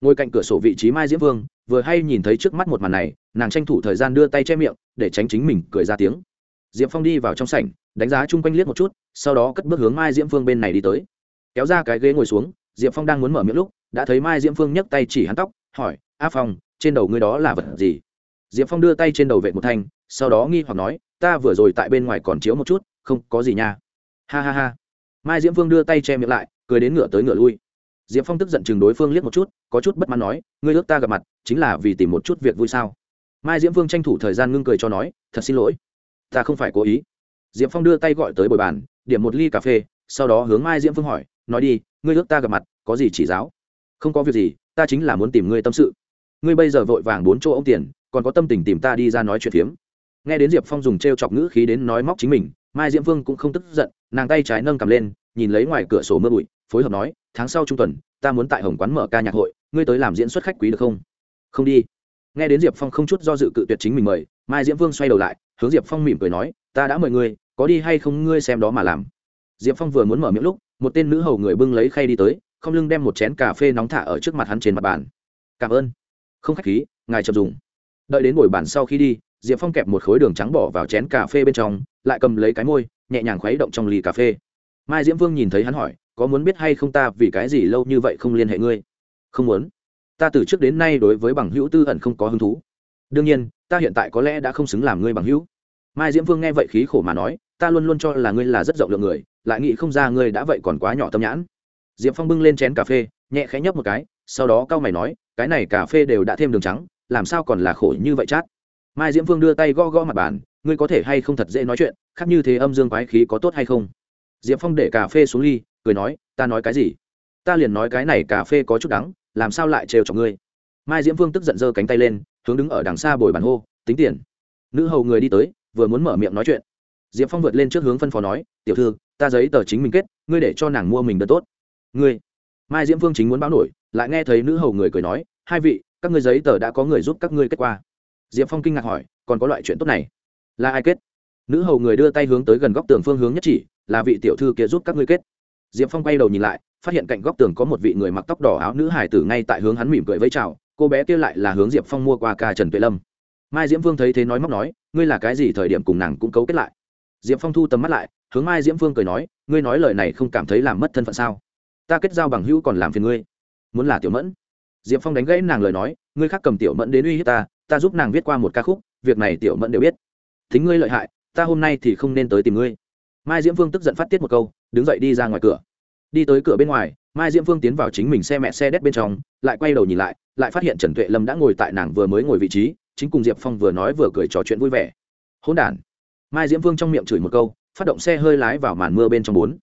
Ngồi cạnh cửa sổ vị trí mai diễm vương, vừa hay nhìn thấy trước mắt một màn này, nàng tranh thủ thời gian đưa tay che miệng, để tránh chính mình cười ra tiếng. Diệp phong đi vào trong sảnh, đánh giá chung quanh liếc một chút, sau đó cất bước hướng mai diễm phương bên này đi tới. Kéo ra cái ghế ngồi xuống, diệp phong đang muốn mở miệng lúc, đã thấy mai diễm phương nhấc tay chỉ hắn tóc, hỏi, a phong, trên đầu ngươi đó là vật gì? Diệp phong đưa tay trên đầu vệ một thanh, sau đó nghi hoặc nói ta vừa rồi tại bên ngoài còn chiếu một chút, không có gì nha. Ha ha ha. Mai diễm phương đưa tay che miệng lại, cười đến ngựa tới ngựa lui. Diệp phong tức giận chừng đối phương liếc một chút, có chút bất mãn nói, ngươi ước ta gặp mặt, chính là vì tìm một chút việc vui sao? Mai diễm phương tranh thủ thời gian ngưng cười cho nói, thật xin lỗi, ta không phải cố ý. Diệp phong đưa tay gọi tới bồi bàn, điểm một ly cà phê, sau đó hướng mai diễm phương hỏi, nói đi, ngươi ước ta gặp mặt, có gì chỉ giáo? Không có việc gì, ta chính là muốn tìm ngươi tâm sự. Ngươi bây giờ vội vàng bốn chỗ ông tiền, còn có tâm tình tìm ta đi ra nói chuyện phiếm nghe đến diệp phong dùng t r e o chọc ngữ khí đến nói móc chính mình, mai diễm phương cũng không tức giận, nàng tay trái nâng cầm lên, nhìn lấy ngoài cửa sổ mưa bụi, phối hợp nói, tháng sau trung tuần, ta muốn tại hồng quán mở ca nhạc hội, ngươi tới làm diễn xuất khách quý được không? Không đi. Nghe đến diệp phong không chút do dự cự tuyệt chính mình mời, mai diễm vương xoay đầu lại, hướng diệp phong mỉm cười nói, ta đã mời ngươi, có đi hay không ngươi xem đó mà làm. Diệp phong vừa muốn mở miệng lúc, một tên nữ hầu người bưng lấy khay đi tới, không lưng đem một chén cà phê nóng thả ở trước mặt hắn trên mặt bàn. Cảm ơn. Không khách khí, ngài chậm dùng. Đợi đến buổi bàn sau khi đi diệp phong kẹp một khối đường trắng bỏ vào chén cà phê bên trong, lại cầm lấy cái môi, nhẹ nhàng khuấy động trong ly cà phê. Mai diễm vương nhìn thấy hắn hỏi, có muốn biết hay không ta vì cái gì lâu như vậy không liên hệ ngươi? Không muốn. Ta từ trước đến nay đối với bằng hữu tư ẩn không có hứng thú. Đương nhiên, ta hiện tại có lẽ đã không xứng làm ngươi bằng hữu. Mai diễm vương nghe vậy khí khổ mà nói, ta luôn luôn cho là ngươi là rất rộng lượng người, lại nghĩ không ra ngươi đã vậy còn quá nhỏ tâm nhãn. Diệp phong bưng lên chén cà phê, nhẹ khẽ nhấp một cái, sau đó cau mày nói, cái này cà phê đều đã thêm đường trắng, làm sao còn là khổ như vậy chát? Mai diễm vương đưa tay gõ gõ mặt bàn, ngươi có thể hay không thật dễ nói chuyện, khác như thế âm dương quái khí có tốt hay không? Diệp phong để cà phê xuống ly, cười nói, ta nói cái gì? Ta liền nói cái này cà phê có chút đắng, làm sao lại trêu chọc ngươi? Mai diễm vương tức giận giơ cánh tay lên, hướng đứng ở đằng xa bồi bàn hô, tính tiền. Nữ hầu người đi tới, vừa muốn mở miệng nói chuyện. Diệp phong vượt lên trước hướng phân phó nói, tiểu thư, ta giấy tờ chính mình kết, ngươi để cho nàng mua mình đơn tốt. Ngươi? Mai diễm vương chính muốn báo nổi, lại nghe thấy nữ hầu người cười nói, hai vị, các ngươi giấy tờ đã có người giúp các ngươi kết qua diệp phong kinh ngạc hỏi, còn có loại chuyện tốt này? Là ai kết? Nữ hầu người đưa tay hướng tới gần góc tường phương hướng nhất chỉ, là vị tiểu thư kia giúp các ngươi kết. Diệp phong quay đầu nhìn lại, phát hiện cạnh góc tường có một vị người mặc tóc đỏ áo nữ hải tử ngay tại hướng hắn mỉm cười với chào, cô bé kia lại là hướng diệp phong mua qua ca trần tuệ lâm. Mai diễm vương thấy thế nói móc nói, ngươi là cái gì thời điểm cùng nàng cũng cấu kết lại? Diệp phong thu tầm mắt lại, hướng mai diễm vương cười nói, ngươi nói lời này không cảm thấy làm mất thân phận sao? Ta kết giao bằng hữu còn làm phiền ngươi. Muốn là tiểu mẫn. Diệp phong đánh gãy nàng lời nói, ngươi khác cầm tiểu mẫn đến uy hiếp ta ta giúp nàng viết qua một ca khúc, việc này tiểu mẫn đều biết. Thính ngươi lợi hại, ta hôm nay thì không nên tới tìm ngươi. Mai diễm vương tức giận phát tiết một câu, đứng dậy đi ra ngoài cửa. Đi tới cửa bên ngoài, mai diễm vương tiến vào chính mình xe mẹ xe đét bên trong, lại quay đầu nhìn lại lại phát hiện trần tuệ lâm đã ngồi tại nàng vừa mới ngồi vị trí, chính cùng diệp phong vừa nói vừa cười trò chuyện vui vẻ. Hỗn đản. Mai diễm vương trong miệng chửi một câu, phát động xe hơi lái vào màn mưa bên trong bốn.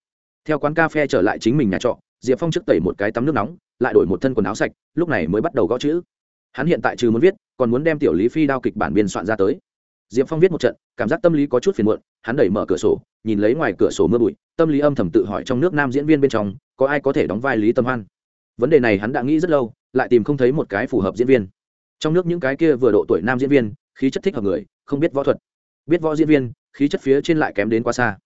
Theo quán cà phê trở lại chính mình nhà trọ, diệp phong trước tẩy một cái tắm nước nóng, lại đổi một thân quần áo sạch, lúc này mới bắt đầu gõ chữ hắn hiện tại trừ muốn viết, còn muốn đem tiểu lý phi đao kịch bản biên soạn ra tới. Diệp phong viết một trận, cảm giác tâm lý có chút phiền muộn, hắn đẩy mở cửa sổ, nhìn lấy ngoài cửa sổ mưa bụi, tâm lý âm thầm tự hỏi trong nước nam diễn viên bên trong, có ai có thể đóng vai lý tâm hoan. Vấn đề này hắn đã nghĩ rất lâu, lại tìm không thấy một cái phù hợp diễn viên. Trong nước những cái kia vừa độ tuổi nam diễn viên, khí chất thích hợp người, không biết võ thuật. Biết võ diễn viên, khí chất phía trên lại kém đến quá xa.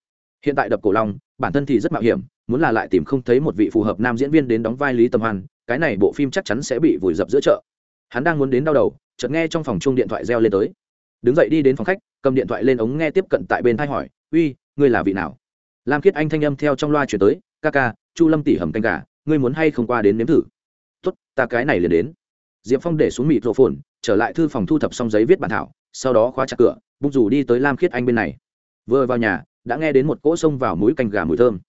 Hiện tại đập cổ long, bản thân thì rất mạo hiểm, muốn là lại tìm không thấy một vị phù hợp nam diễn viên đến đóng vai lý tâm hoan, cái này bộ phim chắc chắn sẽ bị vùi dập giữa chợ hắn đang muốn đến đau đầu, chợt nghe trong phòng chung điện thoại reo lên tới. Đứng dậy đi đến phòng khách, cầm điện thoại lên ống nghe tiếp cận tại bên thay hỏi, uy, ngươi là vị nào? Lam khiết anh thanh âm theo trong loa chuyển tới, ca ca, chu lâm tỉ hầm canh gà, ngươi muốn hay không qua đến nếm thử? Tốt, ta cái này liền đến. Diệp phong để xuống mịt rộ phồn trở lại thư phòng thu thập xong giấy viết bản thảo, sau đó khóa chặt cửa, bung rủ đi tới lam khiết anh bên này. Vừa vào nhà, đã nghe đến một cỗ sông vào mũi canh gà mùi thơm.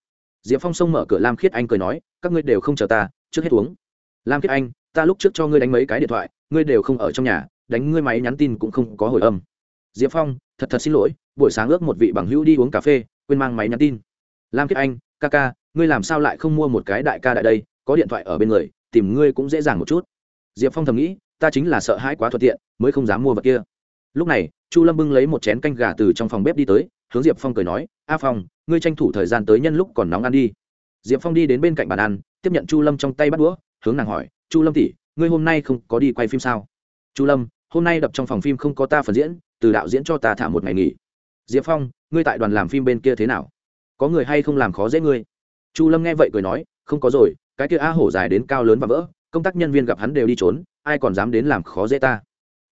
Diệp phong xông mở cửa, lam khiết anh cười nói, các ngươi đều không chờ ta, trước hết uống. Lam khiết anh ta lúc trước cho ngươi đánh mấy cái điện thoại, ngươi đều không ở trong nhà, đánh ngươi máy nhắn tin cũng không có hồi âm. Diệp phong, thật thật xin lỗi, buổi sáng ước một vị bằng hữu đi uống cà phê, quên mang máy nhắn tin. Lam kiết anh, ca ca, ngươi làm sao lại không mua một cái đại ca đại đây, có điện thoại ở bên người, tìm ngươi cũng dễ dàng một chút. Diệp phong thầm nghĩ, ta chính là sợ hãi quá thuận tiện, mới không dám mua vật kia. Lúc này, chu lâm bưng lấy một chén canh gà từ trong phòng bếp đi tới, hướng diệp phong cười nói, a phong, ngươi tranh thủ thời gian tới nhân lúc còn nóng ăn đi. Diệp phong đi đến bên cạnh bàn ăn, tiếp nhận chu lâm trong tay bắt đũa, hướng nàng hỏi chu lâm tỷ, ngươi hôm nay không có đi quay phim sao? Chu lâm hôm nay đập trong phòng phim không có ta phần diễn từ đạo diễn cho ta thả một ngày nghỉ. Diệp phong ngươi tại đoàn làm phim bên kia thế nào? Có người hay không làm khó dễ ngươi? Chu lâm nghe vậy cười nói không có rồi cái kia a hổ dài đến cao lớn và vỡ công tác nhân viên gặp hắn đều đi trốn ai còn dám đến làm khó dễ ta?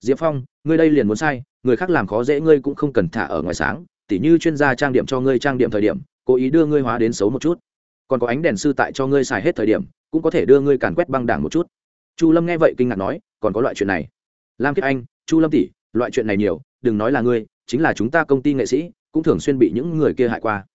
Diệp phong ngươi đây liền muốn sai người khác làm khó dễ ngươi cũng không cần thả ở ngoài sáng tỉ như chuyên gia trang điểm cho ngươi trang điểm thời điểm cố ý đưa ngươi hóa đến xấu một chút còn có ánh đèn sư tại cho ngươi xài hết thời điểm, cũng có thể đưa ngươi càn quét băng đảng một chút. Chu lâm nghe vậy kinh ngạc nói, còn có loại chuyện này. Lam Kiếp anh, chu lâm tỷ, loại chuyện này nhiều, đừng nói là ngươi, chính là chúng ta công ty nghệ sĩ, cũng thường xuyên bị những người kia hại qua.